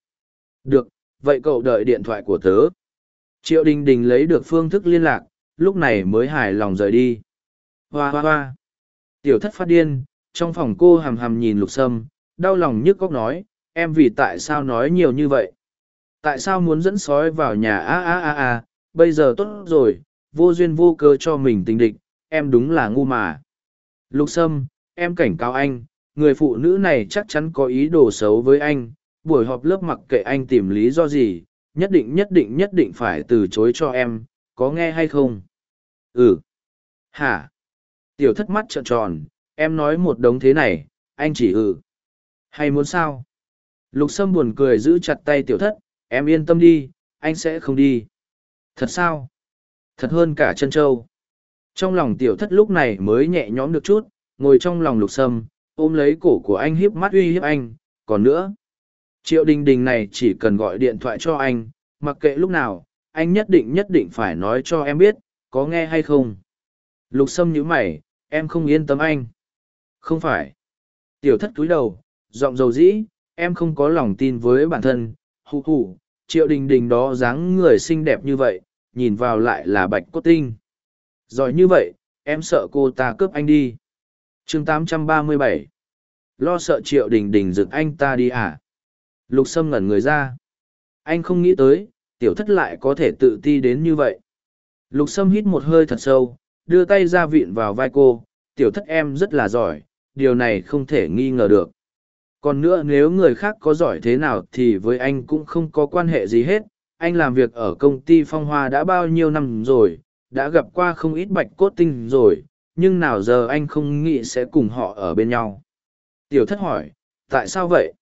Được, vậy cậu đợi điện thoại của tớ. Triệu đình đình lấy được phương thức liên lạc, lúc này mới hài lòng rời đi. Hoa hoa hoa. Tiểu thất phát điên, trong phòng cô hầm hầm nhìn lục sâm, đau lòng nhức góc nói, em vì tại sao nói nhiều như vậy? Tại sao muốn dẫn sói vào nhà a a a a, bây giờ tốt rồi, vô duyên vô cơ cho mình tình địch, em đúng là ngu mà. Lục sâm, em cảnh cáo anh, người phụ nữ này chắc chắn có ý đồ xấu với anh, buổi họp lớp mặc kệ anh tìm lý do gì, nhất định nhất định nhất định phải từ chối cho em, có nghe hay không? Ừ. Hả? Tiểu thất mắt trợn tròn, em nói một đống thế này, anh chỉ ừ. Hay muốn sao? Lục Sâm buồn cười giữ chặt tay tiểu thất, em yên tâm đi, anh sẽ không đi. Thật sao? Thật hơn cả chân châu. Trong lòng tiểu thất lúc này mới nhẹ nhõm được chút, ngồi trong lòng lục sâm, ôm lấy cổ của anh hiếp mắt uy hiếp anh, còn nữa. Triệu đình đình này chỉ cần gọi điện thoại cho anh, mặc kệ lúc nào, anh nhất định nhất định phải nói cho em biết, có nghe hay không. Lục sâm nhíu mày, em không yên tâm anh. Không phải. Tiểu thất cúi đầu, giọng dầu dĩ, em không có lòng tin với bản thân, hù hù, triệu đình đình đó dáng người xinh đẹp như vậy, nhìn vào lại là bạch cốt tinh. Giỏi như vậy, em sợ cô ta cướp anh đi. chương 837 Lo sợ triệu đình đình rực anh ta đi à? Lục sâm ngẩn người ra. Anh không nghĩ tới, tiểu thất lại có thể tự ti đến như vậy. Lục sâm hít một hơi thật sâu, đưa tay ra vịn vào vai cô, tiểu thất em rất là giỏi, điều này không thể nghi ngờ được. Còn nữa nếu người khác có giỏi thế nào thì với anh cũng không có quan hệ gì hết. Anh làm việc ở công ty phong hoa đã bao nhiêu năm rồi, đã gặp qua không ít bạch cốt tinh rồi, nhưng nào giờ anh không nghĩ sẽ cùng họ ở bên nhau. Tiểu thất hỏi, tại sao vậy?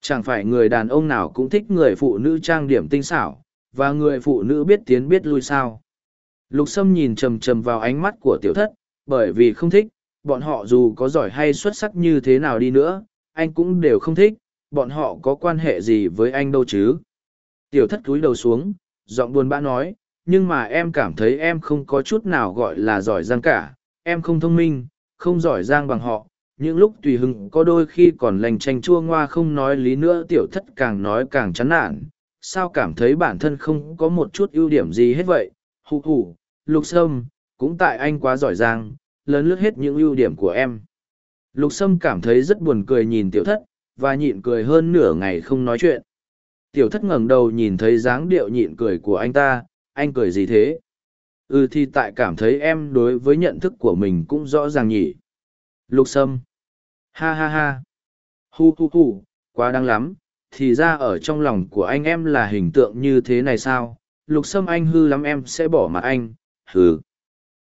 Chẳng phải người đàn ông nào cũng thích người phụ nữ trang điểm tinh xảo, và người phụ nữ biết tiến biết lui sao? Lục Sâm nhìn trầm trầm vào ánh mắt của tiểu thất, bởi vì không thích, bọn họ dù có giỏi hay xuất sắc như thế nào đi nữa, anh cũng đều không thích, bọn họ có quan hệ gì với anh đâu chứ? Tiểu thất cúi đầu xuống giọng buồn bã nói nhưng mà em cảm thấy em không có chút nào gọi là giỏi giang cả em không thông minh không giỏi giang bằng họ những lúc tùy hứng có đôi khi còn lành tranh chua ngoa không nói lý nữa tiểu thất càng nói càng chán nản sao cảm thấy bản thân không có một chút ưu điểm gì hết vậy? Hụ hụ lục sâm cũng tại anh quá giỏi giang lớn lướt hết những ưu điểm của em. Lục sâm cảm thấy rất buồn cười nhìn tiểu thất và nhịn cười hơn nửa ngày không nói chuyện. Tiểu thất ngẩng đầu nhìn thấy dáng điệu nhịn cười của anh ta, anh cười gì thế? Ừ thì tại cảm thấy em đối với nhận thức của mình cũng rõ ràng nhỉ. Lục sâm. Ha ha ha. Hu hu hu, quá đáng lắm. Thì ra ở trong lòng của anh em là hình tượng như thế này sao? Lục sâm anh hư lắm em sẽ bỏ mặt anh hừ.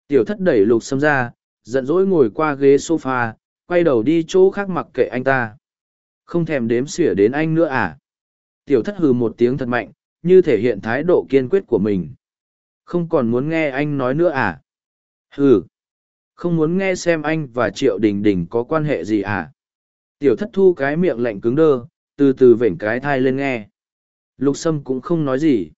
Tiểu thất đẩy lục sâm ra, giận dỗi ngồi qua ghế sofa, quay đầu đi chỗ khác mặc kệ anh ta. Không thèm đếm xỉa đến anh nữa à? Tiểu thất hừ một tiếng thật mạnh, như thể hiện thái độ kiên quyết của mình. Không còn muốn nghe anh nói nữa à? Hừ. Không muốn nghe xem anh và triệu đình đình có quan hệ gì à? Tiểu thất thu cái miệng lạnh cứng đơ, từ từ vểnh cái thai lên nghe. Lục sâm cũng không nói gì.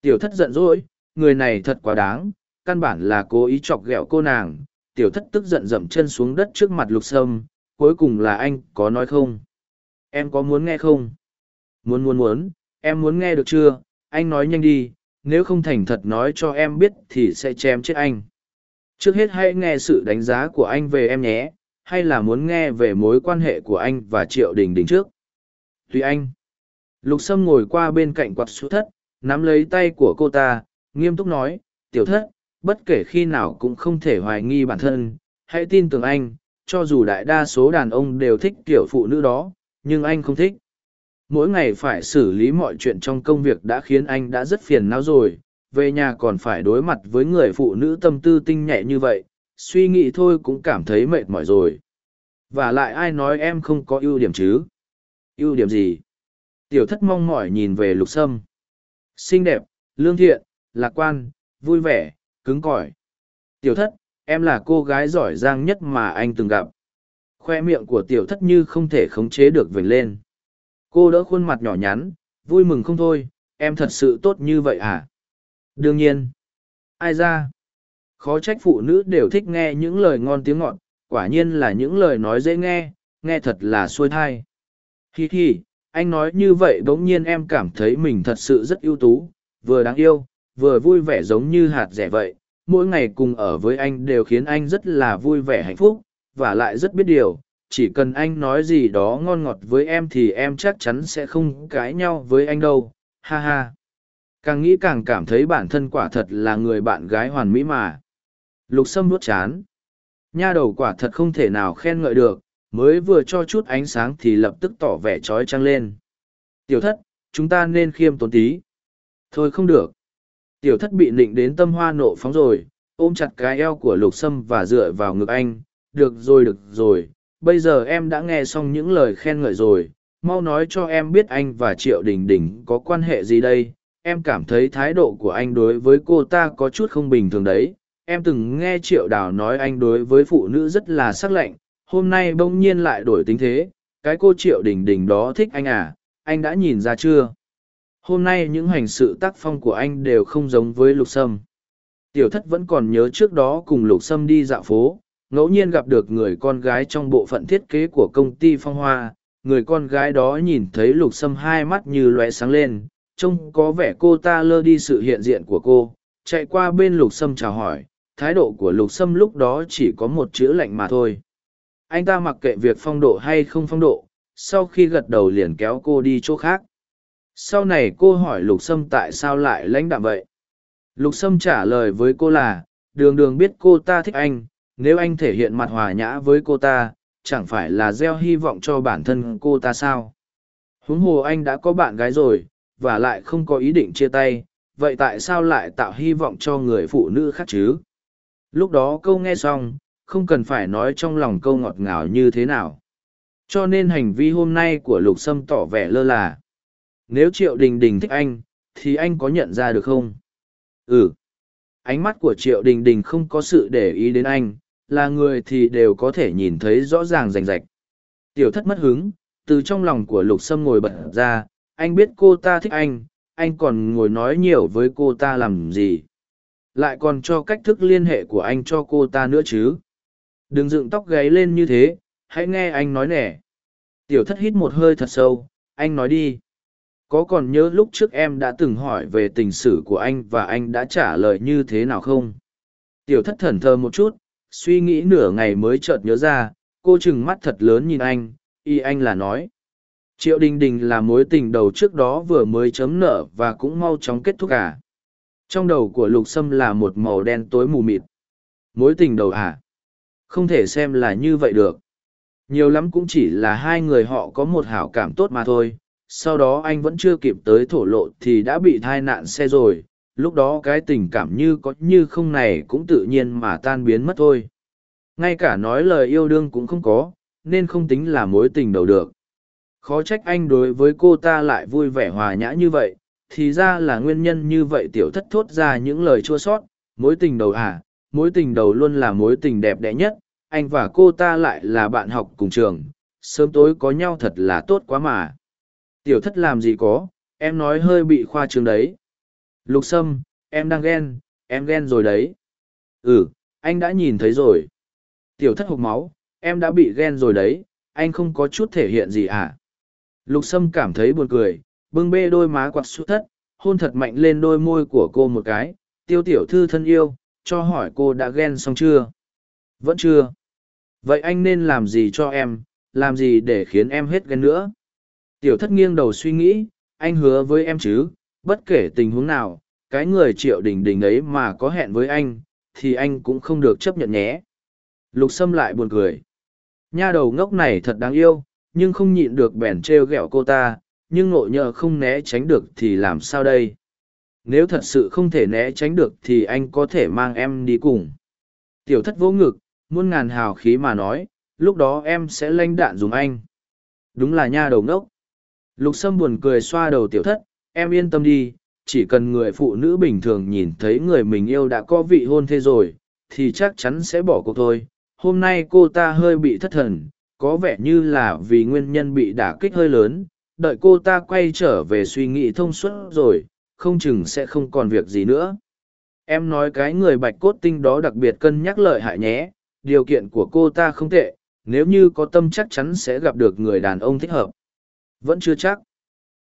Tiểu thất giận dỗi, người này thật quá đáng căn bản là cố ý chọc ghẹo cô nàng. Tiểu thất tức giận dậm chân xuống đất trước mặt lục sâm, cuối cùng là anh, có nói không? Em có muốn nghe không? Muốn muốn muốn. Em muốn nghe được chưa? Anh nói nhanh đi, nếu không thành thật nói cho em biết thì sẽ chém chết anh. Trước hết hãy nghe sự đánh giá của anh về em nhé, hay là muốn nghe về mối quan hệ của anh và triệu đình đình trước? Tùy anh. Lục sâm ngồi qua bên cạnh quạt xuất thất, nắm lấy tay của cô ta, nghiêm túc nói, tiểu thất bất kể khi nào cũng không thể hoài nghi bản thân. Hãy tin tưởng anh, cho dù đại đa số đàn ông đều thích kiểu phụ nữ đó, nhưng anh không thích. Mỗi ngày phải xử lý mọi chuyện trong công việc đã khiến anh đã rất phiền não rồi. Về nhà còn phải đối mặt với người phụ nữ tâm tư tinh nhẹ như vậy, suy nghĩ thôi cũng cảm thấy mệt mỏi rồi. Và lại ai nói em không có ưu điểm chứ? Ưu điểm gì? Tiểu thất mong mỏi nhìn về lục sâm. Xinh đẹp, lương thiện, lạc quan, vui vẻ cứng cỏi. Tiểu thất, em là cô gái giỏi giang nhất mà anh từng gặp. Khoe miệng của tiểu thất như không thể khống chế được vểnh lên. Cô đỡ khuôn mặt nhỏ nhắn, vui mừng không thôi, em thật sự tốt như vậy à? Đương nhiên. Ai ra? Khó trách phụ nữ đều thích nghe những lời ngon tiếng ngọt, quả nhiên là những lời nói dễ nghe nghe thật là xuôi thai. Hi hi, anh nói như vậy bỗng nhiên em cảm thấy mình thật sự rất ưu tú, vừa đáng yêu vừa vui vẻ giống như hạt rẻ vậy, mỗi ngày cùng ở với anh đều khiến anh rất là vui vẻ hạnh phúc, và lại rất biết điều, chỉ cần anh nói gì đó ngon ngọt với em thì em chắc chắn sẽ không cãi nhau với anh đâu, ha ha. Càng nghĩ càng cảm thấy bản thân quả thật là người bạn gái hoàn mỹ mà. Lục sâm nuốt chán. Nha đầu quả thật không thể nào khen ngợi được, mới vừa cho chút ánh sáng thì lập tức tỏ vẻ trói trăng lên. Tiểu thất, chúng ta nên khiêm tốn tí. Thôi không được tiểu thất bị nịnh đến tâm hoa nộ phóng rồi, ôm chặt cái eo của lục sâm và dựa vào ngực anh, được rồi được rồi, bây giờ em đã nghe xong những lời khen ngợi rồi, mau nói cho em biết anh và triệu đình đình có quan hệ gì đây, em cảm thấy thái độ của anh đối với cô ta có chút không bình thường đấy, em từng nghe triệu đào nói anh đối với phụ nữ rất là sắc lạnh, hôm nay bỗng nhiên lại đổi tính thế, cái cô triệu đình đình đó thích anh à anh đã nhìn ra chưa? Hôm nay những hành sự tác phong của anh đều không giống với lục sâm. Tiểu thất vẫn còn nhớ trước đó cùng lục sâm đi dạo phố, ngẫu nhiên gặp được người con gái trong bộ phận thiết kế của công ty phong hoa. Người con gái đó nhìn thấy lục sâm hai mắt như loé sáng lên, trông có vẻ cô ta lơ đi sự hiện diện của cô. Chạy qua bên lục sâm chào hỏi, thái độ của lục sâm lúc đó chỉ có một chữ lạnh mà thôi. Anh ta mặc kệ việc phong độ hay không phong độ, sau khi gật đầu liền kéo cô đi chỗ khác sau này cô hỏi lục sâm tại sao lại lãnh đạm vậy? Lục sâm trả lời với cô là, đường đường biết cô ta thích anh, nếu anh thể hiện mặt hòa nhã với cô ta, chẳng phải là gieo hy vọng cho bản thân cô ta sao? Huống hồ anh đã có bạn gái rồi, và lại không có ý định chia tay, vậy tại sao lại tạo hy vọng cho người phụ nữ khác chứ? Lúc đó câu nghe xong, không cần phải nói trong lòng câu ngọt ngào như thế nào. Cho nên hành vi hôm nay của lục sâm tỏ vẻ lơ là nếu triệu đình đình thích anh, thì anh có nhận ra được không? Ừ. Ánh mắt của triệu đình đình không có sự để ý đến anh, là người thì đều có thể nhìn thấy rõ ràng rành rạch. Tiểu thất mất hứng, từ trong lòng của lục sâm ngồi bật ra, anh biết cô ta thích anh anh còn ngồi nói nhiều với cô ta làm gì? Lại còn cho cách thức liên hệ của anh cho cô ta nữa chứ? Đừng dựng tóc gáy lên như thế, hãy nghe anh nói nè. Tiểu thất hít một hơi thật sâu, anh nói đi có còn nhớ lúc trước em đã từng hỏi về tình sử của anh và anh đã trả lời như thế nào không? Tiểu thất thần thơ một chút, suy nghĩ nửa ngày mới chợt nhớ ra, cô chừng mắt thật lớn nhìn anh, y anh là nói. Triệu đình đình là mối tình đầu trước đó vừa mới chấm nợ và cũng mau chóng kết thúc cả trong đầu của lục sâm là một màu đen tối mù mịt. Mối tình đầu à? Không thể xem là như vậy được. Nhiều lắm cũng chỉ là hai người họ có một hảo cảm tốt mà thôi sau đó anh vẫn chưa kịp tới thổ lộ thì đã bị thai nạn xe rồi. Lúc đó cái tình cảm như có như không này cũng tự nhiên mà tan biến mất thôi. Ngay cả nói lời yêu đương cũng không có, nên không tính là mối tình đầu được. Khó trách anh đối với cô ta lại vui vẻ hòa nhã như vậy. Thì ra là nguyên nhân như vậy tiểu thất thốt ra những lời chua sót. Mối tình đầu à mối tình đầu luôn là mối tình đẹp đẽ nhất. Anh và cô ta lại là bạn học cùng trường. Sớm tối có nhau thật là tốt quá mà tiểu thất làm gì có, em nói hơi bị khoa trương đấy. Lục sâm, em đang ghen, em ghen rồi đấy. Ừ anh đã nhìn thấy rồi. Tiểu thất hộc máu, em đã bị ghen rồi đấy, anh không có chút thể hiện gì à? Lục sâm cảm thấy buồn cười, bưng bê đôi má quặt xuất thất, hôn thật mạnh lên đôi môi của cô một cái. Tiêu tiểu thư thân yêu, cho hỏi cô đã ghen xong chưa? Vẫn chưa. Vậy anh nên làm gì cho em, làm gì để khiến em hết ghen nữa? Tiểu thất nghiêng đầu suy nghĩ anh hứa với em chứ bất kể tình huống nào cái người triệu đình đình ấy mà có hẹn với anh thì anh cũng không được chấp nhận nhé lục sâm lại buồn cười nha đầu ngốc này thật đáng yêu nhưng không nhịn được bèn trêu ghẹo cô ta nhưng nội nhờ không né tránh được thì làm sao đây nếu thật sự không thể né tránh được thì anh có thể mang em đi cùng tiểu thất vỗ ngực muôn ngàn hào khí mà nói, lúc đó em sẽ lanh đạn dùng anh. Đúng là nha đầu ngốc. Lục Sâm buồn cười xoa đầu tiểu thất, em yên tâm đi, chỉ cần người phụ nữ bình thường nhìn thấy người mình yêu đã có vị hôn thế rồi, thì chắc chắn sẽ bỏ cuộc thôi. Hôm nay cô ta hơi bị thất thần, có vẻ như là vì nguyên nhân bị đả kích hơi lớn, đợi cô ta quay trở về suy nghĩ thông suốt rồi, không chừng sẽ không còn việc gì nữa. Em nói cái người bạch cốt tinh đó đặc biệt cân nhắc lợi hại nhé, điều kiện của cô ta không tệ nếu như có tâm chắc chắn sẽ gặp được người đàn ông thích hợp vẫn chưa chắc.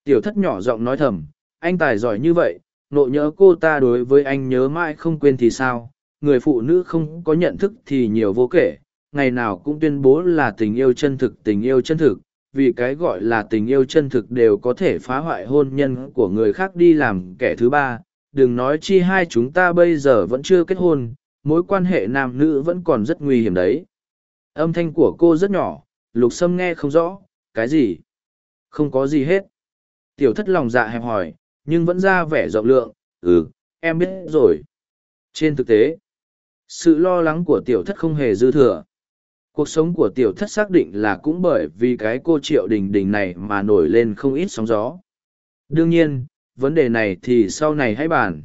Tiểu thất nhỏ giọng nói thầm, anh tài giỏi như vậy, nộ nhớ cô ta đối với anh nhớ mãi không quên thì sao? Người phụ nữ không có nhận thức thì nhiều vô kể, ngày nào cũng tuyên bố là tình yêu chân thực, tình yêu chân thực. Vì cái gọi là tình yêu chân thực đều có thể phá hoại hôn nhân của người khác đi làm kẻ thứ ba. Đừng nói chi hai chúng ta bây giờ vẫn chưa kết hôn, mối quan hệ nam nữ vẫn còn rất nguy hiểm đấy. Âm thanh của cô rất nhỏ, lục sâm nghe không rõ, cái gì? Không có gì hết. Tiểu thất lòng dạ hẹp hòi, nhưng vẫn ra vẻ rộng lượng ừ em biết rồi. Trên thực tế, sự lo lắng của tiểu thất không hề dư thừa. Cuộc sống của tiểu thất xác định là cũng bởi vì cái cô triệu đình đình này mà nổi lên không ít sóng gió. Đương nhiên, vấn đề này thì sau này hãy bàn.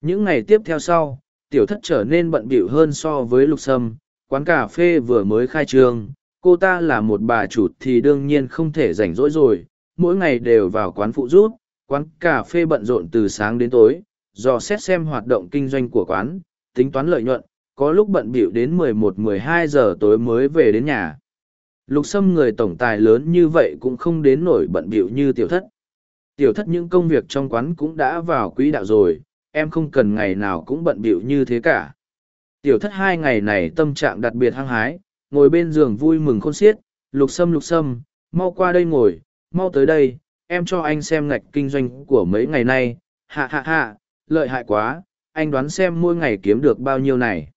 Những ngày tiếp theo sau, tiểu thất trở nên bận bịu hơn so với lục sâm. Quán cà phê vừa mới khai trương cô ta là một bà chủ thì đương nhiên không thể rảnh rỗi rồi. Mỗi ngày đều vào quán phụ rút quán cà phê bận rộn từ sáng đến tối dò xét xem hoạt động kinh doanh của quán tính toán lợi nhuận có lúc bận bịu đến 11-12 giờ tối mới về đến nhà. Lục sâm người tổng tài lớn như vậy cũng không đến nổi bận bịu như tiểu thất. Tiểu thất những công việc trong quán cũng đã vào quỹ đạo rồi em không cần ngày nào cũng bận bịu như thế cả. Tiểu thất hai ngày này tâm trạng đặc biệt hăng hái, ngồi bên giường vui mừng khôn xiết, lục sâm lục sâm, mau qua đây ngồi, mau tới đây, em cho anh xem ngạch kinh doanh của mấy ngày nay, hạ hạ hạ, lợi hại quá, anh đoán xem mỗi ngày kiếm được bao nhiêu này.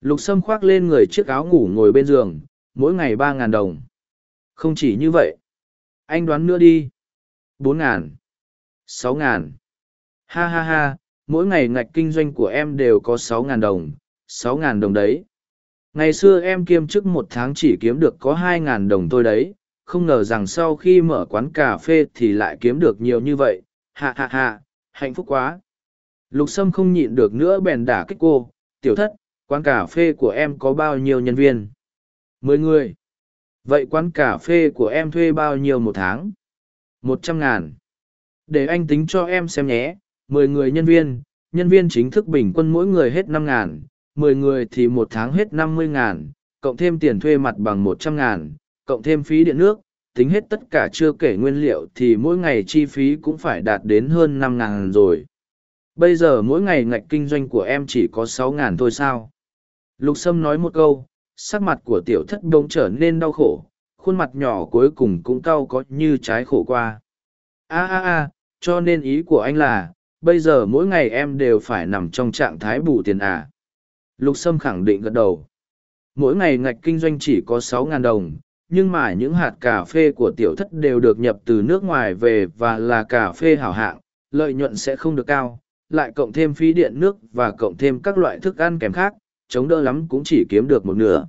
Lục sâm khoác lên người chiếc áo ngủ ngồi bên giường, mỗi ngày ba ngàn đồng. Không chỉ như vậy. Anh đoán nữa đi. Bốn ngàn. Sáu ngàn. Ha ha ha, mỗi ngày ngạch kinh doanh của em đều có sáu ngàn đồng sáu ngàn đồng đấy ngày xưa em kiêm chức một tháng chỉ kiếm được có hai ngàn đồng thôi đấy, không ngờ rằng sau khi mở quán cà phê thì lại kiếm được nhiều như vậy. Hạ hạ hạ hạnh phúc quá. Lục sâm không nhịn được nữa bèn đả kích cô. Tiểu thất, quán cà phê của em có bao nhiêu nhân viên? Mười người. Vậy quán cà phê của em thuê bao nhiêu một tháng? Một trăm ngàn. Để anh tính cho em xem nhé. Mười người nhân viên. Nhân viên chính thức bình quân mỗi người hết năm ngàn mười người thì một tháng hết năm mươi ngàn, cộng thêm tiền thuê mặt bằng một trăm ngàn, cộng thêm phí điện nước, tính hết tất cả chưa kể nguyên liệu thì mỗi ngày chi phí cũng phải đạt đến hơn năm ngàn rồi. Bây giờ mỗi ngày ngạch kinh doanh của em chỉ có sáu ngàn thôi sao? Lục sâm nói một câu, sắc mặt của tiểu thất bỗng trở nên đau khổ, khuôn mặt nhỏ cuối cùng cũng cau có như trái khổ qua. A a a, cho nên ý của anh là, bây giờ mỗi ngày em đều phải nằm trong trạng thái bù tiền à? Lục sâm khẳng định gật đầu. Mỗi ngày ngạch kinh doanh chỉ có sáu ngàn đồng, nhưng mà những hạt cà phê của tiểu thất đều được nhập từ nước ngoài về và là cà phê hảo hạng, lợi nhuận sẽ không được cao, lại cộng thêm phí điện nước và cộng thêm các loại thức ăn kèm khác, chống đỡ lắm cũng chỉ kiếm được một nửa.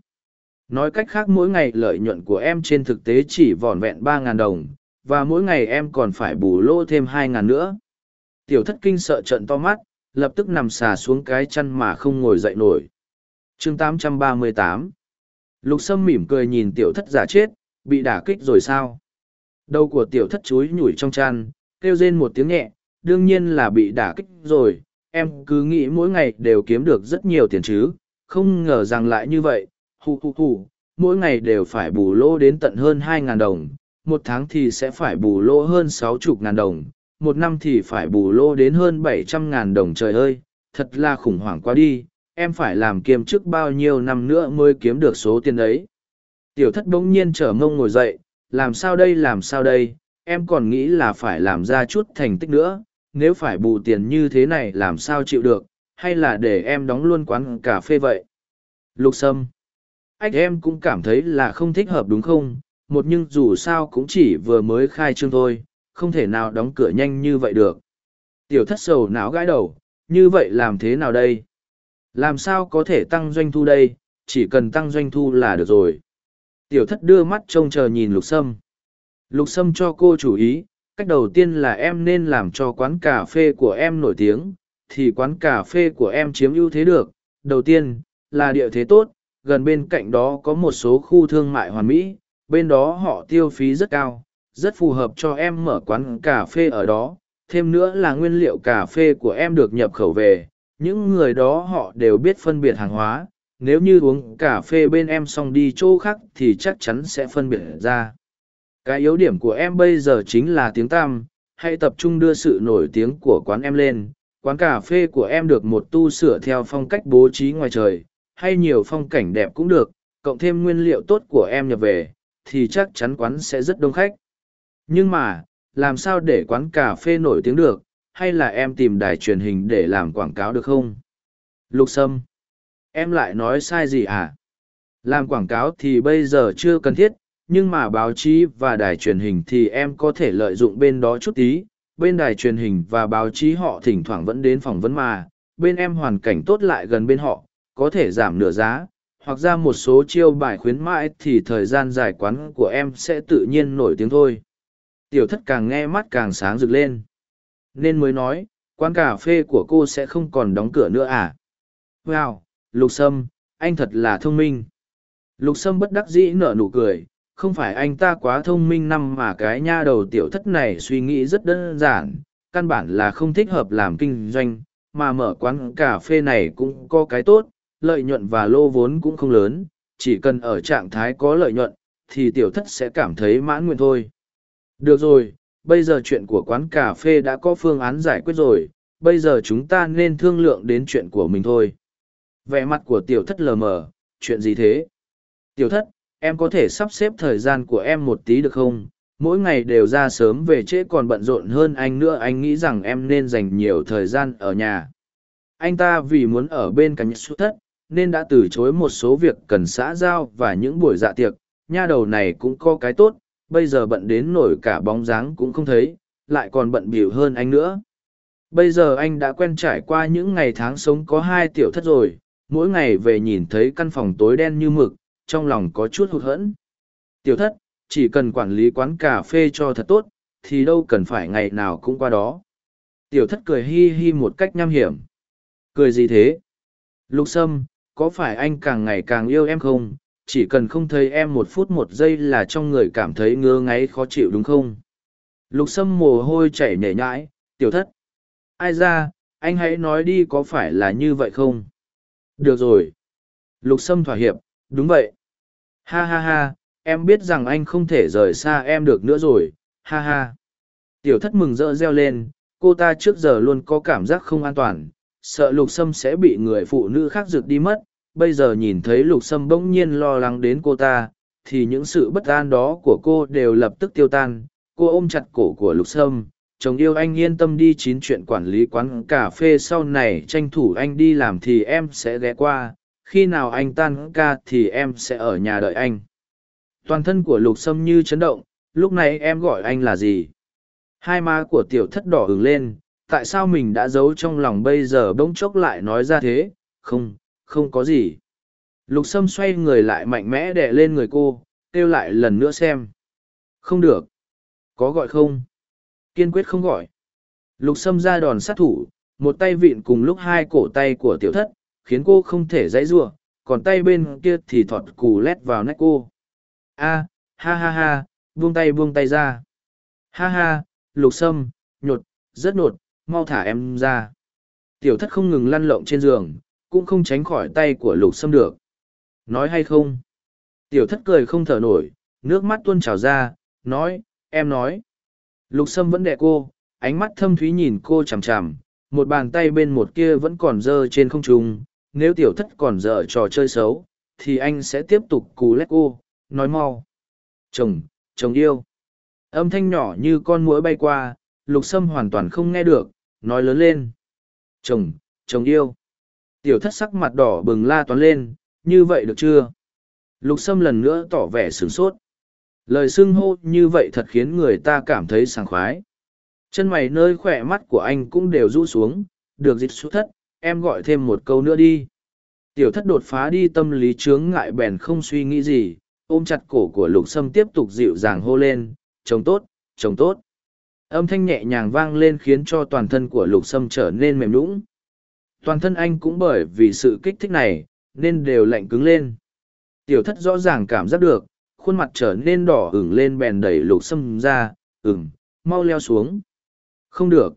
Nói cách khác, mỗi ngày lợi nhuận của em trên thực tế chỉ vỏn vẹn ba ngàn đồng, và mỗi ngày em còn phải bù lô thêm hai ngàn nữa. Tiểu thất kinh sợ trận to mắt lập tức nằm xà xuống cái chăn mà không ngồi dậy nổi. Chương 838 lục sâm mỉm cười nhìn tiểu thất giả chết, bị đả kích rồi sao? Đầu của tiểu thất chúi nhủi trong chăn, kêu rên một tiếng nhẹ, đương nhiên là bị đả kích rồi. Em cứ nghĩ mỗi ngày đều kiếm được rất nhiều tiền chứ, không ngờ rằng lại như vậy. Hù hù hù, mỗi ngày đều phải bù lỗ đến tận hơn hai ngàn đồng, một tháng thì sẽ phải bù lỗ hơn sáu chục ngàn đồng một năm thì phải bù lô đến hơn bảy trăm ngàn đồng trời ơi, thật là khủng hoảng quá đi, em phải làm kiêm chức bao nhiêu năm nữa mới kiếm được số tiền ấy tiểu thất bỗng nhiên trở mông ngồi dậy, làm sao đây, làm sao đây, em còn nghĩ là phải làm ra chút thành tích nữa, nếu phải bù tiền như thế này làm sao chịu được, hay là để em đóng luôn quán cà phê vậy? Lục sâm. Ách, em cũng cảm thấy là không thích hợp đúng không? Một nhưng dù sao cũng chỉ vừa mới khai trương thôi không thể nào đóng cửa nhanh như vậy được. Tiểu thất sầu não gãi đầu, như vậy làm thế nào đây? Làm sao có thể tăng doanh thu đây? Chỉ cần tăng doanh thu là được rồi. Tiểu thất đưa mắt trông chờ nhìn lục sâm. Lục sâm cho cô chủ ý, cách đầu tiên là em nên làm cho quán cà phê của em nổi tiếng, thì quán cà phê của em chiếm ưu thế được. Đầu tiên, là địa thế tốt, gần bên cạnh đó có một số khu thương mại hoàn mỹ, bên đó họ tiêu phí rất cao rất phù hợp cho em mở quán cà phê ở đó. Thêm nữa là nguyên liệu cà phê của em được nhập khẩu về. Những người đó họ đều biết phân biệt hàng hóa. Nếu như uống cà phê bên em xong đi chỗ khác thì chắc chắn sẽ phân biệt ra. Cái yếu điểm của em bây giờ chính là tiếng tam hãy tập trung đưa sự nổi tiếng của quán em lên. Quán cà phê của em được một tu sửa theo phong cách bố trí ngoài trời, hay nhiều phong cảnh đẹp cũng được. Cộng thêm nguyên liệu tốt của em nhập về, thì chắc chắn quán sẽ rất đông khách nhưng mà, làm sao để quán cà phê nổi tiếng được, hay là em tìm đài truyền hình để làm quảng cáo được không? Lục sâm, em lại nói sai gì à? Làm quảng cáo thì bây giờ chưa cần thiết, nhưng mà báo chí và đài truyền hình thì em có thể lợi dụng bên đó chút tí. Bên đài truyền hình và báo chí họ thỉnh thoảng vẫn đến phỏng vấn mà, bên em hoàn cảnh tốt lại gần bên họ, có thể giảm nửa giá. Hoặc ra một số chiêu bài khuyến mãi thì thời gian dài quán của em sẽ tự nhiên nổi tiếng thôi tiểu thất càng nghe mắt càng sáng rực lên. Nên mới nói, quán cà phê của cô sẽ không còn đóng cửa nữa à? Wow, lục sâm, anh thật là thông minh. Lục sâm bất đắc dĩ nở nụ cười, không phải anh ta quá thông minh năm mà cái nha đầu tiểu thất này suy nghĩ rất đơn giản, căn bản là không thích hợp làm kinh doanh, mà mở quán cà phê này cũng có cái tốt, lợi nhuận và lô vốn cũng không lớn, chỉ cần ở trạng thái có lợi nhuận, thì tiểu thất sẽ cảm thấy mãn nguyện thôi được rồi, bây giờ chuyện của quán cà phê đã có phương án giải quyết rồi, bây giờ chúng ta nên thương lượng đến chuyện của mình thôi. Vẻ mặt của tiểu thất lờ mờ, chuyện gì thế? Tiểu thất, em có thể sắp xếp thời gian của em một tí được không? Mỗi ngày đều ra sớm về trễ còn bận rộn hơn anh nữa, anh nghĩ rằng em nên dành nhiều thời gian ở nhà. Anh ta vì muốn ở bên cạnh xuất thất, nên đã từ chối một số việc cần xã giao và những buổi dạ tiệc. Nha đầu này cũng có cái tốt bây giờ bận đến nổi cả bóng dáng cũng không thấy, lại còn bận biểu hơn anh nữa. Bây giờ anh đã quen trải qua những ngày tháng sống có hai tiểu thất rồi, mỗi ngày về nhìn thấy căn phòng tối đen như mực, trong lòng có chút hụt hẫng. Tiểu thất, chỉ cần quản lý quán cà phê cho thật tốt, thì đâu cần phải ngày nào cũng qua đó. Tiểu thất cười hi hi một cách nham hiểm. Cười gì thế? Lục sâm, có phải anh càng ngày càng yêu em không? Chỉ cần không thấy em một phút một giây là trong người cảm thấy ngứa ngáy khó chịu đúng không? Lục sâm mồ hôi chảy nhảy nhãi, tiểu thất, ai ra, anh hãy nói đi có phải là như vậy không? Được rồi. Lục sâm thỏa hiệp, đúng vậy. Ha ha ha, em biết rằng anh không thể rời xa em được nữa rồi, ha ha. Tiểu thất mừng rỡ reo lên, cô ta trước giờ luôn có cảm giác không an toàn, sợ lục sâm sẽ bị người phụ nữ khác rực đi mất bây giờ nhìn thấy lục sâm bỗng nhiên lo lắng đến cô ta, thì những sự bất an đó của cô đều lập tức tiêu tan. Cô ôm chặt cổ của lục sâm, chồng yêu anh, yên tâm đi, chín chuyện quản lý quán cà phê sau này tranh thủ anh đi làm thì em sẽ ghé qua. Khi nào anh tan ca thì em sẽ ở nhà đợi anh. Toàn thân của lục sâm như chấn động, lúc này em gọi anh là gì? Hai má của tiểu thất đỏ ửng lên, tại sao mình đã giấu trong lòng bây giờ bỗng chốc lại nói ra thế? Không không có gì. Lục sâm xoay người lại mạnh mẽ đè lên người cô, kêu lại lần nữa xem. Không được. Có gọi không? Kiên quyết không gọi. Lục sâm ra đòn sát thủ, một tay vịn cùng lúc hai cổ tay của tiểu thất, khiến cô không thể dãy giụa còn tay bên kia thì thọt cù lét vào nách cô. A, ha ha ha, buông tay buông tay ra. Ha ha, lục sâm, nhột, rất nhột, mau thả em ra. Tiểu thất không ngừng lăn lộn trên giường cũng không tránh khỏi tay của lục sâm được. Nói hay không? Tiểu thất cười không thở nổi, nước mắt tuôn trào ra, nói, em nói. Lục sâm vẫn đẹ cô, ánh mắt thâm thúy nhìn cô chằm chằm, một bàn tay bên một kia vẫn còn dơ trên không trung, nếu tiểu thất còn dở trò chơi xấu, thì anh sẽ tiếp tục cù lét cô, nói mau. Chồng chồng yêu. Âm thanh nhỏ như con muỗi bay qua, lục sâm hoàn toàn không nghe được, nói lớn lên. Chồng chồng yêu tiểu thất sắc mặt đỏ bừng la toán lên, như vậy được chưa? Lục sâm lần nữa tỏ vẻ sửng sốt. Lời xưng hô như vậy thật khiến người ta cảm thấy sảng khoái. Chân mày nơi khỏe mắt của anh cũng đều rũ xuống, được dịch xuất thất, em gọi thêm một câu nữa đi. Tiểu thất đột phá đi tâm lý chướng ngại bèn không suy nghĩ gì, ôm chặt cổ của lục sâm tiếp tục dịu dàng hô lên, chồng tốt chồng tốt. Âm thanh nhẹ nhàng vang lên khiến cho toàn thân của lục sâm trở nên mềm nũng toàn thân anh cũng bởi vì sự kích thích này, nên đều lạnh cứng lên. Tiểu thất rõ ràng cảm giác được, khuôn mặt trở nên đỏ ửng lên bèn đẩy lục sâm ra ửng mau leo xuống. Không được.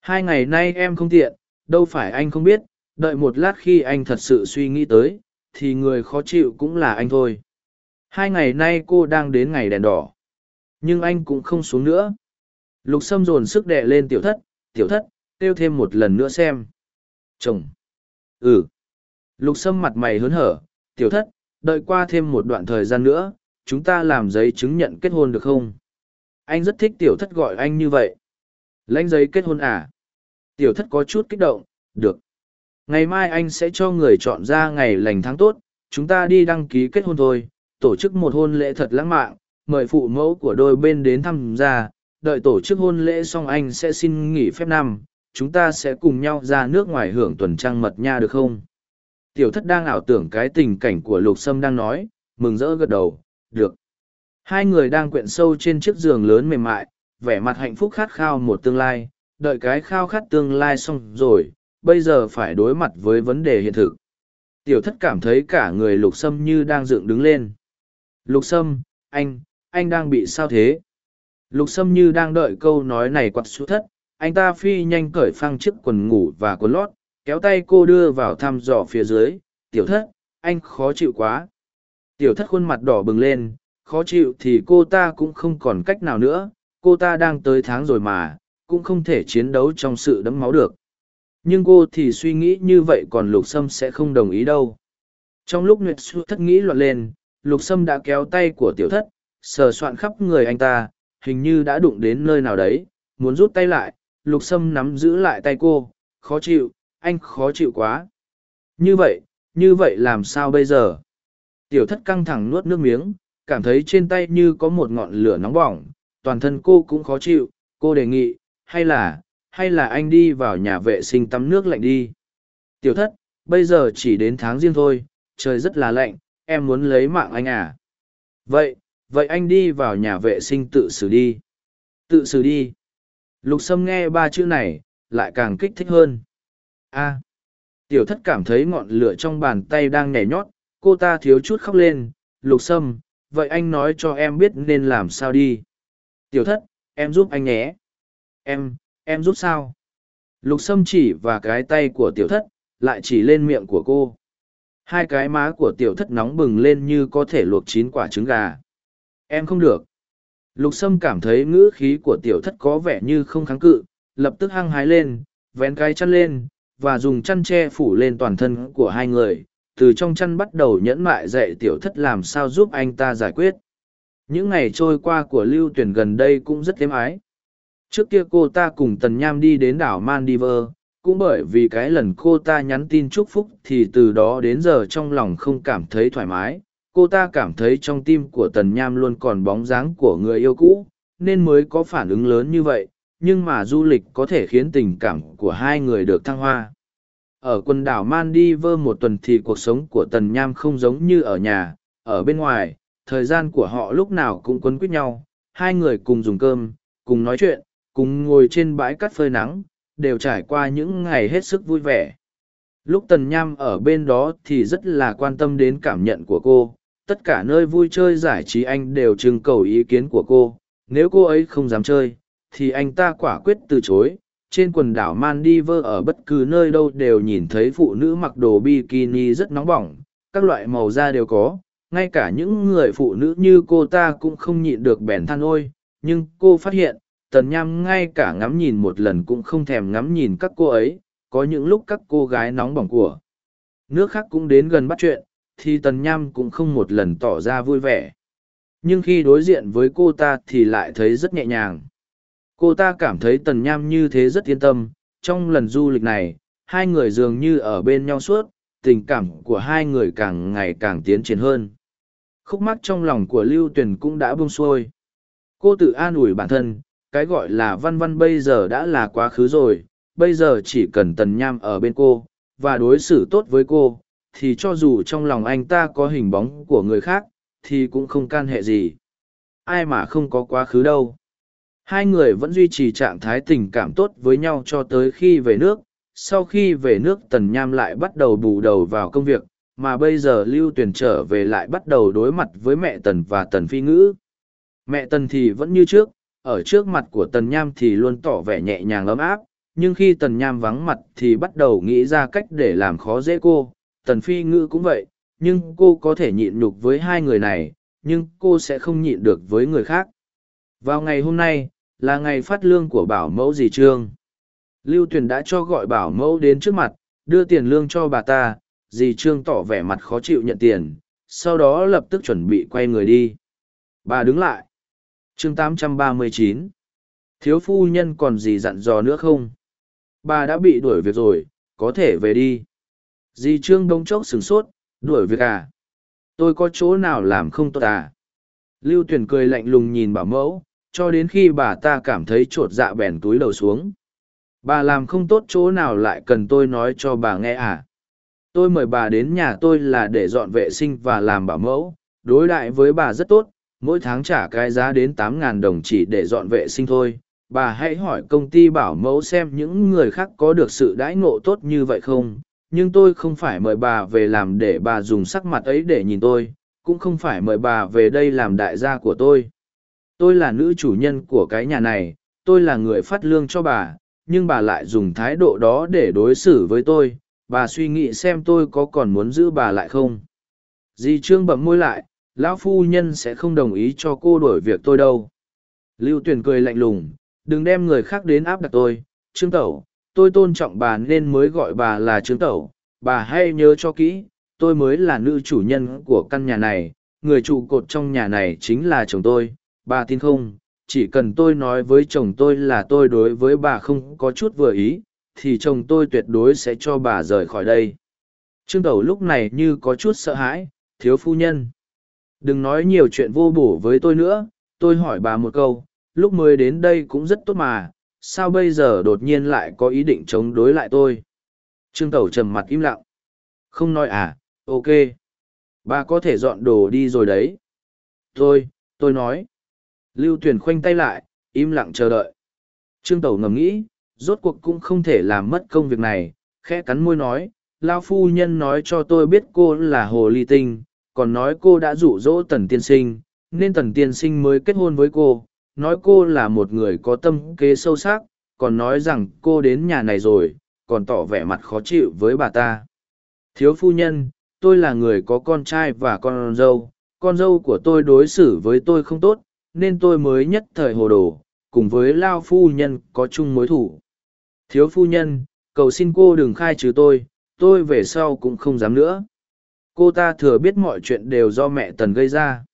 Hai ngày nay em không tiện, đâu phải anh không biết, đợi một lát khi anh thật sự suy nghĩ tới, thì người khó chịu cũng là anh thôi. Hai ngày nay cô đang đến ngày đèn đỏ, nhưng anh cũng không xuống nữa. Lục sâm dồn sức đệ lên tiểu thất tiểu thất, kêu thêm một lần nữa xem chồng. Ừ. Lục sâm mặt mày hớn hở, tiểu thất, đợi qua thêm một đoạn thời gian nữa, chúng ta làm giấy chứng nhận kết hôn được không? Anh rất thích tiểu thất gọi anh như vậy. Lãnh giấy kết hôn à? Tiểu thất có chút kích động, được. Ngày mai anh sẽ cho người chọn ra ngày lành tháng tốt, chúng ta đi đăng ký kết hôn thôi, tổ chức một hôn lễ thật lãng mạn, mời phụ mẫu của đôi bên đến tham gia, đợi tổ chức hôn lễ xong anh sẽ xin nghỉ phép năm chúng ta sẽ cùng nhau ra nước ngoài hưởng tuần trăng mật nha được không? Tiểu thất đang ảo tưởng cái tình cảnh của lục sâm đang nói, mừng rỡ gật đầu, được. Hai người đang quyện sâu trên chiếc giường lớn mềm mại, vẻ mặt hạnh phúc khát khao một tương lai, đợi cái khao khát tương lai xong rồi, bây giờ phải đối mặt với vấn đề hiện thực. Tiểu thất cảm thấy cả người lục sâm như đang dựng đứng lên. Lục sâm, anh anh đang bị sao thế? Lục sâm như đang đợi câu nói này quạt xuống thất anh ta phi nhanh cởi phăng chiếc quần ngủ và quần lót, kéo tay cô đưa vào thăm dò phía dưới. Tiểu thất, anh khó chịu quá. Tiểu thất khuôn mặt đỏ bừng lên, khó chịu thì cô ta cũng không còn cách nào nữa. Cô ta đang tới tháng rồi mà, cũng không thể chiến đấu trong sự đẫm máu được. Nhưng cô thì suy nghĩ như vậy còn lục sâm sẽ không đồng ý đâu. Trong lúc nguyệt xu thất nghĩ loạn lên, lục sâm đã kéo tay của tiểu thất, sờ soạn khắp người anh ta, hình như đã đụng đến nơi nào đấy, muốn rút tay lại lục sâm nắm giữ lại tay cô, khó chịu, anh khó chịu quá. Như vậy như vậy làm sao bây giờ? Tiểu thất căng thẳng nuốt nước miếng, cảm thấy trên tay như có một ngọn lửa nóng bỏng, toàn thân cô cũng khó chịu. Cô đề nghị, hay là hay là anh đi vào nhà vệ sinh tắm nước lạnh đi. Tiểu thất, bây giờ chỉ đến tháng riêng thôi, trời rất là lạnh, em muốn lấy mạng anh à? Vậy vậy anh đi vào nhà vệ sinh tự xử đi. Tự xử đi lục sâm nghe ba chữ này, lại càng kích thích hơn. A, tiểu thất cảm thấy ngọn lửa trong bàn tay đang nhảy nhót, cô ta thiếu chút khóc lên. Lục sâm, vậy anh nói cho em biết nên làm sao đi. Tiểu thất, em giúp anh nhé. Em em giúp sao? Lục sâm chỉ và cái tay của tiểu thất, lại chỉ lên miệng của cô. Hai cái má của tiểu thất nóng bừng lên như có thể luộc chín quả trứng gà. Em không được lục sâm cảm thấy ngữ khí của tiểu thất có vẻ như không kháng cự, lập tức hăng hái lên, vén cái chăn lên, và dùng chăn che phủ lên toàn thân của hai người, từ trong chăn bắt đầu nhẫn mại dạy tiểu thất làm sao giúp anh ta giải quyết. Những ngày trôi qua của lưu tuyển gần đây cũng rất êm ái. Trước kia cô ta cùng tần nham đi đến đảo maldives, cũng bởi vì cái lần cô ta nhắn tin chúc phúc thì từ đó đến giờ trong lòng không cảm thấy thoải mái cô ta cảm thấy trong tim của tần nham luôn còn bóng dáng của người yêu cũ, nên mới có phản ứng lớn như vậy, nhưng mà du lịch có thể khiến tình cảm của hai người được thăng hoa. Ở quần đảo maldives một tuần thì cuộc sống của tần nham không giống như ở nhà, ở bên ngoài, thời gian của họ lúc nào cũng quấn quýt nhau, hai người cùng dùng cơm, cùng nói chuyện, cùng ngồi trên bãi cát phơi nắng, đều trải qua những ngày hết sức vui vẻ. Lúc tần nham ở bên đó thì rất là quan tâm đến cảm nhận của cô tất cả nơi vui chơi giải trí anh đều trưng cầu ý kiến của cô. Nếu cô ấy không dám chơi, thì anh ta quả quyết từ chối. Trên quần đảo maldives ở bất cứ nơi đâu đều nhìn thấy phụ nữ mặc đồ bikini rất nóng bỏng. Các loại màu da đều có. Ngay cả những người phụ nữ như cô ta cũng không nhịn được bèn than ôi. Nhưng cô phát hiện, tần nham ngay cả ngắm nhìn một lần cũng không thèm ngắm nhìn các cô ấy. Có những lúc các cô gái nóng bỏng của nước khác cũng đến gần bắt chuyện thì tần nham cũng không một lần tỏ ra vui vẻ. Nhưng khi đối diện với cô ta thì lại thấy rất nhẹ nhàng. Cô ta cảm thấy tần nham như thế rất yên tâm. Trong lần du lịch này, hai người dường như ở bên nhau suốt, tình cảm của hai người càng ngày càng tiến triển hơn. Khúc mắc trong lòng của lưu tuyền cũng đã bông xuôi. Cô tự an ủi bản thân, cái gọi là văn văn bây giờ đã là quá khứ rồi, bây giờ chỉ cần tần nham ở bên cô, và đối xử tốt với cô thì cho dù trong lòng anh ta có hình bóng của người khác, thì cũng không can hệ gì. Ai mà không có quá khứ đâu. Hai người vẫn duy trì trạng thái tình cảm tốt với nhau cho tới khi về nước. Sau khi về nước, tần nham lại bắt đầu bù đầu vào công việc, mà bây giờ lưu tuyền trở về lại bắt đầu đối mặt với mẹ tần và tần phi ngữ. Mẹ tần thì vẫn như trước, ở trước mặt của tần nham thì luôn tỏ vẻ nhẹ nhàng ấm áp, nhưng khi tần nham vắng mặt thì bắt đầu nghĩ ra cách để làm khó dễ cô tần phi ngữ cũng vậy, nhưng cô có thể nhịn nhục với hai người này, nhưng cô sẽ không nhịn được với người khác. Vào ngày hôm nay, là ngày phát lương của bảo mẫu dì trương. Lưu tuyền đã cho gọi bảo mẫu đến trước mặt, đưa tiền lương cho bà ta, dì trương tỏ vẻ mặt khó chịu nhận tiền, sau đó lập tức chuẩn bị quay người đi. Bà đứng lại. Chương 839 thiếu phu nhân còn gì dặn dò nữa không? Bà đã bị đuổi việc rồi, có thể về đi dì trương đông chốc sửng sốt, đuổi việc à? Tôi có chỗ nào làm không tốt à? Lưu tuyển cười lạnh lùng nhìn bảo mẫu, cho đến khi bà ta cảm thấy t r ộ t dạ bèn túi đầu xuống. Bà làm không tốt chỗ nào lại cần tôi nói cho bà nghe à? Tôi mời bà đến nhà tôi là để dọn vệ sinh và làm bảo mẫu. Đối đại với bà rất tốt, mỗi tháng trả cái giá đến tám ngàn đồng chỉ để dọn vệ sinh thôi. Bà hãy hỏi công ty bảo mẫu xem những người khác có được sự đãi ngộ tốt như vậy không? Nhưng tôi không phải mời bà về làm để bà dùng sắc mặt ấy để nhìn tôi, cũng không phải mời bà về đây làm đại gia của tôi. Tôi là nữ chủ nhân của cái nhà này, tôi là người phát lương cho bà, nhưng bà lại dùng thái độ đó để đối xử với tôi. Bà suy nghĩ xem tôi có còn muốn giữ bà lại không. Dì trương bậm môi lại, lão phu nhân sẽ không đồng ý cho cô đổi việc tôi đâu. Lưu tuyền cười lạnh lùng, đừng đem người khác đến áp đặt tôi. Trương tẩu tôi tôn trọng bà nên mới gọi bà là trương tẩu bà hãy nhớ cho kỹ tôi mới là nữ chủ nhân của căn nhà này người trụ cột trong nhà này chính là chồng tôi bà tin không? Chỉ cần tôi nói với chồng tôi là tôi đối với bà không có chút vừa ý thì chồng tôi tuyệt đối sẽ cho bà rời khỏi đây. Trương tẩu lúc này như có chút sợ hãi thiếu phu nhân. Đừng nói nhiều chuyện vô bổ với tôi nữa, tôi hỏi bà một câu, lúc mới đến đây cũng rất tốt mà, sao bây giờ đột nhiên lại có ý định chống đối lại tôi? Trương Tẩu trầm mặt im lặng. Không nói à, ok. Bà có thể dọn đồ đi rồi đấy. Tôi, tôi nói. Lưu Tuyền khoanh tay lại, im lặng chờ đợi. Trương Tẩu ngầm nghĩ, rốt cuộc cũng không thể làm mất công việc này, khẽ cắn môi nói, lao phu nhân nói cho tôi biết cô là hồ ly tinh còn nói cô đã dụ dỗ tần tiên sinh nên tần tiên sinh mới kết hôn với cô nói cô là một người có tâm kế sâu sắc, còn nói rằng cô đến nhà này rồi, còn tỏ vẻ mặt khó chịu với bà ta. Thiếu phu nhân, tôi là người có con trai và con dâu con dâu của tôi đối xử với tôi không tốt, nên tôi mới nhất thời hồ đồ, cùng với lao phu nhân có chung mối thủ. Thiếu phu nhân, cầu xin cô đừng khai trừ tôi tôi về sau cũng không dám nữa. Cô ta thừa biết mọi chuyện đều do mẹ tần gây ra.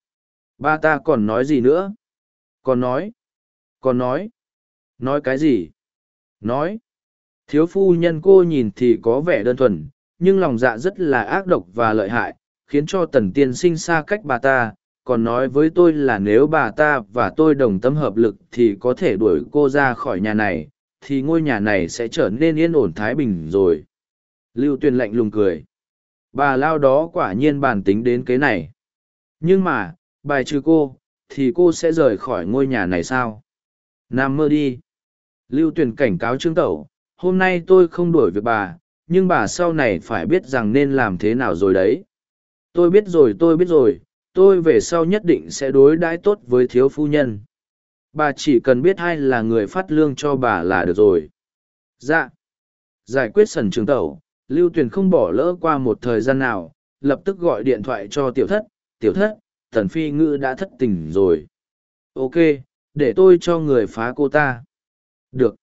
Ba ta còn nói gì nữa? Còn nói? Còn nói? Nói cái gì? Nói. Thiếu phu nhân cô nhìn thì có vẻ đơn thuần, nhưng lòng dạ rất là ác độc và lợi hại, khiến cho tần tiên sinh xa cách bà ta. Còn nói với tôi là nếu bà ta và tôi đồng tâm hợp lực thì có thể đuổi cô ra khỏi nhà này, thì ngôi nhà này sẽ trở nên yên ổn thái bình rồi. Lưu tuyền lạnh lùng cười. Bà lao đó quả nhiên bàn tính đến cái này. Nhưng mà, bài trừ cô thì cô sẽ rời khỏi ngôi nhà này sao? Nam mơ đi. Lưu tuyền cảnh cáo trương tẩu, hôm nay tôi không đuổi việc bà, nhưng bà sau này phải biết rằng nên làm thế nào rồi đấy. Tôi biết rồi, tôi biết rồi, tôi về sau nhất định sẽ đối đãi tốt với thiếu phu nhân. Bà chỉ cần biết ai là người phát lương cho bà là được rồi. Dạ. Giải quyết sần trường tẩu, lưu tuyền không bỏ lỡ qua một thời gian nào, lập tức gọi điện thoại cho tiểu thất. Tiểu thất tần phi ngữ đã thất tình rồi. Ok, để tôi cho người phá cô ta. Được.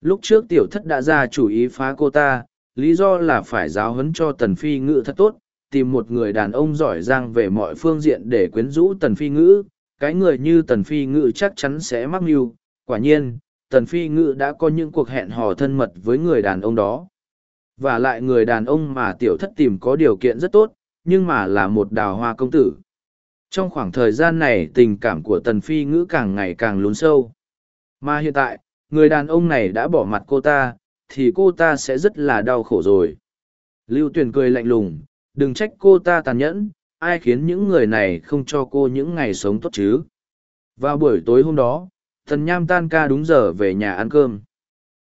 Lúc trước tiểu thất đã ra chủ ý phá cô ta, lý do là phải giáo huấn cho tần phi ngữ thật tốt, tìm một người đàn ông giỏi giang về mọi phương diện để quyến rũ tần phi ngữ. Cái người như tần phi ngữ chắc chắn sẽ mắc mưu. Quả nhiên, tần phi ngữ đã có những cuộc hẹn hò thân mật với người đàn ông đó. Và lại người đàn ông mà tiểu thất tìm có điều kiện rất tốt, nhưng mà là một đào hoa công tử trong khoảng thời gian này tình cảm của tần phi ngữ càng ngày càng lún sâu. Mà hiện tại, người đàn ông này đã bỏ mặt cô ta, thì cô ta sẽ rất là đau khổ rồi. Lưu tuyền cười lạnh lùng, đừng trách cô ta tàn nhẫn, ai khiến những người này không cho cô những ngày sống tốt chứ? Vào buổi tối hôm đó thần nham tan ca đúng giờ về nhà ăn cơm.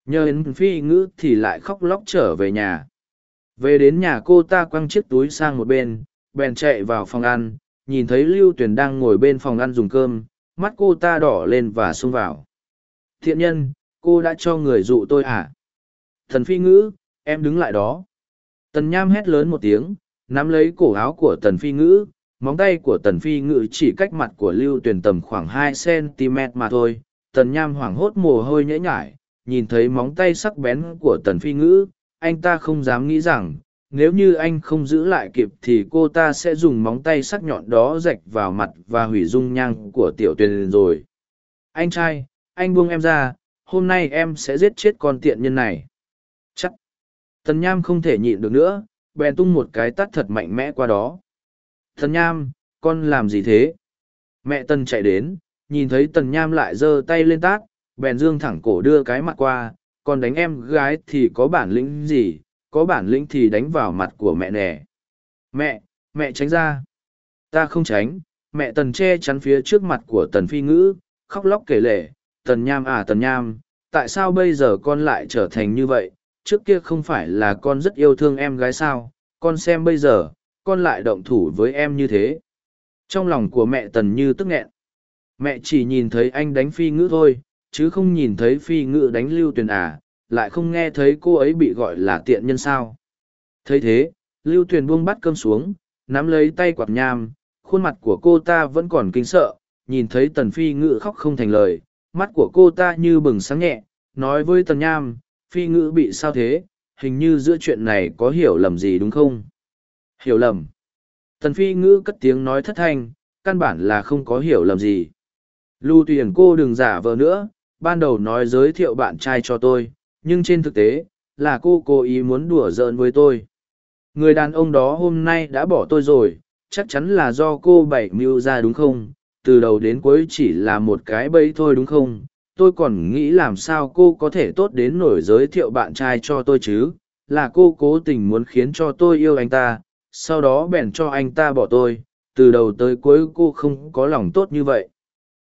Nhờ đến phi ngữ thì lại khóc lóc trở về nhà. Về đến nhà cô ta quăng chiếc túi sang một bên, bèn chạy vào phòng ăn nhìn thấy lưu tuyền đang ngồi bên phòng ăn dùng cơm mắt cô ta đỏ lên và xông vào. Thiện nhân cô đã cho người dụ tôi à? Thần phi ngữ em đứng lại đó. Tần nham hét lớn một tiếng nắm lấy cổ áo của tần phi ngữ móng tay của tần phi ngữ chỉ cách mặt của lưu tuyền tầm khoảng hai cm mà thôi. Tần nham hoảng hốt mồ hôi nhễ nhại, nhìn thấy móng tay sắc bén của tần phi ngữ anh ta không dám nghĩ rằng nếu như anh không giữ lại kịp thì cô ta sẽ dùng móng tay sắc nhọn đó rạch vào mặt và hủy dung nhang của tiểu tuyền rồi. Anh trai, anh buông em ra, hôm nay em sẽ giết chết con tiện nhân này. Chắc. Tần nham không thể nhịn được nữa, bèn tung một cái tắt thật mạnh mẽ qua đó. Thần nham, con làm gì thế? Mẹ tần chạy đến, nhìn thấy tần nham lại giơ tay lên tát, bèn dương thẳng cổ đưa cái mặt qua, còn đánh em gái thì có bản lĩnh gì? Có bản lĩnh thì đánh vào mặt của mẹ nè. Mẹ mẹ tránh ra. Ta không tránh, mẹ tần che chắn phía trước mặt của tần phi ngữ, khóc lóc kể lể, tần nham à tần nham, tại sao bây giờ con lại trở thành như vậy? Trước kia không phải là con rất yêu thương em gái sao? Con xem bây giờ, con lại động thủ với em như thế. Trong lòng của mẹ tần như tức nghẹn. Mẹ chỉ nhìn thấy anh đánh phi ngữ thôi, chứ không nhìn thấy phi ngữ đánh lưu tuyền à lại không nghe thấy cô ấy bị gọi là tiện nhân sao. Thấy thế, lưu tuyền buông bắt cơm xuống, nắm lấy tay quạt nham, khuôn mặt của cô ta vẫn còn kinh sợ, nhìn thấy tần phi ngữ khóc không thành lời, mắt của cô ta như bừng sáng nhẹ, nói với tần nham, phi ngữ bị sao thế? Hình như giữa chuyện này có hiểu lầm gì đúng không? Hiểu lầm? Tần phi ngữ cất tiếng nói thất thanh, căn bản là không có hiểu lầm gì. Lưu tuyền, cô đừng giả vờ nữa, ban đầu nói giới thiệu bạn trai cho tôi nhưng trên thực tế, là cô cố ý muốn đùa giỡn với tôi. Người đàn ông đó hôm nay đã bỏ tôi rồi, chắc chắn là do cô bảy mưu ra đúng không? Từ đầu đến cuối chỉ là một cái bẫy thôi đúng không? Tôi còn nghĩ làm sao cô có thể tốt đến nổi giới thiệu bạn trai cho tôi chứ? Là cô cố tình muốn khiến cho tôi yêu anh ta, sau đó bèn cho anh ta bỏ tôi. Từ đầu tới cuối cô không có lòng tốt như vậy.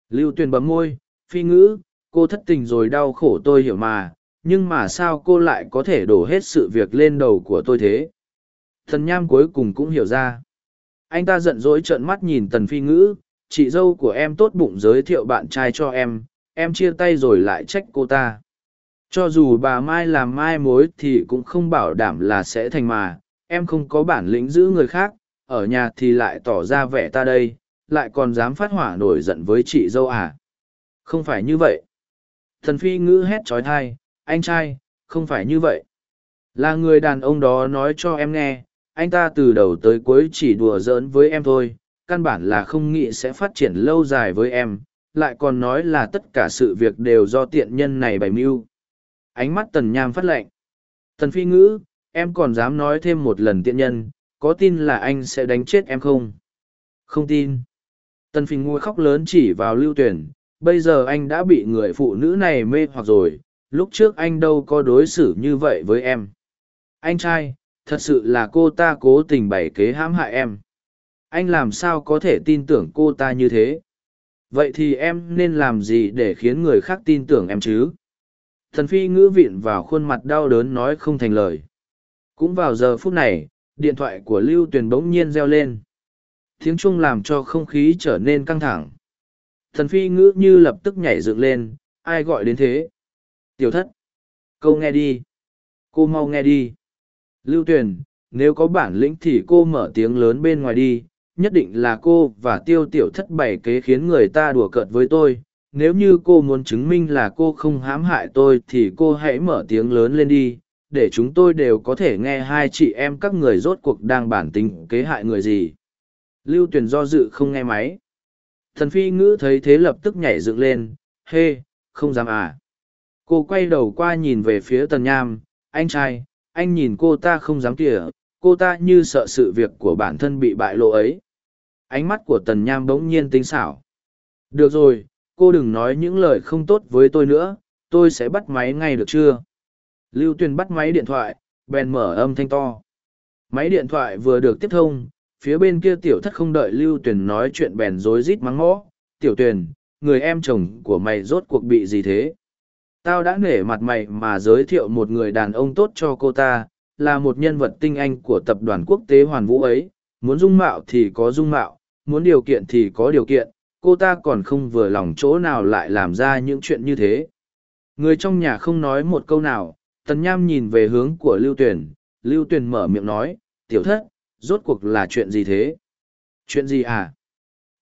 Lưu tuyền bấm môi, phi ngữ, cô thất tình rồi, đau khổ tôi hiểu mà nhưng mà sao cô lại có thể đổ hết sự việc lên đầu của tôi thế? Thần nham cuối cùng cũng hiểu ra. Anh ta giận dỗi trợn mắt nhìn tần phi ngữ, chị dâu của em tốt bụng giới thiệu bạn trai cho em em chia tay rồi lại trách cô ta. Cho dù bà mai làm mai mối thì cũng không bảo đảm là sẽ thành mà, em không có bản lĩnh giữ người khác, ở nhà thì lại tỏ ra vẻ ta đây, lại còn dám phát hỏa nổi giận với chị dâu à? Không phải như vậy. Thần phi ngữ hét trói thai anh trai, không phải như vậy. Là người đàn ông đó nói cho em nghe, anh ta từ đầu tới cuối chỉ đùa giỡn với em thôi, căn bản là không nghĩ sẽ phát triển lâu dài với em, lại còn nói là tất cả sự việc đều do tiện nhân này bày mưu. Ánh mắt tần nham phát lệnh. Tần phi ngữ, em còn dám nói thêm một lần tiện nhân, có tin là anh sẽ đánh chết em không? Không tin. Tần phi ngôi khóc lớn chỉ vào lưu tuyển, bây giờ anh đã bị người phụ nữ này mê hoặc rồi lúc trước anh đâu có đối xử như vậy với em. Anh trai, thật sự là cô ta cố tình bày kế hãm hại em. Anh làm sao có thể tin tưởng cô ta như thế? Vậy thì em nên làm gì để khiến người khác tin tưởng em chứ? Thần phi ngữ vịn vào khuôn mặt đau đớn nói không thành lời. Cũng vào giờ phút này, điện thoại của lưu tuyền bỗng nhiên reo lên. Tiếng chuông làm cho không khí trở nên căng thẳng. Thần phi ngữ như lập tức nhảy dựng lên, ai gọi đến thế? Tiểu thất, câu nghe đi. Cô mau nghe đi. Lưu tuyền, nếu có bản lĩnh thì cô mở tiếng lớn bên ngoài đi. Nhất định là cô và tiêu tiểu thất bày kế khiến người ta đùa cợt với tôi. Nếu như cô muốn chứng minh là cô không hãm hại tôi thì cô hãy mở tiếng lớn lên đi. Để chúng tôi đều có thể nghe hai chị em các người rốt cuộc đang bản tính kế hại người gì. Lưu tuyền do dự không nghe máy. Thần phi ngữ thấy thế lập tức nhảy dựng lên. Hê, không dám à cô quay đầu qua nhìn về phía tần nham, anh trai, anh nhìn cô ta không dám kìa, cô ta như sợ sự việc của bản thân bị bại lộ ấy. Ánh mắt của tần nham bỗng nhiên tính xảo. Được rồi, cô đừng nói những lời không tốt với tôi nữa, tôi sẽ bắt máy ngay được chưa? Lưu tuyền bắt máy điện thoại, bèn mở âm thanh to. Máy điện thoại vừa được tiếp thông, phía bên kia tiểu thất không đợi lưu tuyền nói chuyện bèn rối rít mắng mõ tiểu tuyền, người em chồng của mày rốt cuộc bị gì thế? Tao đã nể mặt mày mà giới thiệu một người đàn ông tốt cho cô ta, là một nhân vật tinh anh của tập đoàn quốc tế hoàn vũ ấy. Muốn dung mạo thì có dung mạo, muốn điều kiện thì có điều kiện. Cô ta còn không vừa lòng chỗ nào lại làm ra những chuyện như thế. Người trong nhà không nói một câu nào. Tần nham nhìn về hướng của lưu tuyền. Lưu tuyền mở miệng nói, tiểu thất, rốt cuộc là chuyện gì thế? Chuyện gì à?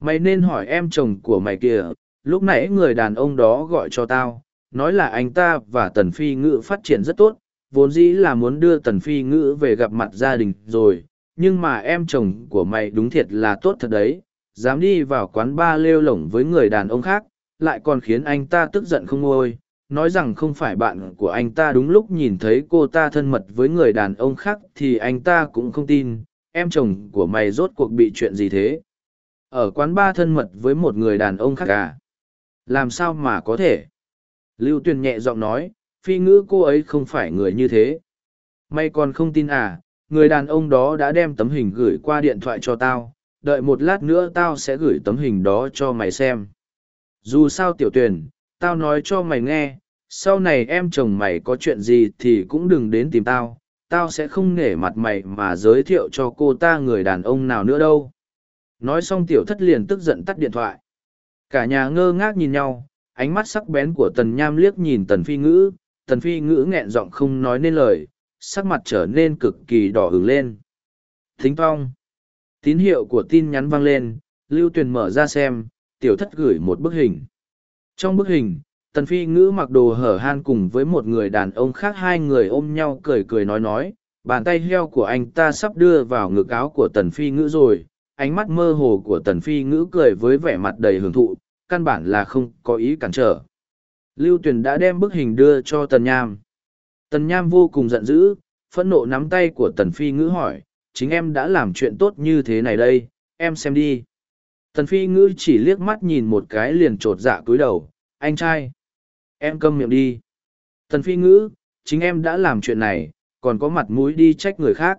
Mày nên hỏi em chồng của mày kìa. Lúc nãy người đàn ông đó gọi cho tao nói là anh ta và tần phi ngữ phát triển rất tốt, vốn dĩ là muốn đưa tần phi ngữ về gặp mặt gia đình rồi, nhưng mà em chồng của mày đúng thiệt là tốt thật đấy, dám đi vào quán ba lêu lổng với người đàn ông khác, lại còn khiến anh ta tức giận không ngôi. Nói rằng không phải bạn của anh ta đúng lúc nhìn thấy cô ta thân mật với người đàn ông khác thì anh ta cũng không tin, em chồng của mày rốt cuộc bị chuyện gì thế? Ở quán ba thân mật với một người đàn ông khác à? Làm sao mà có thể? Lưu tuyền nhẹ giọng nói, phi ngữ cô ấy không phải người như thế. Mày còn không tin à người đàn ông đó đã đem tấm hình gửi qua điện thoại cho tao, đợi một lát nữa tao sẽ gửi tấm hình đó cho mày xem. Dù sao tiểu tuyền, tao nói cho mày nghe, sau này em chồng mày có chuyện gì thì cũng đừng đến tìm tao tao sẽ không nể mặt mày mà giới thiệu cho cô ta người đàn ông nào nữa đâu. Nói xong tiểu thất liền tức giận tắt điện thoại. Cả nhà ngơ ngác nhìn nhau ánh mắt sắc bén của tần nham liếc nhìn tần phi ngữ, tần phi ngữ nghẹn giọng không nói nên lời, sắc mặt trở nên cực kỳ đỏ hứng lên. Thính phong, tín hiệu của tin nhắn vang lên, lưu tuyền mở ra xem, tiểu thất gửi một bức hình. Trong bức hình, tần phi ngữ mặc đồ hở han cùng với một người đàn ông khác hai người ôm nhau cười cười nói nói, bàn tay heo của anh ta sắp đưa vào ngực áo của tần phi ngữ rồi, ánh mắt mơ hồ của tần phi ngữ cười với vẻ mặt đầy hưởng thụ căn bản là không có ý cản trở. Lưu tuyền đã đem bức hình đưa cho tần nham. Tần nham vô cùng giận dữ, phẫn nộ nắm tay của tần phi ngữ hỏi, chính em đã làm chuyện tốt như thế này đây, em xem đi. Tần phi ngữ chỉ liếc mắt nhìn một cái liền trột dạ cúi đầu, anh trai, em câm miệng đi. Tần phi ngữ, chính em đã làm chuyện này, còn có mặt mũi đi trách người khác.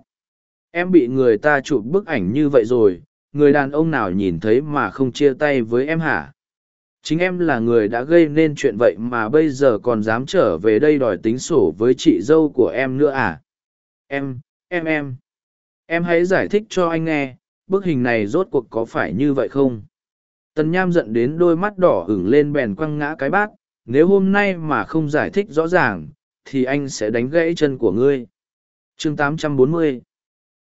Em bị người ta chụp bức ảnh như vậy rồi, người đàn ông nào nhìn thấy mà không chia tay với em hả? Chính em là người đã gây nên chuyện vậy mà bây giờ còn dám trở về đây đòi tính sổ với chị dâu của em nữa à? Em em em. Em hãy giải thích cho anh nghe, bức hình này rốt cuộc có phải như vậy không? Tần nham giận đến đôi mắt đỏ ửng lên bèn quăng ngã cái bát, nếu hôm nay mà không giải thích rõ ràng, thì anh sẽ đánh gãy chân của ngươi. Chương 840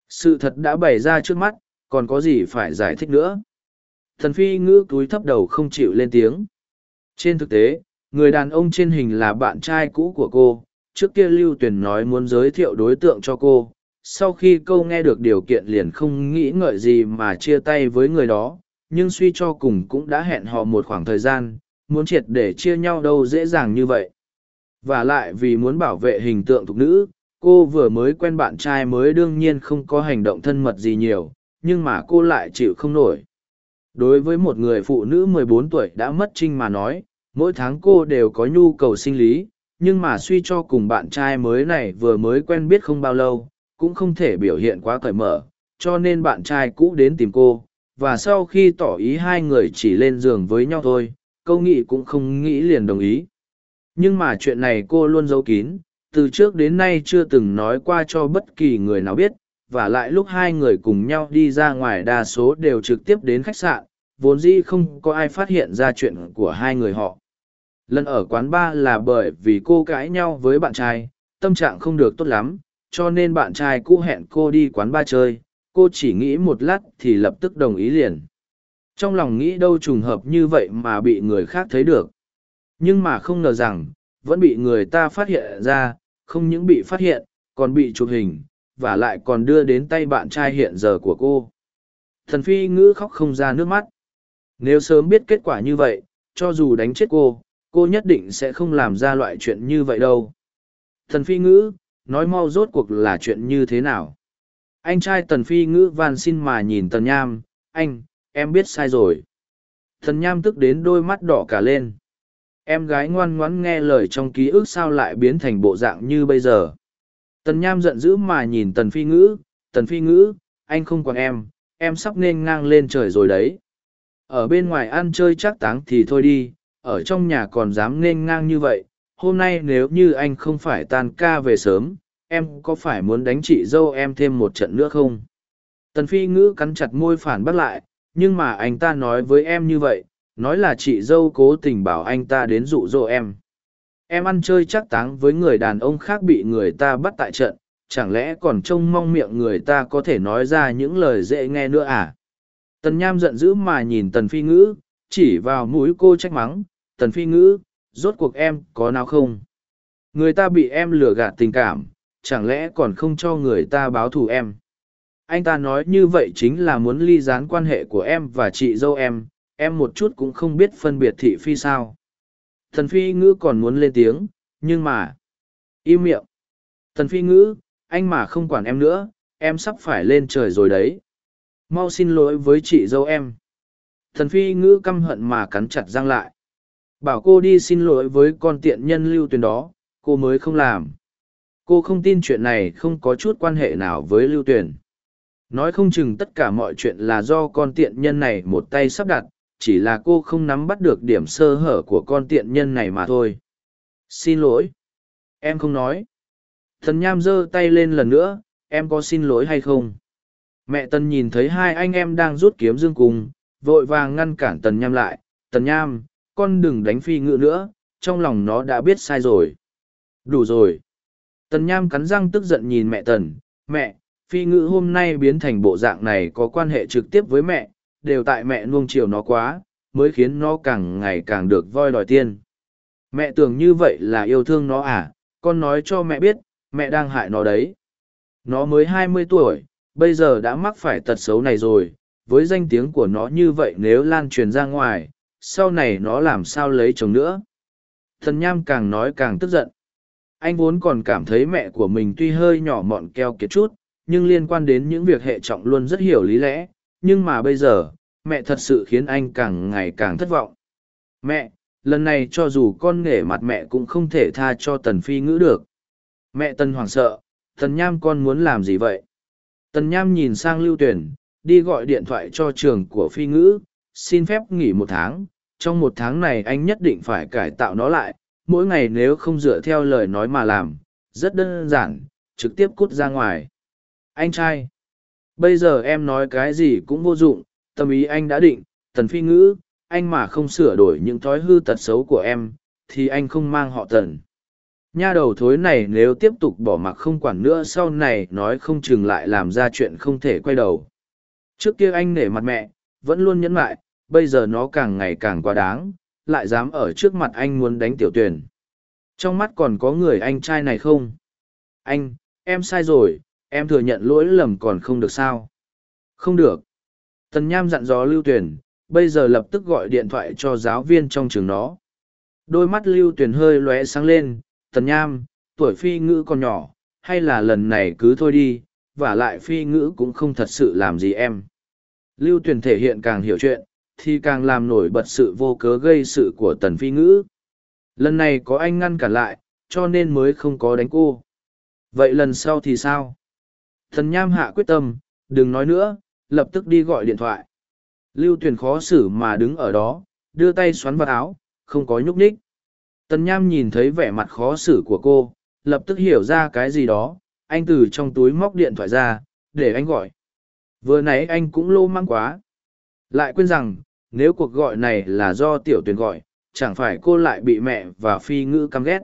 sự thật đã bày ra trước mắt, còn có gì phải giải thích nữa? Thần phi ngữ túi thấp đầu không chịu lên tiếng. Trên thực tế, người đàn ông trên hình là bạn trai cũ của cô. Trước kia lưu tuyền nói muốn giới thiệu đối tượng cho cô. Sau khi câu nghe được điều kiện liền không nghĩ ngợi gì mà chia tay với người đó. Nhưng suy cho cùng cũng đã hẹn họ một khoảng thời gian. Muốn triệt để chia nhau đâu dễ dàng như vậy. Và lại vì muốn bảo vệ hình tượng thục nữ, cô vừa mới quen bạn trai mới đương nhiên không có hành động thân mật gì nhiều. Nhưng mà cô lại chịu không nổi đối với một người phụ nữ 14 tuổi đã mất trinh mà nói, mỗi tháng cô đều có nhu cầu sinh lý, nhưng mà suy cho cùng bạn trai mới này vừa mới quen biết không bao lâu, cũng không thể biểu hiện quá cởi mở, cho nên bạn trai cũ đến tìm cô, và sau khi tỏ ý hai người chỉ lên giường với nhau thôi, câu nghị cũng không nghĩ liền đồng ý. Nhưng mà chuyện này cô luôn giấu kín, từ trước đến nay chưa từng nói qua cho bất kỳ người nào biết và lại lúc hai người cùng nhau đi ra ngoài đa số đều trực tiếp đến khách sạn, vốn dĩ không có ai phát hiện ra chuyện của hai người họ. Lần ở quán bar là bởi vì cô cãi nhau với bạn trai, tâm trạng không được tốt lắm, cho nên bạn trai cũ hẹn cô đi quán bar chơi, cô chỉ nghĩ một lát thì lập tức đồng ý liền. Trong lòng nghĩ đâu trùng hợp như vậy mà bị người khác thấy được. Nhưng mà không ngờ rằng, vẫn bị người ta phát hiện ra, không những bị phát hiện, còn bị chụp hình và lại còn đưa đến tay bạn trai hiện giờ của cô. Thần phi ngữ khóc không ra nước mắt. Nếu sớm biết kết quả như vậy, cho dù đánh chết cô cô nhất định sẽ không làm ra loại chuyện như vậy đâu. Thần phi ngữ, nói mau rốt cuộc là chuyện như thế nào? Anh trai tần phi ngữ van xin mà nhìn tần nham, anh, em biết sai rồi. Thần nham tức đến đôi mắt đỏ cả lên. Em gái ngoan ngoãn nghe lời trong ký ức sao lại biến thành bộ dạng như bây giờ? Tần nham giận dữ mà nhìn tần phi ngữ, tần phi ngữ, anh không còn em em sắp nên ngang lên trời rồi đấy. Ở bên ngoài ăn chơi chắc táng thì thôi đi, ở trong nhà còn dám nên ngang như vậy, hôm nay nếu như anh không phải tan ca về sớm, em có phải muốn đánh chị dâu em thêm một trận nữa không? Tần phi ngữ cắn chặt môi phản bác lại, nhưng mà anh ta nói với em như vậy, nói là chị dâu cố tình bảo anh ta đến dụ dỗ em em ăn chơi chắc táng với người đàn ông khác bị người ta bắt tại trận, chẳng lẽ còn trông mong miệng người ta có thể nói ra những lời dễ nghe nữa à? Tần nham giận dữ mà nhìn tần phi ngữ, chỉ vào mũi cô trách mắng, tần phi ngữ, rốt cuộc em có nào không? Người ta bị em lừa gạt tình cảm, chẳng lẽ còn không cho người ta báo thù em? Anh ta nói như vậy chính là muốn ly gián quan hệ của em và chị dâu em em một chút cũng không biết phân biệt thị phi sao thần phi ngữ còn muốn lên tiếng, nhưng mà, im miệng. Thần phi ngữ, anh mà không quản em nữa, em sắp phải lên trời rồi đấy. Mau xin lỗi với chị dâu em. Thần phi ngữ căm hận mà cắn chặt răng lại. Bảo cô đi xin lỗi với con tiện nhân lưu tuyền đó, cô mới không làm. Cô không tin chuyện này không có chút quan hệ nào với lưu tuyền nói không chừng tất cả mọi chuyện là do con tiện nhân này một tay sắp đặt chỉ là cô không nắm bắt được điểm sơ hở của con tiện nhân này mà thôi. Xin lỗi. Em không nói. Thần nham giơ tay lên lần nữa em có xin lỗi hay không? Mẹ tần nhìn thấy hai anh em đang rút kiếm dương cùng, vội vàng ngăn cản tần nham lại. Tần nham con đừng đánh phi ngự nữa trong lòng nó đã biết sai rồi. Đủ rồi. Tần nham cắn răng tức giận nhìn mẹ tần. Mẹ phi ngự hôm nay biến thành bộ dạng này có quan hệ trực tiếp với mẹ đều tại mẹ nuông chiều nó quá, mới khiến nó càng ngày càng được voi đòi tiên. Mẹ tưởng như vậy là yêu thương nó à con nói cho mẹ biết, mẹ đang hại nó đấy. Nó mới hai mươi tuổi, bây giờ đã mắc phải tật xấu này rồi, với danh tiếng của nó như vậy nếu lan truyền ra ngoài, sau này nó làm sao lấy chồng nữa? Thần nham càng nói càng tức giận. Anh vốn còn cảm thấy mẹ của mình tuy hơi nhỏ mọn keo kiệt chút, nhưng liên quan đến những việc hệ trọng luôn rất hiểu lý lẽ nhưng mà bây giờ mẹ thật sự khiến anh càng ngày càng thất vọng. Mẹ lần này cho dù con nghề mặt mẹ cũng không thể tha cho tần phi ngữ được. Mẹ tần hoảng sợ tần nham con muốn làm gì vậy? Tần nham nhìn sang lưu tuyển đi gọi điện thoại cho trường của phi ngữ xin phép nghỉ một tháng trong một tháng này anh nhất định phải cải tạo nó lại, mỗi ngày nếu không dựa theo lời nói mà làm, rất đơn giản, trực tiếp cút ra ngoài. Anh trai, bây giờ em nói cái gì cũng vô dụng, tâm ý anh đã định, tần phi ngữ, anh mà không sửa đổi những thói hư tật xấu của em, thì anh không mang họ tần. Nha đầu thối này nếu tiếp tục bỏ mặc không quản nữa sau này nói không chừng lại làm ra chuyện không thể quay đầu. Trước kia anh nể mặt mẹ, vẫn luôn nhẫn lại, bây giờ nó càng ngày càng quá đáng, lại dám ở trước mặt anh muốn đánh tiểu tuyển. Trong mắt còn có người anh trai này không? Anh, em sai rồi, em thừa nhận lỗi lầm còn không được sao? Không được. Tần Nham dặn dò Lưu Tuyền, bây giờ lập tức gọi điện thoại cho giáo viên trong trường nó. Đôi mắt Lưu Tuyền hơi lóe sáng lên, Tần Nham, tuổi phi ngữ còn nhỏ, hay là lần này cứ thôi đi, và lại phi ngữ cũng không thật sự làm gì em. Lưu Tuyền thể hiện càng hiểu chuyện, thì càng làm nổi bật sự vô cớ gây sự của tần phi ngữ. Lần này có anh ngăn cản lại, cho nên mới không có đánh cô. Vậy lần sau thì sao? Thần Nham hạ quyết tâm, đừng nói nữa, lập tức đi gọi điện thoại. Lưu Tuyền khó xử mà đứng ở đó, đưa tay xoắn vào áo, không có nhúc nhích. Tần Nham nhìn thấy vẻ mặt khó xử của cô, lập tức hiểu ra cái gì đó, anh từ trong túi móc điện thoại ra, để anh gọi. Vừa nãy anh cũng lô mang quá. Lại quên rằng, nếu cuộc gọi này là do tiểu Tuyền gọi, chẳng phải cô lại bị mẹ và phi ngữ căm ghét.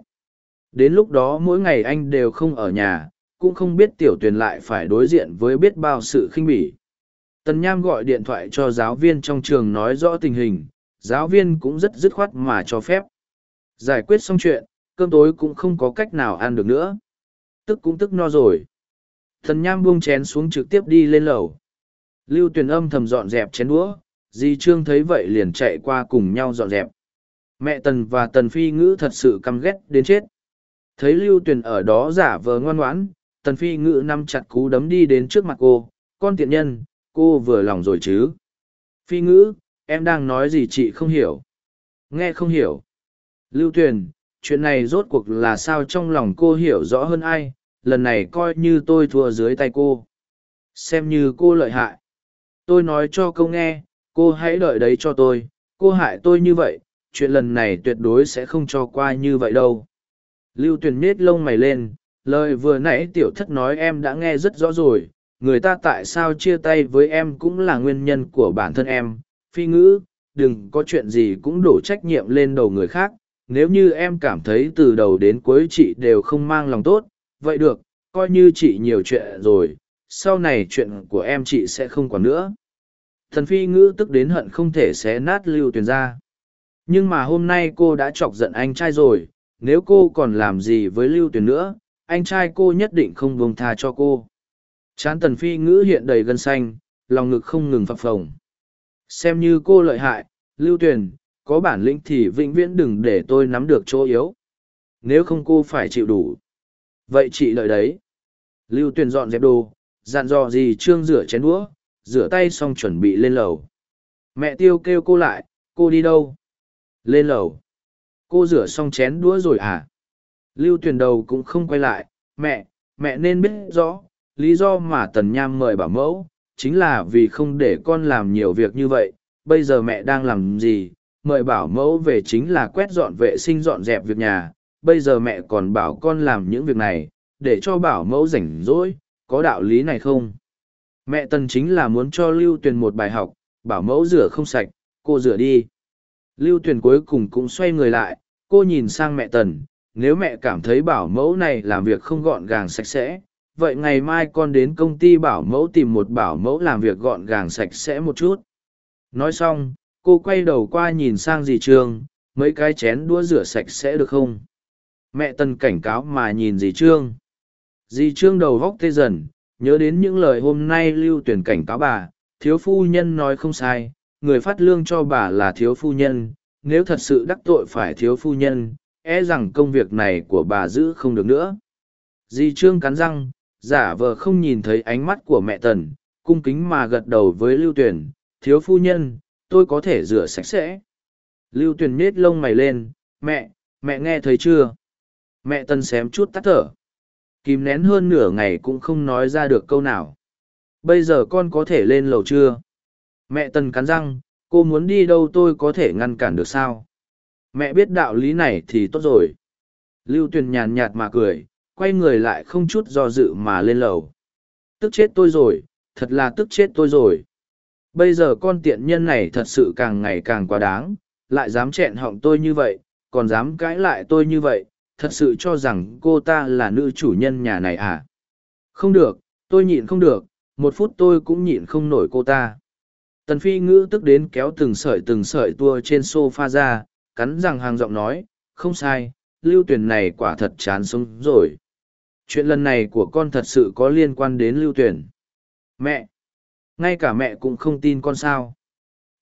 Đến lúc đó mỗi ngày anh đều không ở nhà, cũng không biết tiểu Tuyền lại phải đối diện với biết bao sự khinh bỉ. Tần Nham gọi điện thoại cho giáo viên trong trường nói rõ tình hình, giáo viên cũng rất dứt khoát mà cho phép. Giải quyết xong chuyện, cơm tối cũng không có cách nào ăn được nữa. Tức cũng tức no rồi. Tần Nham buông chén xuống trực tiếp đi lên lầu. Lưu Tuyền âm thầm dọn dẹp chén đũa, Di Trương thấy vậy liền chạy qua cùng nhau dọn dẹp. Mẹ Tần và Tần Phi Ngữ thật sự căm ghét đến chết. Thấy Lưu Tuyền ở đó giả vờ ngoan ngoãn, Tần Phi Ngữ nắm chặt cú đấm đi đến trước mặt cô. Con tiện nhân, cô vừa lòng rồi chứ? Phi ngữ em đang nói gì chị không hiểu? Nghe không hiểu. Lưu tuyền chuyện này rốt cuộc là sao trong lòng cô hiểu rõ hơn ai? Lần này coi như tôi thua dưới tay cô. Xem như cô lợi hại. Tôi nói cho câu nghe cô hãy đợi đấy cho tôi. Cô hại tôi như vậy chuyện lần này tuyệt đối sẽ không cho qua như vậy đâu. Lưu tuyền nết lông mày lên lời vừa nãy tiểu thất nói em đã nghe rất rõ rồi, người ta tại sao chia tay với em cũng là nguyên nhân của bản thân em. Phi ngữ, đừng có chuyện gì cũng đổ trách nhiệm lên đầu người khác. Nếu như em cảm thấy từ đầu đến cuối chị đều không mang lòng tốt, vậy được, coi như chị nhiều chuyện rồi, sau này chuyện của em chị sẽ không còn nữa. Thần phi ngữ tức đến hận không thể xé nát lưu tuyền ra. Nhưng mà hôm nay cô đã chọc giận anh trai rồi, nếu cô còn làm gì với lưu tuyền nữa anh trai cô nhất định không buông tha cho cô Chán tần phi ngữ hiện đầy gân xanh, lòng ngực không ngừng phập phồng. Xem như cô lợi hại, lưu tuyền, có bản lĩnh thì vĩnh viễn đừng để tôi nắm được chỗ yếu. Nếu không cô phải chịu đủ. Vậy chị lợi đấy. Lưu tuyền dọn dẹp đồ, dặn dò gì trương rửa chén đũa, rửa tay xong chuẩn bị lên lầu. Mẹ tiêu kêu cô lại, cô đi đâu? Lên lầu. Cô rửa xong chén đũa rồi à? Lưu tuyền đầu cũng không quay lại, mẹ, mẹ nên biết rõ, lý do mà tần nham mời bảo mẫu chính là vì không để con làm nhiều việc như vậy. Bây giờ mẹ đang làm gì? Mời bảo mẫu về chính là quét dọn vệ sinh dọn dẹp việc nhà. Bây giờ mẹ còn bảo con làm những việc này để cho bảo mẫu rảnh rỗi. Có đạo lý này không? Mẹ tần chính là muốn cho lưu tuyền một bài học. Bảo mẫu rửa không sạch cô rửa đi. Lưu tuyền cuối cùng cũng xoay người lại. Cô nhìn sang mẹ tần nếu mẹ cảm thấy bảo mẫu này làm việc không gọn gàng sạch sẽ, vậy ngày mai con đến công ty bảo mẫu tìm một bảo mẫu làm việc gọn gàng sạch sẽ một chút. Nói xong, cô quay đầu qua nhìn sang dì trương, mấy cái chén đũa rửa sạch sẽ được không? Mẹ tần cảnh cáo mà nhìn dì trương. Dì trương đầu vóc tê dần, nhớ đến những lời hôm nay lưu tuyển cảnh cáo bà, thiếu phu nhân nói không sai, người phát lương cho bà là thiếu phu nhân, nếu thật sự đắc tội phải thiếu phu nhân e rằng công việc này của bà giữ không được nữa. Di trương cắn răng, giả vờ không nhìn thấy ánh mắt của mẹ tần, cung kính mà gật đầu với lưu tuyền, thiếu phu nhân, tôi có thể rửa sạch sẽ. Lưu tuyền nết lông mày lên, mẹ mẹ nghe thấy chưa? Mẹ tần xém chút tắt thở. Kìm nén hơn nửa ngày cũng không nói ra được câu nào. Bây giờ con có thể lên lầu chưa? Mẹ tần cắn răng, cô muốn đi đâu tôi có thể ngăn cản được sao? Mẹ biết đạo lý này thì tốt rồi. Lưu tuyền nhàn nhạt mà cười, quay người lại không chút do dự mà lên lầu. Tức chết tôi rồi, thật là tức chết tôi rồi. Bây giờ con tiện nhân này thật sự càng ngày càng quá đáng, lại dám chẹn họng tôi như vậy, còn dám cãi lại tôi như vậy, thật sự cho rằng cô ta là nữ chủ nhân nhà này à? Không được, tôi nhịn không được, một phút tôi cũng nhịn không nổi cô ta. Tần phi ngữ tức đến kéo từng sợi từng sợi tua trên s o f a ra cắn răng hàng giọng nói, không sai, lưu tuyển này quả thật chán sống rồi. Chuyện lần này của con thật sự có liên quan đến lưu tuyển. Mẹ! Ngay cả mẹ cũng không tin con sao.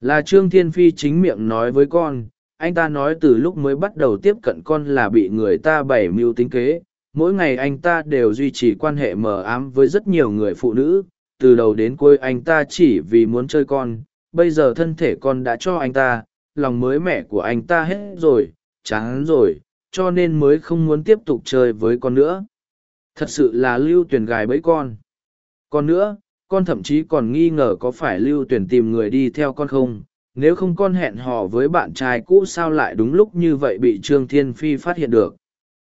Là trương thiên phi chính miệng nói với con, anh ta nói từ lúc mới bắt đầu tiếp cận con là bị người ta bày mưu tính kế. Mỗi ngày anh ta đều duy trì quan hệ mờ ám với rất nhiều người phụ nữ. Từ đầu đến cuối anh ta chỉ vì muốn chơi con. Bây giờ thân thể con đã cho anh ta lòng mới mẻ của anh ta hết rồi, chán rồi, cho nên mới không muốn tiếp tục chơi với con nữa. Thật sự là lưu Tuyền gài bẫy con. Còn nữa, con thậm chí còn nghi ngờ có phải lưu Tuyền tìm người đi theo con không? Nếu không con hẹn hò với bạn trai cũ sao lại đúng lúc như vậy bị trương thiên phi phát hiện được?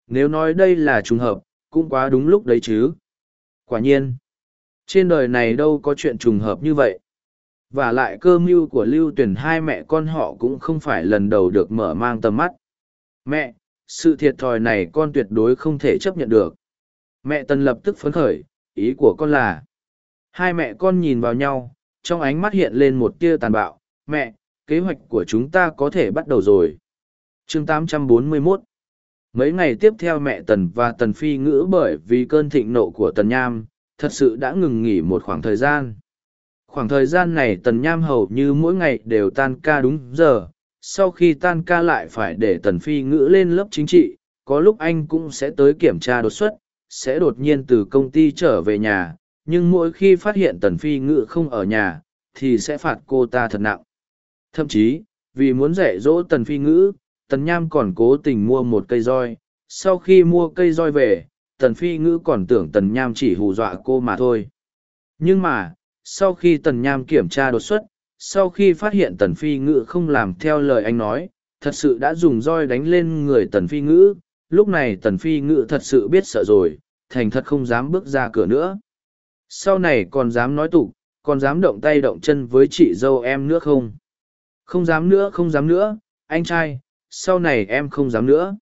Nếu nói đây là trùng hợp, cũng quá đúng lúc đấy chứ. Quả nhiên, trên đời này đâu có chuyện trùng hợp như vậy và lại cơ mưu của lưu tuyển hai mẹ con họ cũng không phải lần đầu được mở mang tầm mắt. Mẹ, sự thiệt thòi này con tuyệt đối không thể chấp nhận được. Mẹ tần lập tức phấn khởi, ý của con là, hai mẹ con nhìn vào nhau, trong ánh mắt hiện lên một tia tàn bạo. Mẹ, kế hoạch của chúng ta có thể bắt đầu rồi. Chương 841 mấy ngày tiếp theo mẹ tần và tần phi ngữ bởi vì cơn thịnh nộ của tần nham, thật sự đã ngừng nghỉ một khoảng thời gian khoảng thời gian này tần nham hầu như mỗi ngày đều tan ca đúng giờ, sau khi tan ca lại phải để tần phi ngữ lên lớp chính trị, có lúc anh cũng sẽ tới kiểm tra đột xuất, sẽ đột nhiên từ công ty trở về nhà, nhưng mỗi khi phát hiện tần phi ngữ không ở nhà, thì sẽ phạt cô ta thật nặng. Thậm chí, vì muốn dạy dỗ tần phi ngữ, tần nham còn cố tình mua một cây roi. Sau khi mua cây roi về, tần phi ngữ còn tưởng tần nham chỉ hù dọa cô mà thôi. Nhưng mà sau khi tần nham kiểm tra đột xuất, sau khi phát hiện tần phi ngữ không làm theo lời anh nói, thật sự đã dùng roi đánh lên người tần phi ngữ lúc này tần phi ngữ thật sự biết sợ rồi, thành thật không dám bước ra cửa nữa. Sau này còn dám nói tục, còn dám động tay động chân với chị dâu em nữa không? Không dám nữa, không dám nữa, anh trai, sau này em không dám nữa.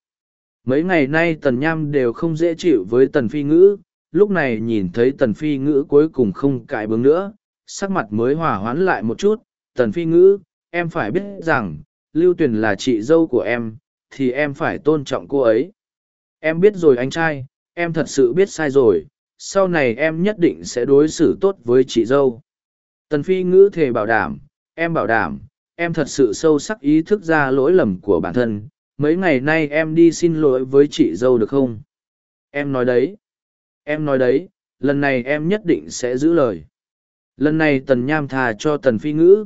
Mấy ngày nay tần nham đều không dễ chịu với tần phi ngữ lúc này nhìn thấy tần phi ngữ cuối cùng không cãi bướng nữa, sắc mặt mới hòa hoãn lại một chút. Tần phi ngữ, em phải biết rằng, lưu tuyền là chị dâu của em, thì em phải tôn trọng cô ấy. Em biết rồi anh trai, em thật sự biết sai rồi, sau này em nhất định sẽ đối xử tốt với chị dâu. Tần phi ngữ thề bảo đảm, em bảo đảm, em thật sự sâu sắc ý thức ra lỗi lầm của bản thân. Mấy ngày nay em đi xin lỗi với chị dâu được không? Em nói đấy em nói đấy, lần này em nhất định sẽ giữ lời. Lần này tần nham thà cho tần phi ngữ.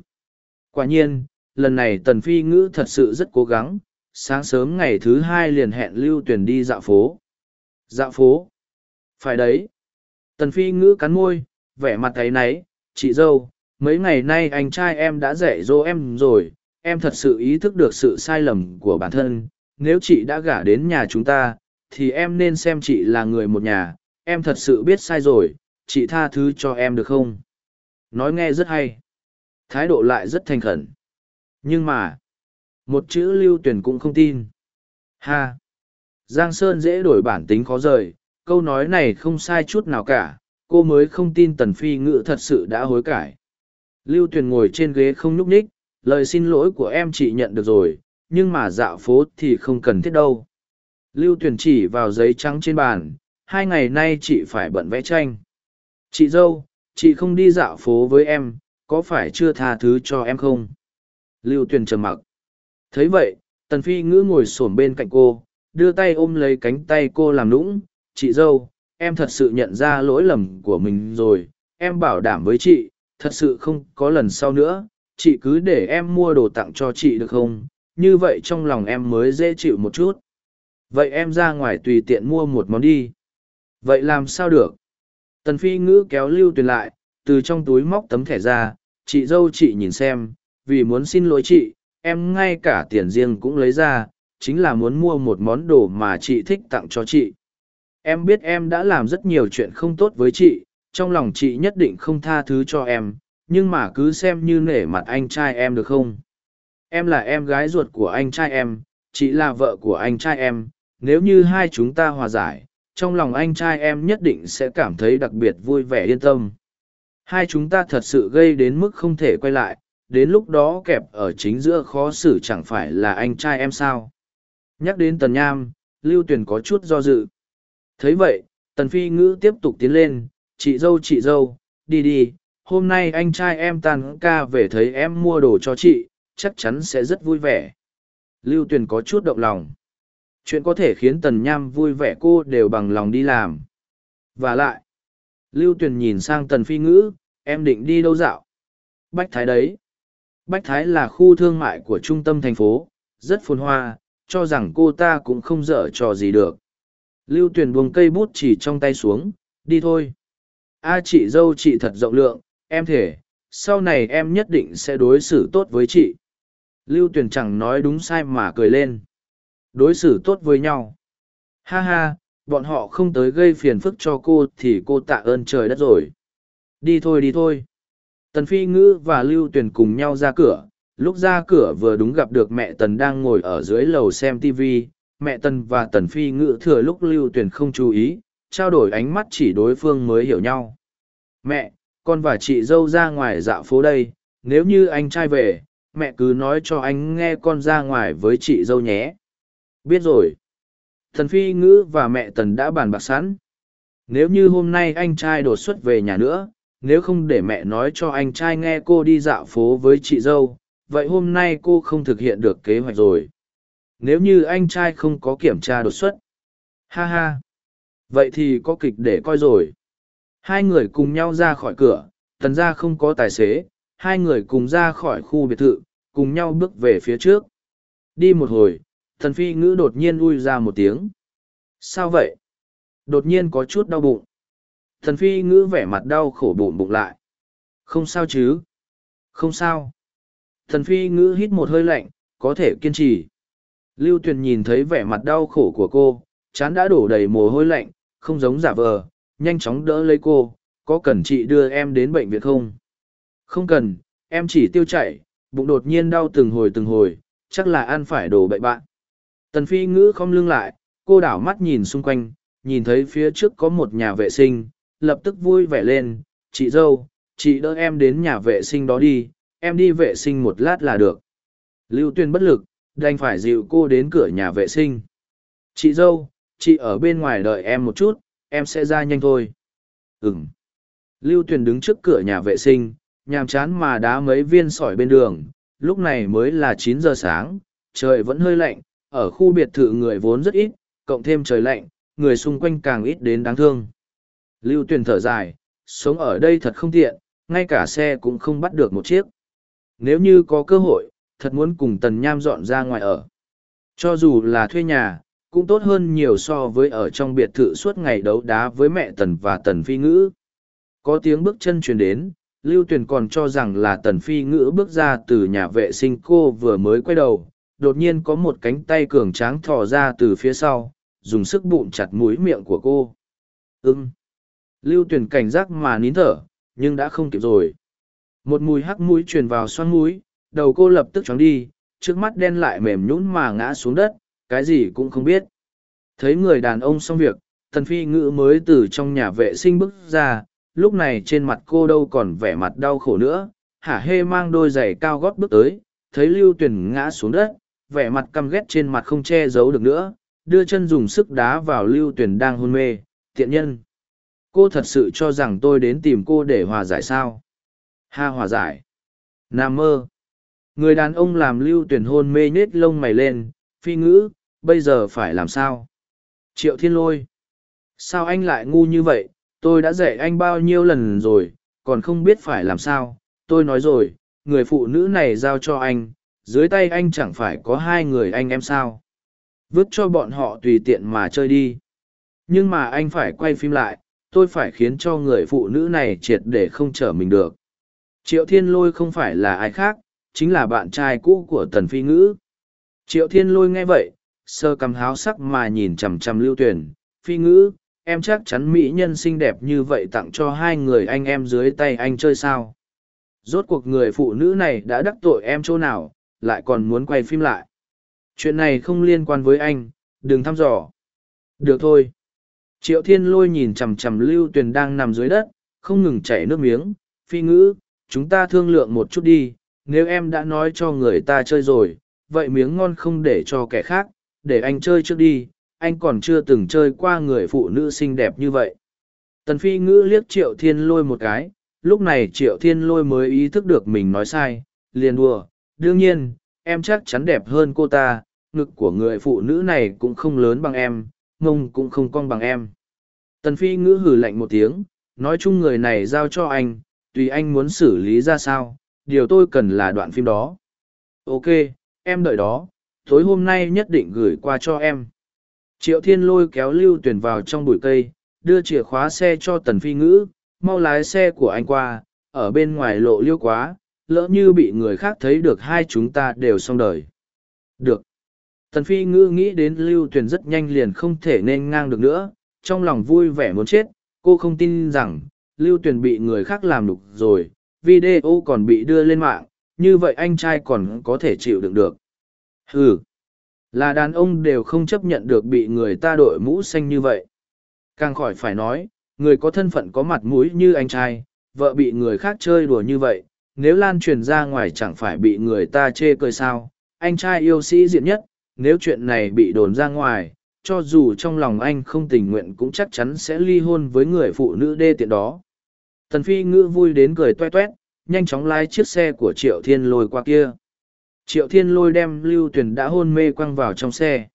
Quả nhiên, lần này tần phi ngữ thật sự rất cố gắng. Sáng sớm ngày thứ hai liền hẹn lưu tuyển đi dạo phố. Dạo phố? Phải đấy. Tần phi ngữ cắn môi, vẻ mặt thấy náy. Chị dâu, mấy ngày nay anh trai em đã dạy dỗ em rồi. Em thật sự ý thức được sự sai lầm của bản thân. Nếu chị đã gả đến nhà chúng ta, thì em nên xem chị là người một nhà em thật sự biết sai rồi, chị tha thứ cho em được không? Nói nghe rất hay. Thái độ lại rất thành khẩn. Nhưng mà, một chữ lưu tuyển cũng không tin. Ha! Giang sơn dễ đổi bản tính khó rời, câu nói này không sai chút nào cả, cô mới không tin tần phi ngự thật sự đã hối cải. Lưu tuyền ngồi trên ghế không nhúc nhích. lời xin lỗi của em chị nhận được rồi, nhưng mà dạo phố thì không cần thiết đâu. Lưu tuyền chỉ vào giấy trắng trên bàn hai ngày nay chị phải bận vẽ tranh. Chị dâu, chị không đi dạo phố với em, có phải chưa tha thứ cho em không? Lưu tuyền trầm mặc. Thấy vậy, tần phi ngữ ngồi s ổ m bên cạnh cô, đưa tay ôm lấy cánh tay cô làm nũng. Chị dâu, em thật sự nhận ra lỗi lầm của mình rồi, em bảo đảm với chị, thật sự không có lần sau nữa. Chị cứ để em mua đồ tặng cho chị được không? Như vậy trong lòng em mới dễ chịu một chút. Vậy em ra ngoài tùy tiện mua một món đi vậy làm sao được tần phi ngữ kéo lưu tuyền lại từ trong túi móc tấm thẻ ra chị dâu chị nhìn xem vì muốn xin lỗi chị, em ngay cả tiền riêng cũng lấy ra, chính là muốn mua một món đồ mà chị thích tặng cho chị. Em biết em đã làm rất nhiều chuyện không tốt với chị, trong lòng chị nhất định không tha thứ cho em, nhưng mà cứ xem như nể mặt anh trai em được không? Em là em gái ruột của anh trai em, chị là vợ của anh trai em, nếu như hai chúng ta hòa giải, trong lòng anh trai em nhất định sẽ cảm thấy đặc biệt vui vẻ yên tâm. Hai chúng ta thật sự gây đến mức không thể quay lại, đến lúc đó kẹp ở chính giữa khó xử chẳng phải là anh trai em sao. Nhắc đến Tần Nham, Lưu Tuyền có chút do dự. thấy vậy, Tần Phi Ngữ tiếp tục tiến lên, chị dâu chị dâu, đi đi, hôm nay anh trai em tàn ca về thấy em mua đồ cho chị, chắc chắn sẽ rất vui vẻ. Lưu Tuyền có chút động lòng. Chuyện có thể khiến Tần Nham vui vẻ cô đều bằng lòng đi làm. Và lại, Lưu Tuyền nhìn sang Tần Phi Ngữ, em định đi đâu dạo? Bách Thái đấy. Bách Thái là khu thương mại của trung tâm thành phố, rất phồn hoa, cho rằng cô ta cũng không dở trò gì được. Lưu Tuyền buông cây bút chỉ trong tay xuống, đi thôi. A chị dâu chị thật rộng lượng, em thể, sau này em nhất định sẽ đối xử tốt với chị. Lưu Tuyền chẳng nói đúng sai mà cười lên. Đối xử tốt với nhau. Ha ha, bọn họ không tới gây phiền phức cho cô thì cô tạ ơn trời đất rồi. Đi thôi đi thôi. Tần Phi Ngữ và Lưu Tuyền cùng nhau ra cửa, lúc ra cửa vừa đúng gặp được mẹ Tần đang ngồi ở dưới lầu xem TV, mẹ Tần và Tần Phi Ngữ thừa lúc Lưu Tuyền không chú ý, trao đổi ánh mắt chỉ đối phương mới hiểu nhau. Mẹ, con và chị dâu ra ngoài dạo phố đây, nếu như anh trai về, mẹ cứ nói cho anh nghe con ra ngoài với chị dâu nhé. Biết rồi. Thần Phi Ngữ và mẹ Tần đã bàn bạc sẵn. Nếu như hôm nay anh trai đột xuất về nhà nữa, nếu không để mẹ nói cho anh trai nghe cô đi dạo phố với chị dâu, vậy hôm nay cô không thực hiện được kế hoạch rồi. Nếu như anh trai không có kiểm tra đột xuất. Ha ha. Vậy thì có kịch để coi rồi. Hai người cùng nhau ra khỏi cửa, tần ra không có tài xế, hai người cùng ra khỏi khu biệt thự, cùng nhau bước về phía trước. Đi một hồi, thần phi ngữ đột nhiên ui ra một tiếng. Sao vậy? Đột nhiên có chút đau bụng. Thần phi ngữ vẻ mặt đau khổ bụng bụng lại. Không sao chứ? Không sao. Thần phi ngữ hít một hơi lạnh, có thể kiên trì. Lưu Tuyền nhìn thấy vẻ mặt đau khổ của cô, chán đã đổ đầy mồ hôi lạnh, không giống giả vờ, nhanh chóng đỡ lấy cô, có cần chị đưa em đến bệnh viện không? Không cần, em chỉ tiêu chảy, bụng đột nhiên đau từng hồi từng hồi, chắc là ăn phải đồ bậy bạn. Tần phi ngữ không lưng lại, cô đảo mắt nhìn xung quanh, nhìn thấy phía trước có một nhà vệ sinh, lập tức vui vẻ lên, chị dâu, chị đỡ em đến nhà vệ sinh đó đi, em đi vệ sinh một lát là được. Lưu tuyên bất lực, đành phải dịu cô đến cửa nhà vệ sinh. Chị dâu, chị ở bên ngoài đợi em một chút, em sẽ ra nhanh thôi. Ừm. Lưu Tuyền đứng trước cửa nhà vệ sinh, nhàm chán mà đá mấy viên sỏi bên đường, lúc này mới là chín giờ sáng, trời vẫn hơi lạnh, ở khu biệt thự người vốn rất ít, cộng thêm trời lạnh, người xung quanh càng ít đến đáng thương. Lưu Tuyền thở dài, sống ở đây thật không tiện, ngay cả xe cũng không bắt được một chiếc. Nếu như có cơ hội, thật muốn cùng Tần Nham dọn ra ngoài ở. Cho dù là thuê nhà, cũng tốt hơn nhiều so với ở trong biệt thự suốt ngày đấu đá với mẹ Tần và Tần Phi Ngữ. Có tiếng bước chân truyền đến, Lưu Tuyền còn cho rằng là Tần Phi Ngữ bước ra từ nhà vệ sinh cô vừa mới quay đầu, đột nhiên có một cánh tay cường tráng thò ra từ phía sau, dùng sức bụng chặt mũi miệng của cô. Ưng! Lưu Tuyền cảnh giác mà nín thở, nhưng đã không kịp rồi. Một mùi hắc mũi truyền vào xoăn mũi, đầu cô lập tức chóng đi, trước mắt đen lại mềm nhũn mà ngã xuống đất, cái gì cũng không biết. Thấy người đàn ông xong việc, thần phi ngữ mới từ trong nhà vệ sinh bước ra, lúc này trên mặt cô đâu còn vẻ mặt đau khổ nữa, hả hê mang đôi giày cao gót bước tới, thấy lưu tuyển ngã xuống đất, vẻ mặt căm ghét trên mặt không che giấu được nữa, đưa chân dùng sức đá vào lưu tuyển đang hôn mê, tiện nhân. Cô thật sự cho rằng tôi đến tìm cô để hòa giải sao? Ha hòa giải. Nam mơ. Người đàn ông làm lưu tuyển hôn mê nết lông mày lên, phi ngữ, bây giờ phải làm sao? Triệu thiên lôi. Sao anh lại ngu như vậy? Tôi đã dạy anh bao nhiêu lần rồi, còn không biết phải làm sao. Tôi nói rồi, người phụ nữ này giao cho anh, dưới tay anh chẳng phải có hai người anh em sao. Vứt cho bọn họ tùy tiện mà chơi đi. Nhưng mà anh phải quay phim lại, tôi phải khiến cho người phụ nữ này triệt để không trở mình được. Triệu thiên lôi không phải là ai khác, chính là bạn trai cũ của tần phi ngữ triệu thiên lôi nghe vậy sơ cằm háo sắc mà nhìn chằm chằm lưu tuyển phi ngữ em chắc chắn mỹ nhân xinh đẹp như vậy tặng cho hai người anh em dưới tay anh chơi sao rốt cuộc người phụ nữ này đã đắc tội em chỗ nào lại còn muốn quay phim lại. Chuyện này không liên quan với anh, đừng thăm dò. Được thôi. Triệu thiên lôi nhìn chằm chằm lưu tuyền đang nằm dưới đất, không ngừng chảy nước miếng. Phi ngữ, chúng ta thương lượng một chút đi, nếu em đã nói cho người ta chơi rồi, vậy miếng ngon không để cho kẻ khác, để anh chơi trước đi, anh còn chưa từng chơi qua người phụ nữ xinh đẹp như vậy. Tần phi ngữ liếc triệu thiên lôi một cái, lúc này triệu thiên lôi mới ý thức được mình nói sai, liền đùa đương nhiên, em chắc chắn đẹp hơn cô ta, ngực của người phụ nữ này cũng không lớn bằng em mông cũng không cong bằng em. Tần phi ngữ hử lạnh một tiếng, nói chung người này giao cho anh, tùy anh muốn xử lý ra sao, điều tôi cần là đoạn phim đó. Ok, em đợi đó, tối hôm nay nhất định gửi qua cho em. Triệu thiên lôi kéo lưu tuyển vào trong bụi cây, đưa chìa khóa xe cho tần phi ngữ, mau lái xe của anh qua, ở bên ngoài lộ liêu quá lỡ như bị người khác thấy được hai chúng ta đều xong đời. Được. Tần phi Ngư nghĩ đến lưu tuyển rất nhanh liền không thể nên ngang được nữa, trong lòng vui vẻ muốn chết, cô không tin rằng lưu tuyển bị người khác làm đục rồi, video còn bị đưa lên mạng, như vậy anh trai còn có thể chịu đựng được. Ừ là đàn ông đều không chấp nhận được bị người ta đội mũ xanh như vậy. Càng khỏi phải nói, người có thân phận có mặt mũi như anh trai, vợ bị người khác chơi đùa như vậy nếu lan truyền ra ngoài chẳng phải bị người ta chê cười sao, anh trai yêu sĩ diện nhất, nếu chuyện này bị đồn ra ngoài, cho dù trong lòng anh không tình nguyện cũng chắc chắn sẽ ly hôn với người phụ nữ đê tiện đó. Tần phi ngữ vui đến cười toét toét, nhanh chóng lái chiếc xe của triệu thiên lôi qua kia. Triệu thiên lôi đem lưu tuyền đã hôn mê quăng vào trong xe.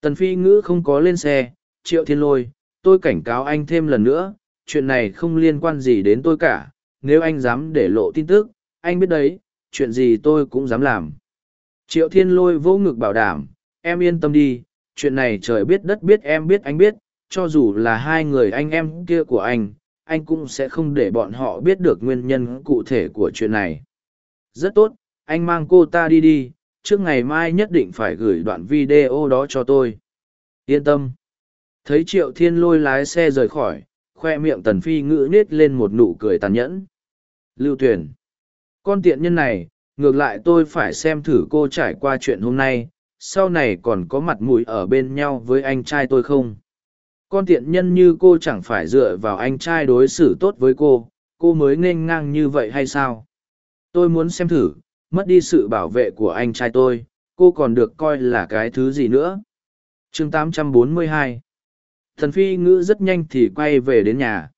Tần phi ngữ không có lên xe, triệu thiên lôi, tôi cảnh cáo anh thêm lần nữa, chuyện này không liên quan gì đến tôi cả nếu anh dám để lộ tin tức, anh biết đấy, chuyện gì tôi cũng dám làm. Triệu thiên lôi vô ngực bảo đảm, em yên tâm đi, chuyện này trời biết đất biết em biết anh biết, cho dù là hai người anh em kia của anh anh cũng sẽ không để bọn họ biết được nguyên nhân cụ thể của chuyện này. Rất tốt, anh mang cô ta đi đi, trước ngày mai nhất định phải gửi đoạn video đó cho tôi. Yên tâm. Thấy triệu thiên lôi lái xe rời khỏi khoe miệng tần phi ngữ nết lên một nụ cười tàn nhẫn. Lưu tuyển con tiện nhân này, ngược lại tôi phải xem thử cô trải qua chuyện hôm nay, sau này còn có mặt mũi ở bên nhau với anh trai tôi không? Con tiện nhân như cô chẳng phải dựa vào anh trai đối xử tốt với cô cô mới nên ngang như vậy hay sao? Tôi muốn xem thử, mất đi sự bảo vệ của anh trai tôi, cô còn được coi là cái thứ gì nữa? Chương 842 thần phi ngữ rất nhanh thì quay về đến nhà.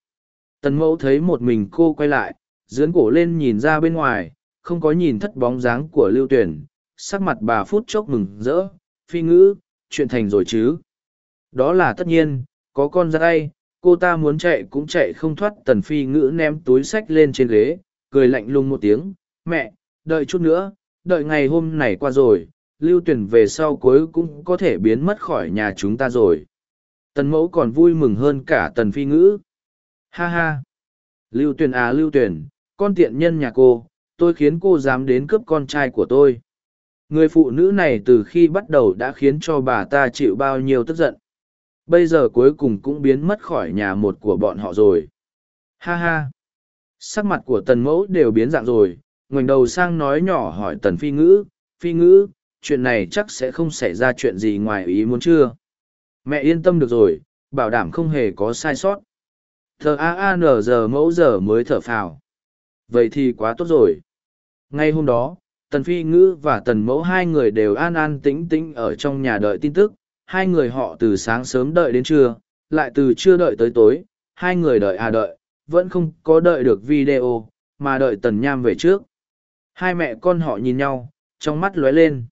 Tần mẫu thấy một mình cô quay lại, dướn cổ lên nhìn ra bên ngoài, không có nhìn thất bóng dáng của lưu tuyển. Sắc mặt bà phút chốc mừng rỡ, phi ngữ, chuyện thành rồi chứ? Đó là tất nhiên, có con ra đây cô ta muốn chạy cũng chạy không thoát. Tần phi ngữ ném túi sách lên trên ghế, cười lạnh lùng một tiếng, mẹ, đợi chút nữa, đợi ngày hôm này qua rồi, lưu tuyển về sau cuối cũng có thể biến mất khỏi nhà chúng ta rồi tần mẫu còn vui mừng hơn cả tần phi ngữ. Ha ha. Lưu tuyển à lưu tuyển con tiện nhân nhà cô, tôi khiến cô dám đến cướp con trai của tôi. Người phụ nữ này từ khi bắt đầu đã khiến cho bà ta chịu bao nhiêu tức giận. Bây giờ cuối cùng cũng biến mất khỏi nhà một của bọn họ rồi. Ha ha. Sắc mặt của tần mẫu đều biến dạng rồi. Ngoảnh đầu sang nói nhỏ hỏi tần phi ngữ phi ngữ, chuyện này chắc sẽ không xảy ra chuyện gì ngoài ý muốn chưa? Mẹ yên tâm được rồi, bảo đảm không hề có sai sót. Thờ a a n giờ mẫu giờ mới thở phào. Vậy thì quá tốt rồi. Ngay hôm đó, tần phi ngữ và tần mẫu hai người đều an an tĩnh tĩnh ở trong nhà đợi tin tức. Hai người họ từ sáng sớm đợi đến trưa, lại từ trưa đợi tới tối. Hai người đợi à đợi, vẫn không có đợi được video, mà đợi tần nham về trước. Hai mẹ con họ nhìn nhau, trong mắt lóe lên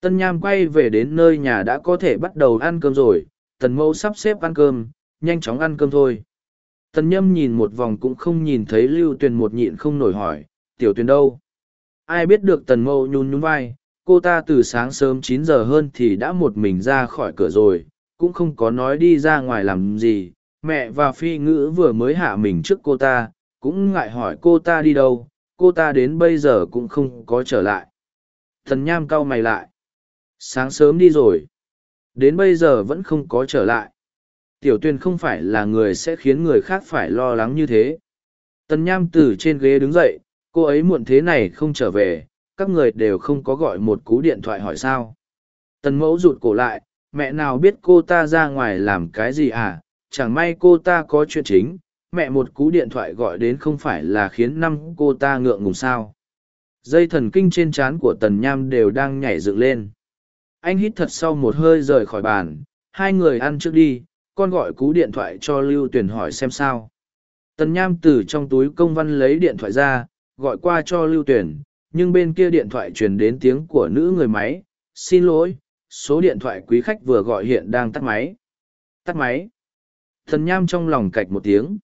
tân nham quay về đến nơi nhà đã có thể bắt đầu ăn cơm rồi, tần mẫu sắp xếp ăn cơm, nhanh chóng ăn cơm thôi. Tần nhâm nhìn một vòng cũng không nhìn thấy lưu tuyền một nhịn không nổi hỏi, tiểu tuyền đâu? Ai biết được tần mẫu nhún nhún vai, cô ta từ sáng sớm chín giờ hơn thì đã một mình ra khỏi cửa rồi, cũng không có nói đi ra ngoài làm gì. Mẹ và phi ngữ vừa mới hạ mình trước cô ta, cũng ngại hỏi cô ta đi đâu, cô ta đến bây giờ cũng không có trở lại. Thần nham cau mày lại sáng sớm đi rồi. Đến bây giờ vẫn không có trở lại. Tiểu tuyên không phải là người sẽ khiến người khác phải lo lắng như thế. Tần nham từ trên ghế đứng dậy, cô ấy muộn thế này không trở về, các người đều không có gọi một cú điện thoại hỏi sao. Tần mẫu rụt cổ lại, mẹ nào biết cô ta ra ngoài làm cái gì à? Chẳng may cô ta có chuyện chính, mẹ một cú điện thoại gọi đến không phải là khiến năm cô ta ngượng ngùng sao? Dây thần kinh trên trán của tần nham đều đang nhảy dựng lên anh hít thật sau một hơi rời khỏi bàn, hai người ăn trước đi, con gọi cú điện thoại cho lưu tuyền hỏi xem sao. Tần nham từ trong túi công văn lấy điện thoại ra, gọi qua cho lưu tuyền, nhưng bên kia điện thoại truyền đến tiếng của nữ người máy, xin lỗi, số điện thoại quý khách vừa gọi hiện đang tắt máy. Tắt máy? Thần nham trong lòng cạch một tiếng.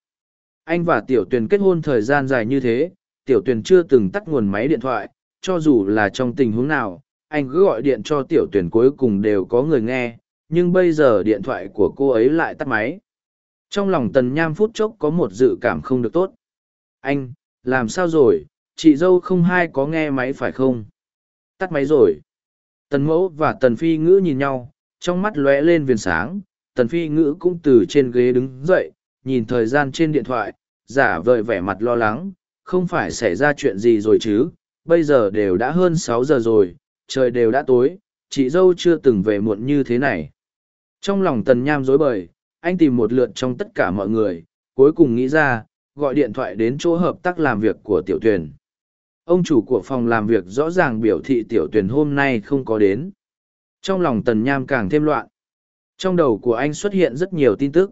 Anh và tiểu tuyền kết hôn thời gian dài như thế, tiểu tuyền chưa từng tắt nguồn máy điện thoại, cho dù là trong tình huống nào anh cứ gọi điện cho tiểu tuyển cuối cùng đều có người nghe, nhưng bây giờ điện thoại của cô ấy lại tắt máy. Trong lòng tần nham phút chốc có một dự cảm không được tốt. Anh, làm sao rồi? Chị dâu không hai có nghe máy phải không? Tắt máy rồi. Tần mẫu và tần phi ngữ nhìn nhau, trong mắt lóe lên viền sáng. Tần phi ngữ cũng từ trên ghế đứng dậy, nhìn thời gian trên điện thoại, giả vờ vẻ mặt lo lắng. Không phải xảy ra chuyện gì rồi chứ? Bây giờ đều đã hơn sáu giờ rồi trời đều đã tối, chị dâu chưa từng về muộn như thế này. Trong lòng tần nham dối bời, anh tìm một lượt trong tất cả mọi người, cuối cùng nghĩ ra, gọi điện thoại đến chỗ hợp tác làm việc của tiểu tuyển. Ông chủ của phòng làm việc rõ ràng biểu thị tiểu tuyển hôm nay không có đến. Trong lòng tần nham càng thêm loạn. Trong đầu của anh xuất hiện rất nhiều tin tức.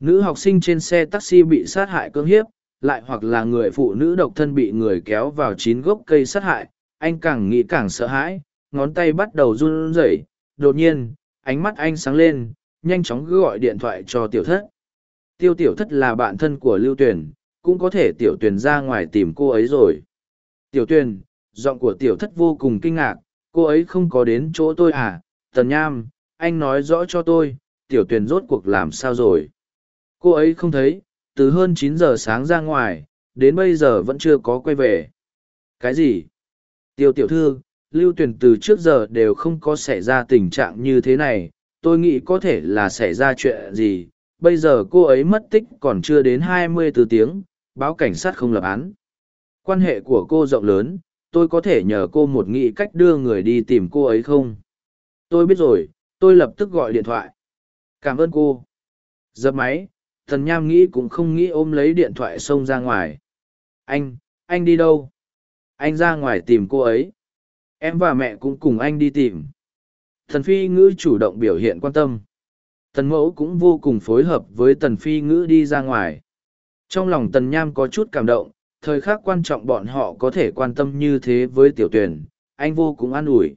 Nữ học sinh trên xe taxi bị sát hại cưỡng hiếp, lại hoặc là người phụ nữ độc thân bị người kéo vào chín gốc cây sát hại, anh càng nghĩ càng sợ hãi, ngón tay bắt đầu run rẩy. Đột nhiên, ánh mắt anh sáng lên, nhanh chóng gọi điện thoại cho tiểu thất. Tiêu tiểu thất là bạn thân của lưu tuyền, cũng có thể tiểu tuyền ra ngoài tìm cô ấy rồi. Tiểu tuyền, giọng của tiểu thất vô cùng kinh ngạc, cô ấy không có đến chỗ tôi à? Tần nham, anh nói rõ cho tôi, tiểu tuyền rốt cuộc làm sao rồi? Cô ấy không thấy, từ hơn chín giờ sáng ra ngoài, đến bây giờ vẫn chưa có quay về. Cái gì? Tiêu tiểu thư, lưu tuyển từ trước giờ đều không có xảy ra tình trạng như thế này, tôi nghĩ có thể là xảy ra chuyện gì. Bây giờ cô ấy mất tích còn chưa đến hai mươi từ tiếng, báo cảnh sát không lập án. Quan hệ của cô rộng lớn, tôi có thể nhờ cô một nghĩ cách đưa người đi tìm cô ấy không? Tôi biết rồi, tôi lập tức gọi điện thoại. Cảm ơn cô. Dập máy, thần nham nghĩ cũng không nghĩ ôm lấy điện thoại xông ra ngoài. Anh, anh đi đâu? Anh ra ngoài tìm cô ấy. Em và mẹ cũng cùng anh đi tìm. Thần phi ngữ chủ động biểu hiện quan tâm. Tần mẫu cũng vô cùng phối hợp với tần phi ngữ đi ra ngoài. Trong lòng tần nham có chút cảm động, thời khắc quan trọng bọn họ có thể quan tâm như thế với tiểu tuyển anh vô cùng an ủi.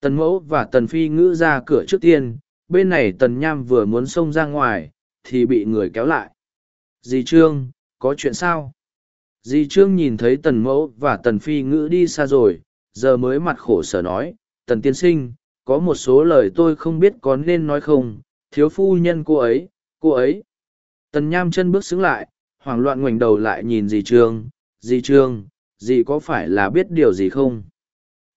Tần mẫu và tần phi ngữ ra cửa trước tiên, bên này tần nham vừa muốn xông ra ngoài, thì bị người kéo lại. Dì trương, có chuyện sao? Dì Trương nhìn thấy tần mẫu và tần phi ngữ đi xa rồi, giờ mới mặt khổ sở nói, tần tiên sinh, có một số lời tôi không biết có nên nói không, thiếu phu nhân cô ấy, cô ấy. Tần nham chân bước xứng lại, hoảng loạn ngoảnh đầu lại nhìn dì Trương, dì Trương, dì có phải là biết điều gì không?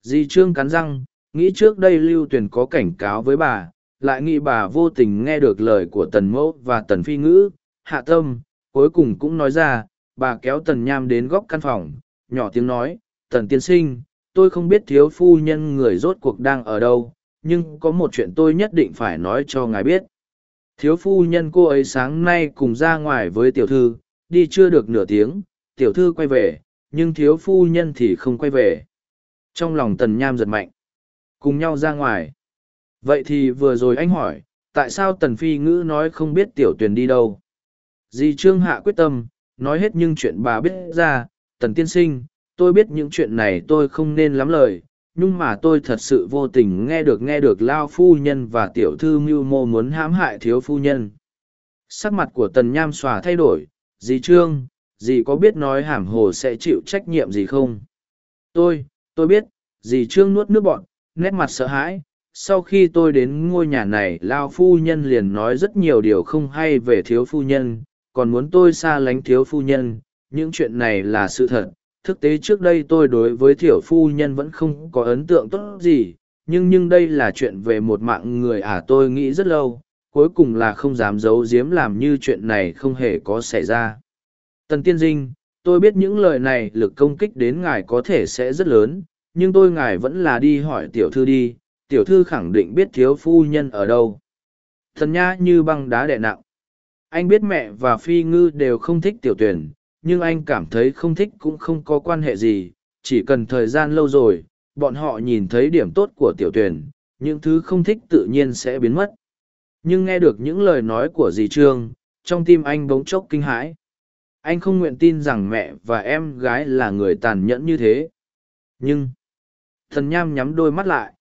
Dì Trương cắn răng, nghĩ trước đây lưu Tuyền có cảnh cáo với bà, lại nghĩ bà vô tình nghe được lời của tần mẫu và tần phi ngữ, hạ tâm, cuối cùng cũng nói ra, bà kéo tần nham đến góc căn phòng, nhỏ tiếng nói, tần tiên sinh, tôi không biết thiếu phu nhân người rốt cuộc đang ở đâu, nhưng có một chuyện tôi nhất định phải nói cho ngài biết. Thiếu phu nhân cô ấy sáng nay cùng ra ngoài với tiểu thư, đi chưa được nửa tiếng, tiểu thư quay về, nhưng thiếu phu nhân thì không quay về. Trong lòng tần nham giật mạnh, cùng nhau ra ngoài. Vậy thì vừa rồi anh hỏi, tại sao tần phi ngữ nói không biết tiểu tuyền đi đâu? Dì trương hạ quyết tâm nói hết những chuyện bà biết ra, tần tiên sinh, tôi biết những chuyện này tôi không nên lắm lời, nhưng mà tôi thật sự vô tình nghe được nghe được lao phu nhân và tiểu thư mưu mô muốn hãm hại thiếu phu nhân. Sắc mặt của tần nham xòa thay đổi, dì trương, dì có biết nói hàm hồ sẽ chịu trách nhiệm gì không? Tôi, tôi biết, dì trương nuốt nước bọn, nét mặt sợ hãi. Sau khi tôi đến ngôi nhà này, Lao phu nhân liền nói rất nhiều điều không hay về thiếu phu nhân, còn muốn tôi xa lánh thiếu phu nhân, những chuyện này là sự thật, thực tế trước đây tôi đối với thiểu phu nhân vẫn không có ấn tượng tốt gì nhưng nhưng đây là chuyện về một mạng người à tôi nghĩ rất lâu cuối cùng là không dám giấu giếm làm như chuyện này không hề có xảy ra. Tần tiên dinh tôi biết những lời này lực công kích đến ngài có thể sẽ rất lớn nhưng tôi ngài vẫn là đi hỏi tiểu thư đi tiểu thư khẳng định biết thiếu phu nhân ở đâu. Thần nha như băng đá đè nặng anh biết mẹ và phi ngư đều không thích tiểu tuyển, nhưng anh cảm thấy không thích cũng không có quan hệ gì. Chỉ cần thời gian lâu rồi, bọn họ nhìn thấy điểm tốt của tiểu tuyển, những thứ không thích tự nhiên sẽ biến mất. Nhưng nghe được những lời nói của dì trương, trong tim anh bỗng chốc kinh hãi. Anh không nguyện tin rằng mẹ và em gái là người tàn nhẫn như thế. Nhưng, thần nham nhắm đôi mắt lại.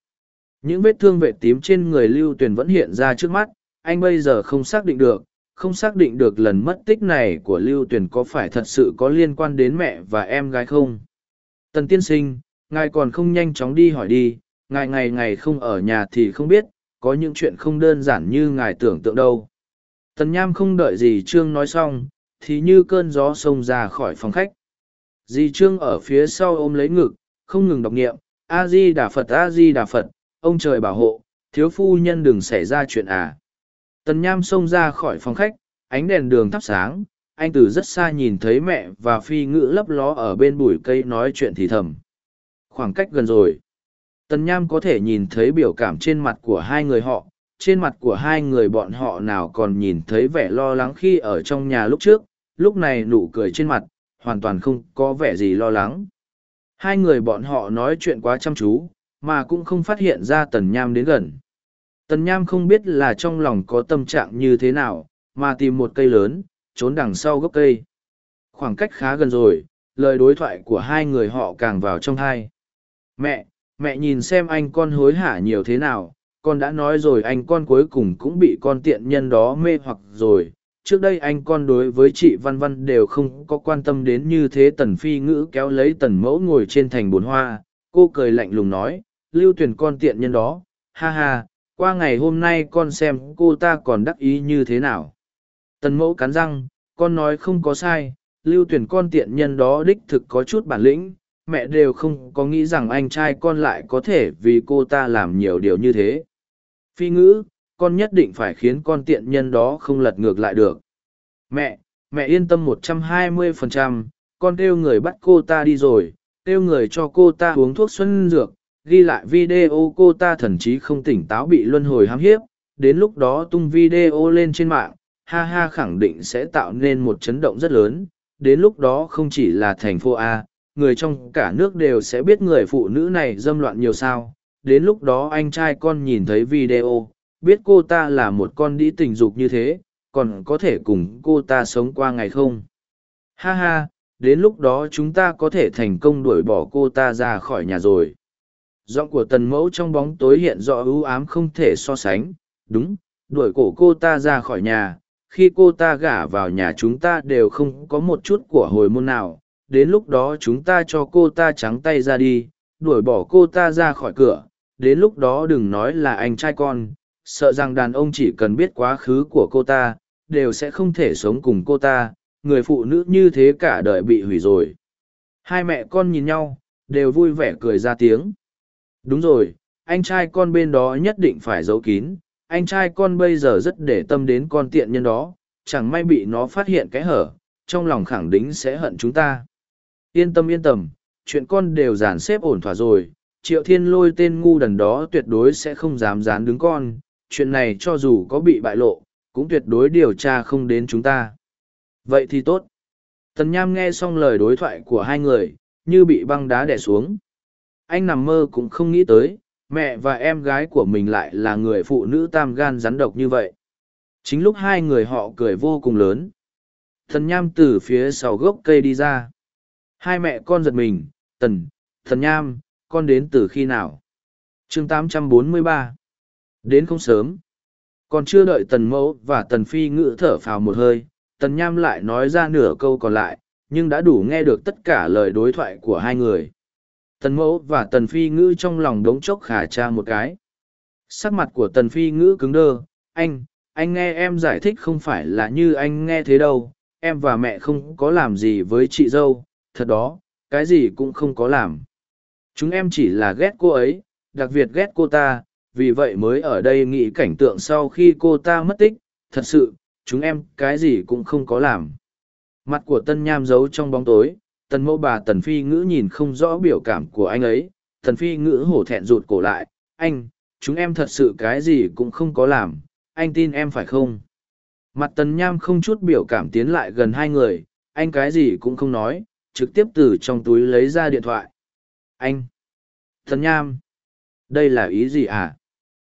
Những vết thương vệ tím trên người lưu tuyền vẫn hiện ra trước mắt, anh bây giờ không xác định được không xác định được lần mất tích này của lưu tuyền có phải thật sự có liên quan đến mẹ và em gái không. Tần tiên sinh, ngài còn không nhanh chóng đi hỏi đi, ngài ngày ngày không ở nhà thì không biết, có những chuyện không đơn giản như ngài tưởng tượng đâu. Tần nham không đợi gì trương nói xong, thì như cơn gió xông ra khỏi phòng khách. Dì trương ở phía sau ôm lấy ngực, không ngừng đọc nghiệm a di đà phật, a di đà phật, ông trời bảo hộ, thiếu phu nhân đừng xảy ra chuyện à tần nham xông ra khỏi phòng khách, ánh đèn đường thắp sáng, anh từ rất xa nhìn thấy mẹ và phi ngữ lấp ló ở bên bụi cây nói chuyện thì thầm. Khoảng cách gần rồi. Tần nham có thể nhìn thấy biểu cảm trên mặt của hai người họ, trên mặt của hai người bọn họ nào còn nhìn thấy vẻ lo lắng khi ở trong nhà lúc trước, lúc này nụ cười trên mặt, hoàn toàn không có vẻ gì lo lắng. Hai người bọn họ nói chuyện quá chăm chú, mà cũng không phát hiện ra tần nham đến gần tần nham không biết là trong lòng có tâm trạng như thế nào, mà tìm một cây lớn, trốn đằng sau gốc cây. Khoảng cách khá gần rồi, lời đối thoại của hai người họ càng vào trong hai. Mẹ mẹ nhìn xem anh con hối hả nhiều thế nào, con đã nói rồi anh con cuối cùng cũng bị con tiện nhân đó mê hoặc rồi. Trước đây anh con đối với chị văn văn đều không có quan tâm đến như thế tần phi ngữ kéo lấy tần mẫu ngồi trên thành bồn hoa. Cô cười lạnh lùng nói, lưu tuyển con tiện nhân đó, ha ha qua ngày hôm nay con xem cô ta còn đắc ý như thế nào. Tần mẫu cắn răng, con nói không có sai, lưu tuyển con tiện nhân đó đích thực có chút bản lĩnh, mẹ đều không có nghĩ rằng anh trai con lại có thể vì cô ta làm nhiều điều như thế. Phi ngữ, con nhất định phải khiến con tiện nhân đó không lật ngược lại được. Mẹ mẹ yên tâm một trăm hai mươi phần trăm, con kêu người bắt cô ta đi rồi, kêu người cho cô ta uống thuốc xuân dược ghi lại video cô ta thần chí không tỉnh táo bị luân hồi hám hiếp, đến lúc đó tung video lên trên mạng, ha ha khẳng định sẽ tạo nên một chấn động rất lớn, đến lúc đó không chỉ là thành phố a, người trong cả nước đều sẽ biết người phụ nữ này dâm loạn nhiều sao, đến lúc đó anh trai con nhìn thấy video, biết cô ta là một con đĩ tình dục như thế, còn có thể cùng cô ta sống qua ngày không? Ha ha, đến lúc đó chúng ta có thể thành công đuổi bỏ cô ta ra khỏi nhà rồi giọng của tần mẫu trong bóng tối hiện rõ ưu ám không thể so sánh. Đúng, đuổi cổ cô ta ra khỏi nhà, khi cô ta gả vào nhà chúng ta đều không có một chút của hồi môn nào. Đến lúc đó chúng ta cho cô ta trắng tay ra đi, đuổi bỏ cô ta ra khỏi cửa. Đến lúc đó đừng nói là anh trai con, sợ rằng đàn ông chỉ cần biết quá khứ của cô ta, đều sẽ không thể sống cùng cô ta. Người phụ nữ như thế cả đời bị hủy rồi. Hai mẹ con nhìn nhau, đều vui vẻ cười ra tiếng đúng rồi, anh trai con bên đó nhất định phải giấu kín, anh trai con bây giờ rất để tâm đến con tiện nhân đó, chẳng may bị nó phát hiện cái hở, trong lòng khẳng định sẽ hận chúng ta. Yên tâm yên tâm, chuyện con đều dàn xếp ổn thỏa rồi, triệu thiên lôi tên ngu đần đó tuyệt đối sẽ không dám dán đứng con, chuyện này cho dù có bị bại lộ, cũng tuyệt đối điều tra không đến chúng ta. Vậy thì tốt. Tần nham nghe xong lời đối thoại của hai người, như bị băng đá đẻ xuống anh nằm mơ cũng không nghĩ tới, mẹ và em gái của mình lại là người phụ nữ tam gan rắn độc như vậy. Chính lúc hai người họ cười vô cùng lớn. Thần nham từ phía sau gốc cây đi ra. Hai mẹ con giật mình, tần, thần nham, con đến từ khi nào? Chương 843 đến không sớm. Còn chưa đợi tần mẫu và tần phi ngữ thở phào một hơi, tần nham lại nói ra nửa câu còn lại, nhưng đã đủ nghe được tất cả lời đối thoại của hai người tần mẫu và tần phi ngữ trong lòng đống chốc khả cha một cái sắc mặt của tần phi ngữ cứng đơ anh anh nghe em giải thích không phải là như anh nghe thế đâu em và mẹ không có làm gì với chị dâu thật đó cái gì cũng không có làm. Chúng em chỉ là ghét cô ấy, đặc biệt ghét cô ta, vì vậy mới ở đây nghĩ cảnh tượng sau khi cô ta mất tích, thật sự, chúng em cái gì cũng không có làm. Mặt của tân nham giấu trong bóng tối, tần mẫu bà tần phi ngữ nhìn không rõ biểu cảm của anh ấy, tần phi ngữ hổ thẹn rụt cổ lại, anh, chúng em thật sự cái gì cũng không có làm, anh tin em phải không? Mặt tần nham không chút biểu cảm tiến lại gần hai người, anh cái gì cũng không nói, trực tiếp từ trong túi lấy ra điện thoại. Anh! Tần nham! Đây là ý gì à?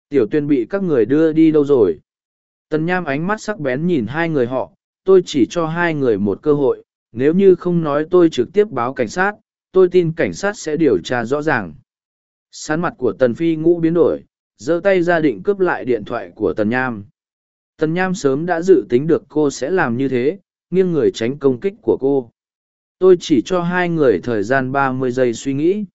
Tiểu tuyên bị các người đưa đi đâu rồi? Tần nham ánh mắt sắc bén nhìn hai người họ, tôi chỉ cho hai người một cơ hội, nếu như không nói tôi trực tiếp báo cảnh sát, tôi tin cảnh sát sẽ điều tra rõ ràng. Sán mặt của Tần Phi ngũ biến đổi, giơ tay ra định cướp lại điện thoại của Tần Nham. Tần Nham sớm đã dự tính được cô sẽ làm như thế, nghiêng người tránh công kích của cô. Tôi chỉ cho hai người thời gian ba mươi giây suy nghĩ.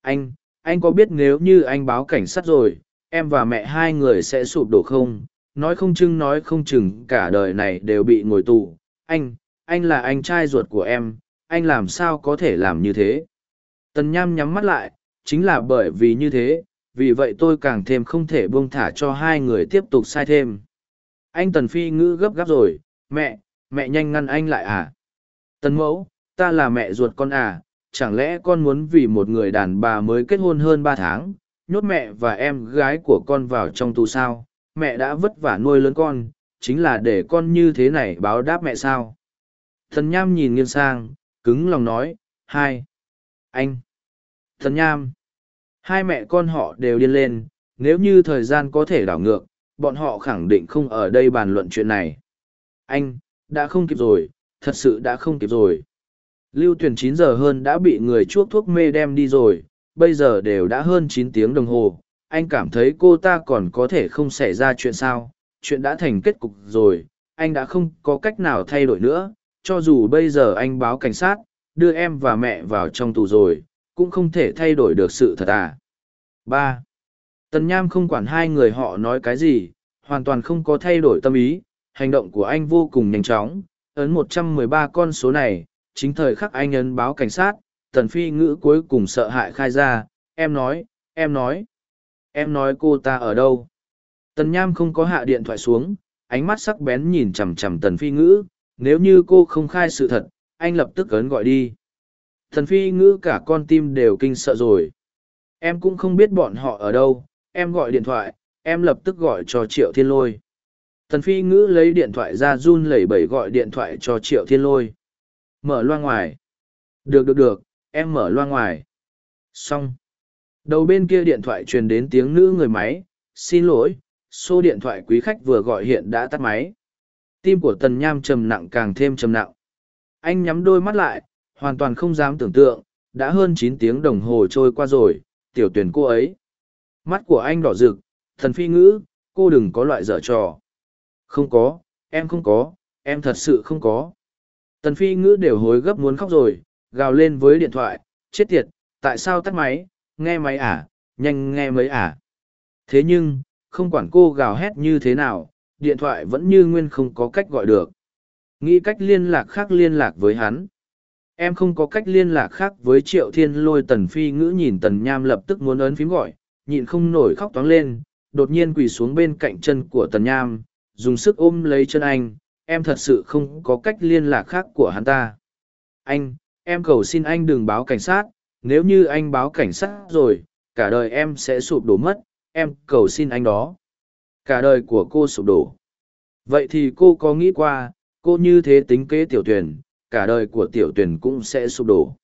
Anh, anh có biết nếu như anh báo cảnh sát rồi, em và mẹ hai người sẽ sụp đổ không? Nói không chừng nói không chừng cả đời này đều bị ngồi tù. Anh, anh là anh trai ruột của em, anh làm sao có thể làm như thế? Tần Nham nhắm mắt lại, chính là bởi vì như thế, vì vậy tôi càng thêm không thể buông thả cho hai người tiếp tục sai thêm. Anh Tần Phi ngữ gấp gáp rồi, mẹ, mẹ nhanh ngăn anh lại à? Tần mẫu, ta là mẹ ruột con à, chẳng lẽ con muốn vì một người đàn bà mới kết hôn hơn ba tháng, nhốt mẹ và em gái của con vào trong tù sao? Mẹ đã vất vả nuôi lớn con, chính là để con như thế này báo đáp mẹ sao? Thần Nham nhìn nghiêng sang, cứng lòng nói, hai. Anh. Thần Nham. Hai mẹ con họ đều điên lên, nếu như thời gian có thể đảo ngược, bọn họ khẳng định không ở đây bàn luận chuyện này. Anh, đã không kịp rồi, thật sự đã không kịp rồi. Lưu tuyển chín giờ hơn đã bị người chuốc thuốc mê đem đi rồi, bây giờ đều đã hơn chín tiếng đồng hồ. Anh cảm thấy cô ta còn có thể không xảy ra chuyện sao, chuyện đã thành kết cục rồi, anh đã không có cách nào thay đổi nữa, cho dù bây giờ anh báo cảnh sát, đưa em và mẹ vào trong tù rồi, cũng không thể thay đổi được sự thật à. ba Tần Nham không quản hai người họ nói cái gì, hoàn toàn không có thay đổi tâm ý, hành động của anh vô cùng nhanh chóng, ấn 113 con số này, chính thời khắc anh ấn báo cảnh sát, tần phi ngữ cuối cùng sợ hãi khai ra, em nói, em nói, em nói cô ta ở đâu. Tần Nham không có hạ điện thoại xuống, ánh mắt sắc bén nhìn chằm chằm tần phi ngữ, nếu như cô không khai sự thật, anh lập tức ấn gọi đi. Thần phi ngữ cả con tim đều kinh sợ rồi. Em cũng không biết bọn họ ở đâu, em gọi điện thoại, em lập tức gọi cho Triệu Thiên Lôi. Thần phi ngữ lấy điện thoại ra run lẩy bẩy gọi điện thoại cho Triệu Thiên Lôi. Mở loa ngoài. Được được được, em mở loa ngoài. Xong. Đầu bên kia điện thoại truyền đến tiếng nữ người máy. Xin lỗi, số điện thoại quý khách vừa gọi hiện đã tắt máy. Tim của Tần Nham trầm nặng càng thêm trầm nặng. Anh nhắm đôi mắt lại, hoàn toàn không dám tưởng tượng, đã hơn chín tiếng đồng hồ trôi qua rồi, tiểu tuyển cô ấy. Mắt của anh đỏ rực, thần phi ngữ, cô đừng có loại dở trò. Không có, em không có, em thật sự không có. Tần phi ngữ đều hối gấp muốn khóc rồi, gào lên với điện thoại, chết tiệt, tại sao tắt máy, nghe máy à, nhanh nghe mấy à. Thế nhưng, không quản cô gào hét như thế nào, điện thoại vẫn như nguyên không có cách gọi được. Nghĩ cách liên lạc khác liên lạc với hắn. Em không có cách liên lạc khác với Triệu Thiên lôi tần phi ngữ nhìn tần nham lập tức muốn ấn phím gọi, nhịn không nổi khóc toáng lên, đột nhiên quỳ xuống bên cạnh chân của tần nham, dùng sức ôm lấy chân anh, em thật sự không có cách liên lạc khác của hắn ta. Anh, em cầu xin anh đừng báo cảnh sát, nếu như anh báo cảnh sát rồi, cả đời em sẽ sụp đổ mất, em cầu xin anh đó. Cả đời của cô sụp đổ. Vậy thì cô có nghĩ qua, cô như thế tính kế tiểu tuyển, cả đời của tiểu tuyển cũng sẽ sụp đổ.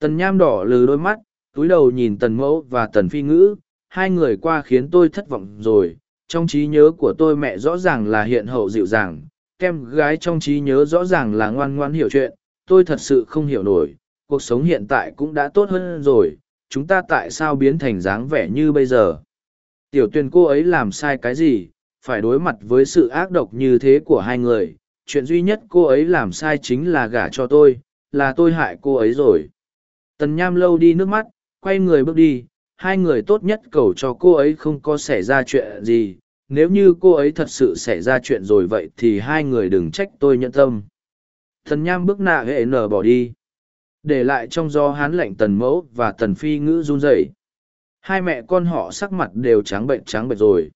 Tần nham đỏ lừ đôi mắt, túi đầu nhìn tần mẫu và tần phi ngữ, hai người qua khiến tôi thất vọng rồi. Trong trí nhớ của tôi mẹ rõ ràng là hiện hậu dịu dàng, kem gái trong trí nhớ rõ ràng là ngoan ngoan hiểu chuyện, tôi thật sự không hiểu nổi, cuộc sống hiện tại cũng đã tốt hơn rồi, chúng ta tại sao biến thành dáng vẻ như bây giờ. Tiểu Tuyền cô ấy làm sai cái gì, phải đối mặt với sự ác độc như thế của hai người, chuyện duy nhất cô ấy làm sai chính là gả cho tôi, là tôi hại cô ấy rồi. Tần Nham lâu đi nước mắt, quay người bước đi, hai người tốt nhất cầu cho cô ấy không có xảy ra chuyện gì, nếu như cô ấy thật sự xảy ra chuyện rồi vậy thì hai người đừng trách tôi nhận tâm. Tần Nham bước nạ hệ nở bỏ đi. để lại trong do hán lạnh tần mẫu và tần phi ngữ run rẩy hai mẹ con họ sắc mặt đều trắng bệnh trắng bệnh rồi.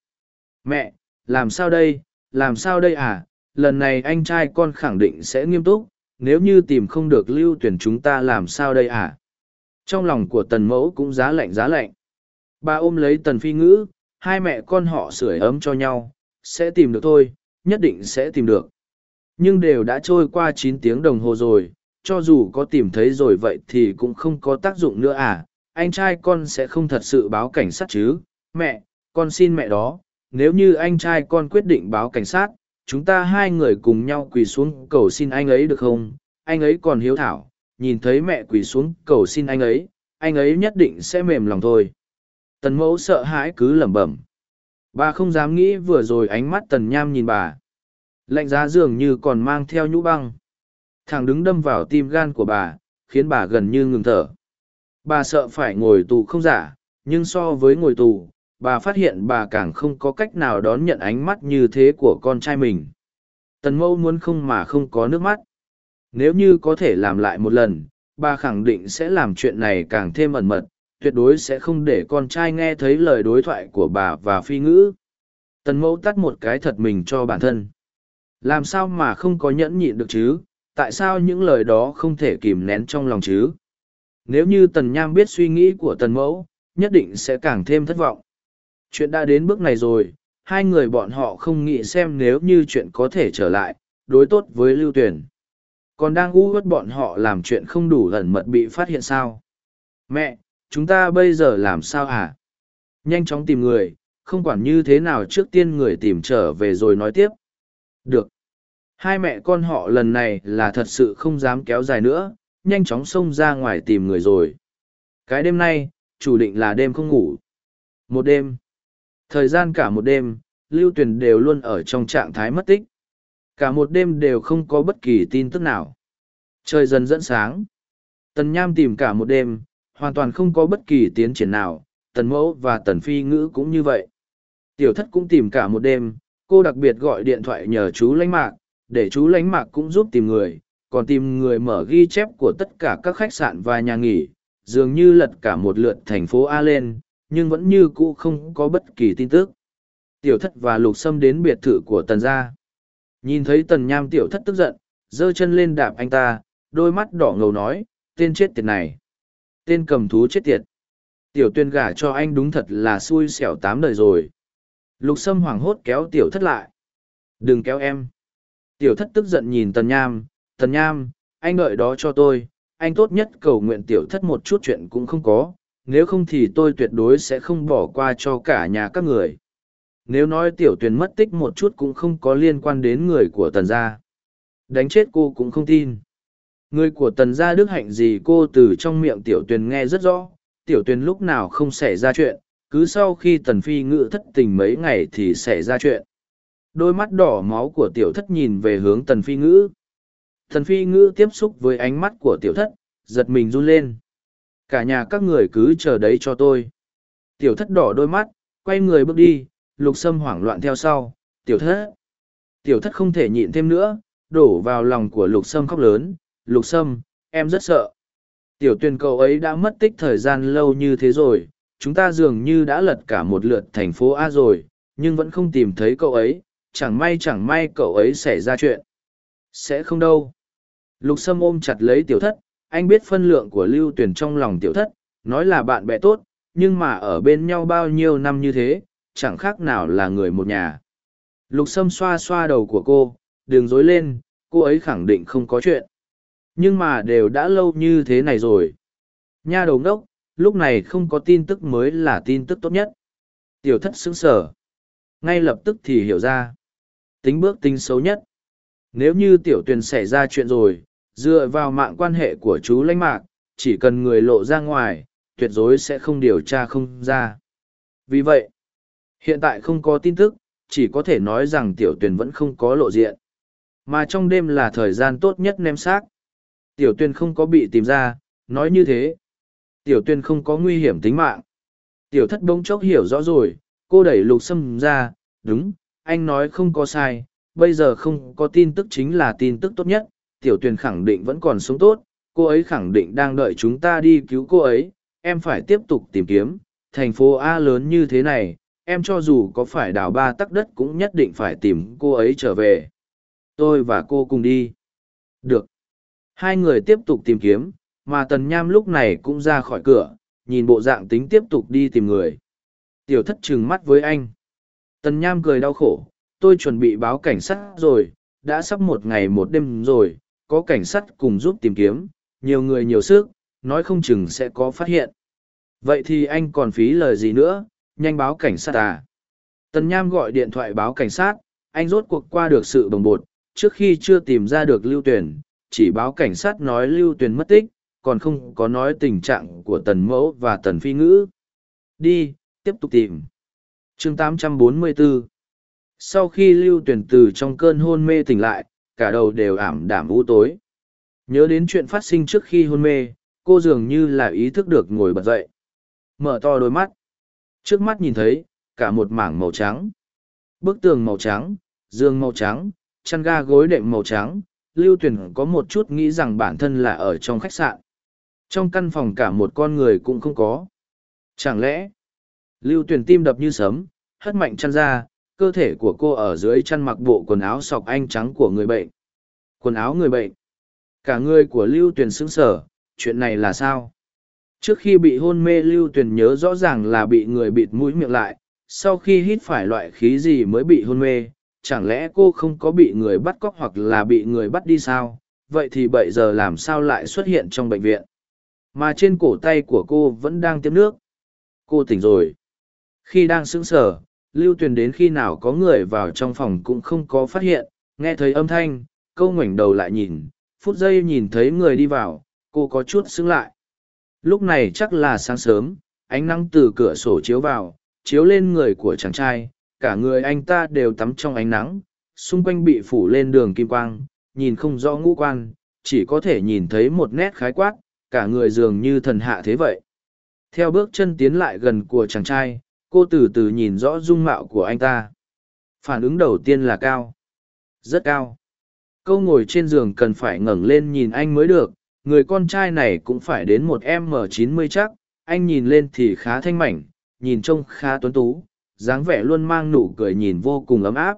Mẹ, làm sao đây? Làm sao đây à? Lần này anh trai con khẳng định sẽ nghiêm túc. Nếu như tìm không được lưu tuyển chúng ta làm sao đây à? Trong lòng của tần mẫu cũng giá lạnh giá lạnh. Bà ôm lấy tần phi ngữ, hai mẹ con họ sưởi ấm cho nhau. Sẽ tìm được thôi, nhất định sẽ tìm được. Nhưng đều đã trôi qua chín tiếng đồng hồ rồi, cho dù có tìm thấy rồi vậy thì cũng không có tác dụng nữa à? Anh trai con sẽ không thật sự báo cảnh sát chứ? Mẹ, con xin mẹ đó. Nếu như anh trai con quyết định báo cảnh sát, chúng ta hai người cùng nhau quỳ xuống cầu xin anh ấy được không? Anh ấy còn hiếu thảo. Nhìn thấy mẹ quỳ xuống cầu xin anh ấy anh ấy nhất định sẽ mềm lòng thôi. Tần mẫu sợ hãi cứ lẩm bẩm. Bà không dám nghĩ vừa rồi ánh mắt tần nham nhìn bà. Lạnh giá dường như còn mang theo nhũ băng. Thằng đứng đâm vào tim gan của bà, khiến bà gần như ngừng thở bà sợ phải ngồi tù không giả, nhưng so với ngồi tù, bà phát hiện bà càng không có cách nào đón nhận ánh mắt như thế của con trai mình. Tần mẫu muốn không mà không có nước mắt. Nếu như có thể làm lại một lần, bà khẳng định sẽ làm chuyện này càng thêm ẩn mật, tuyệt đối sẽ không để con trai nghe thấy lời đối thoại của bà và phi ngữ. Tần mẫu tắt một cái thật mình cho bản thân. Làm sao mà không có nhẫn nhịn được chứ? Tại sao những lời đó không thể kìm nén trong lòng chứ? Nếu như tần nham biết suy nghĩ của tần mẫu nhất định sẽ càng thêm thất vọng. Chuyện đã đến bước này rồi hai người bọn họ không nghĩ xem nếu như chuyện có thể trở lại đối tốt với lưu Tuyền, còn đang u uất bọn họ làm chuyện không đủ gần mật bị phát hiện sao? Mẹ chúng ta bây giờ làm sao hả? Nhanh chóng tìm người không quản như thế nào trước tiên người tìm trở về rồi nói tiếp. Được. Hai mẹ con họ lần này là thật sự không dám kéo dài nữa nhanh chóng xông ra ngoài tìm người rồi. Cái đêm nay, chủ định là đêm không ngủ. Một đêm. Thời gian cả một đêm, lưu tuyền đều luôn ở trong trạng thái mất tích. Cả một đêm đều không có bất kỳ tin tức nào. Trời dần dẫn sáng. Tần nham tìm cả một đêm, hoàn toàn không có bất kỳ tiến triển nào. Tần mẫu và tần phi ngữ cũng như vậy. Tiểu thất cũng tìm cả một đêm, cô đặc biệt gọi điện thoại nhờ chú lãnh mạc, để chú lãnh mạc cũng giúp tìm người còn tìm người mở ghi chép của tất cả các khách sạn và nhà nghỉ, dường như lật cả một lượt thành phố a lên, nhưng vẫn như cũ không có bất kỳ tin tức. Tiểu thất và lục sâm đến biệt thự của tần gia. Nhìn thấy tần nham tiểu thất tức giận, giơ chân lên đạp anh ta, đôi mắt đỏ ngầu nói, tên chết tiệt này. Tên cầm thú chết tiệt. Tiểu tuyên gả cho anh đúng thật là xui xẻo tám đời rồi. Lục sâm hoảng hốt kéo tiểu thất lại. Đừng kéo em. Tiểu thất tức giận nhìn tần nham tần nham, anh đợi đó cho tôi, anh tốt nhất cầu nguyện tiểu thất một chút chuyện cũng không có, nếu không thì tôi tuyệt đối sẽ không bỏ qua cho cả nhà các người. Nếu nói tiểu tuyền mất tích một chút cũng không có liên quan đến người của tần gia. Đánh chết cô cũng không tin. Người của tần gia đức hạnh gì cô từ trong miệng tiểu tuyền nghe rất rõ, tiểu tuyền lúc nào không xảy ra chuyện, cứ sau khi tần phi ngự thất tình mấy ngày thì xảy ra chuyện. Đôi mắt đỏ máu của tiểu thất nhìn về hướng tần phi ngữ. Thần phi ngữ tiếp xúc với ánh mắt của tiểu thất, giật mình run lên. Cả nhà các người cứ chờ đấy cho tôi. Tiểu thất đỏ đôi mắt, quay người bước đi, lục sâm hoảng loạn theo sau. Tiểu thất. Tiểu thất không thể nhịn thêm nữa, đổ vào lòng của lục sâm khóc lớn. Lục sâm, em rất sợ. Tiểu tuyền cậu ấy đã mất tích thời gian lâu như thế rồi. Chúng ta dường như đã lật cả một lượt thành phố a rồi, nhưng vẫn không tìm thấy cậu ấy. Chẳng may chẳng may cậu ấy xảy ra chuyện. Sẽ không đâu lục sâm ôm chặt lấy tiểu thất, anh biết phân lượng của lưu tuyển trong lòng tiểu thất, nói là bạn bè tốt, nhưng mà ở bên nhau bao nhiêu năm như thế, chẳng khác nào là người một nhà. Lục sâm xoa xoa đầu của cô, đừng dối lên, cô ấy khẳng định không có chuyện. Nhưng mà đều đã lâu như thế này rồi. Nha đầu ngốc, lúc này không có tin tức mới là tin tức tốt nhất. Tiểu thất xứng sở ngay lập tức thì hiểu ra. Tính bước tính xấu nhất. Nếu như tiểu tuyền xảy ra chuyện rồi dựa vào mạng quan hệ của chú lãnh mạc, chỉ cần người lộ ra ngoài, tuyệt đối sẽ không điều tra không ra. Vì vậy, hiện tại không có tin tức, chỉ có thể nói rằng tiểu tuyền vẫn không có lộ diện. Mà trong đêm là thời gian tốt nhất ném xác. Tiểu tuyền không có bị tìm ra, nói như thế. Tiểu tuyền không có nguy hiểm tính mạng. Tiểu thất bỗng chốc hiểu rõ rồi, cô đẩy lục sâm ra, đúng, anh nói không có sai, bây giờ không có tin tức chính là tin tức tốt nhất tiểu tuyền khẳng định vẫn còn sống tốt, cô ấy khẳng định đang đợi chúng ta đi cứu cô ấy, em phải tiếp tục tìm kiếm, thành phố a lớn như thế này, em cho dù có phải đào ba tắc đất cũng nhất định phải tìm cô ấy trở về. Tôi và cô cùng đi. Được. Hai người tiếp tục tìm kiếm, mà tần nham lúc này cũng ra khỏi cửa, nhìn bộ dạng tính tiếp tục đi tìm người. Tiểu thất trừng mắt với anh. Tần nham cười đau khổ, tôi chuẩn bị báo cảnh sát rồi, đã sắp một ngày một đêm rồi có cảnh sát cùng giúp tìm kiếm, nhiều người nhiều sức, nói không chừng sẽ có phát hiện. Vậy thì anh còn phí lời gì nữa, nhanh báo cảnh sát à? Tần nham gọi điện thoại báo cảnh sát, anh rốt cuộc qua được sự bồng bột, trước khi chưa tìm ra được lưu tuyển chỉ báo cảnh sát nói lưu tuyển mất tích, còn không có nói tình trạng của tần mẫu và tần phi ngữ. Đi, tiếp tục tìm. Chương 844 sau khi lưu tuyển từ trong cơn hôn mê tỉnh lại cả đầu đều ảm đảm u tối. Nhớ đến chuyện phát sinh trước khi hôn mê, cô dường như là ý thức được ngồi bật dậy. Mở to đôi mắt. Trước mắt nhìn thấy, cả một mảng màu trắng. Bức tường màu trắng, giường màu trắng, chăn ga gối đệm màu trắng. Lưu tuyển có một chút nghĩ rằng bản thân là ở trong khách sạn. Trong căn phòng cả một con người cũng không có. Chẳng lẽ, lưu tuyển tim đập như sấm, hất mạnh chăn ra cơ thể của cô ở dưới chăn mặc bộ quần áo sọc anh trắng của người bệnh. Quần áo người bệnh. Cả người của lưu tuyền sững sờ, chuyện này là sao? Trước khi bị hôn mê lưu tuyền nhớ rõ ràng là bị người bịt mũi miệng lại, sau khi hít phải loại khí gì mới bị hôn mê, chẳng lẽ cô không có bị người bắt cóc hoặc là bị người bắt đi sao? Vậy thì bây giờ làm sao lại xuất hiện trong bệnh viện? Mà trên cổ tay của cô vẫn đang tiêm nước. Cô tỉnh rồi. Khi đang sững sờ lưu tuyền đến khi nào có người vào trong phòng cũng không có phát hiện, nghe thấy âm thanh, câu ngoảnh đầu lại nhìn, phút giây nhìn thấy người đi vào, cô có chút xứng lại. Lúc này chắc là sáng sớm, ánh nắng từ cửa sổ chiếu vào, chiếu lên người của chàng trai, cả người anh ta đều tắm trong ánh nắng, xung quanh bị phủ lên đường kim quang, nhìn không rõ ngũ quan, chỉ có thể nhìn thấy một nét khái quát, cả người dường như thần hạ thế vậy. Theo bước chân tiến lại gần của chàng trai cô từ từ nhìn rõ dung mạo của anh ta. Phản ứng đầu tiên là cao. Rất cao. Câu ngồi trên giường cần phải ngẩng lên nhìn anh mới được. Người con trai này cũng phải đến một m chín mươi chắc. Anh nhìn lên thì khá thanh mảnh, nhìn trông khá tuấn tú, dáng vẻ luôn mang nụ cười nhìn vô cùng ấm áp.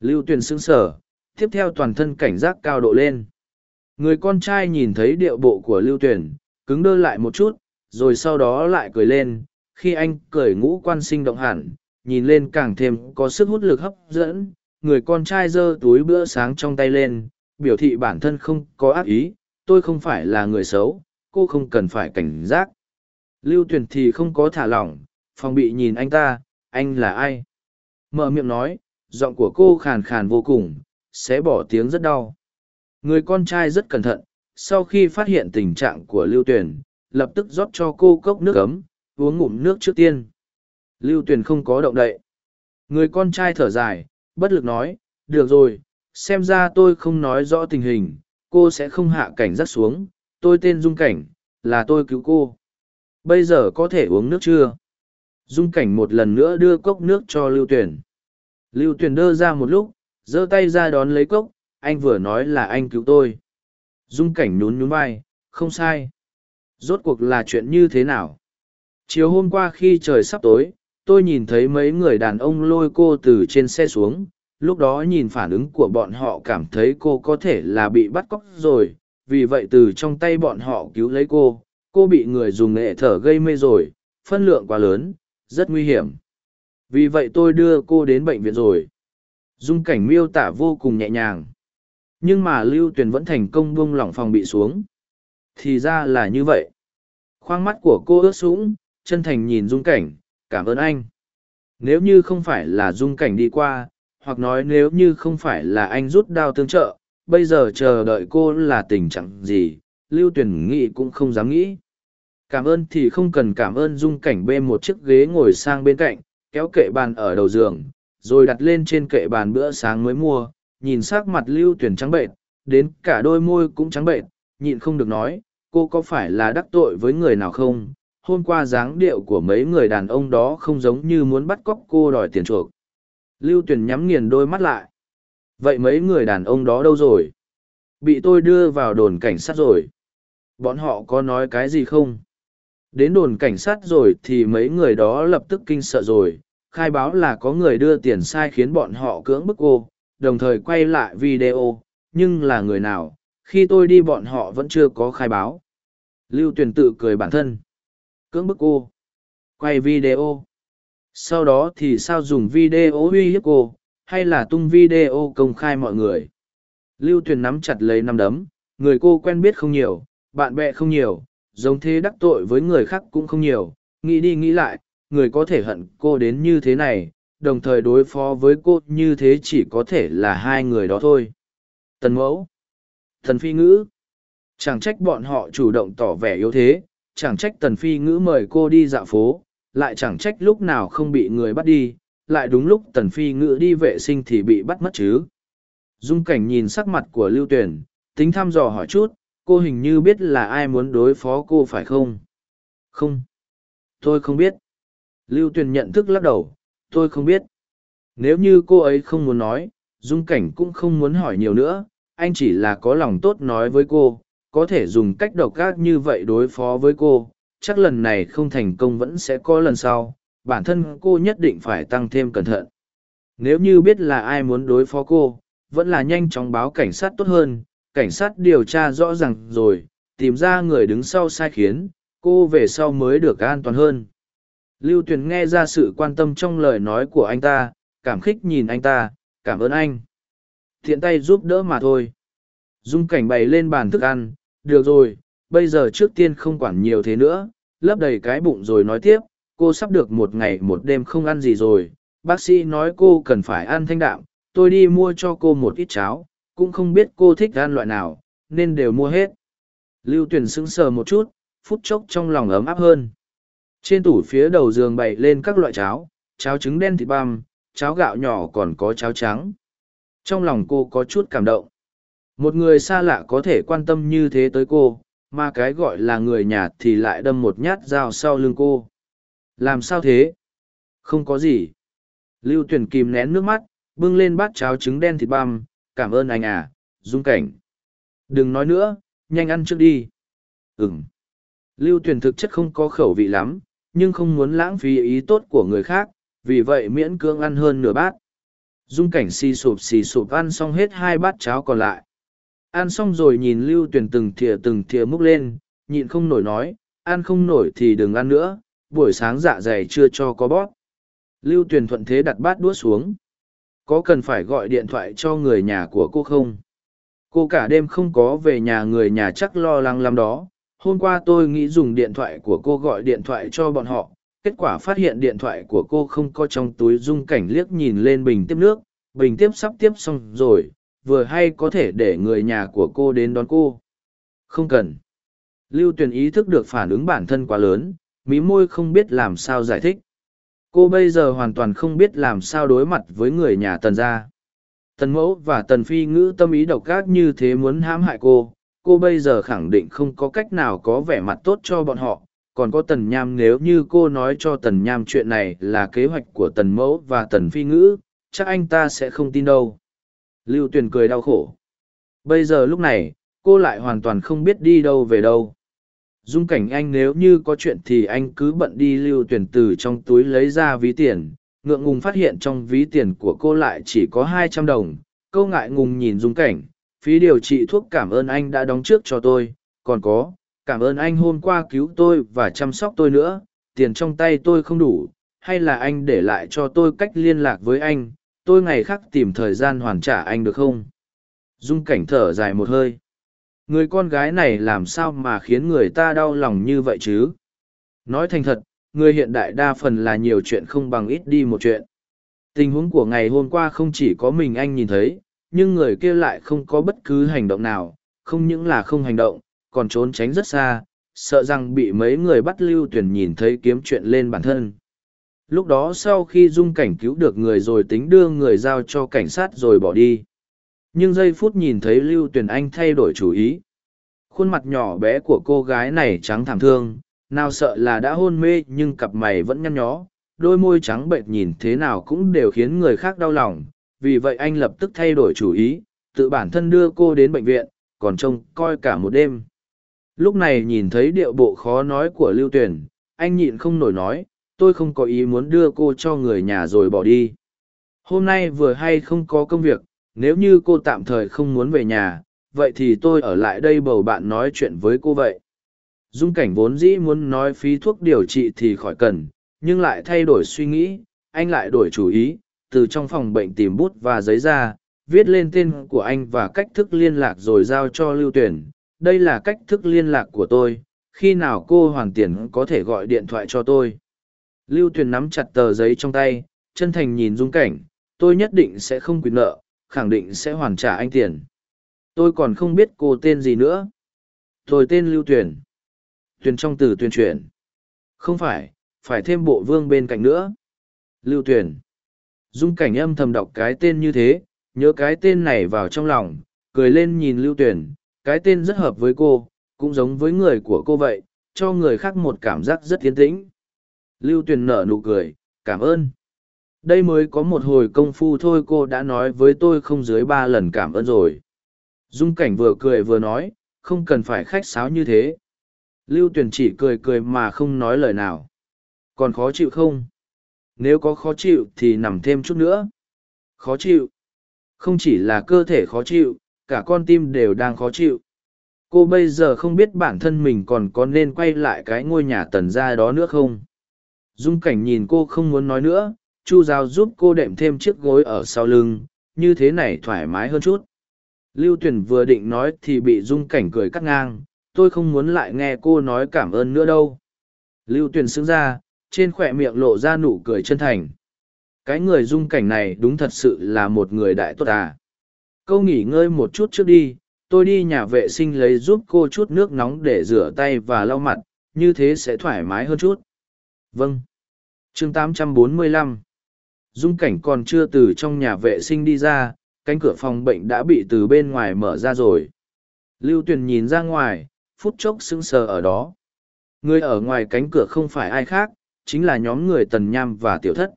Lưu tuyền sững sờ, tiếp theo toàn thân cảnh giác cao độ lên. Người con trai nhìn thấy điệu bộ của lưu tuyền, cứng đơ lại một chút, rồi sau đó lại cười lên khi anh cười ngũ quan sinh động hẳn, nhìn lên càng thêm có sức hút lực hấp dẫn, người con trai giơ túi bữa sáng trong tay lên, biểu thị bản thân không có ác ý, tôi không phải là người xấu, cô không cần phải cảnh giác. Lưu tuyền thì không có thả lỏng, phòng bị nhìn anh ta, anh là ai? Mở miệng nói, giọng của cô khàn khàn vô cùng, sẽ bỏ tiếng rất đau. Người con trai rất cẩn thận, sau khi phát hiện tình trạng của lưu tuyền, lập tức rót cho cô cốc nước ấm uống ngụm nước trước tiên. Lưu Tuyền không có động đậy. Người con trai thở dài, bất lực nói, được rồi, xem ra tôi không nói rõ tình hình, cô sẽ không hạ cảnh giác xuống, tôi tên Dung Cảnh, là tôi cứu cô. Bây giờ có thể uống nước chưa? Dung Cảnh một lần nữa đưa cốc nước cho Lưu Tuyền. Lưu Tuyền đưa ra một lúc, giơ tay ra đón lấy cốc, anh vừa nói là anh cứu tôi. Dung Cảnh nhún nhún vai, không sai. Rốt cuộc là chuyện như thế nào? Chiều hôm qua khi trời sắp tối, tôi nhìn thấy mấy người đàn ông lôi cô từ trên xe xuống. Lúc đó nhìn phản ứng của bọn họ cảm thấy cô có thể là bị bắt cóc rồi. Vì vậy từ trong tay bọn họ cứu lấy cô cô bị người dùng nghệ thở gây mê rồi. Phân lượng quá lớn, rất nguy hiểm. Vì vậy tôi đưa cô đến bệnh viện rồi. Dung cảnh miêu tả vô cùng nhẹ nhàng. Nhưng mà lưu tuyền vẫn thành công buông lỏng phòng bị xuống. Thì ra là như vậy. Khoang mắt của cô ướt sũng chân thành nhìn dung cảnh, cảm ơn anh. Nếu như không phải là dung cảnh đi qua, hoặc nói nếu như không phải là anh rút đao tương trợ, bây giờ chờ đợi cô là tình trạng gì, Lưu Tuyền nghĩ cũng không dám nghĩ. Cảm ơn thì không cần cảm ơn dung cảnh bê một chiếc ghế ngồi sang bên cạnh, kéo kệ bàn ở đầu giường, rồi đặt lên trên kệ bàn bữa sáng mới mua, nhìn sắc mặt Lưu Tuyền trắng bệnh, đến cả đôi môi cũng trắng bệnh, nhịn không được nói, cô có phải là đắc tội với người nào không, hôm qua dáng điệu của mấy người đàn ông đó không giống như muốn bắt cóc cô đòi tiền chuộc. Lưu tuyền nhắm nghiền đôi mắt lại. Vậy mấy người đàn ông đó đâu rồi? Bị tôi đưa vào đồn cảnh sát rồi. Bọn họ có nói cái gì không? Đến đồn cảnh sát rồi thì mấy người đó lập tức kinh sợ rồi, khai báo là có người đưa tiền sai khiến bọn họ cưỡng bức cô, đồng thời quay lại video, nhưng là người nào, khi tôi đi bọn họ vẫn chưa có khai báo. Lưu Tuyền tự cười bản thân. Cưỡng bức cô. Quay video. Sau đó thì sao dùng video uy hiếp cô, hay là tung video công khai mọi người. Lưu tuyển nắm chặt lấy nắm đấm, người cô quen biết không nhiều, bạn bè không nhiều, giống thế đắc tội với người khác cũng không nhiều, nghĩ đi nghĩ lại, người có thể hận cô đến như thế này, đồng thời đối phó với cô như thế chỉ có thể là hai người đó thôi. Tần mẫu, thần phi ngữ, chẳng trách bọn họ chủ động tỏ vẻ yếu thế, chẳng trách tần phi ngữ mời cô đi dạo phố, lại chẳng trách lúc nào không bị người bắt đi, lại đúng lúc tần phi ngữ đi vệ sinh thì bị bắt mất chứ. Dung cảnh nhìn sắc mặt của lưu tuyển, tính thăm dò hỏi chút, cô hình như biết là ai muốn đối phó cô phải không? Không. Tôi không biết. Lưu tuyển nhận thức lắc đầu, tôi không biết. Nếu như cô ấy không muốn nói, Dung cảnh cũng không muốn hỏi nhiều nữa, anh chỉ là có lòng tốt nói với cô, có thể dùng cách độc gác như vậy đối phó với cô, chắc lần này không thành công vẫn sẽ có lần sau, bản thân cô nhất định phải tăng thêm cẩn thận. Nếu như biết là ai muốn đối phó cô, vẫn là nhanh chóng báo cảnh sát tốt hơn, cảnh sát điều tra rõ ràng rồi, tìm ra người đứng sau sai khiến, cô về sau mới được an toàn hơn. Lưu Tuyền nghe ra sự quan tâm trong lời nói của anh ta, cảm khích nhìn anh ta, cảm ơn anh. Thiện tay giúp đỡ mà thôi. Dung cảnh bày lên bàn thức ăn, được rồi, bây giờ trước tiên không quản nhiều thế nữa, lấp đầy cái bụng rồi nói tiếp, cô sắp được một ngày một đêm không ăn gì rồi, bác sĩ nói cô cần phải ăn thanh đạm, tôi đi mua cho cô một ít cháo, cũng không biết cô thích ăn loại nào, nên đều mua hết. Lưu Tuyền sững sờ một chút, phút chốc trong lòng ấm áp hơn. Trên tủ phía đầu giường bày lên các loại cháo, cháo trứng đen thịt băm, cháo gạo nhỏ còn có cháo trắng. Trong lòng cô có chút cảm động. Một người xa lạ có thể quan tâm như thế tới cô, mà cái gọi là người nhà thì lại đâm một nhát dao sau lưng cô. Làm sao thế? Không có gì. Lưu tuyển kìm nén nước mắt, bưng lên bát cháo trứng đen thịt băm, cảm ơn anh à, dung cảnh. Đừng nói nữa, nhanh ăn trước đi. Ừm. Lưu tuyển thực chất không có khẩu vị lắm, nhưng không muốn lãng phí ý tốt của người khác, vì vậy miễn cưỡng ăn hơn nửa bát. Dung cảnh xì sụp xì sụp ăn xong hết hai bát cháo còn lại. Ăn xong rồi nhìn lưu Tuyền từng thìa từng thìa múc lên, nhịn không nổi nói, ăn không nổi thì đừng ăn nữa, buổi sáng dạ dày chưa cho có bót Lưu Tuyền thuận thế đặt bát đũa xuống. Có cần phải gọi điện thoại cho người nhà của cô không? Cô cả đêm không có về nhà người nhà chắc lo lắng lắm đó. Hôm qua tôi nghĩ dùng điện thoại của cô gọi điện thoại cho bọn họ. Kết quả phát hiện điện thoại của cô không có trong túi dung cảnh liếc nhìn lên bình tiếp nước. Bình tiếp sắp tiếp xong rồi, vừa hay có thể để người nhà của cô đến đón cô. Không cần. Lưu Tuyền ý thức được phản ứng bản thân quá lớn, mí môi không biết làm sao giải thích cô bây giờ hoàn toàn không biết làm sao đối mặt với người nhà tần gia tần mẫu và tần phi ngữ tâm ý độc ác như thế muốn hãm hại cô cô bây giờ khẳng định không có cách nào có vẻ mặt tốt cho bọn họ còn có tần nham nếu như cô nói cho tần nham chuyện này là kế hoạch của tần mẫu và tần phi ngữ chắc anh ta sẽ không tin đâu lưu tuyền cười đau khổ. Bây giờ lúc này, cô lại hoàn toàn không biết đi đâu về đâu. Dung cảnh anh nếu như có chuyện thì anh cứ bận đi lưu Tuyền từ trong túi lấy ra ví tiền. Ngượng ngùng phát hiện trong ví tiền của cô lại chỉ có hai trăm đồng. Câu ngại ngùng nhìn dung cảnh. Phí điều trị thuốc cảm ơn anh đã đóng trước cho tôi. Còn có, cảm ơn anh hôm qua cứu tôi và chăm sóc tôi nữa. Tiền trong tay tôi không đủ. Hay là anh để lại cho tôi cách liên lạc với anh? Tôi ngày khác tìm thời gian hoàn trả anh được không dung cảnh thở dài một hơi Người con gái này làm sao mà khiến người ta đau lòng như vậy chứ? Nói thành thật, người hiện đại đa phần là nhiều chuyện không bằng ít đi một chuyện. Tình huống của ngày hôm qua không chỉ có mình anh nhìn thấy, nhưng người kia lại không có bất cứ hành động nào, không những là không hành động, còn trốn tránh rất xa, sợ rằng bị mấy người bắt lưu tuyển nhìn thấy kiếm chuyện lên bản thân. Lúc đó sau khi dung cảnh cứu được người rồi tính đưa người giao cho cảnh sát rồi bỏ đi. Nhưng giây phút nhìn thấy lưu tuyền anh thay đổi chủ ý. Khuôn mặt nhỏ bé của cô gái này trắng thảm thương, nào sợ là đã hôn mê nhưng cặp mày vẫn nhăn nhó, đôi môi trắng bệnh nhìn thế nào cũng đều khiến người khác đau lòng, vì vậy anh lập tức thay đổi chủ ý, tự bản thân đưa cô đến bệnh viện, còn trông coi cả một đêm. Lúc này nhìn thấy điệu bộ khó nói của lưu tuyền, anh nhịn không nổi nói tôi không có ý muốn đưa cô cho người nhà rồi bỏ đi. Hôm nay vừa hay không có công việc, nếu như cô tạm thời không muốn về nhà, vậy thì tôi ở lại đây bầu bạn nói chuyện với cô vậy. Dung cảnh vốn dĩ muốn nói phí thuốc điều trị thì khỏi cần, nhưng lại thay đổi suy nghĩ, anh lại đổi chủ ý, từ trong phòng bệnh tìm bút và giấy ra, viết lên tên của anh và cách thức liên lạc rồi giao cho lưu tuyển. Đây là cách thức liên lạc của tôi, khi nào cô hoàn tiền có thể gọi điện thoại cho tôi? Lưu Tuyền nắm chặt tờ giấy trong tay, chân thành nhìn dung cảnh, tôi nhất định sẽ không quyền nợ, khẳng định sẽ hoàn trả anh tiền tôi còn không biết cô tên gì nữa tôi tên lưu Tuyền. Tuyền trong từ tuyên truyền không phải phải thêm bộ vương bên cạnh nữa lưu Tuyền. dung cảnh âm thầm đọc cái tên như thế, nhớ cái tên này vào trong lòng, cười lên nhìn lưu Tuyền. cái tên rất hợp với cô, cũng giống với người của cô vậy, cho người khác một cảm giác rất tiến tĩnh lưu Tuyền nở nụ cười, cảm ơn. Đây mới có một hồi công phu thôi, cô đã nói với tôi không dưới ba lần cảm ơn rồi. Dung cảnh vừa cười vừa nói, không cần phải khách sáo như thế. Lưu Tuyền chỉ cười cười mà không nói lời nào. Còn khó chịu không? Nếu có khó chịu thì nằm thêm chút nữa. Khó chịu? Không chỉ là cơ thể khó chịu, cả con tim đều đang khó chịu. Cô bây giờ không biết bản thân mình còn có nên quay lại cái ngôi nhà tần gia đó nữa không? Dung cảnh nhìn cô không muốn nói nữa, chu giao giúp cô đệm thêm chiếc gối ở sau lưng, như thế này thoải mái hơn chút. Lưu tuyển vừa định nói thì bị dung cảnh cười cắt ngang, tôi không muốn lại nghe cô nói cảm ơn nữa đâu. Lưu tuyển xứng ra, trên khỏe miệng lộ ra nụ cười chân thành. Cái người dung cảnh này đúng thật sự là một người đại tốt à. Câu nghỉ ngơi một chút trước đi, tôi đi nhà vệ sinh lấy giúp cô chút nước nóng để rửa tay và lau mặt, như thế sẽ thoải mái hơn chút vâng. Chương 845 dung cảnh còn chưa từ trong nhà vệ sinh đi ra, cánh cửa phòng bệnh đã bị từ bên ngoài mở ra rồi. Lưu tuyền nhìn ra ngoài, phút chốc sững sờ ở đó. Người ở ngoài cánh cửa không phải ai khác, chính là nhóm người tần nham và tiểu thất.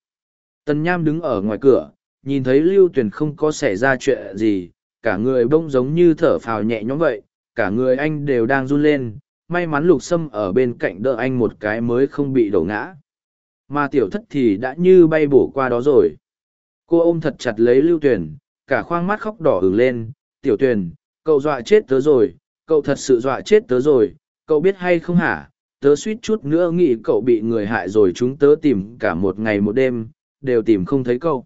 Tần nham đứng ở ngoài cửa, nhìn thấy lưu tuyền không có xảy ra chuyện gì, cả người bông giống như thở phào nhẹ nhõm vậy, cả người anh đều đang run lên may mắn lục sâm ở bên cạnh đỡ anh một cái mới không bị đổ ngã. Mà tiểu thất thì đã như bay bổ qua đó rồi. Cô ôm thật chặt lấy lưu tuyền, cả khoang mắt khóc đỏ ửng lên. Tiểu tuyền, cậu dọa chết tớ rồi, cậu thật sự dọa chết tớ rồi, cậu biết hay không hả? Tớ suýt chút nữa nghĩ cậu bị người hại rồi chúng tớ tìm cả một ngày một đêm, đều tìm không thấy cậu.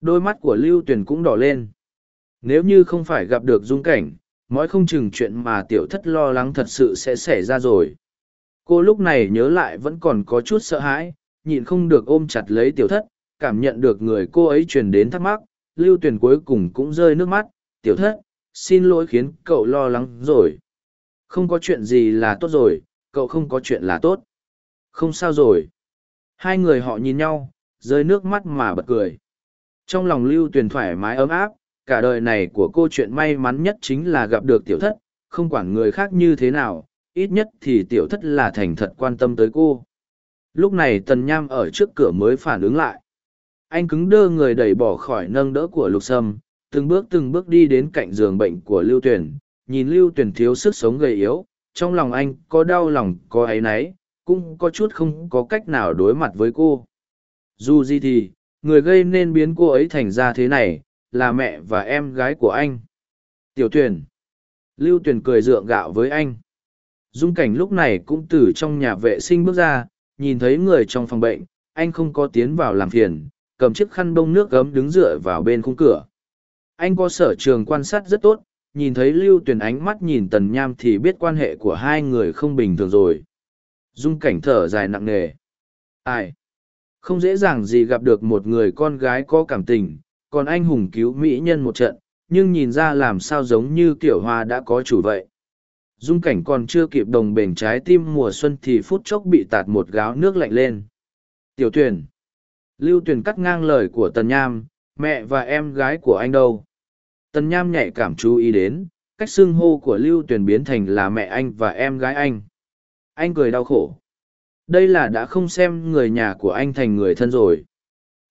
Đôi mắt của lưu tuyền cũng đỏ lên. Nếu như không phải gặp được dung cảnh mói không chừng chuyện mà tiểu thất lo lắng thật sự sẽ xảy ra rồi. Cô lúc này nhớ lại vẫn còn có chút sợ hãi, nhịn không được ôm chặt lấy tiểu thất, cảm nhận được người cô ấy truyền đến thắc mắc, lưu tuyền cuối cùng cũng rơi nước mắt, tiểu thất, xin lỗi khiến cậu lo lắng rồi. Không có chuyện gì là tốt rồi, cậu không có chuyện là tốt. Không sao rồi. Hai người họ nhìn nhau, rơi nước mắt mà bật cười. Trong lòng lưu tuyền thoải mái ấm áp cả đời này của cô chuyện may mắn nhất chính là gặp được tiểu thất, không quản người khác như thế nào, ít nhất thì tiểu thất là thành thật quan tâm tới cô. Lúc này tần nham ở trước cửa mới phản ứng lại. Anh cứng đơ người đẩy bỏ khỏi nâng đỡ của lục sâm, từng bước từng bước đi đến cạnh giường bệnh của lưu tuyển nhìn lưu tuyển thiếu sức sống gầy yếu, trong lòng anh có đau lòng, có ấy náy, cũng có chút không có cách nào đối mặt với cô. Dù gì thì, người gây nên biến cô ấy thành ra thế này là mẹ và em gái của anh. Tiểu Tuyền, lưu Tuyền cười dượng gạo với anh. Dung cảnh lúc này cũng từ trong nhà vệ sinh bước ra nhìn thấy người trong phòng bệnh anh không có tiến vào làm phiền cầm chiếc khăn bông nước gấm đứng dựa vào bên khung cửa. Anh có sở trường quan sát rất tốt nhìn thấy lưu tuyền ánh mắt nhìn tần nham thì biết quan hệ của hai người không bình thường rồi. Dung cảnh thở dài nặng nề. Ai? Không dễ dàng gì gặp được một người con gái có cảm tình còn anh hùng cứu mỹ nhân một trận, nhưng nhìn ra làm sao giống như kiểu hoa đã có chủ vậy. Dung cảnh còn chưa kịp đồng bền trái tim mùa xuân thì phút chốc bị tạt một gáo nước lạnh lên. Tiểu tuyền. Lưu tuyền cắt ngang lời của tần nham, mẹ và em gái của anh đâu? Tần nham nhạy cảm chú ý đến, cách xưng hô của lưu tuyền biến thành là mẹ anh và em gái anh. Anh cười đau khổ. Đây là đã không xem người nhà của anh thành người thân rồi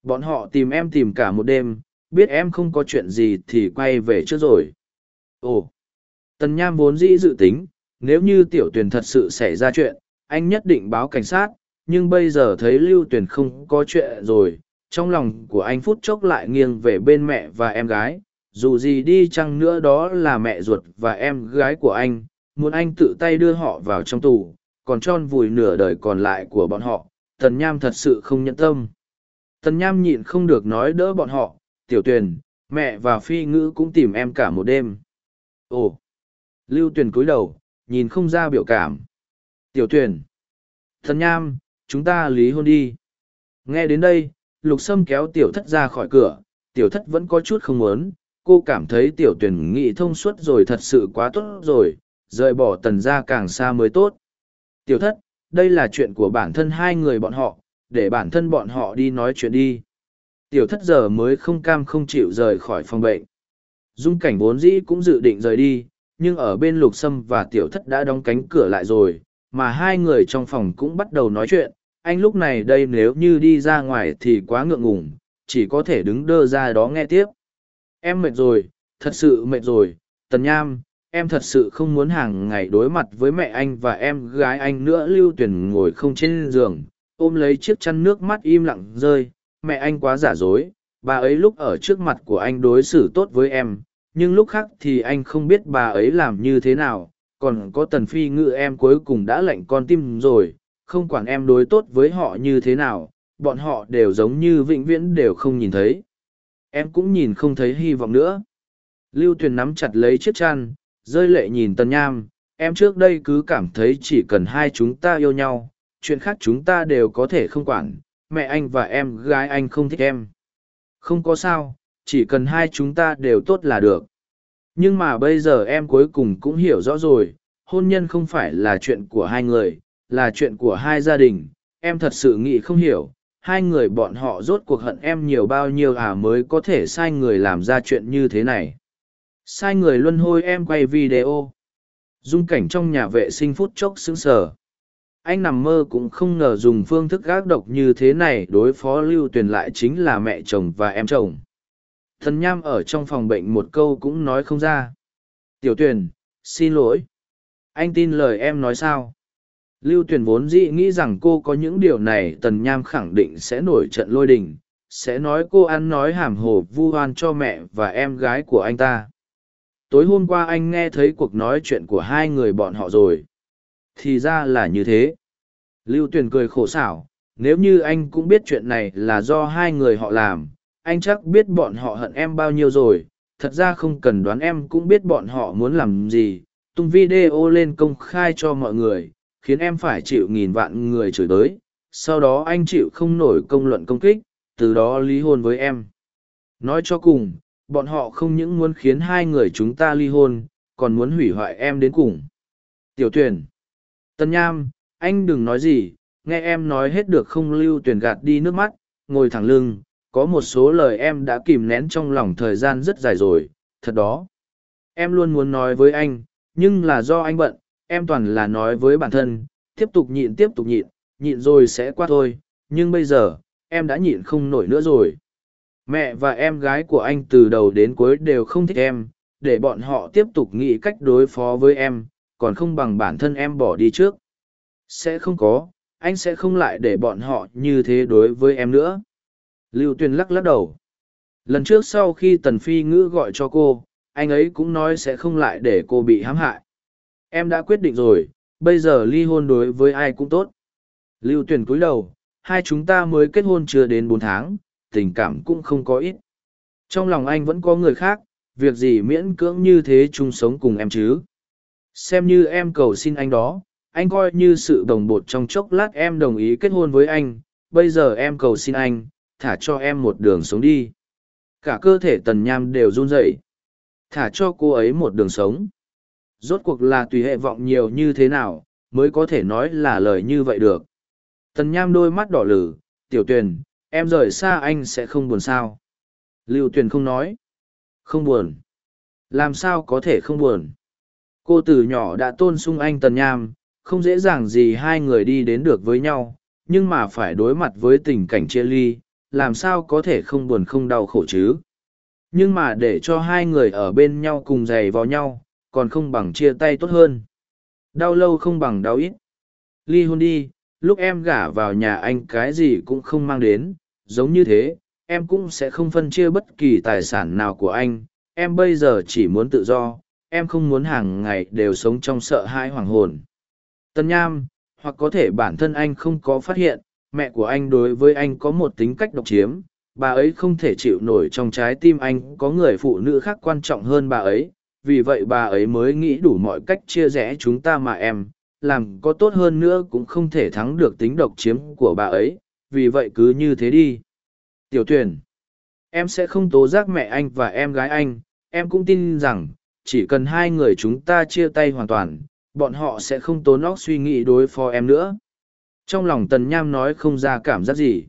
bọn họ tìm em tìm cả một đêm biết em không có chuyện gì thì quay về trước rồi ồ tần nham vốn dĩ dự tính nếu như tiểu tuyển thật sự xảy ra chuyện, anh nhất định báo cảnh sát, nhưng bây giờ thấy lưu tuyển không có chuyện rồi, trong lòng của anh phút chốc lại nghiêng về bên mẹ và em gái, dù gì đi chăng nữa đó là mẹ ruột và em gái của anh, muốn anh tự tay đưa họ vào trong tù, còn tròn vùi nửa đời còn lại của bọn họ, tần nham thật sự không nhẫn tâm. Tần nham nhịn không được nói đỡ bọn họ, tiểu tuyền, mẹ và phi ngữ cũng tìm em cả một đêm. Ồ! Lưu tuyền cúi đầu, nhìn không ra biểu cảm. Tiểu tuyền! Tần nham, chúng ta lý hôn đi. Nghe đến đây, lục sâm kéo tiểu thất ra khỏi cửa, tiểu thất vẫn có chút không muốn, cô cảm thấy tiểu tuyển nghị thông suốt rồi thật sự quá tốt rồi, rời bỏ tần ra càng xa mới tốt. Tiểu thất, đây là chuyện của bản thân hai người bọn họ, để bản thân bọn họ đi nói chuyện đi. Tiểu thất giờ mới không cam không chịu rời khỏi phòng bệnh. Dung cảnh vốn dĩ cũng dự định rời đi, nhưng ở bên lục sâm và tiểu thất đã đóng cánh cửa lại rồi, mà hai người trong phòng cũng bắt đầu nói chuyện. Anh lúc này đây nếu như đi ra ngoài thì quá ngượng ngùng, chỉ có thể đứng đơ ra đó nghe tiếp. Em mệt rồi, thật sự mệt rồi, Tần Nham, em thật sự không muốn hàng ngày đối mặt với mẹ anh và em gái anh nữa lưu tuyển ngồi không trên giường ôm lấy chiếc chăn nước mắt im lặng rơi, mẹ anh quá giả dối, bà ấy lúc ở trước mặt của anh đối xử tốt với em, nhưng lúc khác thì anh không biết bà ấy làm như thế nào, còn có tần phi ngự em cuối cùng đã lệnh con tim rồi, không quản em đối tốt với họ như thế nào, bọn họ đều giống như vĩnh viễn đều không nhìn thấy. Em cũng nhìn không thấy hy vọng nữa. Lưu tuyền nắm chặt lấy chiếc chăn, rơi lệ nhìn tần nham, em trước đây cứ cảm thấy chỉ cần hai chúng ta yêu nhau chuyện khác chúng ta đều có thể không quản, mẹ anh và em gái anh không thích em. Không có sao, chỉ cần hai chúng ta đều tốt là được. Nhưng mà bây giờ em cuối cùng cũng hiểu rõ rồi, hôn nhân không phải là chuyện của hai người, là chuyện của hai gia đình. Em thật sự nghĩ không hiểu, hai người bọn họ rốt cuộc hận em nhiều bao nhiêu à mới có thể sai người làm ra chuyện như thế này. Sai người luân hôi em quay video. Dung cảnh trong nhà vệ sinh phút chốc sững sờ anh nằm mơ cũng không ngờ dùng phương thức gác độc như thế này đối phó lưu tuyền lại chính là mẹ chồng và em chồng. Thần nham ở trong phòng bệnh một câu cũng nói không ra. Tiểu tuyền, xin lỗi. Anh tin lời em nói sao? Lưu tuyền vốn dĩ nghĩ rằng cô có những điều này, tần nham khẳng định sẽ nổi trận lôi đình, sẽ nói cô ăn nói hàm hồ vu oan cho mẹ và em gái của anh ta. Tối hôm qua anh nghe thấy cuộc nói chuyện của hai người bọn họ rồi thì ra là như thế lưu tuyền cười khổ xảo nếu như anh cũng biết chuyện này là do hai người họ làm anh chắc biết bọn họ hận em bao nhiêu rồi thật ra không cần đoán em cũng biết bọn họ muốn làm gì tung video lên công khai cho mọi người khiến em phải chịu nghìn vạn người chửi tới sau đó anh chịu không nổi công luận công kích từ đó ly hôn với em nói cho cùng bọn họ không những muốn khiến hai người chúng ta ly hôn, còn muốn hủy hoại em đến cùng. Tiểu tuyển. Tân Nham, anh đừng nói gì, nghe em nói hết được không lưu tuyển gạt đi nước mắt, ngồi thẳng lưng, có một số lời em đã kìm nén trong lòng thời gian rất dài rồi, thật đó. Em luôn muốn nói với anh, nhưng là do anh bận, em toàn là nói với bản thân, tiếp tục nhịn tiếp tục nhịn, nhịn rồi sẽ qua thôi, nhưng bây giờ, em đã nhịn không nổi nữa rồi mẹ và em gái của anh từ đầu đến cuối đều không thích em để bọn họ tiếp tục nghĩ cách đối phó với em còn không bằng bản thân em bỏ đi trước. Sẽ không có anh sẽ không lại để bọn họ như thế đối với em nữa. Lưu tuyền lắc lắc đầu. Lần trước sau khi tần phi ngữ gọi cho cô anh ấy cũng nói sẽ không lại để cô bị hãm hại. Em đã quyết định rồi bây giờ ly hôn đối với ai cũng tốt. Lưu tuyền cúi đầu hai chúng ta mới kết hôn chưa đến bốn tháng tình cảm cũng không có ít. Trong lòng anh vẫn có người khác, việc gì miễn cưỡng như thế chung sống cùng em chứ. Xem như em cầu xin anh đó, anh coi như sự đồng bột trong chốc lát em đồng ý kết hôn với anh, bây giờ em cầu xin anh, thả cho em một đường sống đi. Cả cơ thể tần nham đều run rẩy, Thả cho cô ấy một đường sống. Rốt cuộc là tùy hệ vọng nhiều như thế nào, mới có thể nói là lời như vậy được. Tần nham đôi mắt đỏ lử, tiểu tuyền, em rời xa anh sẽ không buồn sao lưu tuyền không nói không buồn làm sao có thể không buồn cô từ nhỏ đã tôn sung anh tần nham không dễ dàng gì hai người đi đến được với nhau nhưng mà phải đối mặt với tình cảnh chia ly làm sao có thể không buồn không đau khổ chứ nhưng mà để cho hai người ở bên nhau cùng giày vào nhau còn không bằng chia tay tốt hơn Đau lâu không bằng đau ít. Ly hôn đi, lúc em gả vào nhà anh cái gì cũng không mang đến, giống như thế, em cũng sẽ không phân chia bất kỳ tài sản nào của anh. Em bây giờ chỉ muốn tự do, em không muốn hàng ngày đều sống trong sợ hãi hoàng hồn. Tân Nham, hoặc có thể bản thân anh không có phát hiện, mẹ của anh đối với anh có một tính cách độc chiếm, bà ấy không thể chịu nổi trong trái tim anh có người phụ nữ khác quan trọng hơn bà ấy, vì vậy bà ấy mới nghĩ đủ mọi cách chia rẽ chúng ta mà em, làm có tốt hơn nữa cũng không thể thắng được tính độc chiếm của bà ấy, vì vậy cứ như thế đi. Tiểu tuyển, em sẽ không tố giác mẹ anh và em gái anh, em cũng tin rằng, chỉ cần hai người chúng ta chia tay hoàn toàn, bọn họ sẽ không tốn óc suy nghĩ đối phó em nữa. Trong lòng Tần Nham nói không ra cảm giác gì.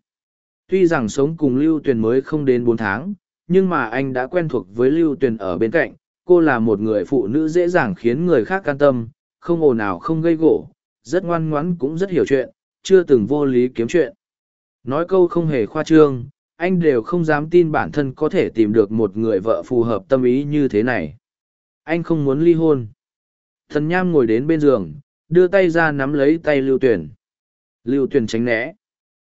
Tuy rằng sống cùng Lưu Tuyền mới không đến bốn tháng, nhưng mà anh đã quen thuộc với Lưu Tuyền ở bên cạnh. Cô là một người phụ nữ dễ dàng khiến người khác can tâm, không ồn ào không gây gỗ, rất ngoan ngoãn cũng rất hiểu chuyện, chưa từng vô lý kiếm chuyện. Nói câu không hề khoa trương, anh đều không dám tin bản thân có thể tìm được một người vợ phù hợp tâm ý như thế này. Anh không muốn ly hôn. Thần Nham ngồi đến bên giường, đưa tay ra nắm lấy tay Lưu Tuyền. Lưu Tuyền tránh né.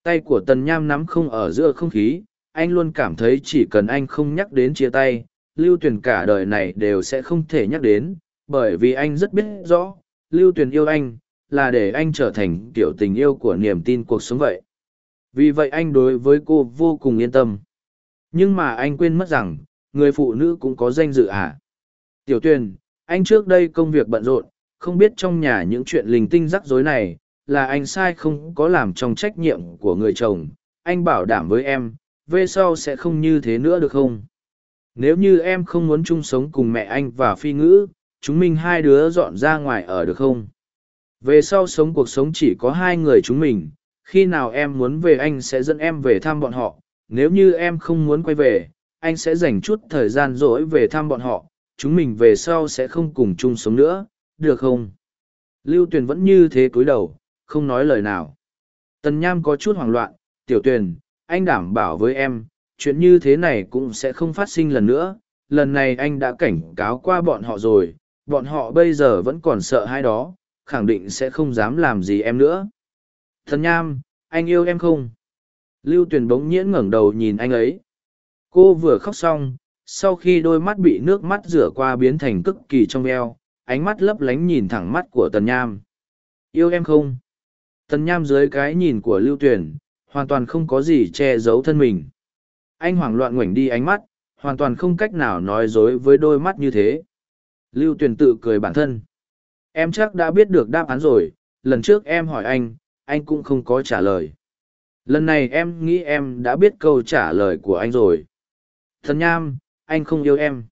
Tay của Tần Nham nắm không ở giữa không khí, anh luôn cảm thấy chỉ cần anh không nhắc đến chia tay, Lưu Tuyền cả đời này đều sẽ không thể nhắc đến, bởi vì anh rất biết rõ, Lưu Tuyền yêu anh, là để anh trở thành kiểu tình yêu của niềm tin cuộc sống vậy. Vì vậy anh đối với cô vô cùng yên tâm. Nhưng mà anh quên mất rằng, người phụ nữ cũng có danh dự à. Tiểu Tuyền, anh trước đây công việc bận rộn, không biết trong nhà những chuyện linh tinh rắc rối này, là anh sai không có làm trong trách nhiệm của người chồng. Anh bảo đảm với em, về sau sẽ không như thế nữa được không? Nếu như em không muốn chung sống cùng mẹ anh và phi ngữ, chúng mình hai đứa dọn ra ngoài ở được không? Về sau sống cuộc sống chỉ có hai người chúng mình, khi nào em muốn về anh sẽ dẫn em về thăm bọn họ, nếu như em không muốn quay về, anh sẽ dành chút thời gian rỗi về thăm bọn họ, chúng mình về sau sẽ không cùng chung sống nữa, được không? Lưu Tuyền vẫn như thế cúi đầu, không nói lời nào. Tần Nham có chút hoảng loạn, tiểu Tuyền, anh đảm bảo với em, chuyện như thế này cũng sẽ không phát sinh lần nữa, lần này anh đã cảnh cáo qua bọn họ rồi, bọn họ bây giờ vẫn còn sợ hai đó, khẳng định sẽ không dám làm gì em nữa. Thần Nham, anh yêu em không? Lưu Tuyền bỗng nhiễn ngẩng đầu nhìn anh ấy. Cô vừa khóc xong, sau khi đôi mắt bị nước mắt rửa qua biến thành cực kỳ trong veo, ánh mắt lấp lánh nhìn thẳng mắt của Tần Nham. Yêu em không? Tần Nham dưới cái nhìn của Lưu Tuyền, hoàn toàn không có gì che giấu thân mình. Anh hoảng loạn ngoảnh đi ánh mắt, hoàn toàn không cách nào nói dối với đôi mắt như thế. Lưu Tuyền tự cười bản thân. Em chắc đã biết được đáp án rồi, lần trước em hỏi anh, anh cũng không có trả lời. Lần này em nghĩ em đã biết câu trả lời của anh rồi. Thần Nham, anh không yêu em.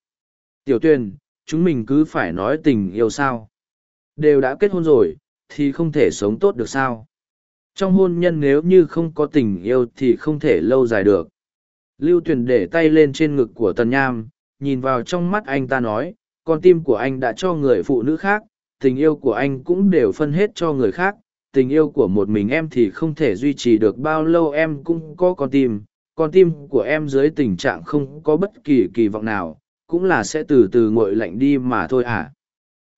Tiểu Tuyền, chúng mình cứ phải nói tình yêu sao. Đều đã kết hôn rồi, thì không thể sống tốt được sao. Trong hôn nhân nếu như không có tình yêu thì không thể lâu dài được. Lưu Tuyền để tay lên trên ngực của Tần Nham, nhìn vào trong mắt anh ta nói, con tim của anh đã cho người phụ nữ khác, tình yêu của anh cũng đều phân hết cho người khác, tình yêu của một mình em thì không thể duy trì được bao lâu em cũng có con tim, con tim của em dưới tình trạng không có bất kỳ kỳ vọng nào, cũng là sẽ từ từ nguội lạnh đi mà thôi à.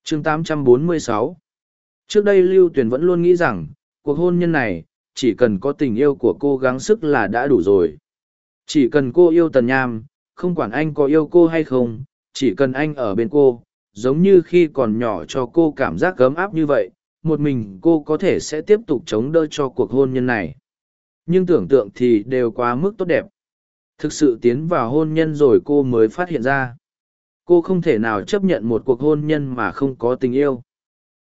chương 846 Trước đây Lưu Tuyền vẫn luôn nghĩ rằng, cuộc hôn nhân này, chỉ cần có tình yêu của cô gắng sức là đã đủ rồi. Chỉ cần cô yêu Tần Nham, không quản anh có yêu cô hay không, chỉ cần anh ở bên cô, giống như khi còn nhỏ cho cô cảm giác ấm áp như vậy, một mình cô có thể sẽ tiếp tục chống đỡ cho cuộc hôn nhân này. Nhưng tưởng tượng thì đều quá mức tốt đẹp. Thực sự tiến vào hôn nhân rồi cô mới phát hiện ra. Cô không thể nào chấp nhận một cuộc hôn nhân mà không có tình yêu.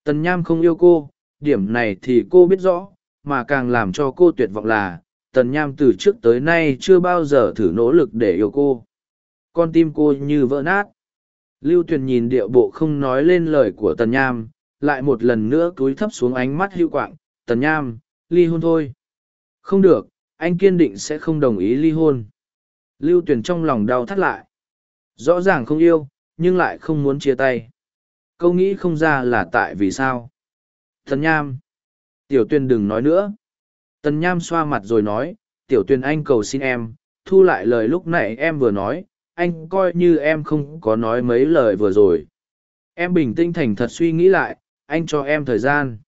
Tần Nham không yêu cô, điểm này thì cô biết rõ, mà càng làm cho cô tuyệt vọng là, Tần Nham từ trước tới nay chưa bao giờ thử nỗ lực để yêu cô. Con tim cô như vỡ nát. Lưu Tuyền nhìn điệu bộ không nói lên lời của Tần Nham, lại một lần nữa cúi thấp xuống ánh mắt hưu quạng, Tần Nham, ly hôn thôi. Không được, anh kiên định sẽ không đồng ý ly hôn. Lưu Tuyền trong lòng đau thắt lại. Rõ ràng không yêu, nhưng lại không muốn chia tay. Câu nghĩ không ra là tại vì sao. Thần Nham. Tiểu Tuyền đừng nói nữa. Tần Nham xoa mặt rồi nói, Tiểu Tuyền anh cầu xin em, thu lại lời lúc nãy em vừa nói, anh coi như em không có nói mấy lời vừa rồi. Em bình tĩnh thành thật suy nghĩ lại, anh cho em thời gian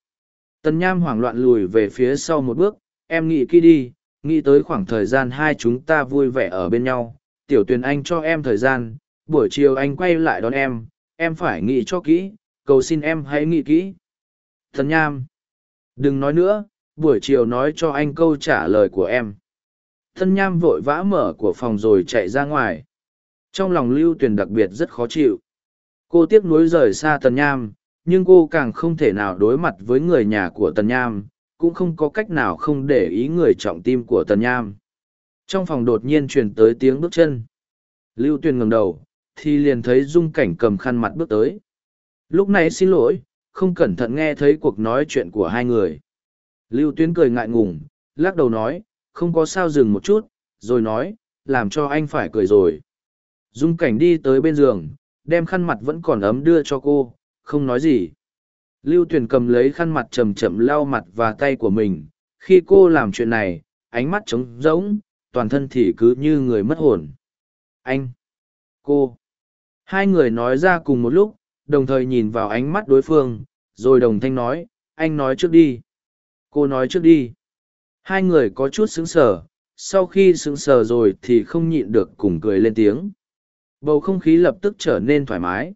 tần nham hoảng loạn lùi về phía sau một bước em nghĩ kỹ đi, nghĩ tới khoảng thời gian hai chúng ta vui vẻ ở bên nhau, tiểu tuyền anh cho em thời gian, buổi chiều anh quay lại đón em em phải nghĩ cho kỹ, cầu xin em hãy nghĩ kỹ. Thần nham, đừng nói nữa, buổi chiều nói cho anh câu trả lời của em. Thân nham vội vã mở của phòng rồi chạy ra ngoài. Trong lòng lưu tuyền đặc biệt rất khó chịu. Cô tiếc nuối rời xa tần nham, nhưng cô càng không thể nào đối mặt với người nhà của tần nham cũng không có cách nào không để ý người trọng tim của tần nham. Trong phòng đột nhiên truyền tới tiếng bước chân. Lưu tuyền ngầm đầu, thì liền thấy dung cảnh cầm khăn mặt bước tới. Lúc này xin lỗi, không cẩn thận nghe thấy cuộc nói chuyện của hai người. Lưu tuyến cười ngại ngùng, lắc đầu nói, không có sao dừng một chút, rồi nói, làm cho anh phải cười rồi. Dung cảnh đi tới bên giường, đem khăn mặt vẫn còn ấm đưa cho cô, không nói gì lưu tuyền cầm lấy khăn mặt chầm chậm lau mặt và tay của mình. Khi cô làm chuyện này, ánh mắt trống rỗng, toàn thân thì cứ như người mất hồn. Anh, cô. Hai người nói ra cùng một lúc, đồng thời nhìn vào ánh mắt đối phương, rồi đồng thanh nói, anh nói trước đi. Cô nói trước đi. Hai người có chút sững sờ, sau khi sững sờ rồi thì không nhịn được cùng cười lên tiếng. Bầu không khí lập tức trở nên thoải mái.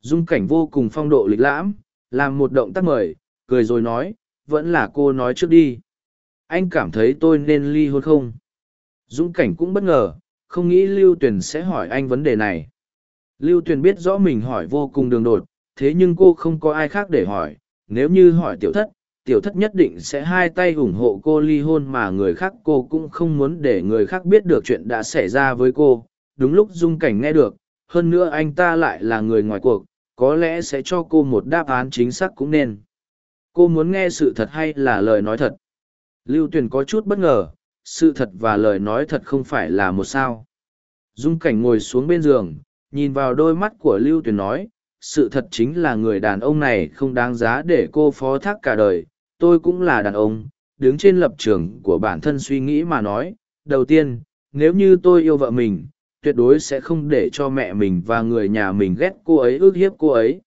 Dung cảnh vô cùng phong độ lịch lãm làm một động tác mời, cười rồi nói, vẫn là cô nói trước đi. Anh cảm thấy tôi nên ly hôn không? Dung cảnh cũng bất ngờ, không nghĩ lưu tuyền sẽ hỏi anh vấn đề này. Lưu tuyền biết rõ mình hỏi vô cùng đường đột, thế nhưng cô không có ai khác để hỏi. Nếu như hỏi tiểu thất tiểu thất nhất định sẽ hai tay ủng hộ cô ly hôn mà người khác cô cũng không muốn để người khác biết được chuyện đã xảy ra với cô. Đúng lúc dung cảnh nghe được, hơn nữa anh ta lại là người ngoài cuộc có lẽ sẽ cho cô một đáp án chính xác cũng nên. Cô muốn nghe sự thật hay là lời nói thật? Lưu tuyền có chút bất ngờ, sự thật và lời nói thật không phải là một sao. Dung cảnh ngồi xuống bên giường, nhìn vào đôi mắt của lưu tuyền nói, sự thật chính là người đàn ông này không đáng giá để cô phó thác cả đời, tôi cũng là đàn ông, đứng trên lập trường của bản thân suy nghĩ mà nói, đầu tiên, nếu như tôi yêu vợ mình tuyệt đối sẽ không để cho mẹ mình và người nhà mình ghét cô ấy, ước hiếp cô ấy.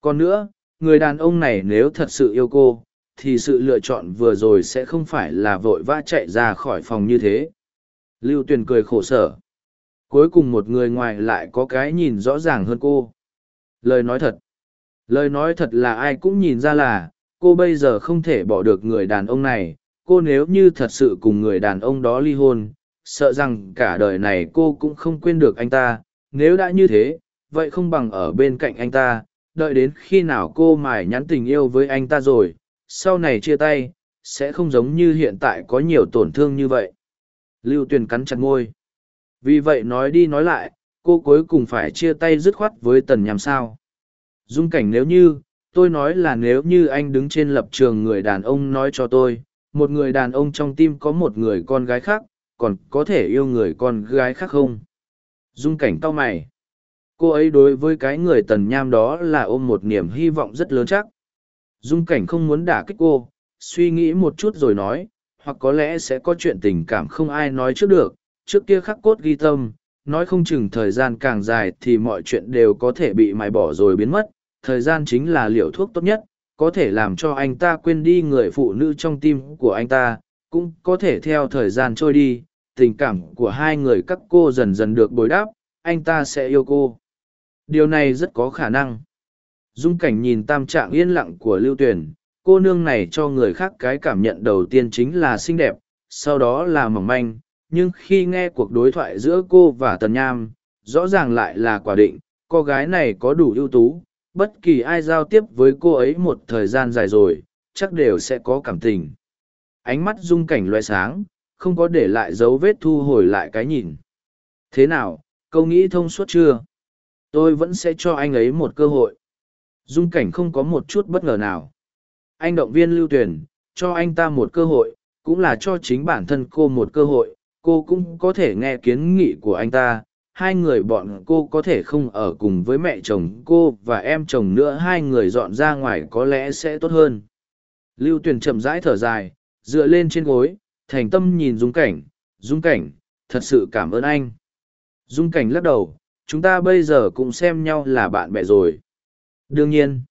Còn nữa, người đàn ông này nếu thật sự yêu cô, thì sự lựa chọn vừa rồi sẽ không phải là vội vã chạy ra khỏi phòng như thế. Lưu tuyền cười khổ sở. Cuối cùng một người ngoài lại có cái nhìn rõ ràng hơn cô. Lời nói thật. Lời nói thật là ai cũng nhìn ra là, cô bây giờ không thể bỏ được người đàn ông này. Cô nếu như thật sự cùng người đàn ông đó ly hôn sợ rằng cả đời này cô cũng không quên được anh ta. Nếu đã như thế, vậy không bằng ở bên cạnh anh ta. Đợi đến khi nào cô mải nhắn tình yêu với anh ta rồi, sau này chia tay, sẽ không giống như hiện tại có nhiều tổn thương như vậy. Lưu tuyền cắn chặt ngôi vì vậy nói đi nói lại, cô cuối cùng phải chia tay dứt khoát với tần Nhằm sao? Dung cảnh nếu như, tôi nói là nếu như anh đứng trên lập trường người đàn ông nói cho tôi, một người đàn ông trong tim có một người con gái khác còn có thể yêu người con gái khác không? Dung cảnh cau mày. Cô ấy đối với cái người tần nham đó là ôm một niềm hy vọng rất lớn chắc. Dung cảnh không muốn đả kích cô, suy nghĩ một chút rồi nói, hoặc có lẽ sẽ có chuyện tình cảm không ai nói trước được, trước kia khắc cốt ghi tâm, nói không chừng thời gian càng dài thì mọi chuyện đều có thể bị mài bỏ rồi biến mất, thời gian chính là liều thuốc tốt nhất, có thể làm cho anh ta quên đi người phụ nữ trong tim của anh ta, cũng có thể theo thời gian trôi đi tình cảm của hai người các cô dần dần được bồi đáp, anh ta sẽ yêu cô. Điều này rất có khả năng. Dung cảnh nhìn tam trạng yên lặng của lưu tuyền, cô nương này cho người khác cái cảm nhận đầu tiên chính là xinh đẹp, sau đó là mỏng manh, nhưng khi nghe cuộc đối thoại giữa cô và tần nham, rõ ràng lại là quả định, cô gái này có đủ ưu tú, bất kỳ ai giao tiếp với cô ấy một thời gian dài rồi, chắc đều sẽ có cảm tình. Ánh mắt dung cảnh loại sáng không có để lại dấu vết thu hồi lại cái nhìn. Thế nào câu nghĩ thông suốt chưa? Tôi vẫn sẽ cho anh ấy một cơ hội. Dung cảnh không có một chút bất ngờ nào. Anh động viên lưu tuyển cho anh ta một cơ hội, cũng là cho chính bản thân cô một cơ hội. Cô cũng có thể nghe kiến nghị của anh ta. Hai người bọn cô có thể không ở cùng với mẹ chồng cô và em chồng nữa. Hai người dọn ra ngoài có lẽ sẽ tốt hơn. Lưu tuyền chậm rãi thở dài, dựa lên trên gối thành tâm nhìn dung cảnh dung cảnh, thật sự cảm ơn anh. Dung cảnh lắc đầu, chúng ta bây giờ cũng xem nhau là bạn bè rồi. Đương nhiên,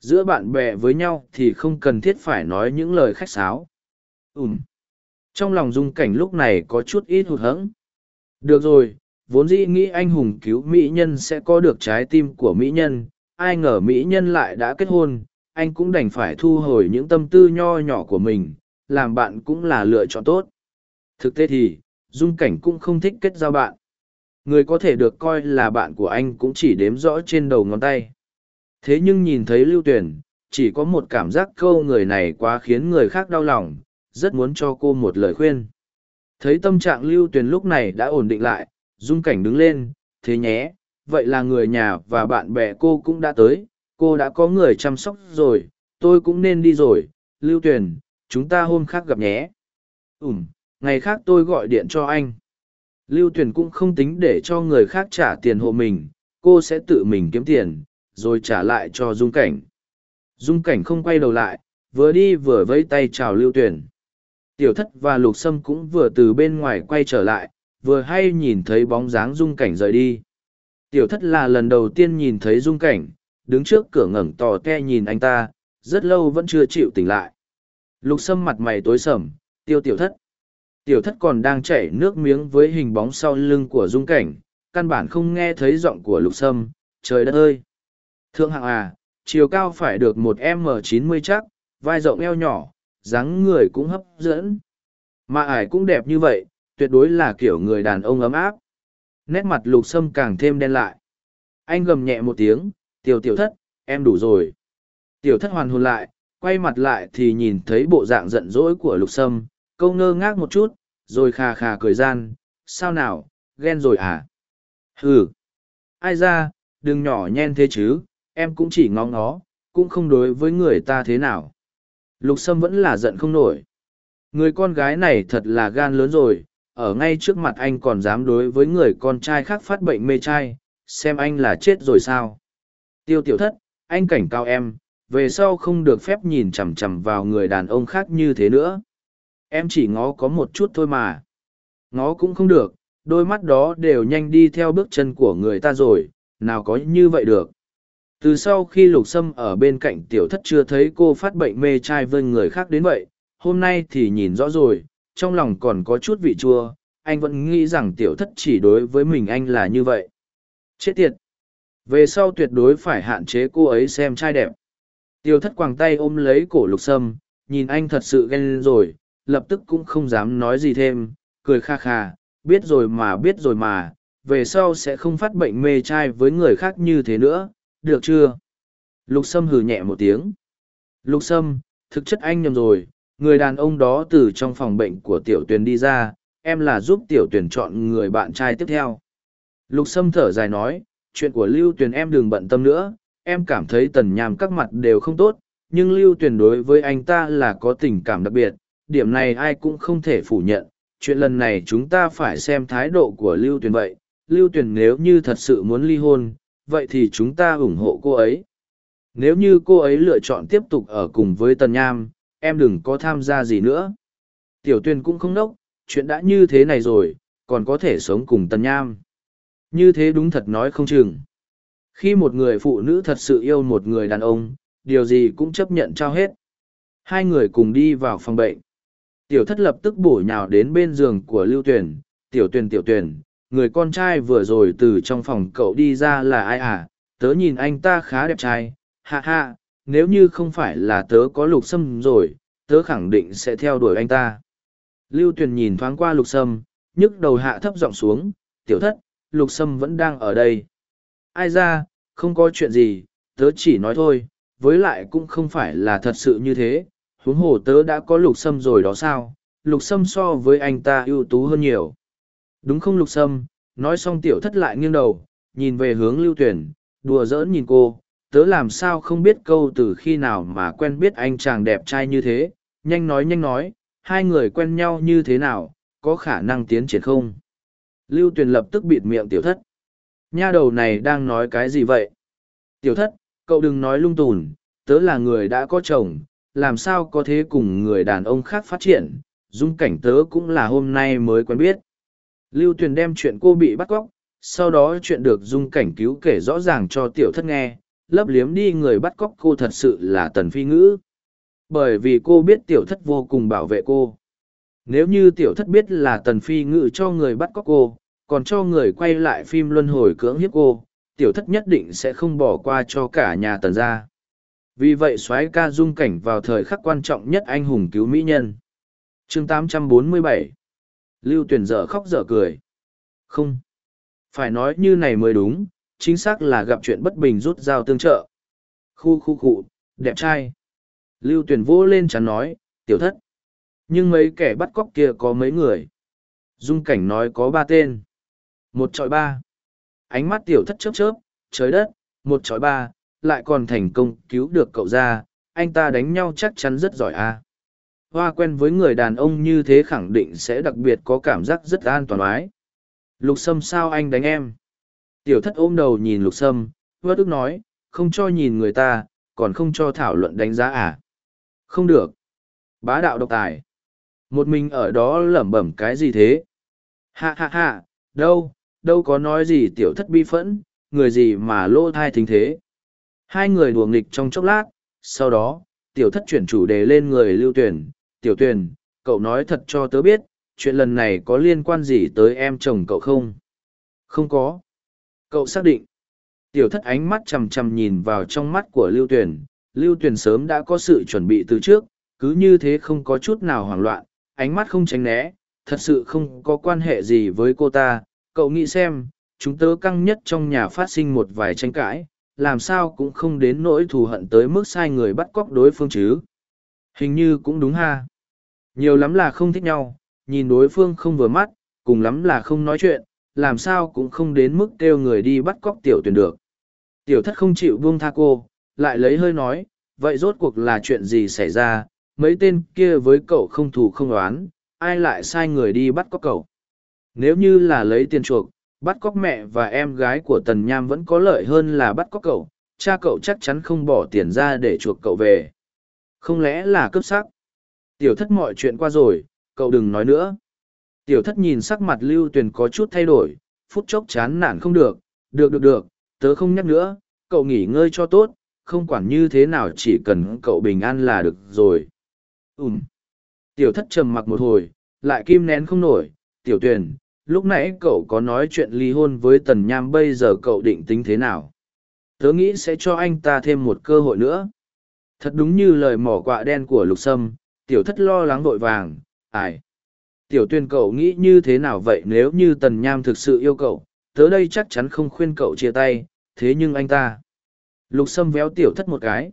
giữa bạn bè với nhau thì không cần thiết phải nói những lời khách sáo. Ùm trong lòng dung cảnh lúc này có chút ít hụt hẫng. Được rồi, vốn dĩ nghĩ anh hùng cứu mỹ nhân sẽ có được trái tim của mỹ nhân, ai ngờ mỹ nhân lại đã kết hôn, anh cũng đành phải thu hồi những tâm tư nho nhỏ của mình làm bạn cũng là lựa chọn tốt. Thực tế thì, dung cảnh cũng không thích kết giao bạn. Người có thể được coi là bạn của anh cũng chỉ đếm rõ trên đầu ngón tay. Thế nhưng nhìn thấy lưu tuyển chỉ có một cảm giác câu người này quá khiến người khác đau lòng, rất muốn cho cô một lời khuyên. Thấy tâm trạng lưu tuyền lúc này đã ổn định lại, dung cảnh đứng lên, thế nhé, vậy là người nhà và bạn bè cô cũng đã tới, cô đã có người chăm sóc rồi, tôi cũng nên đi rồi. Lưu tuyền chúng ta hôm khác gặp nhé. Ủm ngày khác tôi gọi điện cho anh. Lưu tuyền cũng không tính để cho người khác trả tiền hộ mình, cô sẽ tự mình kiếm tiền, rồi trả lại cho dung cảnh. Dung cảnh không quay đầu lại, vừa đi vừa vẫy tay chào lưu tuyền. Tiểu thất và lục sâm cũng vừa từ bên ngoài quay trở lại, vừa hay nhìn thấy bóng dáng dung cảnh rời đi. Tiểu thất là lần đầu tiên nhìn thấy dung cảnh, đứng trước cửa ngẩng tò te nhìn anh ta, rất lâu vẫn chưa chịu tỉnh lại lục sâm mặt mày tối sầm, tiêu tiểu thất. Tiểu thất còn đang chảy nước miếng với hình bóng sau lưng của dung cảnh, căn bản không nghe thấy giọng của lục sâm. Trời đất ơi! Thượng hạng à chiều cao phải được một m chín mươi chắc, vai rộng eo nhỏ, dáng người cũng hấp dẫn. Mà ải cũng đẹp như vậy, tuyệt đối là kiểu người đàn ông ấm áp. Nét mặt lục sâm càng thêm đen lại. Anh gầm nhẹ một tiếng, tiểu tiểu thất, em đủ rồi. Tiểu thất hoàn hồn lại quay mặt lại thì nhìn thấy bộ dạng giận dỗi của lục sâm, câu ngơ ngác một chút, rồi khà khà cười gian, sao nào, ghen rồi à? Ừ ai ra, đừng nhỏ nhen thế chứ, em cũng chỉ ngó ngó, cũng không đối với người ta thế nào. Lục sâm vẫn là giận không nổi. Người con gái này thật là gan lớn rồi, ở ngay trước mặt anh còn dám đối với người con trai khác phát bệnh mê trai, xem anh là chết rồi sao? Tiêu tiểu thất, anh cảnh cáo em về sau không được phép nhìn chằm chằm vào người đàn ông khác như thế nữa. Em chỉ ngó có một chút thôi mà. Ngó cũng không được, đôi mắt đó đều nhanh đi theo bước chân của người ta rồi, nào có như vậy được. Từ sau khi lục sâm ở bên cạnh tiểu thất chưa thấy cô phát bệnh mê trai với người khác đến vậy, hôm nay thì nhìn rõ rồi, trong lòng còn có chút vị chua, anh vẫn nghĩ rằng tiểu thất chỉ đối với mình anh là như vậy. Chết tiệt! Về sau tuyệt đối phải hạn chế cô ấy xem trai đẹp. Tiêu thất quàng tay ôm lấy cổ lục sâm nhìn anh thật sự ghen rồi lập tức cũng không dám nói gì thêm cười kha kha biết rồi mà biết rồi mà về sau sẽ không phát bệnh mê trai với người khác như thế nữa được chưa? Lục Sâm hừ nhẹ một tiếng. Lục Sâm, thực chất anh nhầm rồi, người đàn ông đó từ trong phòng bệnh của tiểu tuyền đi ra, em là giúp tiểu tuyền chọn người bạn trai tiếp theo. Lục Sâm thở dài nói, chuyện của Lưu Tuyền em đừng bận tâm nữa, em cảm thấy tần Nham các mặt đều không tốt, nhưng Lưu Tuyền đối với anh ta là có tình cảm đặc biệt, điểm này ai cũng không thể phủ nhận. Chuyện lần này chúng ta phải xem thái độ của Lưu Tuyền vậy. Lưu Tuyền nếu như thật sự muốn ly hôn, vậy thì chúng ta ủng hộ cô ấy nếu như cô ấy lựa chọn tiếp tục ở cùng với tần nham em đừng có tham gia gì nữa tiểu Tuyền cũng không nốc chuyện đã như thế này rồi còn có thể sống cùng tần nham như thế đúng thật nói không chừng khi một người phụ nữ thật sự yêu một người đàn ông, điều gì cũng chấp nhận trao hết. Hai người cùng đi vào phòng bệnh. Tiểu thất lập tức bổ nhào đến bên giường của lưu tuyển tiểu tuyển tiểu tuyển người con trai vừa rồi từ trong phòng cậu đi ra là ai à? Tớ nhìn anh ta khá đẹp trai. Ha ha, nếu như không phải là tớ có lục sâm rồi, tớ khẳng định sẽ theo đuổi anh ta. Lưu tuyền nhìn thoáng qua lục sâm, nhức đầu hạ thấp giọng xuống. Tiểu thất, lục sâm vẫn đang ở đây ai ra không có chuyện gì tớ chỉ nói thôi với lại cũng không phải là thật sự như thế. Huống hồ tớ đã có lục sâm rồi đó sao? Lục sâm so với anh ta ưu tú hơn nhiều. Đúng không lục sâm, nói xong tiểu thất lại nghiêng đầu, nhìn về hướng lưu tuyển, đùa giỡn nhìn cô, tớ làm sao không biết câu từ khi nào mà quen biết anh chàng đẹp trai như thế, nhanh nói nhanh nói, hai người quen nhau như thế nào, có khả năng tiến triển không? Lưu tuyển lập tức bịt miệng tiểu thất. Nha đầu này đang nói cái gì vậy? Tiểu thất, cậu đừng nói lung tùn, tớ là người đã có chồng, làm sao có thế cùng người đàn ông khác phát triển, dung cảnh tớ cũng là hôm nay mới quen biết. Lưu Tuyền đem chuyện cô bị bắt cóc, sau đó chuyện được dung cảnh cứu kể rõ ràng cho tiểu thất nghe, lấp liếm đi người bắt cóc cô thật sự là tần phi ngữ bởi vì cô biết tiểu thất vô cùng bảo vệ cô nếu như tiểu thất biết là tần phi ngữ cho người bắt cóc cô còn cho người quay lại phim luân hồi cưỡng hiếp cô, tiểu thất nhất định sẽ không bỏ qua cho cả nhà tần gia. Vì vậy soái ca dung cảnh vào thời khắc quan trọng nhất anh hùng cứu mỹ nhân. Chương 847 lưu tuyển dở khóc dở cười. Không. Phải nói như này mới đúng, chính xác là gặp chuyện bất bình rút dao tương trợ. Khu khu cụ đẹp trai. Lưu tuyển vỗ lên chắn nói, tiểu thất. Nhưng mấy kẻ bắt cóc kia có mấy người? Dung cảnh nói có ba tên một trọi ba. Ánh mắt tiểu thất chớp chớp, trời đất, một trọi ba, lại còn thành công cứu được cậu ra, anh ta đánh nhau chắc chắn rất giỏi à. hoa quen với người đàn ông như thế khẳng định sẽ đặc biệt có cảm giác rất an toàn ái lục sâm sao anh đánh em? Tiểu thất ôm đầu nhìn lục sâm vớt ức nói, không cho nhìn người ta, còn không cho thảo luận đánh giá à. Không được. Bá đạo độc tài. Một mình ở đó lẩm bẩm cái gì thế? Hạ hạ hạ đâu đâu có nói gì tiểu thất bi phẫn, người gì mà lỗ thai thính thế. Hai người đùa nghịch trong chốc lát, sau đó, tiểu thất chuyển chủ đề lên người lưu tuyển tiểu tuyển cậu nói thật cho tớ biết, chuyện lần này có liên quan gì tới em chồng cậu không? Không có. Cậu xác định. Tiểu thất ánh mắt chằm chằm nhìn vào trong mắt của lưu tuyển lưu tuyển sớm đã có sự chuẩn bị từ trước, cứ như thế không có chút nào hoảng loạn, ánh mắt không tránh né, thật sự không có quan hệ gì với cô ta cậu nghĩ xem, chúng tớ căng nhất trong nhà phát sinh một vài tranh cãi, làm sao cũng không đến nỗi thù hận tới mức sai người bắt cóc đối phương chứ? Hình như cũng đúng ha. Nhiều lắm là không thích nhau, nhìn đối phương không vừa mắt, cùng lắm là không nói chuyện, làm sao cũng không đến mức kêu người đi bắt cóc tiểu tuyển được. Tiểu thất không chịu buông tha cô, lại lấy hơi nói, vậy rốt cuộc là chuyện gì xảy ra, mấy tên kia với cậu không thù không oán, ai lại sai người đi bắt cóc cậu? Nếu như là lấy tiền chuộc, bắt cóc mẹ và em gái của tần nham vẫn có lợi hơn là bắt cóc cậu, cha cậu chắc chắn không bỏ tiền ra để chuộc cậu về. Không lẽ là cướp sắc tiểu thất mọi chuyện qua rồi, cậu đừng nói nữa. Tiểu thất nhìn sắc mặt lưu tuyền có chút thay đổi, phút chốc chán nản không được. Được được được, tớ không nhắc nữa, cậu nghỉ ngơi cho tốt, không quản như thế nào chỉ cần cậu bình an là được rồi. Ừm. tiểu thất trầm mặc một hồi, lại kim nén không nổi. Tiểu tuyền lúc nãy cậu có nói chuyện ly hôn với tần nham bây giờ cậu định tính thế nào? Tớ nghĩ sẽ cho anh ta thêm một cơ hội nữa. Thật đúng như lời mỏ quạ đen của lục sâm, tiểu thất lo lắng vội vàng ải tiểu tuyên cậu nghĩ như thế nào vậy nếu như tần nham thực sự yêu cậu? Tớ đây chắc chắn không khuyên cậu chia tay, thế nhưng anh ta. Lục sâm véo tiểu thất một cái.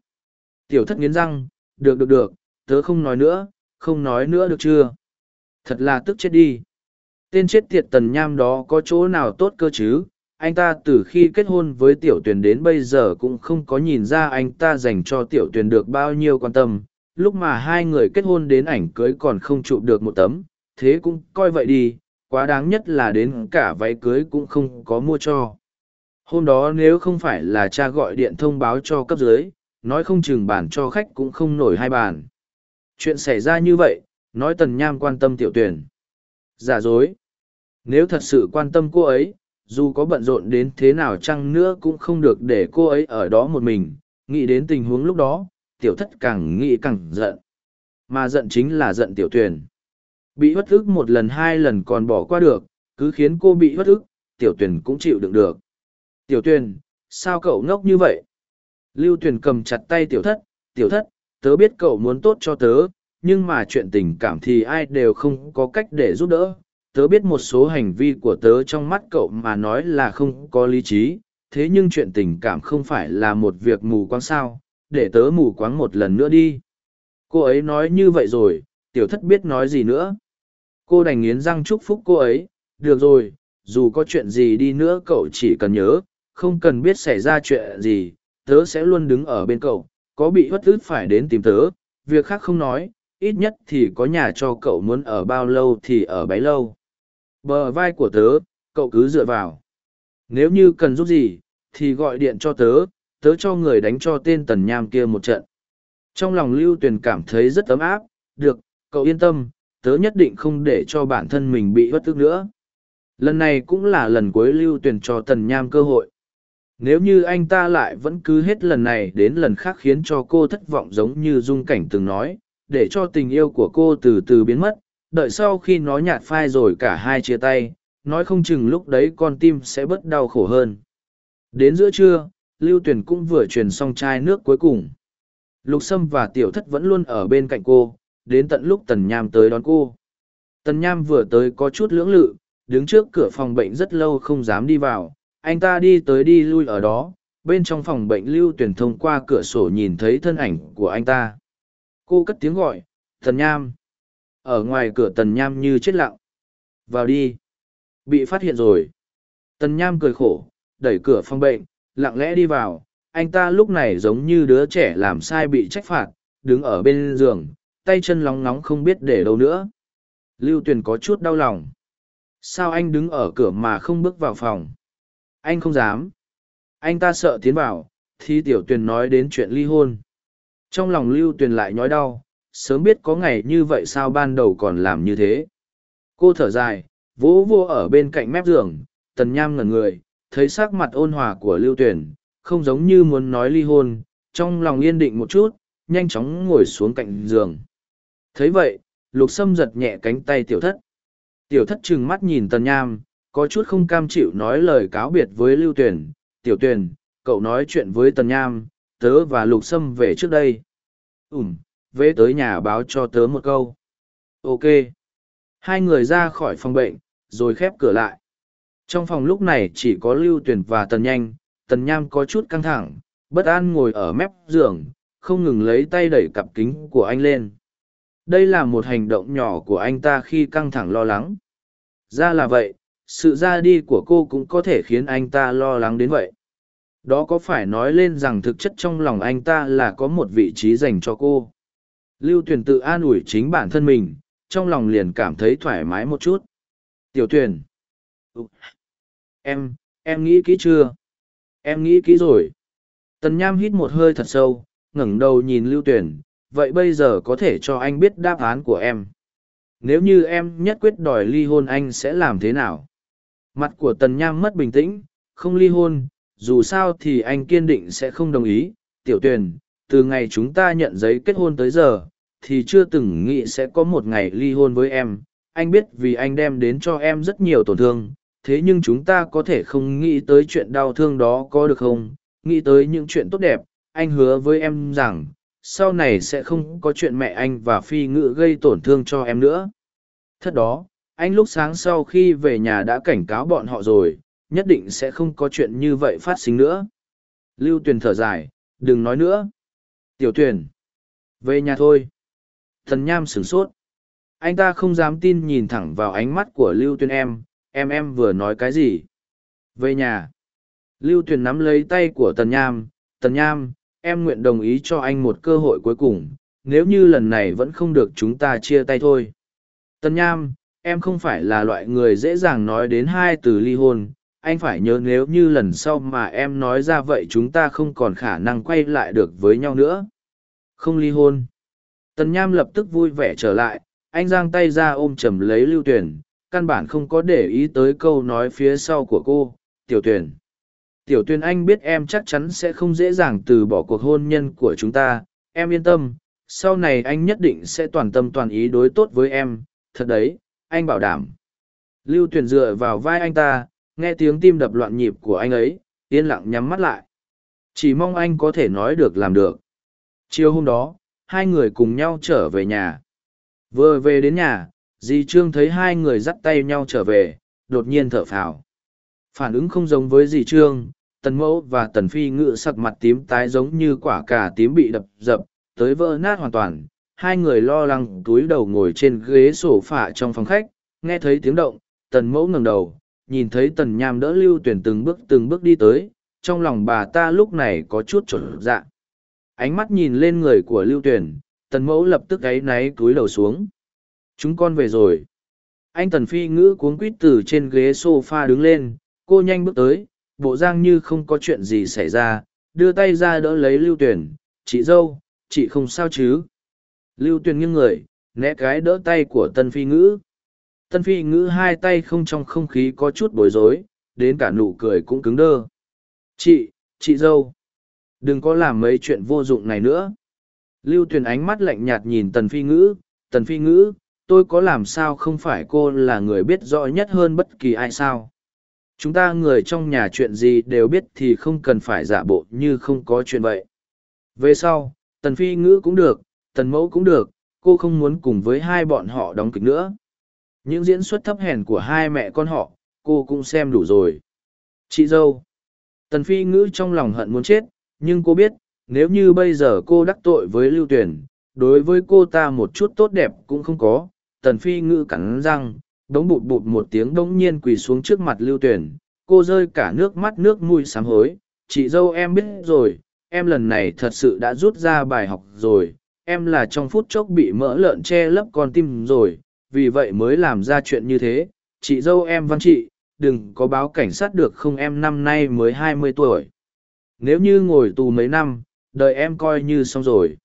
Tiểu thất nghiến răng, được được được, tớ không nói nữa, không nói nữa được chưa? Thật là tức chết đi tên chết tiệt tần nham đó có chỗ nào tốt cơ chứ? Anh ta từ khi kết hôn với tiểu tuyền đến bây giờ cũng không có nhìn ra anh ta dành cho tiểu tuyền được bao nhiêu quan tâm. Lúc mà hai người kết hôn đến ảnh cưới còn không chụp được một tấm, thế cũng coi vậy đi, quá đáng nhất là đến cả váy cưới cũng không có mua cho. Hôm đó nếu không phải là cha gọi điện thông báo cho cấp dưới, nói không chừng bàn cho khách cũng không nổi hai bàn. Chuyện xảy ra như vậy, nói tần nham quan tâm tiểu tuyển giả dối nếu thật sự quan tâm cô ấy, dù có bận rộn đến thế nào chăng nữa cũng không được để cô ấy ở đó một mình. Nghĩ đến tình huống lúc đó, tiểu thất càng nghĩ càng giận. Mà giận chính là giận tiểu tuyển bị hất ức một lần hai lần còn bỏ qua được, cứ khiến cô bị hất ức, tiểu tuyển cũng chịu đựng được. Tiểu tuyển sao cậu ngốc như vậy? Lưu tuyển cầm chặt tay tiểu thất tiểu thất, tớ biết cậu muốn tốt cho tớ, nhưng mà chuyện tình cảm thì ai đều không có cách để giúp đỡ tớ biết một số hành vi của tớ trong mắt cậu mà nói là không có lý trí, thế nhưng chuyện tình cảm không phải là một việc mù quáng sao, để tớ mù quáng một lần nữa đi. Cô ấy nói như vậy rồi, tiểu thất biết nói gì nữa? Cô đành nghiến răng chúc phúc cô ấy, được rồi, dù có chuyện gì đi nữa cậu chỉ cần nhớ, không cần biết xảy ra chuyện gì, tớ sẽ luôn đứng ở bên cậu, có bị uất ức phải đến tìm tớ, việc khác không nói, ít nhất thì có nhà cho cậu muốn ở bao lâu thì ở bấy lâu bờ vai của tớ, cậu cứ dựa vào. Nếu như cần giúp gì, thì gọi điện cho tớ tớ cho người đánh cho tên tần nham kia một trận. Trong lòng lưu tuyền cảm thấy rất ấm áp, được, cậu yên tâm, tớ nhất định không để cho bản thân mình bị bất tức nữa. Lần này cũng là lần cuối lưu tuyền cho tần nham cơ hội. Nếu như anh ta lại vẫn cứ hết lần này đến lần khác khiến cho cô thất vọng giống như dung cảnh từng nói, để cho tình yêu của cô từ từ biến mất đợi sau khi nó nhạt phai rồi cả hai chia tay, nói không chừng lúc đấy con tim sẽ bớt đau khổ hơn. Đến giữa trưa, lưu tuyền cũng vừa truyền xong chai nước cuối cùng. Lục sâm và tiểu thất vẫn luôn ở bên cạnh cô, đến tận lúc tần nham tới đón cô. Tần nham vừa tới có chút lưỡng lự, đứng trước cửa phòng bệnh rất lâu không dám đi vào. Anh ta đi tới đi lui ở đó, bên trong phòng bệnh lưu Tuyền thông qua cửa sổ nhìn thấy thân ảnh của anh ta. Cô cất tiếng gọi, tần nham ở ngoài cửa tần nham như chết lặng. Vào đi. Bị phát hiện rồi. Tần nham cười khổ, đẩy cửa phòng bệnh, lặng lẽ đi vào. Anh ta lúc này giống như đứa trẻ làm sai bị trách phạt, đứng ở bên giường, tay chân lóng nóng không biết để đâu nữa. Lưu tuyền có chút đau lòng. Sao anh đứng ở cửa mà không bước vào phòng? Anh không dám. Anh ta sợ tiến vào thì tiểu tuyền nói đến chuyện ly hôn. Trong lòng lưu tuyền lại nhói đau sớm biết có ngày như vậy sao ban đầu còn làm như thế. Cô thở dài, vỗ vô ở bên cạnh mép giường, tần nham ngẩn người, thấy sắc mặt ôn hòa của lưu tuyền, không giống như muốn nói ly hôn, trong lòng yên định một chút, nhanh chóng ngồi xuống cạnh giường. Thấy vậy, lục sâm giật nhẹ cánh tay tiểu thất. Tiểu thất trừng mắt nhìn tần nham, có chút không cam chịu nói lời cáo biệt với lưu tuyền. Tiểu tuyền, cậu nói chuyện với tần nham, tớ và lục sâm về trước đây. Ừm về tới nhà báo cho tớ một câu. Ok. Hai người ra khỏi phòng bệnh, rồi khép cửa lại. Trong phòng lúc này chỉ có lưu tuyền và tần nhanh, tần nham có chút căng thẳng, bất an ngồi ở mép giường, không ngừng lấy tay đẩy cặp kính của anh lên. Đây là một hành động nhỏ của anh ta khi căng thẳng lo lắng. Ra là vậy, sự ra đi của cô cũng có thể khiến anh ta lo lắng đến vậy. Đó có phải nói lên rằng thực chất trong lòng anh ta là có một vị trí dành cho cô? Lưu tuyền tự an ủi chính bản thân mình, trong lòng liền cảm thấy thoải mái một chút. Tiểu tuyền. Ừ. Em em nghĩ kỹ chưa? Em nghĩ kỹ rồi. Tần nham hít một hơi thật sâu, ngẩng đầu nhìn lưu tuyền. Vậy bây giờ có thể cho anh biết đáp án của em. Nếu như em nhất quyết đòi ly hôn anh sẽ làm thế nào? Mặt của tần nham mất bình tĩnh, không ly hôn, dù sao thì anh kiên định sẽ không đồng ý. Tiểu tuyền, từ ngày chúng ta nhận giấy kết hôn tới giờ thì chưa từng nghĩ sẽ có một ngày ly hôn với em. Anh biết vì anh đem đến cho em rất nhiều tổn thương. Thế nhưng chúng ta có thể không nghĩ tới chuyện đau thương đó có được không? Nghĩ tới những chuyện tốt đẹp, anh hứa với em rằng, sau này sẽ không có chuyện mẹ anh và phi ngự gây tổn thương cho em nữa. Thật đó, anh lúc sáng sau khi về nhà đã cảnh cáo bọn họ rồi, nhất định sẽ không có chuyện như vậy phát sinh nữa. Lưu tuyền thở dài, đừng nói nữa. Tiểu tuyền, về nhà thôi thần nham sửng sốt. Anh ta không dám tin nhìn thẳng vào ánh mắt của lưu tuyền em em em vừa nói cái gì? Về nhà. Lưu tuyền nắm lấy tay của tần nham tần nham, em nguyện đồng ý cho anh một cơ hội cuối cùng, nếu như lần này vẫn không được chúng ta chia tay thôi. Tần nham, em không phải là loại người dễ dàng nói đến hai từ ly hôn, anh phải nhớ nếu như lần sau mà em nói ra vậy chúng ta không còn khả năng quay lại được với nhau nữa. Không ly hôn tần nham lập tức vui vẻ trở lại, anh giang tay ra ôm chầm lấy lưu tuyển căn bản không có để ý tới câu nói phía sau của cô, tiểu tuyển tiểu tuyển anh biết em chắc chắn sẽ không dễ dàng từ bỏ cuộc hôn nhân của chúng ta, em yên tâm, sau này anh nhất định sẽ toàn tâm toàn ý đối tốt với em, thật đấy, anh bảo đảm. Lưu tuyển dựa vào vai anh ta, nghe tiếng tim đập loạn nhịp của anh ấy, yên lặng nhắm mắt lại. Chỉ mong anh có thể nói được làm được. Chiều hôm đó hai người cùng nhau trở về nhà. Vừa về đến nhà, dì trương thấy hai người dắt tay nhau trở về, đột nhiên thở phào. Phản ứng không giống với dì trương, tần mẫu và tần phi ngự sặc mặt tím tái giống như quả cà tím bị đập dập, tới vỡ nát hoàn toàn. Hai người lo lắng túi đầu ngồi trên ghế sổ phả trong phòng khách, nghe thấy tiếng động, tần mẫu ngẩng đầu, nhìn thấy tần nham đỡ lưu tuyển từng bước từng bước đi tới, trong lòng bà ta lúc này có chút trộn dạ ánh mắt nhìn lên người của lưu tuyển tần mẫu lập tức gáy náy túi đầu xuống. Chúng con về rồi. Anh tần phi ngữ cuống quít từ trên ghế s o f a đứng lên cô nhanh bước tới bộ giang như không có chuyện gì xảy ra đưa tay ra đỡ lấy lưu tuyển chị dâu chị không sao chứ? Lưu tuyển nghiêng người né cái đỡ tay của tân phi ngữ. Tân phi ngữ hai tay không trong không khí có chút bối rối đến cả nụ cười cũng cứng đơ. Chị, chị dâu. Đừng có làm mấy chuyện vô dụng này nữa. Lưu Tuyền ánh mắt lạnh nhạt nhìn Tần Phi Ngữ. Tần Phi Ngữ, tôi có làm sao không phải cô là người biết rõ nhất hơn bất kỳ ai sao. Chúng ta người trong nhà chuyện gì đều biết thì không cần phải giả bộ như không có chuyện vậy. Về sau, Tần Phi Ngữ cũng được, Tần Mẫu cũng được, cô không muốn cùng với hai bọn họ đóng kịch nữa. Những diễn xuất thấp hèn của hai mẹ con họ, cô cũng xem đủ rồi. Chị dâu. Tần Phi Ngữ trong lòng hận muốn chết, nhưng cô biết, nếu như bây giờ cô đắc tội với Lưu Tuyển, đối với cô ta một chút tốt đẹp cũng không có. Tần Phi Ngữ cắn răng, đống bụt bụt một tiếng đống nhiên quỳ xuống trước mặt Lưu Tuyển. Cô rơi cả nước mắt nước mũi sám hối. Chị dâu em biết rồi, em lần này thật sự đã rút ra bài học rồi. Em là trong phút chốc bị mỡ lợn che lấp con tim rồi, vì vậy mới làm ra chuyện như thế. Chị dâu em văn chị, đừng có báo cảnh sát được không em năm nay mới hai mươi tuổi. Nếu như ngồi tù mấy năm, đời em coi như xong rồi.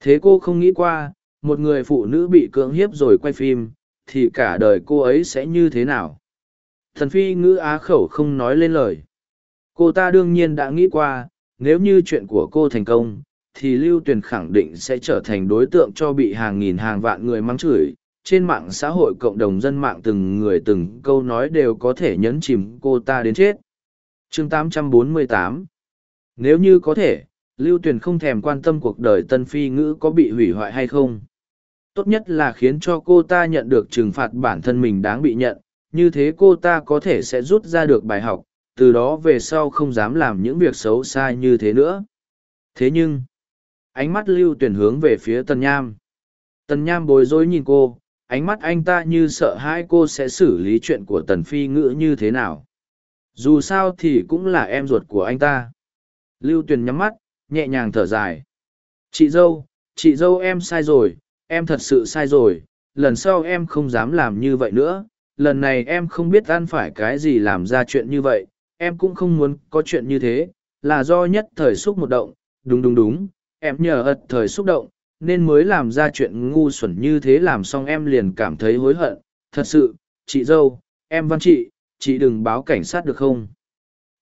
Thế cô không nghĩ qua, một người phụ nữ bị cưỡng hiếp rồi quay phim, thì cả đời cô ấy sẽ như thế nào? Thần phi ngữ á khẩu không nói lên lời. Cô ta đương nhiên đã nghĩ qua, nếu như chuyện của cô thành công, thì Lưu Tuyền khẳng định sẽ trở thành đối tượng cho bị hàng nghìn hàng vạn người mắng chửi, trên mạng xã hội cộng đồng dân mạng từng người từng câu nói đều có thể nhấn chìm cô ta đến chết. chương 848 nếu như có thể, Lưu Tuyền không thèm quan tâm cuộc đời tân phi ngữ có bị hủy hoại hay không. Tốt nhất là khiến cho cô ta nhận được trừng phạt bản thân mình đáng bị nhận, như thế cô ta có thể sẽ rút ra được bài học, từ đó về sau không dám làm những việc xấu xa như thế nữa. Thế nhưng, ánh mắt Lưu Tuyền hướng về phía Tần Nham. Tần Nham bối rối nhìn cô, ánh mắt anh ta như sợ hai cô sẽ xử lý chuyện của tần phi ngữ như thế nào dù sao thì cũng là em ruột của anh ta lưu tuyền nhắm mắt, nhẹ nhàng thở dài. Chị dâu chị dâu em sai rồi, em thật sự sai rồi, lần sau em không dám làm như vậy nữa. Lần này em không biết ăn phải cái gì làm ra chuyện như vậy, em cũng không muốn có chuyện như thế, là do nhất thời xúc một động. Đúng đúng đúng, em nhờ ật thời xúc động, nên mới làm ra chuyện ngu xuẩn như thế làm xong em liền cảm thấy hối hận. Thật sự, chị dâu, em văn chị chị đừng báo cảnh sát được không?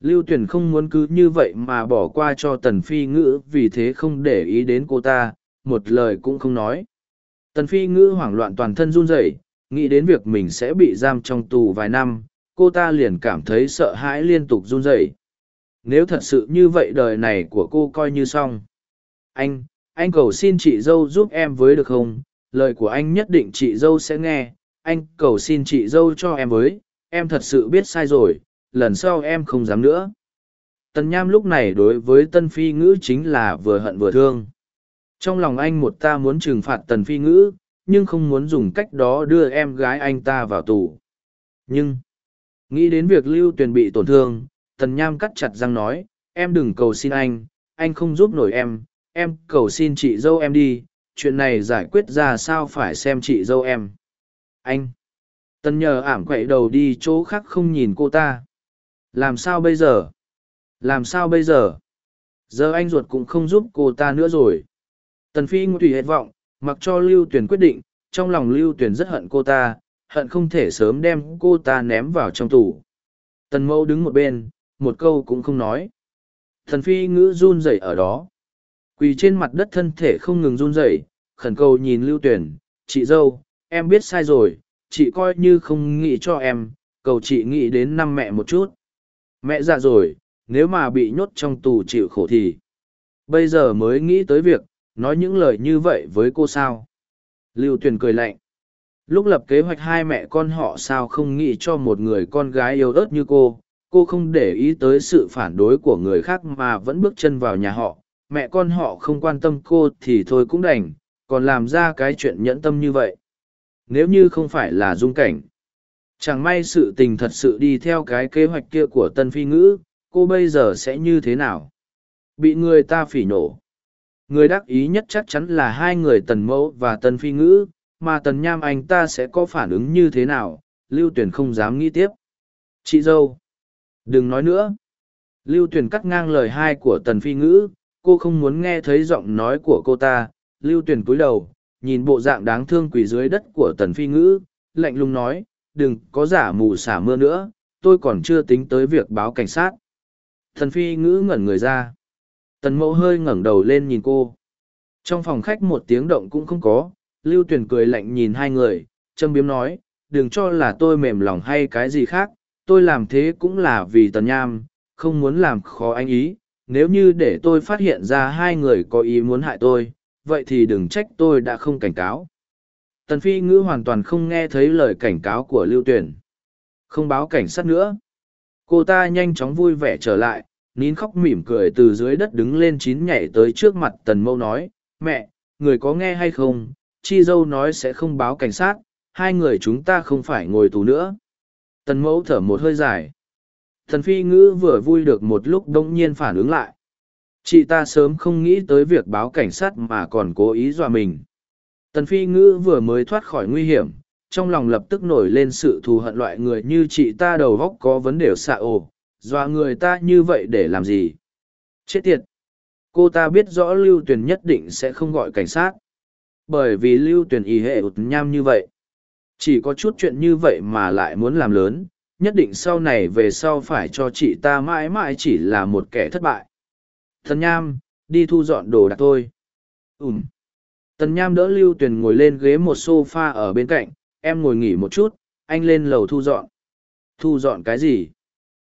Lưu tuyển không muốn cứ như vậy mà bỏ qua cho tần phi ngữ, vì thế không để ý đến cô ta, một lời cũng không nói. Tần phi ngữ hoảng loạn toàn thân run rẩy, nghĩ đến việc mình sẽ bị giam trong tù vài năm, cô ta liền cảm thấy sợ hãi liên tục run rẩy. Nếu thật sự như vậy đời này của cô coi như xong. Anh anh cầu xin chị dâu giúp em với được không? Lời của anh nhất định chị dâu sẽ nghe. Anh cầu xin chị dâu cho em với, em thật sự biết sai rồi lần sau em không dám nữa. Tần nham lúc này đối với tân phi ngữ chính là vừa hận vừa thương. Trong lòng anh một ta muốn trừng phạt tần phi ngữ, nhưng không muốn dùng cách đó đưa em gái anh ta vào tù. Nhưng, nghĩ đến việc lưu tuyền bị tổn thương, tần nham cắt chặt răng nói, em đừng cầu xin anh anh không giúp nổi em em cầu xin chị dâu em đi, chuyện này giải quyết ra sao phải xem chị dâu em. Anh, tần nhờ ảm quậy đầu đi chỗ khác không nhìn cô ta làm sao bây giờ? Làm sao bây giờ? Giờ anh ruột cũng không giúp cô ta nữa rồi. Tần phi ngụ tùy hết vọng mặc cho lưu tuyền quyết định trong lòng lưu tuyền rất hận cô ta hận không thể sớm đem cô ta ném vào trong tủ tần mẫu đứng một bên một câu cũng không nói. Thần phi ngữ run rẩy ở đó. Quỳ trên mặt đất thân thể không ngừng run rẩy khẩn cầu nhìn lưu Tuyền, chị dâu em biết sai rồi chị coi như không nghĩ cho em cầu chị nghĩ đến năm mẹ một chút mẹ già rồi, nếu mà bị nhốt trong tù chịu khổ thì. Bây giờ mới nghĩ tới việc, nói những lời như vậy với cô sao? Lưu tuyền cười lạnh. Lúc lập kế hoạch hai mẹ con họ sao không nghĩ cho một người con gái yêu ớt như cô cô không để ý tới sự phản đối của người khác mà vẫn bước chân vào nhà họ. Mẹ con họ không quan tâm cô thì thôi cũng đành, còn làm ra cái chuyện nhẫn tâm như vậy. Nếu như không phải là dung cảnh chẳng may sự tình thật sự đi theo cái kế hoạch kia của tân phi ngữ, cô bây giờ sẽ như thế nào? Bị người ta phỉ nổ. Người đắc ý nhất chắc chắn là hai người tần mẫu và tân phi ngữ, mà tần nham anh ta sẽ có phản ứng như thế nào, lưu tuyển không dám nghĩ tiếp. Chị dâu, đừng nói nữa. Lưu tuyển cắt ngang lời hai của tần phi ngữ, cô không muốn nghe thấy giọng nói của cô ta. Lưu tuyền cúi đầu, nhìn bộ dạng đáng thương quỳ dưới đất của tần phi ngữ, lạnh lùng nói đừng có giả mù xả mưa nữa tôi còn chưa tính tới việc báo cảnh sát Thần phi ngữ ngẩn người ra. Tần mẫu hơi ngẩng đầu lên nhìn cô. Trong phòng khách một tiếng động cũng không có, Lưu Tuyền cười lạnh nhìn hai người, châm biếm nói, đừng cho là tôi mềm lòng hay cái gì khác, tôi làm thế cũng là vì tần nham, không muốn làm khó anh ý, nếu như để tôi phát hiện ra hai người có ý muốn hại tôi, vậy thì đừng trách tôi đã không cảnh cáo. Tần Phi Ngữ hoàn toàn không nghe thấy lời cảnh cáo của Lưu Tuyền. Không báo cảnh sát nữa. Cô ta nhanh chóng vui vẻ trở lại, nín khóc mỉm cười từ dưới đất đứng lên chín nhảy tới trước mặt Tần Mâu nói, mẹ, người có nghe hay không, chi dâu nói sẽ không báo cảnh sát, hai người chúng ta không phải ngồi tù nữa. Tần mẫu thở một hơi dài. Thần phi ngữ vừa vui được một lúc đông nhiên phản ứng lại. Chị ta sớm không nghĩ tới việc báo cảnh sát mà còn cố ý dọa mình. Tần phi ngữ vừa mới thoát khỏi nguy hiểm, trong lòng lập tức nổi lên sự thù hận loại người như chị ta đầu góc có vấn đề xạ ổ, dọa người ta như vậy để làm gì? Chết tiệt! Cô ta biết rõ Lưu Tuyền nhất định sẽ không gọi cảnh sát. Bởi vì Lưu Tuyền ý hệ ụt nham như vậy. Chỉ có chút chuyện như vậy mà lại muốn làm lớn, nhất định sau này về sau phải cho chị ta mãi mãi chỉ là một kẻ thất bại. Thần Nham, đi thu dọn đồ đạc thôi. Ừm. Tần Nham đỡ Lưu Tuyền ngồi lên ghế một sofa ở bên cạnh, em ngồi nghỉ một chút, anh lên lầu thu dọn. Thu dọn cái gì?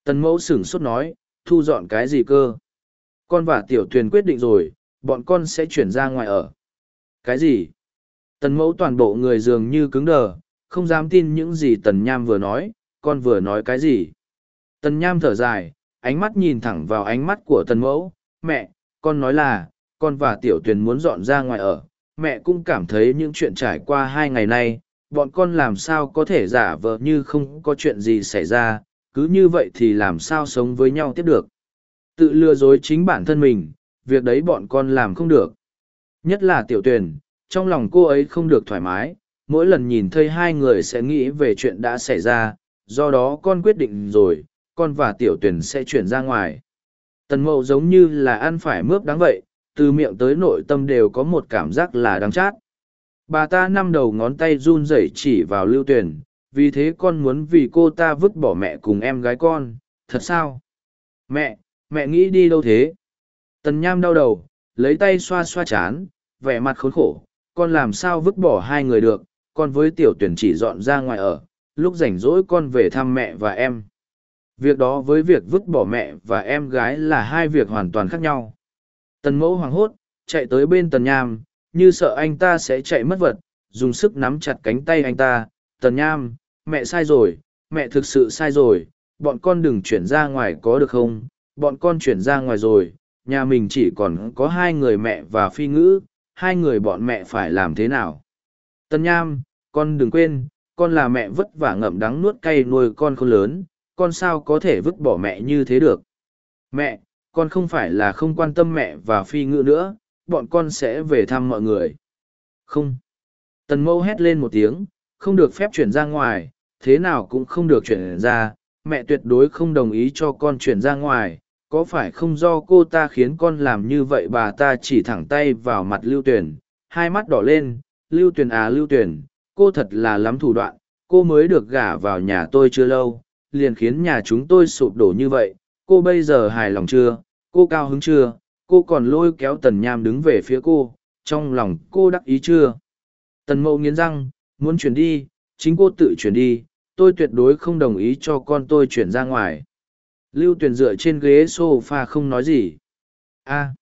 Tần mẫu sửng sốt nói, thu dọn cái gì cơ? Con và tiểu tuyền quyết định rồi, bọn con sẽ chuyển ra ngoài ở. Cái gì? Tần mẫu toàn bộ người dường như cứng đờ, không dám tin những gì tần nham vừa nói, con vừa nói cái gì. Tần nham thở dài, ánh mắt nhìn thẳng vào ánh mắt của tần mẫu, mẹ, con nói là, con và tiểu tuyền muốn dọn ra ngoài ở. Mẹ cũng cảm thấy những chuyện trải qua hai ngày nay, bọn con làm sao có thể giả vờ như không có chuyện gì xảy ra, cứ như vậy thì làm sao sống với nhau tiếp được. Tự lừa dối chính bản thân mình, việc đấy bọn con làm không được. Nhất là tiểu tuyền, trong lòng cô ấy không được thoải mái, mỗi lần nhìn thấy hai người sẽ nghĩ về chuyện đã xảy ra, do đó con quyết định rồi, con và tiểu Tuyền sẽ chuyển ra ngoài. Tần mậu giống như là ăn phải mướp đáng vậy, từ miệng tới nội tâm đều có một cảm giác là đáng chát. Bà ta năm đầu ngón tay run rẩy chỉ vào lưu tuyển, vì thế con muốn vì cô ta vứt bỏ mẹ cùng em gái con, thật sao? Mẹ, mẹ nghĩ đi đâu thế? Tần nham đau đầu, lấy tay xoa xoa chán, vẻ mặt khốn khổ, con làm sao vứt bỏ hai người được, con với tiểu tuyển chỉ dọn ra ngoài ở, lúc rảnh rỗi con về thăm mẹ và em. Việc đó với việc vứt bỏ mẹ và em gái là hai việc hoàn toàn khác nhau. Tần mẫu hoảng hốt, chạy tới bên tần nham, như sợ anh ta sẽ chạy mất vật, dùng sức nắm chặt cánh tay anh ta. Tần nham, mẹ sai rồi, mẹ thực sự sai rồi, bọn con đừng chuyển ra ngoài có được không? Bọn con chuyển ra ngoài rồi, nhà mình chỉ còn có hai người mẹ và phi ngữ, hai người bọn mẹ phải làm thế nào? Tần Nham, con đừng quên, con là mẹ vất vả ngậm đắng nuốt cay nuôi con không lớn, con sao có thể vứt bỏ mẹ như thế được. Mẹ, con không phải là không quan tâm mẹ và phi ngữ nữa, bọn con sẽ về thăm mọi người. Không. Tần Mẫu hét lên một tiếng, không được phép chuyển ra ngoài, thế nào cũng không được chuyển ra, mẹ tuyệt đối không đồng ý cho con chuyển ra ngoài, có phải không do cô ta khiến con làm như vậy bà ta chỉ thẳng tay vào mặt lưu tuyển, hai mắt đỏ lên, lưu tuyền à lưu tuyền cô thật là lắm thủ đoạn cô mới được gả vào nhà tôi chưa lâu liền khiến nhà chúng tôi sụp đổ như vậy cô bây giờ hài lòng chưa cô cao hứng chưa? Cô còn lôi kéo tần nham đứng về phía cô trong lòng cô đắc ý chưa? Tần mẫu nghiến răng muốn chuyển đi chính cô tự chuyển đi tôi tuyệt đối không đồng ý cho con tôi chuyển ra ngoài. Lưu tuyền dựa trên ghế s o f a không nói gì. A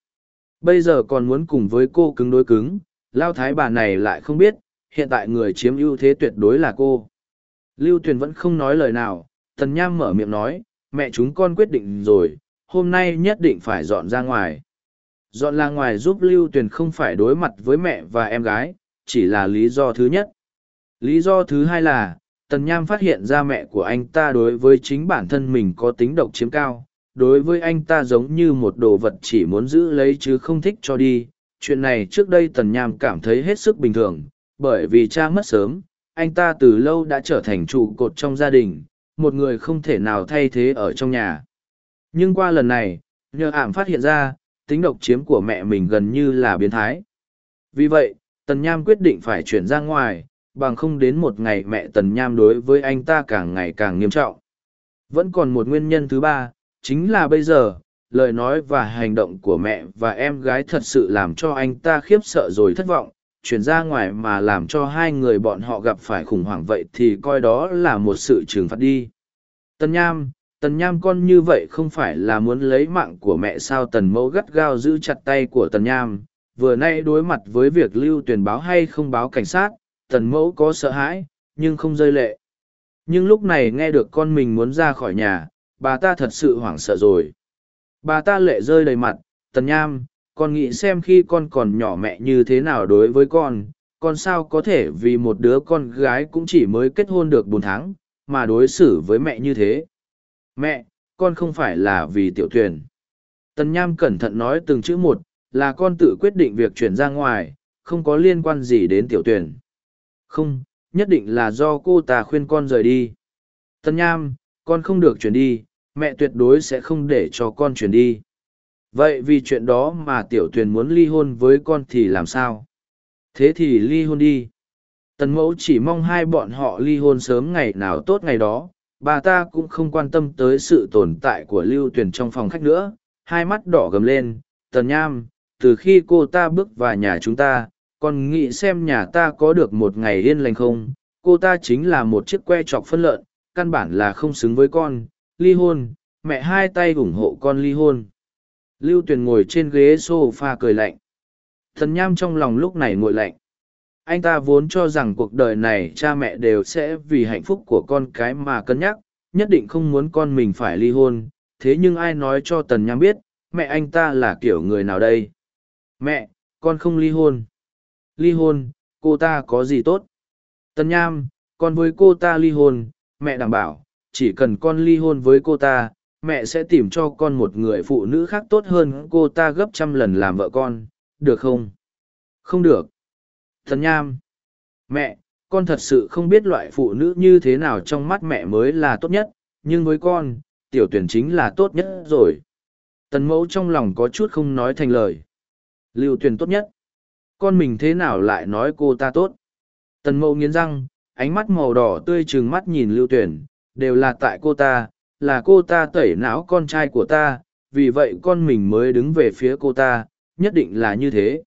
bây giờ còn muốn cùng với cô cứng đối cứng Lao thái bà này lại không biết, hiện tại người chiếm ưu thế tuyệt đối là cô. Lưu Tuyền vẫn không nói lời nào, Tần Nham mở miệng nói, mẹ chúng con quyết định rồi, hôm nay nhất định phải dọn ra ngoài. Dọn ra ngoài giúp Lưu Tuyền không phải đối mặt với mẹ và em gái, chỉ là lý do thứ nhất. Lý do thứ hai là, Tần Nham phát hiện ra mẹ của anh ta đối với chính bản thân mình có tính độc chiếm cao, đối với anh ta giống như một đồ vật chỉ muốn giữ lấy chứ không thích cho đi, chuyện này trước đây tần nham cảm thấy hết sức bình thường bởi vì cha mất sớm anh ta từ lâu đã trở thành trụ cột trong gia đình một người không thể nào thay thế ở trong nhà nhưng qua lần này, nhờ ảm phát hiện ra, tính độc chiếm của mẹ mình gần như là biến thái. Vì vậy, tần nham quyết định phải chuyển ra ngoài, bằng không đến một ngày mẹ tần nham đối với anh ta càng ngày càng nghiêm trọng. Vẫn còn một nguyên nhân thứ ba, chính là bây giờ, lời nói và hành động của mẹ và em gái thật sự làm cho anh ta khiếp sợ rồi thất vọng. Chuyển ra ngoài mà làm cho hai người bọn họ gặp phải khủng hoảng vậy thì coi đó là một sự trừng phạt đi. Tần nham tần nham con như vậy không phải là muốn lấy mạng của mẹ sao tần mẫu gắt gao giữ chặt tay của tần nham. Vừa nay đối mặt với việc lưu tuyển báo hay không báo cảnh sát, tần mẫu có sợ hãi, nhưng không rơi lệ. Nhưng lúc này nghe được con mình muốn ra khỏi nhà, bà ta thật sự hoảng sợ rồi. Bà ta lệ rơi đầy mặt, tần nham, con nghĩ xem khi con còn nhỏ mẹ như thế nào đối với con con sao có thể vì một đứa con gái cũng chỉ mới kết hôn được bốn tháng, mà đối xử với mẹ như thế? Mẹ, con không phải là vì tiểu thuyền. Tần nham cẩn thận nói từng chữ một, là con tự quyết định việc chuyển ra ngoài, không có liên quan gì đến tiểu tuyển không, nhất định là do cô ta khuyên con rời đi. Tần nham, con không được chuyển đi, mẹ tuyệt đối sẽ không để cho con chuyển đi. Vậy vì chuyện đó mà tiểu tuyền muốn ly hôn với con thì làm sao? Thế thì ly hôn đi. Tần mẫu chỉ mong hai bọn họ ly hôn sớm ngày nào tốt ngày đó bà ta cũng không quan tâm tới sự tồn tại của lưu tuyền trong phòng khách nữa. Hai mắt đỏ gầm lên, tần nham, từ khi cô ta bước vào nhà chúng ta, còn nghĩ xem nhà ta có được một ngày yên lành không? Cô ta chính là một chiếc que chọc phân lợn, căn bản là không xứng với con. Ly hôn, mẹ hai tay ủng hộ con ly hôn. Lưu tuyền ngồi trên ghế s o f a cười lạnh. Thần nham trong lòng lúc này ngồi lạnh anh ta vốn cho rằng cuộc đời này cha mẹ đều sẽ vì hạnh phúc của con cái mà cân nhắc, nhất định không muốn con mình phải ly hôn. Thế nhưng ai nói cho tần nham biết, mẹ anh ta là kiểu người nào đây? Mẹ, con không ly hôn. Ly hôn, cô ta có gì tốt? Tần nham, con với cô ta ly hôn, mẹ đảm bảo, chỉ cần con ly hôn với cô ta, mẹ sẽ tìm cho con một người phụ nữ khác tốt hơn. Cô ta gấp trăm lần làm vợ con, được không? Không được thần nham. Mẹ, con thật sự không biết loại phụ nữ như thế nào trong mắt mẹ mới là tốt nhất, nhưng với con, tiểu tuyển chính là tốt nhất rồi. Tần mẫu trong lòng có chút không nói thành lời. Lưu tuyển tốt nhất. Con mình thế nào lại nói cô ta tốt? Tần mẫu nghiến răng, ánh mắt màu đỏ tươi trừng mắt nhìn lưu tuyển. Đều là tại cô ta, là cô ta tẩy não con trai của ta, vì vậy con mình mới đứng về phía cô ta, nhất định là như thế.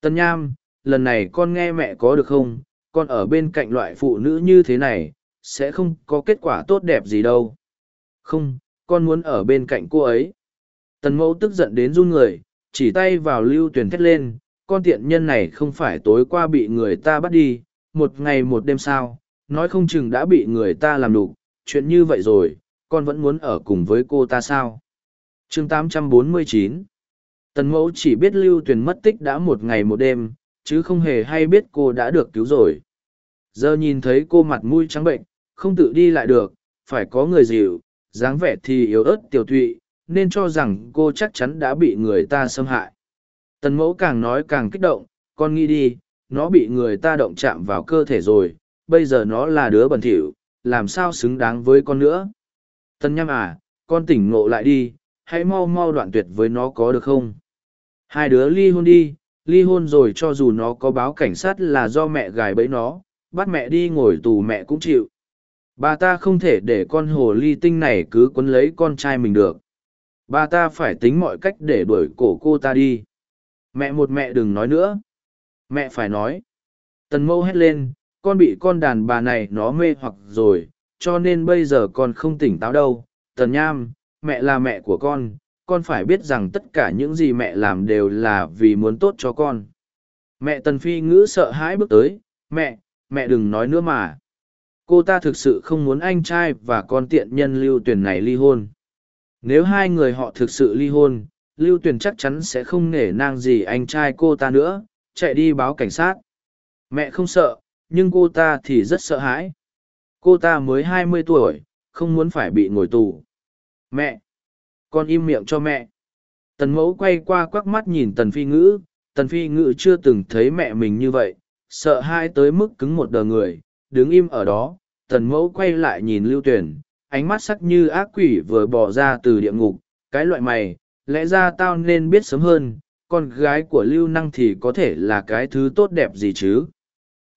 Tần nham lần này con nghe mẹ có được không? Con ở bên cạnh loại phụ nữ như thế này, sẽ không có kết quả tốt đẹp gì đâu. Không, con muốn ở bên cạnh cô ấy. Tần mẫu tức giận đến run người, chỉ tay vào lưu tuyền thét lên, con tiện nhân này không phải tối qua bị người ta bắt đi, một ngày một đêm sao? Nói không chừng đã bị người ta làm đục, chuyện như vậy rồi, con vẫn muốn ở cùng với cô ta sao? Chương 849 tần mẫu chỉ biết lưu tuyền mất tích đã một ngày một đêm chứ không hề hay biết cô đã được cứu rồi. Giờ nhìn thấy cô mặt mũi trắng bệnh không tự đi lại được phải có người dịu dáng vẻ thì yếu ớt tiểu thụy nên cho rằng cô chắc chắn đã bị người ta xâm hại. Tần mẫu càng nói càng kích động con nghĩ đi nó bị người ta động chạm vào cơ thể rồi bây giờ nó là đứa bẩn thỉu làm sao xứng đáng với con nữa? Tần nham à, con tỉnh ngộ lại đi, hãy mau mau đoạn tuyệt với nó có được không? Hai đứa ly hôn đi, ly hôn rồi cho dù nó có báo cảnh sát là do mẹ gài bẫy nó, bắt mẹ đi ngồi tù mẹ cũng chịu. Bà ta không thể để con hồ ly tinh này cứ quấn lấy con trai mình được. Bà ta phải tính mọi cách để đuổi cổ cô ta đi. Mẹ một mẹ đừng nói nữa. Mẹ phải nói. Tần mâu hét lên, con bị con đàn bà này nó mê hoặc rồi, cho nên bây giờ con không tỉnh táo đâu. Tần Nham, mẹ là mẹ của con, con phải biết rằng tất cả những gì mẹ làm đều là vì muốn tốt cho con. Mẹ Tần Phi ngữ sợ hãi bước tới, mẹ, mẹ đừng nói nữa mà. Cô ta thực sự không muốn anh trai và con tiện nhân lưu tuyển này ly hôn. Nếu hai người họ thực sự ly hôn, lưu tuyển chắc chắn sẽ không nể nang gì anh trai cô ta nữa, chạy đi báo cảnh sát. Mẹ không sợ, nhưng cô ta thì rất sợ hãi cô ta mới hai mươi tuổi không muốn phải bị ngồi tù mẹ con im miệng cho mẹ. Tần mẫu quay qua quắc mắt nhìn tần phi ngữ tần phi ngữ chưa từng thấy mẹ mình như vậy sợ hai tới mức cứng một đờ người đứng im ở đó tần mẫu quay lại nhìn lưu tuyển ánh mắt sắc như ác quỷ vừa bỏ ra từ địa ngục cái loại mày lẽ ra tao nên biết sớm hơn con gái của lưu năng thì có thể là cái thứ tốt đẹp gì chứ?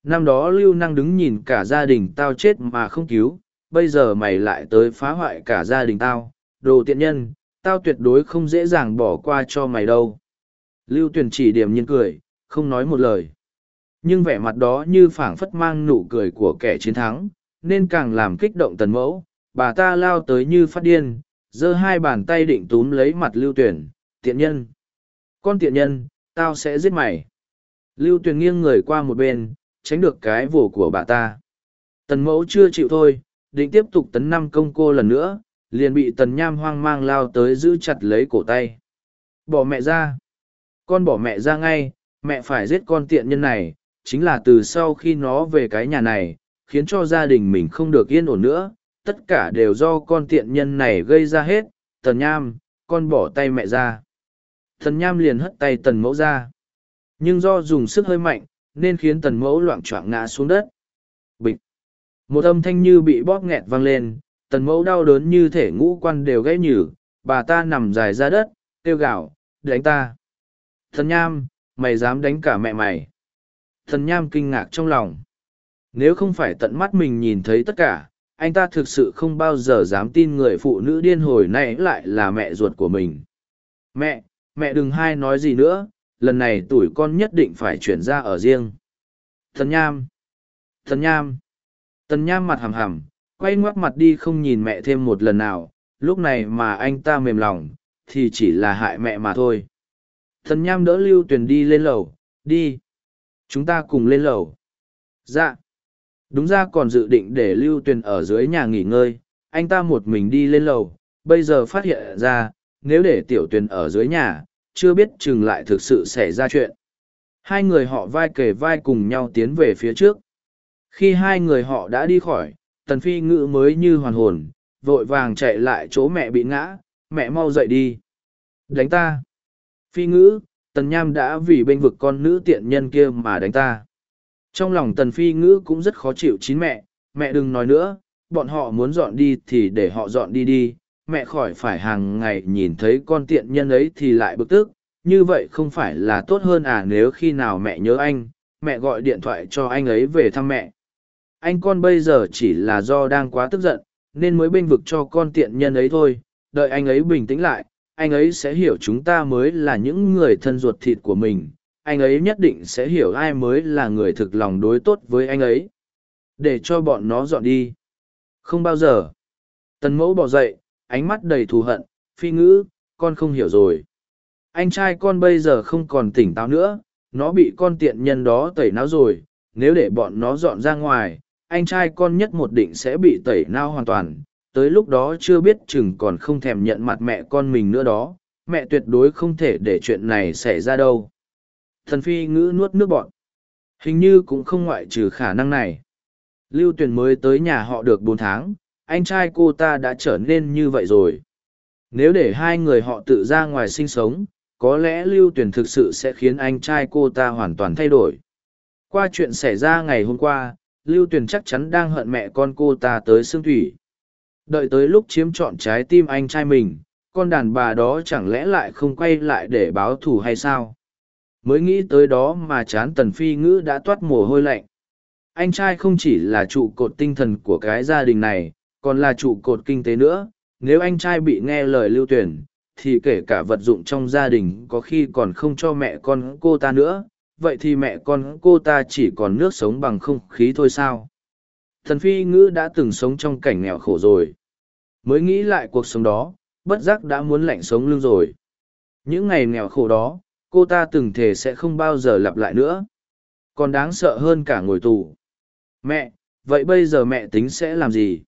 Năm đó lưu năng đứng nhìn cả gia đình tao chết mà không cứu bây giờ mày lại tới phá hoại cả gia đình tao đồ tiện nhân, tao tuyệt đối không dễ dàng bỏ qua cho mày đâu. Lưu Tuyền chỉ điểm nhiên cười, không nói một lời. Nhưng vẻ mặt đó như phảng phất mang nụ cười của kẻ chiến thắng, nên càng làm kích động tần mẫu. Bà ta lao tới như phát điên, giơ hai bàn tay định túm lấy mặt Lưu Tuyền, tiện nhân. Con tiện nhân, tao sẽ giết mày. Lưu Tuyền nghiêng người qua một bên, tránh được cái vồ của bà ta. Tần mẫu chưa chịu thôi, định tiếp tục tấn năm công cô lần nữa, liền bị tần nham hoang mang lao tới giữ chặt lấy cổ tay. Bỏ mẹ ra. Con bỏ mẹ ra ngay, mẹ phải giết con tiện nhân này, chính là từ sau khi nó về cái nhà này, khiến cho gia đình mình không được yên ổn nữa, tất cả đều do con tiện nhân này gây ra hết, tần nham, con bỏ tay mẹ ra. Tần nham liền hất tay tần mẫu ra. Nhưng do dùng sức hơi mạnh, nên khiến tần mẫu loạn choạng ngã xuống đất. Bịch! Một âm thanh như bị bóp nghẹt vang lên, tần mẫu đau đớn như thể ngũ quan đều gãy nhử, bà ta nằm dài ra đất, kêu gạo đánh ta. Thần nham, mày dám đánh cả mẹ mày. Thần nham kinh ngạc trong lòng. Nếu không phải tận mắt mình nhìn thấy tất cả, anh ta thực sự không bao giờ dám tin người phụ nữ điên hồi này lại là mẹ ruột của mình. Mẹ, mẹ đừng hai nói gì nữa, lần này tuổi con nhất định phải chuyển ra ở riêng. Thần nham. Thần nham. Tần nham mặt hầm hầm, quay ngoắt mặt đi không nhìn mẹ thêm một lần nào, lúc này mà anh ta mềm lòng, thì chỉ là hại mẹ mà thôi. Thần nham đỡ lưu tuyền đi lên lầu, đi. Chúng ta cùng lên lầu. Dạ. Đúng ra còn dự định để lưu tuyền ở dưới nhà nghỉ ngơi, anh ta một mình đi lên lầu, bây giờ phát hiện ra, nếu để tiểu tuyền ở dưới nhà, chưa biết chừng lại thực sự xảy ra chuyện. Hai người họ vai kề vai cùng nhau tiến về phía trước. Khi hai người họ đã đi khỏi, tần phi ngữ mới như hoàn hồn, vội vàng chạy lại chỗ mẹ bị ngã, mẹ mau dậy đi. Đánh ta. Phi ngữ, tần nham đã vì bênh vực con nữ tiện nhân kia mà đánh ta. Trong lòng tần phi ngữ cũng rất khó chịu chín mẹ, mẹ đừng nói nữa, bọn họ muốn dọn đi thì để họ dọn đi đi, mẹ khỏi phải hàng ngày nhìn thấy con tiện nhân ấy thì lại bực tức, như vậy không phải là tốt hơn à nếu khi nào mẹ nhớ anh, mẹ gọi điện thoại cho anh ấy về thăm mẹ anh con bây giờ chỉ là do đang quá tức giận, nên mới bênh vực cho con tiện nhân ấy thôi. Đợi anh ấy bình tĩnh lại, anh ấy sẽ hiểu chúng ta mới là những người thân ruột thịt của mình. Anh ấy nhất định sẽ hiểu ai mới là người thực lòng đối tốt với anh ấy. Để cho bọn nó dọn đi. Không bao giờ. Tần mẫu bỏ dậy, ánh mắt đầy thù hận, phi ngữ, con không hiểu rồi. Anh trai con bây giờ không còn tỉnh táo nữa, nó bị con tiện nhân đó tẩy não rồi, nếu để bọn nó dọn ra ngoài anh trai con nhất một định sẽ bị tẩy nao hoàn toàn, tới lúc đó chưa biết chừng còn không thèm nhận mặt mẹ con mình nữa đó, mẹ tuyệt đối không thể để chuyện này xảy ra đâu. Thần phi ngữ nuốt nước bọn. Hình như cũng không ngoại trừ khả năng này. Lưu Tuyền mới tới nhà họ được bốn tháng, anh trai cô ta đã trở nên như vậy rồi. Nếu để hai người họ tự ra ngoài sinh sống, có lẽ lưu Tuyền thực sự sẽ khiến anh trai cô ta hoàn toàn thay đổi. Qua chuyện xảy ra ngày hôm qua, lưu tuyền chắc chắn đang hận mẹ con cô ta tới xương thủy. Đợi tới lúc chiếm trọn trái tim anh trai mình, con đàn bà đó chẳng lẽ lại không quay lại để báo thù hay sao? Mới nghĩ tới đó mà chán tần phi ngữ đã toát mồ hôi lạnh. Anh trai không chỉ là trụ cột tinh thần của cái gia đình này, còn là trụ cột kinh tế nữa. Nếu anh trai bị nghe lời lưu tuyển thì kể cả vật dụng trong gia đình có khi còn không cho mẹ con cô ta nữa vậy thì mẹ con cô ta chỉ còn nước sống bằng không khí thôi sao? Thần phi ngữ đã từng sống trong cảnh nghèo khổ rồi. Mới nghĩ lại cuộc sống đó, bất giác đã muốn lạnh sống lưng rồi. Những ngày nghèo khổ đó, cô ta từng thề sẽ không bao giờ lặp lại nữa. Còn đáng sợ hơn cả ngồi tù. Mẹ, vậy bây giờ mẹ tính sẽ làm gì?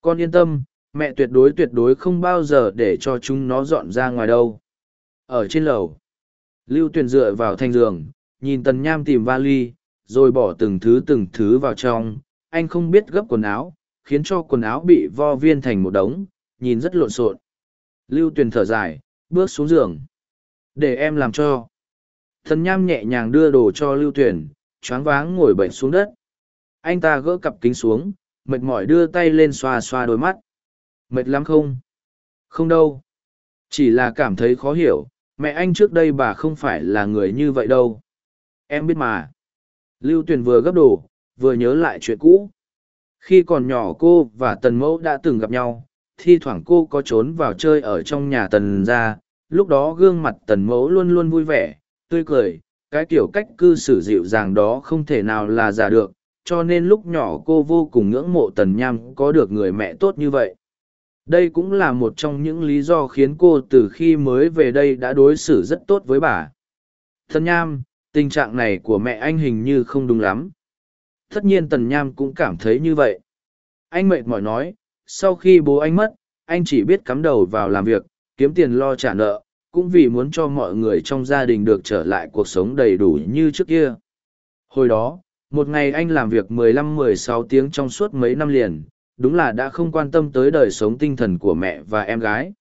Con yên tâm, mẹ tuyệt đối tuyệt đối không bao giờ để cho chúng nó dọn ra ngoài đâu. Ở trên lầu, lưu tuyền dựa vào thanh giường nhìn tần nham tìm vali, rồi bỏ từng thứ từng thứ vào trong, anh không biết gấp quần áo, khiến cho quần áo bị vo viên thành một đống, nhìn rất lộn xộn. Lưu Tuyền thở dài, bước xuống giường. Để em làm cho. Tần nham nhẹ nhàng đưa đồ cho Lưu Tuyền, choáng váng ngồi bệnh xuống đất. Anh ta gỡ cặp kính xuống, mệt mỏi đưa tay lên xoa xoa đôi mắt. Mệt lắm không? Không đâu. Chỉ là cảm thấy khó hiểu, mẹ anh trước đây bà không phải là người như vậy đâu. Em biết mà. Lưu Tuyền vừa gấp đồ, vừa nhớ lại chuyện cũ. Khi còn nhỏ cô và Tần Mẫu đã từng gặp nhau, thi thoảng cô có trốn vào chơi ở trong nhà tần ra lúc đó gương mặt tần mẫu luôn luôn vui vẻ tươi cười cái kiểu cách cư xử dịu dàng đó không thể nào là giả được cho nên lúc nhỏ cô vô cùng ngưỡng mộ tần nham có được người mẹ tốt như vậy đây cũng là một trong những lý do khiến cô từ khi mới về đây đã đối xử rất tốt với bà tần nham tình trạng này của mẹ anh hình như không đúng lắm. Tất nhiên tần nham cũng cảm thấy như vậy. Anh mệt mỏi nói, sau khi bố anh mất, anh chỉ biết cắm đầu vào làm việc, kiếm tiền lo trả nợ, cũng vì muốn cho mọi người trong gia đình được trở lại cuộc sống đầy đủ như trước kia. Hồi đó, một ngày anh làm việc 15-16 tiếng trong suốt mấy năm liền, đúng là đã không quan tâm tới đời sống tinh thần của mẹ và em gái.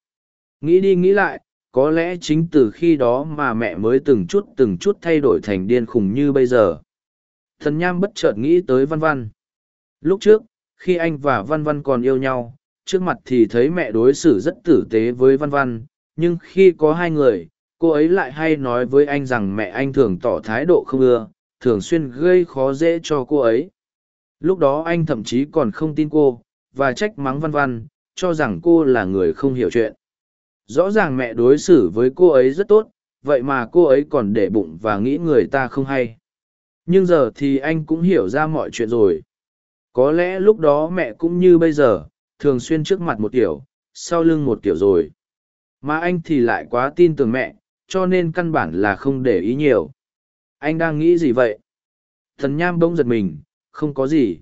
Nghĩ đi nghĩ lại có lẽ chính từ khi đó mà mẹ mới từng chút từng chút thay đổi thành điên khùng như bây giờ. Thần nham bất chợt nghĩ tới văn văn. Lúc trước, khi anh và văn văn còn yêu nhau, trước mặt thì thấy mẹ đối xử rất tử tế với văn văn, nhưng khi có hai người, cô ấy lại hay nói với anh rằng mẹ anh thường tỏ thái độ không ưa, thường xuyên gây khó dễ cho cô ấy. Lúc đó anh thậm chí còn không tin cô, và trách mắng văn văn, cho rằng cô là người không hiểu chuyện rõ ràng mẹ đối xử với cô ấy rất tốt, vậy mà cô ấy còn để bụng và nghĩ người ta không hay. Nhưng giờ thì anh cũng hiểu ra mọi chuyện rồi. Có lẽ lúc đó mẹ cũng như bây giờ, thường xuyên trước mặt một kiểu, sau lưng một kiểu rồi. Mà anh thì lại quá tin tưởng mẹ, cho nên căn bản là không để ý nhiều. Anh đang nghĩ gì vậy? Thần nham bỗng giật mình, không có gì.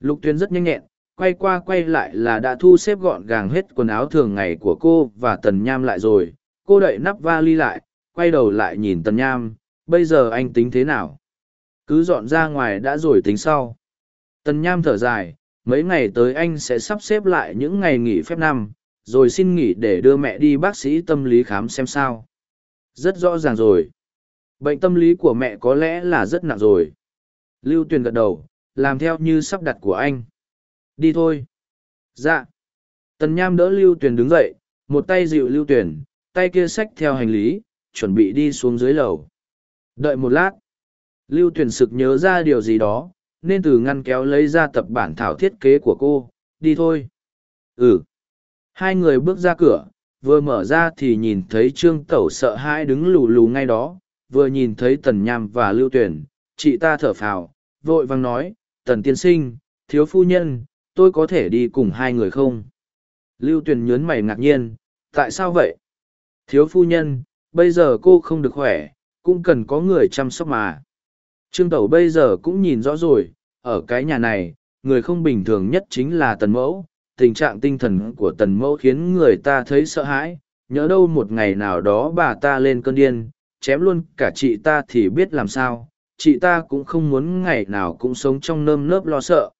Lục tuyến rất nhanh nhẹn quay qua quay lại là đã thu xếp gọn gàng hết quần áo thường ngày của cô và tần nham lại rồi. Cô đậy nắp va ly lại, quay đầu lại nhìn tần nham. Bây giờ anh tính thế nào? Cứ dọn ra ngoài đã rồi tính sau. Tần nham thở dài, mấy ngày tới anh sẽ sắp xếp lại những ngày nghỉ phép năm, rồi xin nghỉ để đưa mẹ đi bác sĩ tâm lý khám xem sao. Rất rõ ràng rồi. Bệnh tâm lý của mẹ có lẽ là rất nặng rồi. Lưu tuyền gật đầu, làm theo như sắp đặt của anh đi thôi. Dạ. Tần nham đỡ lưu tuyền đứng dậy, một tay dịu lưu tuyền, tay kia xách theo hành lý, chuẩn bị đi xuống dưới lầu. Đợi một lát. Lưu tuyền sực nhớ ra điều gì đó, nên từ ngăn kéo lấy ra tập bản thảo thiết kế của cô, đi thôi. Ừ. Hai người bước ra cửa, vừa mở ra thì nhìn thấy trương tẩu sợ hãi đứng lù lù ngay đó, vừa nhìn thấy tần nham và lưu tuyển chị ta thở phào, vội vàng nói, tần tiên sinh, thiếu phu nhân tôi có thể đi cùng hai người không? Lưu Tuyền nhớn mày ngạc nhiên, tại sao vậy? Thiếu phu nhân, bây giờ cô không được khỏe, cũng cần có người chăm sóc mà. Trương tẩu bây giờ cũng nhìn rõ rồi, ở cái nhà này, người không bình thường nhất chính là tần mẫu. Tình trạng tinh thần của tần mẫu khiến người ta thấy sợ hãi. Nhớ đâu một ngày nào đó bà ta lên cơn điên, chém luôn cả chị ta thì biết làm sao. Chị ta cũng không muốn ngày nào cũng sống trong nơm nớp lo sợ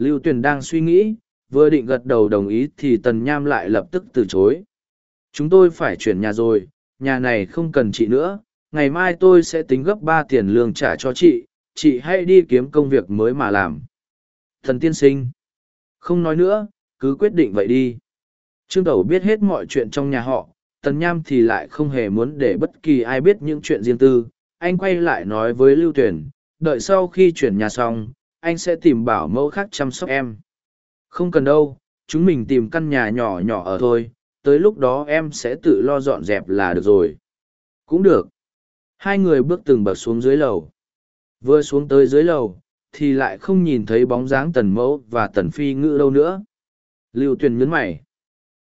lưu tuyền đang suy nghĩ, vừa định gật đầu đồng ý thì tần nham lại lập tức từ chối. Chúng tôi phải chuyển nhà rồi, nhà này không cần chị nữa, ngày mai tôi sẽ tính gấp ba tiền lương trả cho chị chị hãy đi kiếm công việc mới mà làm. Thần tiên sinh. Không nói nữa, cứ quyết định vậy đi. Trương tẩu biết hết mọi chuyện trong nhà họ, tần nham thì lại không hề muốn để bất kỳ ai biết những chuyện riêng tư. Anh quay lại nói với lưu tuyển đợi sau khi chuyển nhà xong anh sẽ tìm bảo mẫu khác chăm sóc em. Không cần đâu, chúng mình tìm căn nhà nhỏ nhỏ ở thôi, tới lúc đó em sẽ tự lo dọn dẹp là được rồi. Cũng được. Hai người bước từng bậc xuống dưới lầu. Vừa xuống tới dưới lầu, thì lại không nhìn thấy bóng dáng tần mẫu và tần phi ngữ đâu nữa. Lưu tuyền nhấn mày.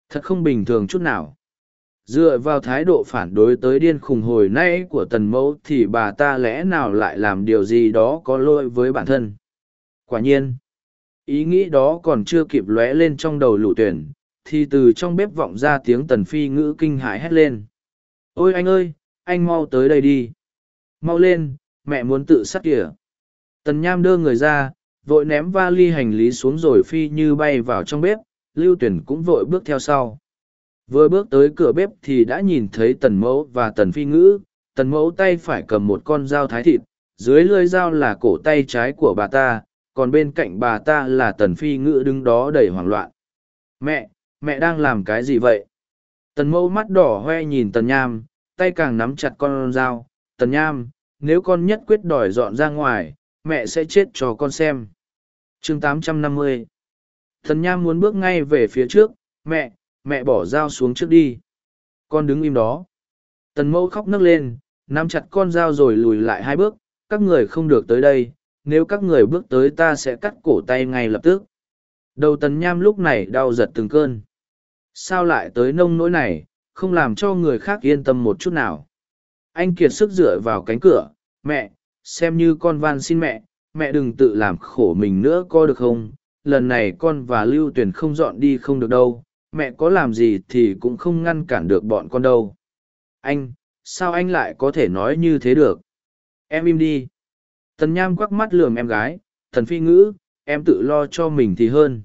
Thật không bình thường chút nào. Dựa vào thái độ phản đối tới điên khùng hồi nay của tần mẫu thì bà ta lẽ nào lại làm điều gì đó có lỗi với bản thân? Quả nhiên, ý nghĩ đó còn chưa kịp lóe lên trong đầu lũ tuyển, thì từ trong bếp vọng ra tiếng tần phi ngữ kinh hãi hét lên. Ôi anh ơi, anh mau tới đây đi. Mau lên, mẹ muốn tự sát kìa. Tần nham đưa người ra, vội ném va hành lý xuống rồi phi như bay vào trong bếp, lưu tuyển cũng vội bước theo sau. Vừa bước tới cửa bếp thì đã nhìn thấy tần mẫu và tần phi ngữ. Tần mẫu tay phải cầm một con dao thái thịt, dưới lưới dao là cổ tay trái của bà ta còn bên cạnh bà ta là tần phi ngữ đứng đó đầy hoảng loạn. Mẹ mẹ đang làm cái gì vậy? Tần mẫu mắt đỏ hoe nhìn tần nham tay càng nắm chặt con dao. Tần nham nếu con nhất quyết đòi dọn ra ngoài mẹ sẽ chết cho con xem. Chương 850 Thần Nham muốn bước ngay về phía trước, Mẹ, mẹ bỏ dao xuống trước đi. Con đứng im đó. Tần mẫu khóc nấc lên, nắm chặt con dao rồi lùi lại hai bước, các người không được tới đây, nếu các người bước tới ta sẽ cắt cổ tay ngay lập tức. Đầu tần nham lúc này đau giật từng cơn. Sao lại tới nông nỗi này, không làm cho người khác yên tâm một chút nào. Anh kiệt sức dựa vào cánh cửa, mẹ, xem như con van xin mẹ, mẹ đừng tự làm khổ mình nữa có được không, lần này con và lưu tuyển không dọn đi không được đâu, mẹ có làm gì thì cũng không ngăn cản được bọn con đâu. Anh, sao anh lại có thể nói như thế được? Em im đi. Tần Nham quắc mắt lườm em gái, thần phi ngữ, em tự lo cho mình thì hơn.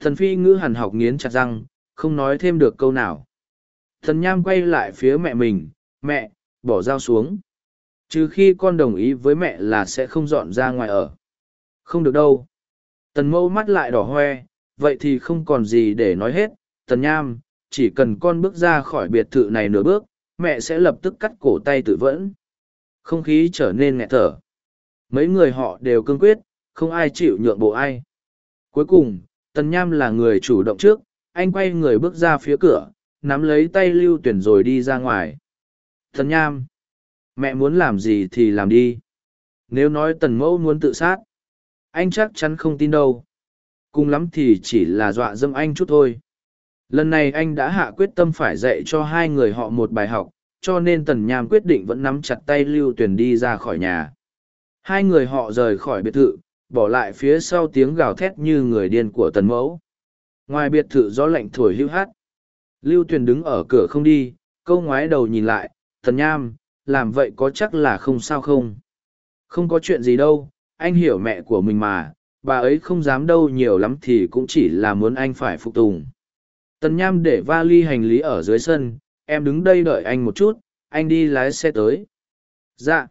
Thần phi ngữ hẳn học nghiến chặt răng, không nói thêm được câu nào. Thần Nham quay lại phía mẹ mình, mẹ, bỏ dao xuống. Trừ khi con đồng ý với mẹ là sẽ không dọn ra ngoài ở. Không được đâu. Tần mâu mắt lại đỏ hoe, vậy thì không còn gì để nói hết. Tần Nham, chỉ cần con bước ra khỏi biệt thự này nửa bước, mẹ sẽ lập tức cắt cổ tay tự vẫn. Không khí trở nên nghẹt thở. Mấy người họ đều cương quyết, không ai chịu nhượng bộ ai. Cuối cùng, Tần Nham là người chủ động trước, anh quay người bước ra phía cửa, nắm lấy tay Lưu Tuyển rồi đi ra ngoài. Tần Nham, mẹ muốn làm gì thì làm đi. Nếu nói Tần Mẫu muốn tự sát, anh chắc chắn không tin đâu. Cùng lắm thì chỉ là dọa dâm anh chút thôi. Lần này anh đã hạ quyết tâm phải dạy cho hai người họ một bài học, cho nên Tần Nham quyết định vẫn nắm chặt tay Lưu Tuyển đi ra khỏi nhà. Hai người họ rời khỏi biệt thự, bỏ lại phía sau tiếng gào thét như người điên của Tần Mẫu. Ngoài biệt thự gió lạnh thổi hưu hát. Lưu Tuyền đứng ở cửa không đi, câu ngoái đầu nhìn lại, Tần Nham, làm vậy có chắc là không sao không? Không có chuyện gì đâu, anh hiểu mẹ của mình mà, bà ấy không dám đâu nhiều lắm thì cũng chỉ là muốn anh phải phục tùng. Tần Nham để vali hành lý ở dưới sân, em đứng đây đợi anh một chút, anh đi lái xe tới. Dạ.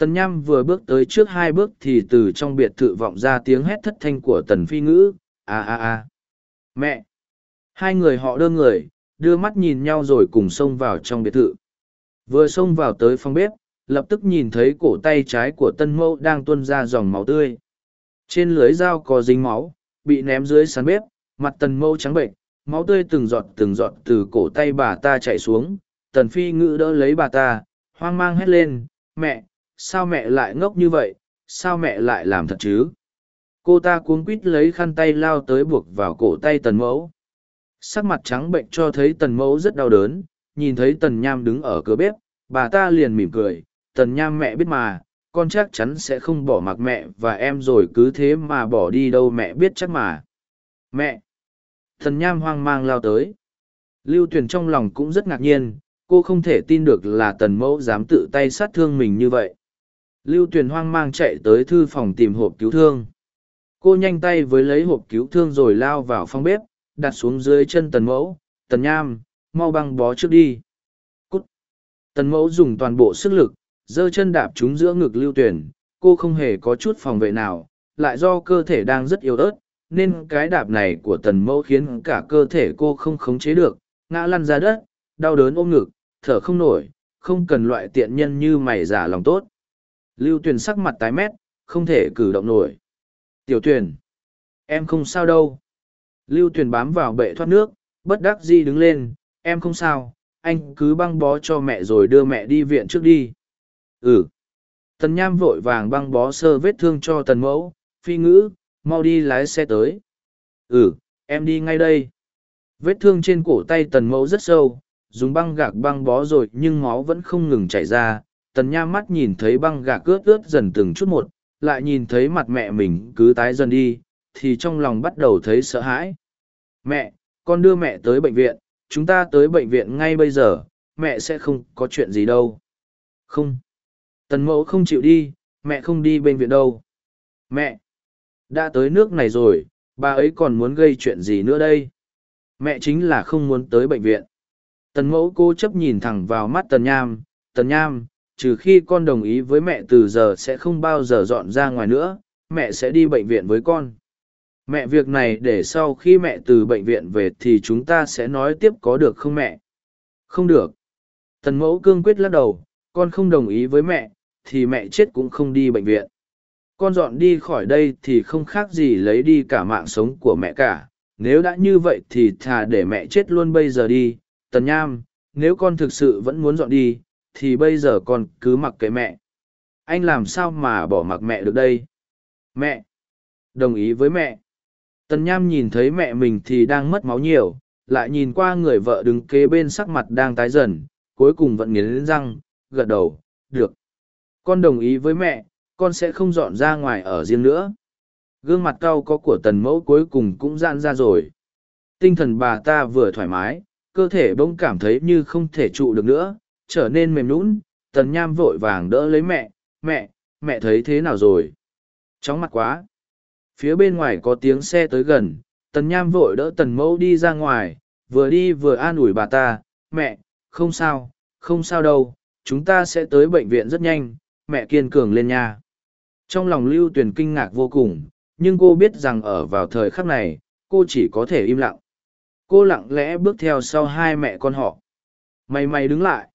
Tần Nham vừa bước tới trước hai bước thì từ trong biệt thự vọng ra tiếng hét thất thanh của Tần Phi Ngữ, a a a. Mẹ! Hai người họ đưa người, đưa mắt nhìn nhau rồi cùng xông vào trong biệt thự. Vừa xông vào tới phòng bếp, lập tức nhìn thấy cổ tay trái của tân mẫu đang tuôn ra dòng máu tươi. Trên lưới dao có dính máu, bị ném dưới sàn bếp, mặt tần mẫu trắng bệnh, máu tươi từng giọt từng giọt từ cổ tay bà ta chạy xuống. Tần phi ngữ đỡ lấy bà ta, hoang mang hét lên, mẹ, sao mẹ lại ngốc như vậy, sao mẹ lại làm thật chứ? cô ta cuống quít lấy khăn tay lao tới buộc vào cổ tay tần mẫu. Sắc mặt trắng bệnh cho thấy tần mẫu rất đau đớn nhìn thấy tần nham đứng ở cửa bếp bà ta liền mỉm cười tần nham mẹ biết mà con chắc chắn sẽ không bỏ mặc mẹ và em rồi cứ thế mà bỏ đi đâu mẹ biết chắc mà. Mẹ. Tần nham hoang mang lao tới. Lưu tuyền trong lòng cũng rất ngạc nhiên cô không thể tin được là tần mẫu dám tự tay sát thương mình như vậy lưu tuyền hoang mang chạy tới thư phòng tìm hộp cứu thương. Cô nhanh tay với lấy hộp cứu thương rồi lao vào phòng bếp, đặt xuống dưới chân tần mẫu, tần nham, mau băng bó trước đi. Cút. Tần mẫu dùng toàn bộ sức lực, giơ chân đạp chúng giữa ngực lưu tuyển cô không hề có chút phòng vệ nào, lại do cơ thể đang rất yếu ớt, nên cái đạp này của tần mẫu khiến cả cơ thể cô không khống chế được, ngã lăn ra đất, đau đớn ôm ngực, thở không nổi, không cần loại tiện nhân như mày giả lòng tốt lưu tuyền sắc mặt tái mét không thể cử động nổi Tiểu Tuyền, Em không sao đâu. Lưu Tuyền bám vào bệ thoát nước, bất đắc dĩ đứng lên. Em không sao, anh cứ băng bó cho mẹ rồi đưa mẹ đi viện trước đi. Ừ. Tần Nham vội vàng băng bó sơ vết thương cho tần mẫu, phi ngữ, mau đi lái xe tới. Ừ, em đi ngay đây. Vết thương trên cổ tay tần mẫu rất sâu, dùng băng gạc băng bó rồi nhưng máu vẫn không ngừng chảy ra. Tần Nham mắt nhìn thấy băng gạc ướt ướt dần từng chút một, lại nhìn thấy mặt mẹ mình cứ tái dần đi, thì trong lòng bắt đầu thấy sợ hãi. Mẹ, con đưa mẹ tới bệnh viện, chúng ta tới bệnh viện ngay bây giờ, mẹ sẽ không có chuyện gì đâu. Không. Tần mẫu không chịu đi, mẹ không đi bệnh viện đâu. Mẹ, đã tới nước này rồi, bà ấy còn muốn gây chuyện gì nữa đây? Mẹ chính là không muốn tới bệnh viện. Tần mẫu cô chấp nhìn thẳng vào mắt tần nham, tần nham, trừ khi con đồng ý với mẹ từ giờ sẽ không bao giờ dọn ra ngoài nữa, mẹ sẽ đi bệnh viện với con. Mẹ việc này để sau khi mẹ từ bệnh viện về thì chúng ta sẽ nói tiếp có được không mẹ? Không được. Tần mẫu cương quyết lắc đầu, con không đồng ý với mẹ, thì mẹ chết cũng không đi bệnh viện. Con dọn đi khỏi đây thì không khác gì lấy đi cả mạng sống của mẹ cả. Nếu đã như vậy thì thà để mẹ chết luôn bây giờ đi. Tần nham, nếu con thực sự vẫn muốn dọn đi thì bây giờ con cứ mặc kệ mẹ. Anh làm sao mà bỏ mặc mẹ được đây? Mẹ! Đồng ý với mẹ. Tần nham nhìn thấy mẹ mình thì đang mất máu nhiều, lại nhìn qua người vợ đứng kế bên sắc mặt đang tái dần, cuối cùng vẫn nghiến răng, gật đầu, được. Con đồng ý với mẹ, con sẽ không dọn ra ngoài ở riêng nữa. Gương mặt cau có của tần mẫu cuối cùng cũng giãn ra rồi. Tinh thần bà ta vừa thoải mái, cơ thể bỗng cảm thấy như không thể trụ được nữa trở nên mềm lún tần nham vội vàng đỡ lấy mẹ mẹ mẹ thấy thế nào rồi? Chóng mặt quá. Phía bên ngoài có tiếng xe tới gần, tần nham vội đỡ tần mẫu đi ra ngoài, vừa đi vừa an ủi bà ta, mẹ, không sao không sao đâu, chúng ta sẽ tới bệnh viện rất nhanh, mẹ kiên cường lên nha. Trong lòng lưu tuyền kinh ngạc vô cùng, nhưng cô biết rằng ở vào thời khắc này, cô chỉ có thể im lặng. Cô lặng lẽ bước theo sau hai mẹ con họ. Mày mày đứng lại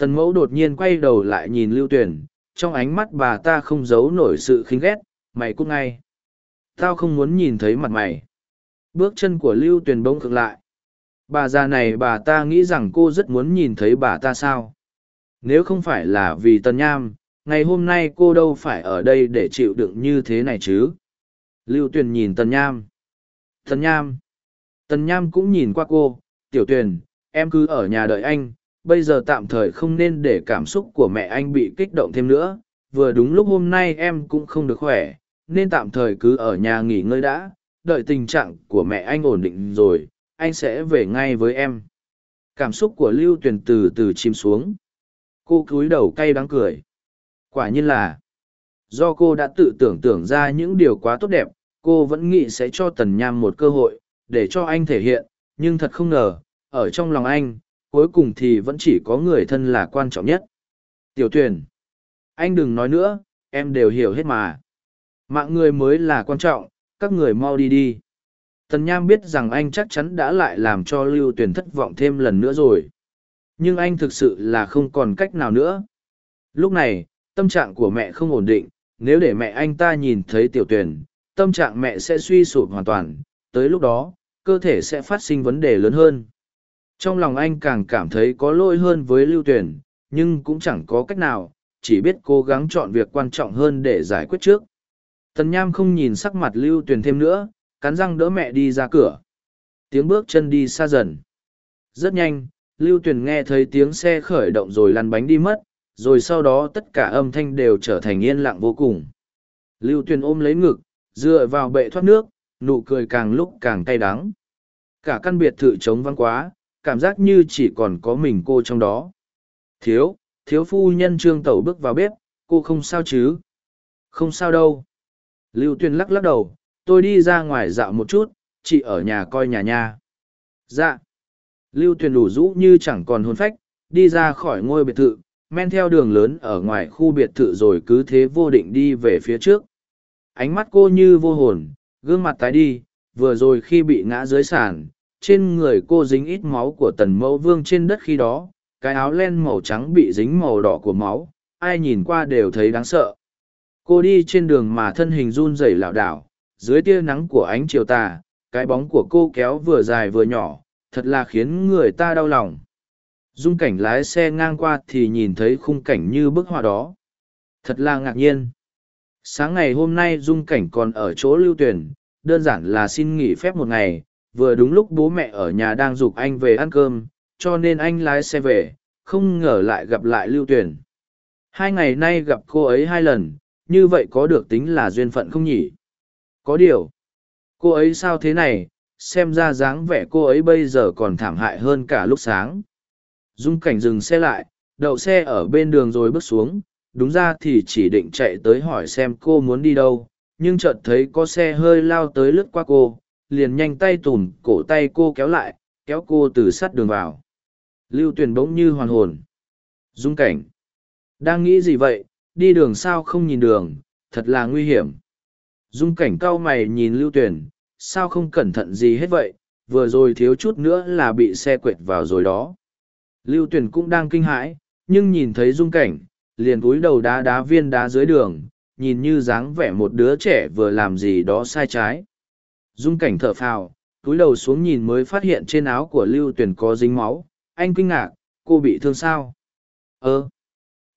tần mẫu đột nhiên quay đầu lại nhìn lưu tuyền, trong ánh mắt bà ta không giấu nổi sự khinh ghét, mày cút ngay. Tao không muốn nhìn thấy mặt mày. Bước chân của lưu tuyền bỗng cực lại. Bà già này, bà ta nghĩ rằng cô rất muốn nhìn thấy bà ta sao? Nếu không phải là vì tần nham, ngày hôm nay cô đâu phải ở đây để chịu đựng như thế này chứ? Lưu tuyền nhìn tần nham. Tần nham. Tần nham cũng nhìn qua cô, tiểu tuyền, em cứ ở nhà đợi anh bây giờ tạm thời không nên để cảm xúc của mẹ anh bị kích động thêm nữa. Vừa đúng lúc hôm nay em cũng không được khỏe, nên tạm thời cứ ở nhà nghỉ ngơi đã. Đợi tình trạng của mẹ anh ổn định rồi, anh sẽ về ngay với em. Cảm xúc của lưu tuyền từ từ chìm xuống. Cô cúi đầu cay đắng cười. Quả nhiên là, do cô đã tự tưởng tượng ra những điều quá tốt đẹp, cô vẫn nghĩ sẽ cho tần nham một cơ hội để cho anh thể hiện, nhưng thật không ngờ, ở trong lòng anh cuối cùng thì vẫn chỉ có người thân là quan trọng nhất. Tiểu tuyền anh đừng nói nữa, em đều hiểu hết mà. Mạng người mới là quan trọng, các người mau đi đi. Tần nham biết rằng anh chắc chắn đã lại làm cho lưu tuyền thất vọng thêm lần nữa rồi. Nhưng anh thực sự là không còn cách nào nữa. Lúc này, tâm trạng của mẹ không ổn định, nếu để mẹ anh ta nhìn thấy tiểu tuyền, tâm trạng mẹ sẽ suy sụp hoàn toàn. Tới lúc đó, cơ thể sẽ phát sinh vấn đề lớn hơn trong lòng anh càng cảm thấy có lỗi hơn với lưu tuyền, nhưng cũng chẳng có cách nào, chỉ biết cố gắng chọn việc quan trọng hơn để giải quyết trước. Tần nham không nhìn sắc mặt lưu tuyền thêm nữa, cắn răng đỡ mẹ đi ra cửa. Tiếng bước chân đi xa dần. Rất nhanh, lưu tuyền nghe thấy tiếng xe khởi động rồi lăn bánh đi mất, rồi sau đó tất cả âm thanh đều trở thành yên lặng vô cùng. Lưu tuyền ôm lấy ngực, dựa vào bệ thoát nước, nụ cười càng lúc càng cay đắng. Cả căn biệt thự trống vắng quá cảm giác như chỉ còn có mình cô trong đó. Thiếu thiếu phu nhân trương tẩu bước vào bếp, cô không sao chứ? Không sao đâu. Lưu tuyền lắc lắc đầu, tôi đi ra ngoài dạo một chút, chị ở nhà coi nhà nha. Dạ. Lưu tuyền đủ rũ như chẳng còn hôn phách, đi ra khỏi ngôi biệt thự, men theo đường lớn ở ngoài khu biệt thự rồi cứ thế vô định đi về phía trước. Ánh mắt cô như vô hồn, gương mặt tái đi, vừa rồi khi bị ngã dưới sàn trên người cô dính ít máu của tần mẫu vương trên đất khi đó, cái áo len màu trắng bị dính màu đỏ của máu, ai nhìn qua đều thấy đáng sợ. Cô đi trên đường mà thân hình run rẩy lảo đảo, dưới tia nắng của ánh chiều tà, cái bóng của cô kéo vừa dài vừa nhỏ, thật là khiến người ta đau lòng. Dung cảnh lái xe ngang qua thì nhìn thấy khung cảnh như bức họa đó. Thật là ngạc nhiên. Sáng ngày hôm nay dung cảnh còn ở chỗ lưu tuyển, đơn giản là xin nghỉ phép một ngày vừa đúng lúc bố mẹ ở nhà đang giục anh về ăn cơm, cho nên anh lái xe về, không ngờ lại gặp lại lưu tuyển hai ngày nay gặp cô ấy hai lần, như vậy có được tính là duyên phận không nhỉ? Có điều, cô ấy sao thế này, xem ra dáng vẻ cô ấy bây giờ còn thảm hại hơn cả lúc sáng. Dung cảnh dừng xe lại, đậu xe ở bên đường rồi bước xuống, đúng ra thì chỉ định chạy tới hỏi xem cô muốn đi đâu, nhưng chợt thấy có xe hơi lao tới lướt qua cô liền nhanh tay tùm cổ tay cô kéo lại, kéo cô từ sắt đường vào. Lưu tuyền bỗng như hoàn hồn. Dung cảnh. Đang nghĩ gì vậy, đi đường sao không nhìn đường, thật là nguy hiểm. Dung cảnh cau mày nhìn lưu tuyền, sao không cẩn thận gì hết vậy, vừa rồi thiếu chút nữa là bị xe quệt vào rồi đó. Lưu tuyền cũng đang kinh hãi, nhưng nhìn thấy dung cảnh, liền cúi đầu đá đá viên đá dưới đường, nhìn như dáng vẻ một đứa trẻ vừa làm gì đó sai trái dung cảnh thở phào, túi đầu xuống nhìn mới phát hiện trên áo của lưu tuyển có dính máu. Anh kinh ngạc, cô bị thương sao? Ơ.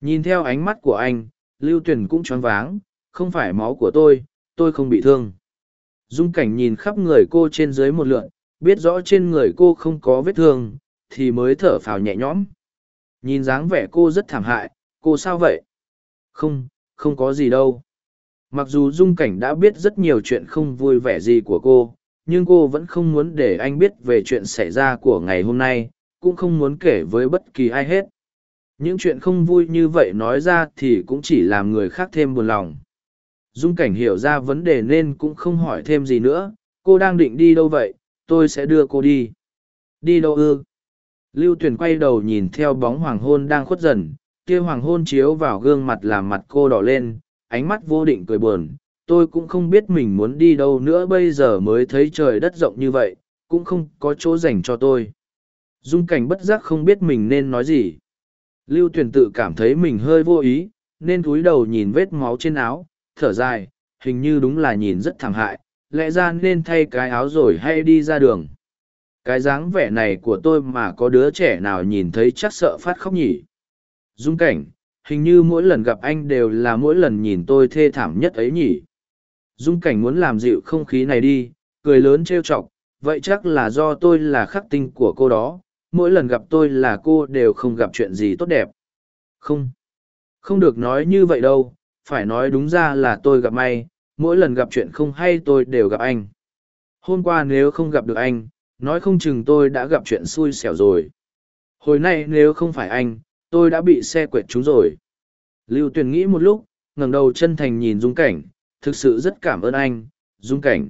Nhìn theo ánh mắt của anh, lưu tuyển cũng choáng váng. Không phải máu của tôi tôi không bị thương. Dung cảnh nhìn khắp người cô trên dưới một lượn, biết rõ trên người cô không có vết thương, thì mới thở phào nhẹ nhõm. Nhìn dáng vẻ cô rất thảm hại, cô sao vậy? Không không có gì đâu mặc dù dung cảnh đã biết rất nhiều chuyện không vui vẻ gì của cô, nhưng cô vẫn không muốn để anh biết về chuyện xảy ra của ngày hôm nay, cũng không muốn kể với bất kỳ ai hết. Những chuyện không vui như vậy nói ra thì cũng chỉ làm người khác thêm buồn lòng. Dung cảnh hiểu ra vấn đề nên cũng không hỏi thêm gì nữa, cô đang định đi đâu vậy? Tôi sẽ đưa cô đi. Đi đâu ư? Lưu tuyền quay đầu nhìn theo bóng hoàng hôn đang khuất dần, kia hoàng hôn chiếu vào gương mặt làm mặt cô đỏ lên ánh mắt vô định cười buồn, tôi cũng không biết mình muốn đi đâu nữa bây giờ mới thấy trời đất rộng như vậy, cũng không có chỗ dành cho tôi. Dung cảnh bất giác không biết mình nên nói gì. Lưu tuyền tự cảm thấy mình hơi vô ý, nên cúi đầu nhìn vết máu trên áo, thở dài, hình như đúng là nhìn rất thẳng hại, lẽ ra nên thay cái áo rồi hay đi ra đường. Cái dáng vẻ này của tôi mà có đứa trẻ nào nhìn thấy chắc sợ phát khóc nhỉ? Dung cảnh hình như mỗi lần gặp anh đều là mỗi lần nhìn tôi thê thảm nhất ấy nhỉ. Dung cảnh muốn làm dịu không khí này đi, cười lớn trêu chọc, vậy chắc là do tôi là khắc tinh của cô đó, mỗi lần gặp tôi là cô đều không gặp chuyện gì tốt đẹp. Không không được nói như vậy đâu, phải nói đúng ra là tôi gặp may, mỗi lần gặp chuyện không hay tôi đều gặp anh. Hôm qua nếu không gặp được anh, nói không chừng tôi đã gặp chuyện xui xẻo rồi. Hồi nay nếu không phải anh tôi đã bị xe quẹt trúng rồi. Lưu tuyền nghĩ một lúc, ngẩng đầu chân thành nhìn dung cảnh, thực sự rất cảm ơn anh, dung cảnh.